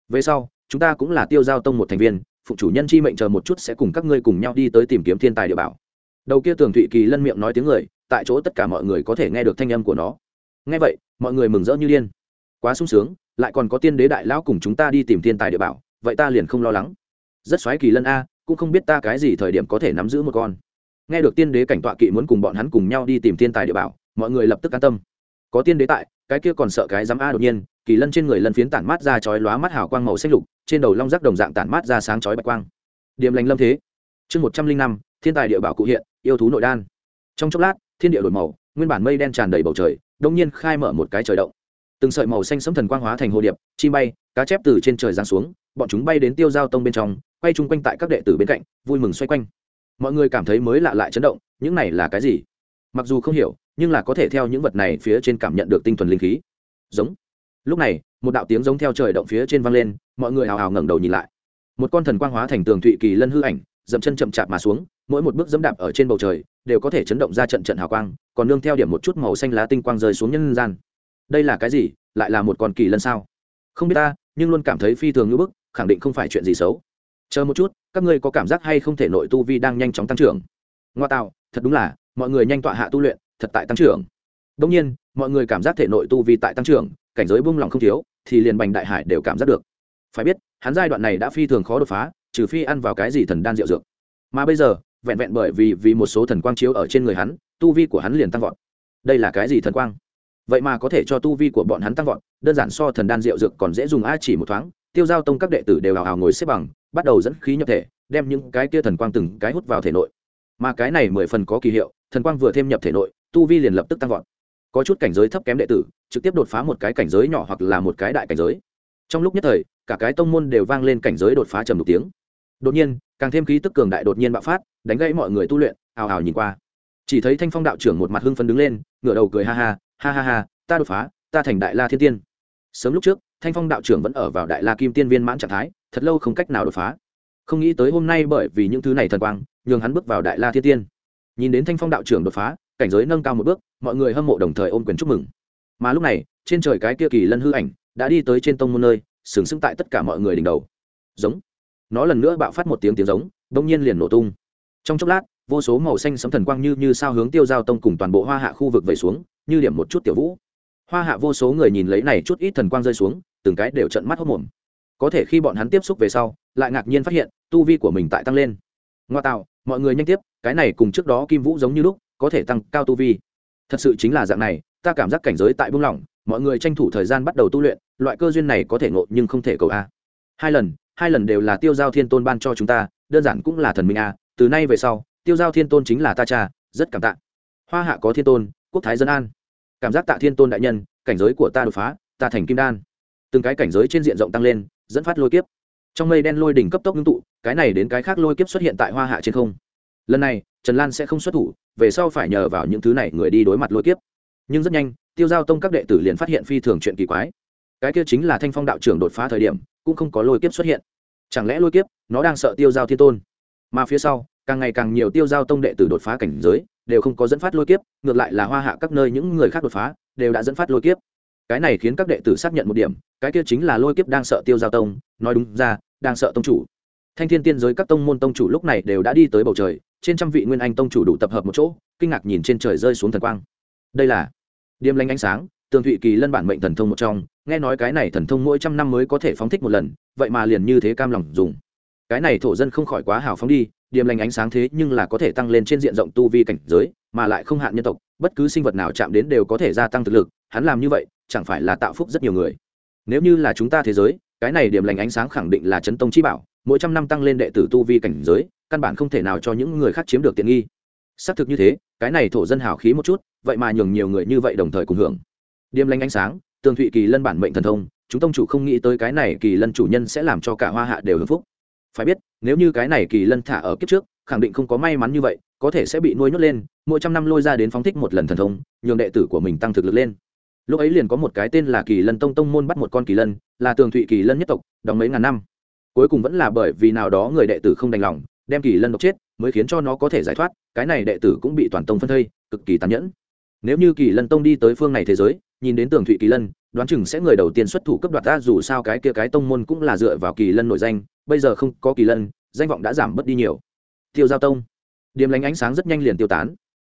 Về sau chúng ta cũng là tiêu giao tông một thành viên, phụ chủ nhân chi mệnh chờ một chút sẽ cùng các ngươi cùng nhau đi tới tìm kiếm thiên tài địa bảo. Đầu kia tường thụy kỳ lân miệng nói tiếng người, tại chỗ tất cả mọi người có thể nghe được thanh âm của nó. Nghe vậy, mọi người mừng rỡ như điên. Quá sung sướng, lại còn có tiên đế đại lão cùng chúng ta đi tìm thiên tài địa bảo, vậy ta liền không lo lắng. Rất xoáy kỳ lân a, cũng không biết ta cái gì thời điểm có thể nắm giữ một con. Nghe được tiên đế cảnh tọa kỵ muốn cùng bọn hắn cùng nhau đi tìm thiên tài địa bảo, mọi người lập tức an tâm. Có tiên đế tại, cái kia còn sợ cái dám a đột nhiên kỳ lân trên người lân phiến tản mát ra chói lóa mắt hào quang màu xanh lục, trên đầu long rắc đồng dạng tản mát ra sáng chói bạch quang. Điểm lành lâm thế. Chương một trăm linh năm, thiên tài địa bảo cụ hiện, yêu thú nội đan. Trong chốc lát, thiên địa đổi màu, nguyên bản mây đen tràn đầy bầu trời đông nhiên khai mở một cái trời động. Từng sợi màu xanh sấm thần quang hóa thành hồ điệp, chi bay, cá chép từ trên trời giáng xuống, bọn chúng bay đến tiêu giao tông bên trong, quay chung quanh tại các đệ tử bên cạnh, vui mừng xoay quanh. Mọi người cảm thấy mới lạ lại chấn động, những này là cái gì? Mặc dù không hiểu, nhưng là có thể theo những vật này phía trên cảm nhận được tinh thuần linh khí. Giống lúc này, một đạo tiếng giống theo trời động phía trên vang lên, mọi người hào hào ngẩng đầu nhìn lại. Một con thần quang hóa thành tường thụy kỳ lân hư ảnh, dậm chân chậm chạp mà xuống, mỗi một bước dẫm đạp ở trên bầu trời, đều có thể chấn động ra trận trận hào quang, còn nương theo điểm một chút màu xanh lá tinh quang rơi xuống nhân gian. Đây là cái gì? Lại là một con kỳ lân sao? Không biết ta, nhưng luôn cảm thấy phi thường như bức, khẳng định không phải chuyện gì xấu. Chờ một chút, các ngươi có cảm giác hay không thể nội tu vi đang nhanh chóng tăng trưởng? Ngoa tạo, thật đúng là, mọi người nhanh tọa hạ tu luyện, thật tại tăng trưởng. Đông nhiên, mọi người cảm giác thể nội tu vi tại tăng trưởng cảnh giới buông lỏng không thiếu, thì liền bành đại hải đều cảm giác được. Phải biết, hắn giai đoạn này đã phi thường khó đột phá, trừ phi ăn vào cái gì thần đan rượu dược. Mà bây giờ, vẹn vẹn bởi vì vì một số thần quang chiếu ở trên người hắn, tu vi của hắn liền tăng vọt. Đây là cái gì thần quang? Vậy mà có thể cho tu vi của bọn hắn tăng vọt, đơn giản so thần đan rượu dược còn dễ dùng a chỉ một thoáng, tiêu giao tông các đệ tử đều hào hào ngồi xếp bằng, bắt đầu dẫn khí nhập thể, đem những cái kia thần quang từng cái hút vào thể nội. Mà cái này mười phần có kỳ hiệu, thần quang vừa thêm nhập thể nội, tu vi liền lập tức tăng vọt có chút cảnh giới thấp kém đệ tử, trực tiếp đột phá một cái cảnh giới nhỏ hoặc là một cái đại cảnh giới. Trong lúc nhất thời, cả cái tông môn đều vang lên cảnh giới đột phá trầm đục tiếng. Đột nhiên, càng thêm khí tức cường đại đột nhiên bạo phát, đánh gãy mọi người tu luyện, ào ào nhìn qua. Chỉ thấy thanh phong đạo trưởng một mặt hưng phấn đứng lên, ngửa đầu cười ha ha ha ha ha, ta đột phá, ta thành đại la thiên tiên. Sớm lúc trước, thanh phong đạo trưởng vẫn ở vào đại la kim tiên viên mãn trạng thái, thật lâu không cách nào đột phá. Không nghĩ tới hôm nay bởi vì những thứ này thần quang, nhường hắn bước vào đại la thiên tiên. Nhìn đến thanh phong đạo trưởng đột phá cảnh giới nâng cao một bước, mọi người hâm mộ đồng thời ôm quyền chúc mừng. Mà lúc này, trên trời cái kia kỳ lân hư ảnh đã đi tới trên tông môn nơi, sừng sững tại tất cả mọi người đỉnh đầu. Giống. Nó lần nữa bạo phát một tiếng tiếng giống, đông nhiên liền nổ tung. Trong chốc lát, vô số màu xanh sấm thần quang như như sao hướng tiêu giao tông cùng toàn bộ hoa hạ khu vực vẩy xuống, như điểm một chút tiểu vũ. Hoa hạ vô số người nhìn lấy này chút ít thần quang rơi xuống, từng cái đều trận mắt hốc mồm. Có thể khi bọn hắn tiếp xúc về sau, lại ngạc nhiên phát hiện, tu vi của mình tại tăng lên. Ngoa tạo, mọi người nhanh tiếp, cái này cùng trước đó kim vũ giống như lúc có thể tăng cao tu vi. Thật sự chính là dạng này, ta cảm giác cảnh giới tại buông lỏng, mọi người tranh thủ thời gian bắt đầu tu luyện, loại cơ duyên này có thể ngộ nhưng không thể cầu a. Hai lần hai lần đều là tiêu giao thiên tôn ban cho chúng ta, đơn giản cũng là thần minh a, từ nay về sau, tiêu giao thiên tôn chính là ta cha, rất cảm tạ. Hoa hạ có thiên tôn, quốc thái dân an. Cảm giác tạ thiên tôn đại nhân, cảnh giới của ta đột phá, ta thành kim đan. Từng cái cảnh giới trên diện rộng tăng lên, dẫn phát lôi kiếp. Trong mây đen lôi đỉnh cấp tốc ngưng tụ, cái này đến cái khác lôi kiếp xuất hiện tại hoa hạ trên không lần này, trần lan sẽ không xuất thủ, về sau phải nhờ vào những thứ này người đi đối mặt lôi kiếp. Nhưng rất nhanh, tiêu giao tông các đệ tử liền phát hiện phi thường chuyện kỳ quái. Cái kia chính là thanh phong đạo trưởng đột phá thời điểm, cũng không có lôi kiếp xuất hiện. Chẳng lẽ lôi kiếp, nó đang sợ tiêu giao thiên tôn? Mà phía sau, càng ngày càng nhiều tiêu giao tông đệ tử đột phá cảnh giới, đều không có dẫn phát lôi kiếp, ngược lại là hoa hạ các nơi những người khác đột phá, đều đã dẫn phát lôi kiếp. Cái này khiến các đệ tử xác nhận một điểm, cái kia chính là lôi kiếp đang sợ tiêu giao tông, nói đúng ra, đang sợ tông chủ thanh thiên tiên giới các tông môn tông chủ lúc này đều đã đi tới bầu trời, trên trăm vị nguyên anh tông chủ đủ tập hợp một chỗ, kinh ngạc nhìn trên trời rơi xuống thần quang. Đây là điềm lanh ánh sáng, tường thụy kỳ lân bản mệnh thần thông một trong, nghe nói cái này thần thông mỗi trăm năm mới có thể phóng thích một lần, vậy mà liền như thế cam lòng dùng. Cái này thổ dân không khỏi quá hào phóng đi, điềm lành ánh sáng thế nhưng là có thể tăng lên trên diện rộng tu vi cảnh giới, mà lại không hạn nhân tộc, bất cứ sinh vật nào chạm đến đều có thể gia tăng thực lực, hắn làm như vậy, chẳng phải là tạo phúc rất nhiều người. Nếu như là chúng ta thế giới, cái này điểm lành ánh sáng khẳng định là chấn tông chi bảo mỗi trăm năm tăng lên đệ tử tu vi cảnh giới, căn bản không thể nào cho những người khác chiếm được tiện nghi. Xác thực như thế, cái này thổ dân hào khí một chút, vậy mà nhường nhiều người như vậy đồng thời cùng hưởng. Điềm lanh ánh sáng, tường thụy kỳ lân bản mệnh thần thông, chúng tông chủ không nghĩ tới cái này kỳ lân chủ nhân sẽ làm cho cả hoa hạ đều hưng phúc. Phải biết, nếu như cái này kỳ lân thả ở kiếp trước, khẳng định không có may mắn như vậy, có thể sẽ bị nuôi nhốt lên, mỗi trăm năm lôi ra đến phóng thích một lần thần thông, nhường đệ tử của mình tăng thực lực lên. Lúc ấy liền có một cái tên là kỳ lân tông tông môn bắt một con kỳ lân, là tường thụy kỳ lân nhất tộc, đóng mấy ngàn năm cuối cùng vẫn là bởi vì nào đó người đệ tử không đành lòng, đem kỳ lân độc chết, mới khiến cho nó có thể giải thoát, cái này đệ tử cũng bị toàn tông phân thây, cực kỳ tàn nhẫn. Nếu như kỳ lân tông đi tới phương này thế giới, nhìn đến tường thụy kỳ lân, đoán chừng sẽ người đầu tiên xuất thủ cấp đoạt ta, dù sao cái kia cái tông môn cũng là dựa vào kỳ lân nội danh, bây giờ không có kỳ lân, danh vọng đã giảm bớt đi nhiều. Tiêu giao tông, điểm lánh ánh sáng rất nhanh liền tiêu tán.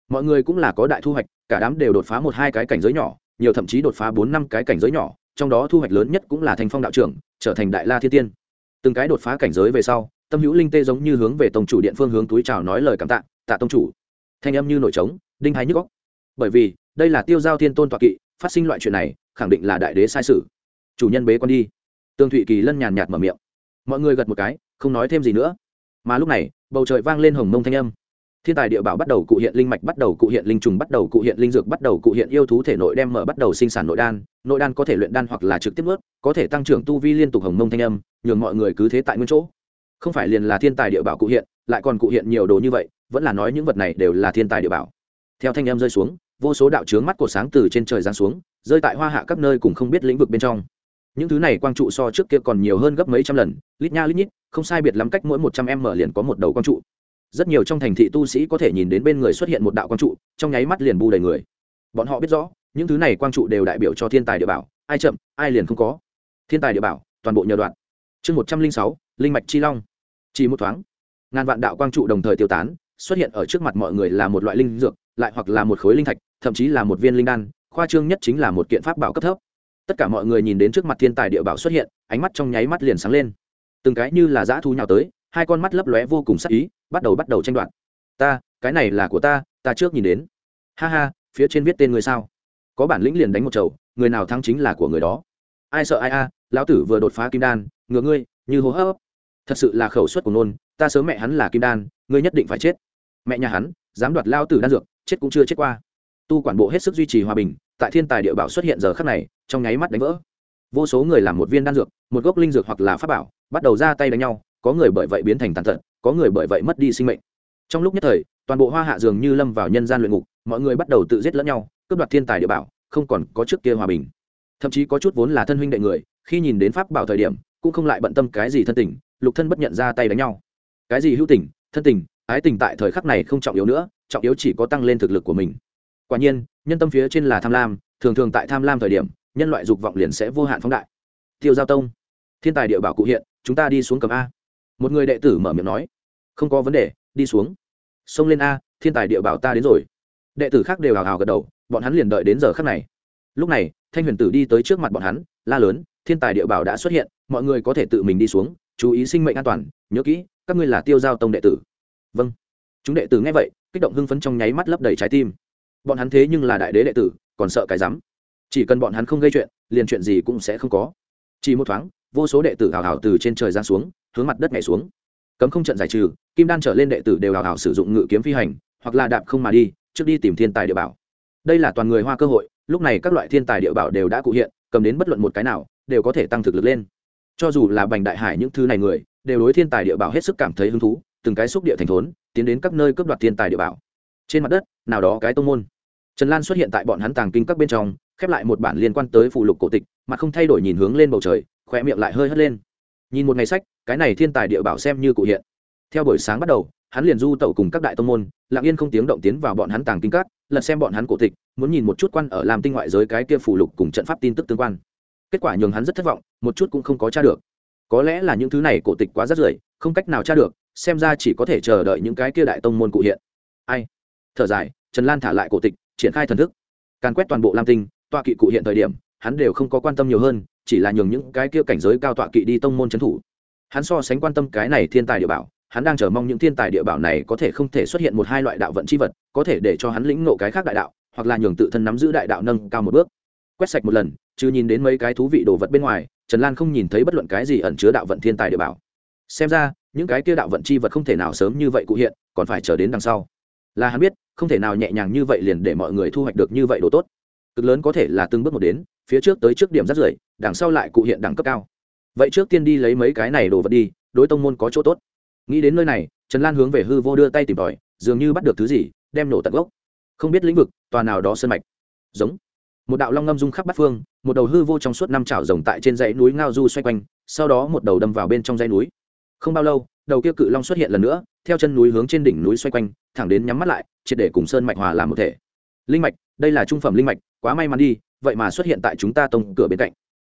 Mọi người cũng là có đại thu hoạch, cả đám đều đột phá một hai cái cảnh giới nhỏ, nhiều thậm chí đột phá bốn năm cái cảnh giới nhỏ, trong đó thu hoạch lớn nhất cũng là thành phong đạo trưởng, trở thành đại la thiên tiên từng cái đột phá cảnh giới về sau, tâm hữu linh tê giống như hướng về tông chủ điện phương hướng túi chào nói lời cảm tạ tạ tông chủ. Thanh âm như nổi trống, đinh hai nhức góc bởi vì, đây là tiêu giao thiên tôn toạc kỵ, phát sinh loại chuyện này, khẳng định là đại đế sai sự. Chủ nhân bế con đi. Tương thụy kỳ lân nhàn nhạt mở miệng. Mọi người gật một cái, không nói thêm gì nữa. Mà lúc này, bầu trời vang lên hồng mông thanh âm thiên tài địa bảo bắt đầu cụ hiện, linh mạch bắt đầu cụ hiện, linh trùng bắt đầu cụ hiện, linh dược bắt đầu cụ hiện, yêu thú thể nội đem mở bắt đầu sinh sản nội đan. Nội đan có thể luyện đan hoặc là trực tiếp ướt có thể tăng trưởng tu vi liên tục hồng mông thanh âm, nhường mọi người cứ thế tại nguyên chỗ. Không phải liền là thiên tài địa bảo cụ hiện, lại còn cụ hiện nhiều đồ như vậy, vẫn là nói những vật này đều là thiên tài địa bảo. Theo thanh âm rơi xuống, vô số đạo trướng mắt của sáng từ trên trời giáng xuống, rơi tại hoa hạ các nơi cùng không biết lĩnh vực bên trong. Những thứ này quang trụ so trước kia còn nhiều hơn gấp mấy trăm lần, lít nha lít nhít, không sai biệt lắm cách mỗi một trăm em mở liền có một đầu quang trụ rất nhiều trong thành thị tu sĩ có thể nhìn đến bên người xuất hiện một đạo quang trụ, trong nháy mắt liền bu đầy người. Bọn họ biết rõ, những thứ này quang trụ đều đại biểu cho thiên tài địa bảo, ai chậm, ai liền không có. Thiên tài địa bảo, toàn bộ nhờ đoạn. Chương một trăm linh sáu, linh mạch chi long. Chỉ một thoáng, ngàn vạn đạo quang trụ đồng thời tiêu tán, xuất hiện ở trước mặt mọi người là một loại linh dược, lại hoặc là một khối linh thạch, thậm chí là một viên linh đan, khoa trương nhất chính là một kiện pháp bảo cấp thấp. Tất cả mọi người nhìn đến trước mặt thiên tài địa bảo xuất hiện, ánh mắt trong nháy mắt liền sáng lên. Từng cái như là dã thu nhào tới, hai con mắt lấp lóe vô cùng sắc ý bắt đầu bắt đầu tranh đoạt. Ta, cái này là của ta ta trước nhìn đến. Ha ha, phía trên viết tên người sao? Có bản lĩnh liền đánh một chầu, người nào thắng chính là của người đó. Ai sợ ai a, lão tử vừa đột phá kim đan, ngựa ngươi, như hô hấp. Thật sự là khẩu suất của nôn, ta sớm mẹ hắn là kim đan, ngươi nhất định phải chết. Mẹ nhà hắn, dám đoạt lao tử đan dược, chết cũng chưa chết qua. Tu quản bộ hết sức duy trì hòa bình, tại thiên tài địa bảo xuất hiện giờ khắc này, trong nháy mắt đánh vỡ. Vô số người làm một viên đan dược, một gốc linh dược hoặc là pháp bảo, bắt đầu ra tay đánh nhau, có người bởi vậy biến thành tàn tật có người bởi vậy mất đi sinh mệnh. Trong lúc nhất thời, toàn bộ hoa hạ dường như lâm vào nhân gian luyện ngục, mọi người bắt đầu tự giết lẫn nhau, cướp đoạt thiên tài địa bảo, không còn có trước kia hòa bình. Thậm chí có chút vốn là thân huynh đệ người, khi nhìn đến pháp bảo thời điểm, cũng không lại bận tâm cái gì thân tình, lục thân bất nhận ra tay đánh nhau. Cái gì hữu tình, thân tình, ái tình tại thời khắc này không trọng yếu nữa, trọng yếu chỉ có tăng lên thực lực của mình. Quả nhiên, nhân tâm phía trên là tham lam, thường thường tại tham lam thời điểm, nhân loại dục vọng liền sẽ vô hạn phóng đại. Tiêu giao tông, thiên tài địa bảo cụ hiện, chúng ta đi xuống cầm a một người đệ tử mở miệng nói, không có vấn đề, đi xuống. Xông lên a, thiên tài địa bảo ta đến rồi. Đệ tử khác đều hào hào gật đầu, bọn hắn liền đợi đến giờ khắc này. Lúc này, thanh huyền tử đi tới trước mặt bọn hắn, la lớn, thiên tài địa bảo đã xuất hiện, mọi người có thể tự mình đi xuống, chú ý sinh mệnh an toàn, nhớ kỹ, các ngươi là tiêu giao tông đệ tử. Vâng. Chúng đệ tử nghe vậy, kích động hưng phấn trong nháy mắt lấp đầy trái tim. Bọn hắn thế nhưng là đại đế đệ tử, còn sợ cái rắm. Chỉ cần bọn hắn không gây chuyện, liền chuyện gì cũng sẽ không có. Chỉ một thoáng vô số đệ tử hào hào từ trên trời ra xuống, hướng mặt đất nhảy xuống. Cấm không trận giải trừ, kim đan trở lên đệ tử đều hào hào sử dụng ngự kiếm phi hành, hoặc là đạp không mà đi, trước đi tìm thiên tài địa bảo. Đây là toàn người hoa cơ hội, lúc này các loại thiên tài địa bảo đều đã cụ hiện, cầm đến bất luận một cái nào, đều có thể tăng thực lực lên. Cho dù là bành đại hải những thứ này người, đều đối thiên tài địa bảo hết sức cảm thấy hứng thú, từng cái xúc địa thành thốn, tiến đến các nơi cướp đoạt thiên tài địa bảo. Trên mặt đất, nào đó cái tông môn. Trần lan xuất hiện tại bọn hắn tàng kinh các bên trong, khép lại một bản liên quan tới phụ lục cổ tịch, mà không thay đổi nhìn hướng lên bầu trời khỏe miệng lại hơi hất lên. Nhìn một ngày sách, cái này thiên tài địa bảo xem như cụ hiện. Theo buổi sáng bắt đầu, hắn liền du tẩu cùng các đại tông môn, lặng yên không tiếng động tiến vào bọn hắn tàng kinh các, lật xem bọn hắn cổ tịch, muốn nhìn một chút quan ở làm tinh ngoại giới cái kia phủ lục cùng trận pháp tin tức tương quan. Kết quả nhường hắn rất thất vọng, một chút cũng không có tra được. Có lẽ là những thứ này cổ tịch quá rất rưởi, không cách nào tra được, xem ra chỉ có thể chờ đợi những cái kia đại tông môn cụ hiện. Ai? Thở dài, trần lan thả lại cổ tịch, triển khai thần thức. Càn quét toàn bộ lam tinh, tọa kỵ cụ hiện thời điểm, hắn đều không có quan tâm nhiều hơn chỉ là nhường những cái kia cảnh giới cao tọa kỵ đi tông môn trấn thủ. Hắn so sánh quan tâm cái này thiên tài địa bảo, hắn đang chờ mong những thiên tài địa bảo này có thể không thể xuất hiện một hai loại đạo vận c h i vật, có thể để cho hắn lĩnh nộ cái khác đại đạo, hoặc là nhường tự thân nắm giữ đại đạo nâng cao một bước. Quét sạch một lần, chứ nhìn đến mấy cái thú vị đồ vật bên ngoài, trần lan không nhìn thấy bất luận cái gì ẩn chứa đạo vận thiên tài địa bảo. Xem ra, những cái kia đạo vận c h i vật không thể nào sớm như vậy cụ hiện, còn phải chờ đến đằng sau. Là hắn biết, không thể nào nhẹ nhàng như vậy liền để mọi người thu hoạch được như vậy đồ tốt cực lớn có thể là từng bước một đến, phía trước tới trước điểm rất rưởi, đằng sau lại cụ hiện đẳng cấp cao. Vậy trước tiên đi lấy mấy cái này đồ vật đi, đối tông môn có chỗ tốt. Nghĩ đến nơi này, trần lan hướng về hư vô đưa tay tìm tòi, dường như bắt được thứ gì, đem nổ tận gốc. Không biết lĩnh vực, tòa nào đó sơn mạch. Giống. Một đạo long ngâm dung khắp bát phương, một đầu hư vô trong suốt năm chảo rồng tại trên dãy núi ngao du xoay quanh, sau đó một đầu đâm vào bên trong dãy núi. Không bao lâu, đầu kia cự long xuất hiện lần nữa, theo chân núi hướng trên đỉnh núi xoay quanh, thẳng đến nhắm mắt lại, triệt để cùng sơn mạch hòa làm một thể. Linh mạch, đây là trung phẩm linh mạch quá may mắn đi, vậy mà xuất hiện tại chúng ta tông cửa bên cạnh.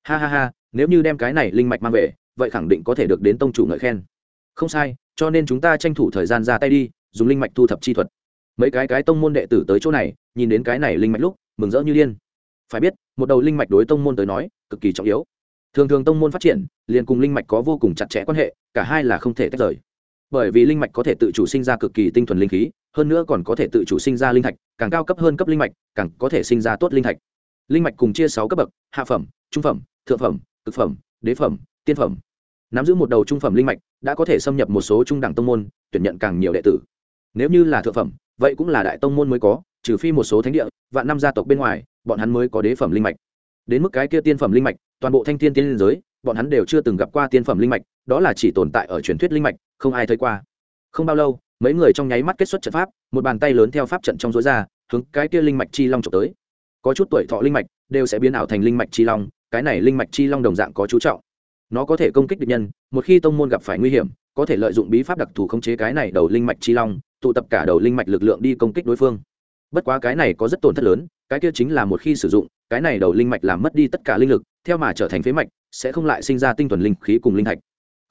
Ha ha ha, nếu như đem cái này linh mạch mang về, vậy khẳng định có thể được đến tông chủ ngợi khen. Không sai, cho nên chúng ta tranh thủ thời gian ra tay đi, dùng linh mạch thu thập chi thuật. Mấy cái cái tông môn đệ tử tới chỗ này, nhìn đến cái này linh mạch lúc, mừng rỡ như điên. Phải biết, một đầu linh mạch đối tông môn tới nói, cực kỳ trọng yếu. Thường thường tông môn phát triển, liền cùng linh mạch có vô cùng chặt chẽ quan hệ, cả hai là không thể tách rời. Bởi vì linh mạch có thể tự chủ sinh ra cực kỳ tinh thuần linh khí hơn nữa còn có thể tự chủ sinh ra linh thạch, càng cao cấp hơn cấp linh mạch, càng có thể sinh ra tốt linh thạch. Linh mạch cùng chia sáu cấp bậc, hạ phẩm, trung phẩm, thượng phẩm, cực phẩm, đế phẩm, tiên phẩm. Nắm giữ một đầu trung phẩm linh mạch, đã có thể xâm nhập một số trung đẳng tông môn, tuyển nhận càng nhiều đệ tử. Nếu như là thượng phẩm, vậy cũng là đại tông môn mới có, trừ phi một số thánh địa, vạn năm gia tộc bên ngoài, bọn hắn mới có đế phẩm linh mạch. Đến mức cái kia tiên phẩm linh mạch, toàn bộ thanh thiên tiên liên giới, bọn hắn đều chưa từng gặp qua tiên phẩm linh mạch, đó là chỉ tồn tại ở truyền thuyết linh mạch, không ai thấy qua. Không bao lâu mấy người trong nháy mắt kết xuất trận pháp, một bàn tay lớn theo pháp trận trong rối ra, hướng cái kia linh mạch chi long trộm tới. Có chút tuổi thọ linh mạch đều sẽ biến ảo thành linh mạch chi long, cái này linh mạch chi long đồng dạng có chú trọng. Nó có thể công kích địch nhân, một khi tông môn gặp phải nguy hiểm, có thể lợi dụng bí pháp đặc thù khống chế cái này đầu linh mạch chi long, tụ tập cả đầu linh mạch lực lượng đi công kích đối phương. Bất quá cái này có rất tổn thất lớn, cái kia chính là một khi sử dụng, cái này đầu linh mạch làm mất đi tất cả linh lực, theo mà trở thành phế mạch, sẽ không lại sinh ra tinh thuần linh khí cùng linh thạch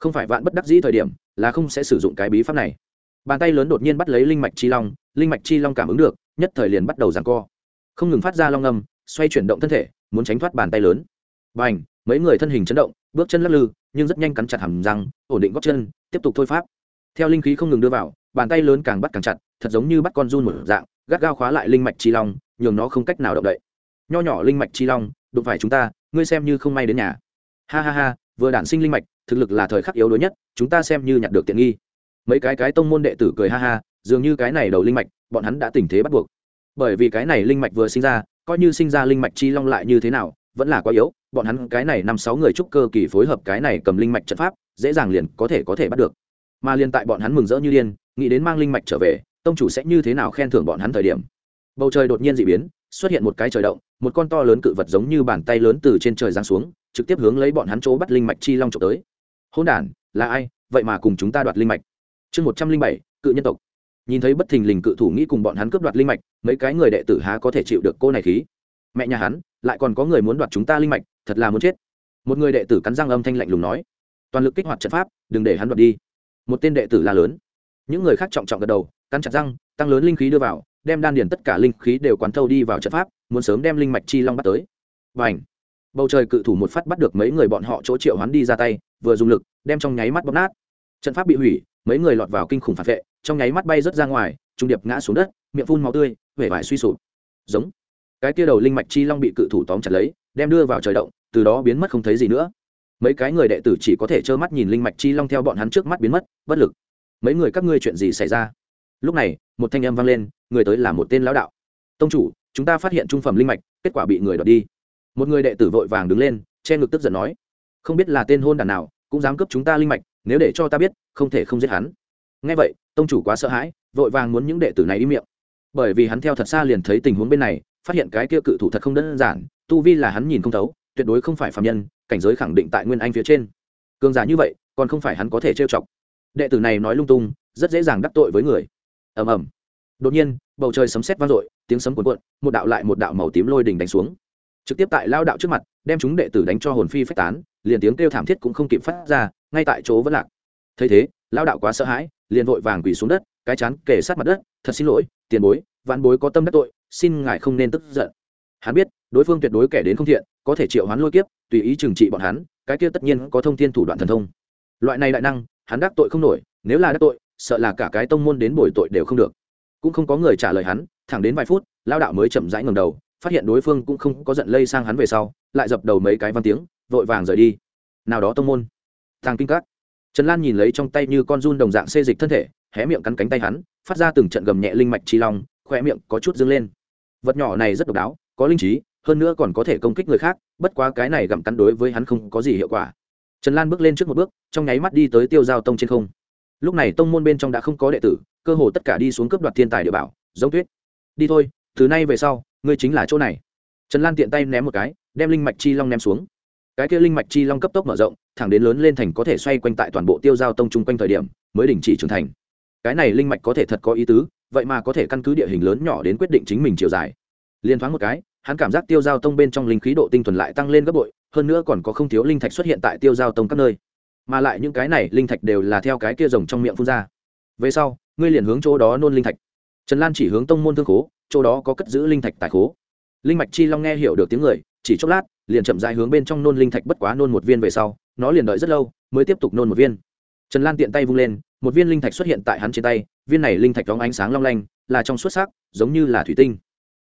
không phải vạn bất đắc dĩ thời điểm là không sẽ sử dụng cái bí pháp này bàn tay lớn đột nhiên bắt lấy linh mạch chi long, linh mạch chi long cảm ứng được, nhất thời liền bắt đầu giằng co. Không ngừng phát ra long âm, xoay chuyển động thân thể, muốn tránh thoát bàn tay lớn. B à n h mấy người thân hình chấn động, bước chân lắc lư, nhưng rất nhanh cắn chặt hầm răng, ổn định gót chân, tiếp tục thôi pháp. Theo linh khí không ngừng đưa vào, bàn tay lớn càng bắt càng chặt, thật giống như bắt con run một dạng, gắt gao khóa lại linh mạch chi long, nhường nó không cách nào động đậy. Nho nhỏ linh mạch chi long, đụng phải chúng ta, ngươi xem như không may đến nhà. Ha ha ha, vừa đản sinh linh mạch, thực lực là thời khắc yếu đuối nhất, chúng ta xem như nhặt được tiện nghi mấy cái cái tông môn đệ tử cười ha ha, dường như cái này đầu linh mạch, bọn hắn đã tình thế bắt buộc. Bởi vì cái này linh mạch vừa sinh ra, coi như sinh ra linh mạch chi long lại như thế nào, vẫn là quá yếu, bọn hắn cái này năm sáu người trúc cơ kỳ phối hợp cái này cầm linh mạch trận pháp, dễ dàng liền có thể có thể bắt được. Mà liền tại bọn hắn mừng rỡ như điên, nghĩ đến mang linh mạch trở về, tông chủ sẽ như thế nào khen thưởng bọn hắn thời điểm. Bầu trời đột nhiên d ị biến, xuất hiện một cái trời động, một con to lớn cự vật giống như bàn tay lớn từ trên trời giáng xuống, trực tiếp hướng lấy bọn hắn chỗ bắt linh mạch chi long trộm tới. Hôn đản, là ai? Vậy mà cùng chúng ta đoạt linh mạch chương một trăm linh bảy, cự nhân tộc. Nhìn thấy bất thình lình cự thủ nghĩ cùng bọn hắn cướp đoạt linh mạch, mấy cái người đệ tử há có thể chịu được cô này khí? Mẹ nhà hắn, lại còn có người muốn đoạt chúng ta linh mạch, thật là muốn chết. Một người đệ tử cắn răng âm thanh lạnh lùng nói, toàn lực kích hoạt trận pháp, đừng để hắn đoạt đi. Một tên đệ tử la lớn. Những người khác trọng trọng gật đầu, cắn chặt răng, tăng lớn linh khí đưa vào, đem đan điền tất cả linh khí đều quán thâu đi vào trận pháp, muốn sớm đem linh mạch chi long bắt tới. Và ảnh bầu trời cự thủ một phát bắt được mấy người bọn họ chỗ triệu hắn đi ra tay, vừa dùng lực, đem trong nháy mắt bóp nát. Trận pháp bị hủy mấy người lọt vào kinh khủng phản vệ, trong nháy mắt bay rớt ra ngoài, trung điệp ngã xuống đất, miệng phun máu tươi, vẻ vải suy sụp. Giống. Cái tia đầu linh mạch chi long bị cự thủ tóm chặt lấy, đem đưa vào trời động, từ đó biến mất không thấy gì nữa. Mấy cái người đệ tử chỉ có thể trơ mắt nhìn linh mạch chi long theo bọn hắn trước mắt biến mất, bất lực. Mấy người các ngươi chuyện gì xảy ra? Lúc này, một thanh âm vang lên, người tới là một tên lão đạo. Tông chủ, chúng ta phát hiện trung phẩm linh mạch, kết quả bị người đoạt đi. Một người đệ tử vội vàng đứng lên, che ngực tức giận nói, không biết là tên hôn đàn nào, cũng dám cướp chúng ta linh mạch nếu để cho ta biết, không thể không giết hắn. Ngay vậy, tông chủ quá sợ hãi, vội vàng muốn những đệ tử này im miệng. Bởi vì hắn theo thật xa liền thấy tình huống bên này, phát hiện cái kia cự thủ thật không đơn giản, tu vi là hắn nhìn không thấu, tuyệt đối không phải phạm nhân, cảnh giới khẳng định tại nguyên anh phía trên. Cường giả như vậy, còn không phải hắn có thể trêu chọc. Đệ tử này nói lung tung, rất dễ dàng đắc tội với người. Ầm ầm. Đột nhiên, bầu trời sấm sét vang dội, tiếng sấm cuộn cuộn, một đạo lại một đạo màu tím lôi đỉnh đánh xuống. Trực tiếp tại lao đạo trước mặt, đem chúng đệ tử đánh cho hồn phi phách tán, liền tiếng kêu thảm thiết cũng không kịp phát ra ngay tại chỗ vẫn lạc. Thấy thế, lão đạo quá sợ hãi, liền vội vàng quỳ xuống đất, cái chán kề sát mặt đất, thật xin lỗi, tiền bối, vạn bối có tâm đắc tội, xin ngài không nên tức giận. Hắn biết, đối phương tuyệt đối kẻ đến không thiện, có thể triệu hoán lôi kiếp, tùy ý trừng trị bọn hắn, cái kia tất nhiên có thông tin thủ đoạn thần thông. Loại này đại năng, hắn đắc tội không nổi, nếu là đắc tội, sợ là cả cái tông môn đến bồi tội đều không được. Cũng không có người trả lời hắn, thẳng đến vài phút lao đạo mới chậm rãi ngầm đầu, phát hiện đối phương cũng không có giận lây sang hắn về sau, lại dập đầu mấy cái văn tiếng, vội vàng rời đi. Nào đó tông môn thang kinh các. Trần lan nhìn lấy trong tay như con run đồng dạng xê dịch thân thể, hé miệng cắn cánh tay hắn, phát ra từng trận gầm nhẹ linh mạch chi long khoe miệng có chút dâng lên. Vật nhỏ này rất độc đáo, có linh trí, hơn nữa còn có thể công kích người khác, bất quá cái này gặm cắn đối với hắn không có gì hiệu quả. Trần lan bước lên trước một bước, trong nháy mắt đi tới tiêu giao tông trên không. Lúc này tông môn bên trong đã không có đệ tử, cơ hồ tất cả đi xuống cướp đoạt thiên tài địa bảo, giống tuyết. Đi thôi, từ nay về sau, ngươi chính là chỗ này. Trần lan tiện tay ném một cái, đem linh mạch chi long ném xuống cái kia linh mạch chi long cấp tốc mở rộng, thẳng đến lớn lên thành có thể xoay quanh tại toàn bộ tiêu giao tông chung quanh thời điểm, mới đình chỉ trưởng thành. Cái này linh mạch có thể thật có ý tứ, vậy mà có thể căn cứ địa hình lớn nhỏ đến quyết định chính mình chiều dài. Liên thoáng một cái, hắn cảm giác tiêu giao tông bên trong linh khí độ tinh thuần lại tăng lên gấp bội, hơn nữa còn có không thiếu linh thạch xuất hiện tại tiêu giao tông các nơi. Mà lại những cái này linh thạch đều là theo cái kia rồng trong miệng phun ra. Về sau, ngươi liền hướng chỗ đó nôn linh thạch. Trần lan chỉ hướng tông môn thương khố, chỗ đó có cất giữ linh thạch tại khố. Linh mạch chi long nghe hiểu được tiếng người, chỉ chốc lát liền chậm dài hướng bên trong nôn linh thạch bất quá nôn một viên về sau, nó liền đợi rất lâu, mới tiếp tục nôn một viên. Trần lan tiện tay vung lên, một viên linh thạch xuất hiện tại hắn trên tay, viên này linh thạch có ánh sáng long lanh, là trong suốt sắc, giống như là thủy tinh.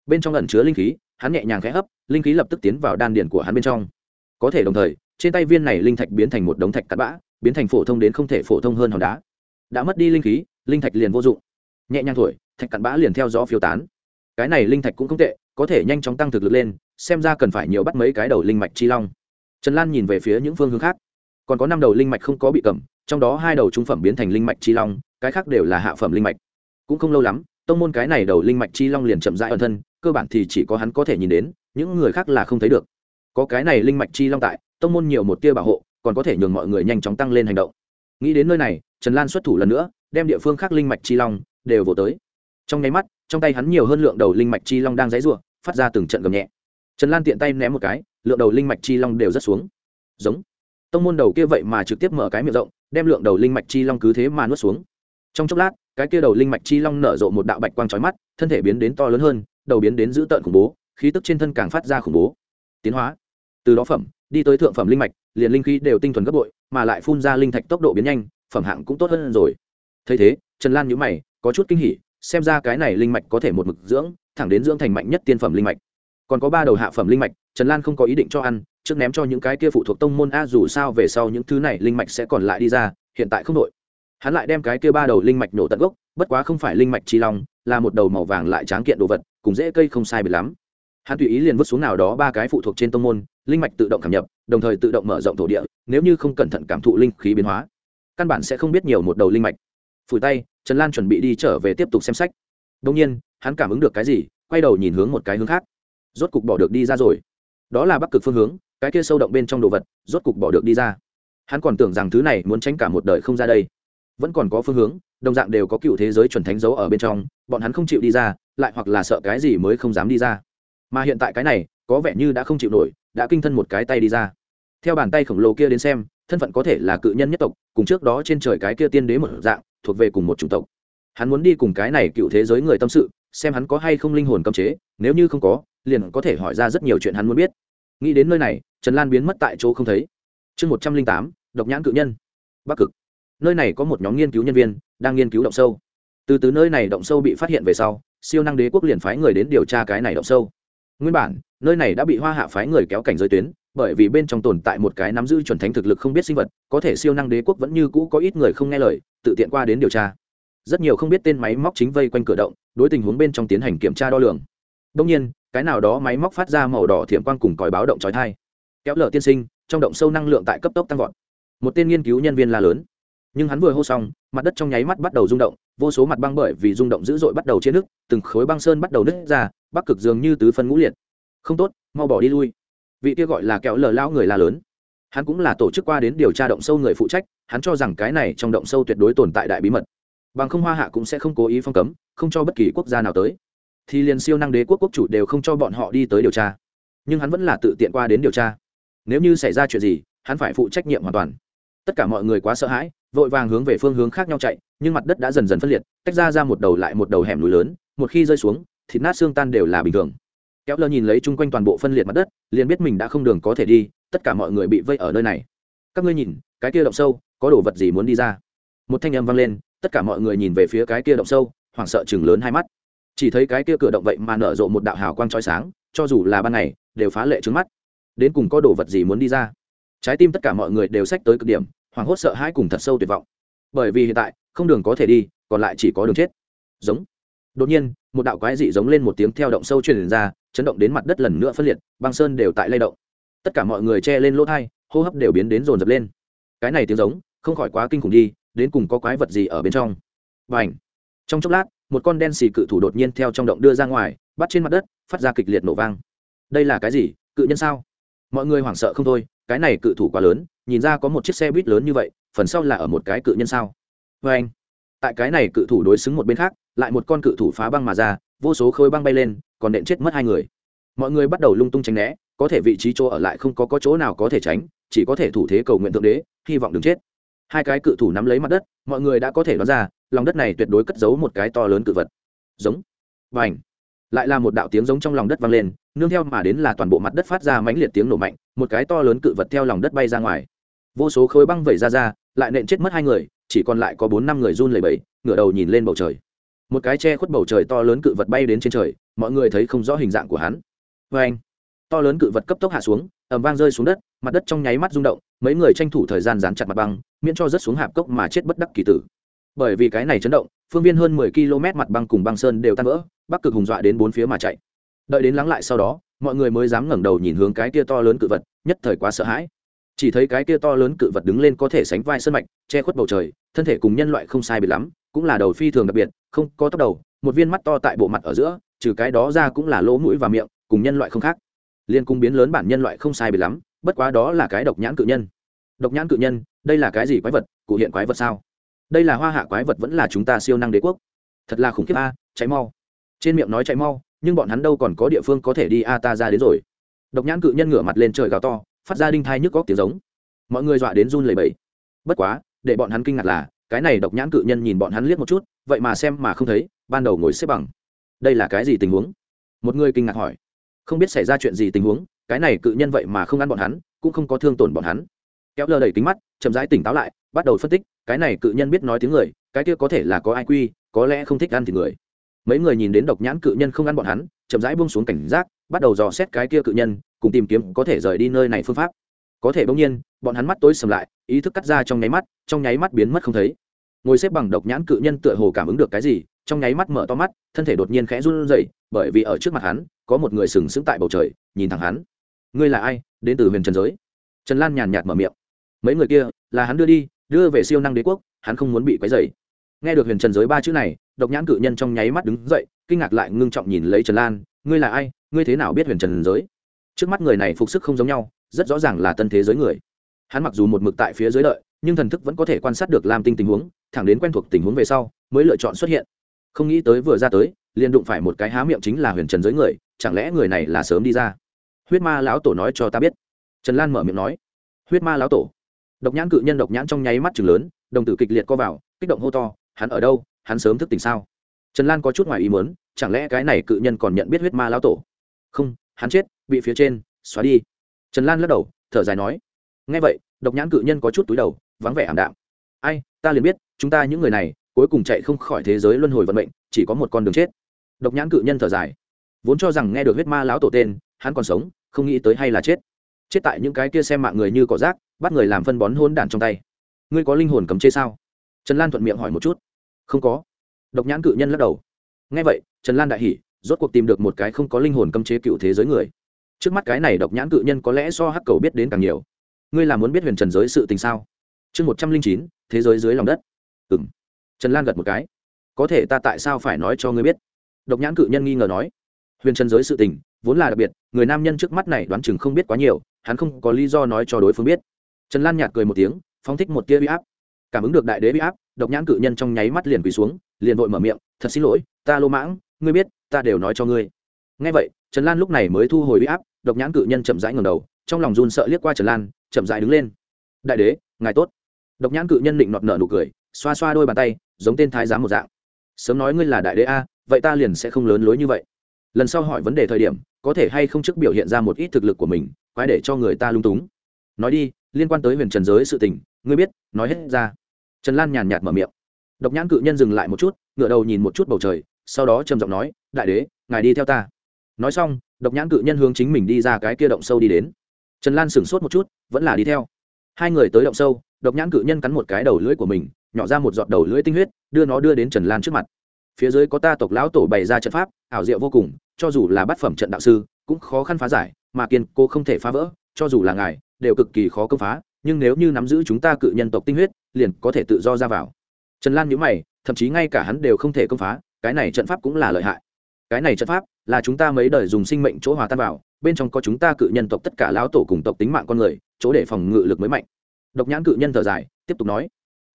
Bên trong ẩn chứa linh khí, hắn nhẹ nhàng khẽ hấp, linh khí lập tức tiến vào đan điển của hắn bên trong. Có thể đồng thời, trên tay viên này linh thạch biến thành một đống thạch cắt bã, biến thành phổ thông đến không thể phổ thông hơn hòn đá. Đã mất đi linh khí, linh thạch liền vô dụng. Nhẹ nhàng thổi, thạch cặn bã liền theo gió phiêu tán. Cái này linh thạch cũng không tệ, có thể nhanh chóng tăng thực lực lên xem ra cần phải nhiều bắt mấy cái đầu linh mạch chi long. Trần lan nhìn về phía những phương hướng khác. Còn có năm đầu linh mạch không có bị cầm, trong đó hai đầu trung phẩm biến thành linh mạch chi long, cái khác đều là hạ phẩm linh mạch. Cũng không lâu lắm, tông môn cái này đầu linh mạch chi long liền chậm rãi ẩn thân, cơ bản thì chỉ có hắn có thể nhìn đến, những người khác là không thấy được. Có cái này linh mạch chi long tại, tông môn nhiều một tia bảo hộ, còn có thể nhường mọi người nhanh chóng tăng lên hành động. Nghĩ đến nơi này, trần lan xuất thủ lần nữa, đem địa phương khác linh mạch chi long đều vỗ tới. Trong nháy mắt, trong tay hắn nhiều hơn lượng đầu linh mạch chi long đang dãy rụa phát ra từng trận gầm nhẹ trần lan tiện tay ném một cái, lượng đầu linh mạch chi long đều rất xuống. Giống. Tông môn đầu kia vậy mà trực tiếp mở cái miệng rộng, đem lượng đầu linh mạch chi long cứ thế mà nuốt xuống. Trong chốc lát, cái kia đầu linh mạch chi long nở rộ một đạo bạch quang trói mắt, thân thể biến đến to lớn hơn, đầu biến đến dữ tợn khủng bố, khí tức trên thân càng phát ra khủng bố. Tiến hóa. Từ đó phẩm, đi tới thượng phẩm linh mạch, liền linh khí đều tinh thuần gấp bội, mà lại phun ra linh thạch tốc độ biến nhanh, phẩm hạng cũng tốt hơn rồi. Thấy thế, trần lan nhữ mày, có chút kinh hỉ, xem ra cái này linh mạch có thể một mực dưỡng, thẳng đến dưỡng thành mạnh nhất tiên phẩm linh mạch còn có ba đầu hạ phẩm linh mạch, trần lan không có ý định cho ăn, trước ném cho những cái kia phụ thuộc tông môn a, dù sao về sau những thứ này linh mạch sẽ còn lại đi ra, hiện tại không đội hắn lại đem cái kia ba đầu linh mạch nổ tận gốc, bất quá không phải linh mạch chi long, là một đầu màu vàng lại tráng kiện đồ vật, cùng dễ cây không sai biệt lắm. Hắn tùy ý liền vứt xuống nào đó ba cái phụ thuộc trên tông môn, linh mạch tự động cảm nhập, đồng thời tự động mở rộng thổ địa, nếu như không cẩn thận cảm thụ linh khí biến hóa, căn bản sẽ không biết nhiều một đầu linh mạch. Phủi tay, trần lan chuẩn bị đi trở về tiếp tục xem sách. Đông nhiên, hắn cảm ứng được cái gì, quay đầu nhìn hướng một cái hướng khác rốt cục bỏ được đi ra rồi. Đó là bắc cực phương hướng, cái kia sâu động bên trong đồ vật, rốt cục bỏ được đi ra. Hắn còn tưởng rằng thứ này muốn tránh cả một đời không ra đây. Vẫn còn có phương hướng, đồng dạng đều có cựu thế giới chuẩn thánh giấu ở bên trong, bọn hắn không chịu đi ra, lại hoặc là sợ cái gì mới không dám đi ra. Mà hiện tại cái này, có vẻ như đã không chịu nổi, đã kinh thân một cái tay đi ra. Theo bàn tay khổng lồ kia đến xem, thân phận có thể là cự nhân nhất tộc, cùng trước đó trên trời cái kia tiên đế một dạng, thuộc về cùng một chủng tộc. Hắn muốn đi cùng cái này cựu thế giới người tâm sự, xem hắn có hay không linh hồn cấm chế, nếu như không có liền có thể hỏi ra rất nhiều chuyện hắn muốn biết. Nghĩ đến nơi này, trần lan biến mất tại chỗ không thấy. Chương một trăm linh tám, độc nhãn cự nhân. Bắc cực. Nơi này có một nhóm nghiên cứu nhân viên, đang nghiên cứu động sâu. Từ từ nơi này động sâu bị phát hiện về sau, siêu năng đế quốc liền phái người đến điều tra cái này động sâu. Nguyên bản, nơi này đã bị hoa hạ phái người kéo cảnh giới tuyến, bởi vì bên trong tồn tại một cái nắm giữ chuẩn thánh thực lực không biết sinh vật, có thể siêu năng đế quốc vẫn như cũ có ít người không nghe lời, tự tiện qua đến điều tra. Rất nhiều không biết tên máy móc chính vây quanh cửa động, đối tình huống bên trong tiến hành kiểm tra đo lường. Đông nhiên cái nào đó máy móc phát ra màu đỏ thiểm quang cùng còi báo động trói thai. Kéo lở tiên sinh, trong động sâu năng lượng tại cấp tốc tăng vọt. Một tên nghiên cứu nhân viên la lớn. Nhưng hắn vừa hô xong, mặt đất trong nháy mắt bắt đầu rung động, vô số mặt băng bởi vì rung động dữ dội bắt đầu chia nước từng khối băng sơn bắt đầu nứt ra, bắc cực dường như tứ phân ngũ liệt. Không tốt, mau bỏ đi lui. Vị kia gọi là kéo lờ lão người la lớn. Hắn cũng là tổ chức qua đến điều tra động sâu người phụ trách, hắn cho rằng cái này trong động sâu tuyệt đối tồn tại đại bí mật. Bằng không hoa hạ cũng sẽ không cố ý phong cấm, không cho bất kỳ quốc gia nào tới thì liền siêu năng đế quốc quốc chủ đều không cho bọn họ đi tới điều tra. Nhưng hắn vẫn là tự tiện qua đến điều tra. Nếu như xảy ra chuyện gì, hắn phải phụ trách nhiệm hoàn toàn. Tất cả mọi người quá sợ hãi, vội vàng hướng về phương hướng khác nhau chạy, nhưng mặt đất đã dần dần phân liệt, tách ra ra một đầu lại một đầu hẻm núi lớn, một khi rơi xuống, thịt nát xương tan đều là bình thường. Kéo lơ nhìn lấy chung quanh toàn bộ phân liệt mặt đất, liền biết mình đã không đường có thể đi, tất cả mọi người bị vây ở nơi này. Các ngươi nhìn, cái kia động sâu, có đồ vật gì muốn đi ra? Một thanh âm vang lên, tất cả mọi người nhìn về phía cái kia động sâu, hoảng sợ chừng lớn hai mắt chỉ thấy cái kia cửa động vậy mà nở rộ một đạo hào quang trói sáng, cho dù là ban ngày, đều phá lệ trứng mắt. Đến cùng có đồ vật gì muốn đi ra? Trái tim tất cả mọi người đều sách tới cực điểm, hoảng hốt sợ hãi cùng thật sâu tuyệt vọng. Bởi vì hiện tại, không đường có thể đi, còn lại chỉ có đường chết. Giống. Đột nhiên, một đạo quái dị giống lên một tiếng theo động sâu truyền ra, chấn động đến mặt đất lần nữa phân liệt, băng sơn đều tại lay động. Tất cả mọi người che lên lỗ thai, hô hấp đều biến đến rồn rập lên. Cái này tiếng giống, không khỏi quá kinh khủng đi, đến cùng có quái vật gì ở bên trong. Và ảnh trong chốc lát một con đen xì cự thủ đột nhiên theo trong động đưa ra ngoài bắt trên mặt đất phát ra kịch liệt nổ vang. Đây là cái gì? Cự nhân sao? Mọi người hoảng sợ không thôi cái này cự thủ quá lớn nhìn ra có một chiếc xe buýt lớn như vậy phần sau là ở một cái cự nhân sao? Vê anh tại cái này cự thủ đối xứng một bên khác lại một con cự thủ phá băng mà ra vô số khối băng bay lên còn nện chết mất hai người. Mọi người bắt đầu lung tung tránh né có thể vị trí chỗ ở lại không có, có chỗ nào có thể tránh chỉ có thể thủ thế cầu nguyện thượng đế hy vọng đừng chết hai cái cự thủ nắm lấy mặt đất, mọi người đã có thể đoán ra, lòng đất này tuyệt đối cất giấu một cái to lớn cự vật. Giống. Và ảnh lại là một đạo tiếng giống trong lòng đất vang lên, nương theo mà đến là toàn bộ mặt đất phát ra mãnh liệt tiếng nổ mạnh, một cái to lớn cự vật theo lòng đất bay ra ngoài. Vô số khối băng vẩy ra ra, lại nện chết mất hai người, chỉ còn lại có bốn năm người run lẩy bẩy, ngửa đầu nhìn lên bầu trời. Một cái che khuất bầu trời to lớn cự vật bay đến trên trời, mọi người thấy không rõ hình dạng của hắn. Vê anh to lớn cự vật cấp tốc hạ xuống ẩm vang rơi xuống đất, mặt đất trong nháy mắt rung động mấy người tranh thủ thời gian dán chặt mặt băng, miễn cho rớt xuống hạp cốc mà chết bất đắc kỳ tử. Bởi vì cái này chấn động, phương viên hơn mười km mặt băng cùng băng sơn đều tan vỡ, bắc cực hùng dọa đến bốn phía mà chạy. Đợi đến lắng lại sau đó, mọi người mới dám ngẩng đầu nhìn hướng cái kia to lớn cự vật, nhất thời quá sợ hãi. Chỉ thấy cái kia to lớn cự vật đứng lên có thể sánh vai sân mạch, che khuất bầu trời, thân thể cùng nhân loại không sai biệt lắm, cũng là đầu phi thường đặc biệt, không có tóc đầu, một viên mắt to tại bộ mặt ở giữa, trừ cái đó ra cũng là lỗ mũi và miệng, cùng nhân loại không khác. Liên cung biến lớn bản nhân loại không sai biệt lắm bất quá đó là cái độc nhãn cự nhân. Độc nhãn cự nhân, đây là cái gì quái vật? Cụ hiện quái vật sao? Đây là hoa hạ quái vật vẫn là chúng ta siêu năng đế quốc. Thật là khủng khiếp a cháy mau. Trên miệng nói cháy mau, nhưng bọn hắn đâu còn có địa phương có thể đi a, ta ra đến rồi. Độc nhãn cự nhân ngửa mặt lên trời gào to, phát ra đinh thai nhức góc tiếng giống. Mọi người dọa đến run lầy bẫy bất quá, để bọn hắn kinh ngạc là, cái này độc nhãn cự nhân nhìn bọn hắn liếc một chút, vậy mà xem mà không thấy, ban đầu ngồi xếp bằng. Đây là cái gì tình huống? Một người kinh ngạc hỏi không biết xảy ra chuyện gì tình huống, cái này cự nhân vậy mà không ăn bọn hắn, cũng không có thương tổn bọn hắn. Kéo lơ đầy kính mắt, chậm rãi tỉnh táo lại, bắt đầu phân tích, cái này cự nhân biết nói tiếng người, cái kia có thể là có ai quy, có lẽ không thích ăn thịt người. Mấy người nhìn đến độc nhãn cự nhân không ăn bọn hắn, chậm rãi buông xuống cảnh giác, bắt đầu dò xét cái kia cự nhân, cùng tìm kiếm có thể rời đi nơi này phương pháp. Có thể bỗng nhiên, bọn hắn mắt tối sầm lại, ý thức cắt ra trong nháy mắt, trong nháy mắt biến mất không thấy. Ngồi xếp bằng độc nhãn cự nhân tựa hồ cảm ứng được cái gì trong nháy mắt mở to mắt, thân thể đột nhiên khẽ run rẩy, bởi vì ở trước mặt hắn, có một người sừng sững tại bầu trời, nhìn thẳng hắn. Ngươi là ai? Đến từ huyền trần giới. Trần lan nhàn nhạt mở miệng. Mấy người kia, là hắn đưa đi, đưa về siêu năng đế quốc, hắn không muốn bị quấy dày nghe được huyền trần giới ba chữ này, độc nhãn cự nhân trong nháy mắt đứng dậy, kinh ngạc lại ngưng trọng nhìn lấy trần lan, ngươi là ai? Ngươi thế nào biết huyền trần giới? Trước mắt người này phục sức không giống nhau, rất rõ ràng là tân thế giới người. Hắn mặc dù một mực tại phía dưới đợi, nhưng thần thức vẫn có thể quan sát được lam tinh tình huống, thẳng đến quen thuộc tình huống về sau, mới lựa chọn xuất hiện không nghĩ tới vừa ra tới, liền đụng phải một cái há miệng chính là huyền trần giới người, chẳng lẽ người này là sớm đi ra? Huyết ma lão tổ nói cho ta biết. Trần lan mở miệng nói. Huyết ma lão tổ. Độc nhãn cự nhân độc nhãn trong nháy mắt chừng lớn, đồng tử kịch liệt co vào, kích động hô to, hắn ở đâu? Hắn sớm thức tỉnh sao? Trần lan có chút ngoài ý muốn, chẳng lẽ cái này cự nhân còn nhận biết huyết ma lão tổ? Không, hắn chết, bị phía trên xóa đi. Trần lan lắc đầu, thở dài nói. Ngay vậy, độc nhãn cự nhân có chút túi đầu, vắng vẻ ảm đạm. Ai, ta liền biết, chúng ta những người này cuối cùng chạy không khỏi thế giới luân hồi vận mệnh, chỉ có một con đường chết. Độc nhãn cự nhân thở dài. Vốn cho rằng nghe được huyết ma lão tổ tên, hắn còn sống, không nghĩ tới hay là chết. Chết tại những cái kia xem mạng người như cỏ rác, bắt người làm phân bón hôn đản trong tay. Ngươi có linh hồn cấm chế sao? Trần lan thuận miệng hỏi một chút. Không có. Độc nhãn cự nhân lắc đầu. Ngay vậy, trần lan đại hỉ, rốt cuộc tìm được một cái không có linh hồn cấm chế cựu thế giới người. Trước mắt cái này độc nhãn cự nhân có lẽ so hắc cầu biết đến càng nhiều. Ngươi là muốn biết huyền trần giới sự tình sao? Chương một trăm linh chín, thế giới dưới lòng đất. Ừ trần lan gật một cái. Có thể ta tại sao phải nói cho ngươi biết? Độc nhãn cự nhân nghi ngờ nói. Huyền trần giới sự tình, vốn là đặc biệt, người nam nhân trước mắt này đoán chừng không biết quá nhiều, hắn không có lý do nói cho đối phương biết. Trần lan nhạt cười một tiếng, phóng thích một tia huy áp. Cảm ứng được đại đế huy áp, độc nhãn cự nhân trong nháy mắt liền quỳ xuống, liền vội mở miệng, thật xin lỗi, ta lô mãng, ngươi biết, ta đều nói cho ngươi. Ngay vậy, trần lan lúc này mới thu hồi huy áp, độc nhãn cự nhân chậm rãi ngầm đầu, trong lòng run sợ liếc qua trần lan, chậm rãi đứng lên. Đại đế, ngài tốt. Độc nhãn cự nhân định nọt nở nụ cười xoa xoa đôi bàn tay, giống tên thái giám một dạng. Sớm nói ngươi là đại đế a, vậy ta liền sẽ không lớn lối như vậy. Lần sau hỏi vấn đề thời điểm, có thể hay không trước biểu hiện ra một ít thực lực của mình, quái để cho người ta lung túng. Nói đi, liên quan tới huyền trần giới sự tình, ngươi biết, nói hết ra. Trần lan nhàn nhạt mở miệng. Độc nhãn cự nhân dừng lại một chút ngựa đầu nhìn một chút bầu trời, sau đó trầm giọng nói, đại đế, ngài đi theo ta. Nói xong, độc nhãn cự nhân hướng chính mình đi ra cái kia động sâu đi đến. Trần lan sửng sốt một chút, vẫn là đi theo. Hai người tới động sâu, độc nhãn cự nhân cắn một cái đầu lưỡi của mình nhỏ ra một giọt đầu lưỡi tinh huyết, đưa nó đưa đến trần lan trước mặt. Phía dưới có ta tộc lão tổ bày ra trận pháp, ảo diệu vô cùng, cho dù là bát phẩm trận đạo sư, cũng khó khăn phá giải, mà kiên cô không thể phá vỡ, cho dù là ngài, đều cực kỳ khó công phá, nhưng nếu như nắm giữ chúng ta cự nhân tộc tinh huyết, liền có thể tự do ra vào. Trần lan nhữ mày, thậm chí ngay cả hắn đều không thể công phá, cái này trận pháp cũng là lợi hại. Cái này trận pháp là chúng ta mấy đời dùng sinh mệnh chỗ hòa tan vào, bên trong có chúng ta cự nhân tộc tất cả lão tổ cùng tộc tính mạng con người, chỗ để phòng ngự lực mới mạnh. Độc nhãn cự nhân thở dài, tiếp tục nói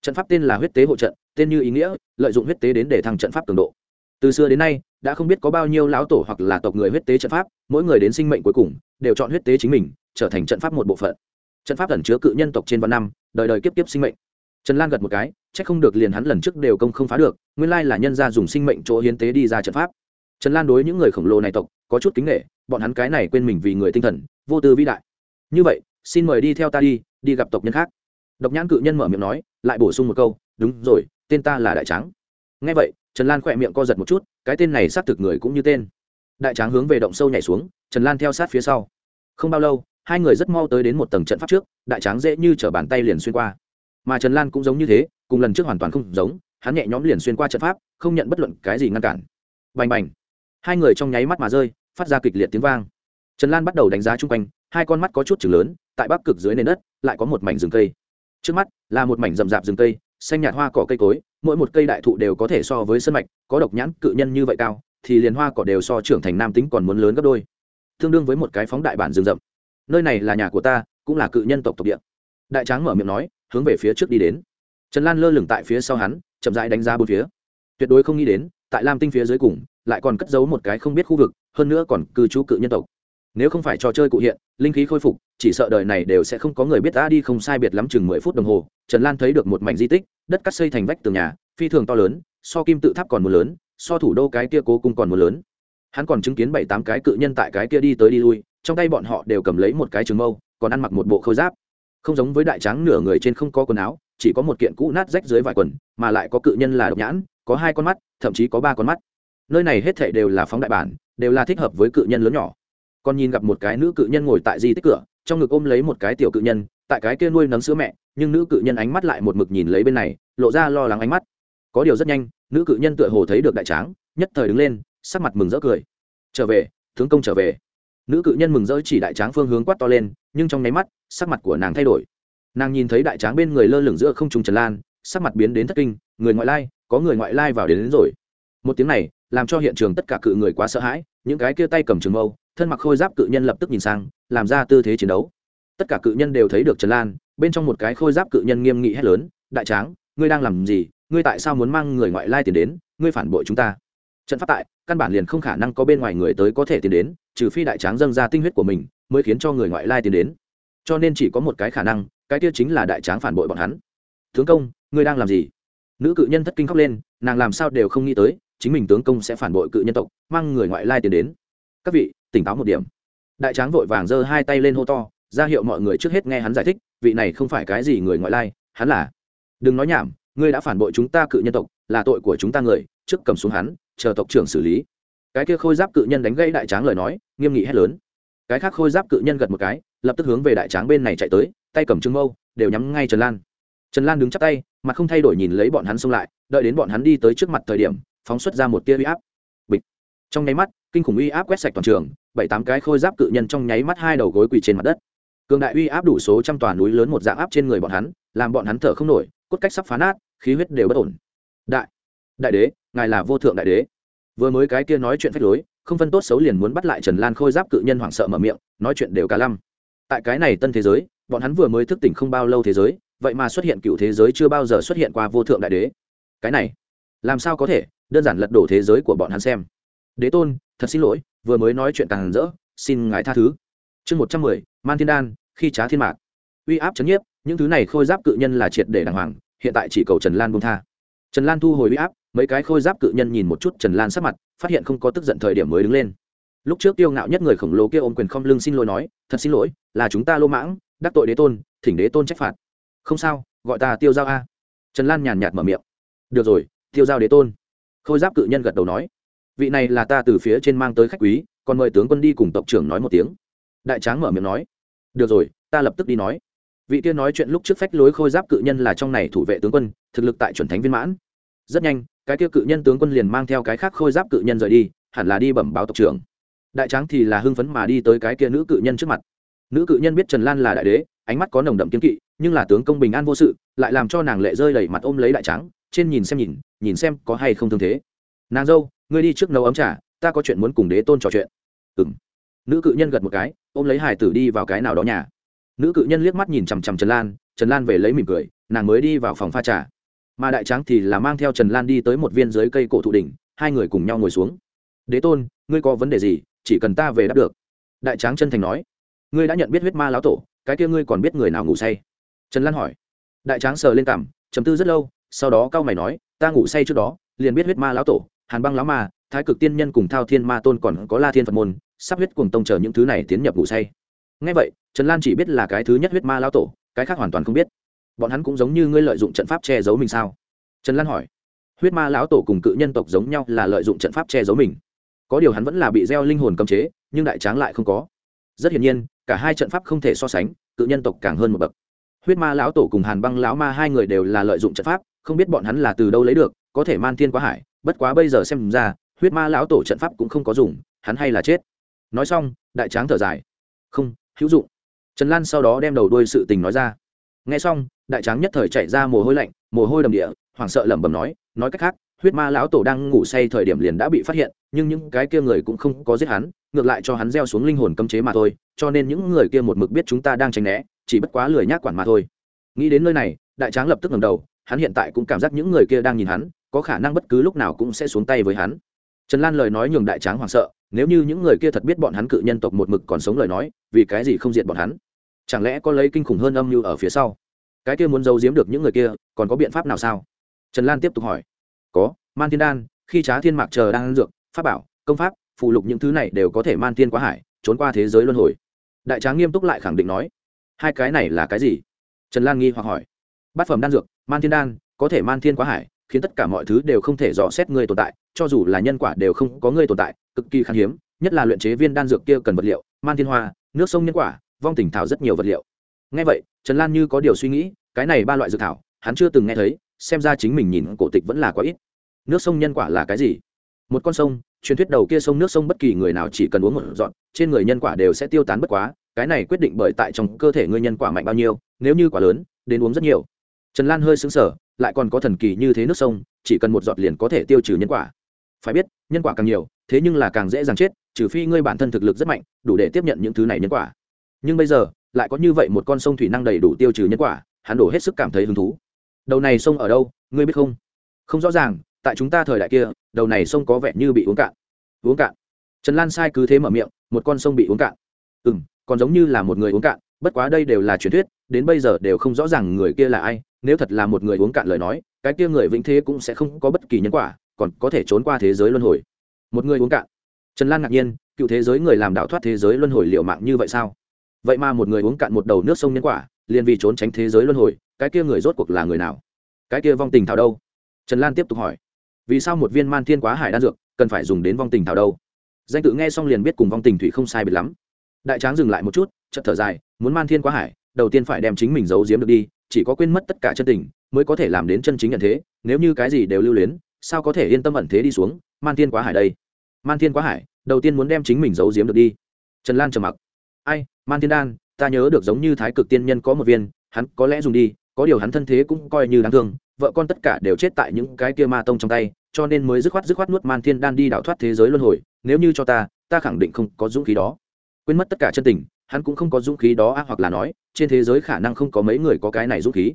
trận pháp tên là huyết tế hộ trận, tên như ý nghĩa, lợi dụng huyết tế đến để thăng trận pháp cường độ. Từ xưa đến nay, đã không biết có bao nhiêu lão tổ hoặc là tộc người huyết tế trận pháp, mỗi người đến sinh mệnh cuối cùng, đều chọn huyết tế chính mình, trở thành trận pháp một bộ phận. Trận pháp ẩn chứa cự nhân tộc trên vạn năm, đời đời kiếp kiếp sinh mệnh. Trần lan gật một cái c h ắ c không được liền hắn lần trước đều công không phá được, nguyên lai là nhân gia dùng sinh mệnh chỗ hiến tế đi ra trận pháp. Trần lan đối những người khổng lồ này tộc, có chút kính nghệ bọn hắn cái này quên mình vì người tinh thần, vô tư vĩ đại. Như vậy, xin mời đi theo ta đi đi gặp tộc nhân khác. Độc nhãn cự nhân mở miệng nói lại bổ sung một câu, đúng rồi, tên ta là đại tráng. Ngay vậy, trần lan khỏe miệng co giật một chút, cái tên này xác thực người cũng như tên. Đại tráng hướng về động sâu nhảy xuống, trần lan theo sát phía sau. Không bao lâu, hai người rất mau tới đến một tầng trận pháp trước, đại tráng dễ như t r ở bàn tay liền xuyên qua. Mà trần lan cũng giống như thế, cùng lần trước hoàn toàn không giống, hắn nhẹ nhõm liền xuyên qua trận pháp, không nhận bất luận cái gì ngăn cản. Bành bành. Hai người trong nháy mắt mà rơi, phát ra kịch liệt tiếng vang. Trần lan bắt đầu đánh giá chung quanh, hai con mắt có chút chừng lớn, tại bắc cực dưới nền đất, lại có một mảnh rừng cây trước mắt, là một mảnh rậm rạp rừng cây, xanh nhạt hoa cỏ cây cối, mỗi một cây đại thụ đều có thể so với sân mạch, có độc nhãn cự nhân như vậy cao, thì liền hoa cỏ đều so trưởng thành nam tính còn muốn lớn gấp đôi. Tương đương với một cái phóng đại bản rừng rậm. Nơi này là nhà của ta, cũng là cự nhân tộc tộc địa. Đại tráng mở miệng nói, hướng về phía trước đi đến. Trần lan lơ lửng tại phía sau hắn, chậm rãi đánh giá bốn phía. Tuyệt đối không nghĩ đến, tại lam tinh phía dưới cùng, lại còn cất giấu một cái không biết khu vực, hơn nữa còn cư trú cự nhân tộc nếu không phải trò chơi cụ hiện, linh khí khôi phục, chỉ sợ đời này đều sẽ không có người biết ta đi không sai biệt lắm chừng mười phút đồng hồ, trần lan thấy được một mảnh di tích, đất cắt xây thành vách tường nhà, phi thường to lớn, so kim tự tháp còn một lớn, so thủ đô cái kia cố cung còn một lớn. Hắn còn chứng kiến bảy tám cái cự nhân tại cái kia đi tới đi lui, trong tay bọn họ đều cầm lấy một cái trường mâu, còn ăn mặc một bộ khôi giáp. Không giống với đại tráng nửa người trên không có quần áo, chỉ có một kiện cũ nát rách dưới vải quần, mà lại có cự nhân là độc nhãn, có hai con mắt, thậm chí có ba con mắt. Nơi này hết thảy đều là phóng đại bản, đều là thích hợp với cự nhân lớn nhỏ còn nhìn gặp một cái nữ cự nhân ngồi tại di tích cửa trong ngực ôm lấy một cái tiểu cự nhân tại cái kia nuôi nấng sữa mẹ nhưng nữ cự nhân ánh mắt lại một mực nhìn lấy bên này lộ ra lo lắng ánh mắt. Có điều rất nhanh nữ cự nhân tựa hồ thấy được đại tráng nhất thời đứng lên sắc mặt mừng rỡ cười. Trở về tướng công trở về. Nữ cự nhân mừng rỡ chỉ đại tráng phương hướng quát to lên nhưng trong nháy mắt sắc mặt của nàng thay đổi. Nàng nhìn thấy đại tráng bên người lơ lửng giữa không trùng trần lan sắc mặt biến đến thất kinh người ngoại lai có người ngoại lai vào đến, đến rồi. Một tiếng này làm cho hiện trường tất cả cự người quá sợ hãi những cái kia tay cầm trường mâu thân mặc khôi giáp cự nhân lập tức nhìn sang, làm ra tư thế chiến đấu. Tất cả cự nhân đều thấy được trần lan, bên trong một cái khôi giáp cự nhân nghiêm nghị hét lớn, đại tráng, ngươi đang làm gì? Ngươi tại sao muốn mang người ngoại lai tiền đến? Ngươi phản bội chúng ta. Trận pháp tại, căn bản liền không khả năng có bên ngoài người tới có thể tiến đến, trừ phi đại tráng dâng ra tinh huyết của mình mới khiến cho người ngoại lai tiến đến. Cho nên chỉ có một cái khả năng, cái kia chính là đại tráng phản bội bọn hắn. Tướng công, ngươi đang làm gì? Nữ cự nhân thất kinh khóc lên, nàng làm sao đều không nghĩ tới, chính mình tướng công sẽ phản bội cự nhân tộc, mang người ngoại lai tiến đến. Các vị tỉnh táo một điểm. Đại tráng vội vàng giơ hai tay lên hô to, ra hiệu mọi người trước hết nghe hắn giải thích, vị này không phải cái gì người ngoại lai, hắn là. Đừng nói nhảm, ngươi đã phản bội chúng ta cự nhân tộc, là tội của chúng ta người, trước cầm xuống hắn, chờ tộc trưởng xử lý. Cái kia khôi giáp cự nhân đánh gây đại tráng lời nói, nghiêm nghị hét lớn. Cái khác khôi giáp cự nhân gật một cái, lập tức hướng về đại tráng bên này chạy tới, tay cầm trưng mâu, đều nhắm ngay trần lan. Trần lan đứng chắp tay, mặt không thay đổi nhìn lấy bọn hắn xông lại, đợi đến bọn hắn đi tới trước mặt thời điểm, phóng xuất ra một tia uy áp. Bịch. Trong nháy mắt kinh khủng uy áp quét sạch toàn trường, bảy tám cái khôi giáp cự nhân trong nháy mắt hai đầu gối quỳ trên mặt đất. Cường đại uy áp đủ số trăm tòa núi lớn một dạng áp trên người bọn hắn, làm bọn hắn thở không nổi, cốt cách sắp phá nát, khí huyết đều bất ổn. Đại đại đế, ngài là vô thượng đại đế. Vừa mới cái kia nói chuyện phách lối, không phân tốt xấu liền muốn bắt lại trần lan khôi giáp cự nhân hoảng sợ mở miệng, nói chuyện đều cả lăm. Tại cái này tân thế giới, bọn hắn vừa mới thức tỉnh không bao lâu thế giới, vậy mà xuất hiện cựu thế giới chưa bao giờ xuất hiện qua vô thượng đại đế. Cái này, làm sao có thể? Đơn giản lật đổ thế giới của bọn hắn xem. Đế tôn thật xin lỗi, vừa mới nói chuyện càng rỡ, xin ngài tha thứ. Chương một trăm mười, man thiên đan, khi trá thiên mạc. Uy áp chấn nhiếp, những thứ này khôi giáp cự nhân là triệt để đàng hoàng, hiện tại chỉ cầu trần lan buông tha. Trần lan thu hồi uy áp, mấy cái khôi giáp cự nhân nhìn một chút trần lan sắc mặt, phát hiện không có tức giận thời điểm mới đứng lên. Lúc trước tiêu ngạo nhất người khổng lồ kia ôm quyền không lưng xin lỗi nói, thật xin lỗi, là chúng ta lô mãng, đắc tội đế tôn, thỉnh đế tôn trách phạt. Không sao, gọi ta tiêu giao a. Trần lan nhàn nhạt mở miệng. Được rồi, tiêu giao đế tôn. Khôi giáp cự nhân gật đầu nói vị này là ta từ phía trên mang tới khách quý, còn mời tướng quân đi cùng tộc trưởng nói một tiếng. Đại tráng mở miệng nói. Được rồi, ta lập tức đi nói. Vị kia nói chuyện lúc trước phách lối khôi giáp cự nhân là trong này thủ vệ tướng quân, thực lực tại chuẩn thánh viên mãn. Rất nhanh, cái kia cự nhân tướng quân liền mang theo cái khác khôi giáp cự nhân rời đi, hẳn là đi bẩm báo tộc trưởng. Đại tráng thì là hưng phấn mà đi tới cái kia nữ cự nhân trước mặt. Nữ cự nhân biết trần lan là đại đế, ánh mắt có nồng đậm kiếm kỵ, nhưng là tướng công bình an vô sự, lại làm cho nàng lệ rơi đầy mặt ôm lấy đại tráng, trên nhìn xem nhìn nhìn xem có hay không thương thế. Nàng dâu ngươi đi trước nấu ấm trà, ta có chuyện muốn cùng đế tôn trò chuyện. Ừ nữ cự nhân gật một cái, ôm lấy hải tử đi vào cái nào đó nhà. Nữ cự nhân liếc mắt nhìn chằm chằm trần lan trần lan về lấy mỉm cười, nàng mới đi vào phòng pha trà. Mà đại tráng thì là mang theo trần lan đi tới một viên dưới cây cổ thụ đỉnh, hai người cùng nhau ngồi xuống. Đế tôn, ngươi có vấn đề gì, chỉ cần ta về đáp được. Đại tráng chân thành nói. Ngươi đã nhận biết huyết ma lão tổ, cái kia ngươi còn biết người nào ngủ say? Trần lan hỏi. Đại tráng sờ lên cảm chấm tư rất lâu, sau đó cao mày nói, ta ngủ say trước đó, liền biết huyết ma lão tổ hàn băng lão ma, thái cực tiên nhân cùng thao thiên ma tôn còn có la thiên phật môn, sắp huyết cùng tông chờ những thứ này tiến nhập ngủ say. Ngay vậy, trần lan chỉ biết là cái thứ nhất huyết ma lão tổ, cái khác hoàn toàn không biết. Bọn hắn cũng giống như ngươi lợi dụng trận pháp che giấu mình sao? Trần lan hỏi. Huyết ma lão tổ cùng cự nhân tộc giống nhau là lợi dụng trận pháp che giấu mình. Có điều hắn vẫn là bị gieo linh hồn cấm chế, nhưng đại tráng lại không có. Rất hiển nhiên, cả hai trận pháp không thể so sánh, cự nhân tộc càng hơn một bậc. Huyết ma lão tổ cùng hàn băng lão ma hai người đều là lợi dụng trận pháp, không biết bọn hắn là từ đâu lấy được, có thể man thiên quá hải bất quá bây giờ xem ra, huyết ma lão tổ trận pháp cũng không có dùng, hắn hay là chết. Nói xong, đại tráng thở dài. Không, hữu dụng. Trần lan sau đó đem đầu đuôi sự tình nói ra. Nghe xong, đại tráng nhất thời chạy ra mồ hôi lạnh, mồ hôi đầm địa, hoảng sợ lẩm bẩm nói nói cách khác, huyết ma lão tổ đang ngủ say thời điểm liền đã bị phát hiện, nhưng những cái kia người cũng không có giết hắn, ngược lại cho hắn gieo xuống linh hồn cấm chế mà thôi, cho nên những người kia một mực biết chúng ta đang tránh né, chỉ bất quá lười nhác quản mà thôi. Nghĩ đến nơi này, đại tráng lập tức ngầm đầu, hắn hiện tại cũng cảm giác những người kia đang nhìn hắn có khả năng bất cứ lúc nào cũng sẽ xuống tay với hắn. Trần lan lời nói nhường đại tráng hoảng sợ, nếu như những người kia thật biết bọn hắn cự nhân tộc một mực còn sống lời nói, vì cái gì không diệt bọn hắn? Chẳng lẽ có lấy kinh khủng hơn âm mưu ở phía sau? Cái kia muốn giấu giếm được những người kia, còn có biện pháp nào sao? Trần lan tiếp tục hỏi. Có, man thiên đan, khi trá thiên mạc chờ đang ăn dược, pháp bảo, công pháp phụ lục những thứ này đều có thể man thiên quá hải, trốn qua thế giới luân hồi. Đại tráng nghiêm túc lại khẳng định nói. Hai cái này là cái gì? Trần lan nghi hoặc hỏi. Bát phẩm đan dược, man thiên đan, có thể man thiên quá hải khiến tất cả mọi thứ đều không thể dò xét ngươi tồn tại, cho dù là nhân quả đều không có ngươi tồn tại, cực kỳ khan hiếm, nhất là luyện chế viên đan dược kia cần vật liệu, man thiên hoa, nước sông nhân quả, vong tỉnh thảo rất nhiều vật liệu. Ngay vậy, trần lan như có điều suy nghĩ, cái này ba loại dược thảo, hắn chưa từng nghe thấy, xem ra chính mình nhìn cổ tịch vẫn là quá ít. Nước sông nhân quả là cái gì? Một con sông, truyền thuyết đầu kia sông nước sông bất kỳ người nào chỉ cần uống một dọn trên người nhân quả đều sẽ tiêu tán bất quá, cái này quyết định bởi tại trong cơ thể ngươi nhân quả mạnh bao nhiêu, nếu như quả lớn, đến uống rất nhiều. Trần lan hơi xứng sở lại còn có thần kỳ như thế nước sông, chỉ cần một giọt liền có thể tiêu trừ nhân quả. Phải biết, nhân quả càng nhiều, thế nhưng là càng dễ dàng chết, trừ phi ngươi bản thân thực lực rất mạnh, đủ để tiếp nhận những thứ này nhân quả. Nhưng bây giờ, lại có như vậy một con sông thủy năng đầy đủ tiêu trừ nhân quả, hắn đổ hết sức cảm thấy hứng thú. Đầu này sông ở đâu, ngươi biết không? Không rõ ràng, tại chúng ta thời đại kia, đầu này sông có vẻ như bị uống cạn. Uống cạn. Trần lan sai cứ thế mở miệng, một con sông bị uống cạn. Ừ m còn giống như là một người uống cạn bất quá đây đều là truyền thuyết, đến bây giờ đều không rõ ràng người kia là ai, nếu thật là một người uống cạn lời nói, cái kia người vĩnh thế cũng sẽ không có bất kỳ nhân quả, còn có thể trốn qua thế giới luân hồi. Một người uống cạn. Trần lan ngạc nhiên, cựu thế giới người làm đạo thoát thế giới luân hồi liệu mạng như vậy sao? Vậy mà một người uống cạn một đầu nước sông nhân quả, liền vì trốn tránh thế giới luân hồi, cái kia người rốt cuộc là người nào? Cái kia vong tình thảo đâu? Trần lan tiếp tục hỏi. Vì sao một viên man thiên quá hải đan dược cần phải dùng đến vong tình thảo đâu? Danh tự nghe xong liền biết cùng vong tình thủy không sai biệt lắm đại tráng dừng lại một chút, chợt thở dài, muốn man thiên quá hải, đầu tiên phải đem chính mình giấu giếm được đi, chỉ có quên mất tất cả chân tình, mới có thể làm đến chân chính nhận thế, nếu như cái gì đều lưu luyến, sao có thể yên tâm ẩn thế đi xuống, man thiên quá hải đây. Man thiên quá hải, đầu tiên muốn đem chính mình giấu giếm được đi. Trần lan trầm mặc. Ai, man thiên đan, ta nhớ được giống như thái cực tiên nhân có một viên, hắn có lẽ dùng đi, có điều hắn thân thế cũng coi như đáng thương, vợ con tất cả đều chết tại những cái kia ma tông trong tay, cho nên mới dứt khoát dứt khoát nuốt man thiên đan đi đảo thoát thế giới luân hồi, nếu như cho ta ta khẳng định không có dũng khí đó quên mất tất cả chân tình, hắn cũng không có dũng khí đó a hoặc là nói, trên thế giới khả năng không có mấy người có cái này dũng khí.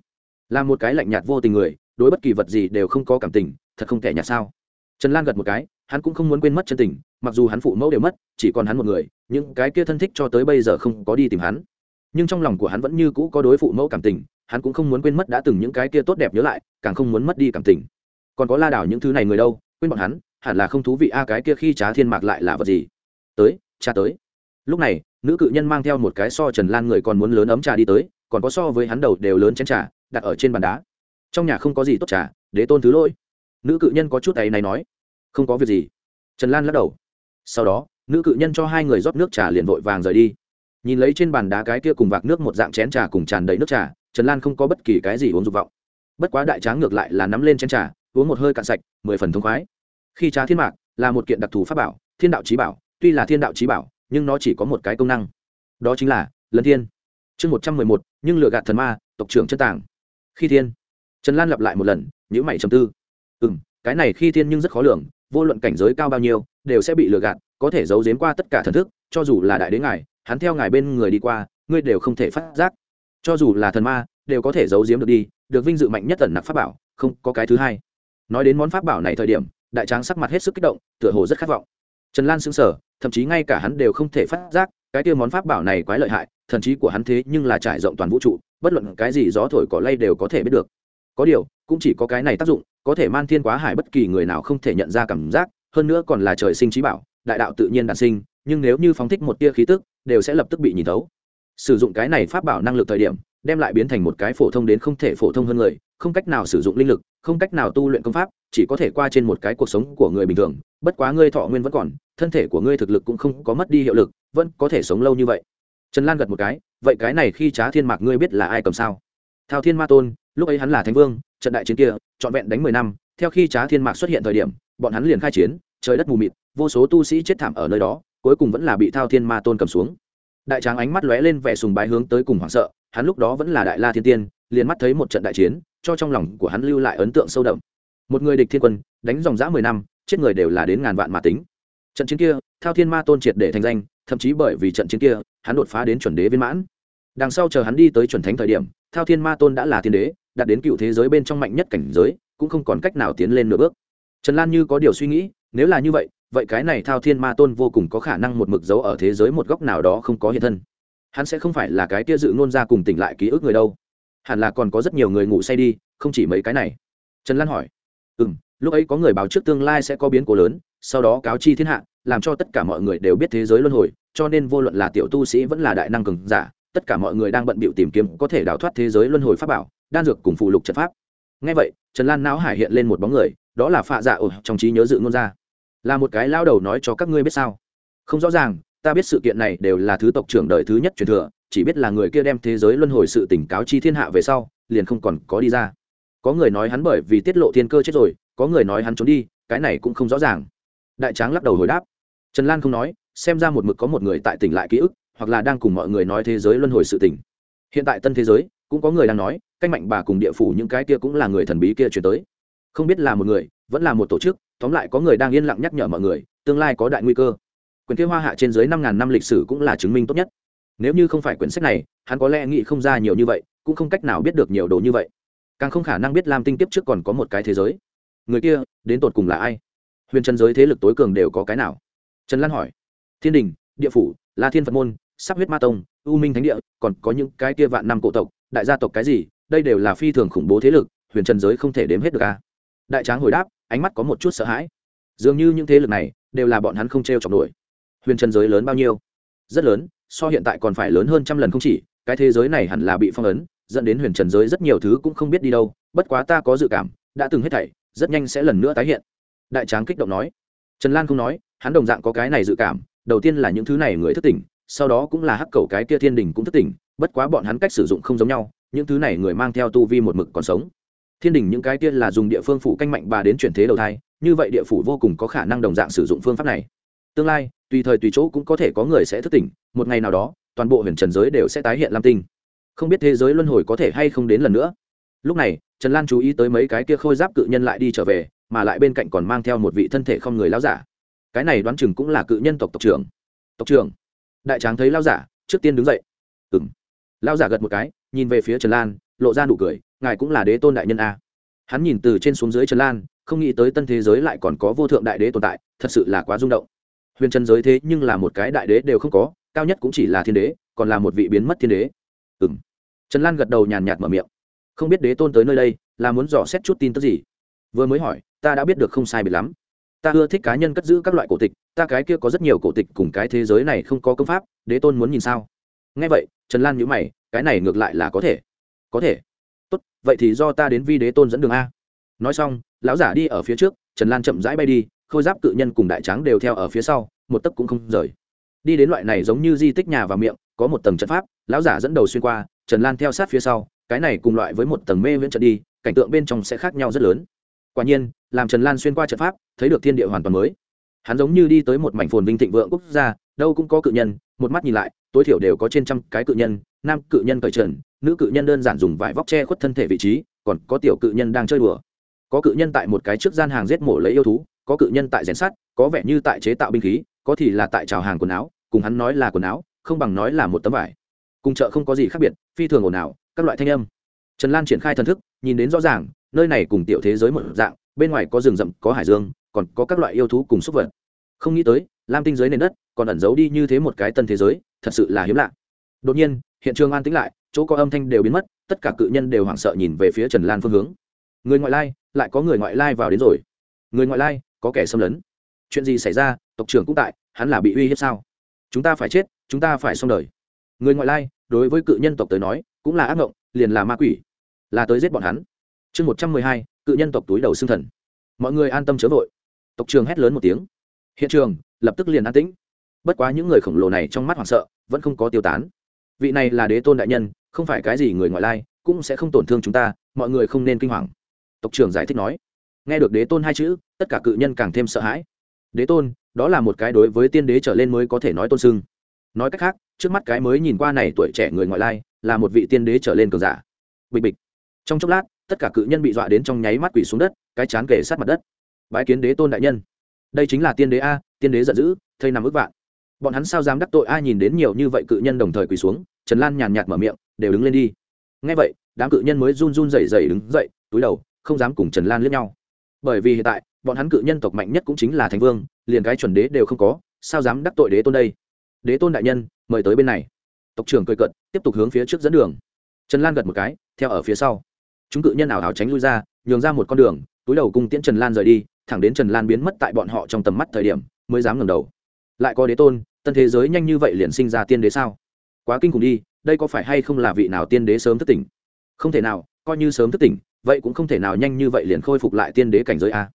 Là một cái lạnh nhạt vô tình người, đối bất kỳ vật gì đều không có cảm tình, thật không thể nhạt sao? Trần lan gật một cái, hắn cũng không muốn quên mất chân tình, mặc dù hắn phụ mẫu đều mất, chỉ còn hắn một người những cái kia thân thích cho tới bây giờ không có đi tìm hắn. Nhưng trong lòng của hắn vẫn như cũ có đối phụ mẫu cảm tình, hắn cũng không muốn quên mất đã từng những cái kia tốt đẹp nhớ lại, càng không muốn mất đi cảm tình. Còn có la đảo những thứ này người đâu, quên bọn hắn, hẳn là không thú vị a, cái kia khi trá thiên mạc lại là vật gì? Tới, cha tới lúc này, nữ cự nhân mang theo một cái so trần lan người còn muốn lớn ấm trà đi tới, còn có so với hắn đầu đều lớn chén trà, đặt ở trên bàn đá. Trong nhà không có gì tốt trà để tôn thứ lỗi. Nữ cự nhân có chút tay này nói. Không có việc gì. Trần lan lắc đầu. Sau đó, nữ cự nhân cho hai người rót nước trà liền vội vàng rời đi. Nhìn lấy trên bàn đá cái kia cùng vạc nước một dạng chén trà cùng tràn đầy nước trà, trần lan không có bất kỳ cái gì uống dục vọng. Bất quá đại tráng ngược lại là nắm lên chén trà, uống một hơi cạn sạch, mười phần thông khoái. Khi trà thiên mạc, là một kiện đặc thù pháp bảo, thiên đạo trí bảo, tuy là thiên đạo trí bảo nhưng nó chỉ có một cái công năng. Đó chính là lân thiên. Chương một trăm mười một, nhưng lựa gạt thần ma, tộc trưởng chân tàng. Khi thiên. Trần lan lặp lại một lần nhữ mày trầm tư. Ừ m cái này khi thiên nhưng rất khó lường, vô luận cảnh giới cao bao nhiêu, đều sẽ bị lừa gạt, có thể giấu giếm qua tất cả thần thức, cho dù là đại đế ngài, hắn theo ngài bên người đi qua, ngươi đều không thể phát giác. Cho dù là thần ma, đều có thể giấu giếm được đi, được vinh dự mạnh nhất tần nặc pháp bảo, không có cái thứ hai. Nói đến món pháp bảo này thời điểm, đại tráng sắc mặt hết sức kích động, tựa hồ rất khát vọng. Trần lan xứng sở thậm chí ngay cả hắn đều không thể phát giác, cái tiêu món pháp bảo này quái lợi hại, thần trí của hắn thế nhưng là trải rộng toàn vũ trụ, bất luận cái gì gió thổi cỏ lay đều có thể biết được. Có điều, cũng chỉ có cái này tác dụng, có thể man thiên quá hải bất kỳ người nào không thể nhận ra cảm giác, hơn nữa còn là trời sinh trí bảo, đại đạo tự nhiên đản sinh, nhưng nếu như phóng thích một tia khí tức, đều sẽ lập tức bị nhìn thấu sử dụng cái này pháp bảo năng lực thời điểm, đem lại biến thành một cái phổ thông đến không thể phổ thông hơn người, không cách nào sử dụng linh lực, không cách nào tu luyện công pháp, chỉ có thể qua trên một cái cuộc sống của người bình thường. Bất quá ngươi thọ nguyên vẫn còn, thân thể của ngươi thực lực cũng không có mất đi hiệu lực, vẫn có thể sống lâu như vậy. Trần lan gật một cái, vậy cái này khi trá thiên mạc ngươi biết là ai cầm sao? Thao thiên ma tôn, lúc ấy hắn là thánh vương, trận đại chiến kia, trọn vẹn đánh mười năm, theo khi trá thiên mạc xuất hiện thời điểm, bọn hắn liền khai chiến, trời đất mù mịt, vô số tu sĩ chết thảm ở nơi đó, cuối cùng vẫn là bị thao thiên ma tôn cầm xuống đại tráng ánh mắt lóe lên vẻ sùng bái hướng tới cùng hoảng sợ, hắn lúc đó vẫn là đại la thiên tiên, liền mắt thấy một trận đại chiến, cho trong lòng của hắn lưu lại ấn tượng sâu đậm. Một người địch thiên quân, đánh dòng dã mười năm, chết người đều là đến ngàn vạn mà tính. Trận chiến kia, thao thiên ma tôn triệt để thành danh, thậm chí bởi vì trận chiến kia, hắn đột phá đến chuẩn đế viên mãn. Đằng sau chờ hắn đi tới chuẩn thánh thời điểm, thao thiên ma tôn đã là thiên đế, đạt đến cựu thế giới bên trong mạnh nhất cảnh giới, cũng không còn cách nào tiến lên nửa bước. Trần lan như có điều suy nghĩ, nếu là như vậy vậy cái này thao thiên ma tôn vô cùng có khả năng một mực dấu ở thế giới một góc nào đó không có hiện thân. Hắn sẽ không phải là cái kia dự ngôn ra cùng tỉnh lại ký ức người đâu. Hẳn là còn có rất nhiều người ngủ say đi, không chỉ mấy cái này. Trần lan hỏi. Ừ m lúc ấy có người báo trước tương lai sẽ có biến cố lớn, sau đó cáo chi thiên hạ, làm cho tất cả mọi người đều biết thế giới luân hồi, cho nên vô luận là tiểu tu sĩ vẫn là đại năng cường giả, tất cả mọi người đang bận bịu tìm kiếm có thể đào thoát thế giới luân hồi pháp bảo, đan dược cùng phụ lục trận pháp. Ngay vậy, trần lan não hải hiện lên một bóng người, đó là phạ dạ ổ, trong trí nhớ dự ngôn ra là một cái lao đầu nói cho các ngươi biết sao? Không rõ ràng, ta biết sự kiện này đều là thứ tộc trưởng đời thứ nhất truyền thừa, chỉ biết là người kia đem thế giới luân hồi sự tỉnh cáo chi thiên hạ về sau, liền không còn có đi ra. Có người nói hắn bởi vì tiết lộ thiên cơ chết rồi, có người nói hắn trốn đi, cái này cũng không rõ ràng. Đại tráng lắc đầu hồi đáp. Trần lan không nói, xem ra một mực có một người tại tỉnh lại ký ức, hoặc là đang cùng mọi người nói thế giới luân hồi sự tỉnh. Hiện tại tân thế giới, cũng có người đang nói canh mạnh bà cùng địa phủ những cái kia cũng là người thần bí kia chuyển tới. Không biết là một người, vẫn là một tổ chức tóm lại có người đang yên lặng nhắc nhở mọi người, tương lai có đại nguy cơ. Quyển kia hoa hạ trên dưới năm ngàn năm lịch sử cũng là chứng minh tốt nhất. Nếu như không phải quyển sách này, hắn có lẽ nghĩ không ra nhiều như vậy, cũng không cách nào biết được nhiều đồ như vậy. Càng không khả năng biết lam tinh tiếp trước còn có một cái thế giới. Người kia, đến tột cùng là ai? Huyền trần giới thế lực tối cường đều có cái nào? Trần lan hỏi. Thiên đình, địa phủ, la thiên phật môn sắc huyết ma tông, u minh thánh địa, còn có những cái kia vạn năm cổ tộc, đại gia tộc cái gì, đây đều là phi thường khủng bố thế lực, huyền trần giới không thể đếm hết được à. đại tráng hồi đáp ánh mắt có một chút sợ hãi. Dường như những thế lực này đều là bọn hắn không t r e o chọc nổi. Huyền trần giới lớn bao nhiêu? Rất lớn, so hiện tại còn phải lớn hơn trăm lần không chỉ. Cái thế giới này hẳn là bị phong ấn, dẫn đến huyền trần giới rất nhiều thứ cũng không biết đi đâu. Bất quá ta có dự cảm, đã từng hết thảy rất nhanh sẽ lần nữa tái hiện. Đại tráng kích động nói. Trần lan không nói, hắn đồng dạng có cái này dự cảm. Đầu tiên là những thứ này người thức tỉnh, sau đó cũng là hắc cầu cái kia thiên đình cũng thức tỉnh. Bất quá bọn hắn cách sử dụng không giống nhau, những thứ này người mang theo tu vi một mực còn sống thiên đình những cái kia là dùng địa phương phủ canh mạnh bà đến chuyển thế đầu thai, như vậy địa phủ vô cùng có khả năng đồng dạng sử dụng phương pháp này. Tương lai, tùy thời tùy chỗ cũng có thể có người sẽ thức tỉnh, một ngày nào đó, toàn bộ huyền trần giới đều sẽ tái hiện lam tinh. Không biết thế giới luân hồi có thể hay không đến lần nữa. Lúc này, trần lan chú ý tới mấy cái kia khôi giáp cự nhân lại đi trở về, mà lại bên cạnh còn mang theo một vị thân thể không người lao giả. Cái này đoán chừng cũng là cự nhân tộc tộc trưởng. Tộc trưởng? Đại tráng thấy lao giả, trước tiên đứng dậy. Ừng lao giả gật một cái, nhìn về phía trần lan lộ ra nụ cười, ngài cũng là đế tôn đại nhân a. Hắn nhìn từ trên xuống dưới trần lan, không nghĩ tới tân thế giới lại còn có vô thượng đại đế tồn tại, thật sự là quá rung động. Huyền trần giới thế nhưng là một cái đại đế đều không có, cao nhất cũng chỉ là thiên đế, còn là một vị biến mất thiên đế. Ừ m trần lan gật đầu nhàn nhạt mở miệng. Không biết đế tôn tới nơi đây, là muốn dò xét chút tin tức gì? Vừa mới hỏi, ta đã biết được không sai biệt lắm. Ta ưa thích cá nhân cất giữ các loại cổ tịch, ta cái kia có rất nhiều cổ tịch cùng cái thế giới này không có công pháp, đế tôn muốn nhìn sao? Nghe vậy, trần lan nhữ mày, cái này ngược lại là có thể có thể. Tốt, vậy thì do ta đến vi đế tôn dẫn đường a. Nói xong, lão giả đi ở phía trước, trần lan chậm rãi bay đi, khôi giáp cự nhân cùng đại tráng đều theo ở phía sau, một tấc cũng không rời. Đi đến loại này giống như di tích nhà và miệng, có một tầng trận pháp, lão giả dẫn đầu xuyên qua, trần lan theo sát phía sau, cái này cùng loại với một tầng mê viễn trận đi, cảnh tượng bên trong sẽ khác nhau rất lớn. Quả nhiên, làm trần lan xuyên qua trận pháp, thấy được thiên địa hoàn toàn mới. Hắn giống như đi tới một mảnh phồn vinh thịnh vượng quốc gia đâu cũng có cự nhân, một mắt nhìn lại, tối thiểu đều có trên trăm cái cự nhân, nam cự nhân cởi trần, nữ cự nhân đơn giản dùng vải vóc che khuất thân thể vị trí, còn có tiểu cự nhân đang chơi đùa. Có cự nhân tại một cái trước gian hàng giết mổ lấy yêu thú, có cự nhân tại rèn sắt, có vẻ như tại chế tạo binh khí, có thì là tại trào hàng quần áo, cùng hắn nói là quần áo, không bằng nói là một tấm vải. Cùng chợ không có gì khác biệt, phi thường ồn ào, các loại thanh âm. Trần lan triển khai thần thức, nhìn đến rõ ràng, nơi này cùng tiểu thế giới một dạng, bên ngoài có rừng rậm, có hải dương, còn có các loại yêu thú cùng súc vật. Không nghĩ tới lam tinh dưới nền đất, còn ẩn giấu đi như thế một cái tân thế giới, thật sự là hiếm lạ. Đột nhiên, hiện trường an tĩnh lại, chỗ có âm thanh đều biến mất, tất cả cự nhân đều hoảng sợ nhìn về phía trần lan phương hướng. Người ngoại lai, lại có người ngoại lai vào đến rồi. Người ngoại lai, có kẻ xâm lấn. Chuyện gì xảy ra, tộc trưởng cũng tại, hắn là bị uy hiếp sao? Chúng ta phải chết, chúng ta phải xong đời. Người ngoại lai, đối với cự nhân tộc tới nói, cũng là ác ngộng, liền là ma quỷ. Là tới giết bọn hắn. Chương một trăm mười hai, cự nhân tộc túi đầu xương thần. Mọi người an tâm chớ vội. Tộc trường hét lớn một tiếng. Hiện trường lập tức liền an tĩnh. Bất quá những người khổng lồ này trong mắt hoảng sợ, vẫn không có tiêu tán. Vị này là đế tôn đại nhân, không phải cái gì người ngoại lai, cũng sẽ không tổn thương chúng ta, mọi người không nên kinh hoàng. Tộc trưởng giải thích nói. Nghe được đế tôn hai chữ, tất cả cự nhân càng thêm sợ hãi. Đế tôn, đó là một cái đối với tiên đế trở lên mới có thể nói tôn sưng. Nói cách khác, trước mắt cái mới nhìn qua này tuổi trẻ người ngoại lai, là một vị tiên đế trở lên cường giả. Bịch bịch. Trong chốc lát, tất cả cự nhân bị dọa đến trong nháy mắt quỷ xuống đất, cái chán kể sát mặt đất. Bái kiến đế tôn đại nhân đây chính là tiên đế a, tiên đế giận dữ, thây nằm ức vạn. Bọn hắn sao dám đắc tội a nhìn đến nhiều như vậy cự nhân đồng thời quỳ xuống, trần lan nhàn nhạt mở miệng, đều đứng lên đi. Ngay vậy, đám cự nhân mới run run rẩy rẩy đứng dậy, túi đầu, không dám cùng trần lan liếc nhau. Bởi vì hiện tại, bọn hắn cự nhân tộc mạnh nhất cũng chính là thành vương, liền cái chuẩn đế đều không có, sao dám đắc tội đế tôn đây? Đế tôn đại nhân, mời tới bên này. Tộc trưởng cười cận tiếp tục hướng phía trước dẫn đường. Trần lan gật một cái, theo ở phía sau. Chúng cự nhân ảo ảo tránh lui ra, nhường ra một con đường, túi đầu cung tiễn trần lan rời đi thẳng đến trần lan biến mất tại bọn họ trong tầm mắt thời điểm, mới dám ngẩng đầu. Lại có đế tôn, tân thế giới nhanh như vậy liền sinh ra tiên đế sao? Quá kinh khủng đi, đây có phải hay không là vị nào tiên đế sớm thức tỉnh? Không thể nào, coi như sớm thức tỉnh, vậy cũng không thể nào nhanh như vậy liền khôi phục lại tiên đế cảnh giới a.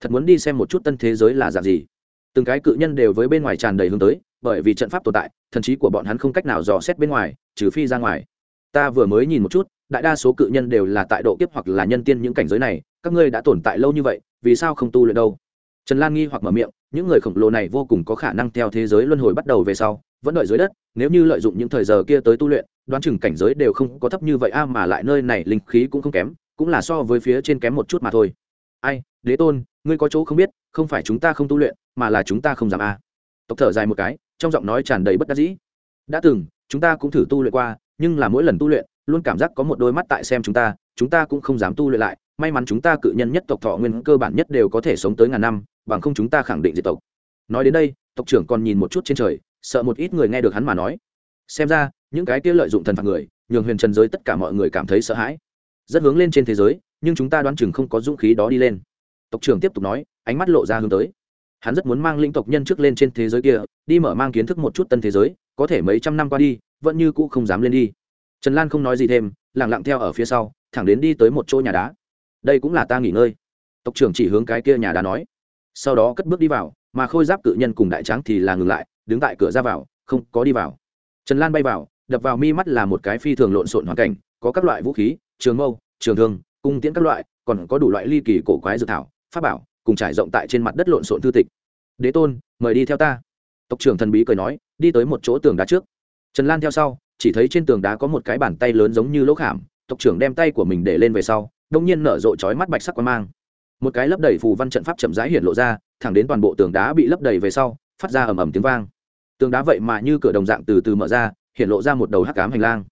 Thật muốn đi xem một chút tân thế giới là dạng gì. Từng cái cự nhân đều với bên ngoài tràn đầy hướng tới, bởi vì trận pháp tồn tại, thần trí của bọn hắn không cách nào dò xét bên ngoài, trừ phi ra ngoài. Ta vừa mới nhìn một chút, đại đa số cự nhân đều là tại độ kiếp hoặc là nhân tiên những cảnh giới này, các ngươi đã tồn tại lâu như vậy vì sao không tu luyện đâu? Trần lan nghi hoặc mở miệng, những người khổng lồ này vô cùng có khả năng theo thế giới luân hồi bắt đầu về sau, vẫn đợi dưới đất, nếu như lợi dụng những thời giờ kia tới tu luyện, đoán chừng cảnh giới đều không có thấp như vậy a, mà lại nơi này linh khí cũng không kém, cũng là so với phía trên kém một chút mà thôi. Ai, đế tôn, ngươi có chỗ không biết, không phải chúng ta không tu luyện, mà là chúng ta không dám a. Tộc thở dài một cái, trong giọng nói tràn đầy bất đắc dĩ. Đã từng, chúng ta cũng thử tu luyện qua, nhưng là mỗi lần tu luyện, luôn cảm giác có một đôi mắt tại xem chúng ta chúng ta cũng không dám tu luyện lại may mắn chúng ta cự nhân nhất tộc thọ nguyên cơ bản nhất đều có thể sống tới ngàn năm, bằng không chúng ta khẳng định diệt tộc. Nói đến đây, tộc trưởng còn nhìn một chút trên trời, sợ một ít người nghe được hắn mà nói. Xem ra, những cái kia lợi dụng thần phạt người, nhường huyền trần giới tất cả mọi người cảm thấy sợ hãi. Rất hướng lên trên thế giới, nhưng chúng ta đoán chừng không có dũng khí đó đi lên. Tộc trưởng tiếp tục nói, ánh mắt lộ ra hướng tới. Hắn rất muốn mang linh tộc nhân trước lên trên thế giới kia, đi mở mang kiến thức một chút tân thế giới, có thể mấy trăm năm qua đi, vẫn như cũ không dám lên đi. Trần lan không nói gì thêm lẳng lặng theo ở phía sau, thẳng đến đi tới một chỗ nhà đá đây cũng là ta nghỉ ngơi. Tộc trưởng chỉ hướng cái kia nhà đá nói. Sau đó cất bước đi vào, mà khôi giáp cự nhân cùng đại tráng thì là ngừng lại, đứng tại cửa ra vào, không có đi vào. Trần lan bay vào, đập vào mi mắt là một cái phi thường lộn xộn hoàn cảnh, có các loại vũ khí, trường mâu, trường thương, cung tiễn các loại, còn có đủ loại ly kỳ cổ quái dự thảo, pháp bảo, cùng trải rộng tại trên mặt đất lộn xộn thư tịch. Đế tôn, mời đi theo ta. Tộc trưởng thần bí cười nói, đi tới một chỗ tường đá trước. Trần lan theo sau, chỉ thấy trên tường đá có một cái bàn tay lớn giống như lỗ khảm, tộc trưởng đem tay của mình để lên về sau đông nhiên nở rộ chói mắt bạch sắc quang mang. Một cái lấp đầy phù văn trận pháp chậm rãi hiện lộ ra, thẳng đến toàn bộ tường đá bị lấp đầy về sau, phát ra ầm ầm tiếng vang. Tường đá vậy mà như cửa đồng dạng từ từ mở ra, hiện lộ ra một đầu hắc cám hành lang.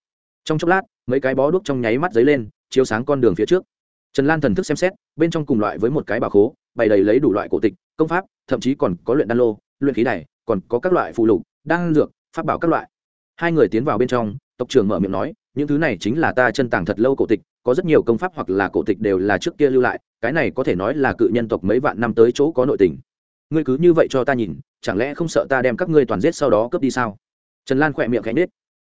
Trong chốc lát, mấy cái bó đuốc trong nháy mắt dấy lên, chiếu sáng con đường phía trước. Trần lan thần thức xem xét, bên trong cùng loại với một cái bà khố, bày đầy lấy đủ loại cổ tịch, công pháp, thậm chí còn có luyện đan lô, luyện khí đài, còn có các loại phụ lục, đan dược, pháp bảo các loại. Hai người tiến vào bên trong, tộc trưởng mở miệng nói, những thứ này chính là ta chân tàng thật lâu cổ tịch có rất nhiều công pháp hoặc là cổ tịch đều là trước kia lưu lại, cái này có thể nói là cự nhân tộc mấy vạn năm tới chỗ có nội tình. Ngươi cứ như vậy cho ta nhìn, chẳng lẽ không sợ ta đem các ngươi toàn giết sau đó cướp đi sao? Trần lan khỏe miệng khẽ nết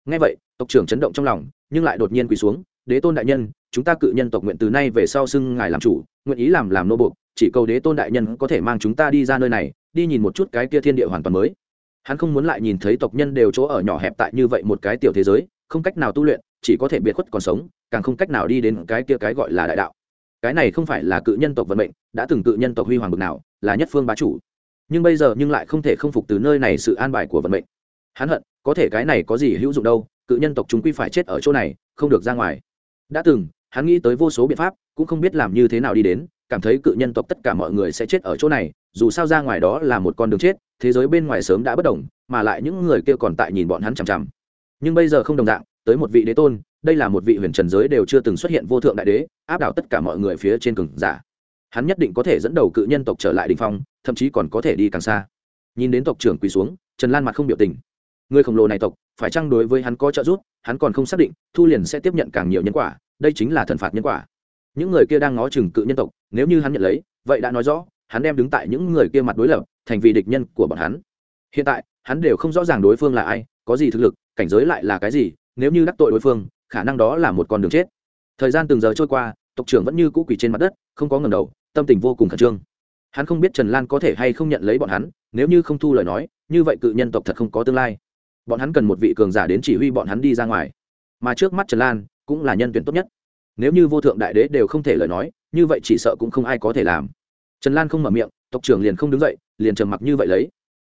ngay vậy, tộc trưởng chấn động trong lòng, nhưng lại đột nhiên quỳ xuống, đế tôn đại nhân, chúng ta cự nhân tộc nguyện từ nay về sau xưng ngài làm chủ, nguyện ý làm làm nô buộc, chỉ cầu đế tôn đại nhân có thể mang chúng ta đi ra nơi này, đi nhìn một chút cái kia thiên địa hoàn toàn mới. Hắn không muốn lại nhìn thấy tộc nhân đều chỗ ở nhỏ hẹp tại như vậy một cái tiểu thế giới, không cách nào tu luyện chỉ có thể biệt khuất còn sống, càng không cách nào đi đến cái kia cái gọi là đại đạo. Cái này không phải là cự nhân tộc vận mệnh, đã từng cự nhân tộc huy hoàng bực nào, là nhất phương bá chủ. Nhưng bây giờ nhưng lại không thể không phục từ nơi này sự an bài của vận mệnh. Hắn hận, có thể cái này có gì hữu dụng đâu, cự nhân tộc chúng quy phải chết ở chỗ này, không được ra ngoài. Đã từng, hắn nghĩ tới vô số biện pháp, cũng không biết làm như thế nào đi đến, cảm thấy cự nhân tộc tất cả mọi người sẽ chết ở chỗ này, dù sao ra ngoài đó là một con đường chết, thế giới bên ngoài sớm đã bất đồng, mà lại những người kia còn tại nhìn bọn hắn chằm chằm. Nhưng bây giờ không đồng dạng tới một vị đế tôn, đây là một vị huyền trần giới đều chưa từng xuất hiện vô thượng đại đế, áp đảo tất cả mọi người phía trên cường giả. Hắn nhất định có thể dẫn đầu cự nhân tộc trở lại đình phong, thậm chí còn có thể đi càng xa. Nhìn đến tộc trưởng quỳ xuống, trần lan mặt không biểu tình. Người khổng lồ này tộc, phải chăng đối với hắn có trợ giúp? Hắn còn không xác định, thu liền sẽ tiếp nhận càng nhiều nhân quả, đây chính là thần phạt nhân quả. Những người kia đang ngó chừng cự nhân tộc, nếu như hắn nhận lấy, vậy đã nói rõ, hắn đem đứng tại những người kia mặt đối lập, thành vì địch nhân của bọn hắn. Hiện tại, hắn đều không rõ ràng đối phương là ai, có gì thực lực, cảnh giới lại là cái gì nếu như đắc tội đối phương, khả năng đó là một con đường chết. Thời gian từng giờ trôi qua, tộc trưởng vẫn như cũ quỳ trên mặt đất, không có ngầm đầu, tâm tình vô cùng khẩn trương. Hắn không biết trần lan có thể hay không nhận lấy bọn hắn, nếu như không thu lời nói, như vậy cự nhân tộc thật không có tương lai. Bọn hắn cần một vị cường giả đến chỉ huy bọn hắn đi ra ngoài. Mà trước mắt trần lan, cũng là nhân tuyển tốt nhất. Nếu như vô thượng đại đế đều không thể lời nói, như vậy chỉ sợ cũng không ai có thể làm. Trần lan không mở miệng, tộc trưởng liền không đứng dậy, liền trầm mặc như vậy lấy.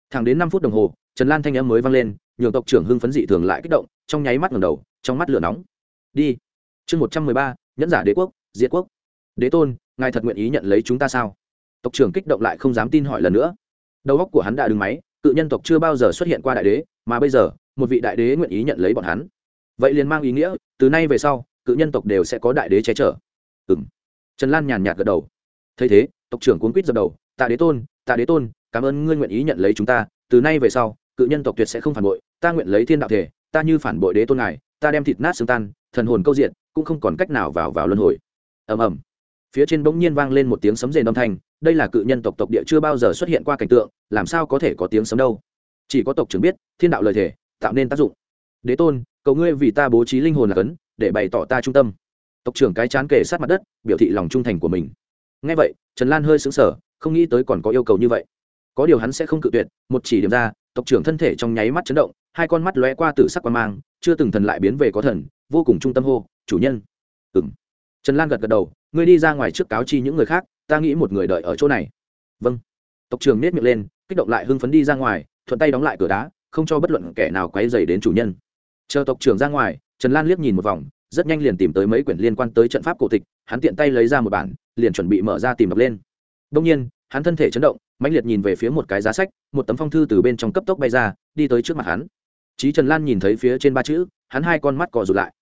Thẳng đến năm phút đồng hồ, trần lan thanh em mới vang lên, nhường tộc trưởng hưng phấn dị thường lại kích động trong nháy mắt ngầm đầu, trong mắt lửa nóng. Đi. Chương một trăm mười ba, nhẫn giả đế quốc, diệt quốc. Đế tôn, ngài thật nguyện ý nhận lấy chúng ta sao? Tộc trưởng kích động lại không dám tin hỏi lần nữa. Đầu óc của hắn đã đứng máy, cự nhân tộc chưa bao giờ xuất hiện qua đại đế, mà bây giờ, một vị đại đế nguyện ý nhận lấy bọn hắn. Vậy liền mang ý nghĩa, từ nay về sau, cự nhân tộc đều sẽ có đại đế che chở. Ừ m trần lan nhàn nhạt gật đầu. Thấy thế, tộc trưởng cuốn quýt dập đầu. Tạ đế tôn, tạ đế tôn, cảm ơn ngươi nguyện ý nhận lấy chúng ta. Từ nay về sau, cự nhân tộc tuyệt sẽ không phản bội. Ta nguyện lấy thiên đạo thể ta như phản bội đế tôn ngài, ta đem thịt nát xương tan, thần hồn câu diện, cũng không còn cách nào vào vào luân hồi. Ầm ầm. Phía trên bỗng nhiên vang lên một tiếng sấm rền âm thanh, đây là cự nhân tộc tộc địa chưa bao giờ xuất hiện qua cảnh tượng, làm sao có thể có tiếng sấm đâu? Chỉ có tộc trưởng biết, thiên đạo lời thể tạo nên tác dụng. Đế tôn, cầu ngươi vì ta bố trí linh hồn là cấn, để bày tỏ ta trung tâm. Tộc trưởng cái chán kề sát mặt đất, biểu thị lòng trung thành của mình. Ngay vậy, trần lan hơi xứng sở không nghĩ tới còn có yêu cầu như vậy. Có điều hắn sẽ không cự tuyệt, một chỉ điểm ra tộc trưởng thân thể trong nháy mắt chấn động, hai con mắt lóe qua tử sắc qua mang, chưa từng thần lại biến về có thần, vô cùng trung tâm hô, chủ nhân. Ừng trần lan gật gật đầu, ngươi đi ra ngoài trước cáo chi những người khác, ta nghĩ một người đợi ở chỗ này. Vâng. Tộc trưởng nết miệng lên, kích động lại hưng phấn đi ra ngoài, thuận tay đóng lại cửa đá, không cho bất luận kẻ nào quấy dày đến chủ nhân. Chờ tộc trưởng ra ngoài, trần lan liếc nhìn một vòng, rất nhanh liền tìm tới mấy quyển liên quan tới trận pháp cổ tịch, hắn tiện tay lấy ra một bản, liền chuẩn bị mở ra tìm đọc lên. Đông nhiên hắn thân thể chấn động mãnh liệt nhìn về phía một cái giá sách một tấm phong thư từ bên trong cấp tốc bay ra đi tới trước mặt hắn Chí Trần Lan nhìn thấy phía trên ba chữ, hắn hai con mắt cò rụt lại.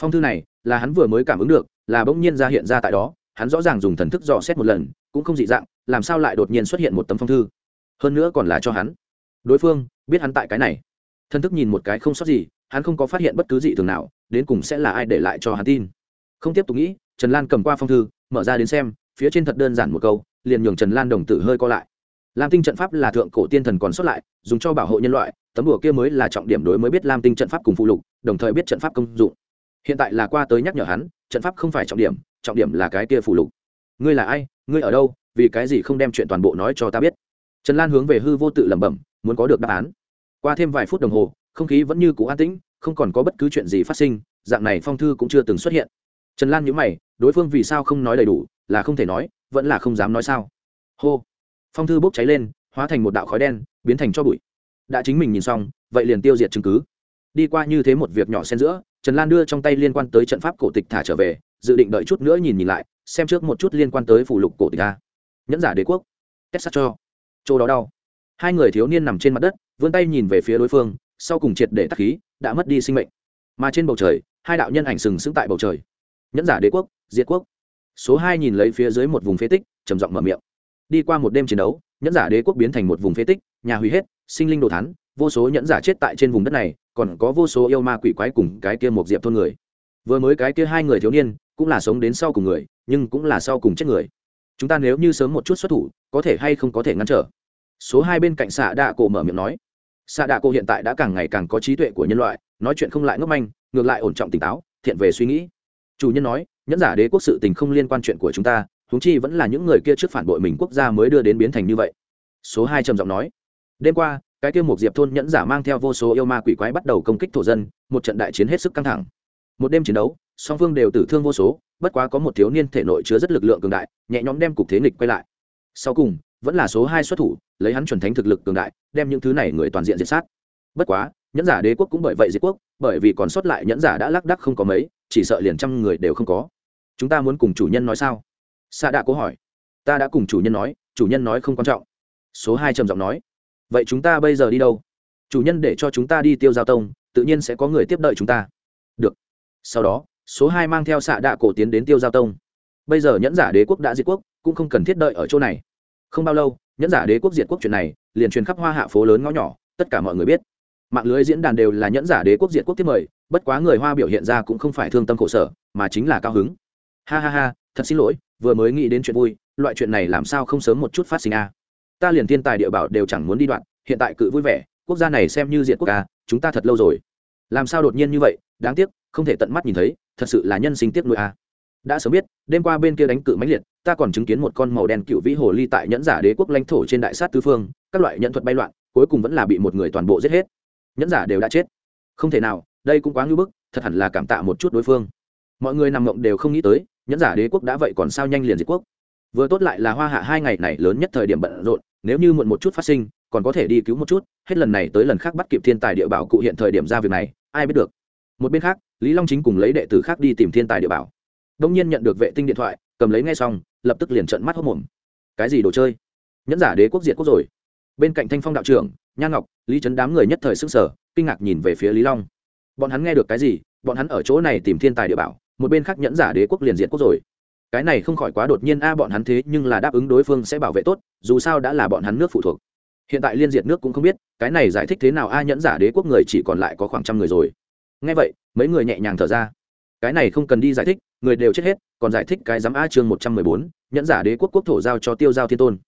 Phong thư này, là hắn vừa mới cảm ứng được, là bỗng nhiên ra hiện ra tại đó, hắn rõ ràng dùng thần thức dò xét một lần, cũng không dị dạng, làm sao lại đột nhiên xuất hiện một tấm phong thư? Hơn nữa còn là cho hắn. Đối phương biết hắn tại cái này. Thần thức nhìn một cái không sót gì, hắn không có phát hiện bất cứ dị thường nào, đến cùng sẽ là ai để lại cho hắn tin. Không tiếp tục nghĩ, Trần Lan cầm qua phong thư, mở ra đến xem, phía trên thật đơn giản một câu, liền nhường Trần Lan đồng tử hơi co lại. Lam Tinh trận pháp là thượng cổ tiên thần còn xuất lại, dùng cho bảo hộ nhân loại, tấm đùa kia mới là trọng điểm đối mới biết lam tinh trận pháp cùng phụ lục đồng thời biết trận pháp công dụng. Hiện tại là qua tới nhắc nhở hắn trận pháp không phải trọng điểm trọng điểm là cái kia phụ lục. Ngươi là ai ngươi ở đâu vì cái gì không đem chuyện toàn bộ nói cho ta biết? Trần lan hướng về hư vô tự lẩm bẩm muốn có được đáp án. Qua thêm vài phút đồng hồ không khí vẫn như cũ an tĩnh không còn có bất cứ chuyện gì phát sinh dạng này phong thư cũng chưa từng xuất hiện. Trần lan nhớ mày đối phương vì sao không nói đầy đủ là không thể nói vẫn là không dám nói sao. Hô. Phong thư bốc cháy lên, hóa thành một đạo khói đen, biến thành cho bụi. Đã chính mình nhìn xong, vậy liền tiêu diệt chứng cứ. Đi qua như thế một việc nhỏ xen giữa, trần lan đưa trong tay liên quan tới trận pháp cổ tịch thả trở về, dự định đợi chút nữa nhìn nhìn lại, xem trước một chút liên quan tới phủ lục cổ tịch ta nhẫn giả đế quốc. Kết sát cho. Chỗ đó đau. Hai người thiếu niên nằm trên mặt đất, vươn tay nhìn về phía đối phương, sau cùng triệt để tắc khí, đã mất đi sinh mệnh. Mà trên bầu trời, hai đạo nhân ảnh sừng sững tại bầu trời. Nhẫn giả đế quốc, diệt quốc số hai nhìn lấy phía dưới một vùng phế tích, trầm giọng mở miệng. Đi qua một đêm chiến đấu, nhẫn giả đế quốc biến thành một vùng phế tích, nhà hủy hết, sinh linh đồ thán, vô số nhẫn giả chết tại trên vùng đất này, còn có vô số yêu ma quỷ quái cùng cái kia một diệp thôn người. Vừa mới cái kia hai người thiếu niên, cũng là sống đến sau cùng người, nhưng cũng là sau cùng chết người. Chúng ta nếu như sớm một chút xuất thủ, có thể hay không có thể ngăn trở? Số hai bên cạnh xạ đạ cổ mở miệng nói. Xạ đạ cổ hiện tại đã càng ngày càng có trí tuệ của nhân loại, nói chuyện không lại ngốc manh, ngược lại ổn trọng tỉnh táo, thiện về suy nghĩ. Chủ nhân nói nhẫn giả đế quốc sự tình không liên quan chuyện của chúng ta húng chi vẫn là những người kia trước phản bội mình quốc gia mới đưa đến biến thành như vậy. Số hai trầm giọng nói. Đêm qua, cái kia một diệp thôn nhẫn giả mang theo vô số yêu ma quỷ quái bắt đầu công kích thổ dân, một trận đại chiến hết sức căng thẳng. Một đêm chiến đấu, song phương đều tử thương vô số, bất quá có một thiếu niên thể nội chứa rất lực lượng cường đại, nhẹ nhõm đem cục thế nghịch quay lại. Sau cùng, vẫn là số hai xuất thủ, lấy hắn chuẩn thánh thực lực cường đại, đem những thứ này người toàn diện diệt sát. Bất quá, nhẫn giả đế quốc cũng bởi vậy diệt quốc, bởi vì còn sót lại nhẫn giả đã lác đắc không có mấy chỉ sợ liền trăm người đều không có. Chúng ta muốn cùng chủ nhân nói sao? Sa đạ cố hỏi. Ta đã cùng chủ nhân nói, chủ nhân nói không quan trọng. Số hai trầm giọng nói. Vậy chúng ta bây giờ đi đâu? Chủ nhân để cho chúng ta đi tiêu giao tông, tự nhiên sẽ có người tiếp đợi chúng ta. Được. Sau đó, số hai mang theo xạ đạ cổ tiến đến tiêu giao tông. Bây giờ nhẫn giả đế quốc đã diệt quốc, cũng không cần thiết đợi ở chỗ này. Không bao lâu, nhẫn giả đế quốc diệt quốc chuyện này, liền truyền khắp hoa hạ phố lớn ngõ nhỏ, tất cả mọi người biết mạng lưới diễn đàn đều là nhẫn giả đế quốc diệt quốc tiếp mời, bất quá người hoa biểu hiện ra cũng không phải thương tâm khổ sở, mà chính là cao hứng. Ha ha ha, thật xin lỗi, vừa mới nghĩ đến chuyện vui, loại chuyện này làm sao không sớm một chút phát sinh a? Ta liền thiên tài địa bảo đều chẳng muốn đi đoạn, hiện tại cự vui vẻ, quốc gia này xem như diện quốc ca chúng ta thật lâu rồi. Làm sao đột nhiên như vậy, đáng tiếc, không thể tận mắt nhìn thấy, thật sự là nhân sinh tiếc nuôi a. Đã sớm biết, đêm qua bên kia đánh cự mãnh liệt, ta còn chứng kiến một con màu đen cựu vĩ hồ ly tại nhẫn giả đế quốc lãnh thổ trên đại sát tứ phương, các loại nhận thuật bay loạn, cuối cùng vẫn là bị một người toàn bộ giết hết nhẫn giả đều đã chết. Không thể nào, đây cũng quá ngưỡng bức, thật hẳn là cảm tạ một chút đối phương. Mọi người nằm mộng đều không nghĩ tới, nhẫn giả đế quốc đã vậy còn sao nhanh liền diệt quốc. Vừa tốt lại là hoa hạ hai ngày này lớn nhất thời điểm bận rộn, nếu như muộn một chút phát sinh, còn có thể đi cứu một chút, hết lần này tới lần khác bắt kịp thiên tài địa bảo cụ hiện thời điểm ra việc này, ai biết được. Một bên khác, lý long chính cùng lấy đệ tử khác đi tìm thiên tài địa bảo. Đông nhiên nhận được vệ tinh điện thoại, cầm lấy ngay xong, lập tức liền trận mắt hốc mồm. Cái gì đồ chơi? Nhẫn giả đế quốc diệt quốc rồi. Bên cạnh thanh phong đạo trưởng nha ngọc, lý trấn đám người nhất thời s ư n g sở kinh ngạc nhìn về phía lý long. Bọn hắn nghe được cái gì? Bọn hắn ở chỗ này tìm thiên tài địa bảo, một bên khác nhẫn giả đế quốc liền diệt quốc rồi. Cái này không khỏi quá đột nhiên a, bọn hắn thế nhưng là đáp ứng đối phương sẽ bảo vệ tốt, dù sao đã là bọn hắn nước phụ thuộc. Hiện tại liên diệt nước cũng không biết, cái này giải thích thế nào a, nhẫn giả đế quốc người chỉ còn lại có khoảng trăm người rồi. Ngay vậy, mấy người nhẹ nhàng thở ra. Cái này không cần đi giải thích, người đều chết hết, còn giải thích cái giám a chương một trăm mười bốn, nhẫn giả đế quốc quốc thổ giao cho tiêu giao thiên tôn.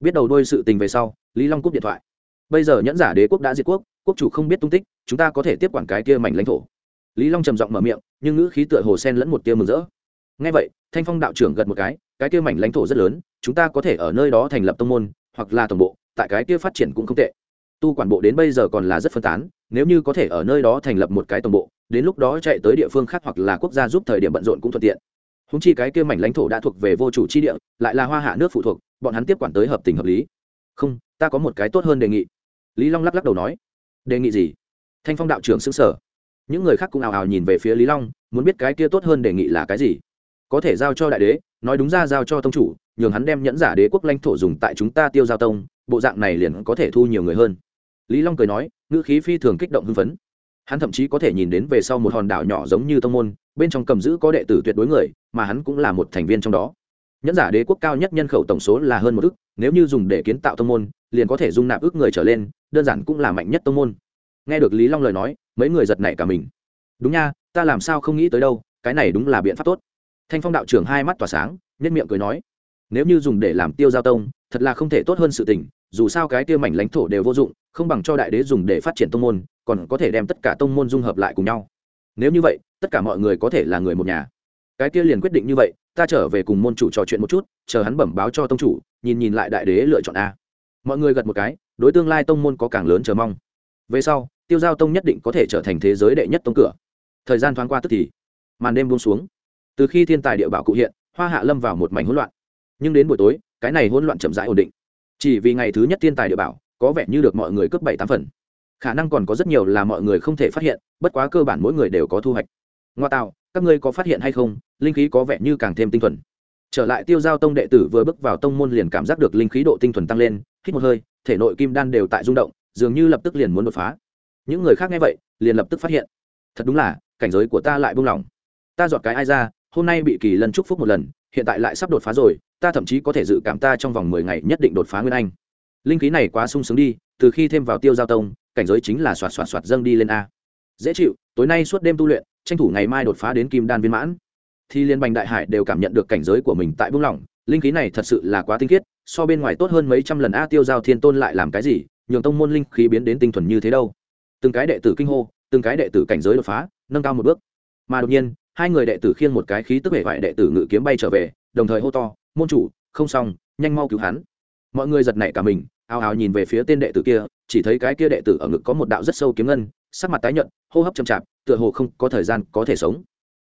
Biết đầu đôi sự tình về sau, lý long cúp điện thoại bây giờ nhẫn giả đế quốc đã diệt quốc quốc chủ không biết tung tích, chúng ta có thể tiếp quản cái kia mảnh lãnh thổ. Lý long trầm giọng mở miệng, nhưng ngữ khí tựa hồ sen lẫn một tia mừng rỡ. Ngay vậy, thanh phong đạo trưởng gật một cái cái kia mảnh lãnh thổ rất lớn, chúng ta có thể ở nơi đó thành lập tông môn, hoặc là tổng bộ, tại cái kia phát triển cũng không tệ. Tu quản bộ đến bây giờ còn là rất phân tán, nếu như có thể ở nơi đó thành lập một cái tổng bộ, đến lúc đó chạy tới địa phương khác hoặc là quốc gia giúp thời điểm bận rộn cũng thuận tiện. Húng chi cái kia mảnh lãnh thổ đã thuộc về vô chủ chi địa, lại là hoa hạ nước phụ thuộc, bọn hắn tiếp quản tới hợp tình hợp lý. Không, ta có một cái tốt hơn đề nghị lý long lắc lắc đầu nói, đề nghị gì? Thanh phong đạo trưởng xứng sở những người khác cũng ào ào nhìn về phía lý long, muốn biết cái kia tốt hơn đề nghị là cái gì. Có thể giao cho đại đế, nói đúng ra giao cho tông chủ, nhường hắn đem nhẫn giả đế quốc lãnh thổ dùng tại chúng ta tiêu giao tông, bộ dạng này liền có thể thu nhiều người hơn. Lý long cười nói, ngữ khí phi thường kích động hưng phấn. Hắn thậm chí có thể nhìn đến về sau một hòn đảo nhỏ giống như tông môn, bên trong cầm giữ có đệ tử tuyệt đối người, mà hắn cũng là một thành viên trong đó nhẫn giả đế quốc cao nhất nhân khẩu tổng số là hơn một ước nếu như dùng để kiến tạo tông môn, liền có thể dung nạp ước người trở lên, đơn giản cũng là mạnh nhất tông môn. Nghe được lý long lời nói, mấy người giật nảy cả mình. Đúng nha, ta làm sao không nghĩ tới đâu, cái này đúng là biện pháp tốt. Thanh phong đạo trưởng hai mắt tỏa sáng nhất miệng cười nói, nếu như dùng để làm tiêu giao tông, thật là không thể tốt hơn sự tình, dù sao cái tiêu mảnh lãnh thổ đều vô dụng, không bằng cho đại đế dùng để phát triển tông môn, còn có thể đem tất cả tông môn dung hợp lại cùng nhau. Nếu như vậy, tất cả mọi người có thể là người một nhà. Cái kia liền quyết định như vậy ta trở về cùng môn chủ trò chuyện một chút, chờ hắn bẩm báo cho tông chủ, nhìn nhìn lại đại đế lựa chọn a. Mọi người gật một cái, đối tương lai tông môn có càng lớn chờ mong. Về sau, tiêu giao tông nhất định có thể trở thành thế giới đệ nhất tông cửa. Thời gian thoáng qua tức thì, màn đêm buông xuống. Từ khi thiên tài địa bảo cụ hiện, hoa hạ lâm vào một mảnh hỗn loạn. Nhưng đến buổi tối, cái này hỗn loạn chậm rãi ổn định. Chỉ vì ngày thứ nhất thiên tài địa bảo, có vẻ như được mọi người cướp bảy tám phần. Khả năng còn có rất nhiều là mọi người không thể phát hiện, bất quá cơ bản mỗi người đều có thu hoạch. Ngoa tạo các ngươi có phát hiện hay không, linh khí có vẻ như càng thêm tinh thuần. Trở lại tiêu giao tông đệ tử vừa bước vào tông môn liền cảm giác được linh khí độ tinh thuần tăng lên, hít một hơi, thể nội kim đan đều tại rung động, dường như lập tức liền muốn đột phá. Những người khác nghe vậy, liền lập tức phát hiện. Thật đúng là, cảnh giới của ta lại buông lỏng. Ta dọn cái ai ra, hôm nay bị kỳ lân chúc phúc một lần, hiện tại lại sắp đột phá rồi, ta thậm chí có thể dự cảm ta trong vòng mười ngày nhất định đột phá nguyên anh. Linh khí này quá sung sướng đi, từ khi thêm vào tiêu giao tông, cảnh giới chính là xoạt xoạt xoạt dâng đi lên a dễ chịu, tối nay suốt đêm tu luyện, tranh thủ ngày mai đột phá đến kim đan viên mãn. Thì liên bành đại hải đều cảm nhận được cảnh giới của mình tại buông lỏng, linh khí này thật sự là quá tinh khiết, so bên ngoài tốt hơn mấy trăm lần. A tiêu giao thiên tôn lại làm cái gì? Nhường tông môn linh khí biến đến tinh thuần như thế đâu. Từng cái đệ tử kinh hô, từng cái đệ tử cảnh giới đột phá, nâng cao một bước. Mà đột nhiên, hai người đệ tử khiêng một cái khí tức hệ vải đệ tử ngự kiếm bay trở về, đồng thời hô to, môn chủ, không xong, nhanh mau cứu hắn. Mọi người giật nảy cả mình, ào ào nhìn về phía tên đệ tử kia, chỉ thấy cái kia đệ tử ở ngực có một đạo rất sâu kiếm ngân sắc mặt tái nhợt, hô hấp chậm chạp, tựa hồ không có thời gian có thể sống.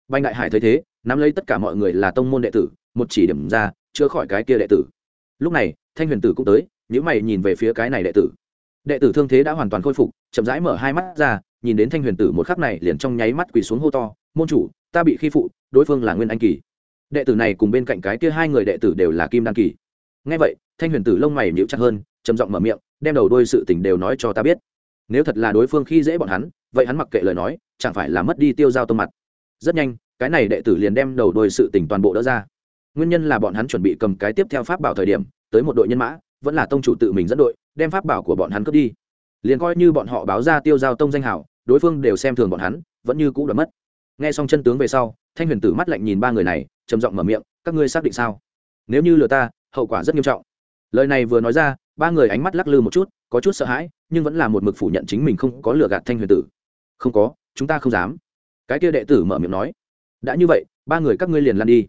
Banh đại hải thấy thế, nắm lấy tất cả mọi người là tông môn đệ tử, một chỉ điểm ra, chữa khỏi cái kia đệ tử. Lúc này, thanh huyền tử cũng tới những mày nhìn về phía cái này đệ tử. Đệ tử thương thế đã hoàn toàn khôi phục, chậm rãi mở hai mắt ra, nhìn đến thanh huyền tử một khắc này liền trong nháy mắt quỳ xuống hô to, môn chủ, ta bị khi phụ, đối phương là nguyên anh kỳ. Đệ tử này cùng bên cạnh cái kia hai người đệ tử đều là kim đan kỳ. Ngay vậy, thanh huyền tử lông mày nhịu chặt hơn, trầm giọng mở miệng, đem đầu đôi sự tình đều nói cho ta biết nếu thật là đối phương khi dễ bọn hắn, vậy hắn mặc kệ lời nói, chẳng phải là mất đi tiêu giao tông mặt. Rất nhanh, cái này đệ tử liền đem đầu đôi sự tình toàn bộ đỡ ra. Nguyên nhân là bọn hắn chuẩn bị cầm cái tiếp theo pháp bảo thời điểm, tới một đội nhân mã, vẫn là tông chủ tự mình dẫn đội, đem pháp bảo của bọn hắn cướp đi. Liền coi như bọn họ báo ra tiêu giao tông danh hảo đối phương đều xem thường bọn hắn, vẫn như cũ đã mất. Nghe xong chân tướng về sau, thanh huyền tử mắt lạnh nhìn ba người này, trầm giọng mở miệng, các ngươi xác định sao? Nếu như lừa ta, hậu quả rất nghiêm trọng. Lời này vừa nói ra, ba người ánh mắt lắc lư một chút, có chút sợ hãi nhưng vẫn là một mực phủ nhận chính mình không có lừa gạt thanh huyền tử. Không có, chúng ta không dám. Cái kia đệ tử mở miệng nói. Đã như vậy, ba người các ngươi liền lăn đi.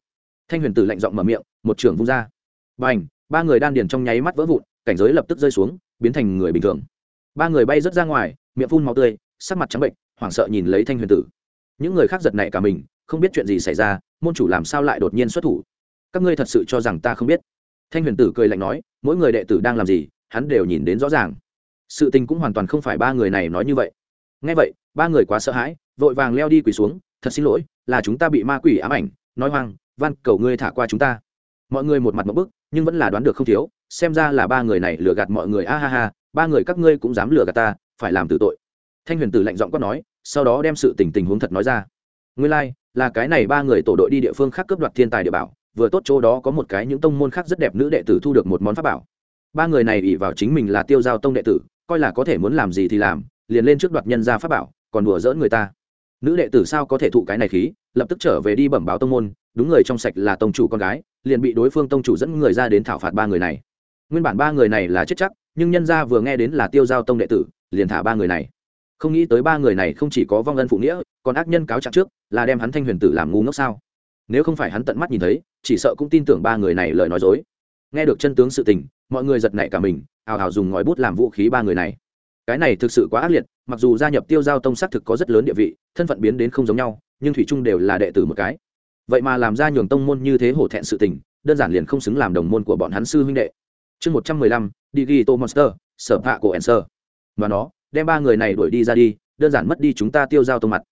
Thanh huyền tử lạnh giọng mở miệng, một trưởng vung ra. B à n h ba người đan điền trong nháy mắt vỡ vụn, cảnh giới lập tức rơi xuống, biến thành người bình thường. Ba người bay rớt ra ngoài, miệng phun màu tươi, sắc mặt trắng bệnh, hoảng sợ nhìn lấy thanh huyền tử. Những người khác giật nảy cả mình, không biết chuyện gì xảy ra, môn chủ làm sao lại đột nhiên xuất thủ? Các ngươi thật sự cho rằng ta không biết? Thanh huyền tử cười lạnh nói, mỗi người đệ tử đang làm gì, hắn đều nhìn đến rõ ràng sự tình cũng hoàn toàn không phải ba người này nói như vậy. Ngay vậy ba người quá sợ hãi vội vàng leo đi quỳ xuống thật xin lỗi là chúng ta bị ma quỷ ám ảnh nói hoang van cầu ngươi thả qua chúng ta. Mọi người một mặt một bức nhưng vẫn là đoán được không thiếu xem ra là ba người này lừa gạt mọi người a ha ha ba người các ngươi cũng dám lừa gạt ta phải làm tử tội. Thanh huyền tử lạnh giọng quát nói sau đó đem sự tình tình huống thật nói ra. Nguyên lai、like, là cái này ba người tổ đội đi địa phương khác cướp đoạt thiên tài địa bảo vừa tốt chỗ đó có một cái những tông môn khác rất đẹp nữ đệ tử thu được một món pháp bảo. Ba người này ỉ vào chính mình là tiêu giao tông đệ tử coi là có thể muốn làm gì thì làm, liền lên trước đoạt nhân ra pháp bảo, còn đùa dỡn người ta. Nữ đệ tử sao có thể thụ cái này khí, lập tức trở về đi bẩm báo tông môn, đúng người trong sạch là tông chủ con gái, liền bị đối phương tông chủ dẫn người ra đến thảo phạt ba người này. Nguyên bản ba người này là chết chắc, nhưng nhân gia vừa nghe đến là tiêu giao tông đệ tử, liền thả ba người này. Không nghĩ tới ba người này không chỉ có vong ân phụ nghĩa, còn ác nhân cáo trạng trước, là đem hắn thanh huyền tử làm ngu ngốc sao? Nếu không phải hắn tận mắt nhìn thấy, chỉ sợ cũng tin tưởng ba người này lời nói dối. Nghe được chân tướng sự tình mọi người giật nảy cả mình hào hào dùng ngòi bút làm vũ khí ba người này. Cái này thực sự quá ác liệt, mặc dù gia nhập tiêu giao tông xác thực có rất lớn địa vị, thân phận biến đến không giống nhau, nhưng thủy trung đều là đệ tử một cái. Vậy mà làm ra nhường tông môn như thế hổ thẹn sự tình, đơn giản liền không xứng làm đồng môn của bọn hắn sư huynh đệ. Chương một trăm mười lăm, digito monster, sở hạ của enser. Và nó, đem ba người này đuổi đi ra đi, đơn giản mất đi chúng ta tiêu giao tông mặt.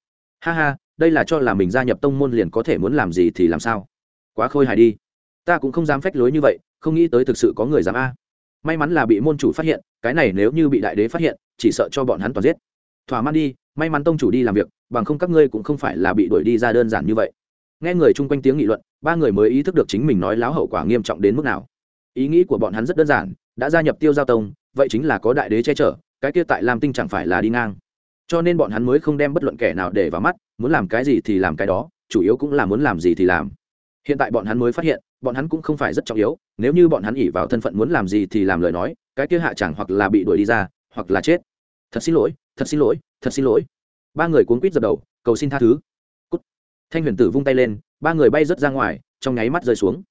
Ha ha, đây là cho là mình gia nhập tông môn liền có thể muốn làm gì thì làm sao? Quá khôi hài đi. Ta cũng không dám phách lối như vậy không nghĩ tới thực sự có người dám a. May mắn là bị môn chủ phát hiện, cái này nếu như bị đại đế phát hiện, chỉ sợ cho bọn hắn toàn giết. Thỏa man đi, may mắn tông chủ đi làm việc, bằng không các ngươi cũng không phải là bị đuổi đi ra đơn giản như vậy. Nghe người chung quanh tiếng nghị luận, ba người mới ý thức được chính mình nói láo hậu quả nghiêm trọng đến mức nào. Ý nghĩ của bọn hắn rất đơn giản, đã gia nhập tiêu giao tông, vậy chính là có đại đế che chở, cái kia tại lam tinh chẳng phải là đi ngang. Cho nên bọn hắn mới không đem bất luận kẻ nào để vào mắt, muốn làm cái gì thì làm cái đó, chủ yếu cũng là muốn làm gì thì làm hiện tại bọn hắn mới phát hiện, bọn hắn cũng không phải rất trọng yếu, nếu như bọn hắn ỉ vào thân phận muốn làm gì thì làm lời nói, cái kia hạ chẳng hoặc là bị đuổi đi ra, hoặc là chết. Thật xin lỗi, thật xin lỗi, thật xin lỗi. Ba người cuốn quýt dập đầu, cầu xin tha thứ. Cút. thanh huyền tử vung tay lên, ba người bay rớt ra ngoài, trong nháy mắt rơi xuống.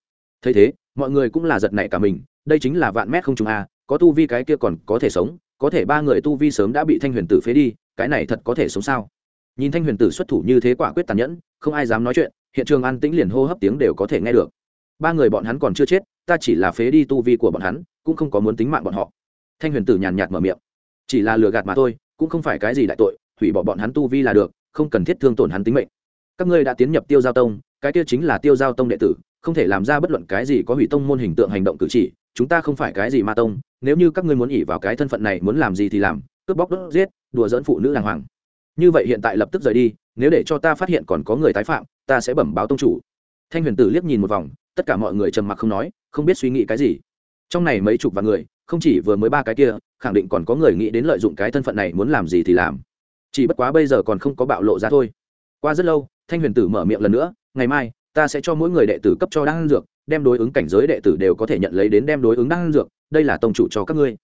Thấy thế, mọi người cũng là giật nảy cả mình, đây chính là vạn mét không trung a, có tu vi cái kia còn có thể sống, có thể ba người tu vi sớm đã bị thanh huyền tử phế đi, cái này thật có thể sống sao? Nhìn thanh huyền tử xuất thủ như thế quả quyết tàn nhẫn, không ai dám nói chuyện hiện trường an tĩnh liền hô hấp tiếng đều có thể nghe được. Ba người bọn hắn còn chưa chết, ta chỉ là phế đi tu vi của bọn hắn, cũng không có muốn tính mạng bọn họ. Thanh huyền tử nhàn nhạt mở miệng. Chỉ là lừa gạt mà thôi, cũng không phải cái gì đại tội, hủy bỏ bọn hắn tu vi là được, không cần thiết thương tổn hắn tính mệnh. Các ngươi đã tiến nhập tiêu giao tông, cái kia chính là tiêu giao tông đệ tử, không thể làm ra bất luận cái gì có hủy tông môn hình tượng hành động cử chỉ, chúng ta không phải cái gì ma tông, nếu như các ngươi muốn ỉ vào cái thân phận này muốn làm gì thì làm, cướp bóc đốt giết, đùa dỡn phụ nữ đàng hoàng. Như vậy hiện tại lập tức rời đi, nếu để cho ta phát hiện còn có người tái phạm ta sẽ bẩm báo tông chủ. Thanh huyền tử liếc nhìn một vòng, tất cả mọi người trầm mặc không nói, không biết suy nghĩ cái gì. Trong này mấy chục vạn người, không chỉ vừa mới ba cái kia, khẳng định còn có người nghĩ đến lợi dụng cái thân phận này muốn làm gì thì làm. Chỉ bất quá bây giờ còn không có bạo lộ ra thôi. Qua rất lâu, thanh huyền tử mở miệng lần nữa, ngày mai, ta sẽ cho mỗi người đệ tử cấp cho đan dược, đem đối ứng cảnh giới đệ tử đều có thể nhận lấy đến đem đối ứng đan dược, đây là tông chủ cho các ngươi.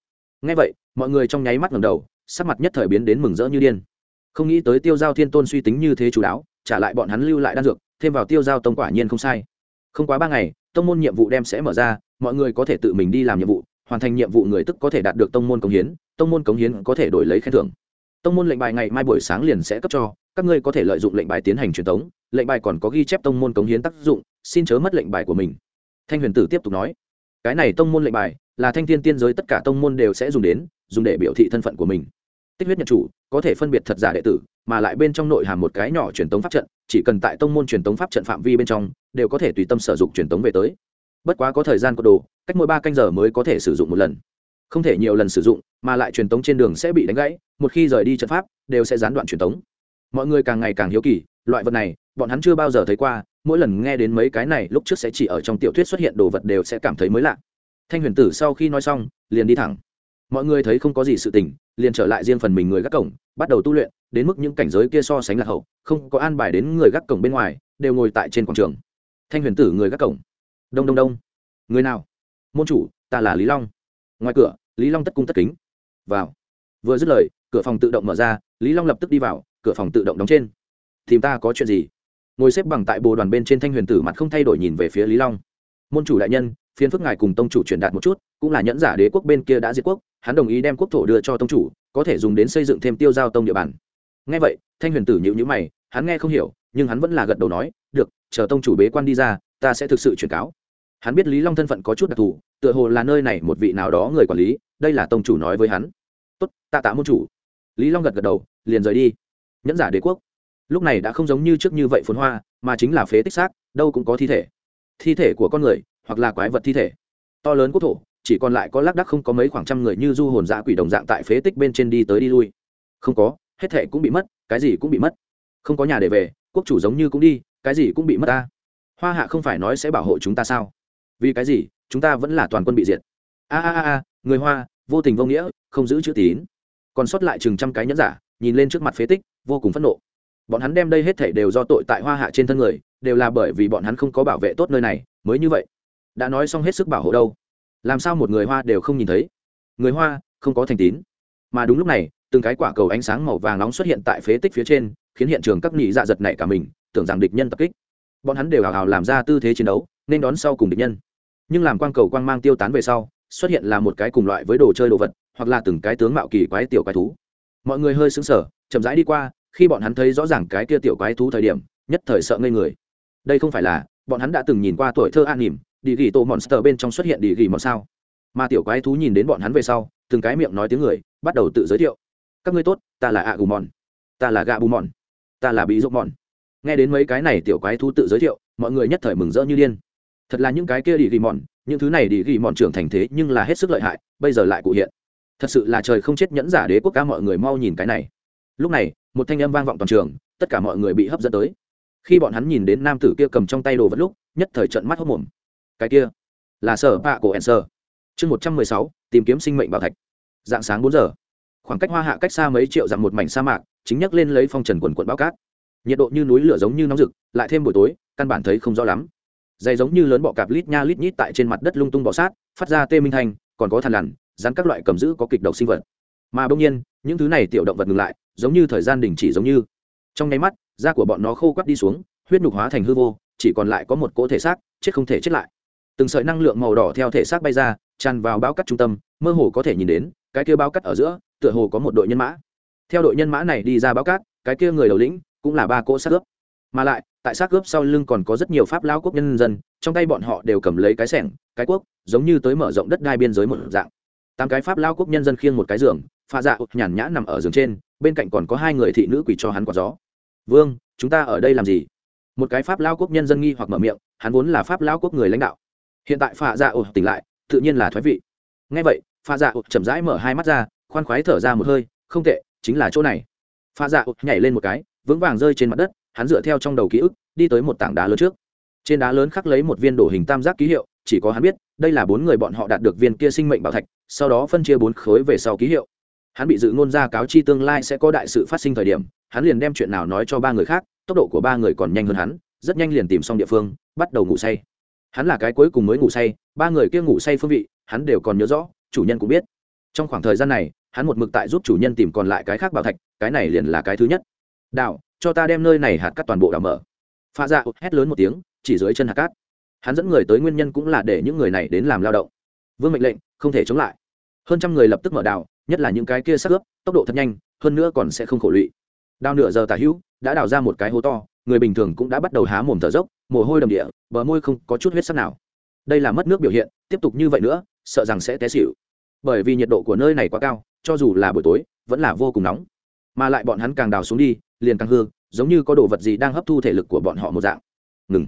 Ngay vậy, mọi người trong nháy mắt ngầm đầu, sắc mặt nhất thời biến đến mừng rỡ như điên. Không nghĩ tới tiêu giao thiên tôn suy tính như thế chú đáo trả lại bọn hắn lưu lại đan dược, thêm vào tiêu giao tông quả nhiên không sai. Không quá ba ngày, tông môn nhiệm vụ đem sẽ mở ra, mọi người có thể tự mình đi làm nhiệm vụ, hoàn thành nhiệm vụ người tức có thể đạt được tông môn cống hiến, tông môn cống hiến có thể đổi lấy khen thưởng. Tông môn lệnh bài ngày mai buổi sáng liền sẽ cấp cho, các ngươi có thể lợi dụng lệnh bài tiến hành truyền tống, lệnh bài còn có ghi chép tông môn cống hiến tác dụng, xin chớ mất lệnh bài của mình. Thanh huyền tử tiếp tục nói. Cái này tông môn lệnh bài là thanh thiên tiên giới tất cả tông môn đều sẽ dùng đến, dùng để biểu thị thân phận của mình tích huyết nhận chủ, có thể phân biệt thật giả đệ tử, mà lại bên trong nội hàm một cái nhỏ truyền tống pháp trận, chỉ cần tại tông môn truyền tống pháp trận phạm vi bên trong, đều có thể tùy tâm sử dụng truyền tống về tới. Bất quá có thời gian có đồ, cách mỗi ba canh giờ mới có thể sử dụng một lần. Không thể nhiều lần sử dụng, mà lại truyền tống trên đường sẽ bị đánh gãy, một khi rời đi trận pháp, đều sẽ gián đoạn truyền tống. Mọi người càng ngày càng hiếu kỳ, loại vật này, bọn hắn chưa bao giờ thấy qua, mỗi lần nghe đến mấy cái này, lúc trước sẽ chỉ ở trong tiểu thuyết xuất hiện đồ vật đều sẽ cảm thấy mới lạ. Thanh huyền tử sau khi nói xong, liền đi thẳng mọi người thấy không có gì sự tình, liền trở lại riêng phần mình người gác cổng, bắt đầu tu luyện, đến mức những cảnh giới kia so sánh là hậu, không có an bài đến người gác cổng bên ngoài, đều ngồi tại trên quảng trường. Thanh huyền tử người gác cổng. Đông đông đông. Người nào? Môn chủ, ta là lý long. Ngoài cửa, lý long tất cung tất kính. Vào. Vừa dứt lời, cửa phòng tự động mở ra, lý long lập tức đi vào, cửa phòng tự động đóng trên. Tìm ta có chuyện gì? Ngồi xếp bằng tại bồ đoàn bên trên thanh huyền tử mặt không thay đổi nhìn về phía lý long. Môn chủ đại nhân phiến phức ngài cùng tông chủ truyền đạt một chút, cũng là nhẫn giả đế quốc bên kia đã diệt quốc hắn đồng ý đem quốc thổ đưa cho tông chủ, có thể dùng đến xây dựng thêm tiêu giao tông địa bàn. Nghe vậy, thanh huyền tử nhịu nhữ mày, hắn nghe không hiểu, nhưng hắn vẫn là gật đầu nói, được, chờ tông chủ bế quan đi ra, ta sẽ thực sự truyền cáo. Hắn biết lý long thân phận có chút đặc thù, tựa hồ là nơi này một vị nào đó người quản lý, đây là tông chủ nói với hắn. Tốt, tạ tạ môn chủ. Lý long gật gật đầu, liền rời đi. Nhẫn giả đế quốc. Lúc này đã không giống như trước như vậy phồn hoa, mà chính là phế tích xác, đâu cũng có thi thể. Thi thể của con người, hoặc là quái vật thi thể. To lớn quốc thổ chỉ còn lại có lác đác không có mấy khoảng trăm người như du hồn dã quỷ đồng dạng tại phế tích bên trên đi tới đi lui. Không có, hết thảy cũng bị mất, cái gì cũng bị mất. Không có nhà để về, quốc chủ giống như cũng đi, cái gì cũng bị mất ta. Hoa hạ không phải nói sẽ bảo hộ chúng ta sao? Vì cái gì, chúng ta vẫn là toàn quân bị diệt. A a a a, người hoa, vô tình vô nghĩa, không giữ chữ tín. Còn sót lại chừng trăm cái nhẫn giả, nhìn lên trước mặt phế tích, vô cùng phẫn nộ. Bọn hắn đem đây hết thể đều do tội tại hoa hạ trên thân người, đều là bởi vì bọn hắn không có bảo vệ tốt nơi này, mới như vậy. Đã nói xong hết sức bảo hộ đâu làm sao một người hoa đều không nhìn thấy? Người hoa không có thành tín. Mà đúng lúc này, từng cái quả cầu ánh sáng màu vàng nóng xuất hiện tại phế tích phía trên, khiến hiện trường các nhị dạ giật nảy cả mình, tưởng rằng địch nhân tập kích. Bọn hắn đều hào hào làm ra tư thế chiến đấu, nên đón sau cùng địch nhân. Nhưng làm quang cầu quang mang tiêu tán về sau, xuất hiện là một cái cùng loại với đồ chơi đồ vật, hoặc là từng cái tướng mạo kỳ quái tiểu quái thú. Mọi người hơi sững sờ, chậm rãi đi qua, khi bọn hắn thấy rõ ràng cái kia tiểu quái thú thời điểm, nhất thời sợ ngây người. Đây không phải là, bọn hắn đã từng nhìn qua tuổi thơ an nỉm đi ghi tổ monster bên trong xuất hiện đi ghi mọn sao? Mà tiểu quái thú nhìn đến bọn hắn về sau, từng cái miệng nói tiếng người, bắt đầu tự giới thiệu. Các ngươi tốt, ta là a gù mòn ta là gạ bù mòn ta là bị dốc mòn nghe đến mấy cái này tiểu quái thú tự giới thiệu, mọi người nhất thời mừng rỡ như điên. Thật là những cái kia đi ghi mòn những thứ này đi ghi mòn trưởng thành thế nhưng là hết sức lợi hại, bây giờ lại cụ hiện. Thật sự là trời không chết nhẫn giả đế quốc ca mọi người mau nhìn cái này. Lúc này, một thanh âm vang vọng toàn trường, tất cả mọi người bị hấp dẫn tới. Khi bọn hắn nhìn đến nam tử kia cầm trong tay đồ vật lúc, nhất thời trận mắt hốc mồm cái kia, là sở bạ cổ ẩn sơ chương một trăm mười sáu, tìm kiếm sinh mệnh bảo thạch. Dạng sáng bốn giờ. Khoảng cách hoa hạ cách xa mấy triệu dặm một mảnh sa mạc, chính nhắc lên lấy phong trần quần quận bao cát. Nhiệt độ như núi lửa giống như nóng rực, lại thêm buổi tối, căn bản thấy không rõ lắm. Dày giống như lớn bọ cạp lít nha lít nhít tại trên mặt đất lung tung bọ sát, phát ra tê minh thanh, còn có thằn lằn, rắn các loại cầm giữ có kịch độc sinh vật. Mà bỗng nhiên, những thứ này tiểu động vật ngừng lại, giống như thời gian đình chỉ giống như. Trong nháy mắt, da của bọn nó khô quắt đi xuống, huyết nhục hóa thành hư vô, chỉ còn lại có một cỗ thể xác, chết không thể chết lại từng sợi năng lượng màu đỏ theo thể xác bay ra, tràn vào bao cắt trung tâm, mơ hồ có thể nhìn đến, cái kia bao cắt ở giữa, tựa hồ có một đội nhân mã. Theo đội nhân mã này đi ra bao cát cái kia người đầu lĩnh cũng là ba cỗ xác ướp. Mà lại, tại xác ướp sau lưng còn có rất nhiều pháp lao quốc nhân dân, trong tay bọn họ đều cầm lấy cái sẻng, cái quốc giống như tới mở rộng đất đai biên giới một dạng. Tám cái pháp lao quốc nhân dân khiêng một cái giường, pha dạ nhàn nhã nằm ở giường trên, bên cạnh còn có hai người thị nữ quỳ cho hắn quả gió. Vương, chúng ta ở đây làm gì? Một cái pháp lao quốc nhân dân nghi hoặc mở miệng, hắn vốn là pháp lao quốc người lãnh đạo hiện tại pha dạ ổ tỉnh lại, tự nhiên là thoái vị. Ngay vậy pha dạ ổ chậm rãi mở hai mắt ra, khoan khoái thở ra một hơi, không tệ, chính là chỗ này. Pha dạ ổ nhảy lên một cái, vững vàng rơi trên mặt đất, hắn dựa theo trong đầu ký ức, đi tới một tảng đá lớn trước. Trên đá lớn khắc lấy một viên đổ hình tam giác ký hiệu, chỉ có hắn biết, đây là bốn người bọn họ đạt được viên kia sinh mệnh bảo thạch, sau đó phân chia bốn khối về sau ký hiệu. Hắn bị dự ngôn ra cáo chi tương lai sẽ có đại sự phát sinh thời điểm, hắn liền đem chuyện nào nói cho ba người khác, tốc độ của ba người còn nhanh hơn hắn, rất nhanh liền tìm xong địa phương, bắt đầu ngủ say hắn là cái cuối cùng mới ngủ say, ba người kia ngủ say phương vị, hắn đều còn nhớ rõ, chủ nhân cũng biết. Trong khoảng thời gian này, hắn một mực tại giúp chủ nhân tìm còn lại cái khác bảo thạch, cái này liền là cái thứ nhất. Đạo cho ta đem nơi này hạt cắt toàn bộ đảo mở. Pha ra dạ hét lớn một tiếng, chỉ dưới chân hạt cát. Hắn dẫn người tới nguyên nhân cũng là để những người này đến làm lao động. Vương mệnh lệnh, không thể chống lại. Hơn trăm người lập tức mở đào nhất là những cái kia sắc ướp, tốc độ thật nhanh, hơn nữa còn sẽ không khổ lụy. Đào nửa giờ tả hữu, đã đào ra một cái hố to người bình thường cũng đã bắt đầu há mồm thở dốc mồ hôi đầm địa bờ môi không có chút huyết sắc nào. Đây là mất nước biểu hiện tiếp tục như vậy nữa sợ rằng sẽ té xỉu. Bởi vì nhiệt độ của nơi này quá cao cho dù là buổi tối vẫn là vô cùng nóng. Mà lại bọn hắn càng đào xuống đi liền càng hương, giống như có đồ vật gì đang hấp thu thể lực của bọn họ một dạng. Ngừng.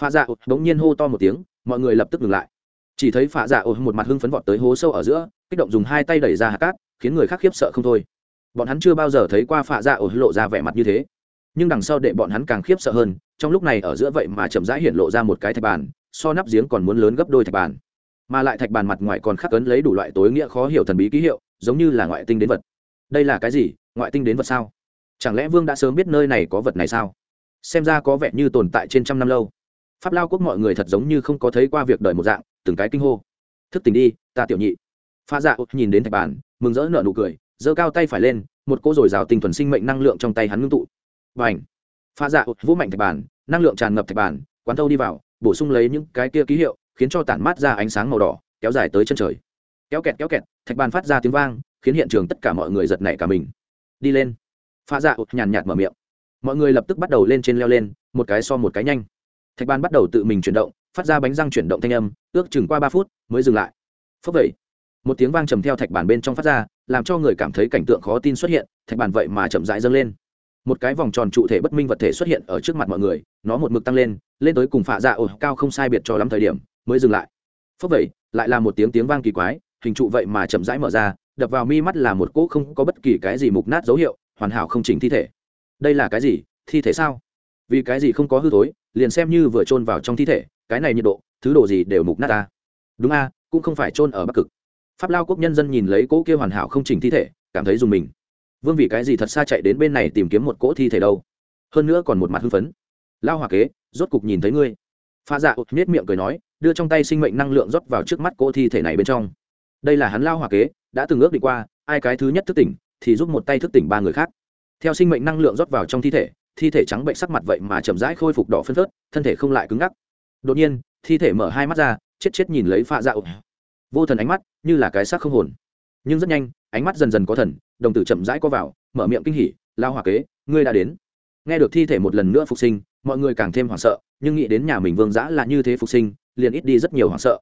Pha dạ ột bỗng nhiên hô to một tiếng mọi người lập tức ngừng lại. Chỉ thấy pha dạ ột một mặt hưng phấn vọt tới hố sâu ở giữa kích động dùng hai tay đẩy ra hạt cát khiến người khác khiếp sợ không thôi. Bọn hắn chưa bao giờ thấy qua pha dạ ột lộ ra vẻ mặt như thế nhưng đằng sau để bọn hắn càng khiếp sợ hơn, trong lúc này ở giữa vậy mà chậm rãi hiện lộ ra một cái thạch bàn, so nắp giếng còn muốn lớn gấp đôi thạch bàn. Mà lại thạch bàn mặt ngoài còn khắc ấn lấy đủ loại tối nghĩa khó hiểu thần bí ký hiệu, giống như là ngoại tinh đến vật. Đây là cái gì? Ngoại tinh đến vật sao? Chẳng lẽ vương đã sớm biết nơi này có vật này sao? Xem ra có vẻ như tồn tại trên trăm năm lâu. Pháp lao quốc mọi người thật giống như không có thấy qua việc đời một dạng, từng cái kinh hô. Thức tỉnh đi, ta tiểu nhị. Pha dạ út nhìn đến thạch bàn, mừng rỡ nở nụ cười, giơ cao tay phải lên, một cô dồi dào tinh thuần sinh mệnh năng lượng trong tay hắn ngưng tụ và ảnh. Pha dạ vũ mạnh thạch bàn, năng lượng tràn ngập thạch bàn, quán thâu đi vào, bổ sung lấy những cái kia ký hiệu, khiến cho tản mát ra ánh sáng màu đỏ, kéo dài tới chân trời. Kéo kẹt kéo kẹt, thạch bàn phát ra tiếng vang, khiến hiện trường tất cả mọi người giật nảy cả mình. Đi lên. Pha dạ ụt nhàn nhạt mở miệng. Mọi người lập tức bắt đầu lên trên leo lên, một cái so một cái nhanh. Thạch bàn bắt đầu tự mình chuyển động, phát ra bánh răng chuyển động thanh âm, ước chừng qua ba phút mới dừng lại. Phấp vậy một tiếng vang trầm theo thạch bàn bên trong phát ra, làm cho người cảm thấy cảnh tượng khó tin xuất hiện, thạch bàn vậy mà chậm rãi dâng lên một cái vòng tròn trụ thể bất minh vật thể xuất hiện ở trước mặt mọi người, nó một mực tăng lên lên tới cùng phạ dạ ổ cao không sai biệt cho lắm thời điểm, mới dừng lại. Phấp vậy, lại là một tiếng tiếng vang kỳ quái, hình trụ vậy mà chậm rãi mở ra, đập vào mi mắt là một cỗ không có bất kỳ cái gì mục nát dấu hiệu, hoàn hảo không chỉnh thi thể. Đây là cái gì? Thi thể sao? Vì cái gì không có hư thối, liền xem như vừa chôn vào trong thi thể, cái này nhiệt độ, thứ đồ gì đều mục nát ta. Đúng a, cũng không phải chôn ở bắc cực. Pháp lao quốc nhân dân nhìn lấy cỗ kia hoàn hảo không chỉnh thi thể, cảm thấy dùng mình vương vì cái gì thật xa chạy đến bên này tìm kiếm một cỗ thi thể đâu? Hơn nữa còn một mặt hưng phấn. Lao hòa kế, rốt cục nhìn thấy ngươi. Pha dạ ụt miết miệng cười nói, đưa trong tay sinh mệnh năng lượng rót vào trước mắt cỗ thi thể này bên trong. Đây là hắn lao hòa kế, đã từng ước định qua, ai cái thứ nhất thức tỉnh, thì giúp một tay thức tỉnh ba người khác. Theo sinh mệnh năng lượng rót vào trong thi thể thi thể trắng bệnh sắc mặt vậy mà chậm rãi khôi phục đỏ phân phớt, thân thể không lại cứng ngắc. Đột nhiên, thi thể mở hai mắt ra, chết chết nhìn lấy pha dạ ụt vô thần ánh mắt, như là cái xác không hồn. Nhưng rất nhanh, ánh mắt dần dần có thần đồng tử chậm rãi co vào, mở miệng kinh hỉ lao hòa kế, ngươi đã đến. Nghe được thi thể một lần nữa phục sinh, mọi người càng thêm hoảng sợ, nhưng nghĩ đến nhà mình vương giã là như thế phục sinh, liền ít đi rất nhiều hoảng sợ.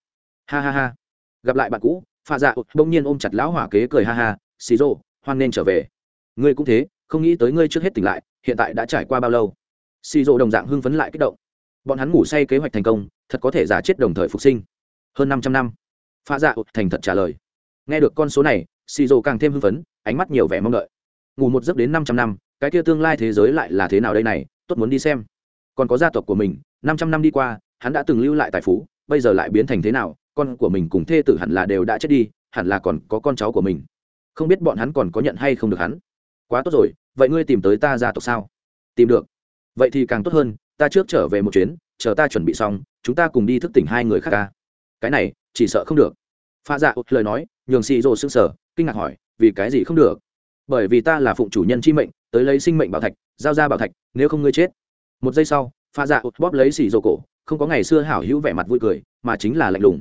Ha ha ha. Gặp lại bạn cũ, pha dạ bỗng nhiên ôm chặt lão hỏa kế cười ha ha, xì rô, hoan nên trở về. Ngươi cũng thế, không nghĩ tới ngươi trước hết tỉnh lại, hiện tại đã trải qua bao lâu? Xì rô đồng dạng hưng phấn lại kích động. Bọn hắn ngủ say kế hoạch thành công, thật có thể giả chết đồng thời phục sinh. Hơn năm trăm năm. Pha dạ thành thật trả lời. Nghe được con số này xì rô càng thêm hưng phấn, ánh mắt nhiều vẻ mong đợi. Ngủ một giấc đến năm trăm năm, cái kia tương lai thế giới lại là thế nào đây này, tốt muốn đi xem. Còn có gia tộc của mình, năm trăm năm đi qua, hắn đã từng lưu lại tài phú, bây giờ lại biến thành thế nào, con của mình cùng thê tử hẳn là đều đã chết đi, hẳn là còn có con cháu của mình. Không biết bọn hắn còn có nhận hay không được hắn. Quá tốt rồi, vậy ngươi tìm tới ta gia tộc sao? Tìm được. Vậy thì càng tốt hơn, ta trước trở về một chuyến, chờ ta chuẩn bị xong, chúng ta cùng đi thức tỉnh hai người khác ca. Cái này, chỉ sợ không được. Pha dạ lời nói, nhường xì rồ s ư n g sở kinh ngạc hỏi, vì cái gì không được? Bởi vì ta là phụng chủ nhân chi mệnh, tới lấy sinh mệnh bảo thạch, giao ra bảo thạch, nếu không ngươi chết. Một giây sau, pha dạ bóp lấy xì rô cổ, không có ngày xưa hảo hữu vẻ mặt vui cười, mà chính là lạnh lùng.